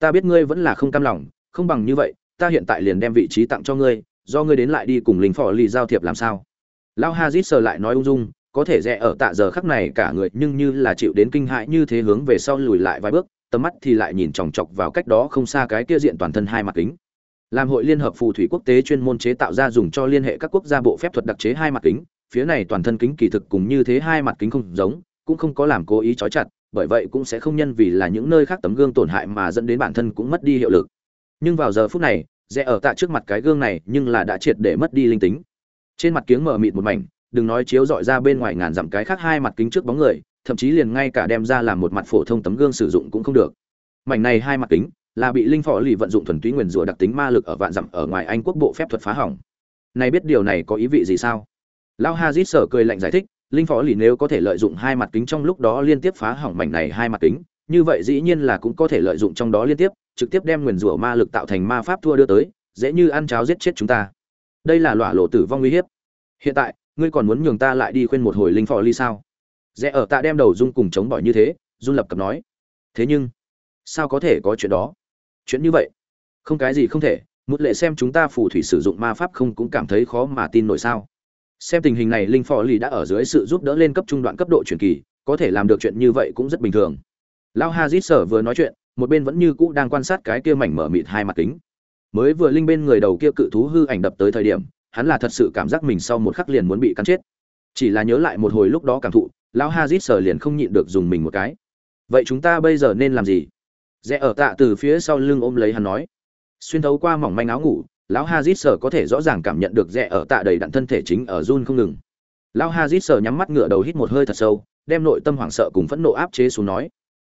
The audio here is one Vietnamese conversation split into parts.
ta biết ngươi vẫn là không cam lòng, không bằng như vậy, ta hiện tại liền đem vị trí tặng cho ngươi, do ngươi đến lại đi cùng lính phò lì giao thiệp làm sao? Lão hazit sờ lại nói ung dung, có thể rẽ ở tạ giờ khắc này cả người nhưng như là chịu đến kinh hãi như thế hướng về sau lùi lại vài bước, tầm mắt thì lại nhìn chòng chọc vào cách đó không xa cái kia diện toàn thân hai mặt kính. Làm hội liên hợp phù thủy quốc tế chuyên môn chế tạo ra dùng cho liên hệ các quốc gia bộ phép thuật đặc chế hai mặt kính, phía này toàn thân kính kỳ thực cùng như thế hai mặt kính không giống, cũng không có làm cố ý trói chặt bởi vậy cũng sẽ không nhân vì là những nơi khác tấm gương tổn hại mà dẫn đến bản thân cũng mất đi hiệu lực. Nhưng vào giờ phút này, rẽ ở tạ trước mặt cái gương này nhưng là đã triệt để mất đi linh tính. Trên mặt kiếng mở mịt một mảnh, đừng nói chiếu dọi ra bên ngoài ngàn dặm cái khác hai mặt kính trước bóng người, thậm chí liền ngay cả đem ra làm một mặt phổ thông tấm gương sử dụng cũng không được. Mảnh này hai mặt kính là bị linh phò lì vận dụng thuần túy nguyền rủa đặc tính ma lực ở vạn dặm ở ngoài anh quốc bộ phép thuật phá hỏng. Này biết điều này có ý vị gì sao? Lao hazit sở cười lạnh giải thích linh phó lì nếu có thể lợi dụng hai mặt kính trong lúc đó liên tiếp phá hỏng mảnh này hai mặt kính, như vậy dĩ nhiên là cũng có thể lợi dụng trong đó liên tiếp, trực tiếp đem nguyền rủa ma lực tạo thành ma pháp thua đưa tới, dễ như ăn cháo giết chết chúng ta. Đây là lọa lộ tử vong uy hiếp. Hiện tại, ngươi còn muốn nhường ta lại đi khuyên một hồi linh phò ly sao? Rẽ ở tạ đem đầu dung cùng chống bỏi như thế, dung lập cập nói. Thế nhưng, sao có thể có chuyện đó? Chuyện như vậy, không cái gì không thể, một lệ xem chúng ta phù thủy sử dụng ma pháp không cũng cảm thấy khó mà tin nổi sao? Xem tình hình này, linh phò lì đã ở dưới sự giúp đỡ lên cấp trung đoạn cấp độ truyền kỳ, có thể làm được chuyện như vậy cũng rất bình thường. Lao hazit sở vừa nói chuyện, một bên vẫn như cũ đang quan sát cái kia mảnh mở mịt hai mặt kính. Mới vừa linh bên người đầu kia cự thú hư ảnh đập tới thời điểm, hắn là thật sự cảm giác mình sau một khắc liền muốn bị cắn chết. Chỉ là nhớ lại một hồi lúc đó cảm thụ, lão hazit sở liền không nhịn được dùng mình một cái. Vậy chúng ta bây giờ nên làm gì? Rẽ ở tạ từ phía sau lưng ôm lấy hắn nói. Xuyên thấu qua mỏng manh áo ngủ lão hazit sở có thể rõ ràng cảm nhận được rẽ ở tạ đầy đặn thân thể chính ở run không ngừng. Lão hazit sở nhắm mắt ngựa đầu hít một hơi thật sâu, đem nội tâm hoảng sợ cùng phẫn nộ áp chế xuống nói.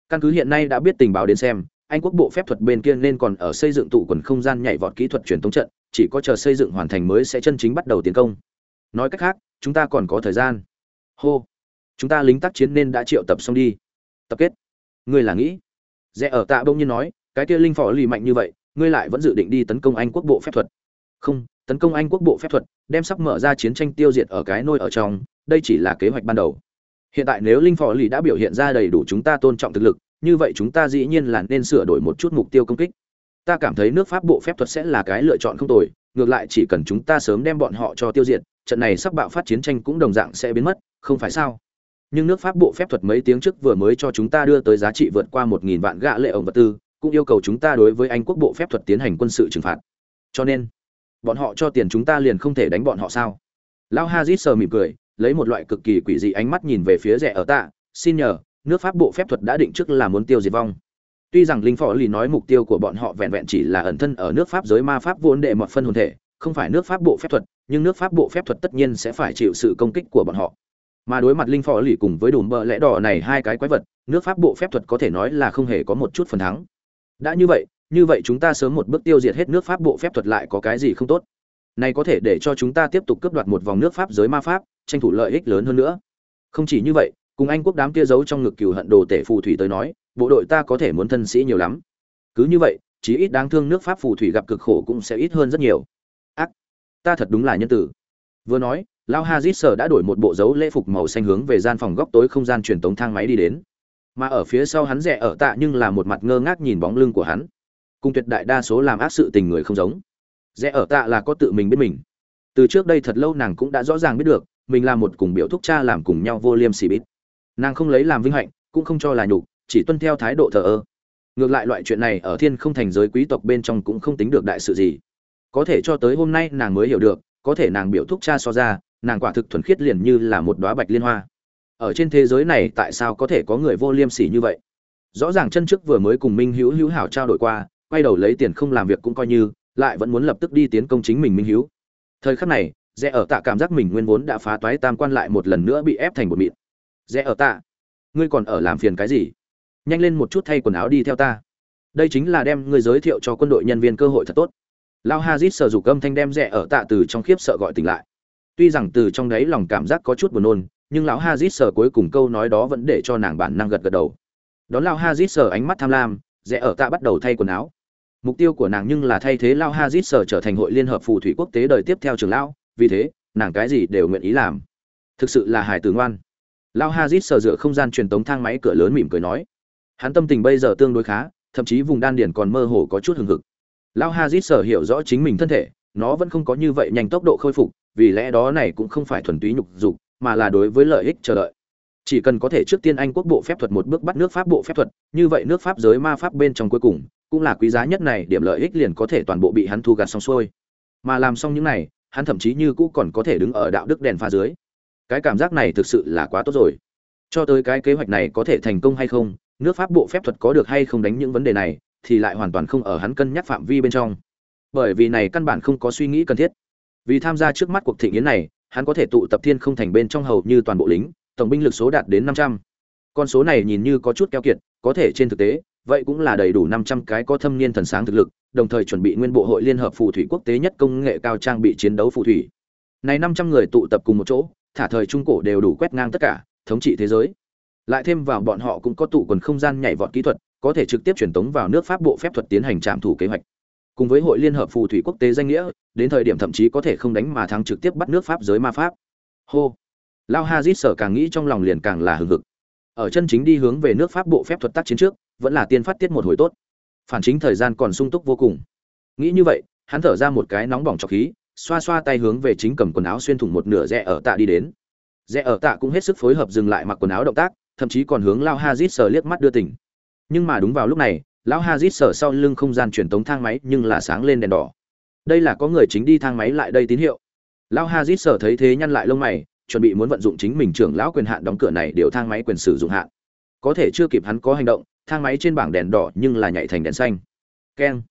Căn cứ hiện nay đã biết tình báo đến xem, anh quốc bộ phép thuật bên kia nên còn ở xây dựng tụ quần không gian nhảy vọt kỹ thuật truyền thống trận, chỉ có chờ xây dựng hoàn thành mới sẽ chân chính bắt đầu tiến công. Nói cách khác, chúng ta còn có thời gian. Hô. Chúng ta lính tác chiến nên đã triệu tập xong đi. Tập kết. Ngươi là nghĩ? Rẽ ở tạ bông nhiên nói, cái kia linh phò lì mạnh như vậy, ngươi lại vẫn dự định đi tấn công anh quốc bộ phép thuật không, tấn công anh quốc bộ phép thuật, đem sắp mở ra chiến tranh tiêu diệt ở cái nôi ở trong, đây chỉ là kế hoạch ban đầu. Hiện tại nếu linh phò lì đã biểu hiện ra đầy đủ chúng ta tôn trọng thực lực, như vậy chúng ta dĩ nhiên là nên sửa đổi một chút mục tiêu công kích. Ta cảm thấy nước pháp bộ phép thuật sẽ là cái lựa chọn không tồi, ngược lại chỉ cần chúng ta sớm đem bọn họ cho tiêu diệt, trận này sắp bạo phát chiến tranh cũng đồng dạng sẽ biến mất, không phải sao? Nhưng nước pháp bộ phép thuật mấy tiếng trước vừa mới cho chúng ta đưa tới giá trị vượt qua một nghìn vạn gạ lệ ổng vật tư, cũng yêu cầu chúng ta đối với anh quốc bộ phép thuật tiến hành quân sự trừng phạt. Cho nên bọn họ cho tiền chúng ta liền không thể đánh bọn họ sao? Lao hazit sờ mỉm cười, lấy một loại cực kỳ quỷ dị ánh mắt nhìn về phía rẻ ở tạ, xin nhờ, nước pháp bộ phép thuật đã định trước là muốn tiêu diệt vong. Tuy rằng linh phò lì nói mục tiêu của bọn họ vẹn vẹn chỉ là ẩn thân ở nước pháp giới ma pháp vốn đệ một phân hồn thể, không phải nước pháp bộ phép thuật, nhưng nước pháp bộ phép thuật tất nhiên sẽ phải chịu sự công kích của bọn họ. Mà đối mặt linh phò lì cùng với đùm bợ lẽ đỏ này hai cái quái vật, nước pháp bộ phép thuật có thể nói là không hề có một chút phần thắng. Đã như vậy như vậy chúng ta sớm một bước tiêu diệt hết nước pháp, bộ phép thuật lại có cái gì không tốt? Này có thể để cho chúng ta tiếp tục cướp đoạt một vòng nước pháp giới ma pháp, tranh thủ lợi ích lớn hơn nữa. Không chỉ như vậy, cùng anh quốc đám kia giấu trong ngực cừu hận đồ tể phù thủy tới nói, bộ đội ta có thể muốn thân sĩ nhiều lắm. Cứ như vậy, chí ít đáng thương nước pháp phù thủy gặp cực khổ cũng sẽ ít hơn rất nhiều. Ác, ta thật đúng là nhân tử. Vừa nói lao hazit sở đã đổi một bộ dấu lễ phục màu xanh hướng về gian phòng góc tối không gian truyền tống thang máy đi đến. Mà ở phía sau hắn rẽ ở tạ nhưng là một mặt ngơ ngác nhìn bóng lưng của hắn cùng tuyệt đại đa số làm ác sự tình người không giống. Rẽ ở tạ là có tự mình biết mình. Từ trước đây thật lâu nàng cũng đã rõ ràng biết được, mình là một cùng biểu thúc cha làm cùng nhau vô liêm sỉ bít. Nàng không lấy làm vinh hạnh, cũng không cho là nhục, chỉ tuân theo thái độ thờ ơ. Ngược lại loại chuyện này ở thiên không thành giới quý tộc bên trong cũng không tính được đại sự gì. Có thể cho tới hôm nay nàng mới hiểu được, có thể nàng biểu thúc cha so ra, nàng quả thực thuần khiết liền như là một đoá bạch liên hoa. Ở trên thế giới này tại sao có thể có người vô liêm sỉ như vậy? Rõ ràng chân trước vừa mới cùng minh hữu hữu hảo trao đổi qua quay đầu lấy tiền không làm việc cũng coi như, lại vẫn muốn lập tức đi tiến công chính mình minh Hiếu. thời khắc này, rẽ ở tạ cảm giác mình nguyên vốn đã phá toái tam quan lại một lần nữa bị ép thành một mịn. Rẽ ở tạ, ngươi còn ở làm phiền cái gì? Nhanh lên một chút thay quần áo đi theo ta. Đây chính là đem ngươi giới thiệu cho quân đội nhân viên cơ hội thật tốt. Lao hazit sờ dục âm thanh đem rẽ ở tạ từ trong khiếp sợ gọi tỉnh lại. Tuy rằng từ trong đấy lòng cảm giác có chút buồn nôn, nhưng lão hazit sờ cuối cùng câu nói đó vẫn để cho nàng bản năng gật gật đầu. Đón lao hazit sờ ánh mắt tham lam, rẽ ở tạ bắt đầu thay quần áo mục tiêu của nàng nhưng là thay thế lao hazit sở trở thành hội liên hợp phù thủy quốc tế đời tiếp theo trường lão, vì thế, nàng cái gì đều nguyện ý làm. Thực sự là hài tử ngoan. Lao hazit sở dựa không gian truyền tống thang máy cửa lớn mỉm cười nói. Hắn tâm tình bây giờ tương đối khá, thậm chí vùng đan điền còn mơ hồ có chút hừng hực. Lao hazit sở hiểu rõ chính mình thân thể, nó vẫn không có như vậy nhanh tốc độ khôi phục, vì lẽ đó này cũng không phải thuần túy nhục dục, mà là đối với lợi ích chờ đợi. Chỉ cần có thể trước tiên anh quốc bộ phép thuật một bước bắt nước pháp bộ phép thuật, như vậy nước pháp giới ma pháp bên trong cuối cùng cũng là quý giá nhất này, điểm lợi ích liền có thể toàn bộ bị hắn thu gặt xong xuôi. Mà làm xong những này, hắn thậm chí như cũ còn có thể đứng ở đạo đức đèn pha dưới. Cái cảm giác này thực sự là quá tốt rồi. Cho tới cái kế hoạch này có thể thành công hay không, nước pháp bộ phép thuật có được hay không đánh những vấn đề này, thì lại hoàn toàn không ở hắn cân nhắc phạm vi bên trong. Bởi vì này căn bản không có suy nghĩ cần thiết. Vì tham gia trước mắt cuộc thị nghiến này, hắn có thể tụ tập thiên không thành bên trong hầu như toàn bộ lính, tổng binh lực số đạt đến năm trăm. Con số này nhìn như có chút keo kiệt, có thể trên thực tế vậy cũng là đầy đủ năm trăm cái có thâm niên thần sáng thực lực, đồng thời chuẩn bị nguyên bộ hội liên hợp phù thủy quốc tế nhất công nghệ cao trang bị chiến đấu phù thủy. Này năm trăm người tụ tập cùng một chỗ, thả thời trung cổ đều đủ quét ngang tất cả, thống trị thế giới. Lại thêm vào bọn họ cũng có tụ quần không gian nhảy vọt kỹ thuật, có thể trực tiếp truyền tống vào nước pháp bộ phép thuật tiến hành trạm thủ kế hoạch. Cùng với hội liên hợp phù thủy quốc tế danh nghĩa, đến thời điểm thậm chí có thể không đánh mà thắng trực tiếp bắt nước pháp giới ma pháp. Hô. Lao hazit sở càng nghĩ trong lòng liền càng là hưng hực. Ở chân chính đi hướng về nước pháp bộ phép thuật tác chiến trước vẫn là tiên phát tiết một hồi tốt. Phản chính thời gian còn sung túc vô cùng. Nghĩ như vậy, hắn thở ra một cái nóng bỏng trọc khí, xoa xoa tay hướng về chính cầm quần áo xuyên thủng một nửa rẽ ở tạ đi đến. Rẽ ở tạ cũng hết sức phối hợp dừng lại mặc quần áo động tác, thậm chí còn hướng lao hazit sờ liếc mắt đưa tỉnh. Nhưng mà đúng vào lúc này lão hazit sờ sau lưng không gian truyền tống thang máy nhưng là sáng lên đèn đỏ. Đây là có người chính đi thang máy lại đây tín hiệu. Lão hazit sờ thấy thế nhăn lại lông mày, chuẩn bị muốn vận dụng chính mình trưởng lão quyền hạn đóng cửa này điều thang máy quyền sử dụng hạn. Có thể chưa kịp hắn có hành động thang máy trên bảng đèn đỏ nhưng là nhảy thành đèn xanh. Keng.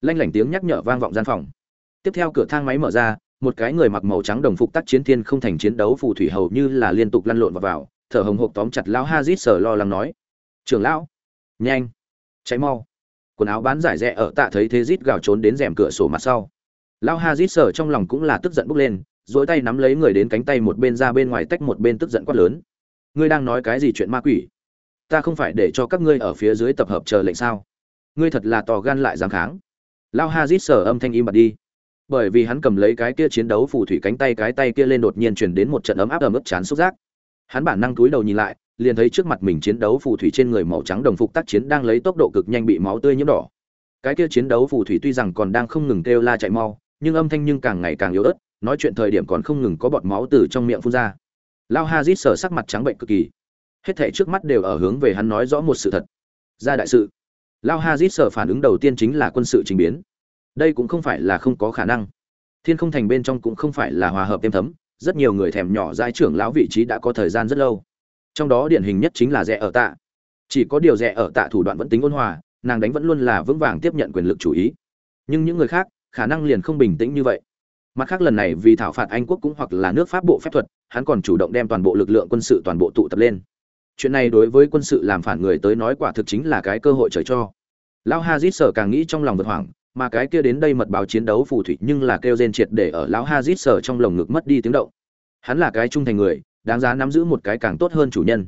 Lanh lảnh tiếng nhắc nhở vang vọng gian phòng. Tiếp theo cửa thang máy mở ra một cái người mặc màu trắng đồng phục tác chiến thiên không thành chiến đấu phù thủy hầu như là liên tục lăn lộn vào, vào thở hồng hộc tóm chặt lão hazit sở lo lắng nói. Trưởng lão nhanh cháy mau. Quần áo bán giải rẻ ở tạ thấy thế rít gào trốn đến rèm cửa sổ mặt sau. Lão hazit sở trong lòng cũng là tức giận bốc lên dỗi tay nắm lấy người đến cánh tay một bên ra bên ngoài tách một bên tức giận quát lớn. Ngươi đang nói cái gì chuyện ma quỷ? Ta không phải để cho các ngươi ở phía dưới tập hợp chờ lệnh sao? Ngươi thật là tò gan lại dám kháng. Lao hazit sở âm thanh im bặt đi. Bởi vì hắn cầm lấy cái kia chiến đấu phù thủy cánh tay, cái tay kia lên đột nhiên chuyển đến một trận ấm áp ấm ức chán xúc giác. Hắn bản năng túi đầu nhìn lại, liền thấy trước mặt mình chiến đấu phù thủy trên người màu trắng đồng phục tác chiến đang lấy tốc độ cực nhanh bị máu tươi nhiễm đỏ. Cái kia chiến đấu phù thủy tuy rằng còn đang không ngừng kêu la chạy mau, nhưng âm thanh nhưng càng ngày càng yếu ớt, nói chuyện thời điểm còn không ngừng có bọt máu từ trong miệng phun ra. Lao hazit sở sắc mặt trắng bệnh cực kỳ hết thảy trước mắt đều ở hướng về hắn nói rõ một sự thật. Ra đại sự. Lao hazit sở phản ứng đầu tiên chính là quân sự trình biến. Đây cũng không phải là không có khả năng. Thiên không thành bên trong cũng không phải là hòa hợp êm thấm, rất nhiều người thèm nhỏ giai trưởng lão vị trí đã có thời gian rất lâu. Trong đó điển hình nhất chính là rẻ ở tạ. Chỉ có điều rẻ ở tạ thủ đoạn vẫn tính ôn hòa, nàng đánh vẫn luôn là vững vàng tiếp nhận quyền lực chủ ý. Nhưng những người khác, khả năng liền không bình tĩnh như vậy. Mặt khác lần này vì thảo phạt anh quốc cũng hoặc là nước pháp bộ phép thuật, hắn còn chủ động đem toàn bộ lực lượng quân sự toàn bộ tụ tập lên chuyện này đối với quân sự làm phản người tới nói quả thực chính là cái cơ hội trời cho. Lão hazit sở càng nghĩ trong lòng vật hoảng, mà cái kia đến đây mật báo chiến đấu phù thủy nhưng là kêu rên triệt để ở lão hazit sở trong lồng ngực mất đi tiếng động. Hắn là cái trung thành người, đáng giá nắm giữ một cái càng tốt hơn chủ nhân.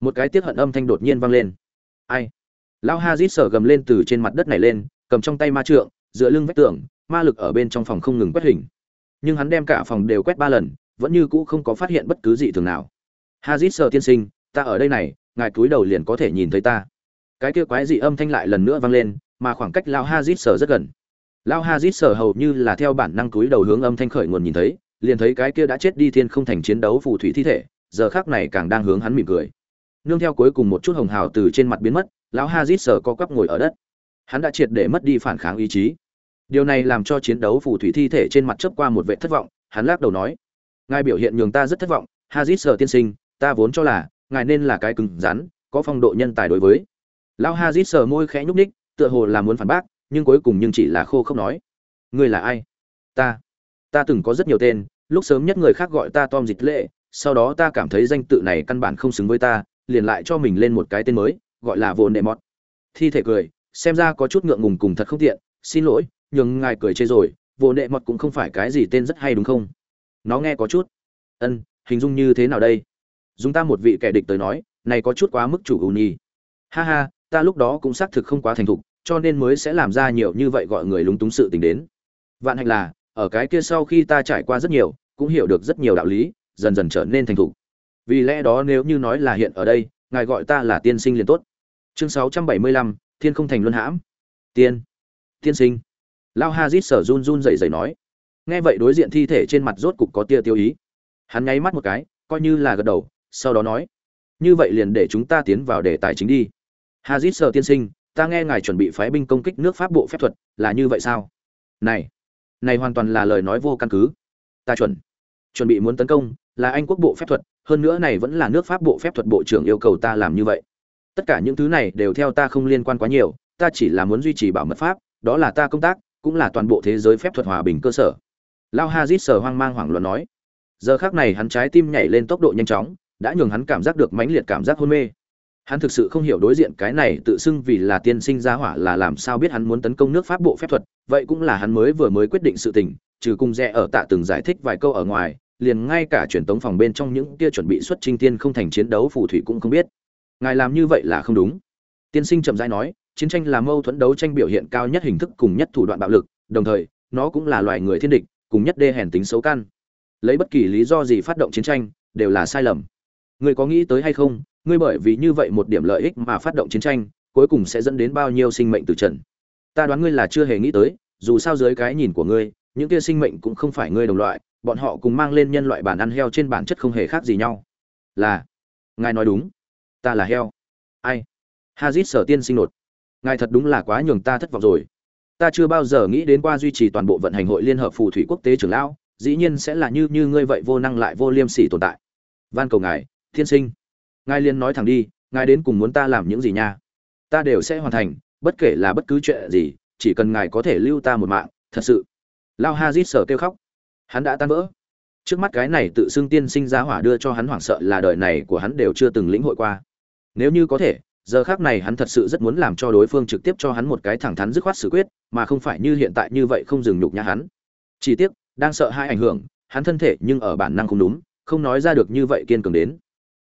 Một cái tiếc hận âm thanh đột nhiên vang lên. Ai? Lão hazit sở gầm lên từ trên mặt đất này lên, cầm trong tay ma trượng, dựa lưng vách tường, ma lực ở bên trong phòng không ngừng quét hình. Nhưng hắn đem cả phòng đều quét ba lần, vẫn như cũ không có phát hiện bất cứ gì thường nào. Hazit sở tiên sinh ta ở đây này, ngài cúi đầu liền có thể nhìn thấy ta. Cái kia quái dị âm thanh lại lần nữa vang lên, mà khoảng cách lao hazit sở rất gần. Lao hazit sở hầu như là theo bản năng cúi đầu hướng âm thanh khởi nguồn nhìn thấy, liền thấy cái kia đã chết đi thiên không thành chiến đấu phù thủy thi thể, giờ khác này càng đang hướng hắn mỉm cười. Nương theo cuối cùng một chút hồng hào từ trên mặt biến mất lão hazit sở co quắp ngồi ở đất. Hắn đã triệt để mất đi phản kháng ý chí. Điều này làm cho chiến đấu phù thủy thi thể trên mặt chớp qua một vệ thất vọng, hắn lắc đầu nói, ngài biểu hiện nhường ta rất thất vọng, hazit sở tiên sinh, ta vốn cho là ngài nên là cái cứng rắn, có phong độ nhân tài đối với. Lão hazit sờ môi khẽ nhúc ních tựa hồ là muốn phản bác, nhưng cuối cùng nhưng chỉ là khô không nói. Ngươi là ai? Ta. Ta từng có rất nhiều tên, lúc sớm nhất người khác gọi ta tom dịch lệ, sau đó ta cảm thấy danh tự này căn bản không xứng với ta, liền lại cho mình lên một cái tên mới, gọi là vô nệ mọt. Thi thể cười, xem ra có chút ngượng ngùng cùng thật không tiện. Xin lỗi, nhưng ngài cười chê rồi vô nệ mọt cũng không phải cái gì tên rất hay đúng không? Nó nghe có chút. Ân, hình dung như thế nào đây? Dùng ta một vị kẻ địch tới nói này có chút quá mức chủ ưu nhi ha ha ta lúc đó cũng xác thực không quá thành thục cho nên mới sẽ làm ra nhiều như vậy gọi người lúng túng sự tình đến. Vạn hạnh là ở cái kia sau khi ta trải qua rất nhiều cũng hiểu được rất nhiều đạo lý dần dần trở nên thành thục. Vì lẽ đó nếu như nói là hiện ở đây ngài gọi ta là tiên sinh liền tốt. Chương 675, thiên không thành luân hãm. Tiên. Tiên sinh. Lao hazit sở run run rẩy rẩy nói. Nghe vậy đối diện thi thể trên mặt rốt cục có tia tiêu ý. Hắn nháy mắt một cái coi như là gật đầu sau đó nói, như vậy liền để chúng ta tiến vào đề tài chính đi. Hazit sợ tiên sinh, ta nghe ngài chuẩn bị phái binh công kích nước pháp bộ phép thuật, là như vậy sao? Này này hoàn toàn là lời nói vô căn cứ. Ta chuẩn chuẩn bị muốn tấn công là anh quốc bộ phép thuật, hơn nữa này vẫn là nước pháp bộ phép thuật bộ trưởng yêu cầu ta làm như vậy. Tất cả những thứ này đều theo ta không liên quan quá nhiều, ta chỉ là muốn duy trì bảo mật pháp, đó là ta công tác, cũng là toàn bộ thế giới phép thuật hòa bình cơ sở. Lao hazit sờ hoang mang hoảng loạn nói. Giờ khác này hắn trái tim nhảy lên tốc độ nhanh chóng đã nhường hắn cảm giác được mãnh liệt cảm giác hôn mê. Hắn thực sự không hiểu đối diện cái này tự xưng vì là tiên sinh gia hỏa là làm sao biết hắn muốn tấn công nước pháp bộ phép thuật, vậy cũng là hắn mới vừa mới quyết định sự tình, trừ cùng rẽ ở tạ từng giải thích vài câu ở ngoài, liền ngay cả truyền tống phòng bên trong những kia chuẩn bị xuất trinh tiên không thành chiến đấu phù thủy cũng không biết. Ngài làm như vậy là không đúng. Tiên sinh chậm rãi nói, chiến tranh là mâu thuẫn đấu tranh biểu hiện cao nhất hình thức cùng nhất thủ đoạn bạo lực, đồng thời, nó cũng là loài người thiên địch, cùng nhất đê hèn tính xấu căn. Lấy bất kỳ lý do gì phát động chiến tranh, đều là sai lầm. Ngươi có nghĩ tới hay không? Ngươi bởi vì như vậy một điểm lợi ích mà phát động chiến tranh, cuối cùng sẽ dẫn đến bao nhiêu sinh mệnh từ trần ta đoán ngươi là chưa hề nghĩ tới, dù sao dưới cái nhìn của ngươi, những kia sinh mệnh cũng không phải ngươi đồng loại, bọn họ cùng mang lên nhân loại bản ăn heo trên bản chất không hề khác gì nhau. Là, ngài nói đúng. Ta là heo. Ai? Hazit sở tiên sinh nột. Ngài thật đúng là quá nhường ta thất vọng rồi. Ta chưa bao giờ nghĩ đến qua duy trì toàn bộ vận hành hội liên hợp phù thủy quốc tế trưởng lão, dĩ nhiên sẽ là như như ngươi vậy vô năng lại vô liêm sỉ tồn tại. Van cầu ngài thiên sinh. Ngài liên nói thẳng đi, ngài đến cùng muốn ta làm những gì nha? Ta đều sẽ hoàn thành, bất kể là bất cứ chuyện gì, chỉ cần ngài có thể lưu ta một mạng, thật sự. Lao hazit sở kêu khóc. Hắn đã tan vỡ. Trước mắt cái này tự xưng tiên sinh giá hỏa đưa cho hắn hoảng sợ là đời này của hắn đều chưa từng lĩnh hội qua. Nếu như có thể, giờ khác này hắn thật sự rất muốn làm cho đối phương trực tiếp cho hắn một cái thẳng thắn dứt khoát xử quyết, mà không phải như hiện tại như vậy không dừng nhục nhã hắn. Chỉ tiếc, đang sợ hai ảnh hưởng, hắn thân thể nhưng ở bản năng không đúng, không nói ra được như vậy kiên cường đến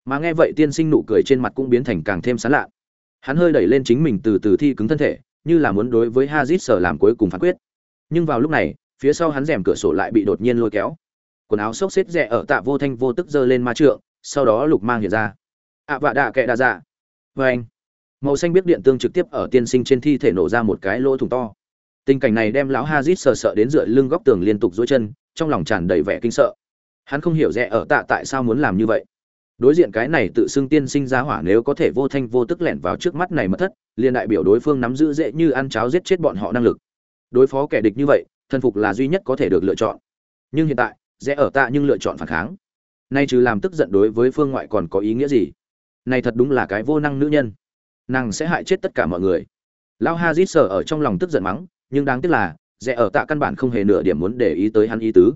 mà nghe vậy tiên sinh nụ cười trên mặt cũng biến thành càng thêm sán lạ. Hắn hơi đẩy lên chính mình từ từ thi cứng thân thể, như là muốn đối với hazit sở làm cuối cùng phán quyết. Nhưng vào lúc này, phía sau hắn rèm cửa sổ lại bị đột nhiên lôi kéo. Quần áo xốc xếp rẽ ở tạ vô thanh vô tức giơ lên ma trượng, sau đó lục mang hiện ra. Ạ vạ đạ kệ đa dạ. Vê anh. Màu xanh biết điện tương trực tiếp ở tiên sinh trên thi thể nổ ra một cái lỗ thủng to. Tình cảnh này đem lão hazit sờ sợ đến dựa lưng góc tường liên tục dối chân, trong lòng tràn đầy vẻ kinh sợ. Hắn không hiểu rẽ ở tạ tại sao muốn làm như vậy đối diện cái này tự xưng tiên sinh ra hỏa nếu có thể vô thanh vô tức lẻn vào trước mắt này mất thất, liền đại biểu đối phương nắm giữ dễ như ăn cháo giết chết bọn họ năng lực. Đối phó kẻ địch như vậy, thần phục là duy nhất có thể được lựa chọn. Nhưng hiện tại dễ ở tạ nhưng lựa chọn phản kháng. Nay trừ làm tức giận đối với phương ngoại còn có ý nghĩa gì? Này thật đúng là cái vô năng nữ nhân. Nàng sẽ hại chết tất cả mọi người. Lao ha hazit sở ở trong lòng tức giận mắng, nhưng đáng tiếc là dễ ở tạ căn bản không hề nửa điểm muốn để ý tới hắn ý tứ.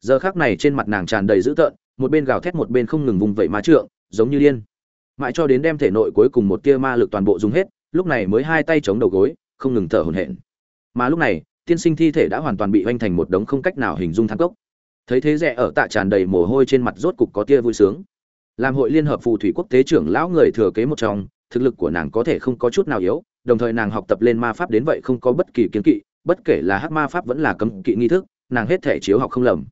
Giờ khác này trên mặt nàng tràn đầy dữ tợn một bên gào thét một bên không ngừng vùng vẫy ma trượng, giống như điên. Mãi cho đến đem thể nội cuối cùng một tia ma lực toàn bộ dùng hết, lúc này mới hai tay chống đầu gối, không ngừng thở hổn hển. Mà lúc này, tiên sinh thi thể đã hoàn toàn bị hoành thành một đống không cách nào hình dung thang cốc. Thấy thế rẻ ở tạ tràn đầy mồ hôi trên mặt rốt cục có tia vui sướng. Làm hội liên hợp phù thủy quốc tế trưởng lão người thừa kế một trong, thực lực của nàng có thể không có chút nào yếu, đồng thời nàng học tập lên ma pháp đến vậy không có bất kỳ kiến kỵ, bất kể là hắc ma pháp vẫn là cấm kỵ nghi thức, nàng hết thể chiếu học không lầm.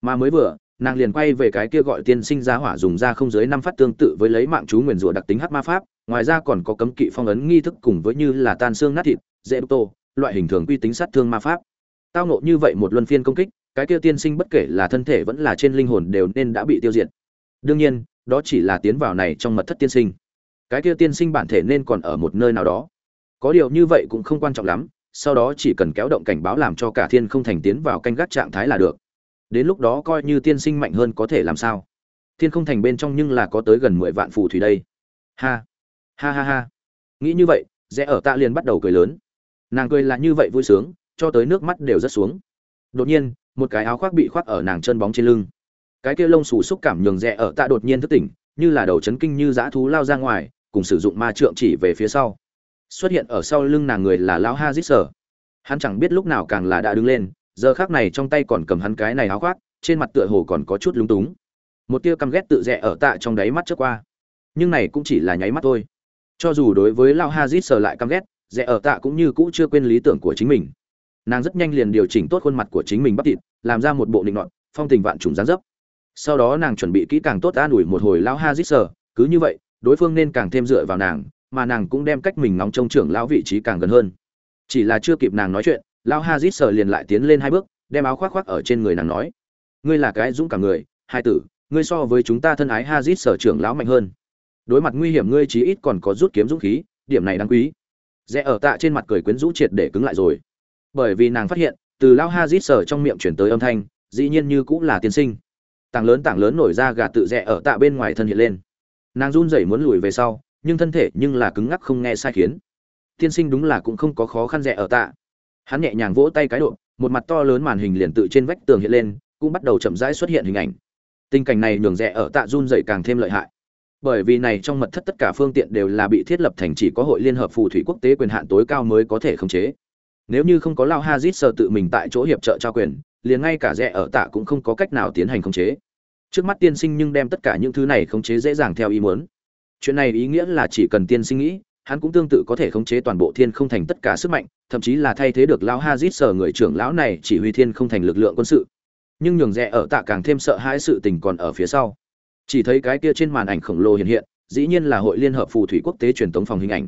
Mà mới vừa nàng liền quay về cái kia gọi tiên sinh ra hỏa dùng ra không dưới năm phát tương tự với lấy mạng chú nguyền rủa đặc tính hắc ma pháp, ngoài ra còn có cấm kỵ phong ấn nghi thức cùng với như là tan xương nát thịt, dễ tô, loại hình thường quy tính sát thương ma pháp. Tao nộ như vậy một luân phiên công kích, cái kia tiên sinh bất kể là thân thể vẫn là trên linh hồn đều nên đã bị tiêu diệt. Đương nhiên, đó chỉ là tiến vào này trong mật thất tiên sinh. Cái kia tiên sinh bản thể nên còn ở một nơi nào đó. Có điều như vậy cũng không quan trọng lắm, sau đó chỉ cần kéo động cảnh báo làm cho cả thiên không thành tiến vào canh gác trạng thái là được đến lúc đó coi như tiên sinh mạnh hơn có thể làm sao. Thiên không thành bên trong nhưng là có tới gần mười vạn phù thủy đây. Ha ha ha ha. Nghĩ như vậy, rẽ ở tạ liền bắt đầu cười lớn. Nàng cười là như vậy vui sướng, cho tới nước mắt đều rất xuống. Đột nhiên, một cái áo khoác bị khoác ở nàng chân bóng trên lưng. Cái kia lông xù xúc cảm nhường rẽ ở tạ đột nhiên thức tỉnh, như là đầu chấn kinh như dã thú lao ra ngoài, cùng sử dụng ma trượng chỉ về phía sau. Xuất hiện ở sau lưng nàng người là lão ha dít sở. Hắn chẳng biết lúc nào càng là đã đứng lên giờ khác này trong tay còn cầm hắn cái này áo khoác, trên mặt tựa hồ còn có chút lúng túng. Một tia căm ghét tự rẽ ở tạ trong đáy mắt trước qua. Nhưng này cũng chỉ là nháy mắt thôi. Cho dù đối với lao hazit sờ lại căm ghét rẽ ở tạ cũng như cũ chưa quên lý tưởng của chính mình. Nàng rất nhanh liền điều chỉnh tốt khuôn mặt của chính mình bắp thịt, làm ra một bộ định nọn phong tình vạn trùng gián dấp. Sau đó nàng chuẩn bị kỹ càng tốt an ủi một hồi lao hazit sờ, cứ như vậy, đối phương nên càng thêm dựa vào nàng, mà nàng cũng đem cách mình nóng trong trưởng lão vị trí càng gần hơn. Chỉ là chưa kịp nàng nói chuyện lão dít sờ liền lại tiến lên hai bước, đem áo khoác khoác ở trên người nàng nói, ngươi là cái dũng cả người, hai tử, ngươi so với chúng ta thân ái ha dít sở trưởng lão mạnh hơn. Đối mặt nguy hiểm ngươi chí ít còn có rút kiếm dũng khí, điểm này đáng quý. Rẽ ở tạ trên mặt cười quyến rũ triệt để cứng lại rồi. Bởi vì nàng phát hiện, từ lão dít sở trong miệng chuyển tới âm thanh, dĩ nhiên như cũng là tiên sinh. Tảng lớn tảng lớn nổi ra gà tự rẽ ở tạ bên ngoài thân hiện lên. Nàng run rẩy muốn lùi về sau, nhưng thân thể nhưng là cứng ngắc không nghe sai khiến. Tiên sinh đúng là cũng không có khó khăn rẽ ở tạ hắn nhẹ nhàng vỗ tay cái độ, một mặt to lớn màn hình liền tự trên vách tường hiện lên, cũng bắt đầu chậm rãi xuất hiện hình ảnh. Tình cảnh này nhường rẽ ở tạ run dậy càng thêm lợi hại. Bởi vì này trong mật thất tất cả phương tiện đều là bị thiết lập thành chỉ có hội liên hợp phù thủy quốc tế quyền hạn tối cao mới có thể khống chế. Nếu như không có lao hazit sơ tự mình tại chỗ hiệp trợ trao quyền, liền ngay cả rẽ ở tạ cũng không có cách nào tiến hành khống chế. Trước mắt tiên sinh nhưng đem tất cả những thứ này khống chế dễ dàng theo ý muốn. Chuyện này ý nghĩa là chỉ cần tiên sinh nghĩ hắn cũng tương tự có thể khống chế toàn bộ thiên không thành tất cả sức mạnh thậm chí là thay thế được lão hazit sở người trưởng lão này chỉ huy thiên không thành lực lượng quân sự. Nhưng nhường rẽ ở tạ càng thêm sợ hãi sự tình còn ở phía sau. Chỉ thấy cái kia trên màn ảnh khổng lồ hiện hiện dĩ nhiên là hội liên hợp phù thủy quốc tế truyền tống phòng hình ảnh.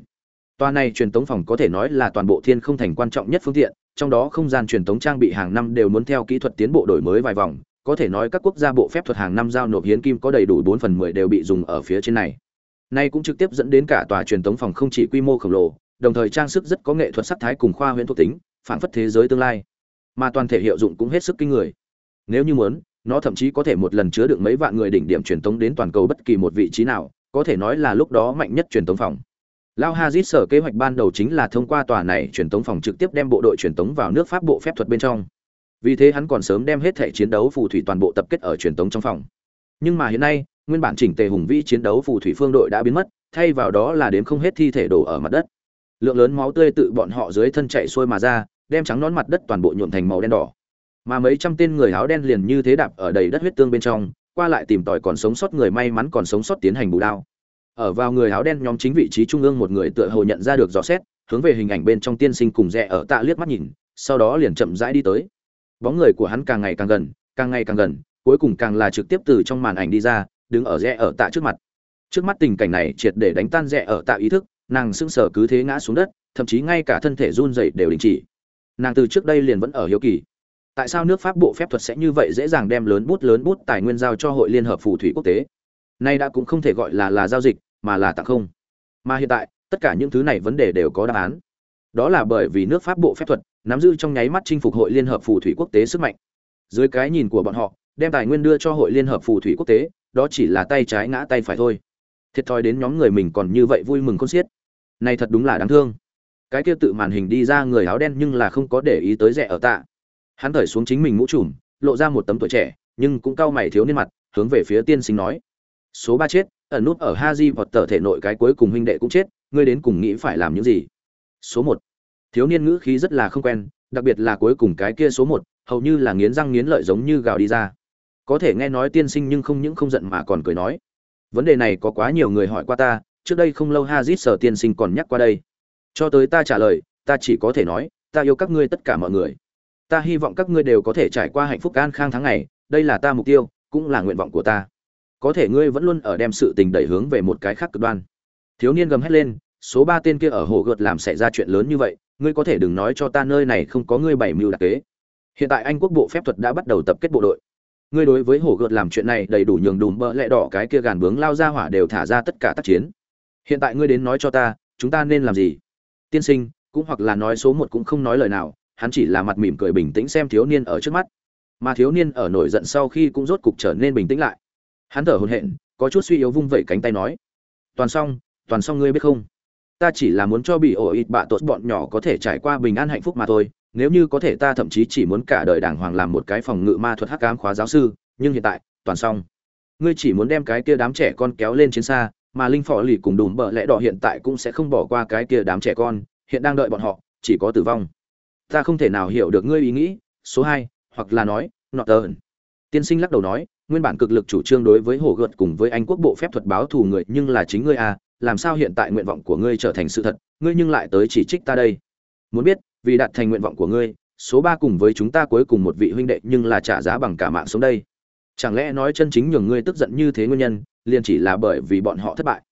Toa này truyền tống phòng có thể nói là toàn bộ thiên không thành quan trọng nhất phương tiện, trong đó không gian truyền tống trang bị hàng năm đều muốn theo kỹ thuật tiến bộ đổi mới vài vòng, có thể nói các quốc gia bộ phép thuật hàng năm giao nộp hiến kim có đầy đủ bốn phần 10 đều bị dùng ở phía trên này. Nay cũng trực tiếp dẫn đến cả tòa truyền tống phòng không chỉ quy mô khổng lồ, đồng thời trang sức rất có nghệ thuật sắc thái cùng khoa huyễn thuộc tính, phản phất thế giới tương lai. Mà toàn thể hiệu dụng cũng hết sức kinh người. Nếu như muốn, nó thậm chí có thể một lần chứa được mấy vạn người đỉnh điểm truyền tống đến toàn cầu bất kỳ một vị trí nào, có thể nói là lúc đó mạnh nhất truyền tống phòng. Lao Hazit sở kế hoạch ban đầu chính là thông qua tòa này truyền tống phòng trực tiếp đem bộ đội truyền tống vào nước Pháp bộ phép thuật bên trong. Vì thế hắn còn sớm đem hết thể chiến đấu phù thủy toàn bộ tập kết ở truyền tống trong phòng. Nhưng mà hiện nay, nguyên bản chỉnh tề hùng vĩ chiến đấu phù thủy phương đội đã biến mất, thay vào đó là đến không hết thi thể đổ ở mặt đất. Lượng lớn máu tươi tự bọn họ dưới thân chảy xuôi mà ra, đem trắng nón mặt đất toàn bộ nhuộm thành màu đen đỏ. Mà mấy trăm tên người áo đen liền như thế đạp ở đầy đất huyết tương bên trong, qua lại tìm tòi còn sống sót người may mắn còn sống sót tiến hành bù đao ở vào người áo đen nhóm chính vị trí trung ương một người tựa hồ nhận ra được rõ xét hướng về hình ảnh bên trong tiên sinh cùng rẽ ở tạ liếc mắt nhìn sau đó liền chậm rãi đi tới bóng người của hắn càng ngày càng gần càng ngày càng gần cuối cùng càng là trực tiếp từ trong màn ảnh đi ra đứng ở rẽ ở tạ trước mặt. Trước mắt tình cảnh này triệt để đánh tan rẽ ở tạ ý thức, nàng sững sờ cứ thế ngã xuống đất, thậm chí ngay cả thân thể run rẩy đều đình chỉ. Nàng từ trước đây liền vẫn ở hiếu kỳ. Tại sao nước pháp bộ phép thuật sẽ như vậy dễ dàng đem lớn bút lớn bút tài nguyên giao cho hội liên hợp phù thủy quốc tế? Nay đã cũng không thể gọi là là giao dịch, mà là tặng không. Mà hiện tại, tất cả những thứ này vấn đề đều có đáp án. Đó là bởi vì nước pháp bộ phép thuật nắm giữ trong nháy mắt chinh phục hội liên hợp phù thủy quốc tế sức mạnh. Dưới cái nhìn của bọn họ, đem tài nguyên đưa cho hội liên hợp phù thủy quốc tế đó chỉ là tay trái ngã tay phải thôi. Thiệt thòi đến nhóm người mình còn như vậy vui mừng con xiết. Này thật đúng là đáng thương. Cái kia tự màn hình đi ra người áo đen nhưng là không có để ý tới rẻ ở tạ. Hắn thở xuống chính mình mũ trùm lộ ra một tấm tuổi trẻ nhưng cũng cau mày thiếu niên mặt hướng về phía tiên sinh nói. Số ba chết ẩn nút ở Haji vọt tờ thể nội cái cuối cùng huynh đệ cũng chết, ngươi đến cùng nghĩ phải làm những gì? Số một. Thiếu niên ngữ khí rất là không quen, đặc biệt là cuối cùng cái kia số một, hầu như là nghiến răng nghiến lợi giống như gào đi ra. Có thể nghe nói tiên sinh nhưng không những không giận mà còn cười nói. Vấn đề này có quá nhiều người hỏi qua ta, trước đây không lâu Hazit sở tiên sinh còn nhắc qua đây. Cho tới ta trả lời, ta chỉ có thể nói, ta yêu các ngươi tất cả mọi người. Ta hy vọng các ngươi đều có thể trải qua hạnh phúc an khang tháng ngày, đây là ta mục tiêu, cũng là nguyện vọng của ta có thể ngươi vẫn luôn ở đem sự tình đẩy hướng về một cái khác cực đoan thiếu niên gầm hét lên số ba tên kia ở hồ gợt làm xảy ra chuyện lớn như vậy ngươi có thể đừng nói cho ta nơi này không có ngươi bảy mưu đặc kế hiện tại anh quốc bộ phép thuật đã bắt đầu tập kết bộ đội ngươi đối với hồ gợt làm chuyện này đầy đủ nhường đùm bợ lẹ đỏ cái kia gàn bướng lao ra hỏa đều thả ra tất cả tác chiến. Hiện tại ngươi đến nói cho ta, chúng ta nên làm gì? Tiên sinh, cũng hoặc là nói số một cũng không nói lời nào, hắn chỉ là mặt mỉm cười bình tĩnh xem thiếu niên ở trước mắt. Mà thiếu niên ở nổi giận sau khi cũng rốt cục trở nên bình tĩnh lại. Hắn thở hổn hển, có chút suy yếu vung vẩy cánh tay nói, toàn xong toàn xong ngươi biết không? Ta chỉ là muốn cho bị ổ ít bạ tốt bọn nhỏ có thể trải qua bình an hạnh phúc mà thôi nếu như có thể ta thậm chí chỉ muốn cả đời đàng hoàng làm một cái phòng ngự ma thuật hắc ám khóa giáo sư, nhưng hiện tại, toàn xong. Ngươi chỉ muốn đem cái kia đám trẻ con kéo lên chiến xa, mà linh phò lì cùng đùm bợ lẽ đỏ hiện tại cũng sẽ không bỏ qua cái kia đám trẻ con, hiện đang đợi bọn họ, chỉ có tử vong. Ta không thể nào hiểu được ngươi ý nghĩ, số hai, hoặc là nói nọ tờn tiên sinh lắc đầu nói, nguyên bản cực lực chủ trương đối với hồ gợt cùng với anh quốc bộ phép thuật báo thù người, nhưng là chính ngươi à làm sao hiện tại nguyện vọng của ngươi trở thành sự thật, ngươi nhưng lại tới chỉ trích ta đây. Muốn biết vì đạt thành nguyện vọng của ngươi, số ba cùng với chúng ta cuối cùng một vị huynh đệ nhưng là trả giá bằng cả mạng sống đây. Chẳng lẽ nói chân chính nhường ngươi tức giận như thế nguyên nhân, liền chỉ là bởi vì bọn họ thất bại?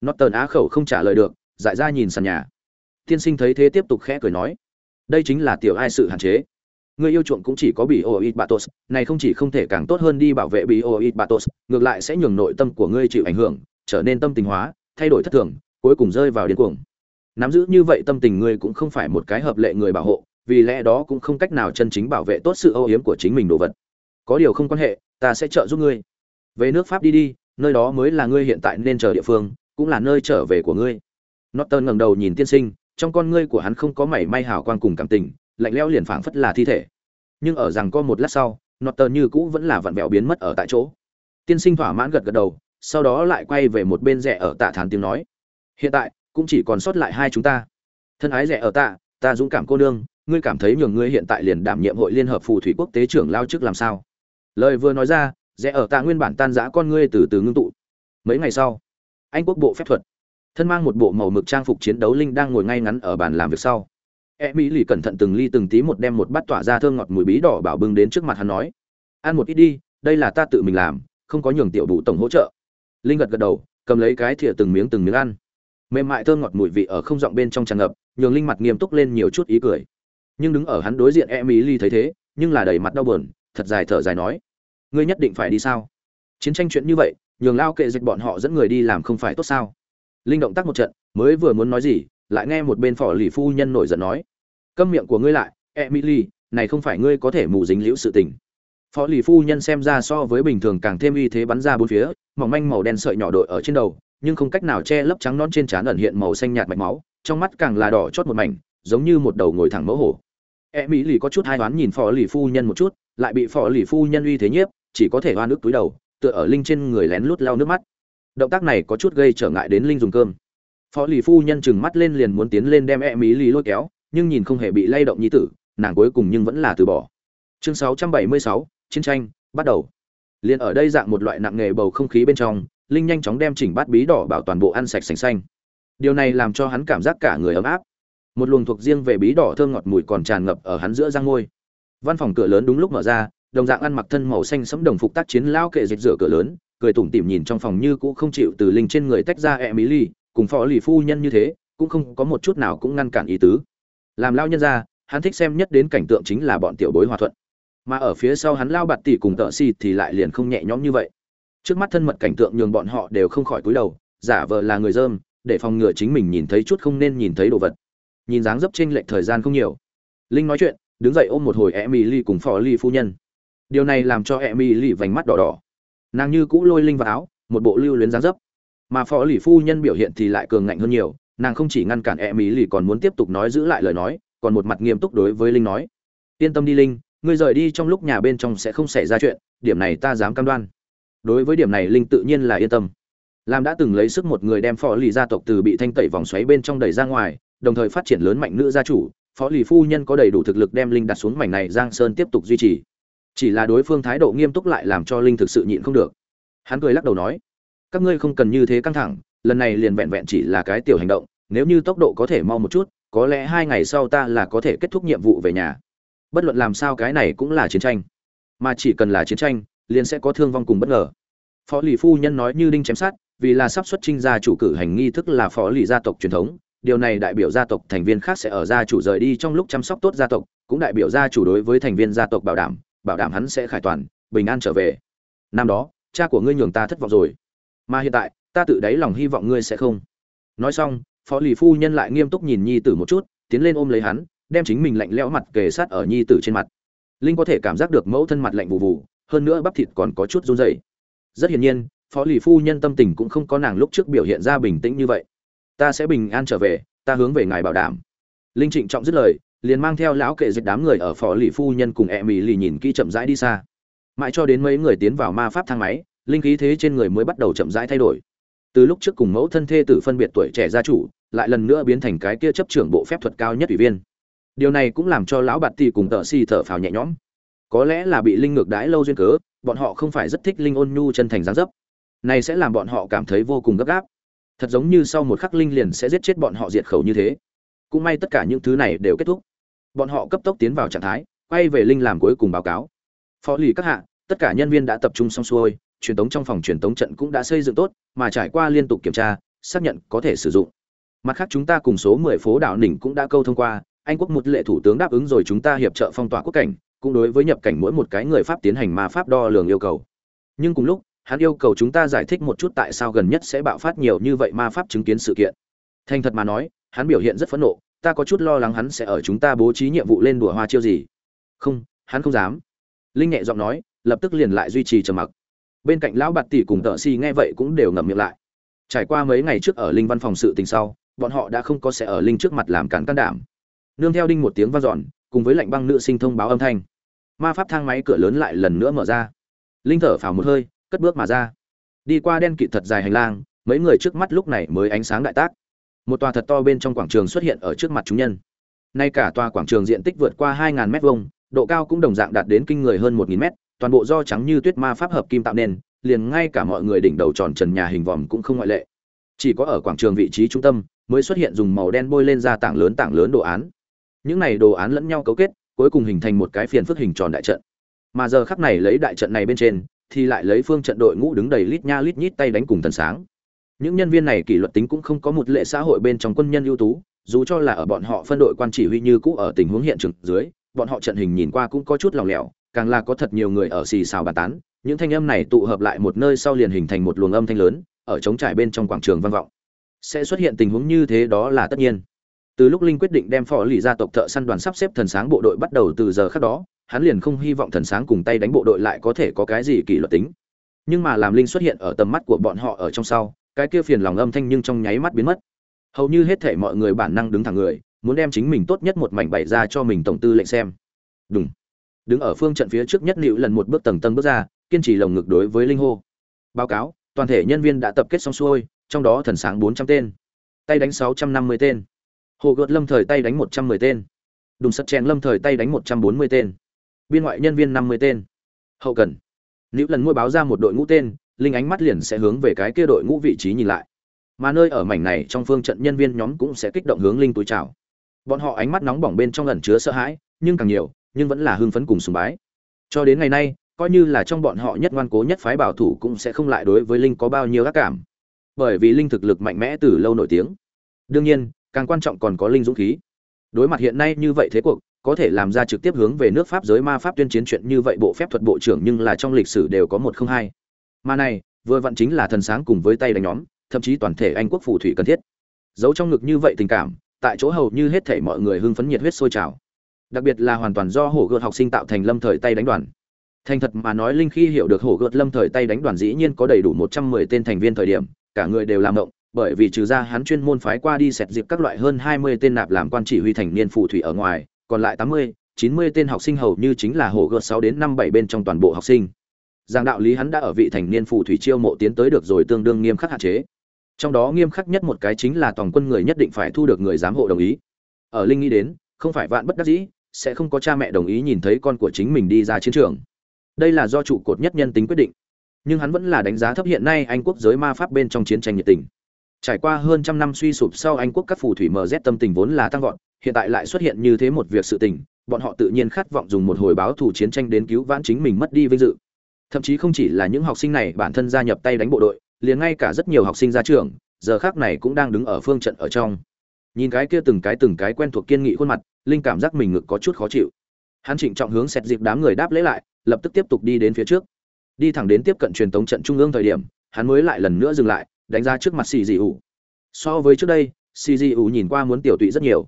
Nó tờn á khẩu không trả lời được, dại ra nhìn sàn nhà. Tiên sinh thấy thế tiếp tục khẽ cười nói, đây chính là tiểu ai sự hạn chế. Người yêu chuộng cũng chỉ có bị oit batos, này không chỉ không thể càng tốt hơn đi bảo vệ bị oit batos, ngược lại sẽ nhường nội tâm của ngươi chịu ảnh hưởng, trở nên tâm tình hóa, thay đổi thất thường, cuối cùng rơi vào điên cuồng nắm giữ như vậy tâm tình ngươi cũng không phải một cái hợp lệ người bảo hộ, vì lẽ đó cũng không cách nào chân chính bảo vệ tốt sự âu yếm của chính mình đồ vật. Có điều không quan hệ, ta sẽ trợ giúp ngươi. Về nước pháp đi đi, nơi đó mới là ngươi hiện tại nên chờ địa phương, cũng là nơi trở về của ngươi. Norton ngẩng đầu nhìn tiên sinh, trong con ngươi của hắn không có mảy may hào quang cùng cảm tình, lạnh lẽo liền phảng phất là thi thể. Nhưng ở rằng có một lát sau, norton như cũ vẫn là vặn vẹo biến mất ở tại chỗ. Tiên sinh thỏa mãn gật gật đầu, sau đó lại quay về một bên rẻ ở tạ thán tiếng nói. Hiện tại cũng chỉ còn sót lại hai chúng ta. Thân ái rẻ ở tạ, ta dũng cảm cô nương, ngươi cảm thấy nhường ngươi hiện tại liền đảm nhiệm hội liên hợp phù thủy quốc tế trưởng lao chức làm sao? Lời vừa nói ra rẽ ở tạ nguyên bản tan giã con ngươi từ từ ngưng tụ. Mấy ngày sau, anh quốc bộ phép thuật, thân mang một bộ màu mực trang phục chiến đấu linh đang ngồi ngay ngắn ở bàn làm việc sau. E mỹ lì cẩn thận từng ly từng tí một đem một bát tỏa ra thơm ngọt mùi bí đỏ bảo bưng đến trước mặt hắn nói, ăn một ít đi, đây là ta tự mình làm, không có nhường tiểu đủ tổng hỗ trợ. Linh gật gật đầu, cầm lấy cái thìa từng miếng từng miếng ăn mềm mại thơm ngọt mùi vị ở không giọng bên trong tràn ngập nhường linh mặt nghiêm túc lên nhiều chút ý cười nhưng đứng ở hắn đối diện Emily thấy thế, nhưng là đầy mặt đau buồn, thật dài thở dài nói: "Ngươi nhất định phải đi sao? Chiến tranh chuyện như vậy, nhường lao kệ dịch bọn họ dẫn người đi làm không phải tốt sao?" Linh động tác một trận, mới vừa muốn nói gì, lại nghe một bên phò lì phu nhân nổi giận nói: "Câm miệng của ngươi lại, Emily, này không phải ngươi có thể mù dính liễu sự tình." Phó lì phu nhân xem ra so với bình thường càng thêm uy thế bắn ra bốn phía, mỏng manh màu đen sợi nhỏ đội ở trên đầu, nhưng không cách nào che lấp trắng non trên trán ẩn hiện màu xanh nhạt mạch máu, trong mắt càng là đỏ chót một mảnh, giống như một đầu ngồi thẳng mẫu hổ. E mỹ lì có chút hai đoán nhìn phò lì phu nhân một chút lại bị phò lì phu nhân uy thế nhiếp chỉ có thể hoa nước túi đầu tựa ở linh trên người lén lút lau nước mắt. Động tác này có chút gây trở ngại đến linh dùng cơm. Phó lì phu nhân chừng mắt lên liền muốn tiến lên đem e mỹ lì lôi kéo nhưng nhìn không hề bị lay động như tử nàng cuối cùng nhưng vẫn là từ bỏ. Chương 676, chiến tranh bắt đầu. Liền ở đây dạng một loại nặng nghề bầu không khí bên trong linh nhanh chóng đem chỉnh bát bí đỏ bảo toàn bộ ăn sạch sành xanh. Điều này làm cho hắn cảm giác cả người ấm áp. Một luồng thuộc riêng về bí đỏ thơm ngọt mùi còn tràn ngập ở hắn giữa răng môi. Văn phòng cửa lớn đúng lúc mở ra, đồng dạng ăn mặc thân màu xanh sẫm đồng phục tác chiến lao kệ dịch rửa cửa lớn, cười tủm tỉm nhìn trong phòng như cũ không chịu từ linh trên người tách ra e mỹ ly cùng phó lì phu nhân như thế, cũng không có một chút nào cũng ngăn cản ý tứ. Làm lao nhân ra, hắn thích xem nhất đến cảnh tượng chính là bọn tiểu bối hòa thuận. Mà ở phía sau hắn lao bạt tỷ cùng tợ si thì lại liền không nhẹ nhõm như vậy trước mắt thân mật cảnh tượng nhường bọn họ đều không khỏi cúi đầu giả vờ là người dơm để phòng ngừa chính mình nhìn thấy chút không nên nhìn thấy đồ vật nhìn dáng dấp trên lệch thời gian không nhiều. Linh nói chuyện, đứng dậy ôm một hồi Emily cùng phò ly phu nhân. Điều này làm cho Emily vành mắt đỏ đỏ. Nàng như cũ lôi Linh vào áo, một bộ lưu luyến dáng dấp. Mà phò lì phu nhân biểu hiện thì lại cường ngạnh hơn nhiều, nàng không chỉ ngăn cản Emily còn muốn tiếp tục nói giữ lại lời nói, còn một mặt nghiêm túc đối với Linh nói: "Yên tâm đi Linh, ngươi rời đi trong lúc nhà bên trong sẽ không xảy ra chuyện, điểm này ta dám cam đoan." Đối với điểm này Linh tự nhiên là yên tâm. Làm đã từng lấy sức một người đem phó lì gia tộc từ bị thanh tẩy vòng xoáy bên trong đẩy ra ngoài, đồng thời phát triển lớn mạnh nữ gia chủ phó lì phu nhân có đầy đủ thực lực đem linh đặt xuống mảnh này giang sơn tiếp tục duy trì. Chỉ là đối phương thái độ nghiêm túc lại làm cho linh thực sự nhịn không được. Hắn cười lắc đầu nói các ngươi không cần như thế căng thẳng lần này liền vẹn vẹn chỉ là cái tiểu hành động nếu như tốc độ có thể mau một chút có lẽ hai ngày sau ta là có thể kết thúc nhiệm vụ về nhà. Bất luận làm sao cái này cũng là chiến tranh mà chỉ cần là chiến tranh liền sẽ có thương vong cùng bất ngờ phó lì phu nhân nói như đinh chém sát vì là sắp xuất trinh gia chủ cử hành nghi thức là phó lì gia tộc truyền thống điều này đại biểu gia tộc thành viên khác sẽ ở gia chủ rời đi trong lúc chăm sóc tốt gia tộc, cũng đại biểu gia chủ đối với thành viên gia tộc bảo đảm, bảo đảm hắn sẽ khải toàn, bình an trở về. Năm đó, cha của ngươi nhường ta thất vọng rồi, mà hiện tại, ta tự đáy lòng hy vọng ngươi sẽ không. Nói xong, Phó Lì phu nhân lại nghiêm túc nhìn nhi tử một chút, tiến lên ôm lấy hắn, đem chính mình lạnh lẽo mặt kề sát ở nhi tử trên mặt. Linh có thể cảm giác được mẫu thân mặt lạnh vụ vụ, hơn nữa bắp thịt còn có chút run rẩy. Rất hiển nhiên, Phó Lì phu nhân tâm tình cũng không có nàng lúc trước biểu hiện ra bình tĩnh như vậy. Ta sẽ bình an trở về ta hướng về ngài bảo đảm. Linh trịnh trọng dứt lời liền mang theo lão kệ dịch đám người ở phó lì phu nhân cùng e mì lì nhìn kỹ chậm rãi đi xa. Mãi cho đến mấy người tiến vào ma pháp thang máy linh khí thế trên người mới bắt đầu chậm rãi thay đổi. Từ lúc trước cùng mẫu thân thê tử phân biệt tuổi trẻ gia chủ lại lần nữa biến thành cái kia chấp trưởng bộ phép thuật cao nhất ủy viên. Điều này cũng làm cho lão bạt tỷ cùng tợ si thở phào nhẹ nhõm có lẽ là bị linh ngược đãi lâu duyên cớ, bọn họ không phải rất thích linh ôn nhu chân thành gián dấp. Này sẽ làm bọn họ cảm thấy vô cùng gấp gáp. Thật giống như sau một khắc linh liền sẽ giết chết bọn họ diệt khẩu như thế. Cũng may tất cả những thứ này đều kết thúc. Bọn họ cấp tốc tiến vào trạng thái, quay về linh làm cuối cùng báo cáo. Phó lì các hạ, tất cả nhân viên đã tập trung xong xuôi, truyền tống trong phòng truyền tống trận cũng đã xây dựng tốt, mà trải qua liên tục kiểm tra, xác nhận có thể sử dụng. Mặt khác chúng ta cùng số mười phố đảo đỉnh cũng đã câu thông qua, anh quốc một lệ thủ tướng đáp ứng rồi chúng ta hiệp trợ phong tỏa quốc cảnh cũng đối với nhập cảnh mỗi một cái người pháp tiến hành ma pháp đo lường yêu cầu. Nhưng cùng lúc, hắn yêu cầu chúng ta giải thích một chút tại sao gần nhất sẽ bạo phát nhiều như vậy ma pháp chứng kiến sự kiện. Thành thật mà nói, hắn biểu hiện rất phẫn nộ, ta có chút lo lắng hắn sẽ ở chúng ta bố trí nhiệm vụ lên đùa hoa chiêu gì. Không, hắn không dám. Linh nhẹ giọng nói, lập tức liền lại duy trì trầm mặc. Bên cạnh lão bạt tỷ cùng tợ si nghe vậy cũng đều ngậm miệng lại. Trải qua mấy ngày trước ở linh văn phòng sự tình sau, bọn họ đã không có sẽ ở linh trước mặt làm cản can đảm. Nương theo đinh một tiếng vang dọn cùng với lạnh băng nữ sinh thông báo âm thanh. Ma pháp thang máy cửa lớn lại lần nữa mở ra. Linh thở phào một hơi, cất bước mà ra. Đi qua đen kịt thật dài hành lang, mấy người trước mắt lúc này mới ánh sáng đại tác. Một tòa thật to bên trong quảng trường xuất hiện ở trước mặt chúng nhân. Nay cả tòa quảng trường diện tích vượt qua 2.000 mét vuông, độ cao cũng đồng dạng đạt đến kinh người hơn 1.000 mét, toàn bộ do trắng như tuyết ma pháp hợp kim tạo nên, liền ngay cả mọi người đỉnh đầu tròn trần nhà hình vòm cũng không ngoại lệ. Chỉ có ở quảng trường vị trí trung tâm, mới xuất hiện dùng màu đen bôi lên ra tảng lớn tảng lớn đồ án những này đồ án lẫn nhau cấu kết, cuối cùng hình thành một cái phiền phức hình tròn đại trận. Mà giờ khắc này lấy đại trận này bên trên, thì lại lấy phương trận đội ngũ đứng đầy lít nha lít nhít tay đánh cùng thần sáng. Những nhân viên này kỷ luật tính cũng không có một lệ xã hội bên trong quân nhân ưu tú, dù cho là ở bọn họ phân đội quan chỉ huy như cũ ở tình huống hiện trường dưới, bọn họ trận hình nhìn qua cũng có chút lỏng lẻo, càng là có thật nhiều người ở xì xào bàn tán. Những thanh âm này tụ hợp lại một nơi sau liền hình thành một luồng âm thanh lớn, ở trống trải bên trong quảng trường vang vọng. Sẽ xuất hiện tình huống như thế đó là tất nhiên từ lúc linh quyết định đem phò lì gia tộc thợ săn đoàn sắp xếp thần sáng bộ đội bắt đầu từ giờ khác đó, hắn liền không hy vọng thần sáng cùng tay đánh bộ đội lại có thể có cái gì kỷ luật tính. Nhưng mà làm linh xuất hiện ở tầm mắt của bọn họ ở trong sau, cái kia phiền lòng âm thanh nhưng trong nháy mắt biến mất. Hầu như hết thể mọi người bản năng đứng thẳng người, muốn đem chính mình tốt nhất một mảnh bày ra cho mình tổng tư lệnh xem. Đúng đứng ở phương trận phía trước nhất liệu lần một bước tầng tầng bước ra, kiên trì lồng ngực đối với linh hô. Báo cáo, toàn thể nhân viên đã tập kết xong xuôi, trong đó thần sáng bốn trăm tên. Tay đánh sáu trăm năm mươi tên hồ gợt lâm thời tay đánh một trăm mười tên. Đùng sắt chèn lâm thời tay đánh một trăm bốn mươi tên. Biên ngoại nhân viên năm mươi tên. Hậu cần. Nữ lần mua báo ra một đội ngũ tên, linh ánh mắt liền sẽ hướng về cái kia đội ngũ vị trí nhìn lại. Mà nơi ở mảnh này trong phương trận nhân viên nhóm cũng sẽ kích động hướng linh túi chào. Bọn họ ánh mắt nóng bỏng bên trong ẩn chứa sợ hãi, nhưng càng nhiều, nhưng vẫn là hưng phấn cùng sùng bái. Cho đến ngày nay, coi như là trong bọn họ nhất ngoan cố nhất phái bảo thủ cũng sẽ không lại đối với linh có bao nhiêu ác cảm. Bởi vì linh thực lực mạnh mẽ từ lâu nổi tiếng. Đương nhiên càng quan trọng còn có linh dũng khí. Đối mặt hiện nay như vậy thế cuộc, có thể làm ra trực tiếp hướng về nước pháp giới ma pháp tuyên chiến chuyện như vậy bộ phép thuật bộ trưởng nhưng là trong lịch sử đều có một không hai. Mà này, vừa vặn chính là thần sáng cùng với tay đánh nhóm, thậm chí toàn thể anh quốc phù thủy cần thiết. Giấu trong ngực như vậy tình cảm, tại chỗ hầu như hết thể mọi người hưng phấn nhiệt huyết sôi trào. Đặc biệt là hoàn toàn do hổ gợt học sinh tạo thành lâm thời tay đánh đoàn. Thành thật mà nói, linh khi hiểu được hổ gợt lâm thời tay đánh đoàn dĩ nhiên có đầy đủ một trăm mười tên thành viên thời điểm, cả người đều làm động bởi vì trừ ra hắn chuyên môn phái qua đi xét dịp các loại hơn hai mươi tên nạp làm quan chỉ huy thành niên phù thủy ở ngoài, còn lại tám mươi, chín mươi tên học sinh hầu như chính là hồ gợt sáu đến năm bảy bên trong toàn bộ học sinh. Giang đạo lý hắn đã ở vị thành niên phù thủy chiêu mộ tiến tới được rồi tương đương nghiêm khắc hạn chế. Trong đó nghiêm khắc nhất một cái chính là toàn quân người nhất định phải thu được người giám hộ đồng ý. Ở linh nghĩ đến, không phải vạn bất đắc dĩ, sẽ không có cha mẹ đồng ý nhìn thấy con của chính mình đi ra chiến trường. Đây là do trụ cột nhất nhân tính quyết định. Nhưng hắn vẫn là đánh giá thấp hiện nay anh quốc giới ma pháp bên trong chiến tranh nhiệt tình trải qua hơn trăm năm suy sụp sau anh quốc các phù thủy mz tâm tình vốn là tăng vọt, hiện tại lại xuất hiện như thế một việc sự tình, bọn họ tự nhiên khát vọng dùng một hồi báo thù chiến tranh đến cứu vãn chính mình mất đi vinh dự. Thậm chí không chỉ là những học sinh này bản thân gia nhập tay đánh bộ đội, liền ngay cả rất nhiều học sinh ra trường, giờ khác này cũng đang đứng ở phương trận ở trong. Nhìn cái kia từng cái từng cái quen thuộc kiên nghị khuôn mặt, linh cảm giác mình ngực có chút khó chịu. Hắn trịnh trọng hướng xét dịp đám người đáp lễ lại, lập tức tiếp tục đi đến phía trước. Đi thẳng đến tiếp cận truyền tống trận trung ương thời điểm, hắn mới lại lần nữa dừng lại đánh ra trước mặt xì dị ủ. So với trước đây, xì dị ủ nhìn qua muốn tiểu tụy rất nhiều.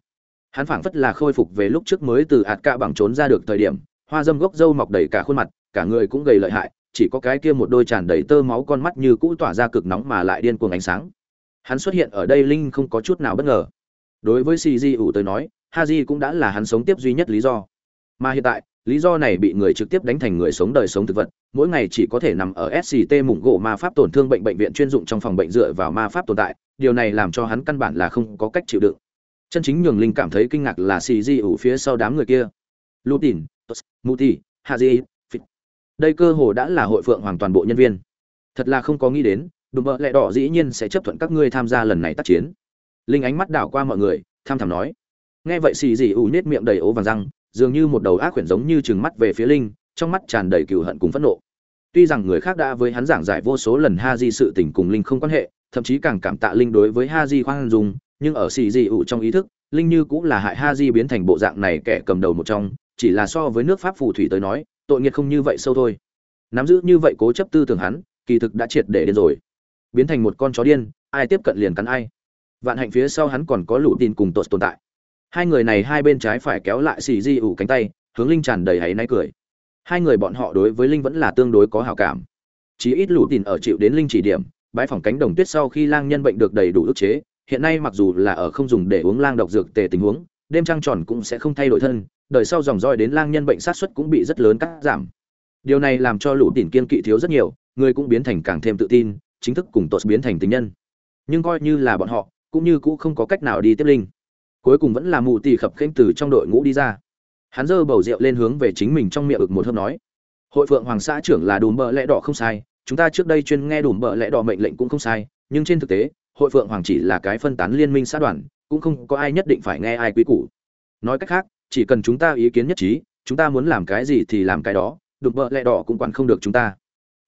Hắn phảng phất là khôi phục về lúc trước mới từ ạt cạ bằng trốn ra được thời điểm, hoa dâm gốc râu mọc đầy cả khuôn mặt, cả người cũng gầy lợi hại, chỉ có cái kia một đôi tràn đầy tơ máu con mắt như cũ tỏa ra cực nóng mà lại điên cuồng ánh sáng. Hắn xuất hiện ở đây linh không có chút nào bất ngờ. Đối với cg ủ tới nói ha di cũng đã là hắn sống tiếp duy nhất lý do. Mà hiện tại, lý do này bị người trực tiếp đánh thành người sống đời sống thực vật mỗi ngày chỉ có thể nằm ở sct mủng gỗ ma pháp tổn thương bệnh bệnh viện chuyên dụng trong phòng bệnh dựa vào ma pháp tồn tại, điều này làm cho hắn căn bản là không có cách chịu đựng. Chân chính nhường linh cảm thấy kinh ngạc là cg ủ phía sau đám người kia. Lutin muti haji đây cơ hồ đã là hội phượng hoàng toàn bộ nhân viên. Thật là không có nghĩ đến, đùm bợ lẹ đỏ dĩ nhiên sẽ chấp thuận các ngươi tham gia lần này tác chiến. Linh ánh mắt đảo qua mọi người, tham thầm nói. Nghe vậy xì gì ủ nết miệng đầy ố vàng răng, dường như một đầu ác quyển giống như trừng mắt về phía linh trong mắt tràn đầy cừu hận cùng phẫn nộ. Tuy rằng người khác đã với hắn giảng giải vô số lần ha di sự tình cùng linh không quan hệ, thậm chí càng cảm tạ linh đối với ha di khoan dung, nhưng ở xì dị ụ trong ý thức, linh như cũng là hại ha di biến thành bộ dạng này kẻ cầm đầu một trong, chỉ là so với nước pháp phù thủy tới nói, tội nghiệt không như vậy sâu thôi. Nắm giữ như vậy cố chấp tư tưởng hắn, kỳ thực đã triệt để đến rồi. Biến thành một con chó điên, ai tiếp cận liền cắn ai. Vạn hạnh phía sau hắn còn có lũ tin cùng tột tồn tại. Hai người này hai bên trái phải kéo lại xì di ủ cánh tay, hướng linh tràn đầy hãy náy cười hai người bọn họ đối với linh vẫn là tương đối có hào cảm. Chí ít lũ tìn ở chịu đến linh chỉ điểm, bãi phòng cánh đồng tuyết sau khi lang nhân bệnh được đầy đủ ức chế, hiện nay mặc dù là ở không dùng để uống lang độc dược tề tình huống, đêm trăng tròn cũng sẽ không thay đổi thân, đời sau dòng roi đến lang nhân bệnh sát xuất cũng bị rất lớn cắt giảm. Điều này làm cho lũ tìn kiên kỵ thiếu rất nhiều, người cũng biến thành càng thêm tự tin, chính thức cùng tột biến thành tình nhân. Nhưng coi như là bọn họ, cũng như cũ không có cách nào đi tiếp linh. Cuối cùng vẫn là mù tì khập khênh từ trong đội ngũ đi ra hắn giơ bầu rượu lên hướng về chính mình trong miệng ực một hớp nói, hội phượng hoàng xã trưởng là đùm bợ lẽ đỏ không sai, chúng ta trước đây chuyên nghe đùm bợ lẽ đỏ mệnh lệnh cũng không sai, nhưng trên thực tế, hội phượng hoàng chỉ là cái phân tán liên minh xã đoàn, cũng không có ai nhất định phải nghe ai quý củ. Nói cách khác, chỉ cần chúng ta ý kiến nhất trí, chúng ta muốn làm cái gì thì làm cái đó, đùm bợ lẽ đỏ cũng quản không được chúng ta.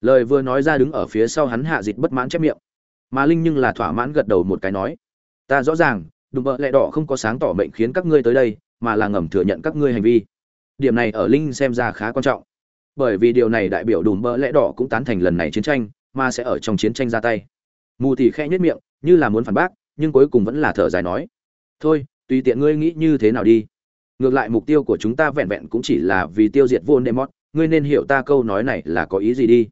Lời vừa nói ra đứng ở phía sau hắn hạ dịch bất mãn chép miệng. Mà linh nhưng là thỏa mãn gật đầu một cái nói, ta rõ ràng, đùm bợ lẽ đỏ không có sáng tỏ mệnh khiến các ngươi tới đây mà là ngầm thừa nhận các ngươi hành vi. Điểm này ở linh xem ra khá quan trọng. Bởi vì điều này đại biểu đùm bỡ lẽ đỏ cũng tán thành lần này chiến tranh mà sẽ ở trong chiến tranh ra tay. Mù thì khẽ nhất miệng như là muốn phản bác nhưng cuối cùng vẫn là thở dài nói. Thôi tùy tiện ngươi nghĩ như thế nào đi. Ngược lại mục tiêu của chúng ta vẹn vẹn cũng chỉ là vì tiêu diệt vô Demot, ngươi nên hiểu ta câu nói này là có ý gì đi.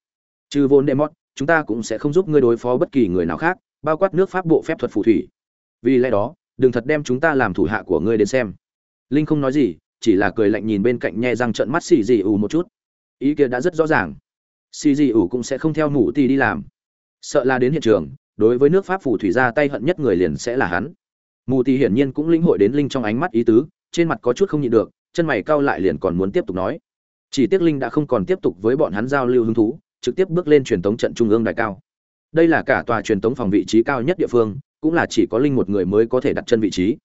Trừ vô Demot, chúng ta cũng sẽ không giúp ngươi đối phó bất kỳ người nào khác bao quát nước pháp bộ phép thuật phù thủy. Vì lẽ đó đừng thật đem chúng ta làm thủ hạ của ngươi đến xem linh không nói gì, chỉ là cười lạnh nhìn bên cạnh nhe răng trận mắt xì dì ủ một chút. Ý kia đã rất rõ ràng. Xì dì ủ cũng sẽ không theo mụ tì đi làm. Sợ là đến hiện trường, đối với nước pháp phù thủy ra tay hận nhất người liền sẽ là hắn. Mù tì hiển nhiên cũng lĩnh hội đến linh trong ánh mắt ý tứ, trên mặt có chút không nhịn được, chân mày cau lại liền còn muốn tiếp tục nói. Chỉ tiếc linh đã không còn tiếp tục với bọn hắn giao lưu hứng thú, trực tiếp bước lên truyền thống trận trung ương đại cao. Đây là cả tòa truyền thống phòng vị trí cao nhất địa phương, cũng là chỉ có linh một người mới có thể đặt chân vị trí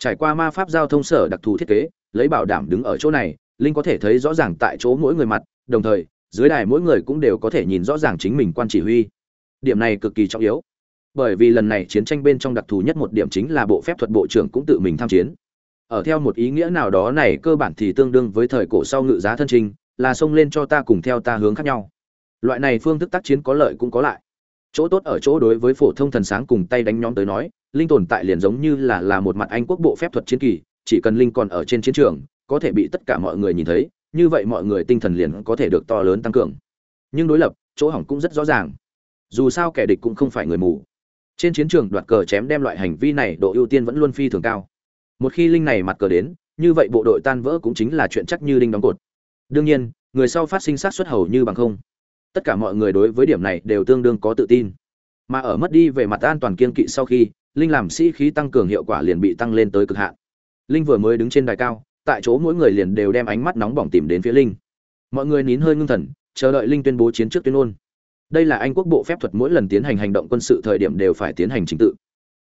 trải qua ma pháp giao thông sở đặc thù thiết kế, lấy bảo đảm đứng ở chỗ này, linh có thể thấy rõ ràng tại chỗ mỗi người mặt, đồng thời, dưới đài mỗi người cũng đều có thể nhìn rõ ràng chính mình quan chỉ huy. Điểm này cực kỳ trọng yếu, bởi vì lần này chiến tranh bên trong đặc thù nhất một điểm chính là bộ phép thuật bộ trưởng cũng tự mình tham chiến. Ở theo một ý nghĩa nào đó này, cơ bản thì tương đương với thời cổ sau ngự giá thân trình, là xông lên cho ta cùng theo ta hướng khác nhau. Loại này phương thức tác chiến có lợi cũng có lại. Chỗ tốt ở chỗ đối với phổ thông thần sáng cùng tay đánh nhóm tới nói linh tồn tại liền giống như là là một mặt anh quốc bộ phép thuật chiến kỳ, chỉ cần linh còn ở trên chiến trường, có thể bị tất cả mọi người nhìn thấy, như vậy mọi người tinh thần liền có thể được to lớn tăng cường. Nhưng đối lập, chỗ hỏng cũng rất rõ ràng. Dù sao kẻ địch cũng không phải người mù. Trên chiến trường đoạt cờ chém đem loại hành vi này, độ ưu tiên vẫn luôn phi thường cao. Một khi linh này mặt cờ đến, như vậy bộ đội tan vỡ cũng chính là chuyện chắc như linh đóng cột. Đương nhiên, người sau phát sinh sát xuất hầu như bằng không. Tất cả mọi người đối với điểm này đều tương đương có tự tin mà ở mất đi về mặt an toàn kiên kỵ sau khi, linh làm sĩ khí tăng cường hiệu quả liền bị tăng lên tới cực hạn. Linh vừa mới đứng trên đài cao, tại chỗ mỗi người liền đều đem ánh mắt nóng bỏng tìm đến phía linh. Mọi người nín hơi ngưng thần, chờ đợi linh tuyên bố chiến trước tuyên ngôn. Đây là anh quốc bộ phép thuật mỗi lần tiến hành hành động quân sự thời điểm đều phải tiến hành trình tự.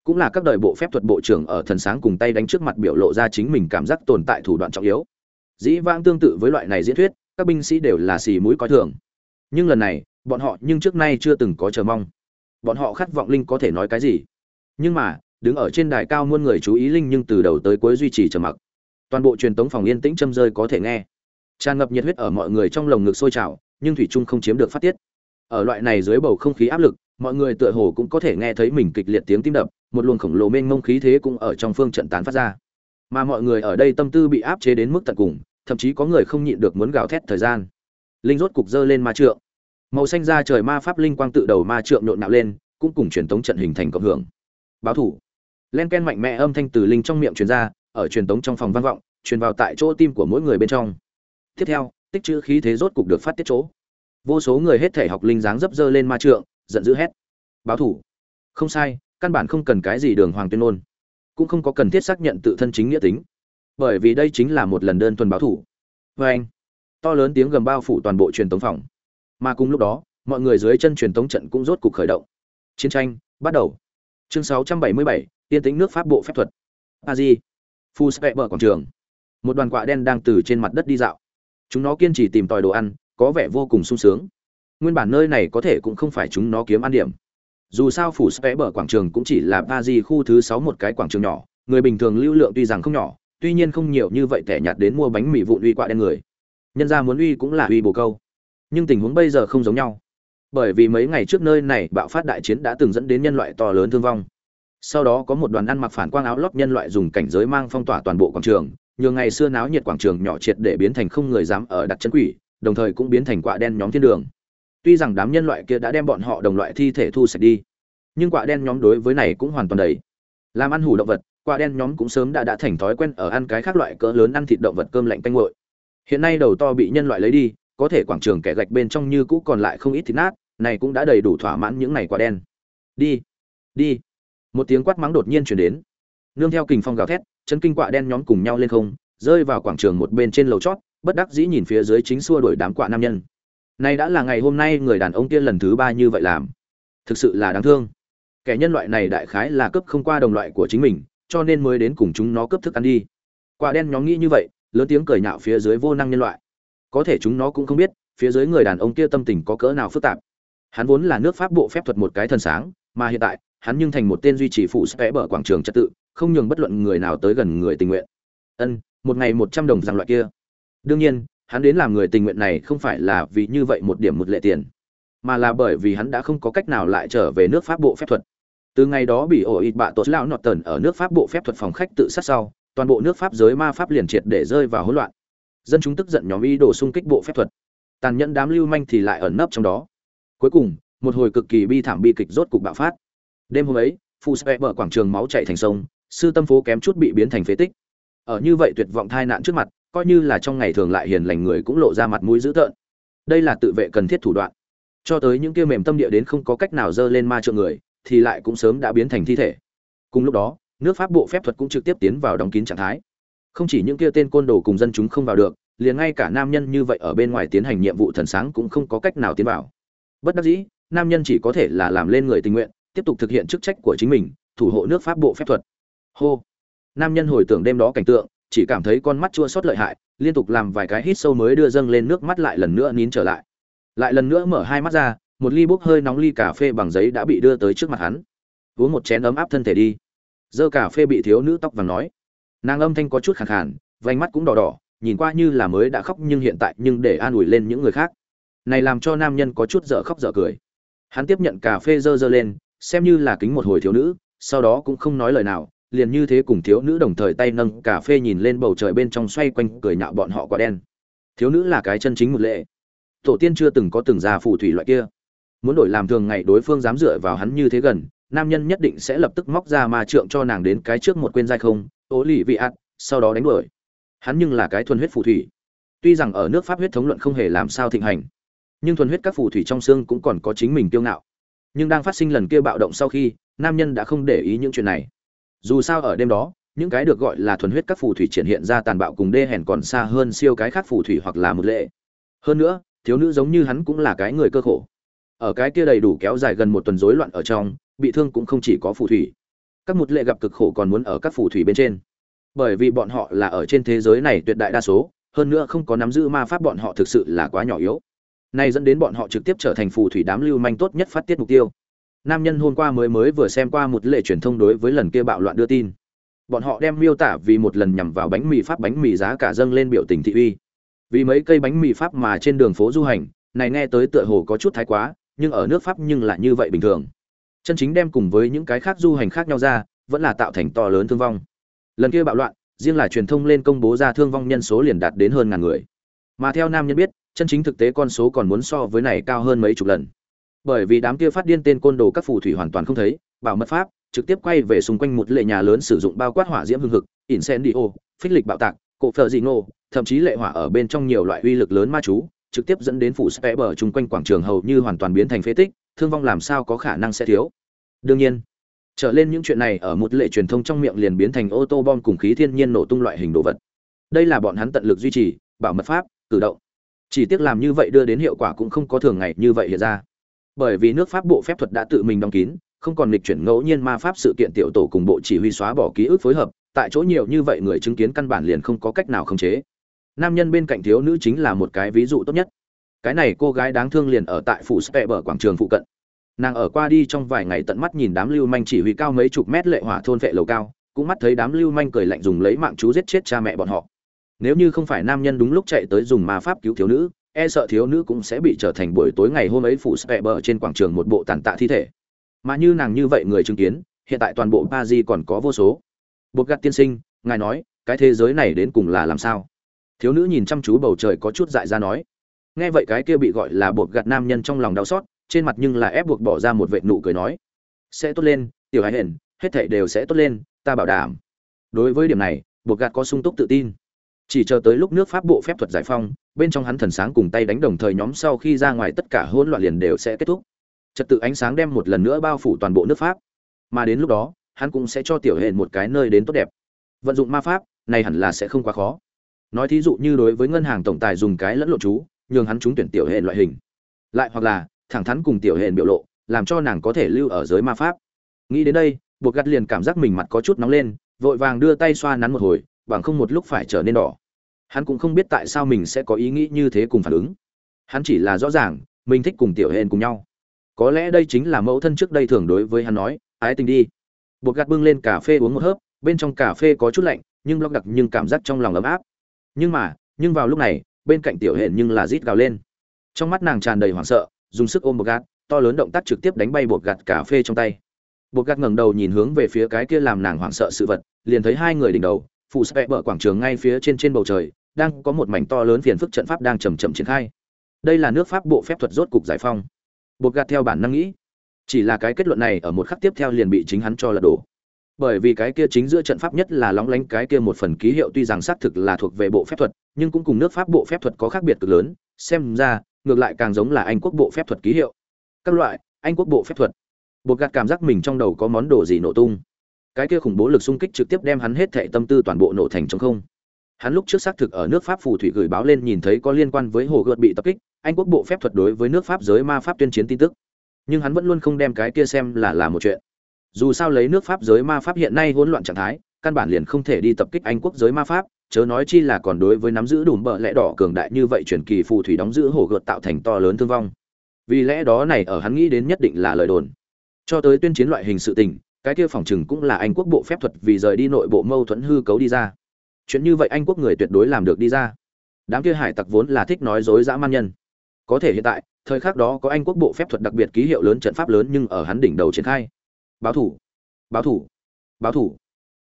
Cũng là các đời bộ phép thuật bộ trưởng ở thần sáng cùng tay đánh trước mặt biểu lộ ra chính mình cảm giác tồn tại thủ đoạn trọng yếu. Dĩ vãng tương tự với loại này diễn thuyết, các binh sĩ đều là xì mũi coi thường. Nhưng lần này, bọn họ nhưng trước nay chưa từng có chờ mong bọn họ khát vọng linh có thể nói cái gì. Nhưng mà, đứng ở trên đài cao muôn người chú ý linh nhưng từ đầu tới cuối duy trì trầm mặc. Toàn bộ truyền tống phòng yên tĩnh châm rơi có thể nghe. Tràn ngập nhiệt huyết ở mọi người trong lồng ngực sôi trào, nhưng thủy trung không chiếm được phát tiết. Ở loại này dưới bầu không khí áp lực, mọi người tựa hồ cũng có thể nghe thấy mình kịch liệt tiếng tim đập, một luồng khổng lồ mênh mông khí thế cũng ở trong phương trận tán phát ra. Mà mọi người ở đây tâm tư bị áp chế đến mức tận cùng, thậm chí có người không nhịn được muốn gào thét thời gian. Linh rốt cục dơ lên ma trượng màu xanh ra trời ma pháp linh quang tự đầu ma trượng nhộn nạo lên, cũng cùng truyền tống trận hình thành cộng hưởng. Báo thủ. Len ken mạnh mẽ âm thanh từ linh trong miệng truyền ra, ở truyền tống trong phòng vang vọng, truyền vào tại chỗ tim của mỗi người bên trong. Tiếp theo, tích chữ khí thế rốt cục được phát tiết chỗ. Vô số người hết thể học linh dáng dấp dơ lên ma trượng, giận dữ hét. Báo thủ. Không sai, căn bản không cần cái gì đường hoàng tuyên ngôn. Cũng không có cần thiết xác nhận tự thân chính nghĩa tính. Bởi vì đây chính là một lần đơn thuần báo thủ. Vê anh to lớn tiếng gầm bao phủ toàn bộ truyền tống phòng mà cùng lúc đó mọi người dưới chân truyền tống trận cũng rốt cục khởi động. Chiến tranh bắt đầu. Chương 677, tiên tính nước pháp bộ phép thuật. A di phu bờ quảng trường. Một đoàn quạ đen đang từ trên mặt đất đi dạo. Chúng nó kiên trì tìm tòi đồ ăn có vẻ vô cùng sung sướng. Nguyên bản nơi này có thể cũng không phải chúng nó kiếm ăn điểm. Dù sao phủ spe bờ quảng trường cũng chỉ là ba di khu thứ sáu một cái quảng trường nhỏ người bình thường lưu lượng tuy rằng không nhỏ tuy nhiên không nhiều như vậy tẻ nhạt đến mua bánh mì vụn uy quạ đen người. Nhân ra muốn uy cũng là uy bồ câu nhưng tình huống bây giờ không giống nhau. Bởi vì mấy ngày trước nơi này bạo phát đại chiến đã từng dẫn đến nhân loại to lớn thương vong. Sau đó có một đoàn ăn mặc phản quang áo lót nhân loại dùng cảnh giới mang phong tỏa toàn bộ quảng trường nhường ngày xưa náo nhiệt quảng trường nhỏ triệt để biến thành không người dám ở đặt chân quỷ, đồng thời cũng biến thành quạ đen nhóm thiên đường. Tuy rằng đám nhân loại kia đã đem bọn họ đồng loại thi thể thu sạch đi, nhưng quạ đen nhóm đối với này cũng hoàn toàn đầy. Làm ăn hủ động vật quạ đen nhóm cũng sớm đã đã thành thói quen ở ăn cái khác loại cỡ lớn ăn thịt động vật cơm lạnh canh nguội. Hiện nay đầu to bị nhân loại lấy đi có thể quảng trường kẻ gạch bên trong như cũ còn lại không ít thịt nát, này cũng đã đầy đủ thỏa mãn những này quả đen. Đi đi. Một tiếng quát mắng đột nhiên chuyển đến. Nương theo kình phong gào thét, chân kinh quạ đen nhóm cùng nhau lên không, rơi vào quảng trường một bên trên lầu chót, bất đắc dĩ nhìn phía dưới chính xua đuổi đám quạ nam nhân. Này đã là ngày hôm nay người đàn ông kia lần thứ ba như vậy làm. Thực sự là đáng thương. Kẻ nhân loại này đại khái là cấp không qua đồng loại của chính mình, cho nên mới đến cùng chúng nó cướp thức ăn đi. Quả đen nhóm nghĩ như vậy, lớn tiếng cười nhạo phía dưới vô năng nhân loại có thể chúng nó cũng không biết, phía dưới người đàn ông kia tâm tình có cỡ nào phức tạp. Hắn vốn là nước pháp bộ phép thuật một cái thần sáng, mà hiện tại, hắn nhưng thành một tên duy trì phụ sẽ bở quảng trường trật tự, không nhường bất luận người nào tới gần người tình nguyện. Ân, một ngày một trăm đồng rằng loại kia. Đương nhiên, hắn đến làm người tình nguyện này không phải là vì như vậy một điểm một lệ tiền, mà là bởi vì hắn đã không có cách nào lại trở về nước pháp bộ phép thuật. Từ ngày đó bị ổ ít bạ tốt lão nọt tần ở nước pháp bộ phép thuật phòng khách tự sát sau, toàn bộ nước pháp giới ma pháp liền triệt để rơi vào hỗn loạn dân chúng tức giận nhóm ý đồ xung kích bộ phép thuật. Tàn nhẫn đám lưu manh thì lại ẩn nấp trong đó. Cuối cùng, một hồi cực kỳ bi thảm bi kịch rốt cục bạo phát. Đêm hôm ấy phụ xe bờ quảng trường máu chạy thành sông, sư tâm phố kém chút bị biến thành phế tích. Ở như vậy tuyệt vọng tai nạn trước mặt, coi như là trong ngày thường lại hiền lành người cũng lộ ra mặt mũi dữ tợn. Đây là tự vệ cần thiết thủ đoạn. Cho tới những kia mềm tâm địa đến không có cách nào dơ lên ma trượng người, thì lại cũng sớm đã biến thành thi thể. Cùng lúc đó, nước pháp bộ phép thuật cũng trực tiếp tiến vào đóng kín trạng thái không chỉ những kia tên côn đồ cùng dân chúng không vào được, liền ngay cả nam nhân như vậy ở bên ngoài tiến hành nhiệm vụ thần sáng cũng không có cách nào tiến vào. Bất đắc dĩ, nam nhân chỉ có thể là làm lên người tình nguyện, tiếp tục thực hiện chức trách của chính mình, thủ hộ nước pháp bộ phép thuật. Hô. Nam nhân hồi tưởng đêm đó cảnh tượng, chỉ cảm thấy con mắt chua xót lợi hại, liên tục làm vài cái hít sâu mới đưa dâng lên nước mắt lại lần nữa nín trở lại. Lại lần nữa mở hai mắt ra, một ly bốc hơi nóng ly cà phê bằng giấy đã bị đưa tới trước mặt hắn. Uống một chén ấm áp thân thể đi. Dơ cà phê bị thiếu nữ tóc vàng nói nàng âm thanh có chút khàn khàn, vành mắt cũng đỏ đỏ, nhìn qua như là mới đã khóc nhưng hiện tại nhưng để an ủi lên những người khác. Này làm cho nam nhân có chút dở khóc dở cười. Hắn tiếp nhận cà phê dơ dơ lên, xem như là kính một hồi thiếu nữ, sau đó cũng không nói lời nào, liền như thế cùng thiếu nữ đồng thời tay nâng cà phê nhìn lên bầu trời bên trong xoay quanh cười nhạo bọn họ quá đen. Thiếu nữ là cái chân chính một lệ. Tổ tiên chưa từng có từng già phù thủy loại kia. Muốn đổi làm thường ngày đối phương dám dựa vào hắn như thế gần, nam nhân nhất định sẽ lập tức móc ra ma trượng cho nàng đến cái trước một quên dai không ố lì vị ạt, sau đó đánh đuổi. Hắn nhưng là cái thuần huyết phù thủy. Tuy rằng ở nước pháp huyết thống luận không hề làm sao thịnh hành, nhưng thuần huyết các phù thủy trong xương cũng còn có chính mình kiêu ngạo. Nhưng đang phát sinh lần kia bạo động sau khi, nam nhân đã không để ý những chuyện này. Dù sao ở đêm đó, những cái được gọi là thuần huyết các phù thủy triển hiện ra tàn bạo cùng đê hèn còn xa hơn siêu cái khác phù thủy hoặc là một lệ. Hơn nữa, thiếu nữ giống như hắn cũng là cái người cơ khổ. Ở cái kia đầy đủ kéo dài gần một tuần rối loạn ở trong, bị thương cũng không chỉ có phù thủy các một lệ gặp cực khổ còn muốn ở các phù thủy bên trên bởi vì bọn họ là ở trên thế giới này tuyệt đại đa số hơn nữa không có nắm giữ ma pháp bọn họ thực sự là quá nhỏ yếu Này dẫn đến bọn họ trực tiếp trở thành phù thủy đám lưu manh tốt nhất phát tiết mục tiêu. Nam nhân hôm qua mới mới vừa xem qua một lệ truyền thông đối với lần kia bạo loạn đưa tin. Bọn họ đem miêu tả vì một lần nhằm vào bánh mì pháp bánh mì giá cả dâng lên biểu tình thị uy. Vì mấy cây bánh mì pháp mà trên đường phố du hành, này nghe tới tựa hồ có chút thái quá, nhưng ở nước Pháp nhưng lại như vậy bình thường. Chân chính đem cùng với những cái khác du hành khác nhau ra, vẫn là tạo thành to lớn thương vong. Lần kia bạo loạn, riêng là truyền thông lên công bố ra thương vong nhân số liền đạt đến hơn ngàn người. Mà theo nam nhân biết, chân chính thực tế con số còn muốn so với này cao hơn mấy chục lần bởi vì đám kia phát điên tên côn đồ các phù thủy hoàn toàn không thấy bảo mật pháp trực tiếp quay về xung quanh một lệ nhà lớn sử dụng bao quát hỏa diễm hương hực incendio phích lịch bạo tạc cộ phở dị nô thậm chí lệ hỏa ở bên trong nhiều loại uy lực lớn ma chú trực tiếp dẫn đến phủ spe bờ chung quanh quảng trường hầu như hoàn toàn biến thành phế tích thương vong làm sao có khả năng sẽ thiếu? Đương nhiên, trở lên những chuyện này ở một lệ truyền thông trong miệng liền biến thành ô tô bom cùng khí thiên nhiên nổ tung loại hình đồ vật. Đây là bọn hắn tận lực duy trì, bảo mật pháp, cử động. Chỉ tiếc làm như vậy đưa đến hiệu quả cũng không có thường ngày như vậy hiện ra. Bởi vì nước pháp bộ phép thuật đã tự mình đóng kín, không còn lịch chuyển ngẫu nhiên ma pháp sự kiện tiểu tổ cùng bộ chỉ huy xóa bỏ ký ức phối hợp, tại chỗ nhiều như vậy người chứng kiến căn bản liền không có cách nào khống chế. Nam nhân bên cạnh thiếu nữ chính là một cái ví dụ tốt nhất cái này cô gái đáng thương liền ở tại phủ spe bờ quảng trường phụ cận nàng ở qua đi trong vài ngày tận mắt nhìn đám lưu manh chỉ huy cao mấy chục mét lệ hỏa thôn vệ lầu cao cũng mắt thấy đám lưu manh cười lạnh dùng lấy mạng chú giết chết cha mẹ bọn họ nếu như không phải nam nhân đúng lúc chạy tới dùng ma pháp cứu thiếu nữ e sợ thiếu nữ cũng sẽ bị trở thành buổi tối ngày hôm ấy phủ spe bờ trên quảng trường một bộ tàn tạ thi thể mà như nàng như vậy người chứng kiến hiện tại toàn bộ Paris còn có vô số. Bột gạt tiên sinh, ngài nói, cái thế giới này đến cùng là làm sao? Thiếu nữ nhìn chăm chú bầu trời có chút dại ra nói. Nghe vậy cái kia bị gọi là bột gạt nam nhân trong lòng đau xót, trên mặt nhưng là ép buộc bỏ ra một vệt nụ cười nói: "Sẽ tốt lên, tiểu hãy hển, hết thảy đều sẽ tốt lên, ta bảo đảm." Đối với điểm này, bột gạt có sung túc tự tin. Chỉ chờ tới lúc nước Pháp bộ phép thuật giải phong, bên trong hắn thần sáng cùng tay đánh đồng thời nhóm sau khi ra ngoài tất cả hỗn loạn liền đều sẽ kết thúc. Trật tự ánh sáng đem một lần nữa bao phủ toàn bộ nước Pháp mà đến lúc đó hắn cũng sẽ cho tiểu hển một cái nơi đến tốt đẹp vận dụng ma pháp này hẳn là sẽ không quá khó nói thí dụ như đối với ngân hàng tổng tài dùng cái lẫn lộn chú nhường hắn trúng tuyển tiểu hệ loại hình. Lại hoặc là, thẳng thắn cùng tiểu hệ biểu lộ, làm cho nàng có thể lưu ở giới ma pháp. Nghĩ đến đây, buộc gắt liền cảm giác mình mặt có chút nóng lên, vội vàng đưa tay xoa nắn một hồi, bằng không một lúc phải trở nên đỏ. Hắn cũng không biết tại sao mình sẽ có ý nghĩ như thế cùng phản ứng. Hắn chỉ là rõ ràng, mình thích cùng tiểu hên cùng nhau. Có lẽ đây chính là mẫu thân trước đây thường đối với hắn nói, ái tình đi. Bột gạt bưng lên cà phê uống một hớp, bên trong cà phê có chút lạnh, nhưng lóc đặc nhưng cảm giác trong lòng ấm áp. Nhưng mà, nhưng vào lúc này bên cạnh tiểu hển nhưng là rít gào lên. Trong mắt nàng tràn đầy hoảng sợ, dùng sức ôm bột gạt, to lớn động tác trực tiếp đánh bay bột gạt cà phê trong tay. Bột gạt ngẩng đầu nhìn hướng về phía cái kia làm nàng hoảng sợ sự vật, liền thấy hai người đỉnh đầu, phụ sẽ bờ quảng trường ngay phía trên trên bầu trời, đang có một mảnh to lớn phiền phức trận pháp đang chầm chậm triển khai. Đây là nước pháp bộ phép thuật rốt cục giải phong bột gạt theo bản năng nghĩ, chỉ là cái kết luận này ở một khắc tiếp theo liền bị chính hắn cho lật đổ bởi vì cái kia chính giữa trận pháp nhất là lóng lánh cái kia một phần ký hiệu tuy rằng xác thực là thuộc về bộ phép thuật, nhưng cũng cùng nước pháp bộ phép thuật có khác biệt cực lớn, xem ra, ngược lại càng giống là anh quốc bộ phép thuật ký hiệu. Các loại, anh quốc bộ phép thuật. Bột gạt cảm giác mình trong đầu có món đồ gì nổ tung. Cái kia khủng bố lực xung kích trực tiếp đem hắn hết thệ tâm tư toàn bộ nổ thành trong không. Hắn lúc trước xác thực ở nước pháp phù thủy gửi báo lên nhìn thấy có liên quan với hồ gợt bị tập kích, anh quốc bộ phép thuật đối với nước pháp giới ma pháp tuyên chiến tin tức. Nhưng hắn vẫn luôn không đem cái kia xem là là một chuyện dù sao lấy nước pháp giới ma pháp hiện nay hỗn loạn trạng thái, căn bản liền không thể đi tập kích anh quốc giới ma pháp, chớ nói chi là còn đối với nắm giữ đùm bợ lẽ đỏ cường đại như vậy truyền kỳ phù thủy đóng giữ hồ gợt tạo thành to lớn thương vong. Vì lẽ đó này ở hắn nghĩ đến nhất định là lời đồn. Cho tới tuyên chiến loại hình sự tình, cái kia phòng chừng cũng là anh quốc bộ phép thuật vì rời đi nội bộ mâu thuẫn hư cấu đi ra. Chuyện như vậy anh quốc người tuyệt đối làm được đi ra. Đám kia hải tặc vốn là thích nói dối dã man nhân. Có thể hiện tại, thời khắc đó có anh quốc bộ phép thuật đặc biệt ký hiệu lớn trận pháp lớn nhưng ở hắn đỉnh đầu triển khai báo thủ báo thủ báo thủ.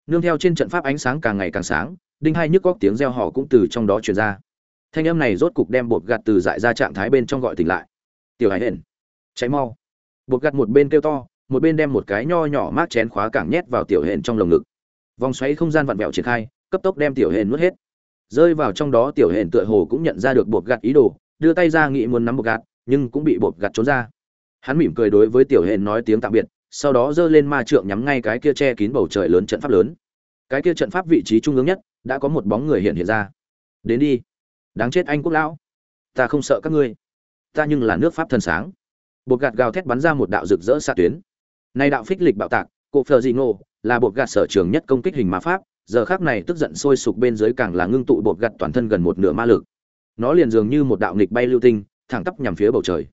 Nương theo trên trận pháp ánh sáng càng ngày càng sáng, đinh hai nhức góc tiếng reo hò cũng từ trong đó truyền ra. Thanh âm này rốt cục đem bột gạt từ dại ra trạng thái bên trong gọi tỉnh lại. Tiểu hải hển cháy mau. Bột gạt một bên kêu to, một bên đem một cái nho nhỏ mát chén khóa cảng nhét vào tiểu hển trong lồng ngực. Vòng xoáy không gian vặn vẹo triển khai, cấp tốc đem tiểu hển nuốt hết. Rơi vào trong đó tiểu hển tựa hồ cũng nhận ra được bột gạt ý đồ, đưa tay ra nghĩ muốn nắm bột gạt, nhưng cũng bị bột gạt trốn ra. Hắn mỉm cười đối với tiểu hển nói tiếng tạm biệt sau đó giơ lên ma trượng nhắm ngay cái kia che kín bầu trời lớn trận pháp lớn. Cái kia trận pháp vị trí trung ương nhất, đã có một bóng người hiện hiện ra. Đến đi. Đáng chết anh quốc lão. Ta không sợ các ngươi. Ta nhưng là nước pháp thần sáng. Bột gạt gào thét bắn ra một đạo rực rỡ xạ tuyến. Nay đạo phích lịch bạo tạc, cổ phờ dị ngộ, là bột gạt sở trường nhất công kích hình ma pháp, giờ khác này tức giận sôi sục bên dưới càng là ngưng tụ bột gạt toàn thân gần một nửa ma lực. Nó liền dường như một đạo nghịch bay lưu tinh, thẳng tắp nhằm phía bầu trời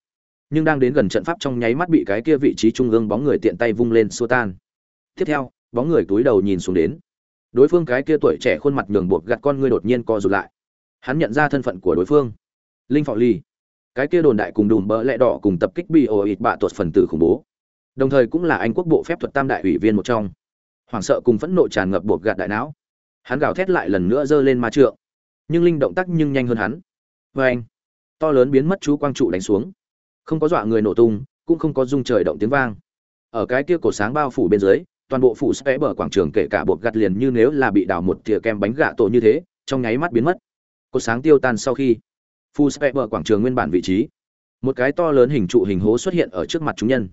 nhưng đang đến gần trận pháp trong nháy mắt bị cái kia vị trí trung ương bóng người tiện tay vung lên xua tan. Tiếp theo, bóng người túi đầu nhìn xuống đến. Đối phương cái kia tuổi trẻ khuôn mặt nhường buộc gặt con ngươi đột nhiên co rụt lại. Hắn nhận ra thân phận của đối phương. Linh phò ly. Cái kia đồn đại cùng đùm bỡ lẽ đỏ cùng tập kích bị ồ ịt bạ tuột phần tử khủng bố. Đồng thời cũng là anh quốc bộ phép thuật tam đại ủy viên một trong. Hoảng sợ cùng phẫn nộ tràn ngập buộc gạt đại não. Hắn gào thét lại lần nữa giơ lên ma trượng. Nhưng linh động tác nhưng nhanh hơn hắn. Vê anh to lớn biến mất chú quang trụ đánh xuống không có dọa người nổ tung, cũng không có rung trời động tiếng vang. Ở cái kia cổ sáng bao phủ bên dưới, toàn bộ phủ sẽ bờ quảng trường kể cả bột gặt liền như nếu là bị đào một thìa kem bánh gạ tổ như thế, trong nháy mắt biến mất. Cột sáng tiêu tan sau khi, phủ sẽ bờ quảng trường nguyên bản vị trí, một cái to lớn hình trụ hình hố xuất hiện ở trước mặt chúng nhân.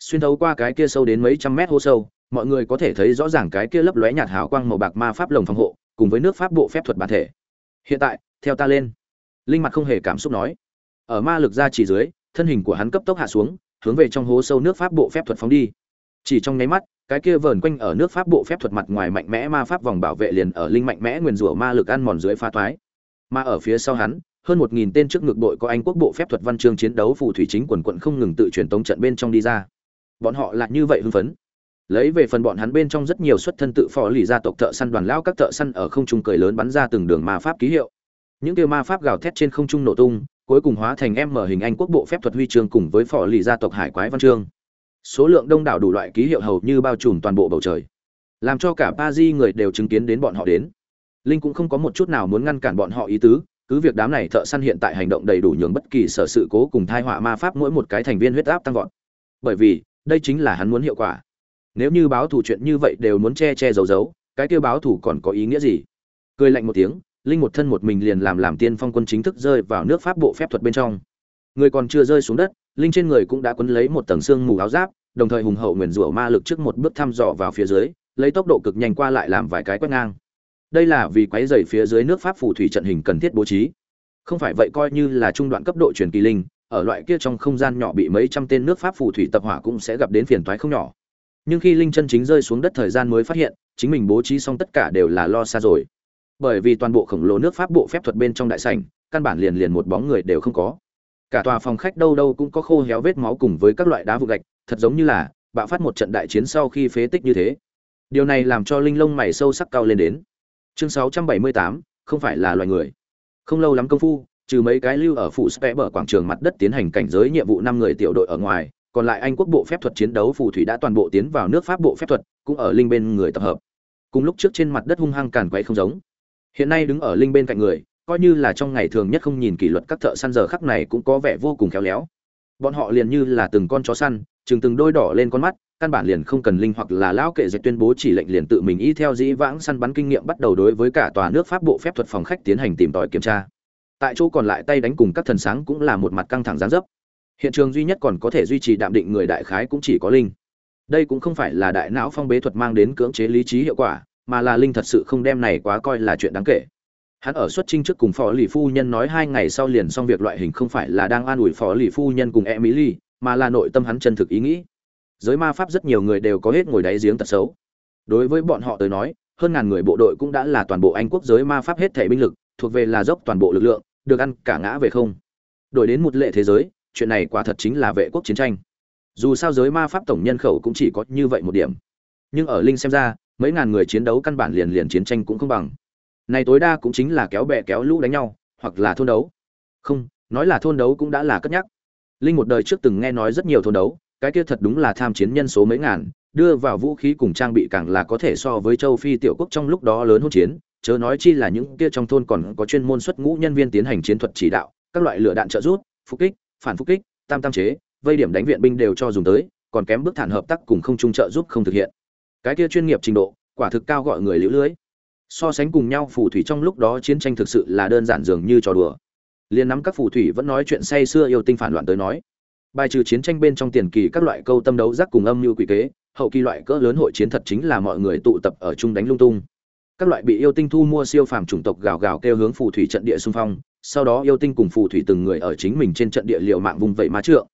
Xuyên thấu qua cái kia sâu đến mấy trăm mét hố sâu, mọi người có thể thấy rõ ràng cái kia lấp lóe nhạt hào quang màu bạc ma pháp lồng phòng hộ, cùng với nước pháp bộ phép thuật bản thể. Hiện tại, theo ta lên. Linh mặt không hề cảm xúc nói. Ở ma lực ra chỉ dưới thân hình của hắn cấp tốc hạ xuống, hướng về trong hố sâu nước pháp bộ phép thuật phóng đi. Chỉ trong nháy mắt, cái kia vờn quanh ở nước pháp bộ phép thuật mặt ngoài mạnh mẽ ma pháp vòng bảo vệ liền ở linh mạnh mẽ nguyền rủa ma lực ăn mòn dưới pha thoái mà ở phía sau hắn, hơn một nghìn tên trước ngực đội có anh quốc bộ phép thuật văn chương chiến đấu phù thủy chính quần quận không ngừng tự truyền tống trận bên trong đi ra. Bọn họ lại như vậy hưng phấn. Lấy về phần bọn hắn bên trong rất nhiều xuất thân tự phò lì gia tộc thợ săn đoàn lão các thợ săn ở không trung cười lớn bắn ra từng đường ma pháp ký hiệu. Những kêu ma pháp gào thét trên không trung nổ tung cuối cùng hóa thành em mở hình anh quốc bộ phép thuật huy chương cùng với phò lì gia tộc hải quái văn chương. Số lượng đông đảo đủ loại ký hiệu hầu như bao trùm toàn bộ bầu trời, làm cho cả pa di người đều chứng kiến đến bọn họ đến. Linh cũng không có một chút nào muốn ngăn cản bọn họ ý tứ, cứ việc đám này thợ săn hiện tại hành động đầy đủ nhường bất kỳ sở sự cố cùng thai họa ma pháp mỗi một cái thành viên huyết áp tăng vọt. Bởi vì, đây chính là hắn muốn hiệu quả. Nếu như báo thủ chuyện như vậy đều muốn che che giấu giấu, cái kêu báo thủ còn có ý nghĩa gì? Cười lạnh một tiếng linh một thân một mình liền làm làm tiên phong quân chính thức rơi vào nước pháp bộ phép thuật bên trong. Người còn chưa rơi xuống đất, linh trên người cũng đã quấn lấy một tầng xương mù áo giáp, đồng thời hùng hậu nguyền rủa ma lực trước một bước thăm dò vào phía dưới, lấy tốc độ cực nhanh qua lại làm vài cái quét ngang. Đây là vì quái dày phía dưới nước pháp phù thủy trận hình cần thiết bố trí. Không phải vậy coi như là trung đoạn cấp độ truyền kỳ linh, ở loại kia trong không gian nhỏ bị mấy trăm tên nước pháp phù thủy tập hỏa cũng sẽ gặp đến phiền toái không nhỏ. Nhưng khi linh chân chính rơi xuống đất thời gian mới phát hiện, chính mình bố trí xong tất cả đều là lo xa rồi bởi vì toàn bộ khổng lồ nước pháp bộ phép thuật bên trong đại sảnh căn bản liền liền một bóng người đều không có. Cả tòa phòng khách đâu đâu cũng có khô héo vết máu cùng với các loại đá vụ gạch thật giống như là bạo phát một trận đại chiến sau khi phế tích như thế. Điều này làm cho linh lông mày sâu sắc cao lên đến. Chương 678, không phải là loài người. Không lâu lắm công phu trừ mấy cái lưu ở phụ spe bờ quảng trường mặt đất tiến hành cảnh giới nhiệm vụ năm người tiểu đội ở ngoài còn lại anh quốc bộ phép thuật chiến đấu phù thủy đã toàn bộ tiến vào nước pháp bộ phép thuật cũng ở linh bên người tập hợp. Cùng lúc trước trên mặt đất hung hăng càn quấy không giống hiện nay đứng ở linh bên cạnh người, coi như là trong ngày thường nhất không nhìn kỷ luật các thợ săn giờ khắc này cũng có vẻ vô cùng khéo léo. Bọn họ liền như là từng con chó săn chừng từng đôi đỏ lên con mắt, căn bản liền không cần linh hoặc là lão kệ dệt tuyên bố chỉ lệnh liền tự mình y theo dĩ vãng săn bắn kinh nghiệm bắt đầu đối với cả tòa nước pháp bộ phép thuật phòng khách tiến hành tìm tòi kiểm tra. Tại chỗ còn lại tay đánh cùng các thần sáng cũng là một mặt căng thẳng gián dấp. Hiện trường duy nhất còn có thể duy trì đạm định người đại khái cũng chỉ có linh. Đây cũng không phải là đại não phong bế thuật mang đến cưỡng chế lý trí hiệu quả mà là linh thật sự không đem này quá coi là chuyện đáng kể. Hắn ở xuất trinh trước cùng phó lì phu nhân nói hai ngày sau liền xong việc loại hình không phải là đang an ủi phó lì phu nhân cùng emily, mà là nội tâm hắn chân thực ý nghĩ. Giới ma pháp rất nhiều người đều có hết ngồi đáy giếng tật xấu. Đối với bọn họ tới nói, hơn ngàn người bộ đội cũng đã là toàn bộ anh quốc giới ma pháp hết thể binh lực, thuộc về là dốc toàn bộ lực lượng, được ăn cả ngã về không. Đổi đến một lệ thế giới, chuyện này quả thật chính là vệ quốc chiến tranh. Dù sao giới ma pháp tổng nhân khẩu cũng chỉ có như vậy một điểm. Nhưng ở linh xem ra mấy ngàn người chiến đấu căn bản liền liền chiến tranh cũng không bằng. Này tối đa cũng chính là kéo bè kéo lũ đánh nhau, hoặc là thôn đấu. Không, nói là thôn đấu cũng đã là cất nhắc. Linh một đời trước từng nghe nói rất nhiều thôn đấu, cái kia thật đúng là tham chiến nhân số mấy ngàn, đưa vào vũ khí cùng trang bị càng là có thể so với châu phi tiểu quốc trong lúc đó lớn hôn chiến, chớ nói chi là những kia trong thôn còn có chuyên môn xuất ngũ nhân viên tiến hành chiến thuật chỉ đạo, các loại lửa đạn trợ rút phục kích, phản phục kích, tam tam chế, vây điểm đánh viện binh đều cho dùng tới, còn kém bước thản hợp tác cùng không trung trợ giúp không thực hiện cái kia chuyên nghiệp trình độ, quả thực cao gọi người liễu lưới. So sánh cùng nhau, phù thủy trong lúc đó chiến tranh thực sự là đơn giản dường như trò đùa. Liền nắm các phù thủy vẫn nói chuyện say xưa yêu tinh phản loạn tới nói. Bài trừ chiến tranh bên trong tiền kỳ các loại câu tâm đấu giác cùng âm mưu quỷ kế, hậu kỳ loại cỡ lớn hội chiến thật chính là mọi người tụ tập ở chung đánh lung tung. Các loại bị yêu tinh thu mua siêu phàm chủng tộc gào gào kêu hướng phù thủy trận địa xung phong, sau đó yêu tinh cùng phù thủy từng người ở chính mình trên trận địa liệu mạng vùng vẫy má trượng.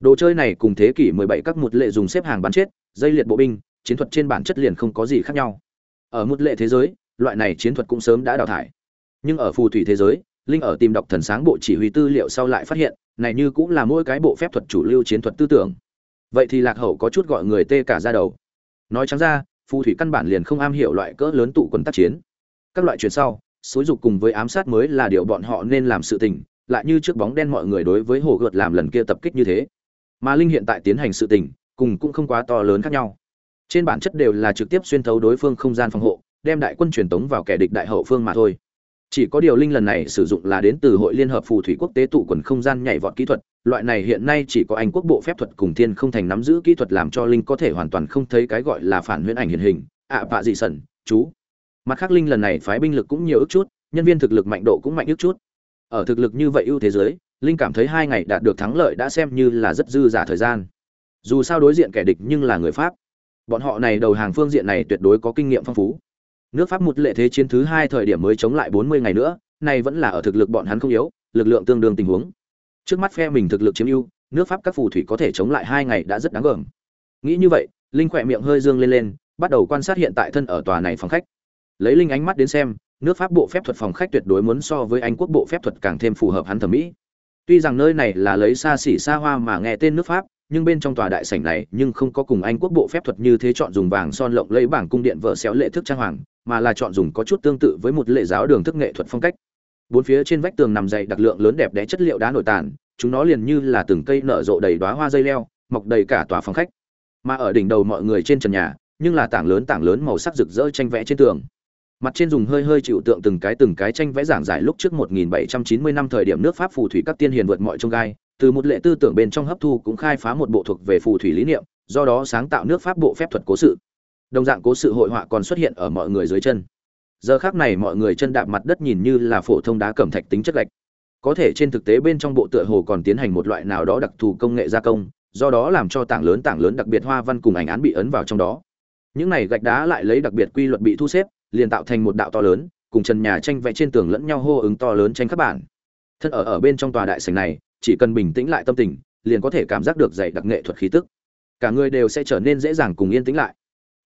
Đồ chơi này cùng thế kỷ 17 các một lệ dùng xếp hàng bắn chết, dây liệt bộ binh chiến thuật trên bản chất liền không có gì khác nhau. Ở một lệ thế giới, loại này chiến thuật cũng sớm đã đào thải. Nhưng ở phù thủy thế giới, linh ở tìm đọc thần sáng bộ chỉ huy tư liệu sau lại phát hiện, này như cũng là mỗi cái bộ phép thuật chủ lưu chiến thuật tư tưởng. Vậy thì lạc hậu có chút gọi người tê cả ra đầu. Nói trắng ra, phù thủy căn bản liền không am hiểu loại cỡ lớn tụ quân tác chiến. Các loại chuyện sau, xối dục cùng với ám sát mới là điều bọn họ nên làm sự tình, lại như trước bóng đen mọi người đối với hồ gợt làm lần kia tập kích như thế. Mà linh hiện tại tiến hành sự tình, cùng cũng không quá to lớn khác nhau trên bản chất đều là trực tiếp xuyên thấu đối phương không gian phòng hộ, đem đại quân truyền tống vào kẻ địch đại hậu phương mà thôi. Chỉ có điều linh lần này sử dụng là đến từ hội liên hợp phù thủy quốc tế tụ quần không gian nhảy vọt kỹ thuật, loại này hiện nay chỉ có anh quốc bộ phép thuật cùng thiên không thành nắm giữ kỹ thuật làm cho linh có thể hoàn toàn không thấy cái gọi là phản huyễn ảnh hiện hình. Ạ vạ dị sẩn, chú. Mặt khác linh lần này phái binh lực cũng nhiều ước chút, nhân viên thực lực mạnh độ cũng mạnh ước chút. Ở thực lực như vậy ưu thế giới linh cảm thấy hai ngày đạt được thắng lợi đã xem như là rất dư giả thời gian. Dù sao đối diện kẻ địch nhưng là người pháp bọn họ này đầu hàng phương diện này tuyệt đối có kinh nghiệm phong phú. Nước pháp một lệ thế chiến thứ hai thời điểm mới chống lại bốn mươi ngày nữa này vẫn là ở thực lực bọn hắn không yếu, lực lượng tương đương tình huống. Trước mắt phe mình thực lực chiếm ưu, nước pháp các phù thủy có thể chống lại hai ngày đã rất đáng gờm. Nghĩ như vậy, linh khỏe miệng hơi dương lên lên, bắt đầu quan sát hiện tại thân ở tòa này phòng khách. Lấy linh ánh mắt đến xem, nước pháp bộ phép thuật phòng khách tuyệt đối muốn so với anh quốc bộ phép thuật càng thêm phù hợp hắn thẩm mỹ. Tuy rằng nơi này là lấy xa xỉ xa hoa mà nghe tên nước pháp nhưng bên trong tòa đại sảnh này nhưng không có cùng anh quốc bộ phép thuật như thế chọn dùng vàng son lộng lấy bảng cung điện vợ xéo lệ thức trang hoàng, mà là chọn dùng có chút tương tự với một lệ giáo đường thức nghệ thuật phong cách. Bốn phía trên vách tường nằm dày đặc lượng lớn đẹp đẽ chất liệu đá nổi tàn, chúng nó liền như là từng cây nở rộ đầy đóa hoa dây leo, mọc đầy cả tòa phòng khách. Mà ở đỉnh đầu mọi người trên trần nhà, nhưng là tảng lớn tảng lớn màu sắc rực rỡ tranh vẽ trên tường. Mặt trên dùng hơi hơi chịu tượng từng cái từng cái tranh vẽ giảng giải lúc trước 1790 năm thời điểm nước pháp phù thủy các tiên hiền vượt mọi trông gai từ một lệ tư tưởng bên trong hấp thu cũng khai phá một bộ thuộc về phù thủy lý niệm, do đó sáng tạo nước pháp bộ phép thuật cố sự. Đồng dạng cố sự hội họa còn xuất hiện ở mọi người dưới chân. Giờ khác này mọi người chân đạp mặt đất nhìn như là phổ thông đá cẩm thạch tính chất gạch. Có thể trên thực tế bên trong bộ tựa hồ còn tiến hành một loại nào đó đặc thù công nghệ gia công, do đó làm cho tảng lớn tảng lớn đặc biệt hoa văn cùng ảnh án bị ấn vào trong đó. Những này gạch đá lại lấy đặc biệt quy luật bị thu xếp, liền tạo thành một đạo to lớn, cùng trần nhà tranh vẽ trên tường lẫn nhau hô ứng to lớn tranh các bản. Thân ở ở bên trong tòa đại sảnh này chỉ cần bình tĩnh lại tâm tình, liền có thể cảm giác được dày đặc nghệ thuật khí tức. Cả người đều sẽ trở nên dễ dàng cùng yên tĩnh lại.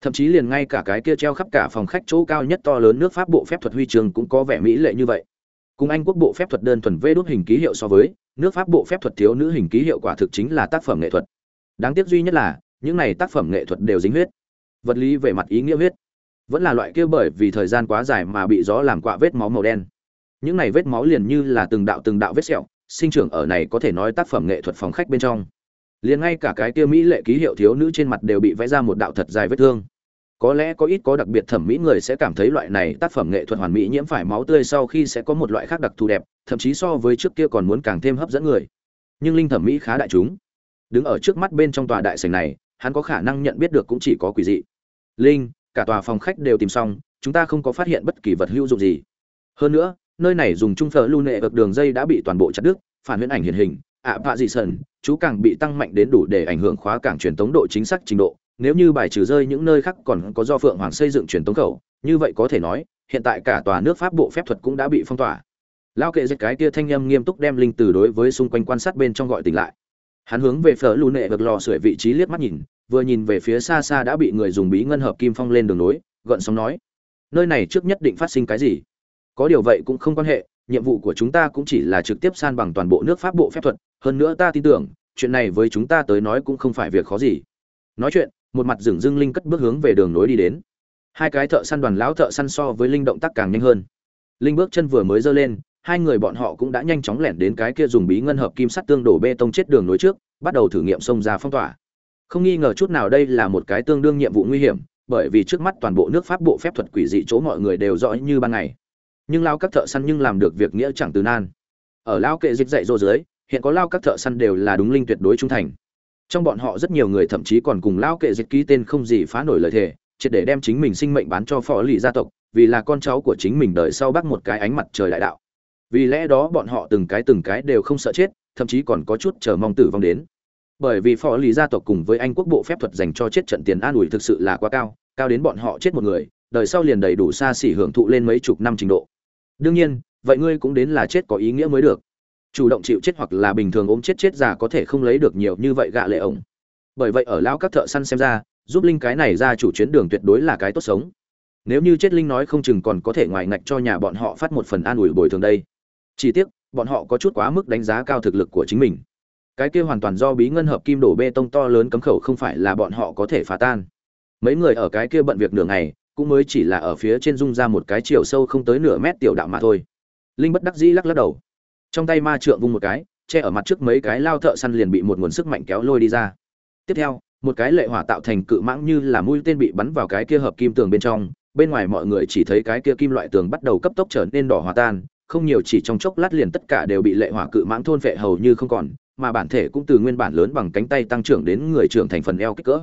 Thậm chí liền ngay cả cái kia treo khắp cả phòng khách chỗ cao nhất to lớn nước pháp bộ phép thuật huy trường cũng có vẻ mỹ lệ như vậy. Cùng anh quốc bộ phép thuật đơn thuần vê đốt hình ký hiệu so với, nước pháp bộ phép thuật thiếu nữ hình ký hiệu quả thực chính là tác phẩm nghệ thuật. Đáng tiếc duy nhất là, những này tác phẩm nghệ thuật đều dính huyết. Vật lý về mặt ý nghĩa huyết. Vẫn là loại kia bởi vì thời gian quá dài mà bị gió làm quạ vết máu màu đen. Những này vết máu liền như là từng đạo từng đạo vết sẹo sinh trưởng ở này có thể nói tác phẩm nghệ thuật phòng khách bên trong. Liền ngay cả cái kia mỹ lệ ký hiệu thiếu nữ trên mặt đều bị vẽ ra một đạo thật dài vết thương. Có lẽ có ít có đặc biệt thẩm mỹ người sẽ cảm thấy loại này tác phẩm nghệ thuật hoàn mỹ nhiễm phải máu tươi sau khi sẽ có một loại khác đặc thù đẹp, thậm chí so với trước kia còn muốn càng thêm hấp dẫn người. Nhưng linh thẩm mỹ khá đại chúng. Đứng ở trước mắt bên trong tòa đại sảnh này, hắn có khả năng nhận biết được cũng chỉ có quỷ dị. Linh, cả tòa phòng khách đều tìm xong, chúng ta không có phát hiện bất kỳ vật hữu dụng gì. Hơn nữa nơi này dùng trung phở lưu nệ vực đường dây đã bị toàn bộ chặt đứt, phản huyễn ảnh hiện hình, ạ vạ dị sần, chú càng bị tăng mạnh đến đủ để ảnh hưởng khóa cảng truyền tống độ chính xác trình độ. Nếu như bài trừ rơi những nơi khác còn có do phượng hoàng xây dựng truyền tống khẩu, như vậy có thể nói, hiện tại cả tòa nước pháp bộ phép thuật cũng đã bị phong tỏa. Lao kệ dịch cái kia thanh âm nghiêm túc đem linh từ đối với xung quanh quan sát bên trong gọi tỉnh lại. Hắn hướng về phở lưu nệ vực lò sưởi vị trí liếc mắt nhìn, vừa nhìn về phía xa xa đã bị người dùng bí ngân hợp kim phong lên đường nối gợn sóng nói, nơi này trước nhất định phát sinh cái gì? Có điều vậy cũng không quan hệ, nhiệm vụ của chúng ta cũng chỉ là trực tiếp san bằng toàn bộ nước pháp bộ phép thuật, hơn nữa ta tin tưởng, chuyện này với chúng ta tới nói cũng không phải việc khó gì. Nói chuyện, một mặt rừng dưng linh cất bước hướng về đường nối đi đến. Hai cái thợ săn đoàn lão thợ săn so với linh động tác càng nhanh hơn. Linh bước chân vừa mới giơ lên, hai người bọn họ cũng đã nhanh chóng lẻn đến cái kia dùng bí ngân hợp kim sắt tương đổ bê tông chết đường nối trước, bắt đầu thử nghiệm xông ra phong tỏa. Không nghi ngờ chút nào đây là một cái tương đương nhiệm vụ nguy hiểm, bởi vì trước mắt toàn bộ nước pháp bộ phép thuật quỷ dị chỗ mọi người đều rõ như ban ngày nhưng lao các thợ săn nhưng làm được việc nghĩa chẳng từ nan. Ở lao kệ dịch dạy dỗ dưới, hiện có lao các thợ săn đều là đúng linh tuyệt đối trung thành. Trong bọn họ rất nhiều người thậm chí còn cùng lao kệ dịch ký tên không gì phá nổi lời thề, triệt để đem chính mình sinh mệnh bán cho phò lì gia tộc, vì là con cháu của chính mình đợi sau bác một cái ánh mặt trời đại đạo. Vì lẽ đó bọn họ từng cái từng cái đều không sợ chết, thậm chí còn có chút chờ mong tử vong đến. Bởi vì phò lì gia tộc cùng với anh quốc bộ phép thuật dành cho chết trận tiền an ủi thực sự là quá cao cao đến bọn họ chết một người, đời sau liền đầy đủ xa xỉ hưởng thụ lên mấy chục năm trình độ đương nhiên, vậy ngươi cũng đến là chết có ý nghĩa mới được. Chủ động chịu chết hoặc là bình thường ốm chết chết già có thể không lấy được nhiều như vậy gạ lệ ổng. Bởi vậy ở lão các thợ săn xem ra, giúp linh cái này ra chủ chuyến đường tuyệt đối là cái tốt sống. Nếu như chết linh nói không chừng còn có thể ngoài ngạch cho nhà bọn họ phát một phần an ủi bồi thường đây. Chỉ tiếc, bọn họ có chút quá mức đánh giá cao thực lực của chính mình. Cái kia hoàn toàn do bí ngân hợp kim đổ bê tông to lớn cấm khẩu không phải là bọn họ có thể phá tan. Mấy người ở cái kia bận việc nửa ngày cũng mới chỉ là ở phía trên dung ra một cái chiều sâu không tới nửa mét tiểu đạo mà thôi. Linh bất đắc dĩ lắc lắc đầu. Trong tay ma trượng vung một cái, che ở mặt trước mấy cái lao thợ săn liền bị một nguồn sức mạnh kéo lôi đi ra. Tiếp theo, một cái lệ hỏa tạo thành cự mãng như là mũi tên bị bắn vào cái kia hợp kim tường bên trong, bên ngoài mọi người chỉ thấy cái kia kim loại tường bắt đầu cấp tốc trở nên đỏ hòa tan, không nhiều chỉ trong chốc lát liền tất cả đều bị lệ hỏa cự mãng thôn phệ hầu như không còn, mà bản thể cũng từ nguyên bản lớn bằng cánh tay tăng trưởng đến người trưởng thành phần eo kích cỡ.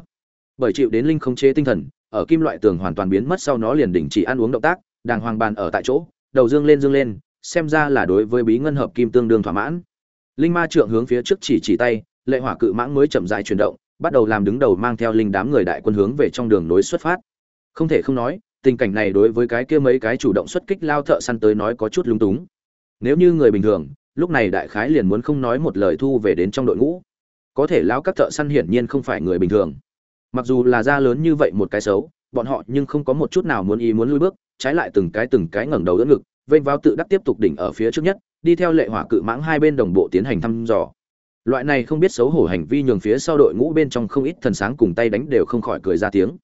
Bởi chịu đến linh không chế tinh thần ở kim loại tường hoàn toàn biến mất sau nó liền đình chỉ ăn uống động tác, đàng hoàng bàn ở tại chỗ, đầu dương lên dương lên, xem ra là đối với bí ngân hợp kim tương đương thỏa mãn. Linh ma trượng hướng phía trước chỉ chỉ tay, lệ hỏa cự mãng mới chậm rãi chuyển động, bắt đầu làm đứng đầu mang theo linh đám người đại quân hướng về trong đường nối xuất phát. Không thể không nói, tình cảnh này đối với cái kia mấy cái chủ động xuất kích lao thợ săn tới nói có chút lung túng. Nếu như người bình thường, lúc này đại khái liền muốn không nói một lời thu về đến trong đội ngũ. Có thể lão các thợ săn hiển nhiên không phải người bình thường mặc dù là ra lớn như vậy một cái xấu, bọn họ nhưng không có một chút nào muốn ý muốn lui bước, trái lại từng cái từng cái ngẩng đầu đỡ ngực, vênh vào tự đắc tiếp tục đỉnh ở phía trước nhất, đi theo lệ hỏa cự mãng hai bên đồng bộ tiến hành thăm dò. Loại này không biết xấu hổ hành vi nhường phía sau đội ngũ bên trong không ít thần sáng cùng tay đánh đều không khỏi cười ra tiếng.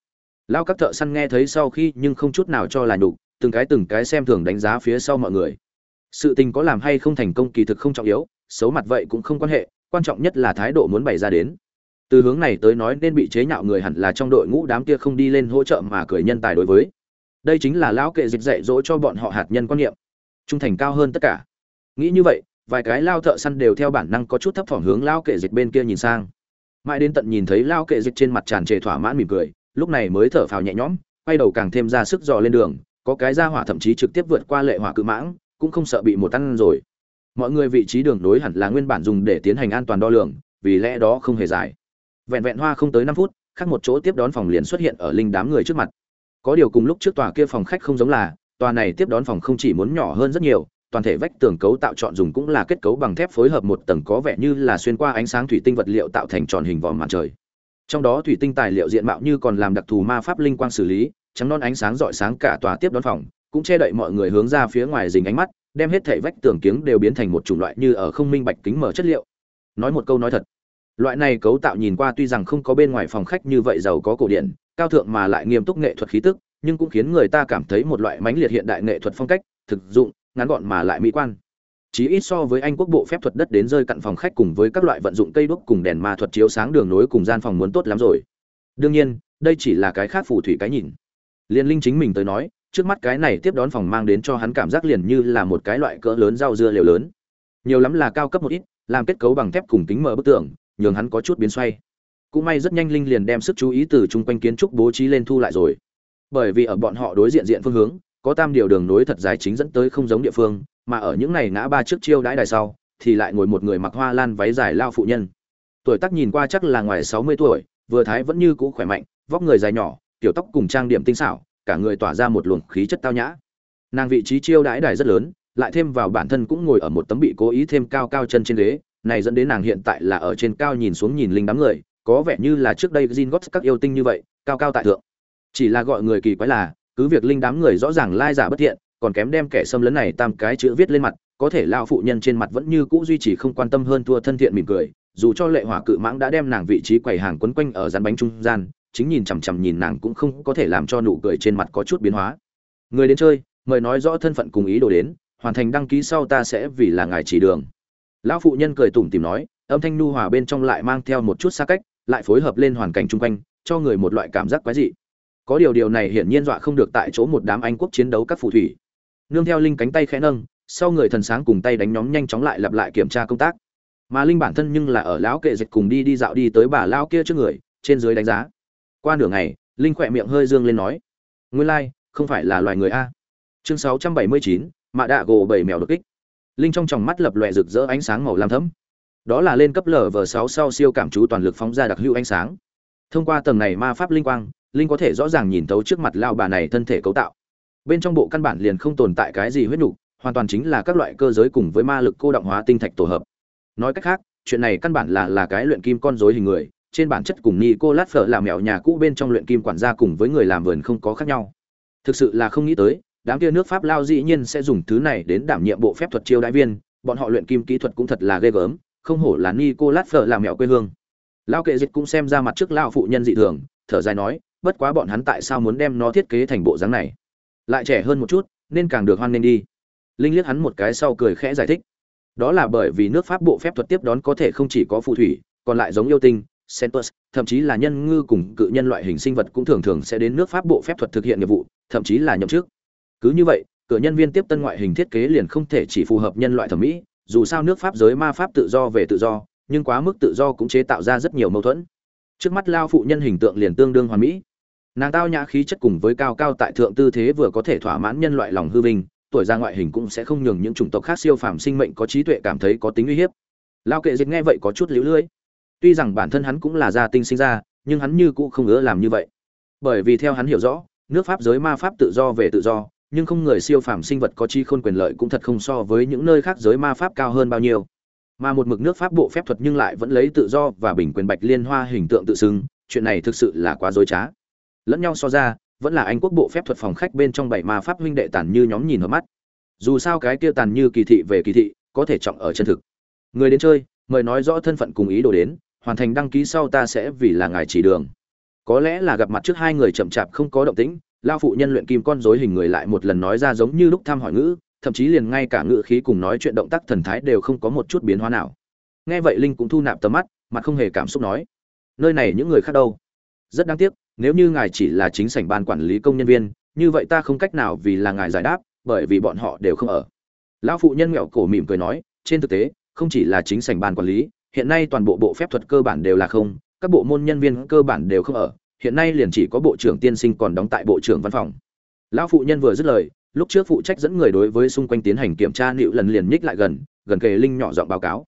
Lao các thợ săn nghe thấy sau khi nhưng không chút nào cho là nhục, từng cái từng cái xem thường đánh giá phía sau mọi người. Sự tình có làm hay không thành công kỳ thực không trọng yếu, xấu mặt vậy cũng không quan hệ, quan trọng nhất là thái độ muốn bày ra đến từ hướng này tới nói nên bị chế nhạo người hẳn là trong đội ngũ đám kia không đi lên hỗ trợ mà cười nhân tài đối với. Đây chính là lão kệ dịch dạy dỗ cho bọn họ hạt nhân quan niệm. Trung thành cao hơn tất cả. Nghĩ như vậy, vài cái lao thợ săn đều theo bản năng có chút thấp thỏm hướng lao kệ dịch bên kia nhìn sang. Mãi đến tận nhìn thấy lao kệ dịch trên mặt tràn trề thỏa mãn mỉm cười, lúc này mới thở phào nhẹ nhõm, quay đầu càng thêm ra sức dò lên đường, có cái ra hỏa thậm chí trực tiếp vượt qua lệ hỏa cự mãng, cũng không sợ bị một tăng rồi. Mọi người vị trí đường nối hẳn là nguyên bản dùng để tiến hành an toàn đo lường, vì lẽ đó không hề dài vẹn vẹn hoa không tới năm phút, khác một chỗ tiếp đón phòng liền xuất hiện ở linh đám người trước mặt. Có điều cùng lúc trước tòa kia phòng khách không giống là, tòa này tiếp đón phòng không chỉ muốn nhỏ hơn rất nhiều, toàn thể vách tường cấu tạo chọn dùng cũng là kết cấu bằng thép phối hợp một tầng có vẻ như là xuyên qua ánh sáng thủy tinh vật liệu tạo thành tròn hình vòm mặt trời. Trong đó thủy tinh tài liệu diện mạo như còn làm đặc thù ma pháp linh quang xử lý, trắng non ánh sáng rọi sáng cả tòa tiếp đón phòng, cũng che đậy mọi người hướng ra phía ngoài dình ánh mắt, đem hết thảy vách tường kiếng đều biến thành một chủng loại như ở không minh bạch kính mở chất liệu. Nói một câu nói thật loại này cấu tạo nhìn qua tuy rằng không có bên ngoài phòng khách như vậy giàu có cổ điển, cao thượng mà lại nghiêm túc nghệ thuật khí tức, nhưng cũng khiến người ta cảm thấy một loại mãnh liệt hiện đại nghệ thuật phong cách, thực dụng, ngắn gọn mà lại mỹ quan. Chí ít so với anh quốc bộ phép thuật đất đến rơi cặn phòng khách cùng với các loại vận dụng cây đuốc cùng đèn ma thuật chiếu sáng đường nối cùng gian phòng muốn tốt lắm rồi. Đương nhiên, đây chỉ là cái khác phù thủy cái nhìn. Liên linh chính mình tới nói, trước mắt cái này tiếp đón phòng mang đến cho hắn cảm giác liền như là một cái loại cỡ lớn rau dưa liều lớn. Nhiều lắm là cao cấp một ít, làm kết cấu bằng thép cùng kính mở bức tường nhường hắn có chút biến xoay. Cũng may rất nhanh linh liền đem sức chú ý từ chung quanh kiến trúc bố trí lên thu lại rồi. Bởi vì ở bọn họ đối diện diện phương hướng, có tam điều đường nối thật dài chính dẫn tới không giống địa phương, mà ở những này ngã ba trước chiêu đãi đài sau, thì lại ngồi một người mặc hoa lan váy dài lao phụ nhân. Tuổi tác nhìn qua chắc là ngoài sáu mươi tuổi, vừa thái vẫn như cũ khỏe mạnh, vóc người dài nhỏ tiểu tóc cùng trang điểm tinh xảo, cả người tỏa ra một luồng khí chất tao nhã. Nàng vị trí chiêu đãi đài rất lớn, lại thêm vào bản thân cũng ngồi ở một tấm bị cố ý thêm cao cao chân trên ghế này dẫn đến nàng hiện tại là ở trên cao nhìn xuống nhìn linh đám người, có vẻ như là trước đây Jin Gots các yêu tinh như vậy, cao cao tại thượng. Chỉ là gọi người kỳ quái là, cứ việc linh đám người rõ ràng lai giả bất thiện, còn kém đem kẻ xâm lấn này tam cái chữ viết lên mặt, có thể lao phụ nhân trên mặt vẫn như cũ duy trì không quan tâm hơn thua thân thiện mỉm cười, dù cho lệ hỏa cự mãng đã đem nàng vị trí quầy hàng quấn quanh ở rắn bánh trung gian, chính nhìn chằm chằm nhìn nàng cũng không có thể làm cho nụ cười trên mặt có chút biến hóa. Người đến chơi, mời nói rõ thân phận cùng ý đồ đến, hoàn thành đăng ký sau ta sẽ vì là ngài chỉ đường lão phụ nhân cười tủm tìm nói âm thanh nu hòa bên trong lại mang theo một chút xa cách lại phối hợp lên hoàn cảnh chung quanh cho người một loại cảm giác quái dị. Có điều điều này hiển nhiên dọa không được tại chỗ một đám anh quốc chiến đấu các phù thủy. Nương theo linh cánh tay khẽ nâng sau người thần sáng cùng tay đánh nhóm nhanh chóng lại lặp lại kiểm tra công tác. Mà linh bản thân nhưng là ở lão kệ dịch cùng đi đi dạo đi tới bà lão kia trước người trên dưới đánh giá. Qua nửa ngày linh khỏe miệng hơi dương lên nói nguyên lai、like, không phải là loài người a. Chương sáu trăm bảy mươi chín mạ đạ gỗ bảy mèo đột kích linh trong tròng mắt lập lòe rực rỡ ánh sáng màu lam thẫm. đó là lên cấp lở vờ sáu sau siêu cảm chú toàn lực phóng ra đặc hữu ánh sáng thông qua tầng này ma pháp linh quang linh có thể rõ ràng nhìn thấu trước mặt lao bà này thân thể cấu tạo bên trong bộ căn bản liền không tồn tại cái gì huyết nhục hoàn toàn chính là các loại cơ giới cùng với ma lực cô động hóa tinh thạch tổ hợp nói cách khác chuyện này căn bản là là cái luyện kim con rối hình người trên bản chất cùng Nicolas Phở là mèo nhà cũ bên trong luyện kim quản gia cùng với người làm vườn không có khác nhau. Thực sự là không nghĩ tới, đám kia nước Pháp lao dĩ nhiên sẽ dùng thứ này đến đảm nhiệm bộ phép thuật chiêu đại viên, bọn họ luyện kim kỹ thuật cũng thật là ghê gớm, không hổ là Nicolas Phở làm mẹo quê hương. Lao kệ dịch cũng xem ra mặt trước lao phụ nhân dị thường, thở dài nói, bất quá bọn hắn tại sao muốn đem nó thiết kế thành bộ dáng này? Lại trẻ hơn một chút, nên càng được hoan nên đi. Linh liếc hắn một cái sau cười khẽ giải thích. Đó là bởi vì nước Pháp bộ phép thuật tiếp đón có thể không chỉ có phù thủy, còn lại giống yêu tinh, Centus, thậm chí là nhân ngư cùng cự nhân loại hình sinh vật cũng thường thường sẽ đến nước Pháp bộ phép thuật thực hiện nhiệm vụ, thậm chí là nhậm chức. Cứ như vậy, cửa nhân viên tiếp tân ngoại hình thiết kế liền không thể chỉ phù hợp nhân loại thẩm mỹ, dù sao nước Pháp giới ma pháp tự do về tự do, nhưng quá mức tự do cũng chế tạo ra rất nhiều mâu thuẫn. Trước mắt lao phụ nhân hình tượng liền tương đương hoàn mỹ. Nàng tao nhã khí chất cùng với cao cao tại thượng tư thế vừa có thể thỏa mãn nhân loại lòng hư vinh, tuổi ra ngoại hình cũng sẽ không nhường những chủng tộc khác siêu phàm sinh mệnh có trí tuệ cảm thấy có tính uy hiếp. Lao kệ dịch nghe vậy có chút liễu lưỡi Tuy rằng bản thân hắn cũng là gia tinh sinh ra, nhưng hắn như cũ không ứa làm như vậy. Bởi vì theo hắn hiểu rõ, nước pháp giới ma pháp tự do về tự do, nhưng không người siêu phàm sinh vật có chi khôn quyền lợi cũng thật không so với những nơi khác giới ma pháp cao hơn bao nhiêu. Mà một mực nước pháp bộ phép thuật nhưng lại vẫn lấy tự do và bình quyền bạch liên hoa hình tượng tự xưng, chuyện này thực sự là quá dối trá. Lẫn nhau so ra, vẫn là anh quốc bộ phép thuật phòng khách bên trong bảy ma pháp huynh đệ tàn như nhóm nhìn hợp mắt dù sao cái kia tàn như kỳ thị về kỳ thị có thể trọng ở chân thực người đến chơi mời nói rõ thân phận cùng ý đồ đến hoàn thành đăng ký sau ta sẽ vì là ngài chỉ đường có lẽ là gặp mặt trước hai người chậm chạp không có động tĩnh lao phụ nhân luyện kim con rối hình người lại một lần nói ra giống như lúc thăm hỏi ngữ, thậm chí liền ngay cả ngữ khí cùng nói chuyện động tác thần thái đều không có một chút biến hóa nào. Nghe vậy linh cũng thu nạp tầm mắt, mặt không hề cảm xúc nói, nơi này những người khác đâu? Rất đáng tiếc, nếu như ngài chỉ là chính sảnh ban quản lý công nhân viên, như vậy ta không cách nào vì là ngài giải đáp, bởi vì bọn họ đều không ở. Lão phụ nhân nghẹo cổ mỉm cười nói, trên thực tế, không chỉ là chính sảnh ban quản lý, hiện nay toàn bộ bộ phép thuật cơ bản đều là không, các bộ môn nhân viên cơ bản đều không ở hiện nay liền chỉ có bộ trưởng tiên sinh còn đóng tại bộ trưởng văn phòng. Lão phụ nhân vừa dứt lời, lúc trước phụ trách dẫn người đối với xung quanh tiến hành kiểm tra nịu lần liền nhích lại gần gần kề linh nhỏ giọng báo cáo.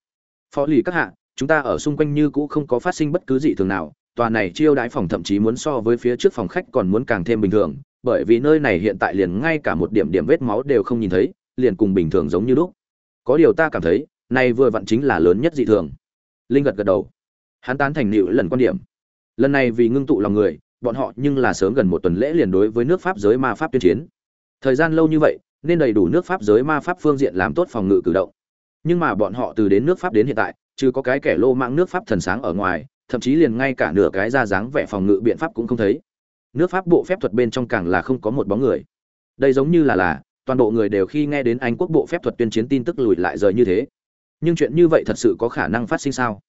Phó lì các hạ, chúng ta ở xung quanh như cũ không có phát sinh bất cứ gì thường nào, tòa này chiêu đãi phòng thậm chí muốn so với phía trước phòng khách còn muốn càng thêm bình thường, bởi vì nơi này hiện tại liền ngay cả một điểm điểm vết máu đều không nhìn thấy, liền cùng bình thường giống như lúc. Có điều ta cảm thấy, này vừa vặn chính là lớn nhất dị thường. Linh gật gật đầu. Hắn tán thành nịu lần quan điểm lần này vì ngưng tụ lòng người, bọn họ nhưng là sớm gần một tuần lễ liền đối với nước pháp giới ma pháp tuyên chiến. Thời gian lâu như vậy, nên đầy đủ nước pháp giới ma pháp phương diện làm tốt phòng ngự cử động. Nhưng mà bọn họ từ đến nước pháp đến hiện tại chứ có cái kẻ lô mạng nước pháp thần sáng ở ngoài, thậm chí liền ngay cả nửa cái ra dáng vẻ phòng ngự biện pháp cũng không thấy. Nước pháp bộ phép thuật bên trong càng là không có một bóng người. Đây giống như là là, toàn bộ người đều khi nghe đến anh quốc bộ phép thuật tuyên chiến tin tức lùi lại rời như thế. Nhưng chuyện như vậy thật sự có khả năng phát sinh sao?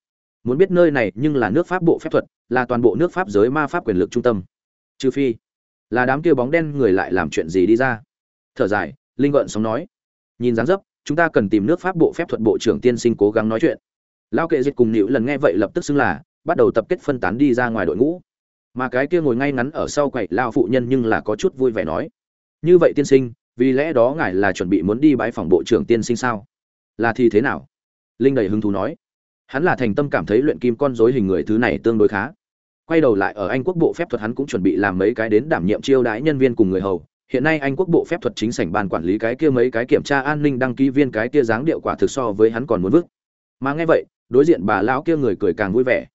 Muốn biết nơi này nhưng là nước pháp bộ phép thuật, là toàn bộ nước pháp giới ma pháp quyền lực trung tâm. Trừ phi, là đám kia bóng đen người lại làm chuyện gì đi ra. Thở dài, linh gợn sống nói. Nhìn dáng dấp, chúng ta cần tìm nước pháp bộ phép thuật bộ trưởng tiên sinh cố gắng nói chuyện. Lao kệ dịch cùng nịu lần nghe vậy lập tức xưng là, bắt đầu tập kết phân tán đi ra ngoài đội ngũ. Mà cái kia ngồi ngay ngắn ở sau quậy lao phụ nhân nhưng là có chút vui vẻ nói. Như vậy tiên sinh, vì lẽ đó ngài là chuẩn bị muốn đi bãi phòng bộ trưởng tiên sinh sao? Là thì thế nào? Linh đầy hứng thú nói hắn là thành tâm cảm thấy luyện kim con dối hình người thứ này tương đối khá. Quay đầu lại ở anh quốc bộ phép thuật hắn cũng chuẩn bị làm mấy cái đến đảm nhiệm chiêu đãi nhân viên cùng người hầu. Hiện nay anh quốc bộ phép thuật chính sảnh ban quản lý cái kia mấy cái kiểm tra an ninh đăng ký viên cái kia dáng điệu quả thực so với hắn còn muốn vứt mà nghe vậy, đối diện bà lão kia người cười càng vui vẻ.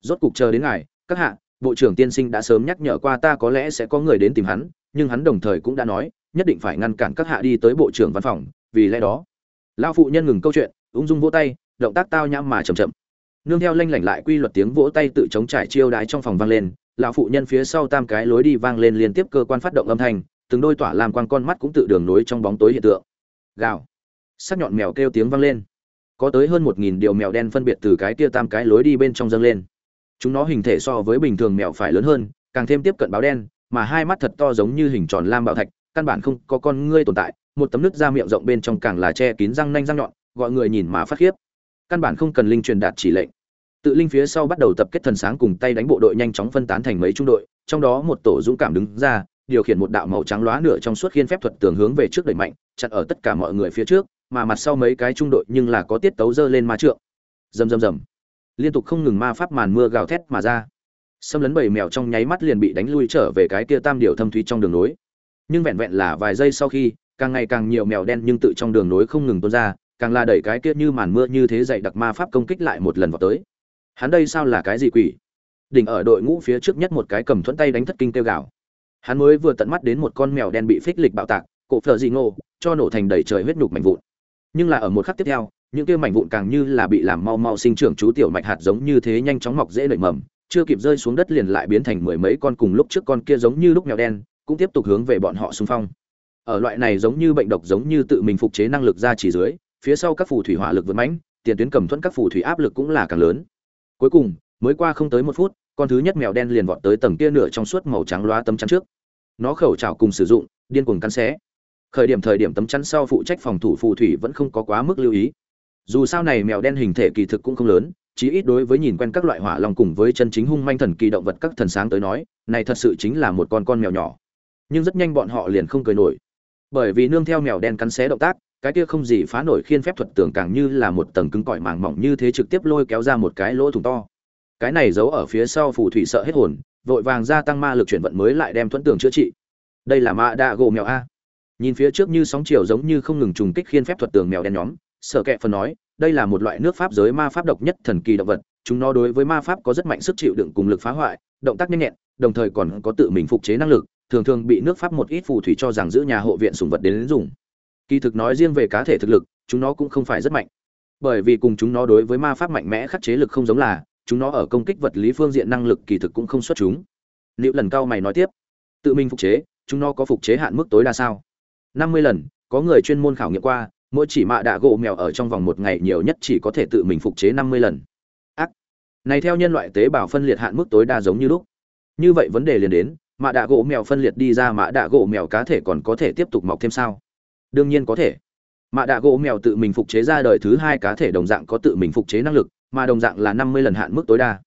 Rốt cục chờ đến ngài các hạ, bộ trưởng tiên sinh đã sớm nhắc nhở qua ta có lẽ sẽ có người đến tìm hắn, nhưng hắn đồng thời cũng đã nói, nhất định phải ngăn cản các hạ đi tới bộ trưởng văn phòng, vì lẽ đó. Lão phụ nhân ngừng câu chuyện, ung dung vỗ tay động tác tao nhãm mà chậm chậm. Nương theo lanh lảnh lại quy luật tiếng vỗ tay tự chống trải chiêu đái trong phòng vang lên, lão phụ nhân phía sau tam cái lối đi vang lên liên tiếp cơ quan phát động âm thanh, từng đôi tỏa làm quang con mắt cũng tự đường nối trong bóng tối hiện tượng. Gào. Sắc nhọn mèo kêu tiếng vang lên. Có tới hơn một nghìn điều mèo đen phân biệt từ cái kia tam cái lối đi bên trong dâng lên. Chúng nó hình thể so với bình thường mèo phải lớn hơn, càng thêm tiếp cận báo đen, mà hai mắt thật to giống như hình tròn lam bảo thạch, căn bản không có con ngươi tồn tại, một tấm nước da miệng rộng bên trong càng là che kín răng nanh răng nhọn, gọi người nhìn mà phát khiếp căn bản không cần linh truyền đạt chỉ lệnh. Tự linh phía sau bắt đầu tập kết thần sáng cùng tay đánh bộ đội nhanh chóng phân tán thành mấy trung đội, trong đó một tổ dũng cảm đứng ra, điều khiển một đạo màu trắng lóa nửa trong suốt khiên phép thuật tường hướng về trước đẩy mạnh, chặn ở tất cả mọi người phía trước, mà mặt sau mấy cái trung đội nhưng là có tiết tấu dơ lên ma trượng. Rầm rầm rầm. Liên tục không ngừng ma pháp màn mưa gào thét mà ra. Xâm lấn bầy mèo trong nháy mắt liền bị đánh lui trở về cái kia tam điều thâm thúy trong đường nối. Nhưng vẹn vẹn là vài giây sau khi, càng ngày càng nhiều mèo đen nhưng tự trong đường nối không ngừng tuôn ra càng là đẩy cái kia như màn mưa như thế dậy đặc ma pháp công kích lại một lần vào tới. Hắn đây sao là cái gì quỷ? Đỉnh ở đội ngũ phía trước nhất một cái cầm thuẫn tay đánh thất kinh kêu gào. Hắn mới vừa tận mắt đến một con mèo đen bị phích lịch bạo tạc, cổ phở dị ngô cho nổ thành đầy trời huyết nhục mảnh vụn. Nhưng là ở một khắc tiếp theo, những kia mảnh vụn càng như là bị làm mau mau sinh trưởng chú tiểu mạch hạt giống như thế nhanh chóng mọc dễ nảy mầm, chưa kịp rơi xuống đất liền lại biến thành mười mấy con cùng lúc trước con kia giống như lúc mèo đen, cũng tiếp tục hướng về bọn họ xung phong. Ở loại này giống như bệnh độc giống như tự mình phục chế năng lực ra chỉ dưới phía sau các phù thủy hỏa lực vượt mãnh, tiền tuyến cầm thuẫn các phù thủy áp lực cũng là càng lớn. Cuối cùng, mới qua không tới một phút, con thứ nhất mèo đen liền vọt tới tầng kia nửa trong suốt màu trắng loa tấm chắn trước. Nó khẩu trào cùng sử dụng, điên cuồng cắn xé. Khởi điểm thời điểm tấm chắn sau phụ trách phòng thủ phù thủy vẫn không có quá mức lưu ý. Dù sao này mèo đen hình thể kỳ thực cũng không lớn, chí ít đối với nhìn quen các loại hỏa long cùng với chân chính hung manh thần kỳ động vật các thần sáng tới nói, này thật sự chính là một con con mèo nhỏ. Nhưng rất nhanh bọn họ liền không cười nổi. Bởi vì nương theo mèo đen cắn xé động tác cái kia không gì phá nổi khiên phép thuật tưởng càng như là một tầng cứng cỏi màng mỏng như thế trực tiếp lôi kéo ra một cái lỗ thủng to. Cái này giấu ở phía sau phù thủy sợ hết hồn vội vàng gia tăng ma lực chuyển vận mới lại đem thuẫn tường chữa trị. Đây là ma đa gỗ mèo a. Nhìn phía trước như sóng chiều giống như không ngừng trùng kích khiên phép thuật tường mèo đen nhóm sợ kệ phần nói đây là một loại nước pháp giới ma pháp độc nhất thần kỳ động vật chúng nó đối với ma pháp có rất mạnh sức chịu đựng cùng lực phá hoại động tác nhanh nhẹn đồng thời còn có tự mình phục chế năng lực thường thường bị nước pháp một ít phù thủy cho rằng giữ nhà hộ viện sùng vật đến, đến dùng kỳ thực nói riêng về cá thể thực lực, chúng nó cũng không phải rất mạnh. Bởi vì cùng chúng nó đối với ma pháp mạnh mẽ khắc chế lực không giống là, chúng nó ở công kích vật lý phương diện năng lực kỳ thực cũng không xuất chúng. Liệu lần cao mày nói tiếp, tự mình phục chế, chúng nó có phục chế hạn mức tối đa sao? Năm mươi lần, có người chuyên môn khảo nghiệm qua, mỗi chỉ mạ đạ gỗ mèo ở trong vòng một ngày nhiều nhất chỉ có thể tự mình phục chế năm mươi lần. Ác. Này theo nhân loại tế bào phân liệt hạn mức tối đa giống như lúc. Như vậy vấn đề liền đến, mạ đạ gỗ mèo phân liệt đi ra mạ đạ gỗ mèo cá thể còn có thể tiếp tục mọc thêm sao? Đương nhiên có thể. Mạ đạ gỗ mèo tự mình phục chế ra đời thứ hai cá thể đồng dạng có tự mình phục chế năng lực, mà đồng dạng là năm mươi lần hạn mức tối đa.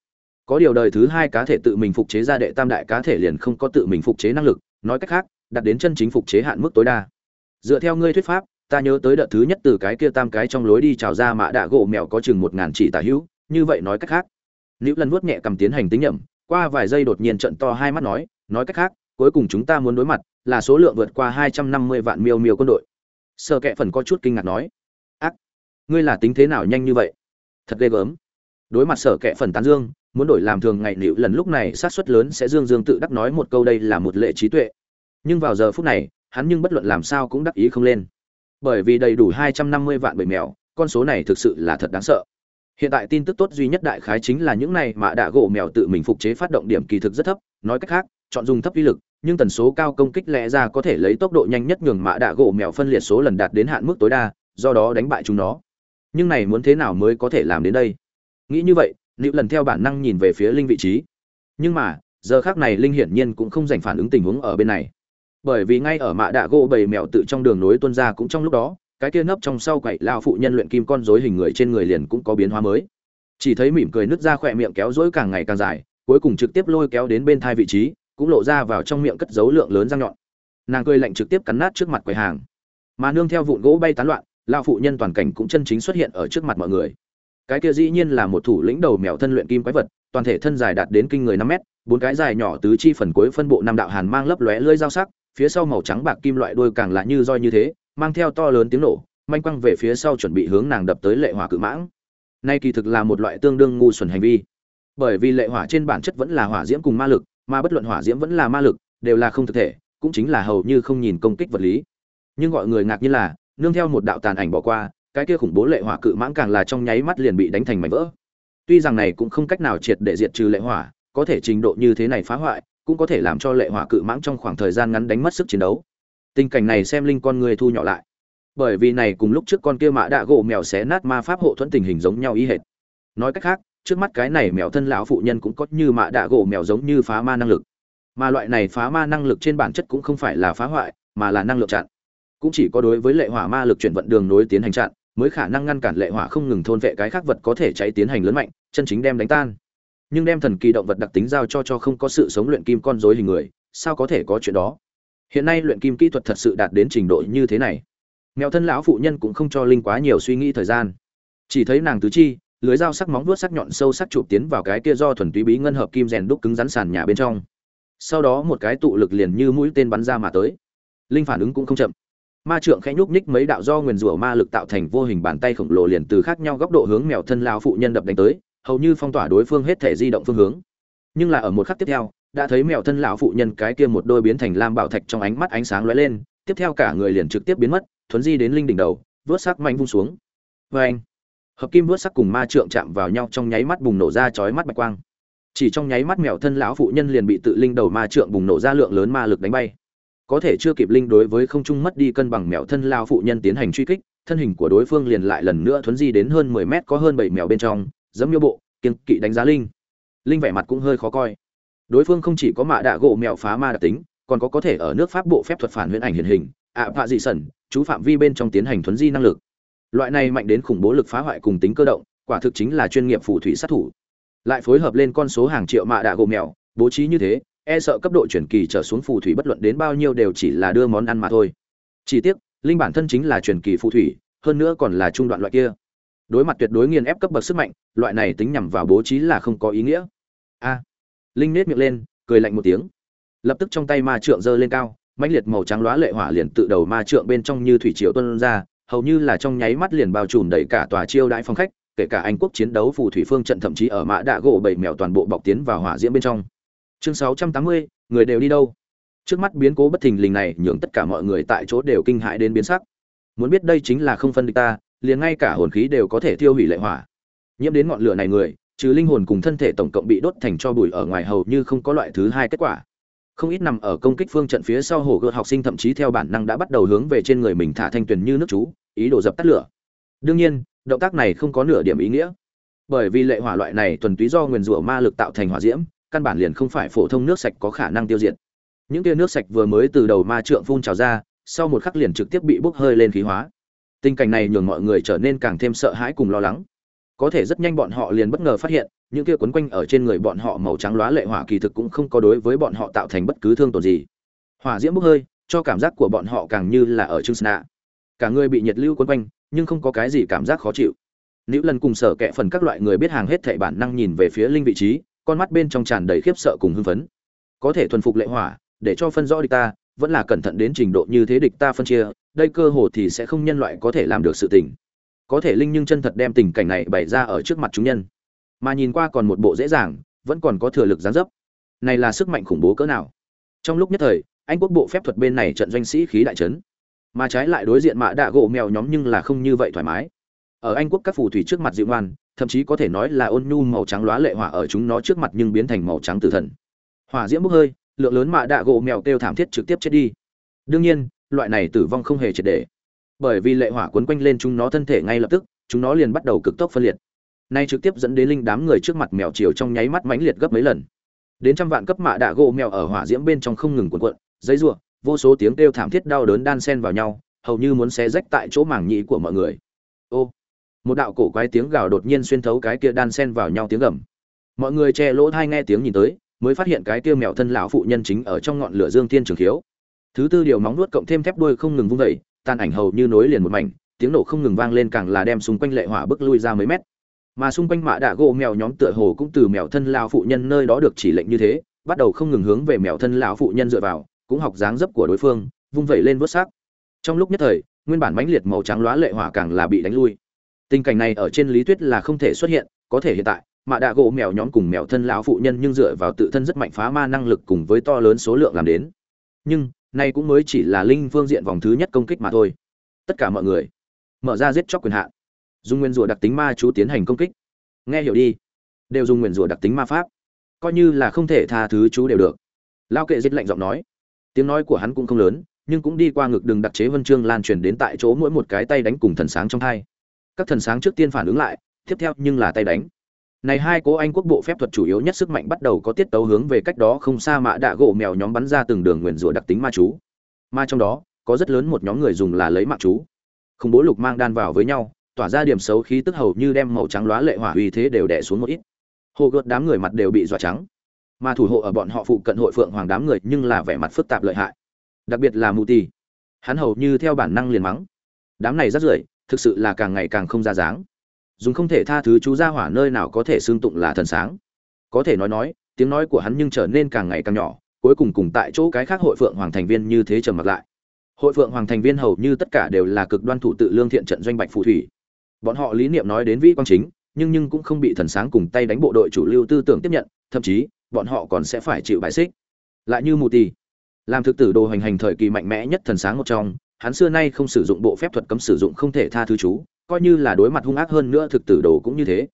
Có điều đời thứ hai cá thể tự mình phục chế ra đệ tam đại cá thể liền không có tự mình phục chế năng lực, nói cách khác, đặt đến chân chính phục chế hạn mức tối đa. Dựa theo ngươi thuyết pháp, ta nhớ tới đợt thứ nhất từ cái kia tam cái trong lối đi trào ra mạ đạ gỗ mèo có chừng một ngàn chỉ tả hữu, như vậy nói cách khác. Nữ lần vuốt nhẹ cầm tiến hành tính nhẩm, qua vài giây đột nhiên trận to hai mắt nói nói cách khác, cuối cùng chúng ta muốn đối mặt là số lượng vượt qua hai trăm năm mươi vạn miêu miêu quân đội sợ kệ phần có chút kinh ngạc nói, ác, ngươi là tính thế nào nhanh như vậy? Thật ghê gớm. Đối mặt sở kệ phần tán dương, muốn đổi làm thường ngày nịu lần lúc này sát suất lớn sẽ dương dương tự đắc nói một câu đây là một lệ trí tuệ. Nhưng vào giờ phút này, hắn nhưng bất luận làm sao cũng đắc ý không lên. Bởi vì đầy đủ hai trăm năm mươi vạn bầy mèo, con số này thực sự là thật đáng sợ. Hiện tại tin tức tốt duy nhất đại khái chính là những này mà đã gỗ mèo tự mình phục chế phát động điểm kỳ thực rất thấp, nói cách khác, chọn dùng thấp uy lực nhưng tần số cao công kích lẽ ra có thể lấy tốc độ nhanh nhất nhường mạ đạ gỗ mèo phân liệt số lần đạt đến hạn mức tối đa, do đó đánh bại chúng nó. Nhưng này muốn thế nào mới có thể làm đến đây? Nghĩ như vậy liệu lần theo bản năng nhìn về phía linh vị trí. Nhưng mà, giờ khác này linh hiển nhiên cũng không dành phản ứng tình huống ở bên này. Bởi vì ngay ở mạ đạ gỗ bầy mèo tự trong đường nối tuân ra cũng trong lúc đó, cái kia nấp trong sau quậy lao phụ nhân luyện kim con rối hình người trên người liền cũng có biến hóa mới. Chỉ thấy mỉm cười nứt ra khỏe miệng kéo rối càng ngày càng dài, cuối cùng trực tiếp lôi kéo đến bên thai vị trí cũng lộ ra vào trong miệng cất dấu lượng lớn răng nhọn. Nàng cười lạnh trực tiếp cắn nát trước mặt quầy hàng. Mà nương theo vụn gỗ bay tán loạn lao phụ nhân toàn cảnh cũng chân chính xuất hiện ở trước mặt mọi người. Cái kia dĩ nhiên là một thủ lĩnh đầu mèo thân luyện kim quái vật, toàn thể thân dài đạt đến kinh người năm mét, bốn cái dài nhỏ tứ chi phần cuối phân bộ năm đạo hàn mang lấp lóe lưỡi dao sắc, phía sau màu trắng bạc kim loại đuôi càng là như roi như thế, mang theo to lớn tiếng nổ, manh quăng về phía sau chuẩn bị hướng nàng đập tới lệ hỏa cự mãng. Nay kỳ thực là một loại tương đương ngu xuẩn hành vi. Bởi vì lệ hỏa trên bản chất vẫn là hỏa diễm cùng ma lực mà bất luận hỏa diễm vẫn là ma lực, đều là không thực thể, cũng chính là hầu như không nhìn công kích vật lý. Nhưng gọi người ngạc nhiên là, nương theo một đạo tàn ảnh bỏ qua, cái kia khủng bố lệ hỏa cự mãng càng là trong nháy mắt liền bị đánh thành mảnh vỡ. Tuy rằng này cũng không cách nào triệt để diệt trừ lệ hỏa, có thể trình độ như thế này phá hoại, cũng có thể làm cho lệ hỏa cự mãng trong khoảng thời gian ngắn đánh mất sức chiến đấu. Tình cảnh này xem linh con người thu nhỏ lại. Bởi vì này cùng lúc trước con kia mã đạ gỗ mèo xé nát ma pháp hộ thuẫn tình hình giống nhau ý hệt. Nói cách khác trước mắt cái này mèo thân lão phụ nhân cũng có như mạ đạ gỗ mèo giống như phá ma năng lực. Mà loại này phá ma năng lực trên bản chất cũng không phải là phá hoại, mà là năng lượng chặn. Cũng chỉ có đối với lệ hỏa ma lực chuyển vận đường nối tiến hành chặn, mới khả năng ngăn cản lệ hỏa không ngừng thôn vệ cái khác vật có thể cháy tiến hành lớn mạnh, chân chính đem đánh tan. Nhưng đem thần kỳ động vật đặc tính giao cho cho không có sự sống luyện kim con rối hình người, sao có thể có chuyện đó? Hiện nay luyện kim kỹ thuật thật sự đạt đến trình độ như thế này. Mèo thân lão phụ nhân cũng không cho linh quá nhiều suy nghĩ thời gian. Chỉ thấy nàng tứ chi lưới dao sắc móng vuốt sắc nhọn sâu sắc chụp tiến vào cái kia do thuần túy bí ngân hợp kim rèn đúc cứng rắn sàn nhà bên trong. Sau đó một cái tụ lực liền như mũi tên bắn ra mà tới. Linh phản ứng cũng không chậm. Ma trượng khẽ nhúc nhích mấy đạo do nguyên rủa ma lực tạo thành vô hình bàn tay khổng lồ liền từ khác nhau góc độ hướng mèo thân lão phụ nhân đập đánh tới, hầu như phong tỏa đối phương hết thể di động phương hướng. Nhưng là ở một khắc tiếp theo, đã thấy mèo thân lão phụ nhân cái kia một đôi biến thành lam bảo thạch trong ánh mắt ánh sáng lóe lên, tiếp theo cả người liền trực tiếp biến mất, thuấn di đến linh đỉnh đầu, vớt sắc mạnh vung xuống. Và anh, hợp kim vớt sắc cùng ma trượng chạm vào nhau trong nháy mắt bùng nổ ra chói mắt bạch quang. Chỉ trong nháy mắt mèo thân lão phụ nhân liền bị tự linh đầu ma trượng bùng nổ ra lượng lớn ma lực đánh bay. Có thể chưa kịp linh đối với không trung mất đi cân bằng mèo thân lão phụ nhân tiến hành truy kích thân hình của đối phương liền lại lần nữa thuấn di đến hơn mười mét có hơn bảy mèo bên trong giấm miêu bộ kiên kỵ đánh giá linh. Linh vẻ mặt cũng hơi khó coi. Đối phương không chỉ có mạ đạ gỗ mèo phá ma đặc tính còn có có thể ở nước pháp bộ phép thuật phản huyễn ảnh hiện hình ạ à, vạ dị sẩn chú phạm vi bên trong tiến hành thuấn di năng lực loại này mạnh đến khủng bố lực phá hoại cùng tính cơ động, quả thực chính là chuyên nghiệp phù thủy sát thủ. Lại phối hợp lên con số hàng triệu mạ đạ gỗ mèo, bố trí như thế e sợ cấp độ chuyển kỳ trở xuống phù thủy bất luận đến bao nhiêu đều chỉ là đưa món ăn mà thôi. Chỉ tiếc, linh bản thân chính là truyền kỳ phù thủy, hơn nữa còn là trung đoạn loại kia. Đối mặt tuyệt đối nghiền ép cấp bậc sức mạnh, loại này tính nhằm vào bố trí là không có ý nghĩa. A. Linh nết miệng lên, cười lạnh một tiếng. Lập tức trong tay ma trượng giơ lên cao, mãnh liệt màu trắng lóa lệ hỏa liền tự đầu ma trượng bên trong như thủy triều tuân ra hầu như là trong nháy mắt liền bao trùm đầy cả tòa chiêu đãi phòng khách kể cả anh quốc chiến đấu phù thủy phương trận thậm chí ở mã đạ gỗ bảy mèo toàn bộ bọc tiến vào hỏa diễm bên trong. Chương 680, người đều đi đâu? Trước mắt biến cố bất thình lình này nhường tất cả mọi người tại chỗ đều kinh hãi đến biến sắc. Muốn biết đây chính là không phân địch ta liền ngay cả hồn khí đều có thể tiêu hủy lệ hỏa. Nhiễm đến ngọn lửa này người trừ linh hồn cùng thân thể tổng cộng bị đốt thành cho bụi ở ngoài hầu như không có loại thứ hai kết quả không ít nằm ở công kích phương trận phía sau hồ gợt học sinh thậm chí theo bản năng đã bắt đầu hướng về trên người mình thả thanh tuyền như nước chú, ý đồ dập tắt lửa. Đương nhiên, động tác này không có nửa điểm ý nghĩa. Bởi vì lệ hỏa loại này thuần túy do nguyền rủa ma lực tạo thành hỏa diễm, căn bản liền không phải phổ thông nước sạch có khả năng tiêu diệt. Những tia nước sạch vừa mới từ đầu ma trượng phun trào ra, sau một khắc liền trực tiếp bị bốc hơi lên khí hóa. Tình cảnh này nhường mọi người trở nên càng thêm sợ hãi cùng lo lắng. Có thể rất nhanh bọn họ liền bất ngờ phát hiện những kia quấn quanh ở trên người bọn họ màu trắng lóa lệ hỏa kỳ thực cũng không có đối với bọn họ tạo thành bất cứ thương tổn gì. Hỏa diễm bốc hơi, cho cảm giác của bọn họ càng như là ở trưng sna cả người bị nhiệt lưu quấn quanh, nhưng không có cái gì cảm giác khó chịu. Nữ lần cùng sở kệ phần các loại người biết hàng hết thảy bản năng nhìn về phía linh vị trí, con mắt bên trong tràn đầy khiếp sợ cùng hưng phấn. Có thể thuần phục lệ hỏa, để cho phân rõ địch ta, vẫn là cẩn thận đến trình độ như thế địch ta phân chia, đây cơ hồ thì sẽ không nhân loại có thể làm được sự tình. Có thể linh nhưng chân thật đem tình cảnh này bày ra ở trước mặt chúng nhân mà nhìn qua còn một bộ dễ dàng, vẫn còn có thừa lực gián dấp. Này là sức mạnh khủng bố cỡ nào? Trong lúc nhất thời, anh quốc bộ phép thuật bên này trận doanh sĩ khí đại trấn mà trái lại đối diện mạ đạ gỗ mèo nhóm nhưng là không như vậy thoải mái. Ở anh quốc các phù thủy trước mặt dịu ngoan, thậm chí có thể nói là ôn nhu màu trắng lóa lệ hỏa ở chúng nó trước mặt nhưng biến thành màu trắng tử thần. Hỏa diễm bốc hơi, lượng lớn mạ đạ gỗ mèo kêu thảm thiết trực tiếp chết đi. Đương nhiên, loại này tử vong không hề triệt để. Bởi vì lệ hỏa quấn quanh lên chúng nó thân thể ngay lập tức, chúng nó liền bắt đầu cực tốc phân liệt nay trực tiếp dẫn đến linh đám người trước mặt mèo chiều trong nháy mắt mãnh liệt gấp mấy lần. Đến trăm vạn cấp mạ đạ gỗ mèo ở hỏa diễm bên trong không ngừng cuộn cuộn, dây rùa vô số tiếng kêu thảm thiết đau đớn đan sen vào nhau, hầu như muốn xé rách tại chỗ mảng nhĩ của mọi người. Ô, một đạo cổ quái tiếng gào đột nhiên xuyên thấu cái kia đan sen vào nhau tiếng gầm. Mọi người che lỗ thai nghe tiếng nhìn tới, mới phát hiện cái kia mèo thân lão phụ nhân chính ở trong ngọn lửa dương thiên trường khiếu. Thứ tư điều móng nuốt cộng thêm thép đuôi không ngừng vung vẩy tan ảnh hầu như nối liền một mảnh, tiếng nổ không ngừng vang lên càng là đem xung quanh lệ hỏa bức lui ra mấy mét mà xung quanh mạ đạ gỗ mèo nhóm tựa hồ cũng từ mèo thân lão phụ nhân nơi đó được chỉ lệnh như thế, bắt đầu không ngừng hướng về mèo thân lão phụ nhân dựa vào, cũng học dáng dấp của đối phương, vung vẩy lên vớt xác trong lúc nhất thời, nguyên bản mãnh liệt màu trắng lóa lệ hỏa càng là bị đánh lui. Tình cảnh này ở trên lý thuyết là không thể xuất hiện, có thể hiện tại, mạ đạ gỗ mèo nhóm cùng mèo thân lão phụ nhân nhưng dựa vào tự thân rất mạnh phá ma năng lực cùng với to lớn số lượng làm đến. Nhưng nay cũng mới chỉ là linh phương diện vòng thứ nhất công kích mà thôi. Tất cả mọi người, mở ra giết chóc quyền hạn dùng nguyên rủa đặc tính ma chú tiến hành công kích. Nghe hiểu đi. Đều dùng nguyên rủa đặc tính ma pháp. Coi như là không thể tha thứ chú đều được. Lao kệ giết lạnh giọng nói. Tiếng nói của hắn cũng không lớn, nhưng cũng đi qua ngực đường đặc chế vân chương lan truyền đến tại chỗ mỗi một cái tay đánh cùng thần sáng trong hai. Các thần sáng trước tiên phản ứng lại, tiếp theo nhưng là tay đánh. Này hai cố anh quốc bộ phép thuật chủ yếu nhất sức mạnh bắt đầu có tiết tấu hướng về cách đó không xa mạ đạ gỗ mèo nhóm bắn ra từng đường nguyền rủa đặc tính ma chú. Ma trong đó, có rất lớn một nhóm người dùng là lấy mạng chú. Không bố lục mang đan vào với nhau tỏa ra điểm xấu khí tức hầu như đem màu trắng lóa lệ hỏa uy thế đều đè xuống một ít. Hồ gợt đám người mặt đều bị dọa trắng. Mà thủ hộ ở bọn họ phụ cận hội phượng hoàng đám người nhưng là vẻ mặt phức tạp lợi hại. Đặc biệt là mù tì hắn hầu như theo bản năng liền mắng. Đám này rất rưởi, thực sự là càng ngày càng không ra dáng. Dùng không thể tha thứ chú ra hỏa nơi nào có thể xương tụng là thần sáng. Có thể nói nói, tiếng nói của hắn nhưng trở nên càng ngày càng nhỏ, cuối cùng cùng tại chỗ cái khác hội phượng hoàng thành viên như thế trầm mặc lại. Hội phượng hoàng thành viên hầu như tất cả đều là cực đoan thủ tự lương thiện trận doanh bạch phù thủy bọn họ lý niệm nói đến vĩ quang chính, nhưng nhưng cũng không bị thần sáng cùng tay đánh bộ đội chủ lưu tư tưởng tiếp nhận, thậm chí, bọn họ còn sẽ phải chịu bài xích. Lại như mù tì, làm thực tử đồ hành hành thời kỳ mạnh mẽ nhất thần sáng một trong, hắn xưa nay không sử dụng bộ phép thuật cấm sử dụng không thể tha thứ chú, coi như là đối mặt hung ác hơn nữa thực tử đồ cũng như thế.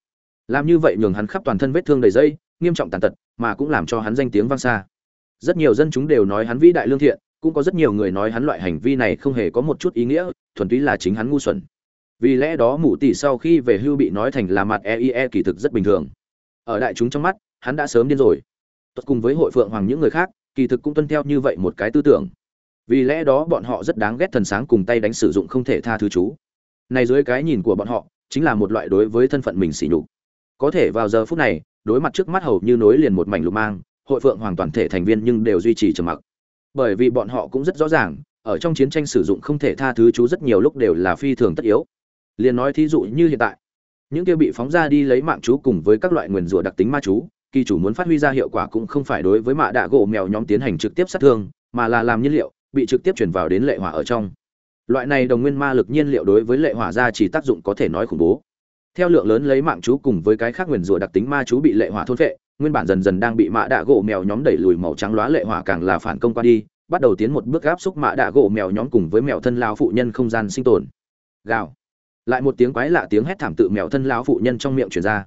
Làm như vậy nhường hắn khắp toàn thân vết thương đầy dây, nghiêm trọng tàn tật, mà cũng làm cho hắn danh tiếng vang xa. Rất nhiều dân chúng đều nói hắn vĩ đại lương thiện, cũng có rất nhiều người nói hắn loại hành vi này không hề có một chút ý nghĩa, thuần túy là chính hắn ngu xuẩn vì lẽ đó mụ tỷ sau khi về hưu bị nói thành là mặt eie e kỳ thực rất bình thường. Ở đại chúng trong mắt, hắn đã sớm điên rồi. Tuất cùng với hội phượng hoàng những người khác, kỳ thực cũng tuân theo như vậy một cái tư tưởng. Vì lẽ đó bọn họ rất đáng ghét thần sáng cùng tay đánh sử dụng không thể tha thứ chú. Này dưới cái nhìn của bọn họ, chính là một loại đối với thân phận mình xỉ nhục. Có thể vào giờ phút này, đối mặt trước mắt hầu như nối liền một mảnh lục mang, hội phượng hoàng toàn thể thành viên nhưng đều duy trì trầm mặc. Bởi vì bọn họ cũng rất rõ ràng, ở trong chiến tranh sử dụng không thể tha thứ chú rất nhiều lúc đều là phi thường tất yếu liền nói thí dụ như hiện tại. Những kia bị phóng ra đi lấy mạng chú cùng với các loại nguyền rủa đặc tính ma chú, kỳ chủ muốn phát huy ra hiệu quả cũng không phải đối với mạ đạ gỗ mèo nhóm tiến hành trực tiếp sát thương, mà là làm nhiên liệu, bị trực tiếp chuyển vào đến lệ hỏa ở trong. Loại này đồng nguyên ma lực nhiên liệu đối với lệ hỏa ra chỉ tác dụng có thể nói khủng bố. Theo lượng lớn lấy mạng chú cùng với cái khác nguyền rủa đặc tính ma chú bị lệ hỏa thôn vệ nguyên bản dần dần đang bị mạ đạ gỗ mèo nhóm đẩy lùi màu trắng lóa lệ hỏa càng là phản công qua đi, bắt đầu tiến một bước áp xúc mạ đạ gỗ mèo nhóm cùng với mèo thân lao phụ nhân không gian sinh tồn. Gào lại một tiếng quái lạ tiếng hét thảm tự mèo thân lão phụ nhân trong miệng truyền ra.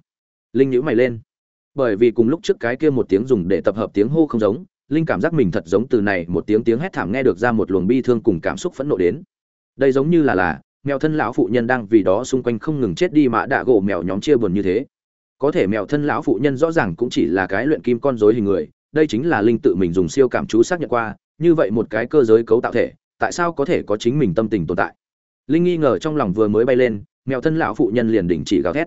Linh nhíu mày lên. Bởi vì cùng lúc trước cái kia một tiếng dùng để tập hợp tiếng hô không giống, linh cảm giác mình thật giống từ này một tiếng tiếng hét thảm nghe được ra một luồng bi thương cùng cảm xúc phẫn nộ đến. Đây giống như là là, mèo thân lão phụ nhân đang vì đó xung quanh không ngừng chết đi mà đã gỗ mèo nhóm chia buồn như thế. Có thể mèo thân lão phụ nhân rõ ràng cũng chỉ là cái luyện kim con rối hình người, đây chính là linh tự mình dùng siêu cảm chú xác nhận qua, như vậy một cái cơ giới cấu tạo thể, tại sao có thể có chính mình tâm tình tồn tại? Linh nghi ngờ trong lòng vừa mới bay lên, mèo thân lão phụ nhân liền đình chỉ gào thét.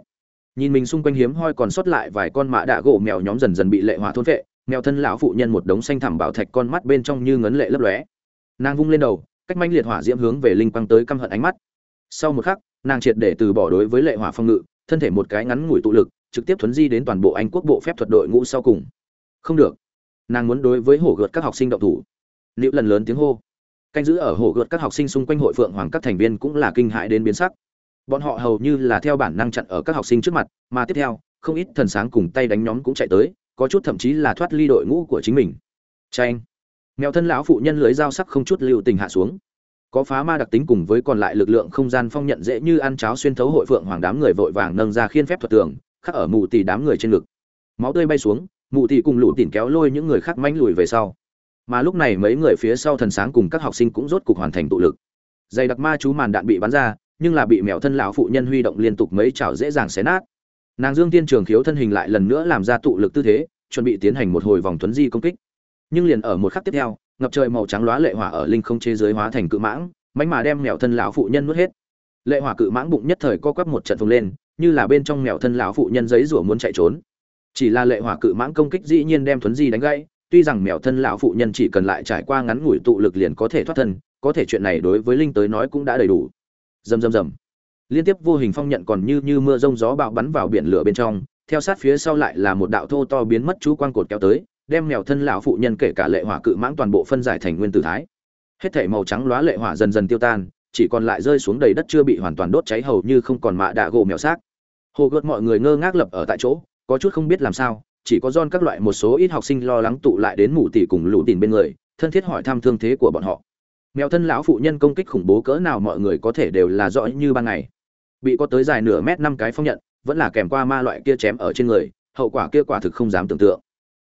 Nhìn mình xung quanh hiếm hoi còn sót lại vài con mã đạ gỗ mèo nhóm dần dần bị lệ hỏa thôn vệ mèo thân lão phụ nhân một đống xanh thẳm bảo thạch con mắt bên trong như ngấn lệ lấp lóe. Nàng vung lên đầu, cách manh liệt hỏa diễm hướng về linh quang tới căm hận ánh mắt. Sau một khắc, nàng triệt để từ bỏ đối với lệ hỏa phong ngự, thân thể một cái ngắn ngủi tụ lực, trực tiếp thuấn di đến toàn bộ anh quốc bộ phép thuật đội ngũ sau cùng. Không được. Nàng muốn đối với hổ gợt các học sinh động thủ. Liệu lần lớn tiếng hô canh giữ ở hồ gợt các học sinh xung quanh hội phượng hoàng các thành viên cũng là kinh hại đến biến sắc. Bọn họ hầu như là theo bản năng chặn ở các học sinh trước mặt, mà tiếp theo, không ít thần sáng cùng tay đánh nhóm cũng chạy tới, có chút thậm chí là thoát ly đội ngũ của chính mình. Tranh mèo thân lão phụ nhân lưới dao sắc không chút lưu tình hạ xuống. Có phá ma đặc tính cùng với còn lại lực lượng không gian phong nhận dễ như ăn cháo xuyên thấu hội phượng hoàng đám người vội vàng nâng ra khiên phép thuật tường, khắc ở mù tì đám người trên ngực. Máu tươi bay xuống mù tỉ cùng lũ tỉn kéo lôi những người khác manh lùi về sau mà lúc này mấy người phía sau thần sáng cùng các học sinh cũng rốt cục hoàn thành tụ lực. Dày đặc ma chú màn đạn bị bắn ra, nhưng là bị mèo thân lão phụ nhân huy động liên tục mấy chảo dễ dàng xé nát. Nàng dương tiên trường khiếu thân hình lại lần nữa làm ra tụ lực tư thế, chuẩn bị tiến hành một hồi vòng tuấn di công kích. Nhưng liền ở một khắc tiếp theo, ngập trời màu trắng lóa lệ hỏa ở linh không chế giới hóa thành cự mãng mánh mà đem mèo thân lão phụ nhân nuốt hết. Lệ hỏa cự mãng bụng nhất thời co quắp một trận phồng lên, như là bên trong mèo thân lão phụ nhân giấy rủa muốn chạy trốn. Chỉ là lệ hỏa cự mãng công kích dĩ nhiên đem thuấn di đánh gãy tuy rằng mèo thân lão phụ nhân chỉ cần lại trải qua ngắn ngủi tụ lực liền có thể thoát thân, có thể chuyện này đối với linh tới nói cũng đã đầy đủ. Rầm rầm rầm. Liên tiếp vô hình phong nhận còn như như mưa rông gió bạo bắn vào biển lửa bên trong, theo sát phía sau lại là một đạo thô to biến mất chú quan cột kéo tới, đem mèo thân lão phụ nhân kể cả lệ hỏa cự mãng toàn bộ phân giải thành nguyên tử thái. Hết thể màu trắng lóa lệ hỏa dần dần tiêu tan, chỉ còn lại rơi xuống đầy đất chưa bị hoàn toàn đốt cháy hầu như không còn mạ đạ gỗ mèo xác. Hồ gợt mọi người ngơ ngác lập ở tại chỗ, có chút không biết làm sao chỉ có John các loại một số ít học sinh lo lắng tụ lại đến mụ tỷ cùng lũ tỉn bên người, thân thiết hỏi thăm thương thế của bọn họ. Mèo thân lão phụ nhân công kích khủng bố cỡ nào mọi người có thể đều là rõ như ban ngày. Bị có tới dài nửa mét năm cái phong nhận, vẫn là kèm qua ma loại kia chém ở trên người, hậu quả kia quả thực không dám tưởng tượng.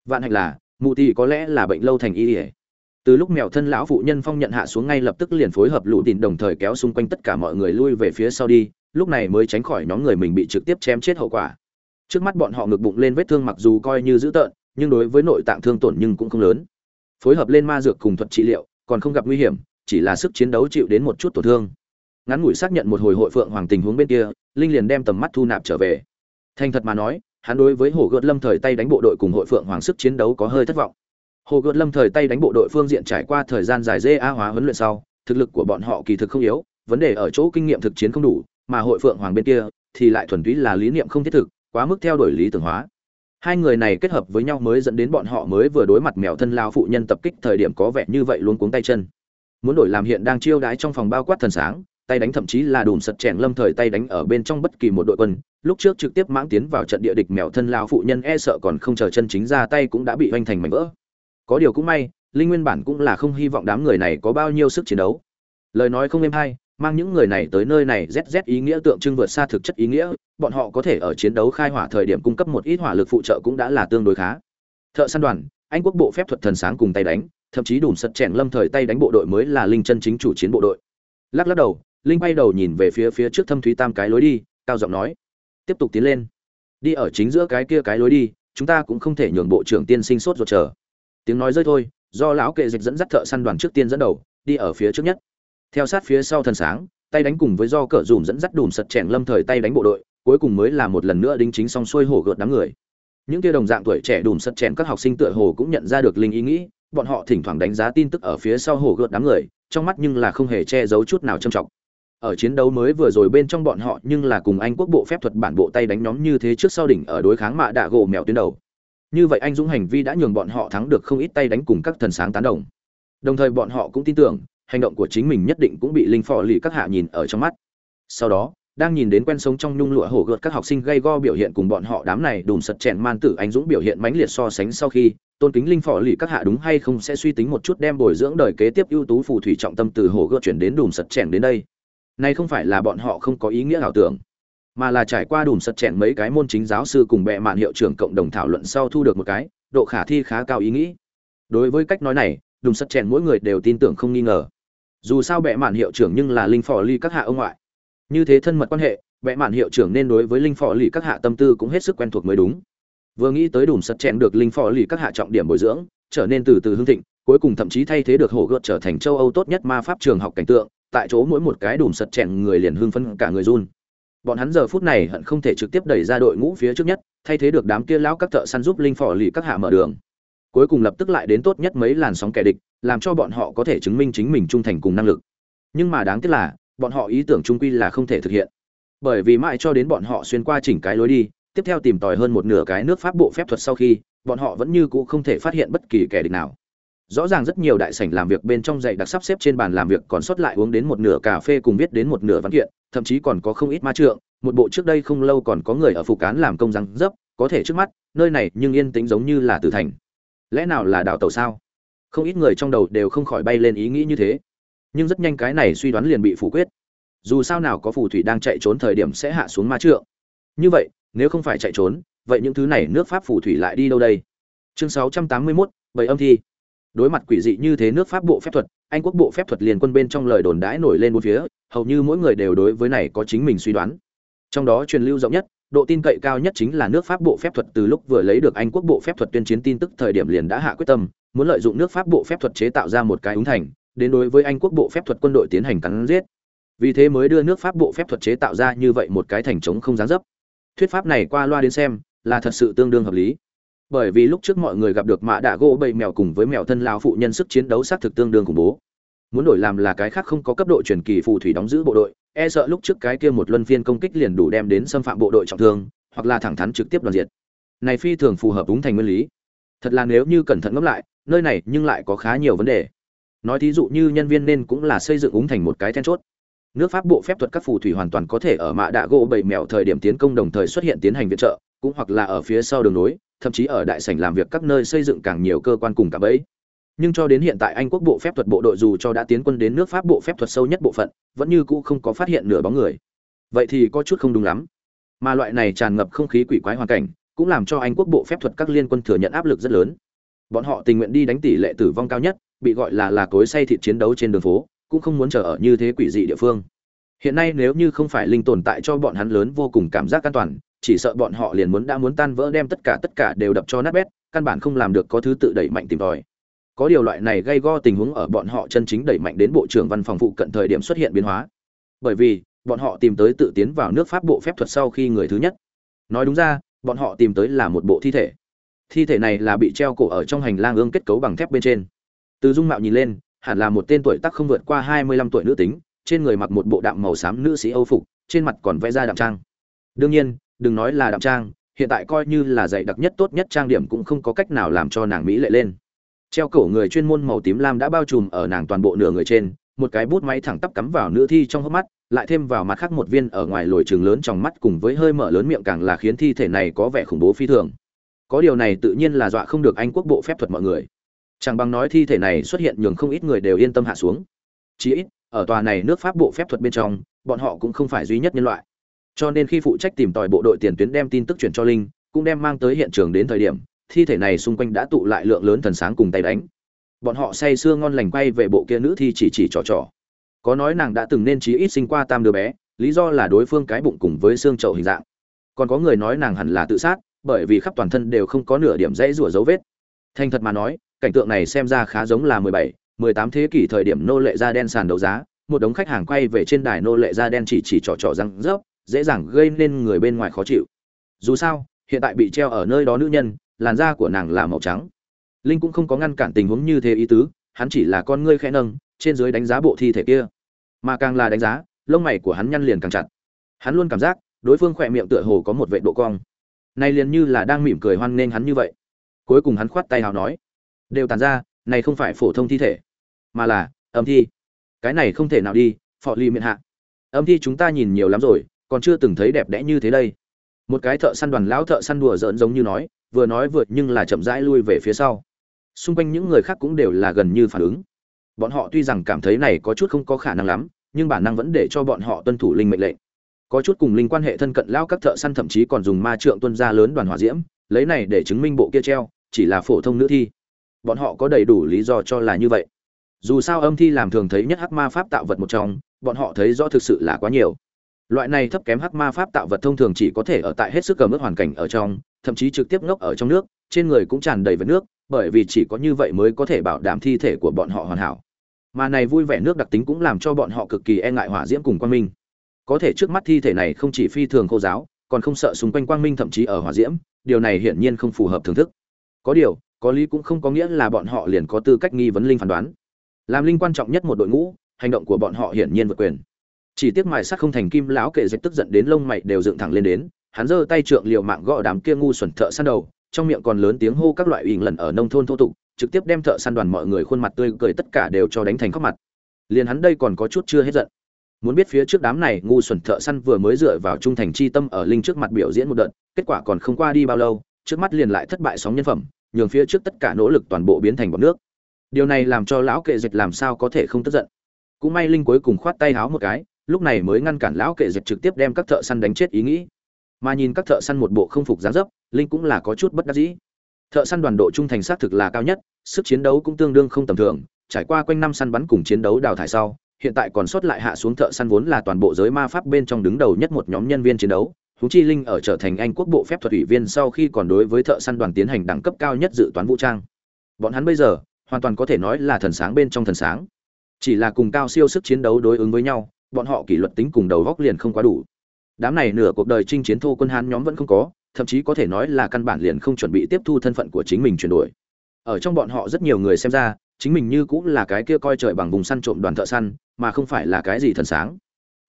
Vạn hạnh là mụ tỷ có lẽ là bệnh lâu thành y từ lúc mèo thân lão phụ nhân phong nhận hạ xuống ngay lập tức liền phối hợp lũ tỉn đồng thời kéo xung quanh tất cả mọi người lui về phía sau đi, lúc này mới tránh khỏi nhóm người mình bị trực tiếp chém chết hậu quả trước mắt bọn họ ngực bụng lên vết thương mặc dù coi như dữ tợn, nhưng đối với nội tạng thương tổn nhưng cũng không lớn. Phối hợp lên ma dược cùng thuật trị liệu, còn không gặp nguy hiểm, chỉ là sức chiến đấu chịu đến một chút tổn thương. Ngắn ngủi xác nhận một hồi hội phượng hoàng tình huống bên kia, linh liền đem tầm mắt thu nạp trở về. Thành thật mà nói, hắn đối với hồ gợt lâm thời tay đánh bộ đội cùng hội phượng hoàng sức chiến đấu có hơi thất vọng. Hồ gợt lâm thời tay đánh bộ đội phương diện trải qua thời gian dài dê a hóa huấn luyện sau, thực lực của bọn họ kỳ thực không yếu, vấn đề ở chỗ kinh nghiệm thực chiến không đủ, mà hội phượng hoàng bên kia thì lại thuần túy là lý niệm không thiết thực quá mức theo đuổi lý tưởng hóa. Hai người này kết hợp với nhau mới dẫn đến bọn họ mới vừa đối mặt mèo thân lao phụ nhân tập kích thời điểm có vẻ như vậy luôn cuống tay chân. Muốn đổi làm hiện đang chiêu đái trong phòng bao quát thần sáng, tay đánh thậm chí là đùm sật chèn lâm thời tay đánh ở bên trong bất kỳ một đội quân, lúc trước trực tiếp mãng tiến vào trận địa địch mèo thân lao phụ nhân e sợ còn không chờ chân chính ra tay cũng đã bị hoành thành mảnh vỡ. Có điều cũng may, linh nguyên bản cũng là không hy vọng đám người này có bao nhiêu sức chiến đấu. Lời nói không êm hay mang những người này tới nơi này zz ý nghĩa tượng trưng vượt xa thực chất ý nghĩa, bọn họ có thể ở chiến đấu khai hỏa thời điểm cung cấp một ít hỏa lực phụ trợ cũng đã là tương đối khá. Thợ săn đoàn, anh quốc bộ phép thuật thần sáng cùng tay đánh, thậm chí đủ sật chèn lâm thời tay đánh bộ đội mới là linh chân chính chủ chiến bộ đội. Lắc lắc đầu, linh bay đầu nhìn về phía phía trước thâm thúy tam cái lối đi, cao giọng nói, tiếp tục tiến lên. Đi ở chính giữa cái kia cái lối đi, chúng ta cũng không thể nhường bộ trưởng tiên sinh sốt ruột chờ. Tiếng nói rơi thôi, do lão kệ dịch dẫn dắt thợ săn đoàn trước tiên dẫn đầu, đi ở phía trước nhất theo sát phía sau thần sáng, tay đánh cùng với do cờ dùm dẫn dắt đùm sật chèn lâm thời tay đánh bộ đội, cuối cùng mới là một lần nữa đính chính xong xuôi hổ gợt đám người. Những kia đồng dạng tuổi trẻ đùm sật chèn các học sinh tựa hồ cũng nhận ra được linh ý nghĩ, bọn họ thỉnh thoảng đánh giá tin tức ở phía sau hổ gợt đám người, trong mắt nhưng là không hề che giấu chút nào trầm trọng. Ở chiến đấu mới vừa rồi bên trong bọn họ nhưng là cùng anh quốc bộ phép thuật bản bộ tay đánh nhóm như thế trước sau đỉnh ở đối kháng mạ đạ gỗ mèo tuyến đầu. Như vậy anh dũng hành vi đã nhường bọn họ thắng được không ít tay đánh cùng các thần sáng tán đồng. Đồng thời bọn họ cũng tin tưởng hành động của chính mình nhất định cũng bị linh phò lì các hạ nhìn ở trong mắt. Sau đó, đang nhìn đến quen sống trong nhung lụa hổ gợt các học sinh gây go biểu hiện cùng bọn họ đám này đùm sật chèn man tử anh dũng biểu hiện mãnh liệt so sánh sau khi, tôn kính linh phò lì các hạ đúng hay không sẽ suy tính một chút đem bồi dưỡng đời kế tiếp ưu tú phù thủy trọng tâm từ Hổ gợt chuyển đến đùm sật chèn đến đây. Nay không phải là bọn họ không có ý nghĩa ảo tưởng, mà là trải qua đùm sật chèn mấy cái môn chính giáo sư cùng bệ mạn hiệu trưởng cộng đồng thảo luận sau thu được một cái, độ khả thi khá cao ý nghĩ. Đối với cách nói này, đùm sật chèn mỗi người đều tin tưởng không nghi ngờ dù sao bệ mạn hiệu trưởng nhưng là linh phò ly các hạ ông ngoại. Như thế thân mật quan hệ, bệ mạn hiệu trưởng nên đối với linh phò ly các hạ tâm tư cũng hết sức quen thuộc mới đúng. Vừa nghĩ tới đùm sật chèn được linh phò ly các hạ trọng điểm bồi dưỡng, trở nên từ từ hương thịnh, cuối cùng thậm chí thay thế được hổ gợt trở thành châu âu tốt nhất ma pháp trường học cảnh tượng, tại chỗ mỗi một cái đùm sật chèn người liền hưng phân cả người run. Bọn hắn giờ phút này hận không thể trực tiếp đẩy ra đội ngũ phía trước nhất, thay thế được đám kia lão các thợ săn giúp linh phò lì các hạ mở đường cuối cùng lập tức lại đến tốt nhất mấy làn sóng kẻ địch, làm cho bọn họ có thể chứng minh chính mình trung thành cùng năng lực. Nhưng mà đáng tiếc là, bọn họ ý tưởng trung quy là không thể thực hiện. Bởi vì mãi cho đến bọn họ xuyên qua chỉnh cái lối đi, tiếp theo tìm tòi hơn một nửa cái nước pháp bộ phép thuật sau khi, bọn họ vẫn như cũ không thể phát hiện bất kỳ kẻ địch nào. Rõ ràng rất nhiều đại sảnh làm việc bên trong dạy đặc sắp xếp trên bàn làm việc còn sót lại uống đến một nửa cà phê cùng viết đến một nửa văn kiện, thậm chí còn có không ít ma trượng, một bộ trước đây không lâu còn có người ở phục cán làm công răng dấp, có thể trước mắt, nơi này nhưng yên tĩnh giống như là tử thành lẽ nào là đào tàu sao? Không ít người trong đầu đều không khỏi bay lên ý nghĩ như thế. Nhưng rất nhanh cái này suy đoán liền bị phủ quyết. Dù sao nào có phù thủy đang chạy trốn thời điểm sẽ hạ xuống ma trượng. Như vậy nếu không phải chạy trốn vậy những thứ này nước pháp phù thủy lại đi đâu đây? Chương 681, bảy âm thi. Đối mặt quỷ dị như thế nước pháp bộ phép thuật anh quốc bộ phép thuật liền quân bên trong lời đồn đãi nổi lên một phía hầu như mỗi người đều đối với này có chính mình suy đoán. Trong đó truyền lưu rộng nhất độ tin cậy cao nhất chính là nước pháp bộ phép thuật từ lúc vừa lấy được anh quốc bộ phép thuật tuyên chiến tin tức thời điểm liền đã hạ quyết tâm, muốn lợi dụng nước pháp bộ phép thuật chế tạo ra một cái ứng thành, đến đối với anh quốc bộ phép thuật quân đội tiến hành cắn giết. Vì thế mới đưa nước pháp bộ phép thuật chế tạo ra như vậy một cái thành trống không dáng dấp. Thuyết pháp này qua loa đến xem, là thật sự tương đương hợp lý. Bởi vì lúc trước mọi người gặp được mã đạ gỗ bầy mèo cùng với mèo thân lao phụ nhân sức chiến đấu xác thực tương đương khủng bố muốn đổi làm là cái khác không có cấp độ truyền kỳ phù thủy đóng giữ bộ đội e sợ lúc trước cái kia một luân phiên công kích liền đủ đem đến xâm phạm bộ đội trọng thương, hoặc là thẳng thắn trực tiếp đoàn diệt. Này phi thường phù hợp đúng thành nguyên lý. Thật là nếu như cẩn thận ngẫm lại, nơi này nhưng lại có khá nhiều vấn đề. Nói thí dụ như nhân viên nên cũng là xây dựng úng thành một cái then chốt. Nước pháp bộ phép thuật các phù thủy hoàn toàn có thể ở mạ đạ gỗ bầy mèo thời điểm tiến công đồng thời xuất hiện tiến hành viện trợ, cũng hoặc là ở phía sau đường nối, thậm chí ở đại sảnh làm việc các nơi xây dựng càng nhiều cơ quan cùng cả bẫy nhưng cho đến hiện tại anh quốc bộ phép thuật bộ đội dù cho đã tiến quân đến nước pháp bộ phép thuật sâu nhất bộ phận, vẫn như cũ không có phát hiện nửa bóng người. Vậy thì có chút không đúng lắm. Mà loại này tràn ngập không khí quỷ quái hoàn cảnh, cũng làm cho anh quốc bộ phép thuật các liên quân thừa nhận áp lực rất lớn. Bọn họ tình nguyện đi đánh tỷ lệ tử vong cao nhất, bị gọi là là cối say thịt chiến đấu trên đường phố, cũng không muốn chờ ở như thế quỷ dị địa phương. Hiện nay nếu như không phải linh tồn tại cho bọn hắn lớn vô cùng cảm giác an toàn, chỉ sợ bọn họ liền muốn đã muốn tan vỡ đem tất cả tất cả đều đập cho nát bét, căn bản không làm được có thứ tự đẩy mạnh tìm tòi có điều loại này gây go tình huống ở bọn họ chân chính đẩy mạnh đến bộ trưởng văn phòng phụ cận thời điểm xuất hiện biến hóa. Bởi vì, bọn họ tìm tới tự tiến vào nước pháp bộ phép thuật sau khi người thứ nhất. Nói đúng ra, bọn họ tìm tới là một bộ thi thể. Thi thể này là bị treo cổ ở trong hành lang ương kết cấu bằng thép bên trên. Từ dung mạo nhìn lên, hẳn là một tên tuổi tác không vượt qua hai mươi lăm tuổi nữ tính, trên người mặc một bộ đạm màu xám nữ sĩ âu phục, trên mặt còn vẽ ra đạm trang. Đương nhiên, đừng nói là đạm trang, hiện tại coi như là dạy đặc nhất tốt nhất trang điểm cũng không có cách nào làm cho nàng mỹ lệ lên treo cổ người chuyên môn màu tím lam đã bao trùm ở nàng toàn bộ nửa người trên, một cái bút máy thẳng tắp cắm vào nữ thi trong hốc mắt, lại thêm vào mặt khác một viên ở ngoài lồi trường lớn trong mắt cùng với hơi mở lớn miệng càng là khiến thi thể này có vẻ khủng bố phi thường. Có điều này tự nhiên là dọa không được anh quốc bộ phép thuật mọi người. Chẳng bằng nói thi thể này xuất hiện nhường không ít người đều yên tâm hạ xuống. Chí ít, ở tòa này nước pháp bộ phép thuật bên trong, bọn họ cũng không phải duy nhất nhân loại. Cho nên khi phụ trách tìm tòi bộ đội tiền tuyến đem tin tức chuyển cho linh, cũng đem mang tới hiện trường đến thời điểm thi thể này xung quanh đã tụ lại lượng lớn thần sáng cùng tay đánh. Bọn họ say sưa ngon lành quay về bộ kia nữ thi chỉ chỉ trò trò. Có nói nàng đã từng nên chí ít sinh qua tam đứa bé lý do là đối phương cái bụng cùng với xương trậu hình dạng. Còn có người nói nàng hẳn là tự sát bởi vì khắp toàn thân đều không có nửa điểm dãy rủa dấu vết. Thành thật mà nói cảnh tượng này xem ra khá giống là 17, 18 thế kỷ thời điểm nô lệ da đen sàn đấu giá một đống khách hàng quay về trên đài nô lệ da đen chỉ chỉ trò trò răng rớp dễ dàng gây nên người bên ngoài khó chịu. Dù sao hiện tại bị treo ở nơi đó nữ nhân làn da của nàng là màu trắng. Linh cũng không có ngăn cản tình huống như thế ý tứ, hắn chỉ là con ngươi khẽ nâng, trên dưới đánh giá bộ thi thể kia. Mà càng là đánh giá, lông mày của hắn nhăn liền càng chặt. Hắn luôn cảm giác, đối phương khỏe miệng tựa hồ có một vệ độ cong. Này liền như là đang mỉm cười hoan nghênh hắn như vậy. Cuối cùng hắn khoát tay hào nói, đều tàn ra, này không phải phổ thông thi thể, mà là âm thi. Cái này không thể nào đi phò ly miệng hạ. Âm thi chúng ta nhìn nhiều lắm rồi, còn chưa từng thấy đẹp đẽ như thế đây. Một cái thợ săn đoàn lão thợ săn đùa giỡn giống như nói vừa nói vượt nhưng là chậm rãi lui về phía sau. Xung quanh những người khác cũng đều là gần như phản ứng. Bọn họ tuy rằng cảm thấy này có chút không có khả năng lắm, nhưng bản năng vẫn để cho bọn họ tuân thủ linh mệnh lệnh. Có chút cùng linh quan hệ thân cận lao các thợ săn thậm chí còn dùng ma trượng tuân ra lớn đoàn hỏa diễm, lấy này để chứng minh bộ kia treo, chỉ là phổ thông nữ thi. Bọn họ có đầy đủ lý do cho là như vậy. Dù sao âm thi làm thường thấy nhất hắc ma pháp tạo vật một trong, bọn họ thấy rõ thực sự là quá nhiều. Loại này thấp kém hắc ma pháp tạo vật thông thường chỉ có thể ở tại hết sức cầm ước hoàn cảnh ở trong thậm chí trực tiếp ngốc ở trong nước, trên người cũng tràn đầy vết nước, bởi vì chỉ có như vậy mới có thể bảo đảm thi thể của bọn họ hoàn hảo. Mà này vui vẻ nước đặc tính cũng làm cho bọn họ cực kỳ e ngại hỏa diễm cùng quang minh. Có thể trước mắt thi thể này không chỉ phi thường khô giáo, còn không sợ xung quanh quang minh thậm chí ở hỏa diễm, điều này hiển nhiên không phù hợp thưởng thức. Có điều, có lý cũng không có nghĩa là bọn họ liền có tư cách nghi vấn linh phán đoán. Làm linh quan trọng nhất một đội ngũ, hành động của bọn họ hiển nhiên vượt quyền. Chỉ tiếc mài sắc không thành kim lão kệ dịch tức giận đến lông mày đều dựng thẳng lên đến hắn giơ tay trượng liều mạng gõ đám kia ngu xuẩn thợ săn đầu, trong miệng còn lớn tiếng hô các loại ủy lần ở nông thôn thô tục, trực tiếp đem thợ săn đoàn mọi người khuôn mặt tươi cười tất cả đều cho đánh thành khóc mặt. Liền hắn đây còn có chút chưa hết giận. Muốn biết phía trước đám này ngu xuẩn thợ săn vừa mới dựa vào trung thành chi tâm ở linh trước mặt biểu diễn một đợt, kết quả còn không qua đi bao lâu, trước mắt liền lại thất bại sóng nhân phẩm, nhường phía trước tất cả nỗ lực toàn bộ biến thành bọt nước. Điều này làm cho lão kệ dịch làm sao có thể không tức giận. Cũng may linh cuối cùng khoát tay háo một cái, lúc này mới ngăn cản lão kệ dịch trực tiếp đem các thợ săn đánh chết ý nghĩ mà nhìn các thợ săn một bộ không phục dáng dấp, linh cũng là có chút bất đắc dĩ. Thợ săn đoàn độ trung thành xác thực là cao nhất, sức chiến đấu cũng tương đương không tầm thường, trải qua quanh năm săn bắn cùng chiến đấu đào thải sau, hiện tại còn sót lại hạ xuống thợ săn vốn là toàn bộ giới ma pháp bên trong đứng đầu nhất một nhóm nhân viên chiến đấu Húng chi linh ở trở thành anh quốc bộ phép thuật ủy viên sau khi còn đối với thợ săn đoàn tiến hành đẳng cấp cao nhất dự toán vũ trang. Bọn hắn bây giờ, hoàn toàn có thể nói là thần sáng bên trong thần sáng. Chỉ là cùng cao siêu sức chiến đấu đối ứng với nhau, bọn họ kỷ luật tính cùng đầu góc liền không quá đủ đám này nửa cuộc đời chinh chiến thô quân hán nhóm vẫn không có, thậm chí có thể nói là căn bản liền không chuẩn bị tiếp thu thân phận của chính mình chuyển đổi. Ở trong bọn họ rất nhiều người xem ra, chính mình như cũng là cái kia coi trời bằng vùng săn trộm đoàn thợ săn, mà không phải là cái gì thần sáng.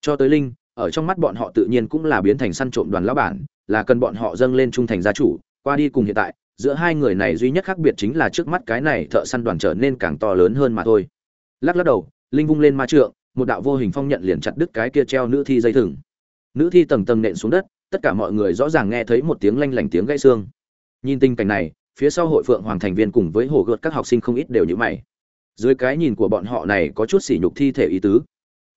Cho tới linh, ở trong mắt bọn họ tự nhiên cũng là biến thành săn trộm đoàn lão bản, là cần bọn họ dâng lên trung thành gia chủ, qua đi cùng hiện tại, giữa hai người này duy nhất khác biệt chính là trước mắt cái này thợ săn đoàn trở nên càng to lớn hơn mà thôi. Lắc lắc đầu, linh vung lên ma trượng, một đạo vô hình phong nhận liền chặt đứt cái kia treo nữ thi dây thừng nữ thi tầng tầng nện xuống đất, tất cả mọi người rõ ràng nghe thấy một tiếng lanh lảnh tiếng gãy xương. Nhìn tình cảnh này, phía sau hội phượng hoàng thành viên cùng với hồ gợt các học sinh không ít đều như mày. Dưới cái nhìn của bọn họ này có chút sỉ nhục thi thể ý tứ.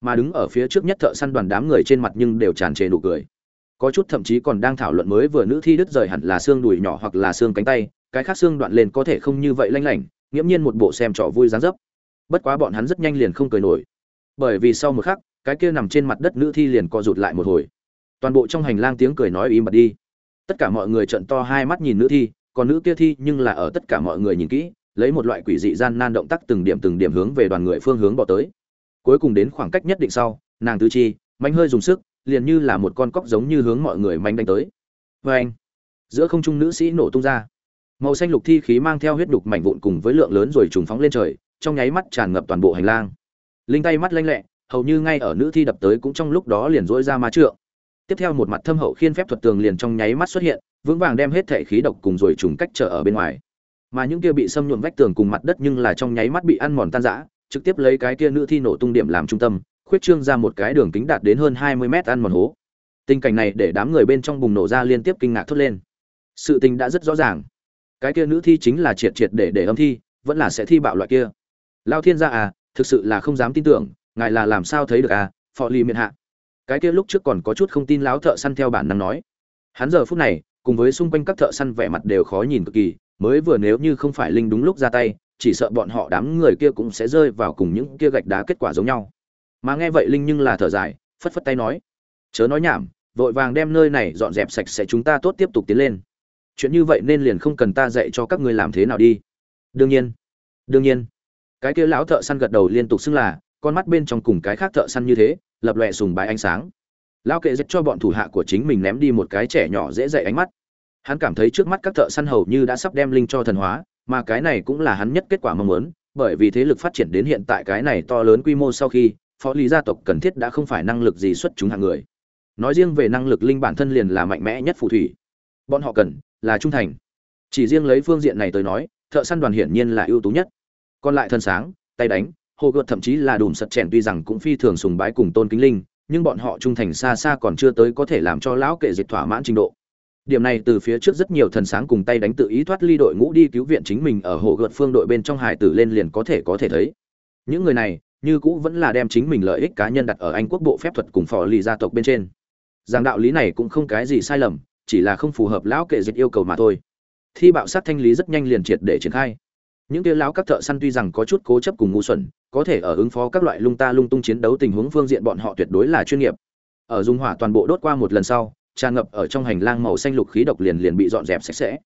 Mà đứng ở phía trước nhất thợ săn đoàn đám người trên mặt nhưng đều tràn trề nụ cười. Có chút thậm chí còn đang thảo luận mới vừa nữ thi đứt rời hẳn là xương đùi nhỏ hoặc là xương cánh tay, cái khác xương đoạn lên có thể không như vậy lanh lảnh, nghiễm nhiên một bộ xem trò vui dáng dấp. Bất quá bọn hắn rất nhanh liền không cười nổi. Bởi vì sau một khắc cái kia nằm trên mặt đất nữ thi liền co rụt lại một hồi. Toàn bộ trong hành lang tiếng cười nói im bặt đi. Tất cả mọi người trợn to hai mắt nhìn nữ thi, còn nữ kia thi nhưng là ở tất cả mọi người nhìn kỹ, lấy một loại quỷ dị gian nan động tác từng điểm từng điểm hướng về đoàn người phương hướng bỏ tới. Cuối cùng đến khoảng cách nhất định sau, nàng tứ chi mạnh hơi dùng sức, liền như là một con cóc giống như hướng mọi người mạnh đánh tới. Vê anh giữa không trung nữ sĩ nổ tung ra. Màu xanh lục thi khí mang theo huyết đục mảnh vụn cùng với lượng lớn rồi trùng phóng lên trời, trong nháy mắt tràn ngập toàn bộ hành lang. Linh tay mắt lanh lẹ hầu như ngay ở nữ thi đập tới cũng trong lúc đó liền dỗi ra ma trượng. Tiếp theo một mặt thâm hậu khiên phép thuật tường liền trong nháy mắt xuất hiện, vững vàng đem hết thể khí độc cùng rồi trùng cách trở ở bên ngoài. Mà những kia bị xâm nhuộm vách tường cùng mặt đất nhưng là trong nháy mắt bị ăn mòn tan rã, trực tiếp lấy cái kia nữ thi nổ tung điểm làm trung tâm, khuyết trương ra một cái đường kính đạt đến hơn hai mươi mét ăn mòn hố. Tình cảnh này để đám người bên trong bùng nổ ra liên tiếp kinh ngạc thốt lên. Sự tình đã rất rõ ràng. Cái kia nữ thi chính là triệt triệt để để âm thi, vẫn là sẽ thi bạo loại kia. Lao thiên gia à thực sự là không dám tin tưởng ngài là làm sao thấy được à phò lì miệng hạ. Cái kia lúc trước còn có chút không tin láo thợ săn theo bản năng nói. Hắn giờ phút này, cùng với xung quanh các thợ săn vẻ mặt đều khó nhìn cực kỳ, mới vừa nếu như không phải linh đúng lúc ra tay, chỉ sợ bọn họ đám người kia cũng sẽ rơi vào cùng những kia gạch đá kết quả giống nhau. Mà nghe vậy linh nhưng là thở dài, phất phất tay nói. Chớ nói nhảm, vội vàng đem nơi này dọn dẹp sạch sẽ chúng ta tốt tiếp tục tiến lên. Chuyện như vậy nên liền không cần ta dạy cho các ngươi làm thế nào đi. Đương nhiên đương nhiên. Cái kia lão thợ săn gật đầu liên tục xưng là con mắt bên trong cùng cái khác thợ săn như thế, lập lòe sùng bái ánh sáng. Lão kệ giết cho bọn thủ hạ của chính mình ném đi một cái trẻ nhỏ dễ dạy ánh mắt. Hắn cảm thấy trước mắt các thợ săn hầu như đã sắp đem linh cho thần hóa, mà cái này cũng là hắn nhất kết quả mong muốn, bởi vì thế lực phát triển đến hiện tại cái này to lớn quy mô sau khi, phó lý gia tộc cần thiết đã không phải năng lực gì xuất chúng hạng người. Nói riêng về năng lực linh bản thân liền là mạnh mẽ nhất phù thủy. Bọn họ cần là trung thành. Chỉ riêng lấy phương diện này tới nói, thợ săn đoàn hiển nhiên là ưu tú nhất. Còn lại thân sáng, tay đánh hồ gợt thậm chí là đùm sật chèn tuy rằng cũng phi thường sùng bái cùng tôn kính linh, nhưng bọn họ trung thành xa xa còn chưa tới có thể làm cho lão kệ dịch thỏa mãn trình độ. Điểm này từ phía trước rất nhiều thần sáng cùng tay đánh tự ý thoát ly đội ngũ đi cứu viện chính mình ở hồ gợt phương đội bên trong hải tử lên liền có thể có thể thấy. Những người này, như cũ vẫn là đem chính mình lợi ích cá nhân đặt ở anh quốc bộ phép thuật cùng phò lì gia tộc bên trên. Rằng đạo lý này cũng không cái gì sai lầm, chỉ là không phù hợp lão kệ dịch yêu cầu mà thôi. Thi bạo sát thanh lý rất nhanh liền triệt để triển khai. Những kia lão các thợ săn tuy rằng có chút cố chấp cùng ngu xuẩn có thể ở ứng phó các loại lung ta lung tung chiến đấu tình huống phương diện bọn họ tuyệt đối là chuyên nghiệp. Ở dung hỏa toàn bộ đốt qua một lần sau, tràn ngập ở trong hành lang màu xanh lục khí độc liền liền bị dọn dẹp sạch sẽ.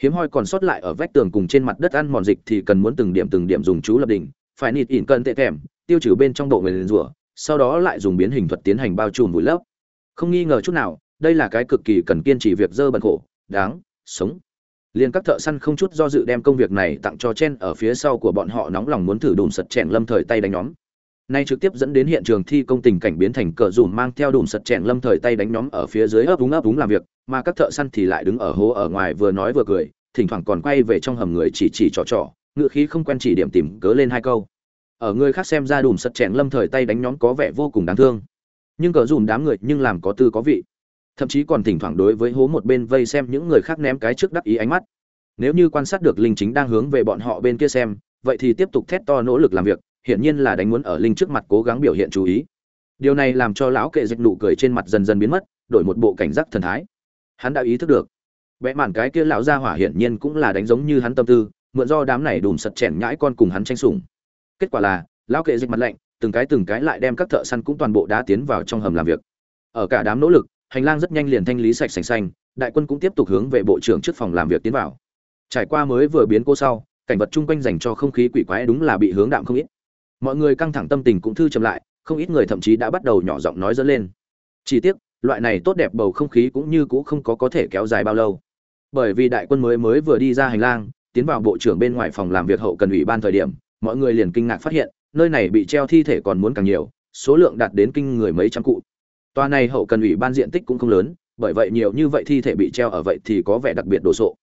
Hiếm hoi còn sót lại ở vách tường cùng trên mặt đất ăn mòn dịch thì cần muốn từng điểm từng điểm dùng chú lập đỉnh, phải nịt ỉn cân tệ thèm, tiêu trừ bên trong bộ người liền rủa, sau đó lại dùng biến hình thuật tiến hành bao trùm vùi lấp. Không nghi ngờ chút nào, đây là cái cực kỳ cần kiên trì việc dơ bẩn khổ, đáng, sống liền các thợ săn không chút do dự đem công việc này tặng cho chen ở phía sau của bọn họ nóng lòng muốn thử đùm sật chèn lâm thời tay đánh nhóm. Nay trực tiếp dẫn đến hiện trường thi công tình cảnh biến thành cờ dùm mang theo đùm sật chèn lâm thời tay đánh nhóm ở phía dưới ấp úng ấp úng làm việc, mà các thợ săn thì lại đứng ở hố ở ngoài vừa nói vừa cười, thỉnh thoảng còn quay về trong hầm người chỉ chỉ trò trò ngựa khí không quen chỉ điểm tìm cớ lên hai câu. Ở người khác xem ra đùm sật chèn lâm thời tay đánh nhóm có vẻ vô cùng đáng thương. Nhưng cờ dùm đám người nhưng làm có tư có vị thậm chí còn thỉnh thoảng đối với hố một bên vây xem những người khác ném cái trước đắc ý ánh mắt. Nếu như quan sát được linh chính đang hướng về bọn họ bên kia xem, vậy thì tiếp tục thét to nỗ lực làm việc, hiển nhiên là đánh muốn ở linh trước mặt cố gắng biểu hiện chú ý. Điều này làm cho lão kệ dịch nụ cười trên mặt dần dần biến mất, đổi một bộ cảnh giác thần thái. Hắn đã ý thức được, vẽ màn cái kia lão gia hỏa hiển nhiên cũng là đánh giống như hắn tâm tư, mượn do đám này đùm sật chèn nhãi con cùng hắn tranh sủng. Kết quả là, lão kệ dịch mặt lạnh, từng cái từng cái lại đem các thợ săn cũng toàn bộ đã tiến vào trong hầm làm việc. Ở cả đám nỗ lực hành lang rất nhanh liền thanh lý sạch sành xanh, đại quân cũng tiếp tục hướng về bộ trưởng trước phòng làm việc tiến vào. Trải qua mới vừa biến cô sau, cảnh vật chung quanh dành cho không khí quỷ quái đúng là bị hướng đạm không ít. Mọi người căng thẳng tâm tình cũng thư chậm lại, không ít người thậm chí đã bắt đầu nhỏ giọng nói dỡ lên. Chỉ tiếc, loại này tốt đẹp bầu không khí cũng như cũng không có có thể kéo dài bao lâu. Bởi vì đại quân mới mới vừa đi ra hành lang, tiến vào bộ trưởng bên ngoài phòng làm việc hậu cần ủy ban thời điểm, mọi người liền kinh ngạc phát hiện, nơi này bị treo thi thể còn muốn càng nhiều, số lượng đạt đến kinh người mấy trăm cụ. Toa này hậu cần ủy ban diện tích cũng không lớn, bởi vậy nhiều như vậy thi thể bị treo ở vậy thì có vẻ đặc biệt đồ sộ.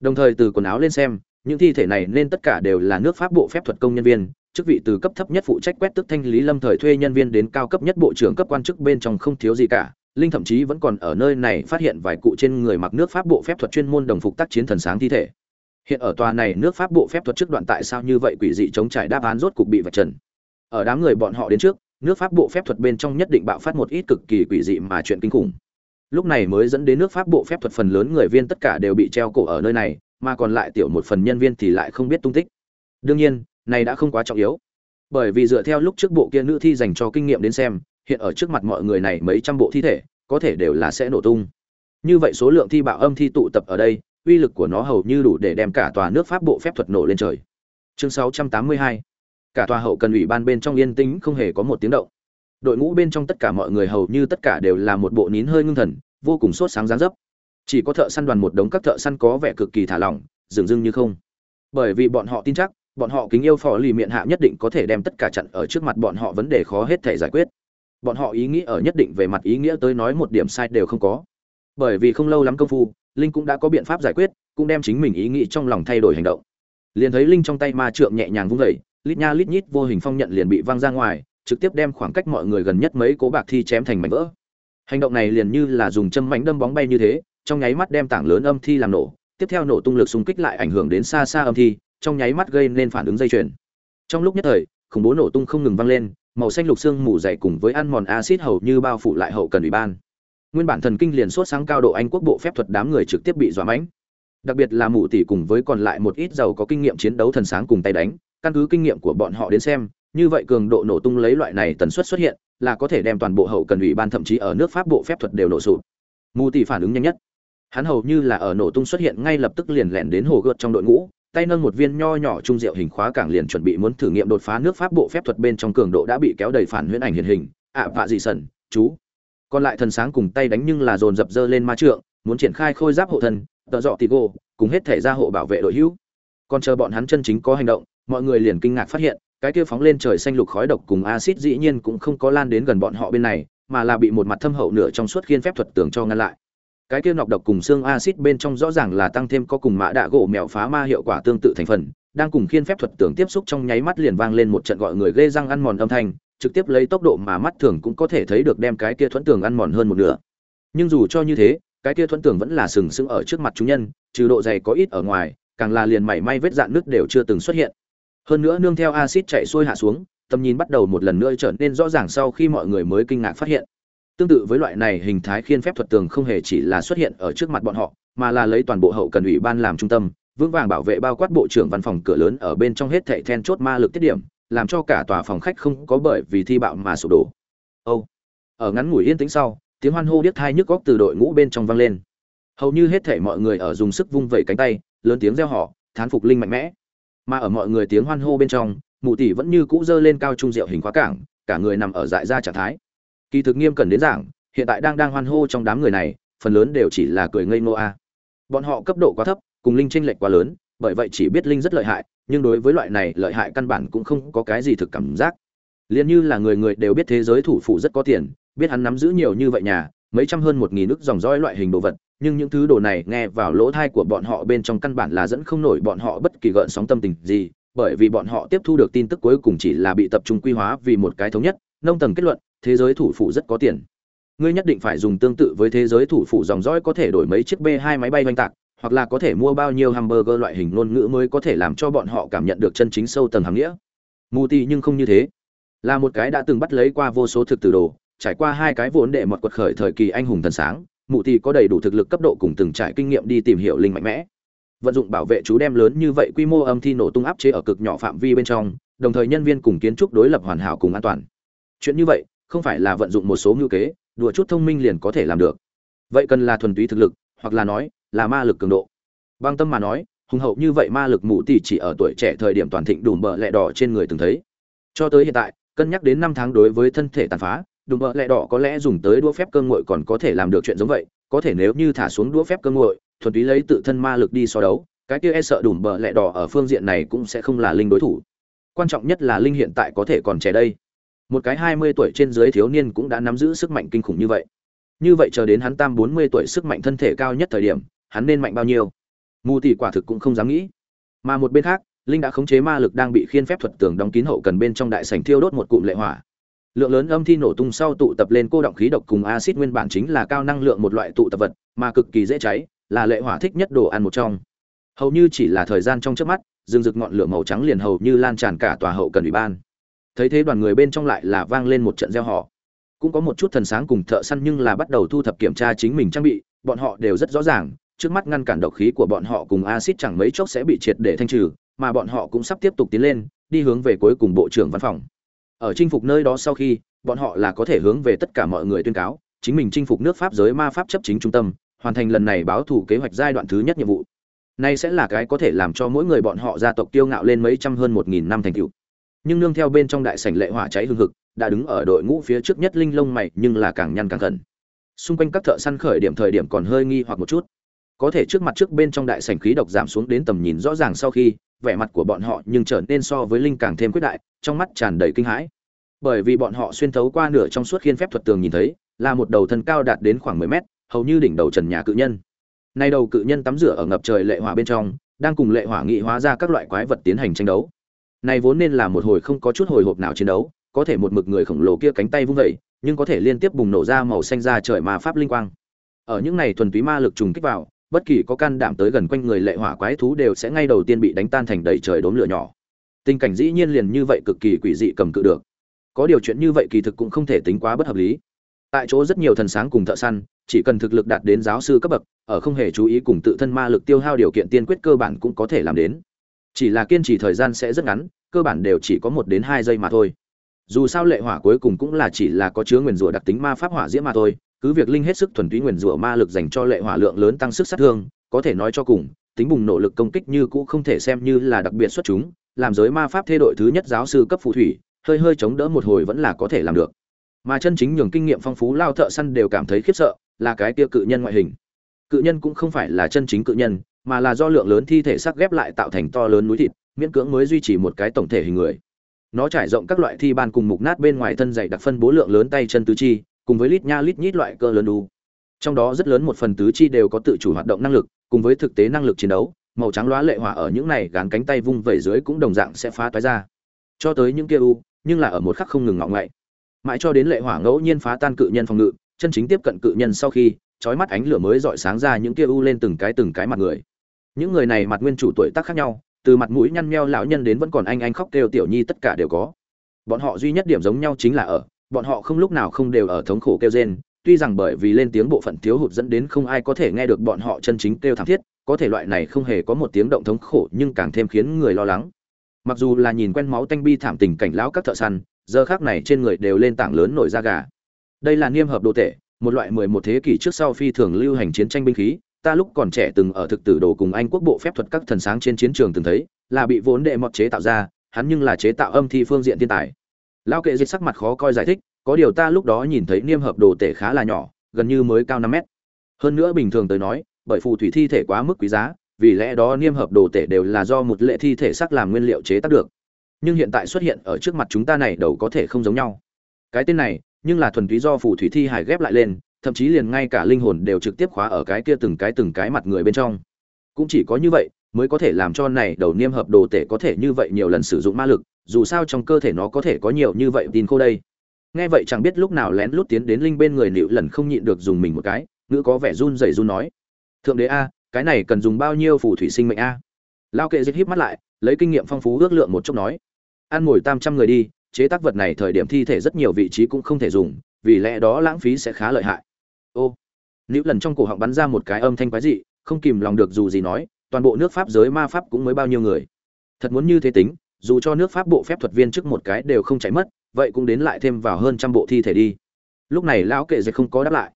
Đồng thời từ quần áo lên xem, những thi thể này nên tất cả đều là nước Pháp bộ phép thuật công nhân viên, chức vị từ cấp thấp nhất phụ trách quét tức thanh lý lâm thời thuê nhân viên đến cao cấp nhất bộ trưởng cấp quan chức bên trong không thiếu gì cả. Linh thậm chí vẫn còn ở nơi này phát hiện vài cụ trên người mặc nước Pháp bộ phép thuật chuyên môn đồng phục tác chiến thần sáng thi thể. Hiện ở tòa này nước Pháp bộ phép thuật trước đoạn tại sao như vậy quỷ dị chống trải đáp án rốt cục bị vạch trần. Ở đám người bọn họ đến trước, nước pháp bộ phép thuật bên trong nhất định bạo phát một ít cực kỳ quỷ dị mà chuyện kinh khủng. Lúc này mới dẫn đến nước pháp bộ phép thuật phần lớn người viên tất cả đều bị treo cổ ở nơi này, mà còn lại tiểu một phần nhân viên thì lại không biết tung tích. Đương nhiên, này đã không quá trọng yếu. Bởi vì dựa theo lúc trước bộ kia nữ thi dành cho kinh nghiệm đến xem, hiện ở trước mặt mọi người này mấy trăm bộ thi thể, có thể đều là sẽ nổ tung. Như vậy số lượng thi bạo âm thi tụ tập ở đây, uy lực của nó hầu như đủ để đem cả tòa nước pháp bộ phép thuật nổ lên trời. Chương 682 cả tòa hậu cần ủy ban bên trong yên tĩnh không hề có một tiếng động. Đội ngũ bên trong tất cả mọi người hầu như tất cả đều là một bộ nín hơi ngưng thần, vô cùng sốt sáng dáng dấp. Chỉ có thợ săn đoàn một đống các thợ săn có vẻ cực kỳ thả lỏng, dường dưng như không. Bởi vì bọn họ tin chắc, bọn họ kính yêu phò lì miệng hạ nhất định có thể đem tất cả chặn ở trước mặt bọn họ vấn đề khó hết thể giải quyết. Bọn họ ý nghĩ ở nhất định về mặt ý nghĩa tới nói một điểm sai đều không có. Bởi vì không lâu lắm công phu, linh cũng đã có biện pháp giải quyết, cũng đem chính mình ý nghĩ trong lòng thay đổi hành động. Liền thấy linh trong tay ma trượng nhẹ nhàng vung vẩy lít nha lít nhít vô hình phong nhận liền bị văng ra ngoài, trực tiếp đem khoảng cách mọi người gần nhất mấy cố bạc thi chém thành mảnh vỡ. Hành động này liền như là dùng châm mảnh đâm bóng bay như thế, trong nháy mắt đem tảng lớn âm thi làm nổ, tiếp theo nổ tung lực xung kích lại ảnh hưởng đến xa xa âm thi, trong nháy mắt gây nên phản ứng dây chuyền. Trong lúc nhất thời, khủng bố nổ tung không ngừng vang lên, màu xanh lục xương mù dày cùng với ăn mòn axit hầu như bao phủ lại hậu cần ủy ban. Nguyên bản thần kinh liền sốt sáng cao độ anh quốc bộ phép thuật đám người trực tiếp bị dọa mãnh. Đặc biệt là mụ tỷ cùng với còn lại một ít giàu có kinh nghiệm chiến đấu thần sáng cùng tay đánh căn cứ kinh nghiệm của bọn họ đến xem, như vậy cường độ nổ tung lấy loại này tần suất xuất hiện, là có thể đem toàn bộ hậu cần ủy ban thậm chí ở nước pháp bộ phép thuật đều nổ sụp. Mù tỷ phản ứng nhanh nhất. Hắn hầu như là ở nổ tung xuất hiện ngay lập tức liền lẻn đến hồ gợt trong đội ngũ, tay nâng một viên nho nhỏ trung diệu hình khóa cảng liền chuẩn bị muốn thử nghiệm đột phá nước pháp bộ phép thuật bên trong cường độ đã bị kéo đầy phản huyễn ảnh hiện hình. Ạ vạ dị sẩn, chú. Còn lại thần sáng cùng tay đánh nhưng là dồn dập dơ lên ma trượng, muốn triển khai khôi giáp hộ thân, tợ dọ tì gô, cùng hết thể gia hộ bảo vệ đội hữu. Còn chờ bọn hắn chân chính có hành động mọi người liền kinh ngạc phát hiện, cái kia phóng lên trời xanh lục khói độc cùng axit dĩ nhiên cũng không có lan đến gần bọn họ bên này, mà là bị một mặt thâm hậu nửa trong suốt khiên phép thuật tường cho ngăn lại. Cái kia nọc độc cùng xương axit bên trong rõ ràng là tăng thêm có cùng mã đạ gỗ mèo phá ma hiệu quả tương tự thành phần, đang cùng khiên phép thuật tường tiếp xúc trong nháy mắt liền vang lên một trận gọi người ghê răng ăn mòn âm thanh, trực tiếp lấy tốc độ mà mắt thường cũng có thể thấy được đem cái kia thuẫn tường ăn mòn hơn một nửa. Nhưng dù cho như thế, cái kia thuẫn tường vẫn là sừng sững ở trước mặt chúng nhân, trừ độ dày có ít ở ngoài, càng là liền mảy may vết dạn nước đều chưa từng xuất hiện hơn nữa nương theo axit chạy xuôi hạ xuống, tầm nhìn bắt đầu một lần nữa trở nên rõ ràng sau khi mọi người mới kinh ngạc phát hiện. Tương tự với loại này hình thái khiên phép thuật tường không hề chỉ là xuất hiện ở trước mặt bọn họ, mà là lấy toàn bộ hậu cần ủy ban làm trung tâm, vững vàng bảo vệ bao quát bộ trưởng văn phòng cửa lớn ở bên trong hết thệ then chốt ma lực tiết điểm, làm cho cả tòa phòng khách không có bởi vì thi bạo mà sụp đổ. Âu. Ở ngắn ngủi yên tĩnh sau, tiếng hoan hô điếc thai nhức góc từ đội ngũ bên trong vang lên. Hầu như hết thảy mọi người ở dùng sức vung vẩy cánh tay, lớn tiếng reo họ thán phục linh mạnh mẽ mà ở mọi người tiếng hoan hô bên trong, mụ tỷ vẫn như cũ dơ lên cao trung rượu hình khóa cảng, cả người nằm ở dại ra trạng thái. Kỳ thực nghiêm cần đến giảng, hiện tại đang đang hoan hô trong đám người này, phần lớn đều chỉ là cười ngây ngô a. Bọn họ cấp độ quá thấp, cùng linh tranh lệch quá lớn, bởi vậy chỉ biết linh rất lợi hại, nhưng đối với loại này lợi hại căn bản cũng không có cái gì thực cảm giác. Liền như là người người đều biết thế giới thủ phủ rất có tiền, biết hắn nắm giữ nhiều như vậy nhà, mấy trăm hơn một nghìn ức dòng dõi loại hình đồ vật nhưng những thứ đồ này nghe vào lỗ thai của bọn họ bên trong căn bản là dẫn không nổi bọn họ bất kỳ gợn sóng tâm tình gì, bởi vì bọn họ tiếp thu được tin tức cuối cùng chỉ là bị tập trung quy hóa vì một cái thống nhất, nông tầng kết luận, thế giới thủ phủ rất có tiền. Ngươi nhất định phải dùng tương tự với thế giới thủ phủ dòng dõi có thể đổi mấy chiếc b hai máy bay oanh tạc, hoặc là có thể mua bao nhiêu hamburger loại hình ngôn ngữ mới có thể làm cho bọn họ cảm nhận được chân chính sâu tầng hàng nghĩa. Mù ti nhưng không như thế. Là một cái đã từng bắt lấy qua vô số thực từ đồ, trải qua hai cái vốn đệ mọt quật khởi thời kỳ anh hùng thần sáng mụ thì có đầy đủ thực lực cấp độ cùng từng trải kinh nghiệm đi tìm hiểu linh mạnh mẽ. Vận dụng bảo vệ chú đem lớn như vậy quy mô âm thi nổ tung áp chế ở cực nhỏ phạm vi bên trong, đồng thời nhân viên cùng kiến trúc đối lập hoàn hảo cùng an toàn. Chuyện như vậy, không phải là vận dụng một số ngữ kế, đùa chút thông minh liền có thể làm được. Vậy cần là thuần túy thực lực, hoặc là nói, là ma lực cường độ. Băng tâm mà nói, hùng hậu như vậy ma lực mụ tỷ chỉ ở tuổi trẻ thời điểm toàn thịnh đủ bờ lẹ đỏ trên người từng thấy. Cho tới hiện tại, cân nhắc đến năm tháng đối với thân thể tàn phá đùm bợ lẹ đỏ có lẽ dùng tới đũa phép cơ ngội còn có thể làm được chuyện giống vậy, có thể nếu như thả xuống đũa phép cơ ngội thuần túy lấy tự thân ma lực đi so đấu, cái kia e sợ đùm bợ lẹ đỏ ở phương diện này cũng sẽ không là linh đối thủ. Quan trọng nhất là linh hiện tại có thể còn trẻ đây. Một cái hai mươi tuổi trên dưới thiếu niên cũng đã nắm giữ sức mạnh kinh khủng như vậy. Như vậy chờ đến hắn tam bốn mươi tuổi sức mạnh thân thể cao nhất thời điểm, hắn nên mạnh bao nhiêu? Mù tỷ quả thực cũng không dám nghĩ. Mà một bên khác, linh đã khống chế ma lực đang bị khiên phép thuật tường đóng kín hậu cần bên trong đại sảnh thiêu đốt một cụm lệ hỏa lượng lớn âm thi nổ tung sau tụ tập lên cô động khí độc cùng axit nguyên bản chính là cao năng lượng một loại tụ tập vật, mà cực kỳ dễ cháy, là lệ hỏa thích nhất đồ ăn một trong. Hầu như chỉ là thời gian trong trước mắt, rừng rực ngọn lửa màu trắng liền hầu như lan tràn cả tòa hậu cần ủy ban. Thấy thế đoàn người bên trong lại là vang lên một trận gieo họ cũng có một chút thần sáng cùng thợ săn nhưng là bắt đầu thu thập kiểm tra chính mình trang bị, bọn họ đều rất rõ ràng, trước mắt ngăn cản độc khí của bọn họ cùng axit chẳng mấy chốc sẽ bị triệt để thanh trừ, mà bọn họ cũng sắp tiếp tục tiến lên, đi hướng về cuối cùng bộ trưởng văn phòng ở chinh phục nơi đó sau khi bọn họ là có thể hướng về tất cả mọi người tuyên cáo chính mình chinh phục nước pháp giới ma pháp chấp chính trung tâm hoàn thành lần này báo thủ kế hoạch giai đoạn thứ nhất nhiệm vụ Nay sẽ là cái có thể làm cho mỗi người bọn họ gia tộc tiêu ngạo lên mấy trăm hơn một nghìn năm thành tựu. Nhưng nương theo bên trong đại sảnh lệ hỏa cháy hương hực, đã đứng ở đội ngũ phía trước nhất linh lông mày, nhưng là càng nhăn càng gần. Xung quanh các thợ săn khởi điểm thời điểm còn hơi nghi hoặc một chút. Có thể trước mặt trước bên trong đại sảnh khí độc giảm xuống đến tầm nhìn rõ ràng sau khi, vẻ mặt của bọn họ nhưng trở nên so với linh càng thêm quyết đại, trong mắt tràn đầy kinh hãi. Bởi vì bọn họ xuyên thấu qua nửa trong suốt khiên phép thuật tường nhìn thấy, là một đầu thân cao đạt đến khoảng 10 mét, hầu như đỉnh đầu trần nhà cự nhân Nay đầu cự nhân tắm rửa ở ngập trời lệ hỏa bên trong, đang cùng lệ hỏa nghị hóa ra các loại quái vật tiến hành tranh đấu. Này vốn nên là một hồi không có chút hồi hộp nào chiến đấu, có thể một mực người khổng lồ kia cánh tay vung vẩy nhưng có thể liên tiếp bùng nổ ra màu xanh ra trời mà pháp linh quang. Ở những này thuần túy ma lực trùng kích vào, bất kỳ có can đảm tới gần quanh người lệ hỏa quái thú đều sẽ ngay đầu tiên bị đánh tan thành đầy trời đốm lửa nhỏ. Tình cảnh dĩ nhiên liền như vậy cực kỳ quỷ dị cầm cự được. Có điều chuyện như vậy kỳ thực cũng không thể tính quá bất hợp lý. Tại chỗ rất nhiều thần sáng cùng thợ săn, chỉ cần thực lực đạt đến giáo sư cấp bậc, ở không hề chú ý cùng tự thân ma lực tiêu hao điều kiện tiên quyết cơ bản cũng có thể làm đến. Chỉ là kiên trì thời gian sẽ rất ngắn, cơ bản đều chỉ có một đến hai giây mà thôi. Dù sao lệ hỏa cuối cùng cũng là chỉ là có chứa nguyên rủa đặc tính ma pháp hỏa diễm mà thôi, cứ việc linh hết sức thuần túy nguyên rủa ma lực dành cho lệ hỏa lượng lớn tăng sức sát thương, có thể nói cho cùng, tính bùng nổ lực công kích như cũ không thể xem như là đặc biệt xuất chúng, làm giới ma pháp thê đội thứ nhất giáo sư cấp phù thủy, hơi hơi chống đỡ một hồi vẫn là có thể làm được. Mà chân chính nhường kinh nghiệm phong phú lao thợ săn đều cảm thấy khiếp sợ, là cái kia cự nhân ngoại hình cự nhân cũng không phải là chân chính cự nhân mà là do lượng lớn thi thể sắc ghép lại tạo thành to lớn núi thịt miễn cưỡng mới duy trì một cái tổng thể hình người nó trải rộng các loại thi ban cùng mục nát bên ngoài thân dày đặc phân bố lượng lớn tay chân tứ chi cùng với lít nha lít nhít loại cơ lớn đu. Trong đó rất lớn một phần tứ chi đều có tự chủ hoạt động năng lực, cùng với thực tế năng lực chiến đấu, màu trắng loá lệ hỏa ở những này gắn cánh tay vung vẩy dưới cũng đồng dạng sẽ phá toái ra. Cho tới những kia u, nhưng là ở một khắc không ngừng ngọng ngậy. Mãi cho đến lệ hỏa ngẫu nhiên phá tan cự nhân phòng ngự, chân chính tiếp cận cự nhân sau khi, chói mắt ánh lửa mới dọi sáng ra những kia u lên từng cái từng cái mặt người. Những người này mặt nguyên chủ tuổi tác khác nhau, từ mặt mũi nhăn nheo lão nhân đến vẫn còn anh anh khóc kêu tiểu nhi tất cả đều có. Bọn họ duy nhất điểm giống nhau chính là ở bọn họ không lúc nào không đều ở thống khổ kêu rên, tuy rằng bởi vì lên tiếng bộ phận thiếu hụt dẫn đến không ai có thể nghe được bọn họ chân chính kêu thảm thiết, có thể loại này không hề có một tiếng động thống khổ nhưng càng thêm khiến người lo lắng. Mặc dù là nhìn quen máu tanh bi thảm tình cảnh lão các thợ săn, giờ khác này trên người đều lên tảng lớn nổi da gà. Đây là niêm hợp đồ tệ một loại mười một thế kỷ trước sau phi thường lưu hành chiến tranh binh khí, ta lúc còn trẻ từng ở thực tử đồ cùng anh quốc bộ phép thuật các thần sáng trên chiến trường từng thấy, là bị vốn đệ mọt chế tạo ra, hắn nhưng là chế tạo âm thi phương diện thiên tài lao kệ dịch sắc mặt khó coi giải thích, có điều ta lúc đó nhìn thấy niêm hợp đồ tể khá là nhỏ, gần như mới cao năm mét. Hơn nữa bình thường tới nói, bởi phù thủy thi thể quá mức quý giá, vì lẽ đó niêm hợp đồ tể đều là do một lệ thi thể sắc làm nguyên liệu chế tác được. Nhưng hiện tại xuất hiện ở trước mặt chúng ta này đầu có thể không giống nhau. Cái tên này, nhưng là thuần túy do phù thủy thi hải ghép lại lên, thậm chí liền ngay cả linh hồn đều trực tiếp khóa ở cái kia từng cái từng cái mặt người bên trong. Cũng chỉ có như vậy, mới có thể làm cho này đầu niêm hợp đồ tể có thể như vậy nhiều lần sử dụng ma lực dù sao trong cơ thể nó có thể có nhiều như vậy tin khô đây. Nghe vậy chẳng biết lúc nào lén lút tiến đến linh bên người nịu lần không nhịn được dùng mình một cái, ngữ có vẻ run rẩy run nói. Thượng đế a, cái này cần dùng bao nhiêu phù thủy sinh mệnh a? Lao kệ dịch híp mắt lại, lấy kinh nghiệm phong phú ước lượng một chút nói. Ăn ngồi tam trăm người đi, chế tác vật này thời điểm thi thể rất nhiều vị trí cũng không thể dùng, vì lẽ đó lãng phí sẽ khá lợi hại. Ô nữ lần trong cổ họng bắn ra một cái âm thanh quái dị, không kìm lòng được dù gì nói, toàn bộ nước pháp giới ma pháp cũng mới bao nhiêu người. Thật muốn như thế tính dù cho nước pháp bộ phép thuật viên trước một cái đều không chạy mất, vậy cũng đến lại thêm vào hơn trăm bộ thi thể đi. Lúc này lão kệ dệt không có đáp lại.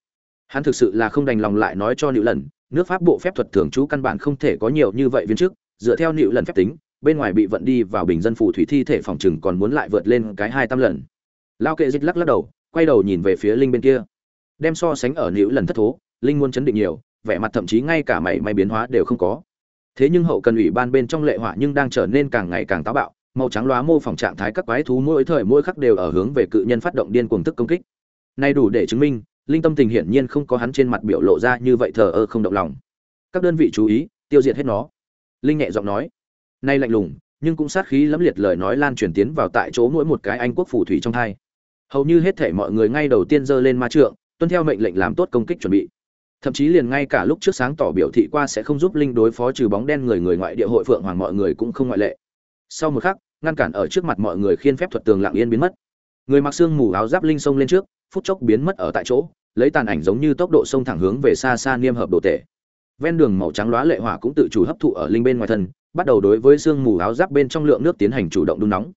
Hắn thực sự là không đành lòng lại nói cho nữ lần nước pháp bộ phép thuật thường trú căn bản không thể có nhiều như vậy viên chức. dựa theo nữ lần phép tính, bên ngoài bị vận đi vào bình dân phù thủy thi thể phòng chừng còn muốn lại vượt lên cái hai tam lần. Lao kệ dịch lắc lắc đầu, quay đầu nhìn về phía linh bên kia. Đem so sánh ở nữ lần thất thố, linh muốn chấn định nhiều, vẻ mặt thậm chí ngay cả mảy may biến hóa đều không có. Thế nhưng hậu cần ủy ban bên trong lệ hỏa nhưng đang trở nên càng ngày càng táo bạo màu trắng loá mô phỏng trạng thái các quái thú mỗi thời mỗi khắc đều ở hướng về cự nhân phát động điên cuồng tức công kích. Nay đủ để chứng minh, linh tâm tình hiển nhiên không có hắn trên mặt biểu lộ ra như vậy thờ ơ không động lòng. Các đơn vị chú ý, tiêu diệt hết nó. Linh nhẹ giọng nói. Nay lạnh lùng, nhưng cũng sát khí lẫm liệt lời nói lan truyền tiến vào tại chỗ mỗi một cái anh quốc phù thủy trong thai hầu như hết thể mọi người ngay đầu tiên giơ lên ma trượng, tuân theo mệnh lệnh làm tốt công kích chuẩn bị. Thậm chí liền ngay cả lúc trước sáng tỏ biểu thị qua sẽ không giúp linh đối phó trừ bóng đen người người ngoại địa hội phượng hoàng mọi người cũng không ngoại lệ sau một khắc, ngăn cản ở trước mặt mọi người khiên phép thuật tường lặng yên biến mất. Người mặc xương mù áo giáp linh xông lên trước, phút chốc biến mất ở tại chỗ, lấy tàn ảnh giống như tốc độ sông thẳng hướng về xa xa niêm hợp đồ tể. Ven đường màu trắng lóa lệ hỏa cũng tự chủ hấp thụ ở linh bên ngoài thân, bắt đầu đối với xương mù áo giáp bên trong lượng nước tiến hành chủ động đun nóng.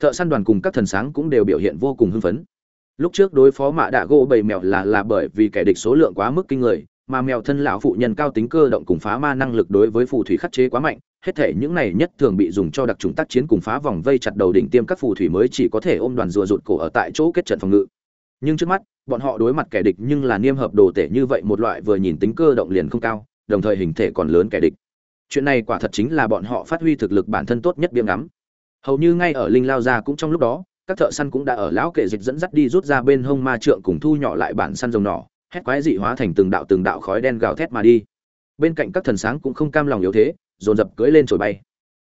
Thợ săn đoàn cùng các thần sáng cũng đều biểu hiện vô cùng hưng phấn. Lúc trước đối phó mạ đạ gỗ bầy mèo là là bởi vì kẻ địch số lượng quá mức kinh người, mà mèo thân lão phụ nhân cao tính cơ động cùng phá ma năng lực đối với phù thủy khắc chế quá mạnh hết thể những này nhất thường bị dùng cho đặc trùng tác chiến cùng phá vòng vây chặt đầu đỉnh tiêm các phù thủy mới chỉ có thể ôm đoàn rùa rụt cổ ở tại chỗ kết trận phòng ngự. Nhưng trước mắt, bọn họ đối mặt kẻ địch nhưng là niêm hợp đồ tể như vậy một loại vừa nhìn tính cơ động liền không cao, đồng thời hình thể còn lớn kẻ địch. Chuyện này quả thật chính là bọn họ phát huy thực lực bản thân tốt nhất biếng ngắm. Hầu như ngay ở linh lao ra cũng trong lúc đó, các thợ săn cũng đã ở lão kệ dịch dẫn dắt đi rút ra bên hông ma trượng cùng thu nhỏ lại bản săn rồng nỏ, hét quái dị hóa thành từng đạo từng đạo khói đen gào thét mà đi. Bên cạnh các thần sáng cũng không cam lòng yếu thế dồn dập cưỡi lên trồi bay.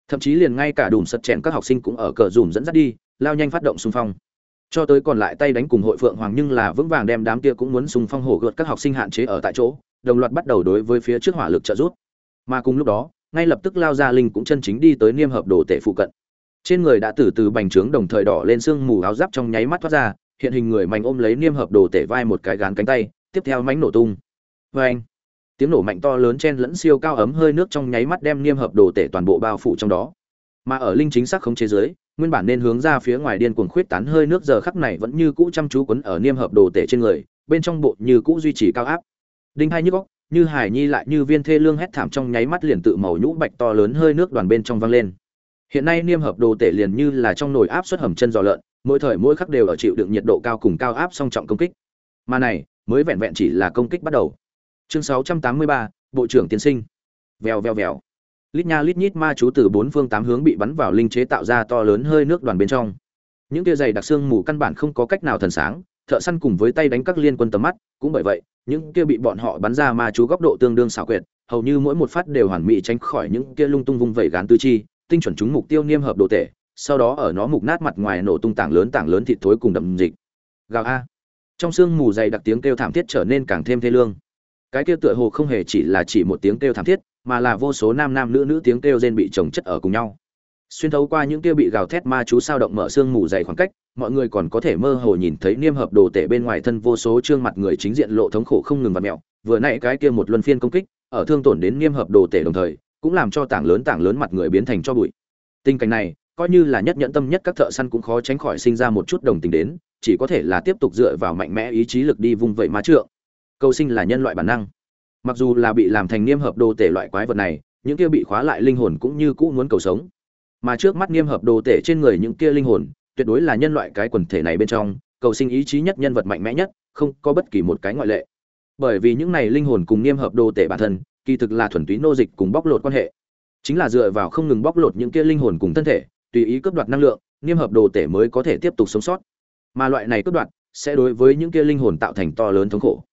Thậm chí liền ngay cả đùm sật chèn các học sinh cũng ở cờ dùm dẫn dắt đi, lao nhanh phát động xung phong. Cho tới còn lại tay đánh cùng hội phượng hoàng nhưng là vững vàng đem đám kia cũng muốn xung phong hổ gợt các học sinh hạn chế ở tại chỗ, đồng loạt bắt đầu đối với phía trước hỏa lực trợ giúp. Mà cùng lúc đó, ngay lập tức lao ra linh cũng chân chính đi tới niêm hợp đồ tể phụ cận. Trên người đã từ từ bành trướng đồng thời đỏ lên sương mù áo giáp trong nháy mắt thoát ra, hiện hình người mạnh ôm lấy niêm hợp đồ tể vai một cái gán cánh tay, tiếp theo mánh nổ tung. Vê anh tiếng nổ mạnh to lớn chen lẫn siêu cao ấm hơi nước trong nháy mắt đem niêm hợp đồ tể toàn bộ bao phủ trong đó. Mà ở linh chính xác không chế giới nguyên bản nên hướng ra phía ngoài điên cuồng khuyết tán hơi nước giờ khắc này vẫn như cũ chăm chú quấn ở niêm hợp đồ tể trên người, bên trong bộ như cũ duy trì cao áp. Đinh hai nhức góc như hải nhi lại như viên thê lương hét thảm trong nháy mắt liền tự màu nhũ bạch to lớn hơi nước đoàn bên trong văng lên. Hiện nay niêm hợp đồ tể liền như là trong nồi áp suất hầm chân giò lợn, mỗi thời mỗi khắc đều ở chịu đựng nhiệt độ cao cùng cao áp song trọng công kích. Mà này, mới vẹn vẹn chỉ là công kích bắt đầu chương 683, bộ trưởng tiến sinh. Vèo vèo vèo. Lít nha lít nhít ma chú từ bốn phương tám hướng bị bắn vào linh chế tạo ra to lớn hơi nước đoàn bên trong. Những tia dày đặc xương mù căn bản không có cách nào thần sáng thợ săn cùng với tay đánh các liên quân tầm mắt cũng bởi vậy những kia bị bọn họ bắn ra ma chú góc độ tương đương xảo quyệt hầu như mỗi một phát đều hoàn mỹ tránh khỏi những kia lung tung vung vẩy gán tư chi tinh chuẩn chúng mục tiêu niêm hợp đồ tể sau đó ở nó mục nát mặt ngoài nổ tung tảng lớn tảng lớn thịt thối cùng đậm dịch. Gào a. Trong sương mù dày đặc tiếng kêu thảm thiết trở nên càng thêm thê lương cái kia tựa hồ không hề chỉ là chỉ một tiếng kêu thảm thiết, mà là vô số nam nam nữ nữ tiếng kêu rên bị chồng chất ở cùng nhau. Xuyên thấu qua những kia bị gào thét ma chú sao động mở xương mù dày khoảng cách, mọi người còn có thể mơ hồ nhìn thấy niêm hợp đồ tể bên ngoài thân vô số trương mặt người chính diện lộ thống khổ không ngừng vặt mẹo. Vừa nãy cái kia một luân phiên công kích, ở thương tổn đến niêm hợp đồ tể đồng thời, cũng làm cho tảng lớn tảng lớn mặt người biến thành cho bụi. Tình cảnh này, coi như là nhất nhẫn tâm nhất các thợ săn cũng khó tránh khỏi sinh ra một chút đồng tình đến, chỉ có thể là tiếp tục dựa vào mạnh mẽ ý chí lực đi vung vẩy má trượng cầu sinh là nhân loại bản năng. Mặc dù là bị làm thành niêm hợp đồ tể loại quái vật này, những kia bị khóa lại linh hồn cũng như cũ muốn cầu sống. Mà trước mắt niêm hợp đồ tể trên người những kia linh hồn, tuyệt đối là nhân loại cái quần thể này bên trong, cầu sinh ý chí nhất nhân vật mạnh mẽ nhất, không có bất kỳ một cái ngoại lệ. Bởi vì những này linh hồn cùng niêm hợp đồ tể bản thân, kỳ thực là thuần túy nô dịch cùng bóc lột quan hệ. Chính là dựa vào không ngừng bóc lột những kia linh hồn cùng thân thể, tùy ý cướp đoạt năng lượng, niêm hợp đồ tể mới có thể tiếp tục sống sót. Mà loại này cướp đoạt sẽ đối với những kia linh hồn tạo thành to lớn thống khổ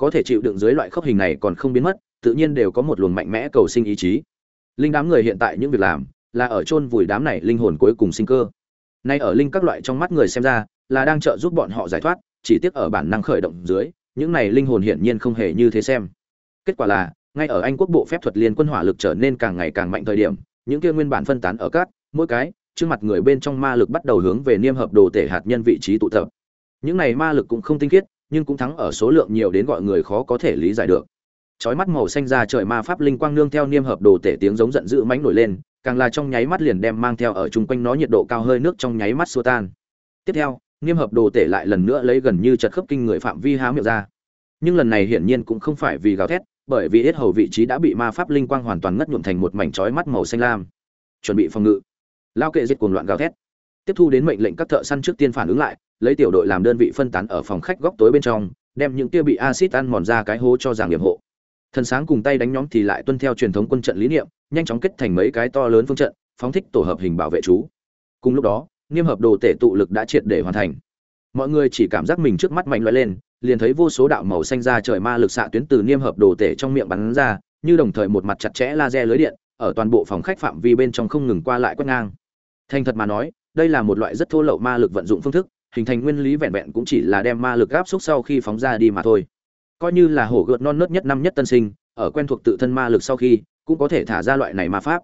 có thể chịu đựng dưới loại khốc hình này còn không biến mất, tự nhiên đều có một luồng mạnh mẽ cầu sinh ý chí. Linh đám người hiện tại những việc làm là ở chôn vùi đám này linh hồn cuối cùng sinh cơ. Nay ở linh các loại trong mắt người xem ra là đang trợ giúp bọn họ giải thoát, chỉ tiếc ở bản năng khởi động dưới, những này linh hồn hiển nhiên không hề như thế xem. Kết quả là, ngay ở anh quốc bộ phép thuật liên quân hỏa lực trở nên càng ngày càng mạnh thời điểm, những kia nguyên bản phân tán ở các, mỗi cái, trước mặt người bên trong ma lực bắt đầu hướng về niêm hợp đồ tể hạt nhân vị trí tụ tập. Những này ma lực cũng không tinh khiết nhưng cũng thắng ở số lượng nhiều đến gọi người khó có thể lý giải được. Chói mắt màu xanh ra trời ma pháp linh quang nương theo niêm hợp đồ tể tiếng giống giận dữ mãnh nổi lên, càng là trong nháy mắt liền đem mang theo ở chung quanh nó nhiệt độ cao hơi nước trong nháy mắt xua tan. Tiếp theo, niêm hợp đồ tể lại lần nữa lấy gần như chật khớp kinh người phạm vi há miệng ra. Nhưng lần này hiển nhiên cũng không phải vì gào thét, bởi vì hết hầu vị trí đã bị ma pháp linh quang hoàn toàn ngất nhuộm thành một mảnh chói mắt màu xanh lam. Chuẩn bị phòng ngự. Lao kệ giết cuồng loạn gào thét. Tiếp thu đến mệnh lệnh các thợ săn trước tiên phản ứng lại lấy tiểu đội làm đơn vị phân tán ở phòng khách góc tối bên trong, đem những tia bị acid ăn mòn ra cái hố cho giảng hiểm hộ. Thần sáng cùng tay đánh nhóm thì lại tuân theo truyền thống quân trận lý niệm, nhanh chóng kết thành mấy cái to lớn phương trận, phóng thích tổ hợp hình bảo vệ chú. Cùng lúc đó, nghiêm hợp đồ tể tụ lực đã triệt để hoàn thành. Mọi người chỉ cảm giác mình trước mắt mạnh loại lên, liền thấy vô số đạo màu xanh ra trời ma lực xạ tuyến từ niêm hợp đồ tể trong miệng bắn ra, như đồng thời một mặt chặt chẽ laser lưới điện, ở toàn bộ phòng khách phạm vi bên trong không ngừng qua lại quét ngang. Thành thật mà nói, đây là một loại rất thô lậu ma lực vận dụng phương thức hình thành nguyên lý vẹn vẹn cũng chỉ là đem ma lực áp xúc sau khi phóng ra đi mà thôi. Coi như là hổ gợt non nớt nhất năm nhất tân sinh, ở quen thuộc tự thân ma lực sau khi, cũng có thể thả ra loại này ma pháp.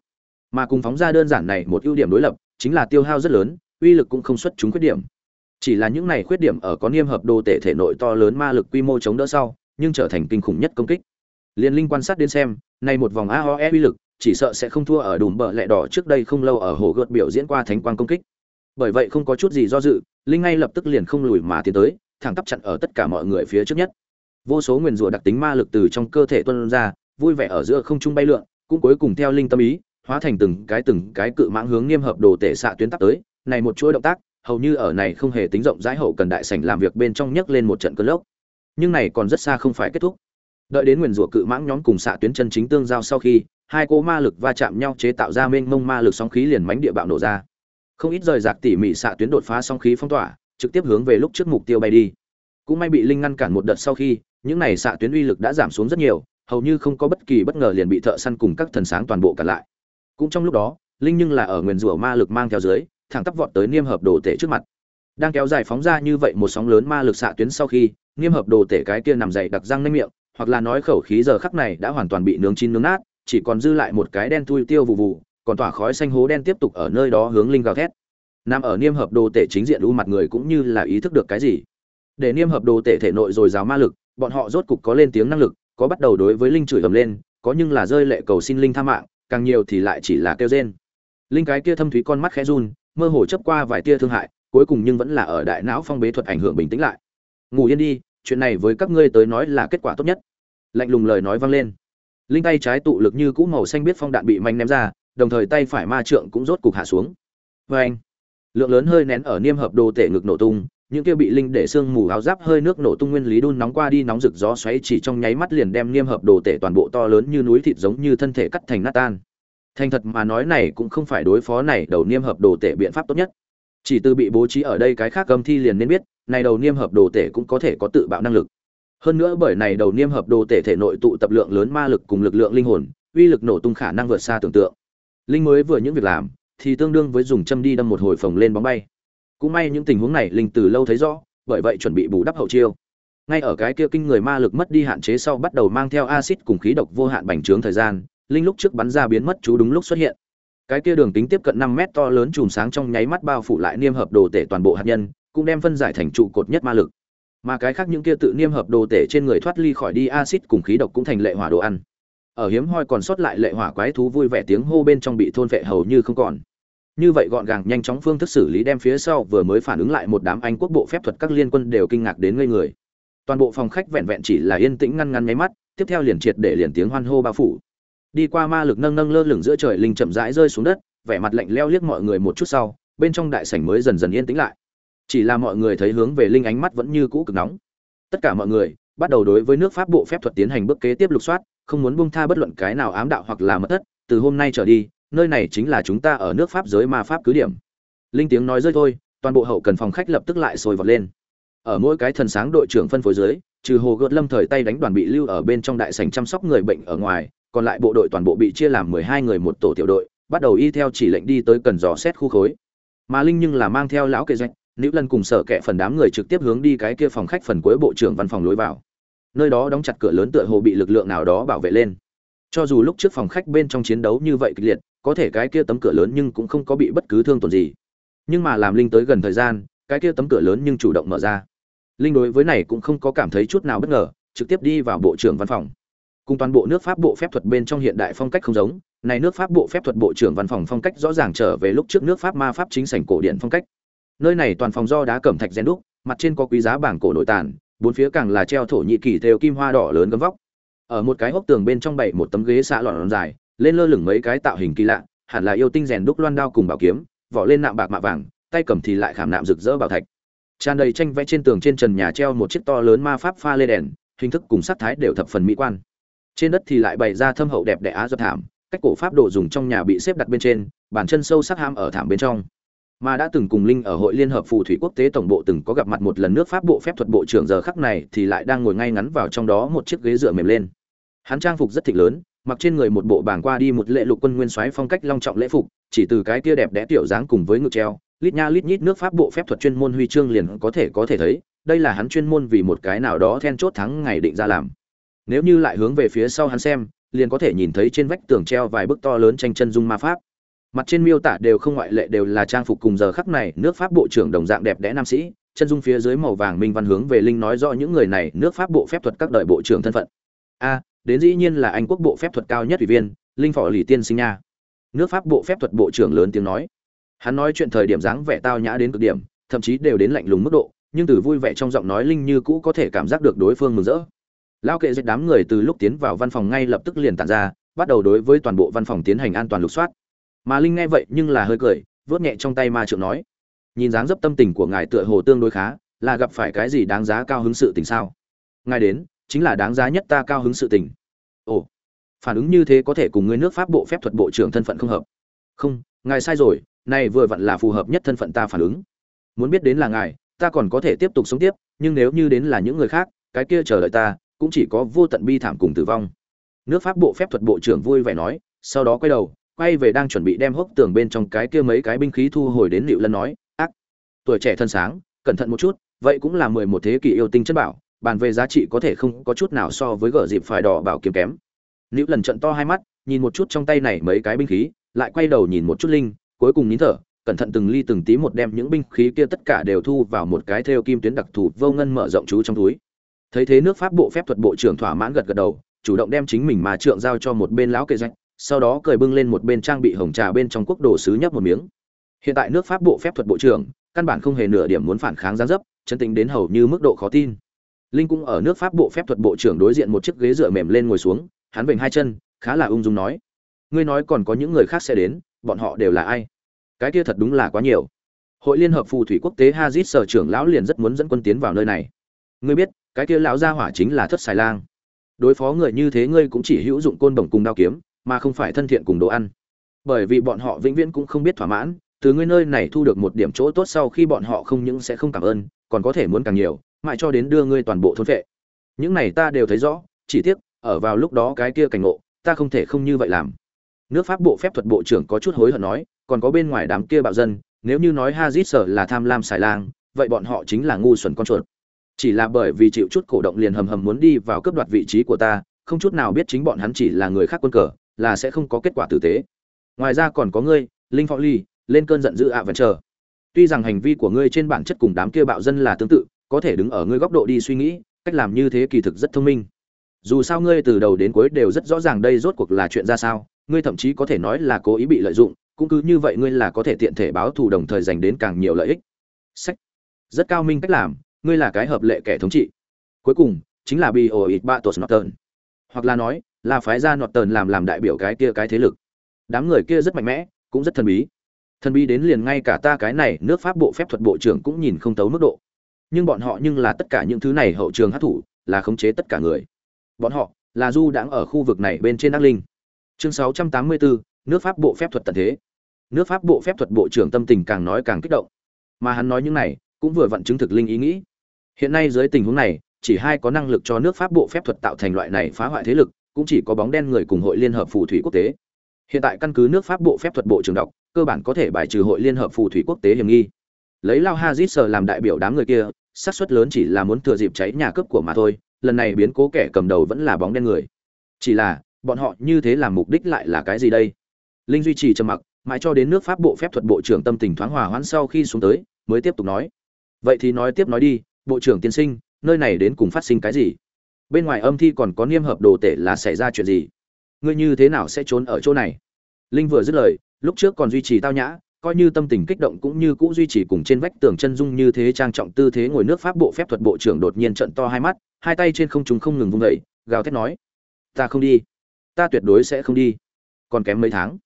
Mà cùng phóng ra đơn giản này một ưu điểm đối lập, chính là tiêu hao rất lớn, uy lực cũng không xuất chúng khuyết điểm. Chỉ là những này khuyết điểm ở có niêm hợp đồ tể thể nội to lớn ma lực quy mô chống đỡ sau, nhưng trở thành kinh khủng nhất công kích. Liên linh quan sát đến xem nay một vòng aoe uy lực, chỉ sợ sẽ không thua ở đùm bờ lẹ đỏ trước đây không lâu ở hồ gợt biểu diễn qua thánh quang công kích bởi vậy không có chút gì do dự, linh ngay lập tức liền không lùi mà tiến tới, thẳng tắp chặn ở tất cả mọi người phía trước nhất. Vô số nguyền rủa đặc tính ma lực từ trong cơ thể tuân ra, vui vẻ ở giữa không trung bay lượn, cũng cuối cùng theo linh tâm ý, hóa thành từng cái từng cái cự mãng hướng nghiêm hợp đồ tể xạ tuyến tắc tới, này một chuỗi động tác, hầu như ở này không hề tính rộng rãi hậu cần đại sảnh làm việc bên trong nhấc lên một trận cơn lốc. Nhưng này còn rất xa không phải kết thúc. Đợi đến nguyền rủa cự mãng nhóm cùng xạ tuyến chân chính tương giao sau khi, hai cỗ ma lực va chạm nhau chế tạo ra mênh mông ma lực sóng khí liền mánh địa bạo nổ ra không ít rời rạc tỉ mỉ xạ tuyến đột phá song khí phong tỏa, trực tiếp hướng về lúc trước mục tiêu bay đi. Cũng may bị linh ngăn cản một đợt sau khi, những này xạ tuyến uy lực đã giảm xuống rất nhiều, hầu như không có bất kỳ bất ngờ liền bị thợ săn cùng các thần sáng toàn bộ cả lại. Cũng trong lúc đó, linh nhưng là ở nguyền rủa ma lực mang theo dưới, thẳng tắp vọt tới niêm hợp đồ tể trước mặt. Đang kéo dài phóng ra như vậy một sóng lớn ma lực xạ tuyến sau khi, niêm hợp đồ tể cái kia nằm dày đặc răng nanh miệng, hoặc là nói khẩu khí giờ khắc này đã hoàn toàn bị nướng chín nướng nát, chỉ còn dư lại một cái đen thui tiêu vụ vụ còn tỏa khói xanh hố đen tiếp tục ở nơi đó hướng linh gào thét. Nằm ở niêm hợp đồ tể chính diện u mặt người cũng như là ý thức được cái gì. Để niêm hợp đồ tể thể nội rồi giáo ma lực, bọn họ rốt cục có lên tiếng năng lực, có bắt đầu đối với linh chửi ầm lên, có nhưng là rơi lệ cầu xin linh tha mạng, càng nhiều thì lại chỉ là kêu rên. Linh cái kia thâm thúy con mắt khẽ run, mơ hồ chấp qua vài tia thương hại, cuối cùng nhưng vẫn là ở đại não phong bế thuật ảnh hưởng bình tĩnh lại. Ngủ yên đi, chuyện này với các ngươi tới nói là kết quả tốt nhất. Lạnh lùng lời nói vang lên. Linh tay trái tụ lực như cũ màu xanh biết phong đạn bị manh ném ra đồng thời tay phải ma trượng cũng rốt cục hạ xuống. Và anh, lượng lớn hơi nén ở niêm hợp đồ tể ngực nổ tung, những kia bị linh để xương mù áo giáp hơi nước nổ tung nguyên lý đun nóng qua đi nóng rực gió xoáy chỉ trong nháy mắt liền đem niêm hợp đồ tể toàn bộ to lớn như núi thịt giống như thân thể cắt thành nát tan. Thành thật mà nói này cũng không phải đối phó này đầu niêm hợp đồ tể biện pháp tốt nhất. Chỉ từ bị bố trí ở đây cái khác âm thi liền nên biết, này đầu niêm hợp đồ tể cũng có thể có tự bạo năng lực. Hơn nữa bởi này đầu niêm hợp đồ tể thể nội tụ tập lượng lớn ma lực cùng lực lượng linh hồn, uy lực nổ tung khả năng vượt xa tưởng tượng linh mới vừa những việc làm, thì tương đương với dùng châm đi đâm một hồi phồng lên bóng bay. Cũng may những tình huống này linh từ lâu thấy rõ, bởi vậy chuẩn bị bù đắp hậu chiêu. Ngay ở cái kia kinh người ma lực mất đi hạn chế sau bắt đầu mang theo axit cùng khí độc vô hạn bành trướng thời gian, linh lúc trước bắn ra biến mất chú đúng lúc xuất hiện. Cái kia đường tính tiếp cận năm mét to lớn chùm sáng trong nháy mắt bao phủ lại niêm hợp đồ tể toàn bộ hạt nhân, cũng đem phân giải thành trụ cột nhất ma lực. Mà cái khác những kia tự niêm hợp đồ tể trên người thoát ly khỏi đi axit cùng khí độc cũng thành lệ hỏa đồ ăn ở hiếm hoi còn sót lại lệ hỏa quái thú vui vẻ tiếng hô bên trong bị thôn vệ hầu như không còn. Như vậy gọn gàng, nhanh chóng phương thức xử lý đem phía sau vừa mới phản ứng lại một đám anh quốc bộ phép thuật các liên quân đều kinh ngạc đến ngây người. Toàn bộ phòng khách vẹn vẹn chỉ là yên tĩnh ngăn ngăn nháy mắt, tiếp theo liền triệt để liền tiếng hoan hô bao phủ. Đi qua ma lực nâng nâng lơ lửng giữa trời, linh chậm rãi rơi xuống đất, vẻ mặt lạnh leo liếc mọi người một chút sau, bên trong đại sảnh mới dần dần yên tĩnh lại. Chỉ là mọi người thấy hướng về linh ánh mắt vẫn như cũ cực nóng. Tất cả mọi người bắt đầu đối với nước pháp bộ phép thuật tiến hành bước kế tiếp lục soát không muốn buông tha bất luận cái nào ám đạo hoặc là mất thất, từ hôm nay trở đi, nơi này chính là chúng ta ở nước pháp giới ma pháp cứ điểm. Linh tiếng nói rơi thôi, toàn bộ hậu cần phòng khách lập tức lại sôi vọt lên. Ở mỗi cái thần sáng đội trưởng phân phối dưới, trừ hồ gợt lâm thời tay đánh đoàn bị lưu ở bên trong đại sảnh chăm sóc người bệnh ở ngoài, còn lại bộ đội toàn bộ bị chia làm mười hai người một tổ tiểu đội, bắt đầu y theo chỉ lệnh đi tới cần dò xét khu khối. Mà linh nhưng là mang theo lão kệ doanh nữ lần cùng sở kệ phần đám người trực tiếp hướng đi cái kia phòng khách phần cuối bộ trưởng văn phòng lối vào nơi đó đóng chặt cửa lớn tựa hồ bị lực lượng nào đó bảo vệ lên. Cho dù lúc trước phòng khách bên trong chiến đấu như vậy kịch liệt, có thể cái kia tấm cửa lớn nhưng cũng không có bị bất cứ thương tổn gì. Nhưng mà làm linh tới gần thời gian, cái kia tấm cửa lớn nhưng chủ động mở ra. Linh đối với này cũng không có cảm thấy chút nào bất ngờ, trực tiếp đi vào bộ trưởng văn phòng. Cùng toàn bộ nước pháp bộ phép thuật bên trong hiện đại phong cách không giống, này nước pháp bộ phép thuật bộ trưởng văn phòng phong cách rõ ràng trở về lúc trước nước pháp ma pháp chính sảnh cổ điển phong cách. Nơi này toàn phòng do đá cẩm thạch rèn đúc, mặt trên có quý giá bảng cổ nội tàn bốn phía càng là treo thổ nhị kỳ theo kim hoa đỏ lớn gấm vóc. Ở một cái hốc tường bên trong bảy một tấm ghế xạ lọn dài, lên lơ lửng mấy cái tạo hình kỳ lạ, hẳn là yêu tinh rèn đúc loan đao cùng bảo kiếm, vỏ lên nạm bạc mạ vàng, tay cầm thì lại khảm nạm rực rỡ bảo thạch. Tràn đầy tranh vẽ trên tường trên trần nhà treo một chiếc to lớn ma pháp pha lê đèn, hình thức cùng sắc thái đều thập phần mỹ quan. Trên đất thì lại bày ra thâm hậu đẹp đẽ á do thảm, cách cổ pháp đồ dùng trong nhà bị xếp đặt bên trên, bàn chân sâu sắc ham ở thảm bên trong mà đã từng cùng linh ở hội liên hợp phù thủy quốc tế tổng bộ từng có gặp mặt một lần nước pháp bộ phép thuật bộ trưởng giờ khắc này thì lại đang ngồi ngay ngắn vào trong đó một chiếc ghế dựa mềm lên. Hắn trang phục rất thịnh lớn, mặc trên người một bộ bảng qua đi một lệ lục quân nguyên soái phong cách long trọng lễ phục, chỉ từ cái kia đẹp đẽ tiểu dáng cùng với ngực treo, lít nha lít nhít nước pháp bộ phép thuật chuyên môn huy chương liền có thể có thể thấy, đây là hắn chuyên môn vì một cái nào đó then chốt thắng ngày định ra làm. Nếu như lại hướng về phía sau hắn xem, liền có thể nhìn thấy trên vách tường treo vài bức to lớn tranh chân dung ma pháp mặt trên miêu tả đều không ngoại lệ đều là trang phục cùng giờ khắc này, nước pháp bộ trưởng đồng dạng đẹp đẽ nam sĩ, chân dung phía dưới màu vàng minh văn hướng về linh nói rõ những người này, nước pháp bộ phép thuật các đời bộ trưởng thân phận. A, đến dĩ nhiên là anh quốc bộ phép thuật cao nhất ủy viên, linh phò lì tiên sinh nha. Nước pháp bộ phép thuật bộ trưởng lớn tiếng nói. Hắn nói chuyện thời điểm dáng vẻ tao nhã đến cực điểm, thậm chí đều đến lạnh lùng mức độ, nhưng từ vui vẻ trong giọng nói linh như cũ có thể cảm giác được đối phương mừng rỡ. Lao kệ dịch đám người từ lúc tiến vào văn phòng ngay lập tức liền tàn ra, bắt đầu đối với toàn bộ văn phòng tiến hành an toàn lục soát mà linh nghe vậy nhưng là hơi cười vớt nhẹ trong tay ma trượng nói, nhìn dáng dấp tâm tình của ngài tựa hồ tương đối khá, là gặp phải cái gì đáng giá cao hứng sự tình sao? Ngài đến, chính là đáng giá nhất ta cao hứng sự tình. Ồ, phản ứng như thế có thể cùng người nước pháp bộ phép thuật bộ trưởng thân phận không hợp? Không, ngài sai rồi này vừa vặn là phù hợp nhất thân phận ta phản ứng. Muốn biết đến là ngài, ta còn có thể tiếp tục sống tiếp, nhưng nếu như đến là những người khác, cái kia chờ đợi ta, cũng chỉ có vô tận bi thảm cùng tử vong. Nước pháp bộ phép thuật bộ trưởng vui vẻ nói, sau đó quay đầu quay về đang chuẩn bị đem hốc tường bên trong cái kia mấy cái binh khí thu hồi đến liệu lân nói, ác, tuổi trẻ thân sáng, cẩn thận một chút, vậy cũng là mười một thế kỷ yêu tinh chất bảo, bàn về giá trị có thể không có chút nào so với gở dịp phải đỏ bảo kiếm kém. Liệu lần trận to hai mắt, nhìn một chút trong tay này mấy cái binh khí, lại quay đầu nhìn một chút linh, cuối cùng nín thở, cẩn thận từng ly từng tí một đem những binh khí kia tất cả đều thu vào một cái theo kim tuyến đặc thù vô ngân mở rộng chú trong túi. Thấy thế nước pháp bộ phép thuật bộ trưởng thỏa mãn gật gật đầu, chủ động đem chính mình mà trượng giao cho một bên lão kệ doanh sau đó cười bưng lên một bên trang bị hồng trà bên trong quốc đồ sứ nhấp một miếng. Hiện tại nước pháp bộ phép thuật bộ trưởng, căn bản không hề nửa điểm muốn phản kháng gián dấp, chân tính đến hầu như mức độ khó tin. Linh cũng ở nước pháp bộ phép thuật bộ trưởng đối diện một chiếc ghế dựa mềm lên ngồi xuống, hắn vểnh hai chân, khá là ung dung nói, ngươi nói còn có những người khác sẽ đến, bọn họ đều là ai? Cái kia thật đúng là quá nhiều. Hội liên hợp phù thủy quốc tế hazit sở trưởng lão liền rất muốn dẫn quân tiến vào nơi này. Ngươi biết, cái kia lão gia hỏa chính là thất xài lang. Đối phó người như thế ngươi cũng chỉ hữu dụng côn bổng cùng đao kiếm mà không phải thân thiện cùng đồ ăn. Bởi vì bọn họ vĩnh viễn cũng không biết thỏa mãn, từ ngươi nơi này thu được một điểm chỗ tốt sau khi bọn họ không những sẽ không cảm ơn, còn có thể muốn càng nhiều, mãi cho đến đưa ngươi toàn bộ thôn vệ những này ta đều thấy rõ, chỉ tiếc, ở vào lúc đó cái kia cảnh ngộ, ta không thể không như vậy làm. Nước pháp bộ phép thuật bộ trưởng có chút hối hận nói, còn có bên ngoài đám kia bạo dân, nếu như nói hazit sở là tham lam xài lang, vậy bọn họ chính là ngu xuẩn con chuột. Chỉ là bởi vì chịu chút cổ động liền hầm hầm muốn đi vào cướp đoạt vị trí của ta, không chút nào biết chính bọn hắn chỉ là người khác quân cờ là sẽ không có kết quả tử tế. Ngoài ra còn có ngươi, linh phó ly, lên cơn giận dữ ạ vẫn chờ tuy rằng hành vi của ngươi trên bản chất cùng đám kia bạo dân là tương tự, có thể đứng ở ngươi góc độ đi suy nghĩ, cách làm như thế kỳ thực rất thông minh. Dù sao ngươi từ đầu đến cuối đều rất rõ ràng đây rốt cuộc là chuyện ra sao, ngươi thậm chí có thể nói là cố ý bị lợi dụng, cũng cứ như vậy ngươi là có thể tiện thể báo thù đồng thời dành đến càng nhiều lợi ích. Sách. Rất cao minh cách làm, ngươi là cái hợp lệ kẻ thống trị. Cuối cùng, chính là bị ổ ít ba tuột norton hoặc là nói là phái ra norton làm làm đại biểu cái kia cái thế lực. Đám người kia rất mạnh mẽ cũng rất thần bí. Thần bí đến liền ngay cả ta cái này nước pháp bộ phép thuật bộ trưởng cũng nhìn không tấu mức độ. Nhưng bọn họ nhưng là tất cả những thứ này hậu trường hát thủ là khống chế tất cả người. Bọn họ là du đãng ở khu vực này bên trên đắc linh. Chương 684, nước pháp bộ phép thuật tận thế. Nước pháp bộ phép thuật bộ trưởng tâm tình càng nói càng kích động. Mà hắn nói những này cũng vừa vặn chứng thực linh ý nghĩ. Hiện nay dưới tình huống này chỉ hai có năng lực cho nước pháp bộ phép thuật tạo thành loại này phá hoại thế lực cũng chỉ có bóng đen người cùng hội liên hợp phù thủy quốc tế. Hiện tại căn cứ nước pháp bộ phép thuật bộ trường đọc, cơ bản có thể bài trừ hội liên hợp phù thủy quốc tế hiểm nghi. Lấy lao hazit sờ làm đại biểu đám người kia, xác suất lớn chỉ là muốn thừa dịp cháy nhà cướp của mà thôi, lần này biến cố kẻ cầm đầu vẫn là bóng đen người. Chỉ là, bọn họ như thế làm mục đích lại là cái gì đây? Linh duy trì trầm mặc, mãi cho đến nước pháp bộ phép thuật bộ trưởng tâm tình thoáng hòa hoãn sau khi xuống tới, mới tiếp tục nói. Vậy thì nói tiếp nói đi, bộ trưởng tiên sinh, nơi này đến cùng phát sinh cái gì? Bên ngoài âm thi còn có niêm hợp đồ tể là xảy ra chuyện gì? Ngươi như thế nào sẽ trốn ở chỗ này? Linh vừa dứt lời, lúc trước còn duy trì tao nhã, coi như tâm tình kích động cũng như cũ duy trì cùng trên vách tường chân dung như thế trang trọng tư thế ngồi nước pháp bộ phép thuật bộ trưởng đột nhiên trận to hai mắt, hai tay trên không trung không ngừng vung dậy, gào thét nói, ta không đi. Ta tuyệt đối sẽ không đi. Còn kém mấy tháng.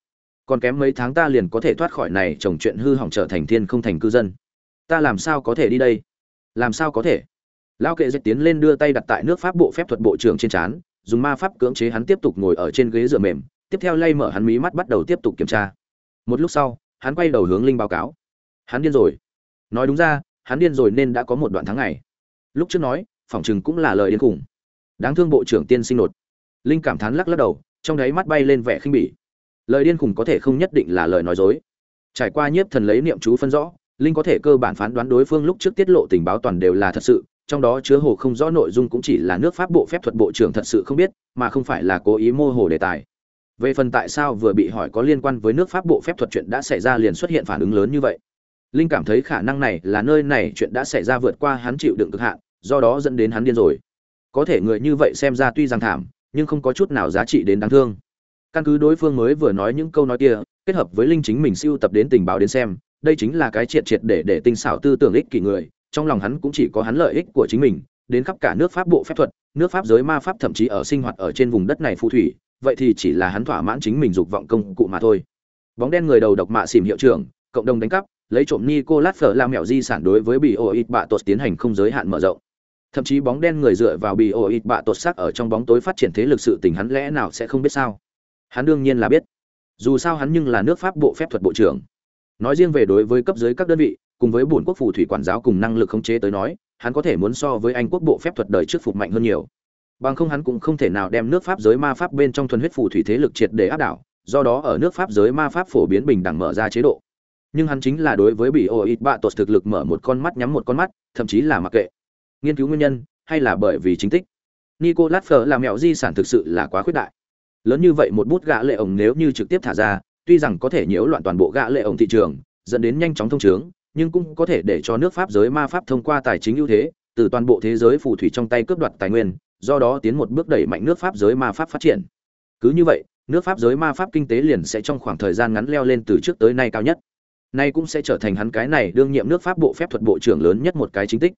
Còn kém mấy tháng ta liền có thể thoát khỏi này trồng chuyện hư hỏng trở thành thiên không thành cư dân. Ta làm sao có thể đi đây? Làm sao có thể? Lao kệ dịch tiến lên đưa tay đặt tại nước pháp bộ phép thuật bộ trưởng trên trán, dùng ma pháp cưỡng chế hắn tiếp tục ngồi ở trên ghế dựa mềm, tiếp theo lay mở hắn mí mắt bắt đầu tiếp tục kiểm tra. Một lúc sau, hắn quay đầu hướng linh báo cáo. Hắn điên rồi. Nói đúng ra, hắn điên rồi nên đã có một đoạn tháng ngày. Lúc trước nói, phỏng chừng cũng là lời điên khủng đáng thương bộ trưởng tiên sinh nột. Linh cảm thán lắc lắc đầu, trong đáy mắt bay lên vẻ khinh bỉ. Lời điên khủng có thể không nhất định là lời nói dối. Trải qua nhiếp thần lấy niệm chú phân rõ, linh có thể cơ bản phán đoán đối phương lúc trước tiết lộ tình báo toàn đều là thật sự trong đó chứa hồ không rõ nội dung cũng chỉ là nước pháp bộ phép thuật bộ trưởng thật sự không biết, mà không phải là cố ý mô hồ đề tài. Về phần tại sao vừa bị hỏi có liên quan với nước pháp bộ phép thuật chuyện đã xảy ra liền xuất hiện phản ứng lớn như vậy. Linh cảm thấy khả năng này là nơi này chuyện đã xảy ra vượt qua hắn chịu đựng cực hạn, do đó dẫn đến hắn điên rồi. Có thể người như vậy xem ra tuy rằng thảm, nhưng không có chút nào giá trị đến đáng thương. Căn cứ đối phương mới vừa nói những câu nói kia, kết hợp với linh chính mình siêu tập đến tình báo đến xem, đây chính là cái triệt triệt để để tinh xảo tư tưởng ích kỷ người trong lòng hắn cũng chỉ có hắn lợi ích của chính mình, đến khắp cả nước pháp bộ phép thuật, nước pháp giới ma pháp thậm chí ở sinh hoạt ở trên vùng đất này phù thủy, vậy thì chỉ là hắn thỏa mãn chính mình dục vọng công cụ mà thôi. Bóng đen người đầu độc mạ xỉm hiệu trưởng, cộng đồng đánh cắp, lấy trộm nicolas phở làm mẹo di sản đối với bị ô ít bạ tột tiến hành không giới hạn mở rộng. Thậm chí bóng đen người dựa vào bị ô ít bạ tột sắc ở trong bóng tối phát triển thế lực sự tình hắn lẽ nào sẽ không biết sao? Hắn đương nhiên là biết. Dù sao hắn nhưng là nước pháp bộ phép thuật bộ trưởng. Nói riêng về đối với cấp dưới các đơn vị cùng với bổn quốc phù thủy quản giáo cùng năng lực khống chế tới nói, hắn có thể muốn so với anh quốc bộ phép thuật đời trước phục mạnh hơn nhiều. Bằng không hắn cũng không thể nào đem nước pháp giới ma pháp bên trong thuần huyết phù thủy thế lực triệt để áp đảo, do đó ở nước pháp giới ma pháp phổ biến bình đẳng mở ra chế độ. Nhưng hắn chính là đối với bị Oit bạ tuột thực lực mở một con mắt nhắm một con mắt, thậm chí là mặc kệ. Nghiên cứu nguyên nhân, hay là bởi vì chính tích? Nicolas phở là mẹo di sản thực sự là quá khuyết đại. Lớn như vậy một bút gã lệ ổng nếu như trực tiếp thả ra, tuy rằng có thể nhiễu loạn toàn bộ gã lệ ổng thị trường, dẫn đến nhanh chóng thông trướng nhưng cũng có thể để cho nước pháp giới ma pháp thông qua tài chính ưu thế từ toàn bộ thế giới phù thủy trong tay cướp đoạt tài nguyên do đó tiến một bước đẩy mạnh nước pháp giới ma pháp phát triển cứ như vậy nước pháp giới ma pháp kinh tế liền sẽ trong khoảng thời gian ngắn leo lên từ trước tới nay cao nhất nay cũng sẽ trở thành hắn cái này đương nhiệm nước pháp bộ phép thuật bộ trưởng lớn nhất một cái chính tích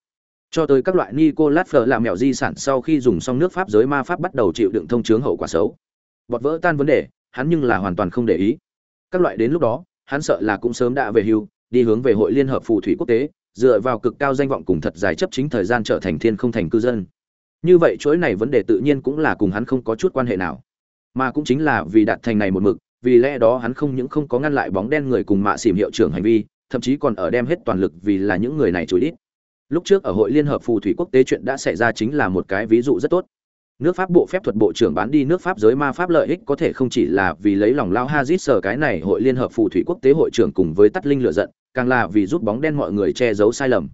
cho tới các loại Nicolas Fleur làm mẹo di sản sau khi dùng xong nước pháp giới ma pháp bắt đầu chịu đựng thông chướng hậu quả xấu. Bọt vỡ tan vấn đề, hắn nhưng là hoàn toàn không để ý. Các loại đến lúc đó, hắn sợ là cũng sớm đã về hưu, đi hướng về hội liên hợp phù thủy quốc tế, dựa vào cực cao danh vọng cùng thật dài chấp chính thời gian trở thành thiên không thành cư dân. Như vậy chuỗi này vấn đề tự nhiên cũng là cùng hắn không có chút quan hệ nào, mà cũng chính là vì đạt thành này một mực, vì lẽ đó hắn không những không có ngăn lại bóng đen người cùng mạ xỉm hiệu trưởng hành vi, thậm chí còn ở đem hết toàn lực vì là những người này chối ít. Lúc trước ở hội liên hợp phù thủy quốc tế chuyện đã xảy ra chính là một cái ví dụ rất tốt nước pháp bộ phép thuật bộ trưởng bán đi nước pháp giới ma pháp lợi ích có thể không chỉ là vì lấy lòng lao hazit sở cái này hội liên hợp phù thủy quốc tế hội trưởng cùng với tắt linh lựa giận, càng là vì giúp bóng đen mọi người che giấu sai lầm.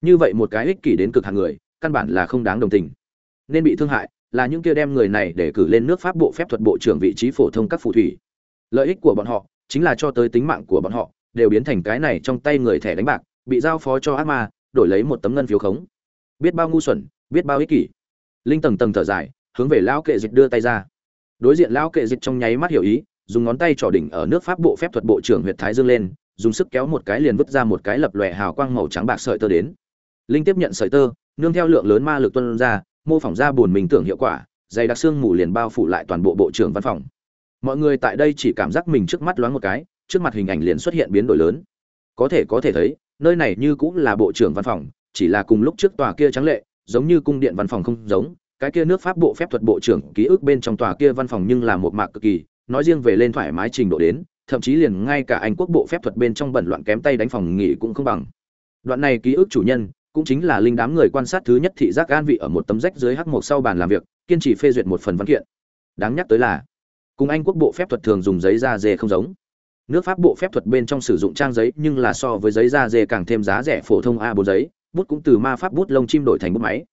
Như vậy một cái ích kỷ đến cực hàng người, căn bản là không đáng đồng tình. Nên bị thương hại là những kia đem người này để cử lên nước pháp bộ phép thuật bộ trưởng vị trí phổ thông các phù thủy. Lợi ích của bọn họ chính là cho tới tính mạng của bọn họ, đều biến thành cái này trong tay người thẻ đánh bạc, bị giao phó cho ác ma, đổi lấy một tấm ngân phiếu khống. Biết bao ngu xuẩn, biết bao ích kỷ linh tầng tầng thở dài, hướng về lão kệ dịch đưa tay ra. Đối diện lão kệ dịch trong nháy mắt hiểu ý, dùng ngón tay trỏ đỉnh ở nước pháp bộ phép thuật bộ trưởng huyện thái dương lên, dùng sức kéo một cái liền vứt ra một cái lập lòe hào quang màu trắng bạc sợi tơ đến. Linh tiếp nhận sợi tơ, nương theo lượng lớn ma lực tuân ra, mô phỏng ra buồn mình tưởng hiệu quả, dày đặc xương mù liền bao phủ lại toàn bộ bộ trưởng văn phòng. Mọi người tại đây chỉ cảm giác mình trước mắt loáng một cái, trước mặt hình ảnh liền xuất hiện biến đổi lớn. Có thể có thể thấy, nơi này như cũng là bộ trưởng văn phòng, chỉ là cùng lúc trước tòa kia trắng lệ giống như cung điện văn phòng không giống, cái kia nước pháp bộ phép thuật bộ trưởng ký ức bên trong tòa kia văn phòng nhưng là một mạc cực kỳ, nói riêng về lên thoải mái trình độ đến, thậm chí liền ngay cả anh quốc bộ phép thuật bên trong bẩn loạn kém tay đánh phòng nghỉ cũng không bằng. Đoạn này ký ức chủ nhân, cũng chính là linh đám người quan sát thứ nhất thị giác an vị ở một tấm rách dưới hắc một sau bàn làm việc, kiên trì phê duyệt một phần văn kiện. Đáng nhắc tới là, cùng anh quốc bộ phép thuật thường dùng giấy da dê không giống. Nước pháp bộ phép thuật bên trong sử dụng trang giấy nhưng là so với giấy da dê càng thêm giá rẻ phổ thông a 4 giấy bút cũng từ ma pháp bút lông chim đổi thành bút máy.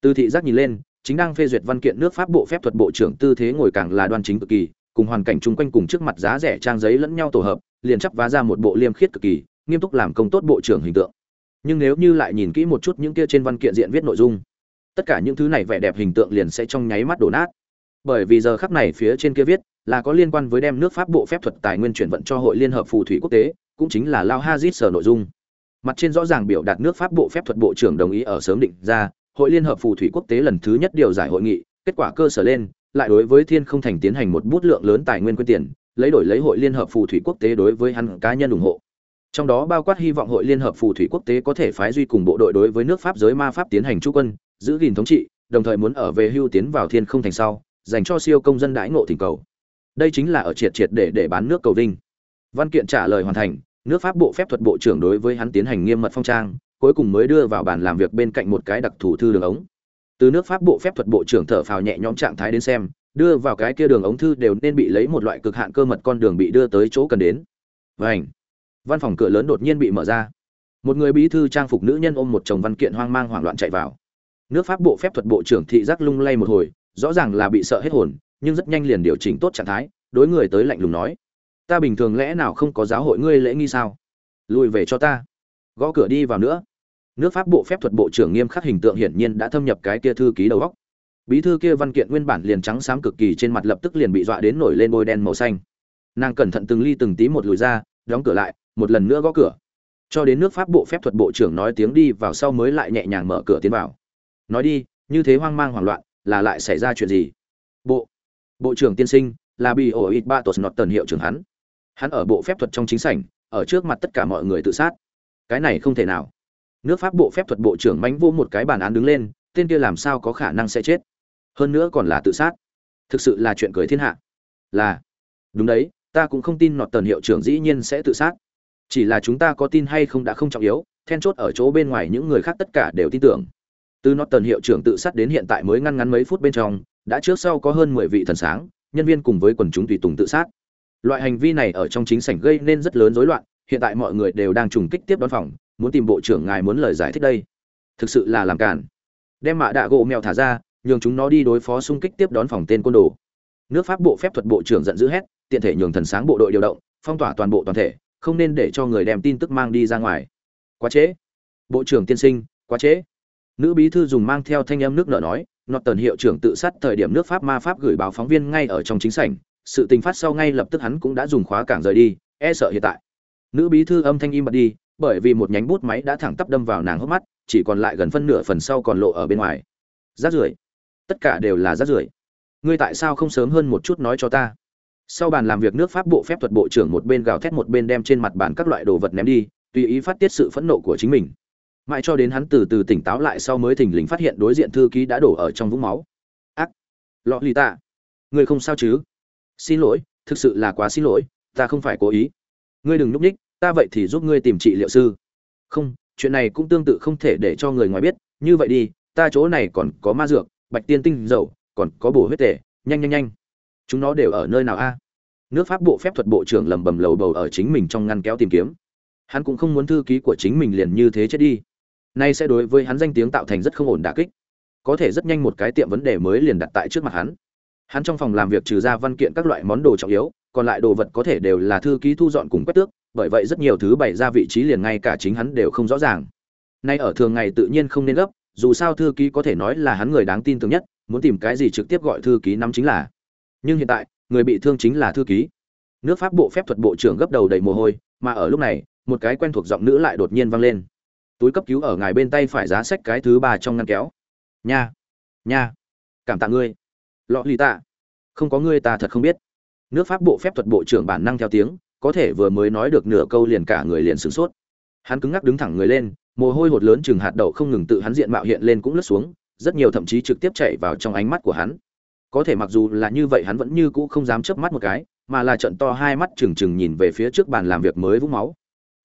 Từ thị giác nhìn lên, chính đang phê duyệt văn kiện nước pháp bộ phép thuật bộ trưởng tư thế ngồi càng là đoan chính cực kỳ, cùng hoàn cảnh chung quanh cùng trước mặt giá rẻ trang giấy lẫn nhau tổ hợp, liền chắp vá ra một bộ liêm khiết cực kỳ, nghiêm túc làm công tốt bộ trưởng hình tượng. Nhưng nếu như lại nhìn kỹ một chút những kia trên văn kiện diện viết nội dung, tất cả những thứ này vẻ đẹp hình tượng liền sẽ trong nháy mắt đổ nát. Bởi vì giờ khắc này phía trên kia viết là có liên quan với đem nước pháp bộ phép thuật tài nguyên chuyển vận cho hội liên hợp phù thủy quốc tế, cũng chính là lao hazit sở nội dung mặt trên rõ ràng biểu đạt nước pháp bộ phép thuật bộ trưởng đồng ý ở sớm định ra, hội liên hợp phù thủy quốc tế lần thứ nhất điều giải hội nghị, kết quả cơ sở lên, lại đối với thiên không thành tiến hành một bút lượng lớn tài nguyên quyên tiền, lấy đổi lấy hội liên hợp phù thủy quốc tế đối với hắn cá nhân ủng hộ. Trong đó bao quát hy vọng hội liên hợp phù thủy quốc tế có thể phái duy cùng bộ đội đối với nước pháp giới ma pháp tiến hành trú quân, giữ gìn thống trị, đồng thời muốn ở về hưu tiến vào thiên không thành sau, dành cho siêu công dân đãi ngộ thỉnh cầu. Đây chính là ở triệt triệt để để bán nước cầu vinh. Văn kiện trả lời hoàn thành nước pháp bộ phép thuật bộ trưởng đối với hắn tiến hành nghiêm mật phong trang, cuối cùng mới đưa vào bàn làm việc bên cạnh một cái đặc thù thư đường ống. Từ nước pháp bộ phép thuật bộ trưởng thở phào nhẹ nhõm trạng thái đến xem, đưa vào cái kia đường ống thư đều nên bị lấy một loại cực hạn cơ mật con đường bị đưa tới chỗ cần đến. Vảnh văn phòng cửa lớn đột nhiên bị mở ra. Một người bí thư trang phục nữ nhân ôm một chồng văn kiện hoang mang hoảng loạn chạy vào. Nước pháp bộ phép thuật bộ trưởng thị giác lung lay một hồi, rõ ràng là bị sợ hết hồn, nhưng rất nhanh liền điều chỉnh tốt trạng thái, đối người tới lạnh lùng nói ta bình thường lẽ nào không có giáo hội ngươi lễ nghi sao? Lùi về cho ta. Gõ cửa đi vào nữa. Nước pháp bộ phép thuật bộ trưởng nghiêm khắc hình tượng hiển nhiên đã thâm nhập cái kia thư ký đầu góc bí thư kia văn kiện nguyên bản liền trắng xám cực kỳ trên mặt lập tức liền bị dọa đến nổi lên bôi đen màu xanh. Nàng cẩn thận từng ly từng tí một lùi ra, đóng cửa lại, một lần nữa gõ cửa. Cho đến nước pháp bộ phép thuật bộ trưởng nói tiếng đi vào sau mới lại nhẹ nhàng mở cửa tiến vào. Nói đi, như thế hoang mang hoảng loạn, là lại xảy ra chuyện gì? Bộ bộ trưởng tiên sinh, là bị ổ ít ba tuột nọt tần hiệu trưởng hắn hắn ở bộ phép thuật trong chính sảnh, ở trước mặt tất cả mọi người tự sát. Cái này không thể nào. Nước pháp bộ phép thuật bộ trưởng mánh vô một cái bản án đứng lên, tên kia làm sao có khả năng sẽ chết? Hơn nữa còn là tự sát. Thực sự là chuyện cười thiên hạ. Là. Đúng đấy, ta cũng không tin nọt tần hiệu trưởng dĩ nhiên sẽ tự sát. Chỉ là chúng ta có tin hay không đã không trọng yếu, then chốt ở chỗ bên ngoài những người khác tất cả đều tin tưởng. Từ nọt tần hiệu trưởng tự sát đến hiện tại mới ngăn ngắn mấy phút bên trong, đã trước sau có hơn mười vị thần sáng, nhân viên cùng với quần chúng tùy tùng tự sát loại hành vi này ở trong chính sảnh gây nên rất lớn rối loạn, hiện tại mọi người đều đang trùng kích tiếp đón phòng, muốn tìm bộ trưởng ngài muốn lời giải thích đây. Thực sự là làm cản đem mạ đạ gỗ mèo thả ra, nhường chúng nó đi đối phó xung kích tiếp đón phòng tên côn đồ. Nước pháp bộ phép thuật bộ trưởng giận dữ hét, tiện thể nhường thần sáng bộ đội điều động, phong tỏa toàn bộ toàn thể, không nên để cho người đem tin tức mang đi ra ngoài. Quá trễ. Bộ trưởng tiên sinh, quá trễ. Nữ bí thư dùng mang theo thanh âm nước nợ nói nọt tần hiệu trưởng tự sát thời điểm nước pháp ma pháp gửi báo phóng viên ngay ở trong chính sảnh sự tình phát sau ngay lập tức hắn cũng đã dùng khóa cảng rời đi e sợ hiện tại. Nữ bí thư âm thanh im bật đi, bởi vì một nhánh bút máy đã thẳng tắp đâm vào nàng hốc mắt, chỉ còn lại gần phân nửa phần sau còn lộ ở bên ngoài. Rát rưởi. Tất cả đều là rát rưởi. Ngươi tại sao không sớm hơn một chút nói cho ta? Sau bàn làm việc nước pháp bộ phép thuật bộ trưởng một bên gào thét một bên đem trên mặt bàn các loại đồ vật ném đi, tùy ý phát tiết sự phẫn nộ của chính mình. Mãi cho đến hắn từ từ tỉnh táo lại sau mới thình lình phát hiện đối diện thư ký đã đổ ở trong vũng máu. Ác. Lọ lì tạ. Ngươi không sao chứ? Xin lỗi, thực sự là quá xin lỗi, ta không phải cố ý. Ngươi đừng núp ních ta vậy thì giúp ngươi tìm trị liệu sư. Không, chuyện này cũng tương tự không thể để cho người ngoài biết. Như vậy đi, ta chỗ này còn có ma dược, bạch tiên tinh dầu, còn có bổ huyết tể nhanh nhanh nhanh. Chúng nó đều ở nơi nào a? Nước pháp bộ phép thuật bộ trưởng lầm bầm lầu bầu ở chính mình trong ngăn kéo tìm kiếm. Hắn cũng không muốn thư ký của chính mình liền như thế chết đi. Nay sẽ đối với hắn danh tiếng tạo thành rất không ổn đả kích. Có thể rất nhanh một cái tiệm vấn đề mới liền đặt tại trước mặt hắn hắn trong phòng làm việc trừ ra văn kiện các loại món đồ trọng yếu, còn lại đồ vật có thể đều là thư ký thu dọn cùng quét tước, bởi vậy rất nhiều thứ bày ra vị trí liền ngay cả chính hắn đều không rõ ràng. Nay ở thường ngày tự nhiên không nên gấp, dù sao thư ký có thể nói là hắn người đáng tin tưởng nhất, muốn tìm cái gì trực tiếp gọi thư ký nắm chính là. Nhưng hiện tại, người bị thương chính là thư ký. Nước pháp bộ phép thuật bộ trưởng gấp đầu đầy mồ hôi, mà ở lúc này, một cái quen thuộc giọng nữ lại đột nhiên vang lên. Túi cấp cứu ở ngài bên tay phải giá sách cái thứ ba trong ngăn kéo. Nha nha, cảm tạ ngươi lọ lì tạ. Không có ngươi ta thật không biết. Nước pháp bộ phép thuật bộ trưởng bản năng theo tiếng, có thể vừa mới nói được nửa câu liền cả người liền sửng sốt. Hắn cứng ngắc đứng thẳng người lên, mồ hôi hột lớn chừng hạt đậu không ngừng tự hắn diện mạo hiện lên cũng lướt xuống, rất nhiều thậm chí trực tiếp chạy vào trong ánh mắt của hắn. Có thể mặc dù là như vậy hắn vẫn như cũ không dám chớp mắt một cái, mà là trận to hai mắt trừng trừng nhìn về phía trước bàn làm việc mới vũng máu.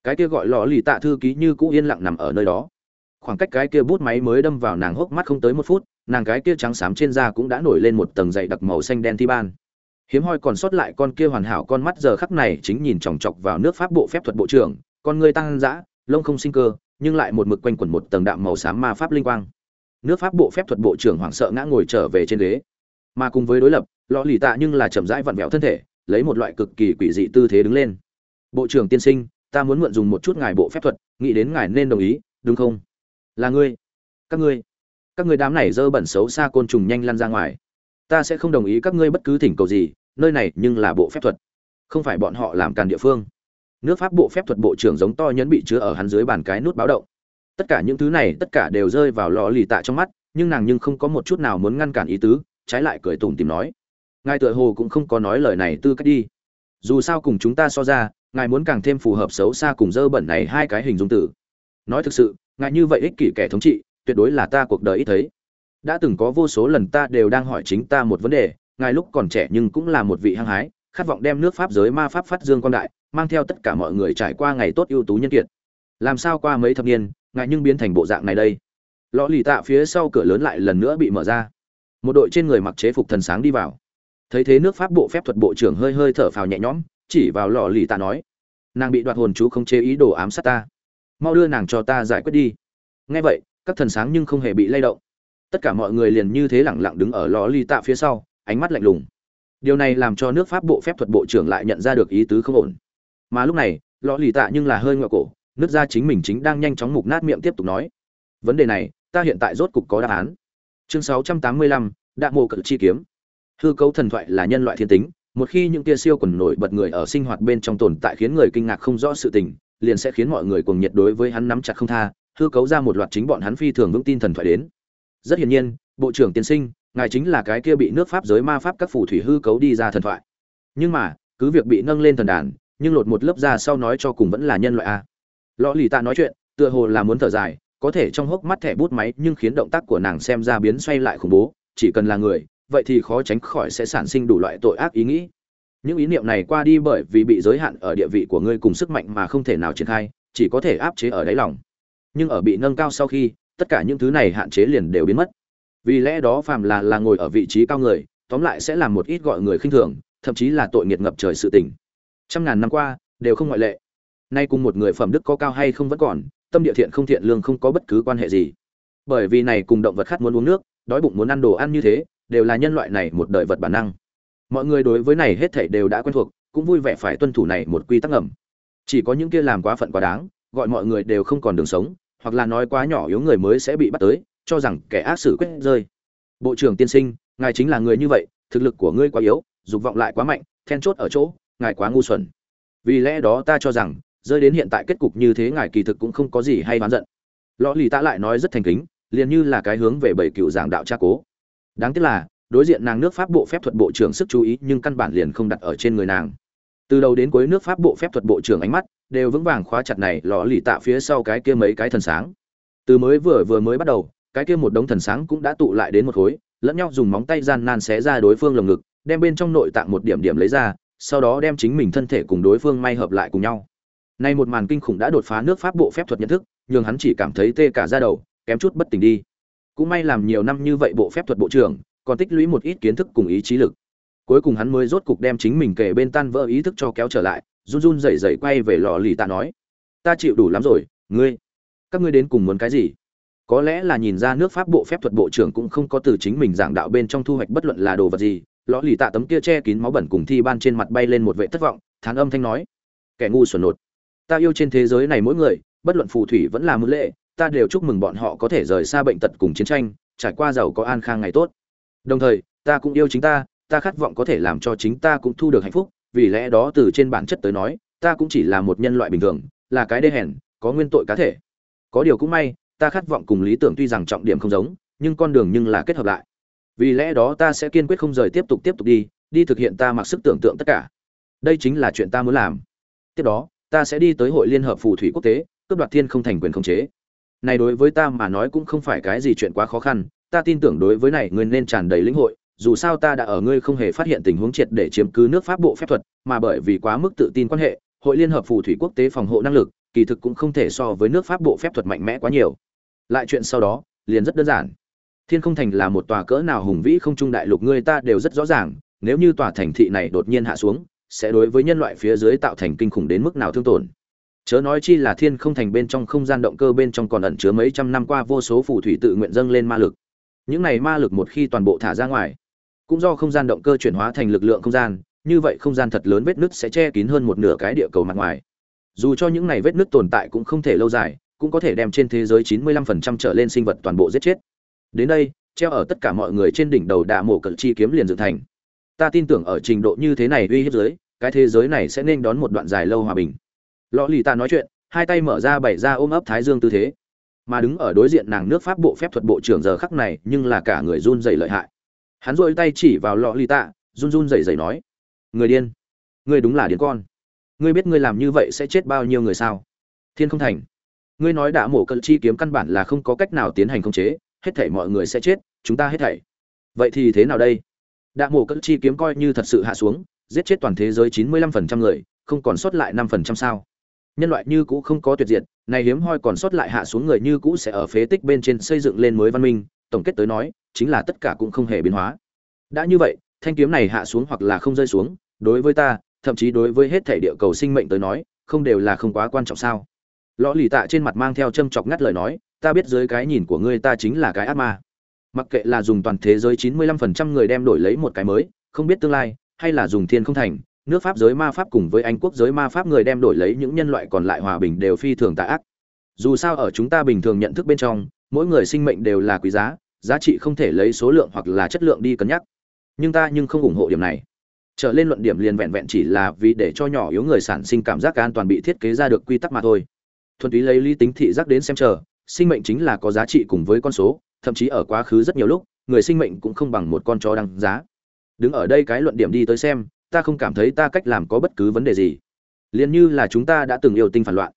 Cái kia gọi lò lì tạ thư ký như cũ yên lặng nằm ở nơi đó. Khoảng cách cái kia bút máy mới đâm vào nàng hốc mắt không tới một phút nàng cái kia trắng xám trên da cũng đã nổi lên một tầng dày đặc màu xanh đen thi ban. Hiếm hoi còn sót lại con kia hoàn hảo con mắt giờ khắc này chính nhìn chòng chọc vào nước pháp bộ phép thuật bộ trưởng, con người tăng dã, lông không sinh cơ, nhưng lại một mực quanh quẩn một tầng đạm màu xám ma pháp linh quang. Nước pháp bộ phép thuật bộ trưởng hoảng sợ ngã ngồi trở về trên ghế. Mà cùng với đối lập, lọ lì tạ nhưng là chậm rãi vặn vẹo thân thể, lấy một loại cực kỳ quỷ dị tư thế đứng lên. Bộ trưởng tiên sinh, ta muốn mượn dùng một chút ngài bộ phép thuật, nghĩ đến ngài nên đồng ý, đúng không? Là ngươi. Các ngươi các ngươi đám này dơ bẩn xấu xa côn trùng nhanh lăn ra ngoài. Ta sẽ không đồng ý các ngươi bất cứ thỉnh cầu gì, nơi này nhưng là bộ phép thuật. Không phải bọn họ làm càn địa phương. Nước pháp bộ phép thuật bộ trưởng giống to nhấn bị chứa ở hắn dưới bàn cái nút báo động. Tất cả những thứ này, tất cả đều rơi vào lò lì tạ trong mắt, nhưng nàng nhưng không có một chút nào muốn ngăn cản ý tứ, trái lại cười tủm tìm nói. Ngài tựa hồ cũng không có nói lời này tư cách đi. Dù sao cùng chúng ta so ra, ngài muốn càng thêm phù hợp xấu xa cùng dơ bẩn này hai cái hình dung tử. Nói thực sự, ngài như vậy ích kỷ kẻ thống trị tuyệt đối là ta cuộc đời ít thấy. Đã từng có vô số lần ta đều đang hỏi chính ta một vấn đề, ngài lúc còn trẻ nhưng cũng là một vị hăng hái, khát vọng đem nước pháp giới ma pháp phát dương quan đại, mang theo tất cả mọi người trải qua ngày tốt ưu tú nhân kiệt. Làm sao qua mấy thập niên, ngài nhưng biến thành bộ dạng này đây? Lò lì tạ phía sau cửa lớn lại lần nữa bị mở ra. Một đội trên người mặc chế phục thần sáng đi vào. Thấy thế nước pháp bộ phép thuật bộ trưởng hơi hơi thở phào nhẹ nhõm, chỉ vào lò lì tạ nói, nàng bị đoạt hồn chú không chế ý đồ ám sát ta. Mau đưa nàng cho ta giải quyết đi. Nghe vậy các thần sáng nhưng không hề bị lay động. Tất cả mọi người liền như thế lẳng lặng đứng ở lò lì tạ phía sau ánh mắt lạnh lùng. Điều này làm cho nước pháp bộ phép thuật bộ trưởng lại nhận ra được ý tứ không ổn. Mà lúc này lò lì tạ nhưng là hơi ngoại cổ nước ra chính mình chính đang nhanh chóng mục nát miệng tiếp tục nói. Vấn đề này ta hiện tại rốt cục có đáp án. Chương 685, đạ mộ cận chi kiếm. Hư cấu thần thoại là nhân loại thiên tính một khi những tia siêu quần nổi bật người ở sinh hoạt bên trong tồn tại khiến người kinh ngạc không rõ sự tình liền sẽ khiến mọi người cùng nhiệt đối với hắn nắm chặt không tha hư cấu ra một loạt chính bọn hắn phi thường vững tin thần thoại đến. Rất hiển nhiên, bộ trưởng tiên sinh, ngài chính là cái kia bị nước pháp giới ma pháp các phù thủy hư cấu đi ra thần thoại. Nhưng mà, cứ việc bị nâng lên thần đàn, nhưng lột một lớp ra sau nói cho cùng vẫn là nhân loại a. Lọ lì tạ nói chuyện, tựa hồ là muốn thở dài, có thể trong hốc mắt thẻ bút máy nhưng khiến động tác của nàng xem ra biến xoay lại khủng bố, chỉ cần là người, vậy thì khó tránh khỏi sẽ sản sinh đủ loại tội ác ý nghĩ. Những ý niệm này qua đi bởi vì bị giới hạn ở địa vị của ngươi cùng sức mạnh mà không thể nào triển khai, chỉ có thể áp chế ở đáy lòng nhưng ở bị nâng cao sau khi, tất cả những thứ này hạn chế liền đều biến mất. Vì lẽ đó phàm là là ngồi ở vị trí cao người, tóm lại sẽ làm một ít gọi người khinh thường, thậm chí là tội nghiệt ngập trời sự tình. Trăm ngàn năm qua, đều không ngoại lệ. Nay cùng một người phẩm đức có cao hay không vẫn còn, tâm địa thiện không thiện lương không có bất cứ quan hệ gì. Bởi vì này cùng động vật khát muốn uống nước, đói bụng muốn ăn đồ ăn như thế, đều là nhân loại này một đời vật bản năng. Mọi người đối với này hết thảy đều đã quen thuộc, cũng vui vẻ phải tuân thủ này một quy tắc ngầm. Chỉ có những kia làm quá phận quá đáng gọi mọi người đều không còn đường sống, hoặc là nói quá nhỏ yếu người mới sẽ bị bắt tới, cho rằng kẻ ác xử quyết rơi. Bộ trưởng tiên sinh, ngài chính là người như vậy, thực lực của ngươi quá yếu, dục vọng lại quá mạnh, then chốt ở chỗ, ngài quá ngu xuẩn. Vì lẽ đó ta cho rằng, rơi đến hiện tại kết cục như thế ngài kỳ thực cũng không có gì hay oán giận. Lõ lì ta lại nói rất thành kính, liền như là cái hướng về bảy cựu giảng đạo tra cố. Đáng tiếc là, đối diện nàng nước pháp bộ phép thuật bộ trưởng sức chú ý nhưng căn bản liền không đặt ở trên người nàng từ đầu đến cuối nước pháp bộ phép thuật bộ trưởng ánh mắt đều vững vàng khóa chặt này lò lì tạ phía sau cái kia mấy cái thần sáng. Từ mới vừa vừa mới bắt đầu, cái kia một đống thần sáng cũng đã tụ lại đến một khối, lẫn nhau dùng móng tay gian nan xé ra đối phương lồng ngực, đem bên trong nội tạng một điểm điểm lấy ra, sau đó đem chính mình thân thể cùng đối phương may hợp lại cùng nhau. Nay một màn kinh khủng đã đột phá nước pháp bộ phép thuật nhận thức nhưng hắn chỉ cảm thấy tê cả da đầu, kém chút bất tỉnh đi. Cũng may làm nhiều năm như vậy bộ phép thuật bộ trưởng, còn tích lũy một ít kiến thức cùng ý chí lực cuối cùng hắn mới rốt cục đem chính mình kể bên tan vỡ ý thức cho kéo trở lại, run run rẩy rẩy quay về lò lì tạ nói, ta chịu đủ lắm rồi, ngươi, các ngươi đến cùng muốn cái gì? Có lẽ là nhìn ra nước pháp bộ phép thuật bộ trưởng cũng không có từ chính mình giảng đạo bên trong thu hoạch bất luận là đồ vật gì, lò lì tạ tấm kia che kín máu bẩn cùng thi ban trên mặt bay lên một vệ thất vọng, thán âm thanh nói, kẻ ngu xuẩn nột, ta yêu trên thế giới này mỗi người, bất luận phù thủy vẫn là mưu lệ, ta đều chúc mừng bọn họ có thể rời xa bệnh tật cùng chiến tranh, trải qua giàu có an khang ngày tốt. Đồng thời, ta cũng yêu chính ta ta khát vọng có thể làm cho chính ta cũng thu được hạnh phúc, vì lẽ đó từ trên bản chất tới nói, ta cũng chỉ là một nhân loại bình thường, là cái đê hèn, có nguyên tội cá thể. Có điều cũng may, ta khát vọng cùng lý tưởng tuy rằng trọng điểm không giống, nhưng con đường nhưng là kết hợp lại. Vì lẽ đó ta sẽ kiên quyết không rời tiếp tục tiếp tục đi đi thực hiện ta mặc sức tưởng tượng tất cả. Đây chính là chuyện ta muốn làm. Tiếp đó, ta sẽ đi tới hội liên hợp phù thủy quốc tế, cướp đoạt thiên không thành quyền khống chế. Này đối với ta mà nói cũng không phải cái gì chuyện quá khó khăn, ta tin tưởng đối với này ngươi nên tràn đầy lĩnh hội dù sao ta đã ở ngươi không hề phát hiện tình huống triệt để chiếm cứ nước pháp bộ phép thuật, mà bởi vì quá mức tự tin quan hệ, hội liên hợp phù thủy quốc tế phòng hộ năng lực, kỳ thực cũng không thể so với nước pháp bộ phép thuật mạnh mẽ quá nhiều. Lại chuyện sau đó, liền rất đơn giản. Thiên không thành là một tòa cỡ nào hùng vĩ không trung đại lục ngươi ta đều rất rõ ràng, nếu như tòa thành thị này đột nhiên hạ xuống, sẽ đối với nhân loại phía dưới tạo thành kinh khủng đến mức nào thương tổn. Chớ nói chi là thiên không thành bên trong không gian động cơ bên trong còn ẩn chứa mấy trăm năm qua vô số phù thủy tự nguyện dâng lên ma lực. Những này ma lực một khi toàn bộ thả ra ngoài cũng do không gian động cơ chuyển hóa thành lực lượng không gian, như vậy không gian thật lớn vết nứt sẽ che kín hơn một nửa cái địa cầu mặt ngoài. Dù cho những này vết nứt tồn tại cũng không thể lâu dài, cũng có thể đem trên thế giới 95% trở lên sinh vật toàn bộ giết chết. Đến đây, treo ở tất cả mọi người trên đỉnh đầu đạ mổ cận chi kiếm liền dựng thành. Ta tin tưởng ở trình độ như thế này uy hiếp giới, cái thế giới này sẽ nên đón một đoạn dài lâu hòa bình. Lò lì ta nói chuyện, hai tay mở ra bày ra ôm ấp thái dương tư thế. Mà đứng ở đối diện nàng nước pháp bộ phép thuật bộ trưởng giờ khắc này nhưng là cả người run rẩy lợi hại hắn dội tay chỉ vào lọ lì tạ, run run rẩy rẩy nói, người điên người đúng là điên con. Ngươi biết ngươi làm như vậy sẽ chết bao nhiêu người sao? Thiên không thành. Ngươi nói đã mổ cận chi kiếm căn bản là không có cách nào tiến hành khống chế, hết thảy mọi người sẽ chết, chúng ta hết thảy. Vậy thì thế nào đây? Đã mổ cận chi kiếm coi như thật sự hạ xuống, giết chết toàn thế giới chín mươi lăm phần trăm người, không còn sót lại năm phần trăm sao? Nhân loại như cũ không có tuyệt diệt, này hiếm hoi còn sót lại hạ xuống người như cũ sẽ ở phế tích bên trên xây dựng lên mới văn minh tổng kết tới nói, chính là tất cả cũng không hề biến hóa. Đã như vậy, thanh kiếm này hạ xuống hoặc là không rơi xuống, đối với ta, thậm chí đối với hết thể địa cầu sinh mệnh tới nói, không đều là không quá quan trọng sao? Lõ lì tạ trên mặt mang theo châm chọc ngắt lời nói, ta biết dưới cái nhìn của ngươi ta chính là cái ác ma. Mặc kệ là dùng toàn thế giới chín mươi lăm phần trăm người đem đổi lấy một cái mới, không biết tương lai, hay là dùng thiên không thành, nước pháp giới ma pháp cùng với anh quốc giới ma pháp người đem đổi lấy những nhân loại còn lại hòa bình đều phi thường tà ác. Dù sao ở chúng ta bình thường nhận thức bên trong mỗi người sinh mệnh đều là quý giá giá trị không thể lấy số lượng hoặc là chất lượng đi cân nhắc. Nhưng ta nhưng không ủng hộ điểm này. Trở lên luận điểm liền vẹn vẹn chỉ là vì để cho nhỏ yếu người sản sinh cảm giác an toàn bị thiết kế ra được quy tắc mà thôi. Thuần túy lấy lý tính thị giác đến xem chờ, sinh mệnh chính là có giá trị cùng với con số, thậm chí ở quá khứ rất nhiều lúc, người sinh mệnh cũng không bằng một con chó đăng giá. Đứng ở đây cái luận điểm đi tới xem, ta không cảm thấy ta cách làm có bất cứ vấn đề gì. Liền như là chúng ta đã từng yêu tinh phản loạn.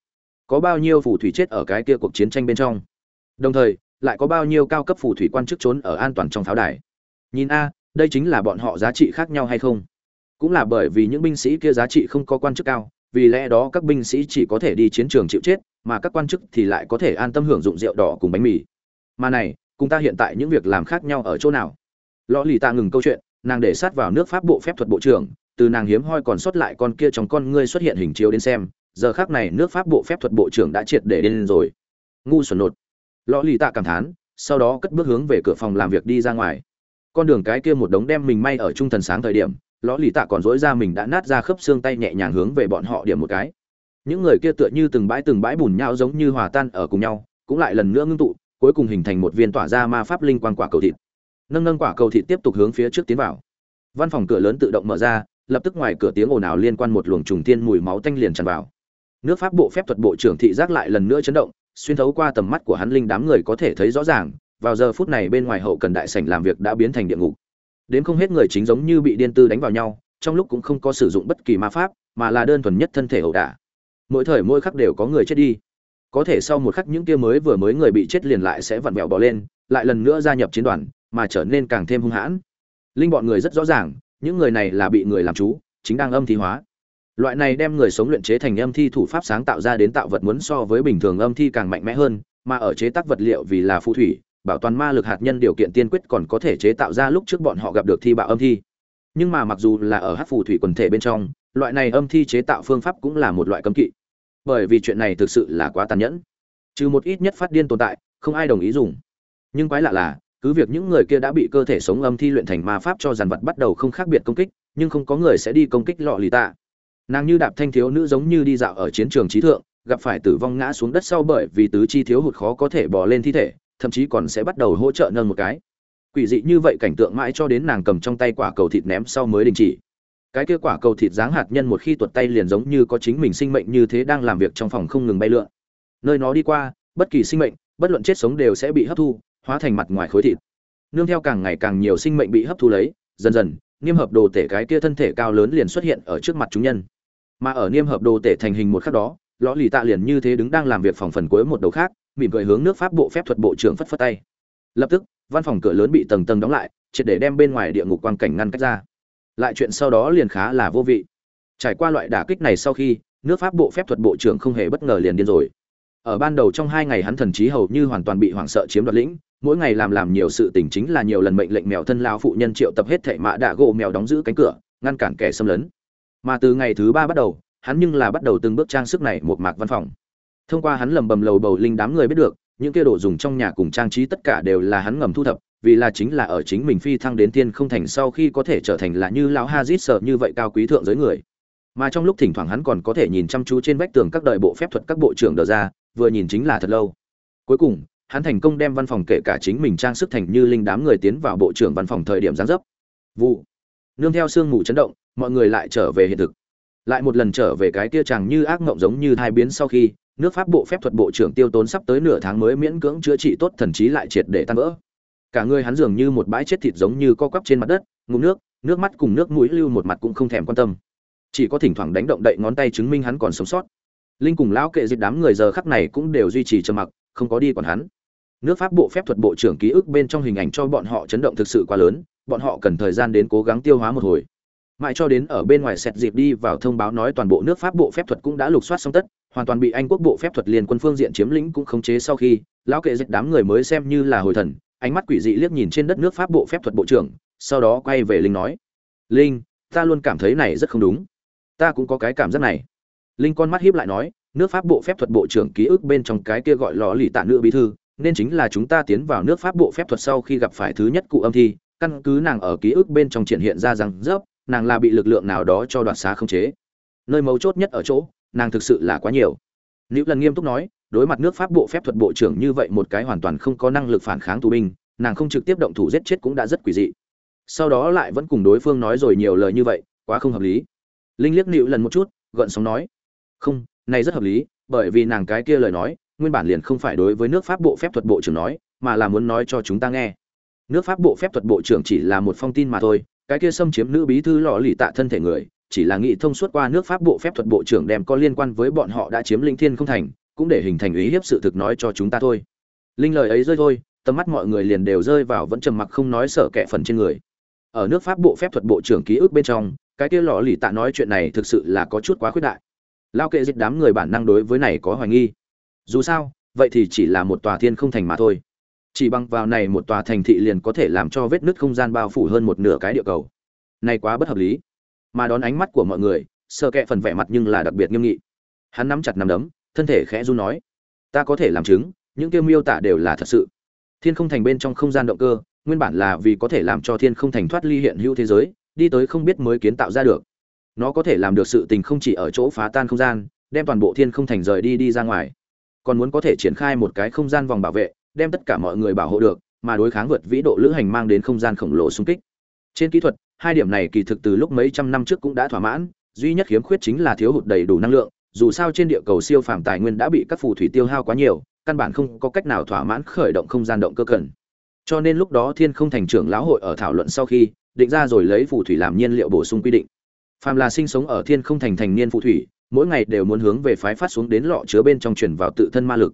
Có bao nhiêu phù thủy chết ở cái kia cuộc chiến tranh bên trong? Đồng thời, lại có bao nhiêu cao cấp phù thủy quan chức trốn ở an toàn trong pháo đài. Nhìn a, đây chính là bọn họ giá trị khác nhau hay không? Cũng là bởi vì những binh sĩ kia giá trị không có quan chức cao, vì lẽ đó các binh sĩ chỉ có thể đi chiến trường chịu chết, mà các quan chức thì lại có thể an tâm hưởng dụng rượu đỏ cùng bánh mì. Mà này, cùng ta hiện tại những việc làm khác nhau ở chỗ nào? Lò lì ta ngừng câu chuyện, nàng để sát vào nước pháp bộ phép thuật bộ trưởng, từ nàng hiếm hoi còn sót lại con kia trong con ngươi xuất hiện hình chiếu đến xem, giờ khác này nước pháp bộ phép thuật bộ trưởng đã triệt để lên rồi. Ngu xuẩn nột lò lì tạ cảm thán, sau đó cất bước hướng về cửa phòng làm việc đi ra ngoài. Con đường cái kia một đống đem mình may ở trung thần sáng thời điểm lò lì tạ còn dỗi ra mình đã nát ra khớp xương tay nhẹ nhàng hướng về bọn họ điểm một cái. Những người kia tựa như từng bãi từng bãi bùn nhau giống như hòa tan ở cùng nhau, cũng lại lần nữa ngưng tụ, cuối cùng hình thành một viên tỏa ra ma pháp linh quang quả cầu thịt. Nâng nâng quả cầu thịt tiếp tục hướng phía trước tiến vào. Văn phòng cửa lớn tự động mở ra, lập tức ngoài cửa tiếng ồn ào liên quan một luồng trùng tiên mùi máu tanh liền tràn vào. Nước pháp bộ phép thuật bộ trưởng thị giác lại lần nữa chấn động xuyên thấu qua tầm mắt của hắn linh đám người có thể thấy rõ ràng, vào giờ phút này bên ngoài hậu cần đại sảnh làm việc đã biến thành địa ngục. Đến không hết người chính giống như bị điên tư đánh vào nhau, trong lúc cũng không có sử dụng bất kỳ ma pháp, mà là đơn thuần nhất thân thể ẩu đả. Mỗi thời mỗi khắc đều có người chết đi. Có thể sau một khắc những kia mới vừa mới người bị chết liền lại sẽ vặn vẹo bò lên, lại lần nữa gia nhập chiến đoàn, mà trở nên càng thêm hung hãn. Linh bọn người rất rõ ràng, những người này là bị người làm chú, chính đang âm thí hóa loại này đem người sống luyện chế thành âm thi thủ pháp sáng tạo ra đến tạo vật muốn so với bình thường âm thi càng mạnh mẽ hơn, mà ở chế tác vật liệu vì là phù thủy, bảo toàn ma lực hạt nhân điều kiện tiên quyết còn có thể chế tạo ra lúc trước bọn họ gặp được thi bạo âm thi. Nhưng mà mặc dù là ở hát phù thủy quần thể bên trong, loại này âm thi chế tạo phương pháp cũng là một loại cấm kỵ. Bởi vì chuyện này thực sự là quá tàn nhẫn. Trừ một ít nhất phát điên tồn tại, không ai đồng ý dùng. Nhưng quái lạ là, cứ việc những người kia đã bị cơ thể sống âm thi luyện thành ma pháp cho dàn vật bắt đầu không khác biệt công kích, nhưng không có người sẽ đi công kích lọ lì tạ nàng như đạp thanh thiếu nữ giống như đi dạo ở chiến trường trí thượng, gặp phải tử vong ngã xuống đất sau bởi vì tứ chi thiếu hụt khó có thể bỏ lên thi thể, thậm chí còn sẽ bắt đầu hỗ trợ nâng một cái. Quỷ dị như vậy cảnh tượng mãi cho đến nàng cầm trong tay quả cầu thịt ném sau mới đình chỉ. Cái kia quả cầu thịt dáng hạt nhân một khi tuột tay liền giống như có chính mình sinh mệnh như thế đang làm việc trong phòng không ngừng bay lượn. Nơi nó đi qua, bất kỳ sinh mệnh, bất luận chết sống đều sẽ bị hấp thu, hóa thành mặt ngoài khối thịt. Nương theo càng ngày càng nhiều sinh mệnh bị hấp thu lấy, dần dần niêm hợp đồ tể cái kia thân thể cao lớn liền xuất hiện ở trước mặt chúng nhân mà ở niêm hợp đồ tể thành hình một khắc đó, lõ lì tạ liền như thế đứng đang làm việc phòng phần cuối một đầu khác, mỉm cười hướng nước pháp bộ phép thuật bộ trưởng phất phất tay. Lập tức, văn phòng cửa lớn bị tầng tầng đóng lại, triệt để đem bên ngoài địa ngục quang cảnh ngăn cách ra. Lại chuyện sau đó liền khá là vô vị. Trải qua loại đả kích này sau khi, nước pháp bộ phép thuật bộ trưởng không hề bất ngờ liền điên rồi. Ở ban đầu trong hai ngày hắn thần trí hầu như hoàn toàn bị hoảng sợ chiếm đoạt lĩnh, mỗi ngày làm làm nhiều sự tình chính là nhiều lần mệnh lệnh mèo thân lao phụ nhân triệu tập hết thệ mã đạ gỗ mèo đóng giữ cánh cửa, ngăn cản kẻ xâm lấn mà từ ngày thứ ba bắt đầu, hắn nhưng là bắt đầu từng bước trang sức này một mạc văn phòng. Thông qua hắn lầm bầm lầu bầu linh đám người biết được, những kia đồ dùng trong nhà cùng trang trí tất cả đều là hắn ngầm thu thập, vì là chính là ở chính mình phi thăng đến tiên không thành sau khi có thể trở thành là như lão hazit sợ như vậy cao quý thượng giới người. Mà trong lúc thỉnh thoảng hắn còn có thể nhìn chăm chú trên vách tường các đời bộ phép thuật các bộ trưởng đờ ra, vừa nhìn chính là thật lâu. Cuối cùng, hắn thành công đem văn phòng kể cả chính mình trang sức thành như linh đám người tiến vào bộ trưởng văn phòng thời điểm gián dấp. Vụ. Nương theo sương mù chấn động mọi người lại trở về hiện thực. Lại một lần trở về cái kia chàng như ác mộng giống như thai biến sau khi, nước pháp bộ phép thuật bộ trưởng tiêu tốn sắp tới nửa tháng mới miễn cưỡng chữa trị tốt thần trí lại triệt để tan vỡ. Cả người hắn dường như một bãi chết thịt giống như co quắp trên mặt đất, ngụm nước nước mắt cùng nước mũi lưu một mặt cũng không thèm quan tâm. Chỉ có thỉnh thoảng đánh động đậy ngón tay chứng minh hắn còn sống sót. Linh cùng lão kệ dịch đám người giờ khắc này cũng đều duy trì trầm mặc, không có đi còn hắn. Nước pháp bộ phép thuật bộ trưởng ký ức bên trong hình ảnh cho bọn họ chấn động thực sự quá lớn, bọn họ cần thời gian đến cố gắng tiêu hóa một hồi mãi cho đến ở bên ngoài sẹt dịp đi vào thông báo nói toàn bộ nước pháp bộ phép thuật cũng đã lục soát xong tất, hoàn toàn bị anh quốc bộ phép thuật liên quân phương diện chiếm lĩnh cũng khống chế sau khi, lão kệ dịch đám người mới xem như là hồi thần, ánh mắt quỷ dị liếc nhìn trên đất nước pháp bộ phép thuật bộ trưởng, sau đó quay về linh nói, linh, ta luôn cảm thấy này rất không đúng. Ta cũng có cái cảm giác này. Linh con mắt hiếp lại nói, nước pháp bộ phép thuật bộ trưởng ký ức bên trong cái kia gọi lò lì tạ nữ bí thư, nên chính là chúng ta tiến vào nước pháp bộ phép thuật sau khi gặp phải thứ nhất cụ âm thi, căn cứ nàng ở ký ức bên trong triển hiện ra rằng dốc nàng là bị lực lượng nào đó cho đoạt xá không chế. Nơi mấu chốt nhất ở chỗ, nàng thực sự là quá nhiều. Nữ lần nghiêm túc nói, đối mặt nước pháp bộ phép thuật bộ trưởng như vậy một cái hoàn toàn không có năng lực phản kháng tù binh, nàng không trực tiếp động thủ giết chết cũng đã rất quỷ dị. Sau đó lại vẫn cùng đối phương nói rồi nhiều lời như vậy, quá không hợp lý. Linh liếc nịu lần một chút, gợn sóng nói, không, này rất hợp lý, bởi vì nàng cái kia lời nói, nguyên bản liền không phải đối với nước pháp bộ phép thuật bộ trưởng nói, mà là muốn nói cho chúng ta nghe. Nước pháp bộ phép thuật bộ trưởng chỉ là một phong tin mà thôi cái kia xâm chiếm nữ bí thư lọ lì tạ thân thể người, chỉ là nghị thông suốt qua nước pháp bộ phép thuật bộ trưởng đem có liên quan với bọn họ đã chiếm linh thiên không thành, cũng để hình thành ý hiếp sự thực nói cho chúng ta thôi. Linh lời ấy rơi thôi, tầm mắt mọi người liền đều rơi vào vẫn trầm mặc không nói sợ kẻ phần trên người. Ở nước pháp bộ phép thuật bộ trưởng ký ức bên trong, cái kia lọ lì tạ nói chuyện này thực sự là có chút quá khuyết đại. Lao kệ dịch đám người bản năng đối với này có hoài nghi. Dù sao, vậy thì chỉ là một tòa thiên không thành mà thôi chỉ bằng vào này một tòa thành thị liền có thể làm cho vết nứt không gian bao phủ hơn một nửa cái địa cầu. Này quá bất hợp lý. Mà đón ánh mắt của mọi người, sợ kệ phần vẻ mặt nhưng là đặc biệt nghiêm nghị. Hắn nắm chặt nắm đấm, thân thể khẽ run nói, ta có thể làm chứng, những kêu miêu tả đều là thật sự. Thiên không thành bên trong không gian động cơ, nguyên bản là vì có thể làm cho thiên không thành thoát ly hiện hữu thế giới, đi tới không biết mới kiến tạo ra được. Nó có thể làm được sự tình không chỉ ở chỗ phá tan không gian, đem toàn bộ thiên không thành rời đi đi ra ngoài. Còn muốn có thể triển khai một cái không gian vòng bảo vệ đem tất cả mọi người bảo hộ được, mà đối kháng vượt vĩ độ lữ hành mang đến không gian khổng lồ xung kích. Trên kỹ thuật, hai điểm này kỳ thực từ lúc mấy trăm năm trước cũng đã thỏa mãn, duy nhất khiếm khuyết chính là thiếu hụt đầy đủ năng lượng, dù sao trên địa cầu siêu phàm tài nguyên đã bị các phù thủy tiêu hao quá nhiều, căn bản không có cách nào thỏa mãn khởi động không gian động cơ cần. Cho nên lúc đó thiên không thành trưởng lão hội ở thảo luận sau khi, định ra rồi lấy phù thủy làm nhiên liệu bổ sung quy định. Phàm là sinh sống ở thiên không thành thành niên phù thủy, mỗi ngày đều muốn hướng về phái phát xuống đến lọ chứa bên trong truyền vào tự thân ma lực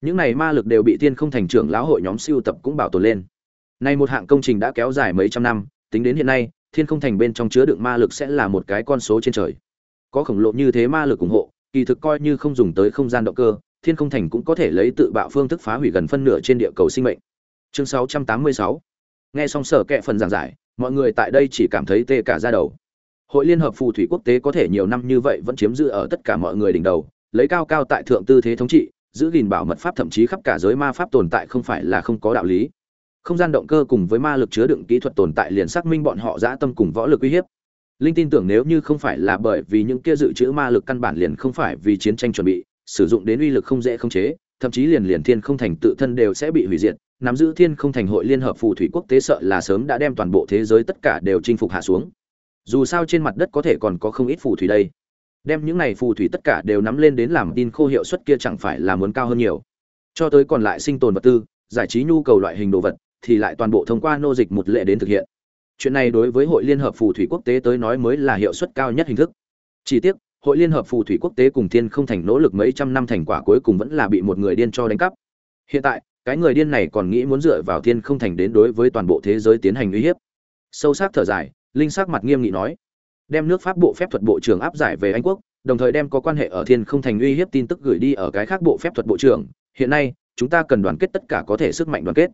những này ma lực đều bị thiên không thành trưởng lão hội nhóm siêu tập cũng bảo tồn lên. Nay một hạng công trình đã kéo dài mấy trăm năm, tính đến hiện nay, thiên không thành bên trong chứa đựng ma lực sẽ là một cái con số trên trời. Có khổng lồ như thế ma lực ủng hộ, kỳ thực coi như không dùng tới không gian động cơ, thiên không thành cũng có thể lấy tự bạo phương thức phá hủy gần phân nửa trên địa cầu sinh mệnh. Chương 686 nghe xong sở kệ phần giảng giải, mọi người tại đây chỉ cảm thấy tê cả da đầu. Hội liên hợp phù thủy quốc tế có thể nhiều năm như vậy vẫn chiếm giữ ở tất cả mọi người đỉnh đầu, lấy cao cao tại thượng tư thế thống trị giữ gìn bảo mật pháp thậm chí khắp cả giới ma pháp tồn tại không phải là không có đạo lý. Không gian động cơ cùng với ma lực chứa đựng kỹ thuật tồn tại liền xác minh bọn họ dã tâm cùng võ lực uy hiếp. Linh tin tưởng nếu như không phải là bởi vì những kia dự trữ ma lực căn bản liền không phải vì chiến tranh chuẩn bị, sử dụng đến uy lực không dễ không chế, thậm chí liền liền thiên không thành tự thân đều sẽ bị hủy diệt, nắm giữ thiên không thành hội liên hợp phù thủy quốc tế sợ là sớm đã đem toàn bộ thế giới tất cả đều chinh phục hạ xuống. Dù sao trên mặt đất có thể còn có không ít phù thủy đây đem những này phù thủy tất cả đều nắm lên đến làm tin khô hiệu suất kia chẳng phải là muốn cao hơn nhiều. Cho tới còn lại sinh tồn vật tư, giải trí nhu cầu loại hình đồ vật, thì lại toàn bộ thông qua nô dịch một lệ đến thực hiện. Chuyện này đối với hội liên hợp phù thủy quốc tế tới nói mới là hiệu suất cao nhất hình thức. Chỉ tiếc, hội liên hợp phù thủy quốc tế cùng thiên không thành nỗ lực mấy trăm năm thành quả cuối cùng vẫn là bị một người điên cho đánh cắp. Hiện tại, cái người điên này còn nghĩ muốn dựa vào thiên không thành đến đối với toàn bộ thế giới tiến hành uy hiếp. Sâu sắc thở dài, linh sắc mặt nghiêm nghị nói đem nước pháp bộ phép thuật bộ trưởng áp giải về anh quốc, đồng thời đem có quan hệ ở thiên không thành uy hiếp tin tức gửi đi ở cái khác bộ phép thuật bộ trưởng. Hiện nay, chúng ta cần đoàn kết tất cả có thể sức mạnh đoàn kết.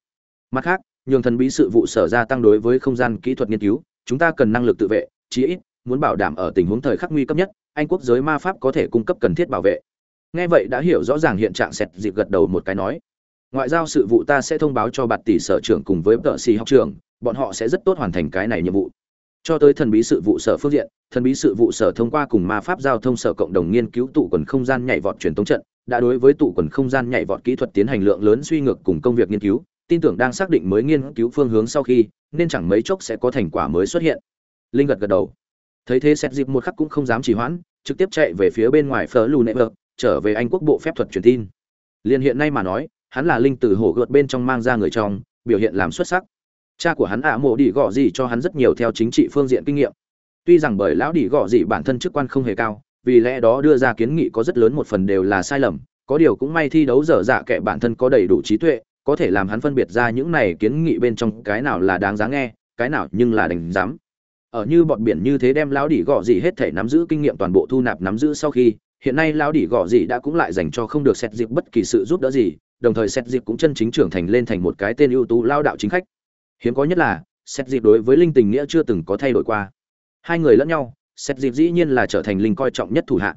Mặt khác, nhường thần bí sự vụ sở ra tăng đối với không gian kỹ thuật nghiên cứu, chúng ta cần năng lực tự vệ, chí ít muốn bảo đảm ở tình huống thời khắc nguy cấp nhất, anh quốc giới ma pháp có thể cung cấp cần thiết bảo vệ. Nghe vậy đã hiểu rõ ràng hiện trạng sẹt dịp gật đầu một cái nói, ngoại giao sự vụ ta sẽ thông báo cho bạt tỷ sở trưởng cùng với tợ sĩ học trưởng, bọn họ sẽ rất tốt hoàn thành cái này nhiệm vụ cho tới thần bí sự vụ sở phương diện, thần bí sự vụ sở thông qua cùng ma pháp giao thông sở cộng đồng nghiên cứu tụ quần không gian nhảy vọt truyền tống trận, đã đối với tụ quần không gian nhảy vọt kỹ thuật tiến hành lượng lớn suy ngược cùng công việc nghiên cứu, tin tưởng đang xác định mới nghiên cứu phương hướng sau khi, nên chẳng mấy chốc sẽ có thành quả mới xuất hiện. Linh gật gật đầu. Thấy thế xét dịp một khắc cũng không dám trì hoãn, trực tiếp chạy về phía bên ngoài phở lù nệ vợt trở về anh quốc bộ phép thuật truyền tin. Liền hiện nay mà nói, hắn là linh từ hổ gợt bên trong mang ra người trong, biểu hiện làm xuất sắc cha của hắn ạ, mộ đi gọ gì cho hắn rất nhiều theo chính trị phương diện kinh nghiệm. Tuy rằng bởi lão đi gọ gì bản thân chức quan không hề cao, vì lẽ đó đưa ra kiến nghị có rất lớn một phần đều là sai lầm, có điều cũng may thi đấu dở dạ kệ bản thân có đầy đủ trí tuệ, có thể làm hắn phân biệt ra những này kiến nghị bên trong cái nào là đáng giá nghe, cái nào nhưng là đành dám. Ở như bọn biển như thế đem lão đỉ gọ gì hết thể nắm giữ kinh nghiệm toàn bộ thu nạp nắm giữ sau khi, hiện nay lão đỉ gọ gì đã cũng lại dành cho không được xét dịp bất kỳ sự giúp đỡ gì, đồng thời xét dịp cũng chân chính trưởng thành lên thành một cái tên ưu tú lao đạo chính khách hiếm có nhất là xét dịp đối với linh tình nghĩa chưa từng có thay đổi qua. Hai người lẫn nhau xét dịp dĩ nhiên là trở thành linh coi trọng nhất thủ hạ.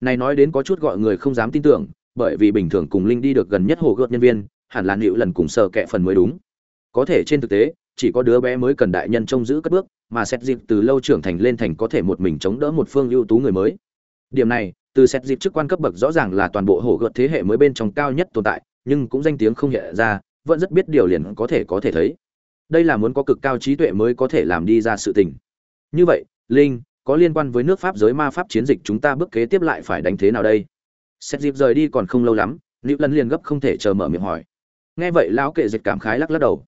Này nói đến có chút gọi người không dám tin tưởng, bởi vì bình thường cùng linh đi được gần nhất hồ gợt nhân viên, hẳn là nịu lần cùng sợ kệ phần mới đúng. Có thể trên thực tế, chỉ có đứa bé mới cần đại nhân trông giữ cất bước, mà xét dịp từ lâu trưởng thành lên thành có thể một mình chống đỡ một phương ưu tú người mới. Điểm này, từ xét dịp chức quan cấp bậc rõ ràng là toàn bộ hổ gợt thế hệ mới bên trong cao nhất tồn tại, nhưng cũng danh tiếng không hiện ra, vẫn rất biết điều liền có thể có thể thấy đây là muốn có cực cao trí tuệ mới có thể làm đi ra sự tình. Như vậy, linh, có liên quan với nước pháp giới ma pháp chiến dịch chúng ta bước kế tiếp lại phải đánh thế nào đây? Xét dịp rời đi còn không lâu lắm nữ lần liền gấp không thể chờ mở miệng hỏi. Nghe vậy, lão kệ dịch cảm khái lắc lắc đầu.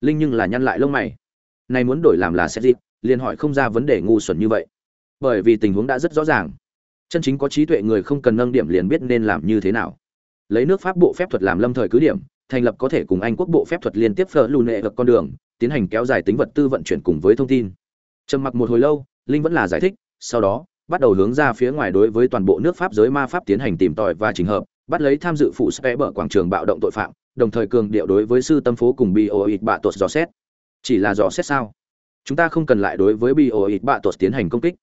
Linh nhưng là nhăn lại lông mày. Này muốn đổi làm là xét dịp liền hỏi không ra vấn đề ngu xuẩn như vậy. Bởi vì tình huống đã rất rõ ràng. Chân chính có trí tuệ người không cần nâng điểm liền biết nên làm như thế nào. Lấy nước pháp bộ phép thuật làm lâm thời cứ điểm thành lập có thể cùng anh quốc bộ phép thuật liên tiếp phở lù nệ gặp con đường, tiến hành kéo dài tính vật tư vận chuyển cùng với thông tin. Trầm mặc một hồi lâu, linh vẫn là giải thích, sau đó, bắt đầu hướng ra phía ngoài đối với toàn bộ nước pháp giới ma pháp tiến hành tìm tòi và trình hợp, bắt lấy tham dự phụ sẽ bở quảng trường bạo động tội phạm, đồng thời cường điệu đối với sư tâm phố cùng bioit bạ tuột dò xét. Chỉ là dò xét sao? Chúng ta không cần lại đối với bioit bạ tuột tiến hành công kích.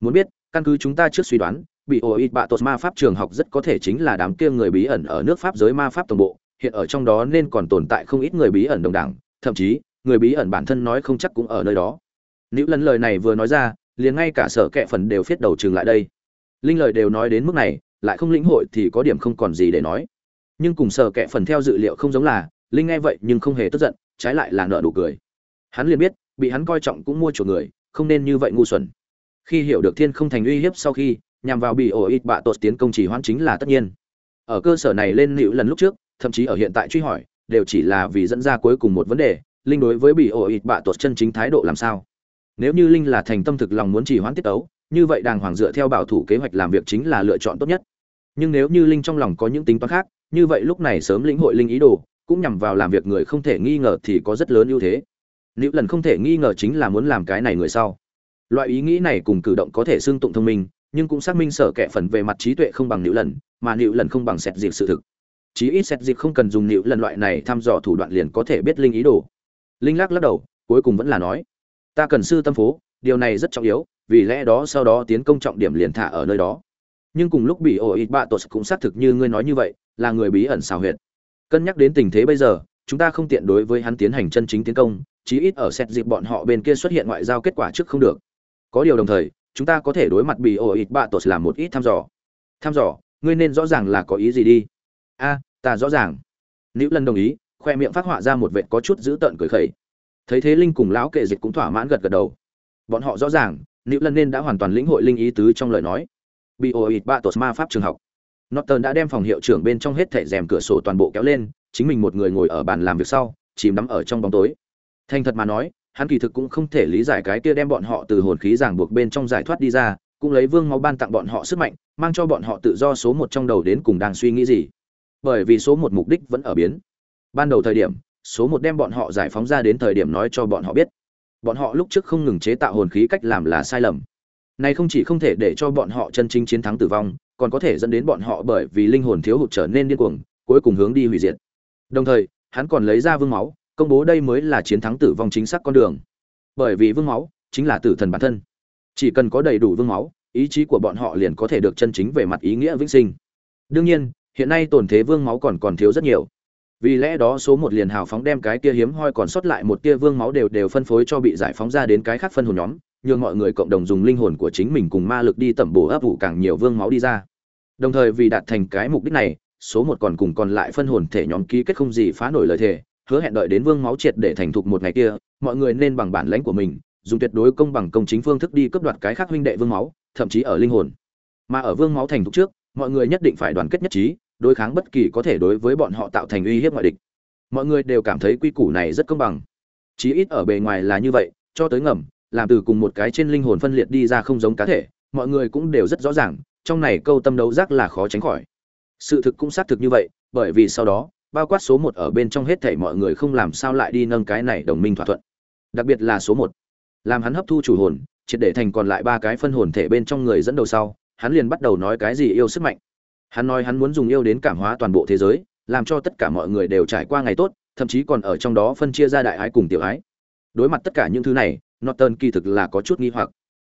Muốn biết, căn cứ chúng ta trước suy đoán, bioit bạ tuột ma pháp trường học rất có thể chính là đám kia người bí ẩn ở nước pháp giới ma pháp tổng bộ hiện ở trong đó nên còn tồn tại không ít người bí ẩn đồng đảng thậm chí, người bí ẩn bản thân nói không chắc cũng ở nơi đó. Nếu lần lời này vừa nói ra, liền ngay cả sở kệ phần đều phiết đầu trường lại đây. Linh lời đều nói đến mức này, lại không lĩnh hội thì có điểm không còn gì để nói. Nhưng cùng sở kệ phần theo dự liệu không giống là, linh nghe vậy nhưng không hề tức giận, trái lại là nợ đủ cười. Hắn liền biết, bị hắn coi trọng cũng mua chuộc người, không nên như vậy ngu xuẩn. Khi hiểu được thiên không thành uy hiếp sau khi, nhằm vào bị ổ ít bạ tột tiến công chỉ hoãn chính là tất nhiên. Ở cơ sở này lên nịu lần lúc trước thậm chí ở hiện tại truy hỏi, đều chỉ là vì dẫn ra cuối cùng một vấn đề, linh đối với bị ổ ịt bạ tột chân chính thái độ làm sao? Nếu như linh là thành tâm thực lòng muốn chỉ hoãn tiết tấu, như vậy đàng hoàng dựa theo bảo thủ kế hoạch làm việc chính là lựa chọn tốt nhất. Nhưng nếu như linh trong lòng có những tính toán khác, như vậy lúc này sớm lĩnh hội linh ý đồ, cũng nhằm vào làm việc người không thể nghi ngờ thì có rất lớn ưu thế. Nếu lần không thể nghi ngờ chính là muốn làm cái này người sau. Loại ý nghĩ này cùng cử động có thể xương tụng thông minh, nhưng cũng xác minh sở kẻ phần về mặt trí tuệ không bằng nữ lần, mà nữ lần không bằng xét diệt sự thực chí ít xét dịp không cần dùng nịu lần loại này thăm dò thủ đoạn liền có thể biết linh ý đồ. Linh lắc lắc đầu, cuối cùng vẫn là nói, ta cần sư tâm phố, điều này rất trọng yếu, vì lẽ đó sau đó tiến công trọng điểm liền thả ở nơi đó. Nhưng cùng lúc bị ổ ít bạ tột cũng xác thực như ngươi nói như vậy, là người bí ẩn xào huyệt. Cân nhắc đến tình thế bây giờ, chúng ta không tiện đối với hắn tiến hành chân chính tiến công, chí ít ở xét dịp bọn họ bên kia xuất hiện ngoại giao kết quả trước không được. Có điều đồng thời, chúng ta có thể đối mặt bị ổ ít bạ tột làm một ít thăm dò. Thăm dò? Ngươi nên rõ ràng là có ý gì đi a, ta rõ ràng. Nữ lần đồng ý, khoe miệng phát họa ra một vệt có chút dữ tợn cười khẩy. Thấy thế linh cùng lão kệ dịch cũng thỏa mãn gật gật đầu. Bọn họ rõ ràng nữ lần nên đã hoàn toàn lĩnh hội linh ý tứ trong lời nói. Bị ba ít tột ma pháp trường học. Norton đã đem phòng hiệu trưởng bên trong hết thẻ rèm cửa sổ toàn bộ kéo lên, chính mình một người ngồi ở bàn làm việc sau, chìm đắm ở trong bóng tối. Thành thật mà nói, hắn kỳ thực cũng không thể lý giải cái kia đem bọn họ từ hồn khí giảng buộc bên trong giải thoát đi ra, cũng lấy vương máu ban tặng bọn họ sức mạnh, mang cho bọn họ tự do số một trong đầu đến cùng đang suy nghĩ gì bởi vì số một mục đích vẫn ở biến. Ban đầu thời điểm, số một đem bọn họ giải phóng ra đến thời điểm nói cho bọn họ biết. Bọn họ lúc trước không ngừng chế tạo hồn khí cách làm là sai lầm. Này không chỉ không thể để cho bọn họ chân chính chiến thắng tử vong, còn có thể dẫn đến bọn họ bởi vì linh hồn thiếu hụt trở nên điên cuồng, cuối cùng hướng đi hủy diệt. Đồng thời, hắn còn lấy ra vương máu, công bố đây mới là chiến thắng tử vong chính xác con đường. Bởi vì vương máu chính là tử thần bản thân. Chỉ cần có đầy đủ vương máu, ý chí của bọn họ liền có thể được chân chính về mặt ý nghĩa vĩnh sinh. Đương nhiên hiện nay tổn thế vương máu còn còn thiếu rất nhiều. Vì lẽ đó số một liền hào phóng đem cái kia hiếm hoi còn sót lại một tia vương máu đều đều phân phối cho bị giải phóng ra đến cái khác phân hồn nhóm, nhường mọi người cộng đồng dùng linh hồn của chính mình cùng ma lực đi tẩm bổ ấp ủ càng nhiều vương máu đi ra. Đồng thời vì đạt thành cái mục đích này, số một còn cùng còn lại phân hồn thể nhóm ký kết không gì phá nổi lời thề, hứa hẹn đợi đến vương máu triệt để thành thục một ngày kia, mọi người nên bằng bản lãnh của mình, dùng tuyệt đối công bằng công chính phương thức đi cướp đoạt cái khác huynh đệ vương máu, thậm chí ở linh hồn. Mà ở vương máu thành thục trước, mọi người nhất định phải đoàn kết nhất trí đối kháng bất kỳ có thể đối với bọn họ tạo thành uy hiếp ngoại địch. Mọi người đều cảm thấy quy củ này rất công bằng. Chí ít ở bề ngoài là như vậy, cho tới ngầm, làm từ cùng một cái trên linh hồn phân liệt đi ra không giống cá thể, mọi người cũng đều rất rõ ràng, trong này câu tâm đấu giác là khó tránh khỏi. Sự thực cũng xác thực như vậy, bởi vì sau đó, bao quát số một ở bên trong hết thảy mọi người không làm sao lại đi nâng cái này đồng minh thỏa thuận. Đặc biệt là số một, làm hắn hấp thu chủ hồn, triệt để thành còn lại ba cái phân hồn thể bên trong người dẫn đầu sau, hắn liền bắt đầu nói cái gì yêu sức mạnh hắn nói hắn muốn dùng yêu đến cảm hóa toàn bộ thế giới, làm cho tất cả mọi người đều trải qua ngày tốt, thậm chí còn ở trong đó phân chia ra đại ái cùng tiểu ái. Đối mặt tất cả những thứ này, norton kỳ thực là có chút nghi hoặc.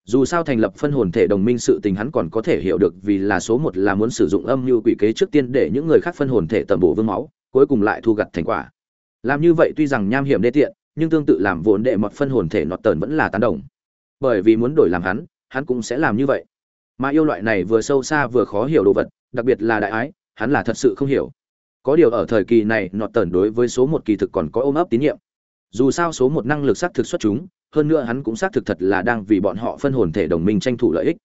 Dù sao thành lập phân hồn thể đồng minh sự tình hắn còn có thể hiểu được vì là số một là muốn sử dụng âm mưu quỷ kế trước tiên để những người khác phân hồn thể tầm bổ vương máu, cuối cùng lại thu gặt thành quả. Làm như vậy tuy rằng nham hiểm đê tiện, nhưng tương tự làm vốn đệ mật phân hồn thể nọt tờn vẫn là tán đồng. Bởi vì muốn đổi làm hắn hắn cũng sẽ làm như vậy. Mà yêu loại này vừa sâu xa vừa khó hiểu đồ vật đặc biệt là đại ái, hắn là thật sự không hiểu. Có điều ở thời kỳ này nọt tẩn đối với số một kỳ thực còn có ôm ấp tín nhiệm. Dù sao số một năng lực xác thực xuất chúng, hơn nữa hắn cũng xác thực thật là đang vì bọn họ phân hồn thể đồng minh tranh thủ lợi ích.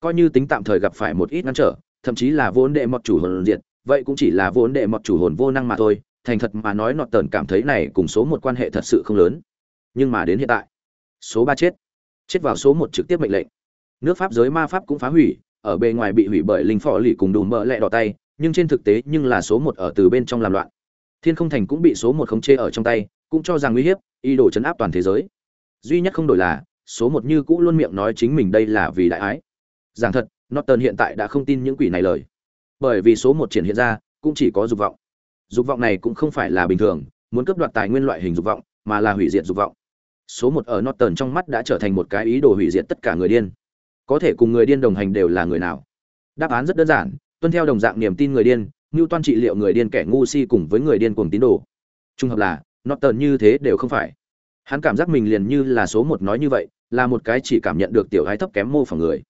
Coi như tính tạm thời gặp phải một ít ngăn trở, thậm chí là vốn đệ mọt chủ hồn diệt, vậy cũng chỉ là vốn đệ mọt chủ hồn vô năng mà thôi, thành thật mà nói nọt tẩn cảm thấy này cùng số một quan hệ thật sự không lớn. Nhưng mà đến hiện tại, số ba chết. Chết vào số một trực tiếp mệnh lệnh. Nước pháp giới ma pháp cũng phá hủy ở bề ngoài bị hủy bởi linh phò lì cùng đùm mỡ lẹ đỏ tay, nhưng trên thực tế nhưng là số một ở từ bên trong làm loạn. Thiên không thành cũng bị số một khống chế ở trong tay, cũng cho rằng uy hiếp, ý đồ chấn áp toàn thế giới. Duy nhất không đổi là, số một như cũ luôn miệng nói chính mình đây là vì đại ái. Rằng thật, norton hiện tại đã không tin những quỷ này lời. Bởi vì số một triển hiện ra, cũng chỉ có dục vọng. Dục vọng này cũng không phải là bình thường, muốn cướp đoạt tài nguyên loại hình dục vọng, mà là hủy diệt dục vọng. Số một ở norton trong mắt đã trở thành một cái ý đồ hủy diệt tất cả người điên có thể cùng người điên đồng hành đều là người nào? Đáp án rất đơn giản, tuân theo đồng dạng niềm tin người điên như toan trị liệu người điên kẻ ngu si cùng với người điên cuồng tín đồ. Trung hợp là, norton như thế đều không phải. Hắn cảm giác mình liền như là số một nói như vậy, là một cái chỉ cảm nhận được tiểu gái thấp kém mô phỏng người.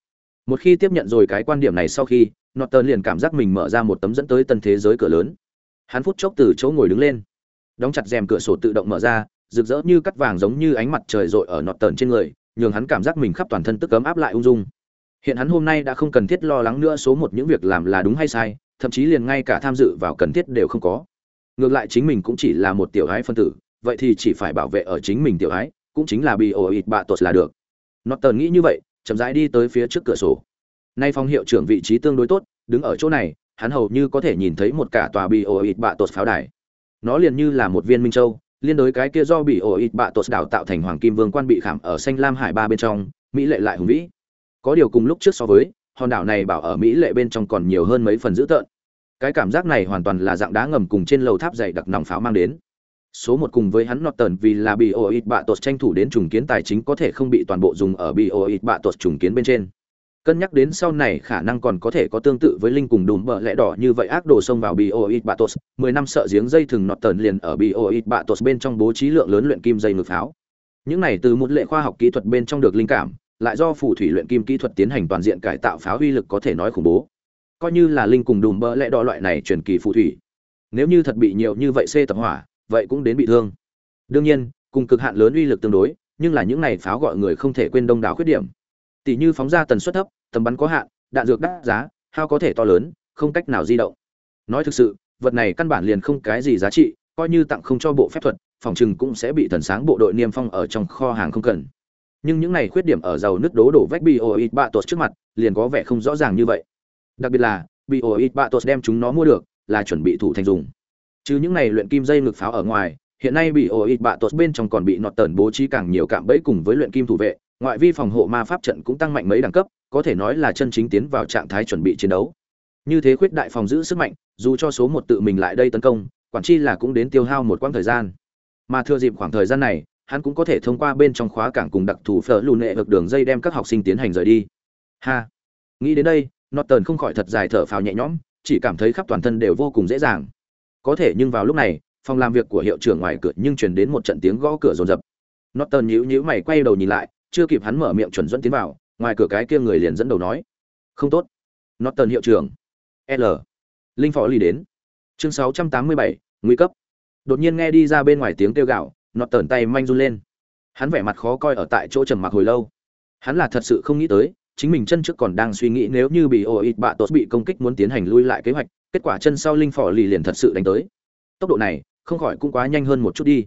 Một khi tiếp nhận rồi cái quan điểm này sau khi, norton liền cảm giác mình mở ra một tấm dẫn tới tân thế giới cửa lớn. Hắn phút chốc từ chỗ ngồi đứng lên. Đóng chặt rèm cửa sổ tự động mở ra, rực rỡ như cắt vàng giống như ánh mặt trời rọi ở nọt tờn trên người nhường hắn cảm giác mình khắp toàn thân tức cấm áp lại ung dung. Hiện hắn hôm nay đã không cần thiết lo lắng nữa số một những việc làm là đúng hay sai, thậm chí liền ngay cả tham dự vào cần thiết đều không có. Ngược lại chính mình cũng chỉ là một tiểu ái phân tử, vậy thì chỉ phải bảo vệ ở chính mình tiểu ái cũng chính là bị ổ ịt bạ tuột là được. Nọt tờn nghĩ như vậy, chậm rãi đi tới phía trước cửa sổ. Nay phong hiệu trưởng vị trí tương đối tốt, đứng ở chỗ này, hắn hầu như có thể nhìn thấy một cả tòa bị ổ ịt bạ tuột pháo đài. Nó liền như là một viên minh châu liên đối cái kia do bị ổ ít bạ tột đảo tạo thành hoàng kim vương quan bị khảm ở xanh lam hải ba bên trong, mỹ lệ lại hùng vĩ. Có điều cùng lúc trước so với, hòn đảo này bảo ở mỹ lệ bên trong còn nhiều hơn mấy phần dữ tợn. Cái cảm giác này hoàn toàn là dạng đá ngầm cùng trên lầu tháp dày đặc nòng pháo mang đến. Số một cùng với hắn nọt tần vì là bị ổ ít bạ tột tranh thủ đến trùng kiến tài chính có thể không bị toàn bộ dùng ở bị ổ ít bạ tột trùng kiến bên trên cân nhắc đến sau này khả năng còn có thể có tương tự với linh cùng đùm bờ lẽ đỏ như vậy ác đồ xông vào bioit batos. 10 năm sợ giếng dây thừng nọt tờn liền ở bioit batos bên trong bố trí lượng lớn luyện kim dây ngực pháo. Những này từ một lệ khoa học kỹ thuật bên trong được linh cảm, lại do phù thủy luyện kim kỹ thuật tiến hành toàn diện cải tạo pháo uy lực có thể nói khủng bố. Coi như là linh cùng đùm bờ lẽ đỏ loại này truyền kỳ phù thủy, nếu như thật bị nhiều như vậy xê tập hỏa, vậy cũng đến bị thương. Đương nhiên, cùng cực hạn lớn uy lực tương đối, nhưng là những này pháo gọi người không thể quên đông đảo khuyết điểm. Tỷ như phóng ra tần suất thấp tầm bắn có hạn, đạn dược đắt giá, hao có thể to lớn, không cách nào di động. Nói thực sự, vật này căn bản liền không cái gì giá trị, coi như tặng không cho bộ phép thuật, phòng trừng cũng sẽ bị thần sáng bộ đội niêm phong ở trong kho hàng không cần. Nhưng những này khuyết điểm ở dầu nứt đố đổ vách bioit bạ tột trước mặt, liền có vẻ không rõ ràng như vậy. Đặc biệt là bioit bạ tột đem chúng nó mua được, là chuẩn bị thủ thành dùng. Chứ những này luyện kim dây ngực pháo ở ngoài, hiện nay bị bioit bạ tột bên trong còn bị nọt tần bố trí càng nhiều cạm bẫy cùng với luyện kim thủ vệ, ngoại vi phòng hộ ma pháp trận cũng tăng mạnh mấy đẳng cấp có thể nói là chân chính tiến vào trạng thái chuẩn bị chiến đấu. Như thế khuyết đại phòng giữ sức mạnh, dù cho số một tự mình lại đây tấn công, quản chi là cũng đến tiêu hao một quãng thời gian. Mà thừa dịp khoảng thời gian này, hắn cũng có thể thông qua bên trong khóa cảng cùng đặc thù phở lùn nệ vực đường dây đem các học sinh tiến hành rời đi. Ha! Nghĩ đến đây, norton không khỏi thật dài thở phào nhẹ nhõm, chỉ cảm thấy khắp toàn thân đều vô cùng dễ dàng. Có thể nhưng vào lúc này, phòng làm việc của hiệu trưởng ngoài cửa nhưng truyền đến một trận tiếng gõ cửa rồn rập. Norton nhíu nhíu mày quay đầu nhìn lại, chưa kịp hắn mở miệng chuẩn dẫn tiến vào ngoài cửa cái kia người liền dẫn đầu nói không tốt. Nó tần hiệu trưởng l. Linh phó lì đến. Chương 687, nguy cấp. Đột nhiên nghe đi ra bên ngoài tiếng kêu gạo nó tần tay manh run lên. Hắn vẻ mặt khó coi ở tại chỗ trầm mặc hồi lâu. Hắn là thật sự không nghĩ tới chính mình chân trước còn đang suy nghĩ nếu như bị ô ít bạ tốt bị công kích muốn tiến hành lui lại kế hoạch kết quả chân sau linh phò lì liền thật sự đánh tới. Tốc độ này không khỏi cũng quá nhanh hơn một chút đi.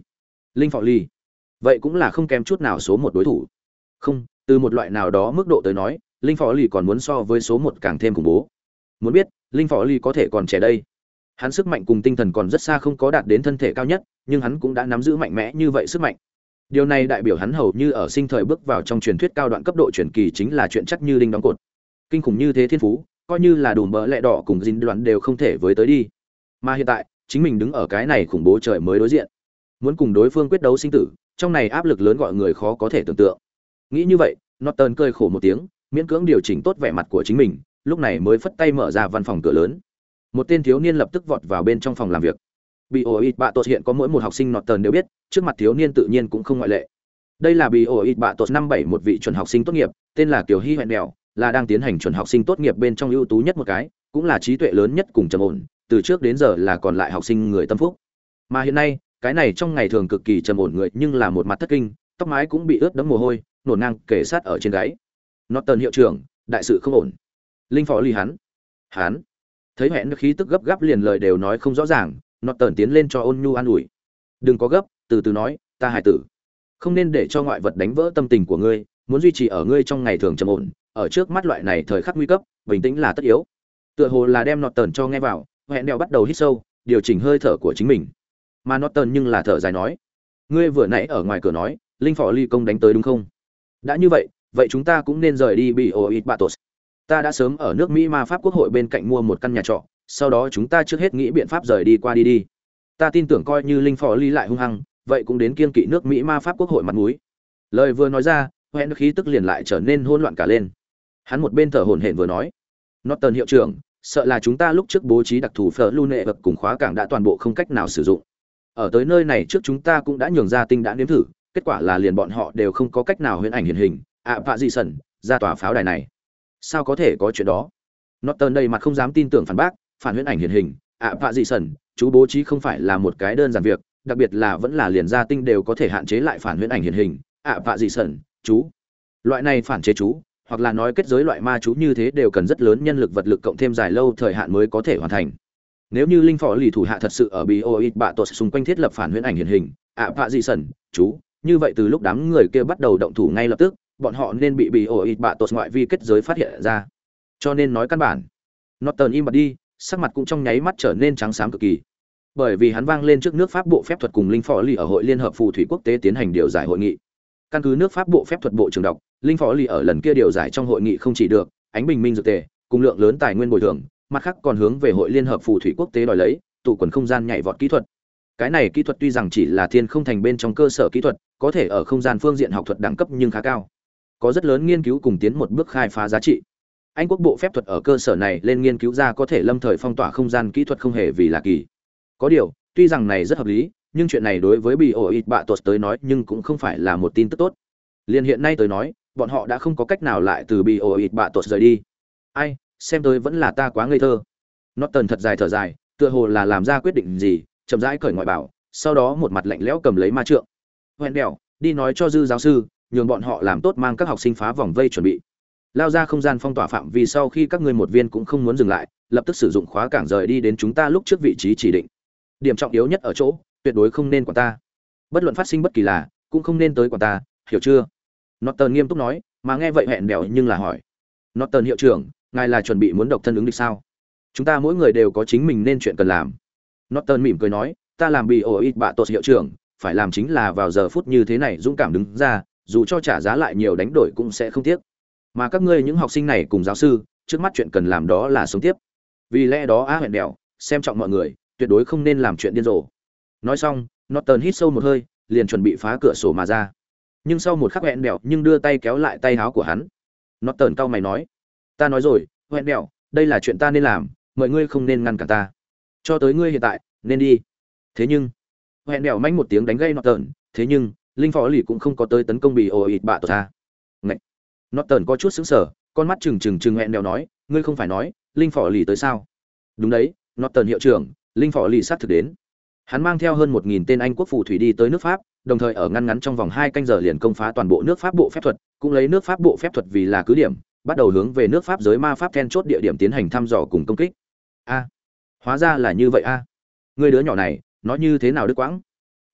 Linh phò lì vậy cũng là không kém chút nào số một đối thủ. Không từ một loại nào đó mức độ tới nói, linh phò lì còn muốn so với số một càng thêm khủng bố. Muốn biết, linh phò lì có thể còn trẻ đây? Hắn sức mạnh cùng tinh thần còn rất xa không có đạt đến thân thể cao nhất, nhưng hắn cũng đã nắm giữ mạnh mẽ như vậy sức mạnh. Điều này đại biểu hắn hầu như ở sinh thời bước vào trong truyền thuyết cao đoạn cấp độ truyền kỳ chính là chuyện chắc như linh đóng cột. Kinh khủng như thế thiên phú, coi như là đủ mỡ lẹ đỏ cùng dinh đoán đều không thể với tới đi. Mà hiện tại, chính mình đứng ở cái này khủng bố trời mới đối diện. Muốn cùng đối phương quyết đấu sinh tử, trong này áp lực lớn gọi người khó có thể tưởng tượng nghĩ như vậy, norton cười khổ một tiếng, miễn cưỡng điều chỉnh tốt vẻ mặt của chính mình, lúc này mới phất tay mở ra văn phòng cửa lớn. Một tên thiếu niên lập tức vọt vào bên trong phòng làm việc. Bị ổ ít bạ tột hiện có mỗi một học sinh nọt đều biết, trước mặt thiếu niên tự nhiên cũng không ngoại lệ. Đây là bị ổ ít bạ tột năm bảy một vị chuẩn học sinh tốt nghiệp, tên là kiều hy hoẹn mèo là đang tiến hành chuẩn học sinh tốt nghiệp bên trong ưu tú nhất một cái, cũng là trí tuệ lớn nhất cùng trầm ổn, từ trước đến giờ là còn lại học sinh người tâm phúc. Mà hiện nay, cái này trong ngày thường cực kỳ trầm ổn người, nhưng là một mặt thất kinh, tóc mái cũng bị ướt đẫm mồ hôi nổ ngang kể sát ở trên gáy. Nọt tần hiệu trưởng, đại sự không ổn. Linh phó ly hắn. Hắn. Thấy hẹn khí tức gấp gáp liền lời đều nói không rõ ràng nọt tần tiến lên cho ôn nhu an ủi. Đừng có gấp, từ từ nói, ta hài tử. Không nên để cho ngoại vật đánh vỡ tâm tình của ngươi, muốn duy trì ở ngươi trong ngày thường trầm ổn, ở trước mắt loại này thời khắc nguy cấp, bình tĩnh là tất yếu. Tựa hồ là đem nọt tần cho nghe vào, hẹn đeo bắt đầu hít sâu, điều chỉnh hơi thở của chính mình. Mà nọt tần nhưng là thở dài nói, ngươi vừa nãy ở ngoài cửa nói, linh phò ly công đánh tới đúng không? Đã như vậy vậy chúng ta cũng nên rời đi bị ô ít batos ta đã sớm ở nước mỹ ma pháp quốc hội bên cạnh mua một căn nhà trọ, sau đó chúng ta trước hết nghĩ biện pháp rời đi qua đi đi. Ta tin tưởng coi như linh phò ly lại hung hăng, vậy cũng đến kiên kỵ nước mỹ ma pháp quốc hội mặt mũi. Lời vừa nói ra hẹn khí tức liền lại trở nên hỗn loạn cả lên. Hắn một bên thở hổn hển vừa nói, norton hiệu trưởng, sợ là chúng ta lúc trước bố trí đặc thù phở lưu nệ vật cùng khóa cảng đã toàn bộ không cách nào sử dụng. Ở tới nơi này trước chúng ta cũng đã nhường ra tinh đã nếm thử kết quả là liền bọn họ đều không có cách nào huyễn ảnh hiện hình. Ạ vạ dị sẩn, ra tòa pháo đài này. Sao có thể có chuyện đó? Nót tơn đây mặt không dám tin tưởng phản bác, phản huyễn ảnh hiện hình. Ạ vạ dị sẩn, chú bố trí không phải là một cái đơn giản việc, đặc biệt là vẫn là liền gia tinh đều có thể hạn chế lại phản huyễn ảnh hiện hình. Ạ vạ dị sẩn, chú. Loại này phản chế chú, hoặc là nói kết giới loại ma chú như thế đều cần rất lớn nhân lực vật lực cộng thêm dài lâu thời hạn mới có thể hoàn thành. Nếu như linh phò lì thủ hạ thật sự ở bioit bạ tột xung quanh thiết lập phản huyễn ảnh hiện hình ạ vạ dị sẩn, chú như vậy từ lúc đám người kia bắt đầu động thủ ngay lập tức, bọn họ nên bị bioit bạ tột ngoại vi kết giới phát hiện ra. Cho nên nói căn bản. Norton im bặt đi, sắc mặt cũng trong nháy mắt trở nên trắng xám cực kỳ. Bởi vì hắn vang lên trước nước pháp bộ phép thuật cùng linh phò lì ở hội liên hợp phù thủy quốc tế tiến hành điều giải hội nghị. Căn cứ nước pháp bộ phép thuật bộ trường đọc, linh phò lì ở lần kia điều giải trong hội nghị không chỉ được ánh bình minh dược tề, cùng lượng lớn tài nguyên bồi thường, mặt khác còn hướng về hội liên hợp phù thủy quốc tế đòi lấy, tụ quần không gian nhảy vọt kỹ thuật. Cái này kỹ thuật tuy rằng chỉ là thiên không thành bên trong cơ sở kỹ thuật có thể ở không gian phương diện học thuật đẳng cấp nhưng khá cao. Có rất lớn nghiên cứu cùng tiến một bước khai phá giá trị. Anh quốc bộ phép thuật ở cơ sở này lên nghiên cứu ra có thể lâm thời phong tỏa không gian kỹ thuật không hề vì là kỳ. Có điều, tuy rằng này rất hợp lý, nhưng chuyện này đối với bị ổ ít bạ tuột tới nói nhưng cũng không phải là một tin tức tốt. Liền hiện nay tới nói, bọn họ đã không có cách nào lại từ bị ổ ít bạ tuột rời đi. Ai, xem tới vẫn là ta quá ngây thơ. Nó tần thật dài thở dài, tựa hồ là làm ra quyết định gì, chậm rãi cởi ngoại bảo, sau đó một mặt lạnh lẽo cầm lấy ma trượng hoen đèo, đi nói cho dư giáo sư, nhường bọn họ làm tốt mang các học sinh phá vòng vây chuẩn bị. Lao ra không gian phong tỏa phạm vì sau khi các ngươi một viên cũng không muốn dừng lại, lập tức sử dụng khóa cảng rời đi đến chúng ta lúc trước vị trí chỉ định. Điểm trọng yếu nhất ở chỗ, tuyệt đối không nên quản ta. Bất luận phát sinh bất kỳ là, cũng không nên tới quản ta, hiểu chưa? Norton nghiêm túc nói, mà nghe vậy hẹn đèo nhưng là hỏi. Norton hiệu trưởng, ngài là chuẩn bị muốn độc thân ứng địch sao? Chúng ta mỗi người đều có chính mình nên chuyện cần làm. Norton mỉm cười nói, ta làm bị ổ ít bạ tột hiệu trưởng phải làm chính là vào giờ phút như thế này dũng cảm đứng ra, dù cho trả giá lại nhiều đánh đổi cũng sẽ không tiếc. Mà các ngươi những học sinh này cùng giáo sư, trước mắt chuyện cần làm đó là sống tiếp. Vì lẽ đó a hẹn đèo, xem trọng mọi người, tuyệt đối không nên làm chuyện điên rồ. Nói xong, norton hít sâu một hơi, liền chuẩn bị phá cửa sổ mà ra. Nhưng sau một khắc hẹn đèo nhưng đưa tay kéo lại tay háo của hắn. Norton cau mày nói, ta nói rồi hẹn đèo, đây là chuyện ta nên làm, mọi ngươi không nên ngăn cản ta. Cho tới ngươi hiện tại, nên đi. Thế nhưng hẹn đèo manh một tiếng đánh gây nọt norton, thế nhưng, linh phó lì cũng không có tới tấn công bị ồ ịt bạ tờ ta Ngậy. norton có chút sững sờ, con mắt trừng trừng trừng hẹn đèo nói, ngươi không phải nói, linh phó lì tới sao đúng đấy nọt norton hiệu trưởng, linh phó lì sát thực đến hắn mang theo hơn một nghìn tên anh quốc phù thủy đi tới nước pháp, đồng thời ở ngăn ngắn trong vòng hai canh giờ liền công phá toàn bộ nước pháp bộ phép thuật, cũng lấy nước pháp bộ phép thuật vì là cứ điểm, bắt đầu hướng về nước pháp giới ma pháp then chốt địa điểm tiến hành thăm dò cùng công kích a, hóa ra là như vậy a à. người đứa nhỏ này nó như thế nào đức quãng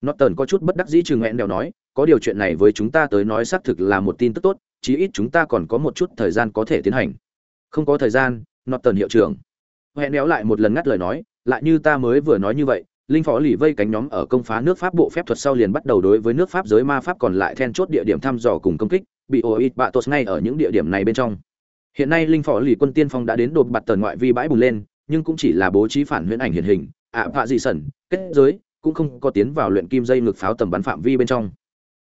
nó tần có chút bất đắc dĩ chừng hẹn đèo nói, có điều chuyện này với chúng ta tới nói xác thực là một tin tức tốt, chí ít chúng ta còn có một chút thời gian có thể tiến hành. Không có thời gian, nó tần hiệu trưởng. Hẹn đéo lại một lần ngắt lời nói, lại như ta mới vừa nói như vậy, linh phó lì vây cánh nhóm ở công phá nước Pháp bộ phép thuật sau liền bắt đầu đối với nước Pháp giới ma pháp còn lại then chốt địa điểm thăm dò cùng công kích, bị Oit bạ tốt ngay ở những địa điểm này bên trong. Hiện nay linh phó lì quân tiên phong đã đến đột bạt tần ngoại vi bãi bùng lên, nhưng cũng chỉ là bố trí phản huyễn ảnh hiện hình, ạ à, vạ dị sẩn, kết giới, cũng không có tiến vào luyện kim dây ngực pháo tầm bắn phạm vi bên trong.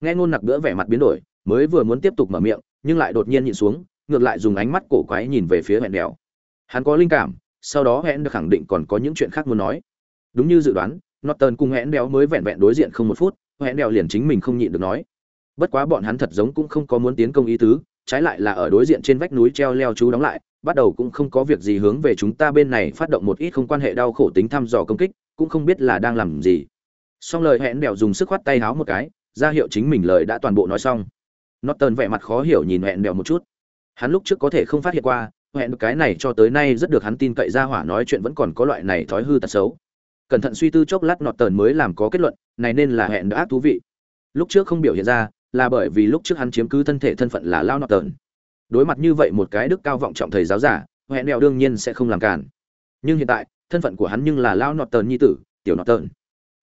Nghe ngôn nặc đỡ vẻ mặt biến đổi mới vừa muốn tiếp tục mở miệng nhưng lại đột nhiên nhịn xuống ngược lại dùng ánh mắt cổ quái nhìn về phía hẹn đèo. Hắn có linh cảm sau đó hẹn được khẳng định còn có những chuyện khác muốn nói. Đúng như dự đoán norton cùng hẹn đèo mới vẹn vẹn đối diện không một phút hẹn đèo liền chính mình không nhịn được nói. Bất quá bọn hắn thật giống cũng không có muốn tiến công ý tứ trái lại là ở đối diện trên vách núi treo leo chú đóng lại bắt đầu cũng không có việc gì hướng về chúng ta bên này phát động một ít không quan hệ đau khổ tính thăm dò công kích, cũng không biết là đang làm gì. Xong lời hẹn đèo dùng sức khoát tay háo một cái, ra hiệu chính mình lời đã toàn bộ nói xong. Norton vẻ mặt khó hiểu nhìn hẹn đèo một chút. Hắn lúc trước có thể không phát hiện qua, hẹn cái này cho tới nay rất được hắn tin cậy ra hỏa nói chuyện vẫn còn có loại này thói hư tật xấu. Cẩn thận suy tư chốc lát norton mới làm có kết luận, này nên là hẹn đã ác thú vị. Lúc trước không biểu hiện ra, là bởi vì lúc trước hắn chiếm cứ thân thể thân phận là lao norton đối mặt như vậy một cái đức cao vọng trọng thầy giáo giả, hẹn đèo đương nhiên sẽ không làm cản nhưng hiện tại, thân phận của hắn nhưng là lao norton nhi tử, tiểu nọt tờn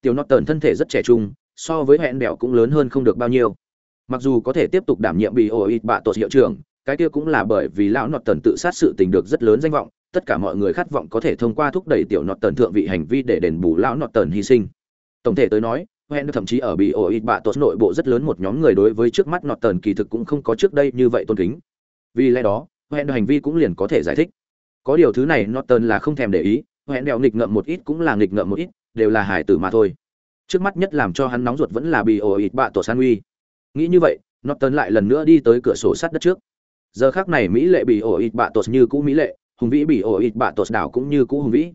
tiểu nọt tần thân thể rất trẻ trung, so với hẹn bèo cũng lớn hơn không được bao nhiêu. Mặc dù có thể tiếp tục đảm nhiệm bị ổ ít bạ tột hiệu trưởng, cái kia cũng là bởi vì lão nọt tần tự sát sự tình được rất lớn danh vọng, tất cả mọi người khát vọng có thể thông qua thúc đẩy tiểu nọt tần thượng vị hành vi để đền bù lão nọt tần hy sinh. Tổng thể tới nói, hẹn thậm chí ở bị ổ ít bạ tột nội bộ rất lớn một nhóm người đối với trước mắt nọt tần kỳ thực cũng không có trước đây như vậy tôn kính vì lẽ đó hẹn hành vi cũng liền có thể giải thích. Có điều thứ này norton là không thèm để ý hẹn đèo nghịch ngợm một ít cũng là nghịch ngợm một ít, đều là hải tử mà thôi. Trước mắt nhất làm cho hắn nóng ruột vẫn là bị ồ ịt bạ tổ san uy. Nghĩ như vậy, norton lại lần nữa đi tới cửa sổ sắt đất trước. Giờ khác này mỹ lệ bị ổ ịt bạ tổ như cũ mỹ lệ, hùng vĩ bị ổ ịt bạ tổ đảo cũng như cũ hùng vĩ.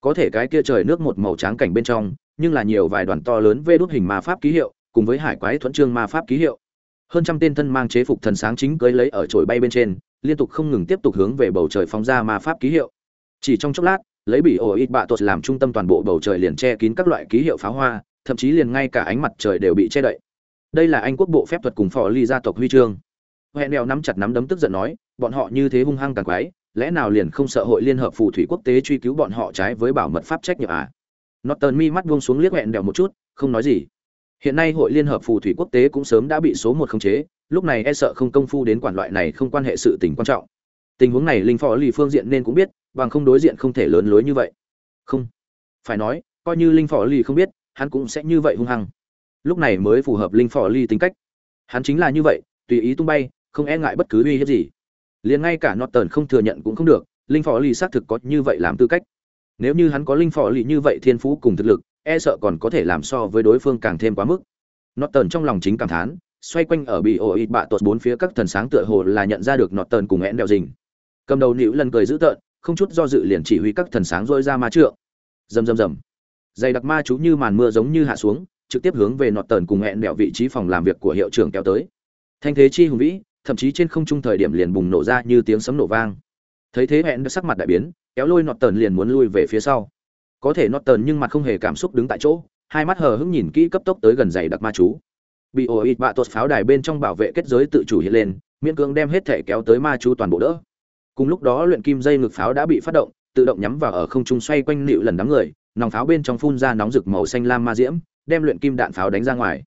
Có thể cái kia trời nước một màu trắng cảnh bên trong, nhưng là nhiều vài đoàn to lớn vê đốt hình ma pháp ký hiệu, cùng với hải quái thuẫn trương ma pháp ký hiệu hơn trăm tên thân mang chế phục thần sáng chính cưới lấy ở trồi bay bên trên, liên tục không ngừng tiếp tục hướng về bầu trời phóng ra ma pháp ký hiệu. Chỉ trong chốc lát, lấy bị ổ ít bạ tột làm trung tâm toàn bộ bầu trời liền che kín các loại ký hiệu pháo hoa, thậm chí liền ngay cả ánh mặt trời đều bị che đậy. Đây là anh quốc bộ phép thuật cùng phò ly gia tộc huy chương. Hẹn đèo nắm chặt nắm đấm tức giận nói, bọn họ như thế hung hăng càng quái, lẽ nào liền không sợ hội liên hợp phù thủy quốc tế truy cứu bọn họ trái với bảo mật pháp trách nhiệm à? Norton mi mắt buông xuống liếc hẹn đèo một chút, không nói gì hiện nay hội liên hợp phù thủy quốc tế cũng sớm đã bị số một khống chế, lúc này e sợ không công phu đến quản loại này không quan hệ sự tình quan trọng. Tình huống này linh phò lì phương diện nên cũng biết, bằng không đối diện không thể lớn lối như vậy. Không. Phải nói, coi như linh phò lì không biết, hắn cũng sẽ như vậy hung hăng. Lúc này mới phù hợp linh phò lì tính cách. Hắn chính là như vậy, tùy ý tung bay, không e ngại bất cứ uy hiếp gì. Liền ngay cả norton không thừa nhận cũng không được, linh phò lì xác thực có như vậy làm tư cách. Nếu như hắn có linh phò lì như vậy thiên phú cùng thực lực e sợ còn có thể làm so với đối phương càng thêm quá mức. Nọt tần trong lòng chính cảm thán, xoay quanh ở bị ổ ít bạ tuột bốn phía các thần sáng tựa hồ là nhận ra được nọt tần cùng én đeo dình cầm đầu nữ lần cười dữ tợn, không chút do dự liền chỉ huy các thần sáng dôi ra ma trượng. Rầm rầm rầm. Dày đặc ma chú như màn mưa giống như hạ xuống, trực tiếp hướng về nọt tần cùng hẹn đẹo vị trí phòng làm việc của hiệu trưởng kéo tới. Thanh thế chi hùng vĩ, thậm chí trên không trung thời điểm liền bùng nổ ra như tiếng sấm nổ vang. Thấy thế hẹn sắc mặt đại biến, kéo lôi nọt tần liền muốn lui về phía sau có thể nót tần nhưng mặt không hề cảm xúc đứng tại chỗ, hai mắt hờ hững nhìn kỹ cấp tốc tới gần giày đặc ma chú. Bị ổ ít bạ tuột pháo đài bên trong bảo vệ kết giới tự chủ hiện lên, miễn cưỡng đem hết thể kéo tới ma chú toàn bộ đỡ. Cùng lúc đó luyện kim dây ngực pháo đã bị phát động, tự động nhắm vào ở không trung xoay quanh nịu lần đám người, nòng pháo bên trong phun ra nóng rực màu xanh lam ma diễm, đem luyện kim đạn pháo đánh ra ngoài.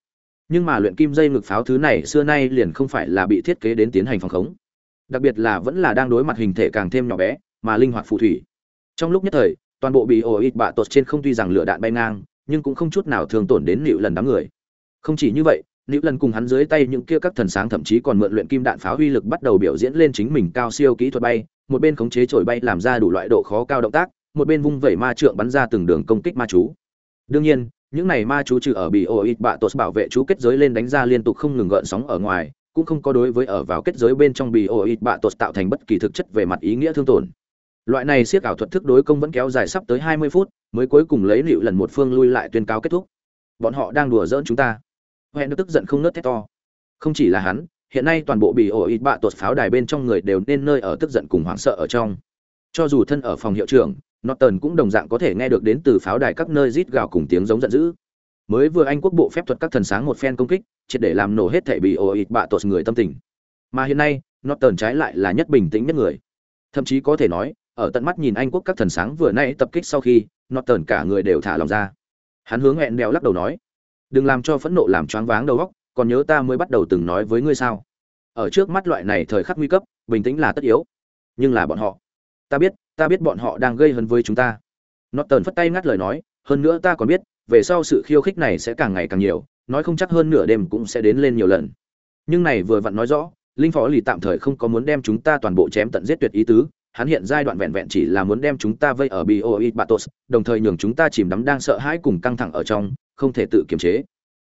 Nhưng mà luyện kim dây ngực pháo thứ này xưa nay liền không phải là bị thiết kế đến tiến hành phòng khống. Đặc biệt là vẫn là đang đối mặt hình thể càng thêm nhỏ bé, mà linh hoạt phù thủy. Trong lúc nhất thời toàn bộ bị ổ ít bạ tột trên không tuy rằng lửa đạn bay ngang, nhưng cũng không chút nào thường tổn đến nịu lần đám người. Không chỉ như vậy nịu lần cùng hắn dưới tay những kia các thần sáng thậm chí còn mượn luyện kim đạn pháo uy lực bắt đầu biểu diễn lên chính mình cao siêu kỹ thuật bay, một bên khống chế trổi bay làm ra đủ loại độ khó cao động tác, một bên vung vẩy ma trượng bắn ra từng đường công kích ma chú. Đương nhiên, những này ma chú trừ ở bị ô ít bạ tốt bảo vệ chú kết giới lên đánh ra liên tục không ngừng gợn sóng ở ngoài, cũng không có đối với ở vào kết giới bên trong bị ô ít bạ tốt tạo thành bất kỳ thực chất về mặt ý nghĩa thương tổn loại này siết ảo thuật thức đối công vẫn kéo dài sắp tới hai mươi phút mới cuối cùng lấy liệu lần một phương lui lại tuyên cáo kết thúc bọn họ đang đùa giỡn chúng ta hẹn tức giận không nớt thét to không chỉ là hắn hiện nay toàn bộ bị ổ ít bạ tuột pháo đài bên trong người đều nên nơi ở tức giận cùng hoảng sợ ở trong cho dù thân ở phòng hiệu trưởng Norton cũng đồng dạng có thể nghe được đến từ pháo đài các nơi rít gào cùng tiếng giống giận dữ. Mới vừa Anh quốc bộ phép thuật các thần sáng một phen công kích, triệt để làm nổ hết thể bị oit bạ tuột người tâm tình. Mà hiện nay, Norton trái lại là nhất bình tĩnh nhất người. Thậm chí có thể nói, ở tận mắt nhìn Anh quốc các thần sáng vừa nãy tập kích sau khi, Norton cả người đều thả lòng ra. Hắn hướng hẹn đeo lắc đầu nói: "Đừng làm cho phẫn nộ làm choáng váng đầu óc, còn nhớ ta mới bắt đầu từng nói với ngươi sao? Ở trước mắt loại này thời khắc nguy cấp, bình tĩnh là tất yếu. Nhưng là bọn họ, ta biết, ta biết bọn họ đang gây hấn với chúng ta norton phất tay ngắt lời nói hơn nữa ta còn biết về sau sự khiêu khích này sẽ càng ngày càng nhiều nói không chắc hơn nửa đêm cũng sẽ đến lên nhiều lần nhưng này vừa vặn nói rõ linh phó lì tạm thời không có muốn đem chúng ta toàn bộ chém tận giết tuyệt ý tứ hắn hiện giai đoạn vẹn vẹn chỉ là muốn đem chúng ta vây ở BOI batos, đồng thời nhường chúng ta chìm đắm đang sợ hãi cùng căng thẳng ở trong, không thể tự kiềm chế.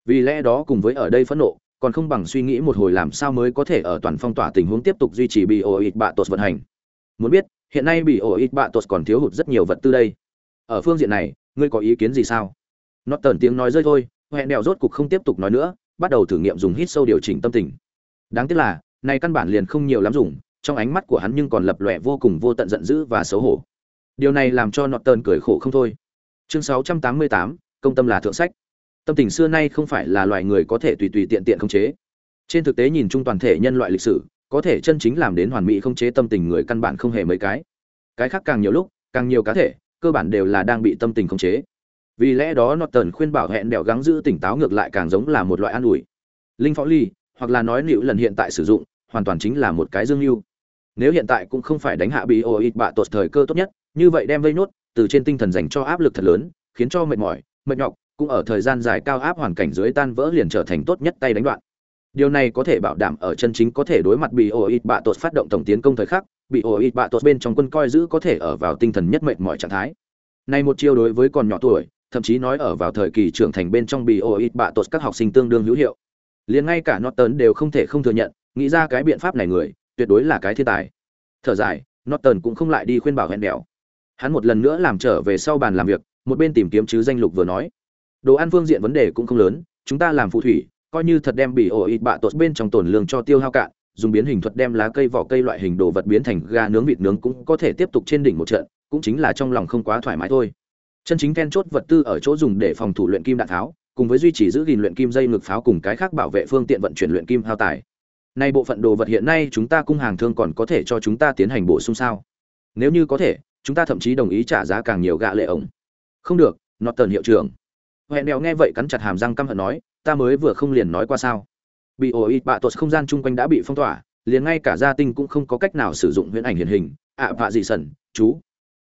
Vì lẽ đó cùng với ở đây phẫn nộ, còn không bằng suy nghĩ một hồi làm sao mới có thể ở toàn phong tỏa tình huống tiếp tục duy trì BOI batos vận hành. Muốn biết, hiện nay BOI Batos bạ còn thiếu hụt rất nhiều vật tư đây. Ở phương diện này, ngươi có ý kiến gì sao? Nó tẩn tiếng nói rơi thôi hẹn đèo rốt cục không tiếp tục nói nữa, bắt đầu thử nghiệm dùng hít sâu điều chỉnh tâm tình. Đáng tiếc là, này căn bản liền không nhiều lắm dùng trong ánh mắt của hắn nhưng còn lập lòe vô cùng vô tận giận dữ và xấu hổ. Điều này làm cho nọt tần cười khổ không thôi. Chương 688, công tâm là thượng sách. Tâm tình xưa nay không phải là loài người có thể tùy tùy tiện tiện khống chế. Trên thực tế nhìn chung toàn thể nhân loại lịch sử có thể chân chính làm đến hoàn mỹ không chế tâm tình người căn bản không hề mấy cái. Cái khác càng nhiều lúc càng nhiều cá thể cơ bản đều là đang bị tâm tình khống chế. Vì lẽ đó nọt tần khuyên bảo hẹn đèo gắng giữ tỉnh táo ngược lại càng giống là một loại an ủi. Linh phó ly hoặc là nói liệu lần hiện tại sử dụng hoàn toàn chính là một cái dương mưu nếu hiện tại cũng không phải đánh hạ bị ôi bạ tột thời cơ tốt nhất như vậy đem vây nốt từ trên tinh thần dành cho áp lực thật lớn khiến cho mệt mỏi mệt nhọc cũng ở thời gian dài cao áp hoàn cảnh dưới tan vỡ liền trở thành tốt nhất tay đánh đoạn Điều này có thể bảo đảm ở chân chính có thể đối mặt bị ôi bạ tột phát động tổng tiến công thời khắc, bị ôi bạ tột bên trong quân coi giữ có thể ở vào tinh thần nhất mệt mỏi trạng thái. Này một chiêu đối với còn nhỏ tuổi, thậm chí nói ở vào thời kỳ trưởng thành bên trong bị ôi bạ tột các học sinh tương đương hữu hiệu. Liền ngay cả Norton đều không thể không thừa nhận, nghĩ ra cái biện pháp này người, tuyệt đối là cái thiên tài. Thở dài, Norton cũng không lại đi khuyên bảo hẹn đèo. Hắn một lần nữa làm trở về sau bàn làm việc, một bên tìm kiếm chứ danh lục vừa nói. Đồ ăn phương diện vấn đề cũng không lớn, chúng ta làm phù thủy, coi như thật đem bị ổ ít bạ tột bên trong tổn lương cho tiêu hao cạn dùng biến hình thuật đem lá cây vỏ cây loại hình đồ vật biến thành gà nướng vịt nướng cũng có thể tiếp tục trên đỉnh một trận cũng chính là trong lòng không quá thoải mái thôi chân chính then chốt vật tư ở chỗ dùng để phòng thủ luyện kim đạn tháo cùng với duy trì giữ gìn luyện kim dây ngực pháo cùng cái khác bảo vệ phương tiện vận chuyển luyện kim hao tài nay bộ phận đồ vật hiện nay chúng ta cung hàng thương còn có thể cho chúng ta tiến hành bổ sung sao? Nếu như có thể chúng ta thậm chí đồng ý trả giá càng nhiều gạ lệ ổng. Không được norton hiệu trưởng. Hẹn đèo nghe vậy cắn chặt hàm răng căm hận nói ta mới vừa không liền nói qua sao? Bị ổ bạ tuột không gian chung quanh đã bị phong tỏa liền ngay cả gia tinh cũng không có cách nào sử dụng huyễn ảnh hiện hình. Ạ à, vạ dị sẩn chú.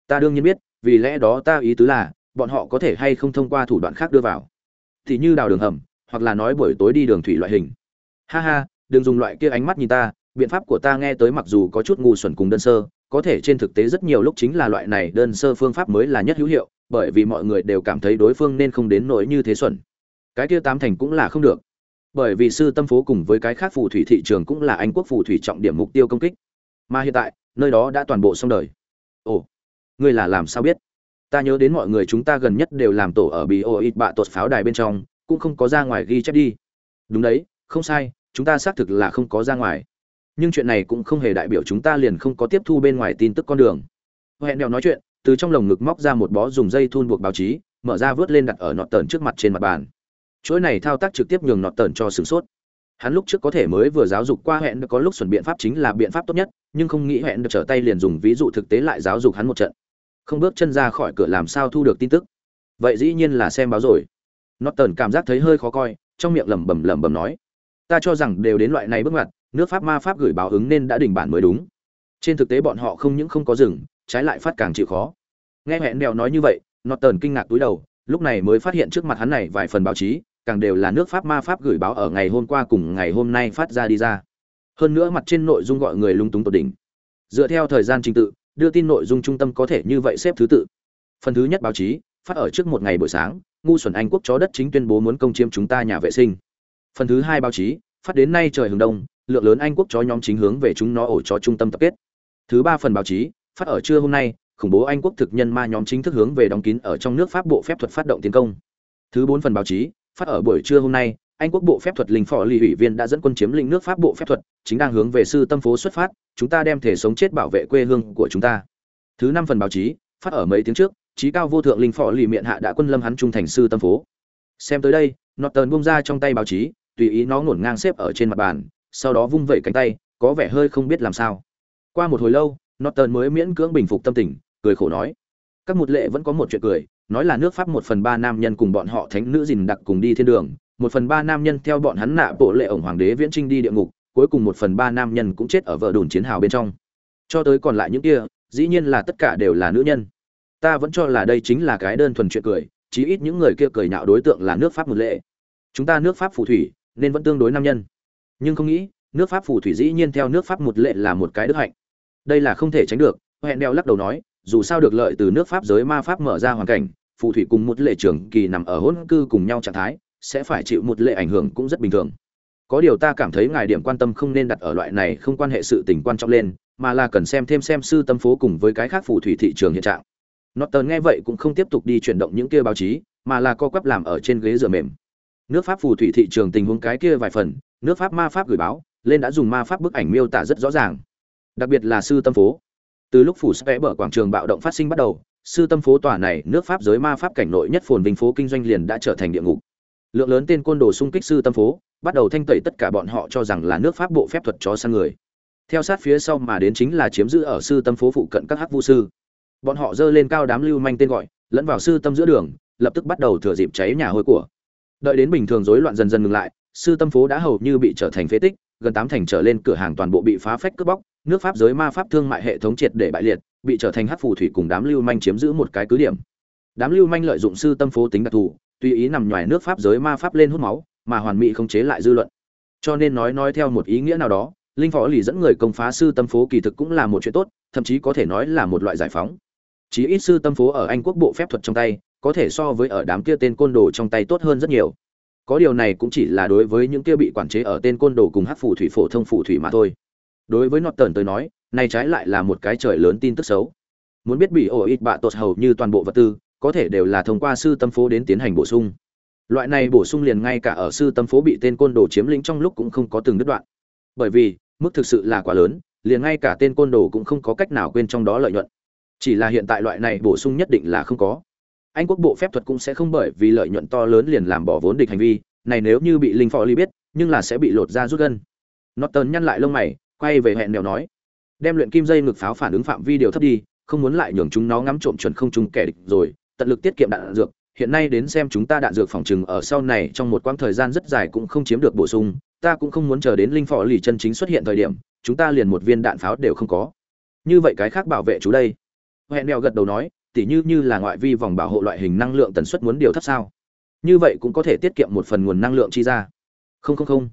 Ta đương nhiên biết vì lẽ đó ta ý tứ là bọn họ có thể hay không thông qua thủ đoạn khác đưa vào. Thì như đào đường hầm hoặc là nói buổi tối đi đường thủy loại hình. Ha ha đừng dùng loại kia ánh mắt nhìn ta, biện pháp của ta nghe tới mặc dù có chút ngu xuẩn cùng đơn sơ, có thể trên thực tế rất nhiều lúc chính là loại này đơn sơ phương pháp mới là nhất hữu hiệu, bởi vì mọi người đều cảm thấy đối phương nên không đến nỗi như thế xuẩn. Cái kia tám thành cũng là không được. Bởi vì sư tâm phố cùng với cái khác phù thủy thị trường cũng là anh quốc phù thủy trọng điểm mục tiêu công kích. Mà hiện tại, nơi đó đã toàn bộ xong đời. Ồ, ngươi là làm sao biết? Ta nhớ đến mọi người chúng ta gần nhất đều làm tổ ở bị ô ít bạ tột pháo đài bên trong, cũng không có ra ngoài ghi chép đi. Đúng đấy, không sai chúng ta xác thực là không có ra ngoài. Nhưng chuyện này cũng không hề đại biểu chúng ta liền không có tiếp thu bên ngoài tin tức con đường. Hẹn đèo nói chuyện, từ trong lồng ngực móc ra một bó dùng dây thun buộc báo chí, mở ra vớt lên đặt ở nọt tờn trước mặt trên mặt bàn. Chuỗi này thao tác trực tiếp nhường nọt tờn cho sửng sốt. Hắn lúc trước có thể mới vừa giáo dục qua hẹn có lúc chuẩn biện pháp chính là biện pháp tốt nhất, nhưng không nghĩ hẹn được trở tay liền dùng ví dụ thực tế lại giáo dục hắn một trận. Không bước chân ra khỏi cửa làm sao thu được tin tức? Vậy dĩ nhiên là xem báo rồi. Nọt tờn cảm giác thấy hơi khó coi, trong miệng lẩm bẩm lẩm bẩm nói ta cho rằng đều đến loại này bước ngoặt, nước pháp ma pháp gửi báo ứng nên đã đình bản mới đúng. Trên thực tế bọn họ không những không có rừng, trái lại phát càng chịu khó. Nghe hẹn đèo nói như vậy nọt tờn kinh ngạc túi đầu, lúc này mới phát hiện trước mặt hắn này vài phần báo chí, càng đều là nước pháp ma pháp gửi báo ở ngày hôm qua cùng ngày hôm nay phát ra đi ra. Hơn nữa mặt trên nội dung gọi người lung túng tột đỉnh. Dựa theo thời gian trình tự, đưa tin nội dung trung tâm có thể như vậy xếp thứ tự. Phần thứ nhất báo chí, phát ở trước một ngày buổi sáng, ngu xuẩn anh quốc chó đất chính tuyên bố muốn công chiếm chúng ta nhà vệ sinh phần thứ hai báo chí, phát đến nay trời hướng đông, lượng lớn anh quốc chó nhóm chính hướng về chúng nó ổ chó trung tâm tập kết. Thứ ba phần báo chí, phát ở trưa hôm nay, khủng bố anh quốc thực nhân ma nhóm chính thức hướng về đóng kín ở trong nước pháp bộ phép thuật phát động tiến công. Thứ bốn phần báo chí, phát ở buổi trưa hôm nay, anh quốc bộ phép thuật linh phò lì ủy viên đã dẫn quân chiếm lĩnh nước pháp bộ phép thuật, chính đang hướng về sư tâm phố xuất phát, chúng ta đem thể sống chết bảo vệ quê hương của chúng ta. Thứ năm phần báo chí, phát ở mấy tiếng trước trí cao vô thượng linh phò lì miệng hạ đã quân lâm hắn trung thành sư tâm phố xem tới đây, norton bung ra trong tay báo chí, tùy ý nó ngổn ngang xếp ở trên mặt bàn, sau đó vung vẩy cánh tay, có vẻ hơi không biết làm sao. Qua một hồi lâu, norton mới miễn cưỡng bình phục tâm tình, cười khổ nói, các một lệ vẫn có một chuyện cười, nói là nước pháp một phần ba nam nhân cùng bọn họ thánh nữ dình đặc cùng đi thiên đường, một phần ba nam nhân theo bọn hắn nạ bộ lệ ổng hoàng đế viễn trinh đi địa ngục, cuối cùng một phần ba nam nhân cũng chết ở vợ đồn chiến hào bên trong. Cho tới còn lại những kia, dĩ nhiên là tất cả đều là nữ nhân. Ta vẫn cho là đây chính là cái đơn thuần chuyện cười chí ít những người kia cười nhạo đối tượng là nước pháp một lệ. Chúng ta nước pháp phù thủy, nên vẫn tương đối nam nhân. Nhưng không nghĩ, nước pháp phù thủy dĩ nhiên theo nước pháp một lệ là một cái đức hạnh. Đây là không thể tránh được hẹn đeo lắc đầu nói, dù sao được lợi từ nước pháp giới ma pháp mở ra hoàn cảnh, phù thủy cùng một lệ trưởng kỳ nằm ở hôn cư cùng nhau trạng thái, sẽ phải chịu một lệ ảnh hưởng cũng rất bình thường. Có điều ta cảm thấy ngài điểm quan tâm không nên đặt ở loại này không quan hệ sự tình quan trọng lên, mà là cần xem thêm xem sư tâm phố cùng với cái khác phù thủy thị trường hiện trạng. Norton nghe vậy cũng không tiếp tục đi chuyển động những kia báo chí, mà là co quắp làm ở trên ghế dựa mềm. Nước pháp phù thủy thị trường tình huống cái kia vài phần, nước pháp ma pháp gửi báo, lên đã dùng ma pháp bức ảnh miêu tả rất rõ ràng. Đặc biệt là sư tâm phố. Từ lúc phủ sẽ bờ quảng trường bạo động phát sinh bắt đầu, sư tâm phố tòa này nước pháp giới ma pháp cảnh nội nhất phồn vinh phố kinh doanh liền đã trở thành địa ngục. Lượng lớn tên côn đồ xung kích sư tâm phố, bắt đầu thanh tẩy tất cả bọn họ cho rằng là nước pháp bộ phép thuật chó săn người. Theo sát phía sau mà đến chính là chiếm giữ ở sư tâm phố phụ cận các hắc vu sư bọn họ dơ lên cao đám lưu manh tên gọi, lẫn vào sư tâm giữa đường, lập tức bắt đầu thừa dịp cháy nhà hôi của. Đợi đến bình thường rối loạn dần dần ngừng lại, sư tâm phố đã hầu như bị trở thành phế tích, gần tám thành trở lên cửa hàng toàn bộ bị phá phách cướp bóc, nước pháp giới ma pháp thương mại hệ thống triệt để bại liệt, bị trở thành hát phù thủy cùng đám lưu manh chiếm giữ một cái cứ điểm. Đám lưu manh lợi dụng sư tâm phố tính đặc thù, tùy ý nằm ngoài nước pháp giới ma pháp lên hút máu, mà hoàn mỹ không chế lại dư luận. Cho nên nói nói theo một ý nghĩa nào đó, linh võ lì dẫn người công phá sư tâm phố kỳ thực cũng là một chuyện tốt, thậm chí có thể nói là một loại giải phóng chí ít sư tâm phố ở anh quốc bộ phép thuật trong tay, có thể so với ở đám kia tên côn đồ trong tay tốt hơn rất nhiều. Có điều này cũng chỉ là đối với những kia bị quản chế ở tên côn đồ cùng hát phù thủy phổ thông phù thủy mà thôi. Đối với norton tới nói, này trái lại là một cái trời lớn tin tức xấu. Muốn biết bị ổ ít bạ tột hầu như toàn bộ vật tư, có thể đều là thông qua sư tâm phố đến tiến hành bổ sung. Loại này bổ sung liền ngay cả ở sư tâm phố bị tên côn đồ chiếm lĩnh trong lúc cũng không có từng đứt đoạn. Bởi vì, mức thực sự là quá lớn, liền ngay cả tên côn đồ cũng không có cách nào quên trong đó lợi nhuận chỉ là hiện tại loại này bổ sung nhất định là không có. Anh quốc bộ phép thuật cũng sẽ không bởi vì lợi nhuận to lớn liền làm bỏ vốn địch hành vi, này nếu như bị linh phò ly biết, nhưng là sẽ bị lột ra rút gân. Norton nhăn lại lông mày, quay về hẹn mèo nói, đem luyện kim dây ngực pháo phản ứng phạm vi điều thấp đi, không muốn lại nhường chúng nó ngắm trộm chuẩn không chúng kẻ địch rồi, tận lực tiết kiệm đạn dược. Hiện nay đến xem chúng ta đạn dược phòng trừng ở sau này trong một quãng thời gian rất dài cũng không chiếm được bổ sung. Ta cũng không muốn chờ đến linh phò lì chân chính xuất hiện thời điểm, chúng ta liền một viên đạn pháo đều không có. Như vậy cái khác bảo vệ chú đây hẹn đèo gật đầu nói, tỉ như như là ngoại vi vòng bảo hộ loại hình năng lượng tần suất muốn điều thấp sao? Như vậy cũng có thể tiết kiệm một phần nguồn năng lượng chi ra. Không không không.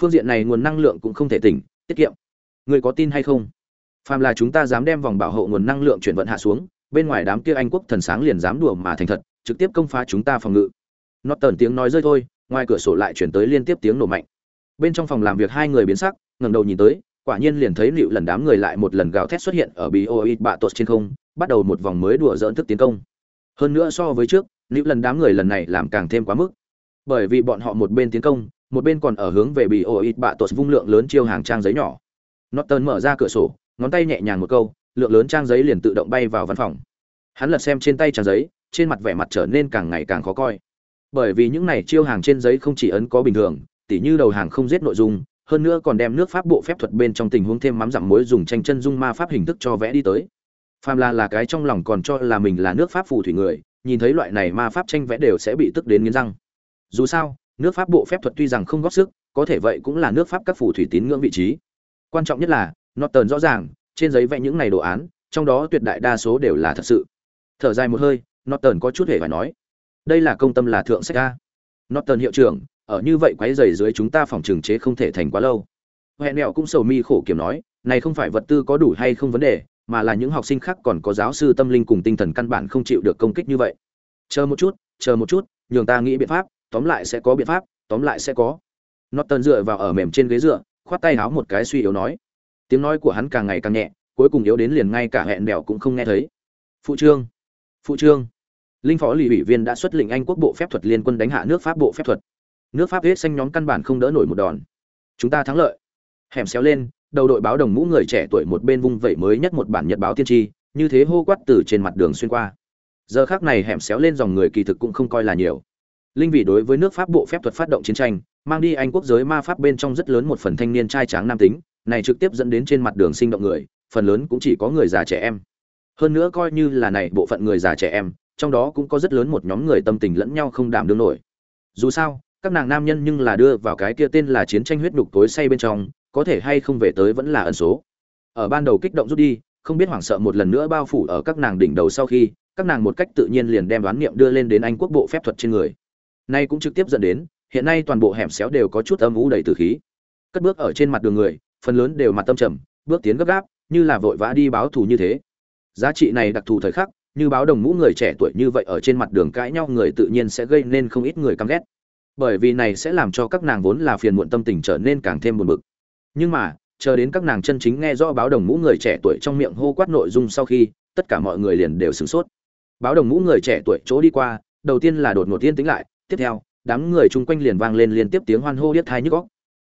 Phương diện này nguồn năng lượng cũng không thể tỉnh, tiết kiệm. Người có tin hay không? Phàm là chúng ta dám đem vòng bảo hộ nguồn năng lượng chuyển vận hạ xuống, bên ngoài đám kia anh quốc thần sáng liền dám đùa mà thành thật, trực tiếp công phá chúng ta phòng ngự. Nó tần tiếng nói rơi thôi, ngoài cửa sổ lại chuyển tới liên tiếp tiếng nổ mạnh. Bên trong phòng làm việc hai người biến sắc, ngẩng đầu nhìn tới, quả nhiên liền thấy liệu lần đám người lại một lần gào thét xuất hiện ở bioid bạ tột trên không bắt đầu một vòng mới đùa dỡn thức tiến công. Hơn nữa so với trước, nữ lần đám người lần này làm càng thêm quá mức. Bởi vì bọn họ một bên tiến công, một bên còn ở hướng về bioid bạ tuột vung lượng lớn chiêu hàng trang giấy nhỏ. Norton mở ra cửa sổ, ngón tay nhẹ nhàng một câu, lượng lớn trang giấy liền tự động bay vào văn phòng. Hắn lật xem trên tay trang giấy, trên mặt vẻ mặt trở nên càng ngày càng khó coi. Bởi vì những này chiêu hàng trên giấy không chỉ ấn có bình thường, tỉ như đầu hàng không giết nội dung, hơn nữa còn đem nước pháp bộ phép thuật bên trong tình huống thêm mắm dặm muối dùng tranh chân dung ma pháp hình thức cho vẽ đi tới phàm là là cái trong lòng còn cho là mình là nước pháp phù thủy người, nhìn thấy loại này ma pháp tranh vẽ đều sẽ bị tức đến nghiến răng. Dù sao, nước pháp bộ phép thuật tuy rằng không góp sức, có thể vậy cũng là nước pháp các phù thủy tín ngưỡng vị trí. Quan trọng nhất là, norton rõ ràng, trên giấy vẽ những này đồ án, trong đó tuyệt đại đa số đều là thật sự. Thở dài một hơi, norton có chút hề phải nói. Đây là công tâm là thượng sách a. Norton hiệu trưởng, ở như vậy quấy rầy dưới chúng ta phòng trừng chế không thể thành quá lâu. Hẹn mẹo cũng sầu mi khổ kiểm nói, này không phải vật tư có đủ hay không vấn đề mà là những học sinh khác còn có giáo sư tâm linh cùng tinh thần căn bản không chịu được công kích như vậy. Chờ một chút, chờ một chút, nhường ta nghĩ biện pháp, tóm lại sẽ có biện pháp, tóm lại sẽ có. Norton dựa vào ở mềm trên ghế dựa, khoát tay háo một cái suy yếu nói. Tiếng nói của hắn càng ngày càng nhẹ, cuối cùng yếu đến liền ngay cả hẹn bèo cũng không nghe thấy. Phụ trương phụ trương. Linh phó lì ủy viên đã xuất lệnh anh quốc bộ phép thuật liên quân đánh hạ nước pháp bộ phép thuật. Nước pháp hết xanh nhóm căn bản không đỡ nổi một đòn. Chúng ta thắng lợi. Hẻm xéo lên đầu đội báo đồng mũ người trẻ tuổi một bên vung vẩy mới nhất một bản nhật báo tiên tri, như thế hô quát từ trên mặt đường xuyên qua. Giờ khác này hẻm xéo lên dòng người kỳ thực cũng không coi là nhiều. Linh vị đối với nước pháp bộ phép thuật phát động chiến tranh, mang đi anh quốc giới ma pháp bên trong rất lớn một phần thanh niên trai tráng nam tính, này trực tiếp dẫn đến trên mặt đường sinh động người, phần lớn cũng chỉ có người già trẻ em. Hơn nữa coi như là này bộ phận người già trẻ em, trong đó cũng có rất lớn một nhóm người tâm tình lẫn nhau không đảm đương nổi. Dù sao, các nàng nam nhân nhưng là đưa vào cái kia tên là chiến tranh huyết đục tối say bên trong có thể hay không về tới vẫn là ẩn số. Ở ban đầu kích động rút đi, không biết hoảng sợ một lần nữa bao phủ ở các nàng đỉnh đầu sau khi, các nàng một cách tự nhiên liền đem đoán niệm đưa lên đến anh quốc bộ phép thuật trên người. Nay cũng trực tiếp dẫn đến, hiện nay toàn bộ hẻm xéo đều có chút âm u đầy tử khí. Cất bước ở trên mặt đường người, phần lớn đều mặt tâm trầm, bước tiến gấp gáp, như là vội vã đi báo thù như thế. Giá trị này đặc thù thời khắc, như báo đồng mũ người trẻ tuổi như vậy ở trên mặt đường cãi nhau người tự nhiên sẽ gây nên không ít người căm ghét. Bởi vì này sẽ làm cho các nàng vốn là phiền muộn tâm tình trở nên càng thêm buồn bực nhưng mà, chờ đến các nàng chân chính nghe rõ báo đồng mũ người trẻ tuổi trong miệng hô quát nội dung sau khi, tất cả mọi người liền đều sửng sốt. Báo đồng mũ người trẻ tuổi chỗ đi qua, đầu tiên là đột ngột tiên tính lại, tiếp theo, đám người chung quanh liền vang lên liên tiếp tiếng hoan hô điếc thai nhức góc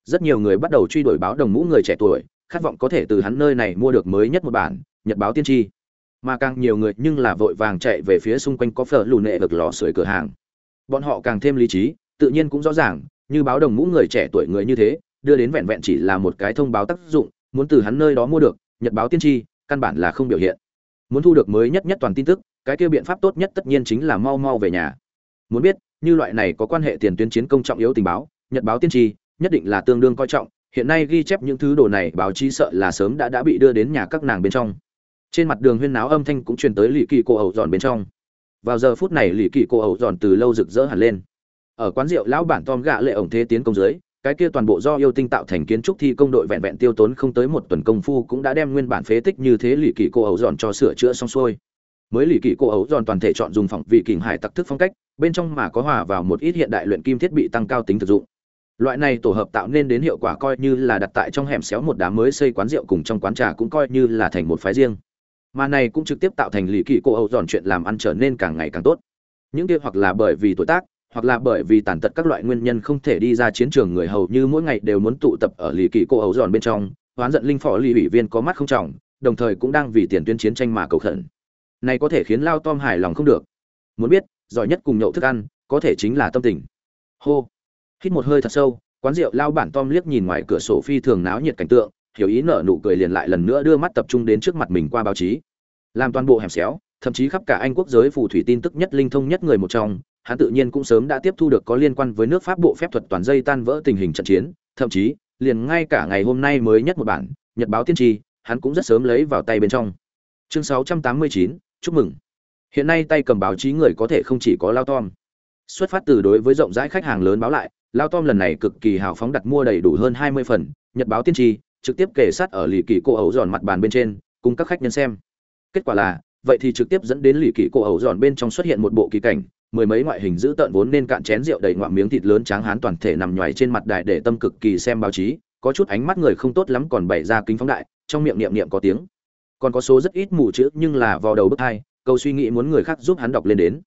rất nhiều người bắt đầu truy đuổi báo đồng mũ người trẻ tuổi, khát vọng có thể từ hắn nơi này mua được mới nhất một bản, nhật báo tiên tri. Mà càng nhiều người nhưng là vội vàng chạy về phía xung quanh có phở lù nệ vực lò sưởi cửa hàng. Bọn họ càng thêm lý trí, tự nhiên cũng rõ ràng, như báo đồng mũ người trẻ tuổi người như thế đưa đến vẹn vẹn chỉ là một cái thông báo tác dụng, muốn từ hắn nơi đó mua được, nhật báo tiên tri, căn bản là không biểu hiện. Muốn thu được mới nhất nhất toàn tin tức, cái kia biện pháp tốt nhất tất nhiên chính là mau mau về nhà. Muốn biết, như loại này có quan hệ tiền tuyến chiến công trọng yếu tình báo, nhật báo tiên tri, nhất định là tương đương coi trọng, hiện nay ghi chép những thứ đồ này, báo chí sợ là sớm đã đã bị đưa đến nhà các nàng bên trong. Trên mặt đường huyên náo âm thanh cũng truyền tới lì kỳ cô ẩu giòn bên trong. Vào giờ phút này lì kỳ cô ẩu giòn từ lâu rực rỡ hẳn lên. Ở quán rượu lão bản tom gạ lệ ổng thế tiến công dưới cái kia toàn bộ do yêu tinh tạo thành kiến trúc thi công đội vẹn vẹn tiêu tốn không tới một tuần công phu cũng đã đem nguyên bản phế tích như thế lì kỳ cô ấu giòn cho sửa chữa xong xuôi. Mới lì kỳ cô ấu giòn toàn thể chọn dùng phòng vị kình hải tặc thức phong cách, bên trong mà có hòa vào một ít hiện đại luyện kim thiết bị tăng cao tính thực dụng. Loại này tổ hợp tạo nên đến hiệu quả coi như là đặt tại trong hẻm xéo một đám mới xây quán rượu cùng trong quán trà cũng coi như là thành một phái riêng. Mà này cũng trực tiếp tạo thành lì kỳ cô ấu giòn chuyện làm ăn trở nên càng ngày càng tốt. Những kia hoặc là bởi vì tuổi tác hoặc là bởi vì tàn tật các loại nguyên nhân không thể đi ra chiến trường, người hầu như mỗi ngày đều muốn tụ tập ở lì kỳ cô ấu giòn bên trong. Oán giận linh phò lì ủy viên có mắt không trọng, đồng thời cũng đang vì tiền tuyến chiến tranh mà cầu khẩn. Này có thể khiến lao tom hài lòng không được. Muốn biết, giỏi nhất cùng nhậu thức ăn, có thể chính là tâm tình. Hô. Hít một hơi thật sâu, quán rượu lao bản tom liếc nhìn ngoài cửa sổ phi thường náo nhiệt cảnh tượng, hiểu ý nở nụ cười liền lại lần nữa đưa mắt tập trung đến trước mặt mình qua báo chí. Làm toàn bộ hẻm xéo, thậm chí khắp cả anh quốc giới phù thủy tin tức nhất linh thông nhất người một trong hắn tự nhiên cũng sớm đã tiếp thu được có liên quan với nước Pháp bộ phép thuật toàn dây tan vỡ tình hình trận chiến, thậm chí, liền ngay cả ngày hôm nay mới nhất một bản, Nhật báo tiên tri, hắn cũng rất sớm lấy vào tay bên trong. Chương 689, chúc mừng. Hiện nay tay cầm báo chí người có thể không chỉ có Lao Tom. Xuất phát từ đối với rộng rãi khách hàng lớn báo lại, Lao Tom lần này cực kỳ hào phóng đặt mua đầy đủ hơn 20 phần, Nhật báo tiên tri, trực tiếp kể sát ở lì kỳ cô ẩu giòn mặt bàn bên trên cùng các khách nhân xem kết quả là vậy thì trực tiếp dẫn đến lì kỳ cô ẩu giòn bên trong xuất hiện một bộ kỳ cảnh mười mấy ngoại hình giữ tợn vốn nên cạn chén rượu đầy ngoạm miếng thịt lớn tráng hán toàn thể nằm nhoài trên mặt đài để tâm cực kỳ xem báo chí, có chút ánh mắt người không tốt lắm còn bày ra kính phóng đại, trong miệng niệm niệm có tiếng. Còn có số rất ít mù chữ nhưng là vào đầu bức hai câu suy nghĩ muốn người khác giúp hắn đọc lên đến.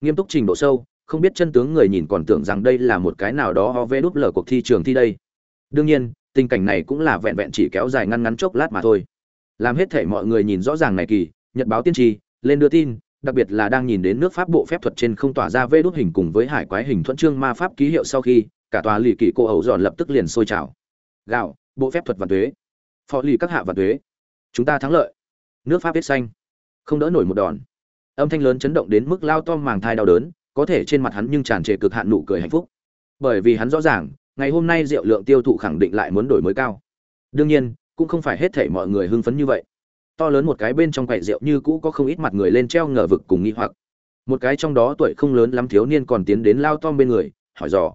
Nghiêm túc trình độ sâu, không biết chân tướng người nhìn còn tưởng rằng đây là một cái nào đó ho vê đúp lờ cuộc thi trường thi đây. Đương nhiên, tình cảnh này cũng là vẹn vẹn chỉ kéo dài ngăn ngắn chốc lát mà thôi. Làm hết thể mọi người nhìn rõ ràng này kỳ, nhật báo tiên tri, lên đưa tin đặc biệt là đang nhìn đến nước pháp bộ phép thuật trên không tỏa ra vê đốt hình cùng với hải quái hình thuận trương ma pháp ký hiệu sau khi, cả tòa lì kỳ cô ẩu dọn lập tức liền sôi trào. Gạo, bộ phép thuật và thuế phò lì các hạ và thuế chúng ta thắng lợi. Nước pháp viết xanh. Không đỡ nổi một đòn. Âm thanh lớn chấn động đến mức lao to màng thai đau đớn, có thể trên mặt hắn nhưng tràn trề cực hạn nụ cười hạnh phúc. Bởi vì hắn rõ ràng, ngày hôm nay rượu lượng tiêu thụ khẳng định lại muốn đổi mới cao. Đương nhiên, cũng không phải hết thảy mọi người hưng phấn như vậy to lớn một cái bên trong quầy rượu như cũ có không ít mặt người lên treo ngờ vực cùng nghi hoặc. Một cái trong đó tuổi không lớn lắm thiếu niên còn tiến đến lao tom bên người, hỏi dò.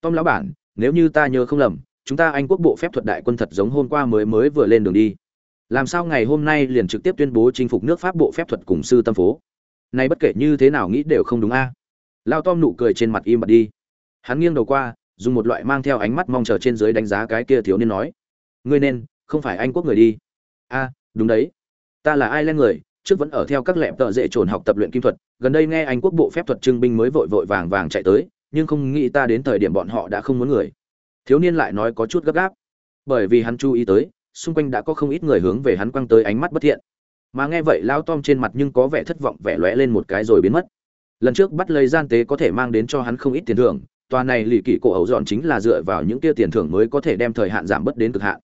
Tom lão bản, nếu như ta nhớ không lầm, chúng ta anh quốc bộ phép thuật đại quân thật giống hôm qua mới mới vừa lên đường đi. Làm sao ngày hôm nay liền trực tiếp tuyên bố chinh phục nước pháp bộ phép thuật cùng sư tâm phố? Nay bất kể như thế nào nghĩ đều không đúng a. Lao tom nụ cười trên mặt im bặt đi. Hắn nghiêng đầu qua, dùng một loại mang theo ánh mắt mong chờ trên dưới đánh giá cái kia thiếu niên nói. Ngươi nên, không phải anh quốc người đi. A, đúng đấy ta là ai lên người, trước vẫn ở theo các lẹp tợ dễ trồn học tập luyện kim thuật, gần đây nghe anh quốc bộ phép thuật trưng binh mới vội vội vàng vàng chạy tới, nhưng không nghĩ ta đến thời điểm bọn họ đã không muốn người. Thiếu niên lại nói có chút gấp gáp. Bởi vì hắn chú ý tới, xung quanh đã có không ít người hướng về hắn quăng tới ánh mắt bất thiện. Mà nghe vậy lao tom trên mặt nhưng có vẻ thất vọng, vẻ lóe lên một cái rồi biến mất. Lần trước bắt lấy gian tế có thể mang đến cho hắn không ít tiền thưởng, tòa này lì kỵ cổ ẩu dọn chính là dựa vào những kia tiền thưởng mới có thể đem thời hạn giảm bớt đến cực hạn.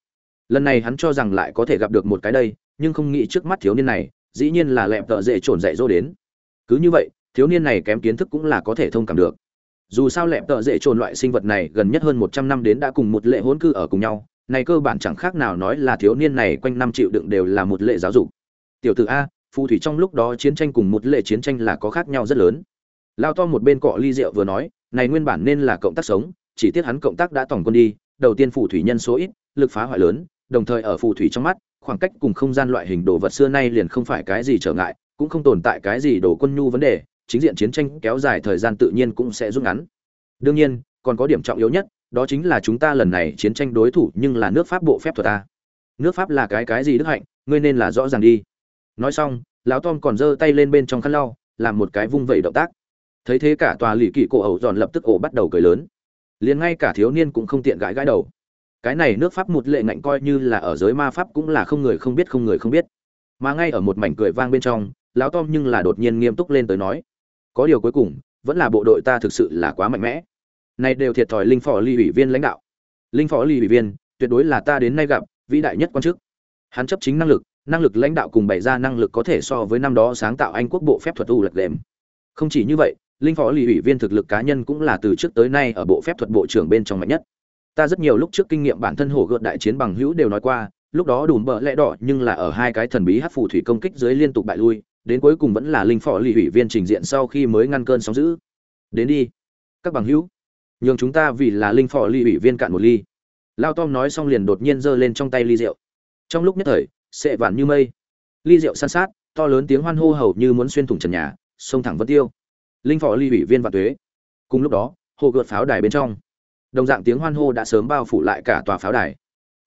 Lần này hắn cho rằng lại có thể gặp được một cái đây nhưng không nghĩ trước mắt thiếu niên này, dĩ nhiên là lẹp tợ dễ trồn dạy dỗ đến. Cứ như vậy, thiếu niên này kém kiến thức cũng là có thể thông cảm được. Dù sao lẹp tợ dễ trồn loại sinh vật này gần nhất hơn một trăm năm đến đã cùng một lệ hôn cư ở cùng nhau, này cơ bản chẳng khác nào nói là thiếu niên này quanh năm chịu đựng đều là một lệ giáo dục. Tiểu tử a, phù thủy trong lúc đó chiến tranh cùng một lệ chiến tranh là có khác nhau rất lớn. Lao to một bên cọ ly rượu vừa nói, này nguyên bản nên là cộng tác sống, chỉ tiếc hắn cộng tác đã tổng quân đi, đầu tiên phù thủy nhân số ít, lực phá hoại lớn, đồng thời ở phù thủy trong mắt khoảng cách cùng không gian loại hình đồ vật xưa nay liền không phải cái gì trở ngại, cũng không tồn tại cái gì đồ quân nhu vấn đề, chính diện chiến tranh kéo dài thời gian tự nhiên cũng sẽ rút ngắn. Đương nhiên, còn có điểm trọng yếu nhất, đó chính là chúng ta lần này chiến tranh đối thủ nhưng là nước pháp bộ phép thuật ta. Nước pháp là cái cái gì đức hạnh, ngươi nên là rõ ràng đi. Nói xong, lão tom còn giơ tay lên bên trong khăn lau, làm một cái vung vẩy động tác. Thấy thế cả tòa lì kỳ cổ ẩu giòn lập tức ổ bắt đầu cười lớn. Liền ngay cả thiếu niên cũng không tiện gãi gãi đầu cái này nước pháp một lệ ngạnh coi như là ở giới ma pháp cũng là không người không biết, không người không biết. Mà ngay ở một mảnh cười vang bên trong, lão tom nhưng là đột nhiên nghiêm túc lên tới nói, có điều cuối cùng, vẫn là bộ đội ta thực sự là quá mạnh mẽ. Này đều thiệt thòi linh phò ly ủy viên lãnh đạo. Linh phò ly ủy viên, tuyệt đối là ta đến nay gặp vĩ đại nhất quan chức. Hắn chấp chính năng lực năng lực lãnh đạo cùng bày ra năng lực có thể so với năm đó sáng tạo anh quốc bộ phép thuật u lật đệm. Không chỉ như vậy, linh phó lì ủy viên thực lực cá nhân cũng là từ trước tới nay ở bộ phép thuật bộ trưởng bên trong mạnh nhất ta rất nhiều lúc trước kinh nghiệm bản thân hổ gợt đại chiến bằng hữu đều nói qua, lúc đó đùm bợ lẽ đỏ nhưng là ở hai cái thần bí hát phù thủy công kích dưới liên tục bại lui, đến cuối cùng vẫn là linh phò lì ủy viên trình diện sau khi mới ngăn cơn sóng giữ đến đi, các bằng hữu. Nhường chúng ta vì là linh phò lì ủy viên cạn một ly. Lao tom nói xong liền đột nhiên giơ lên trong tay ly rượu. Trong lúc nhất thời, sệ vản như mây. Ly rượu san sát, to lớn tiếng hoan hô hầu như muốn xuyên thủng trần nhà sông thẳng vân tiêu. Linh phò ly ủy viên và tuế. cùng lúc đó, hồ gợt pháo đài bên trong đồng dạng tiếng hoan hô đã sớm bao phủ lại cả tòa pháo đài.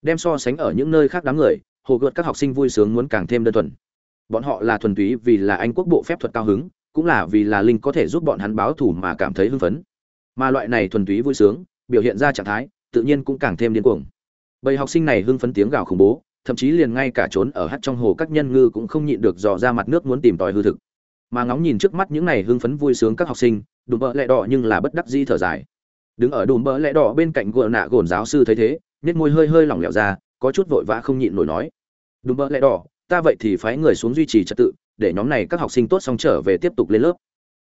Đem so sánh ở những nơi khác đám người, hồ gợt các học sinh vui sướng muốn càng thêm đơn thuần. Bọn họ là thuần túy vì là anh quốc bộ phép thuật cao hứng, cũng là vì là linh có thể giúp bọn hắn báo thủ mà cảm thấy hưng phấn. Mà loại này thuần túy vui sướng, biểu hiện ra trạng thái, tự nhiên cũng càng thêm điên cuồng. Bầy học sinh này hưng phấn tiếng gào khủng bố, thậm chí liền ngay cả trốn ở hát trong hồ các nhân ngư cũng không nhịn được dò ra mặt nước muốn tìm tòi hư thực. Mà ngóng nhìn trước mắt những này hưng phấn vui sướng các học sinh, đùm bỡ lẹ đỏ nhưng là bất đắc dĩ thở dài đứng ở đùm bỡ lẽ đỏ bên cạnh gùa nạ gồn giáo sư thấy thế nết môi hơi hơi lỏng lẻo ra, có chút vội vã không nhịn nổi nói. Đùm bỡ lẽ đỏ, ta vậy thì phái người xuống duy trì trật tự, để nhóm này các học sinh tốt xong trở về tiếp tục lên lớp.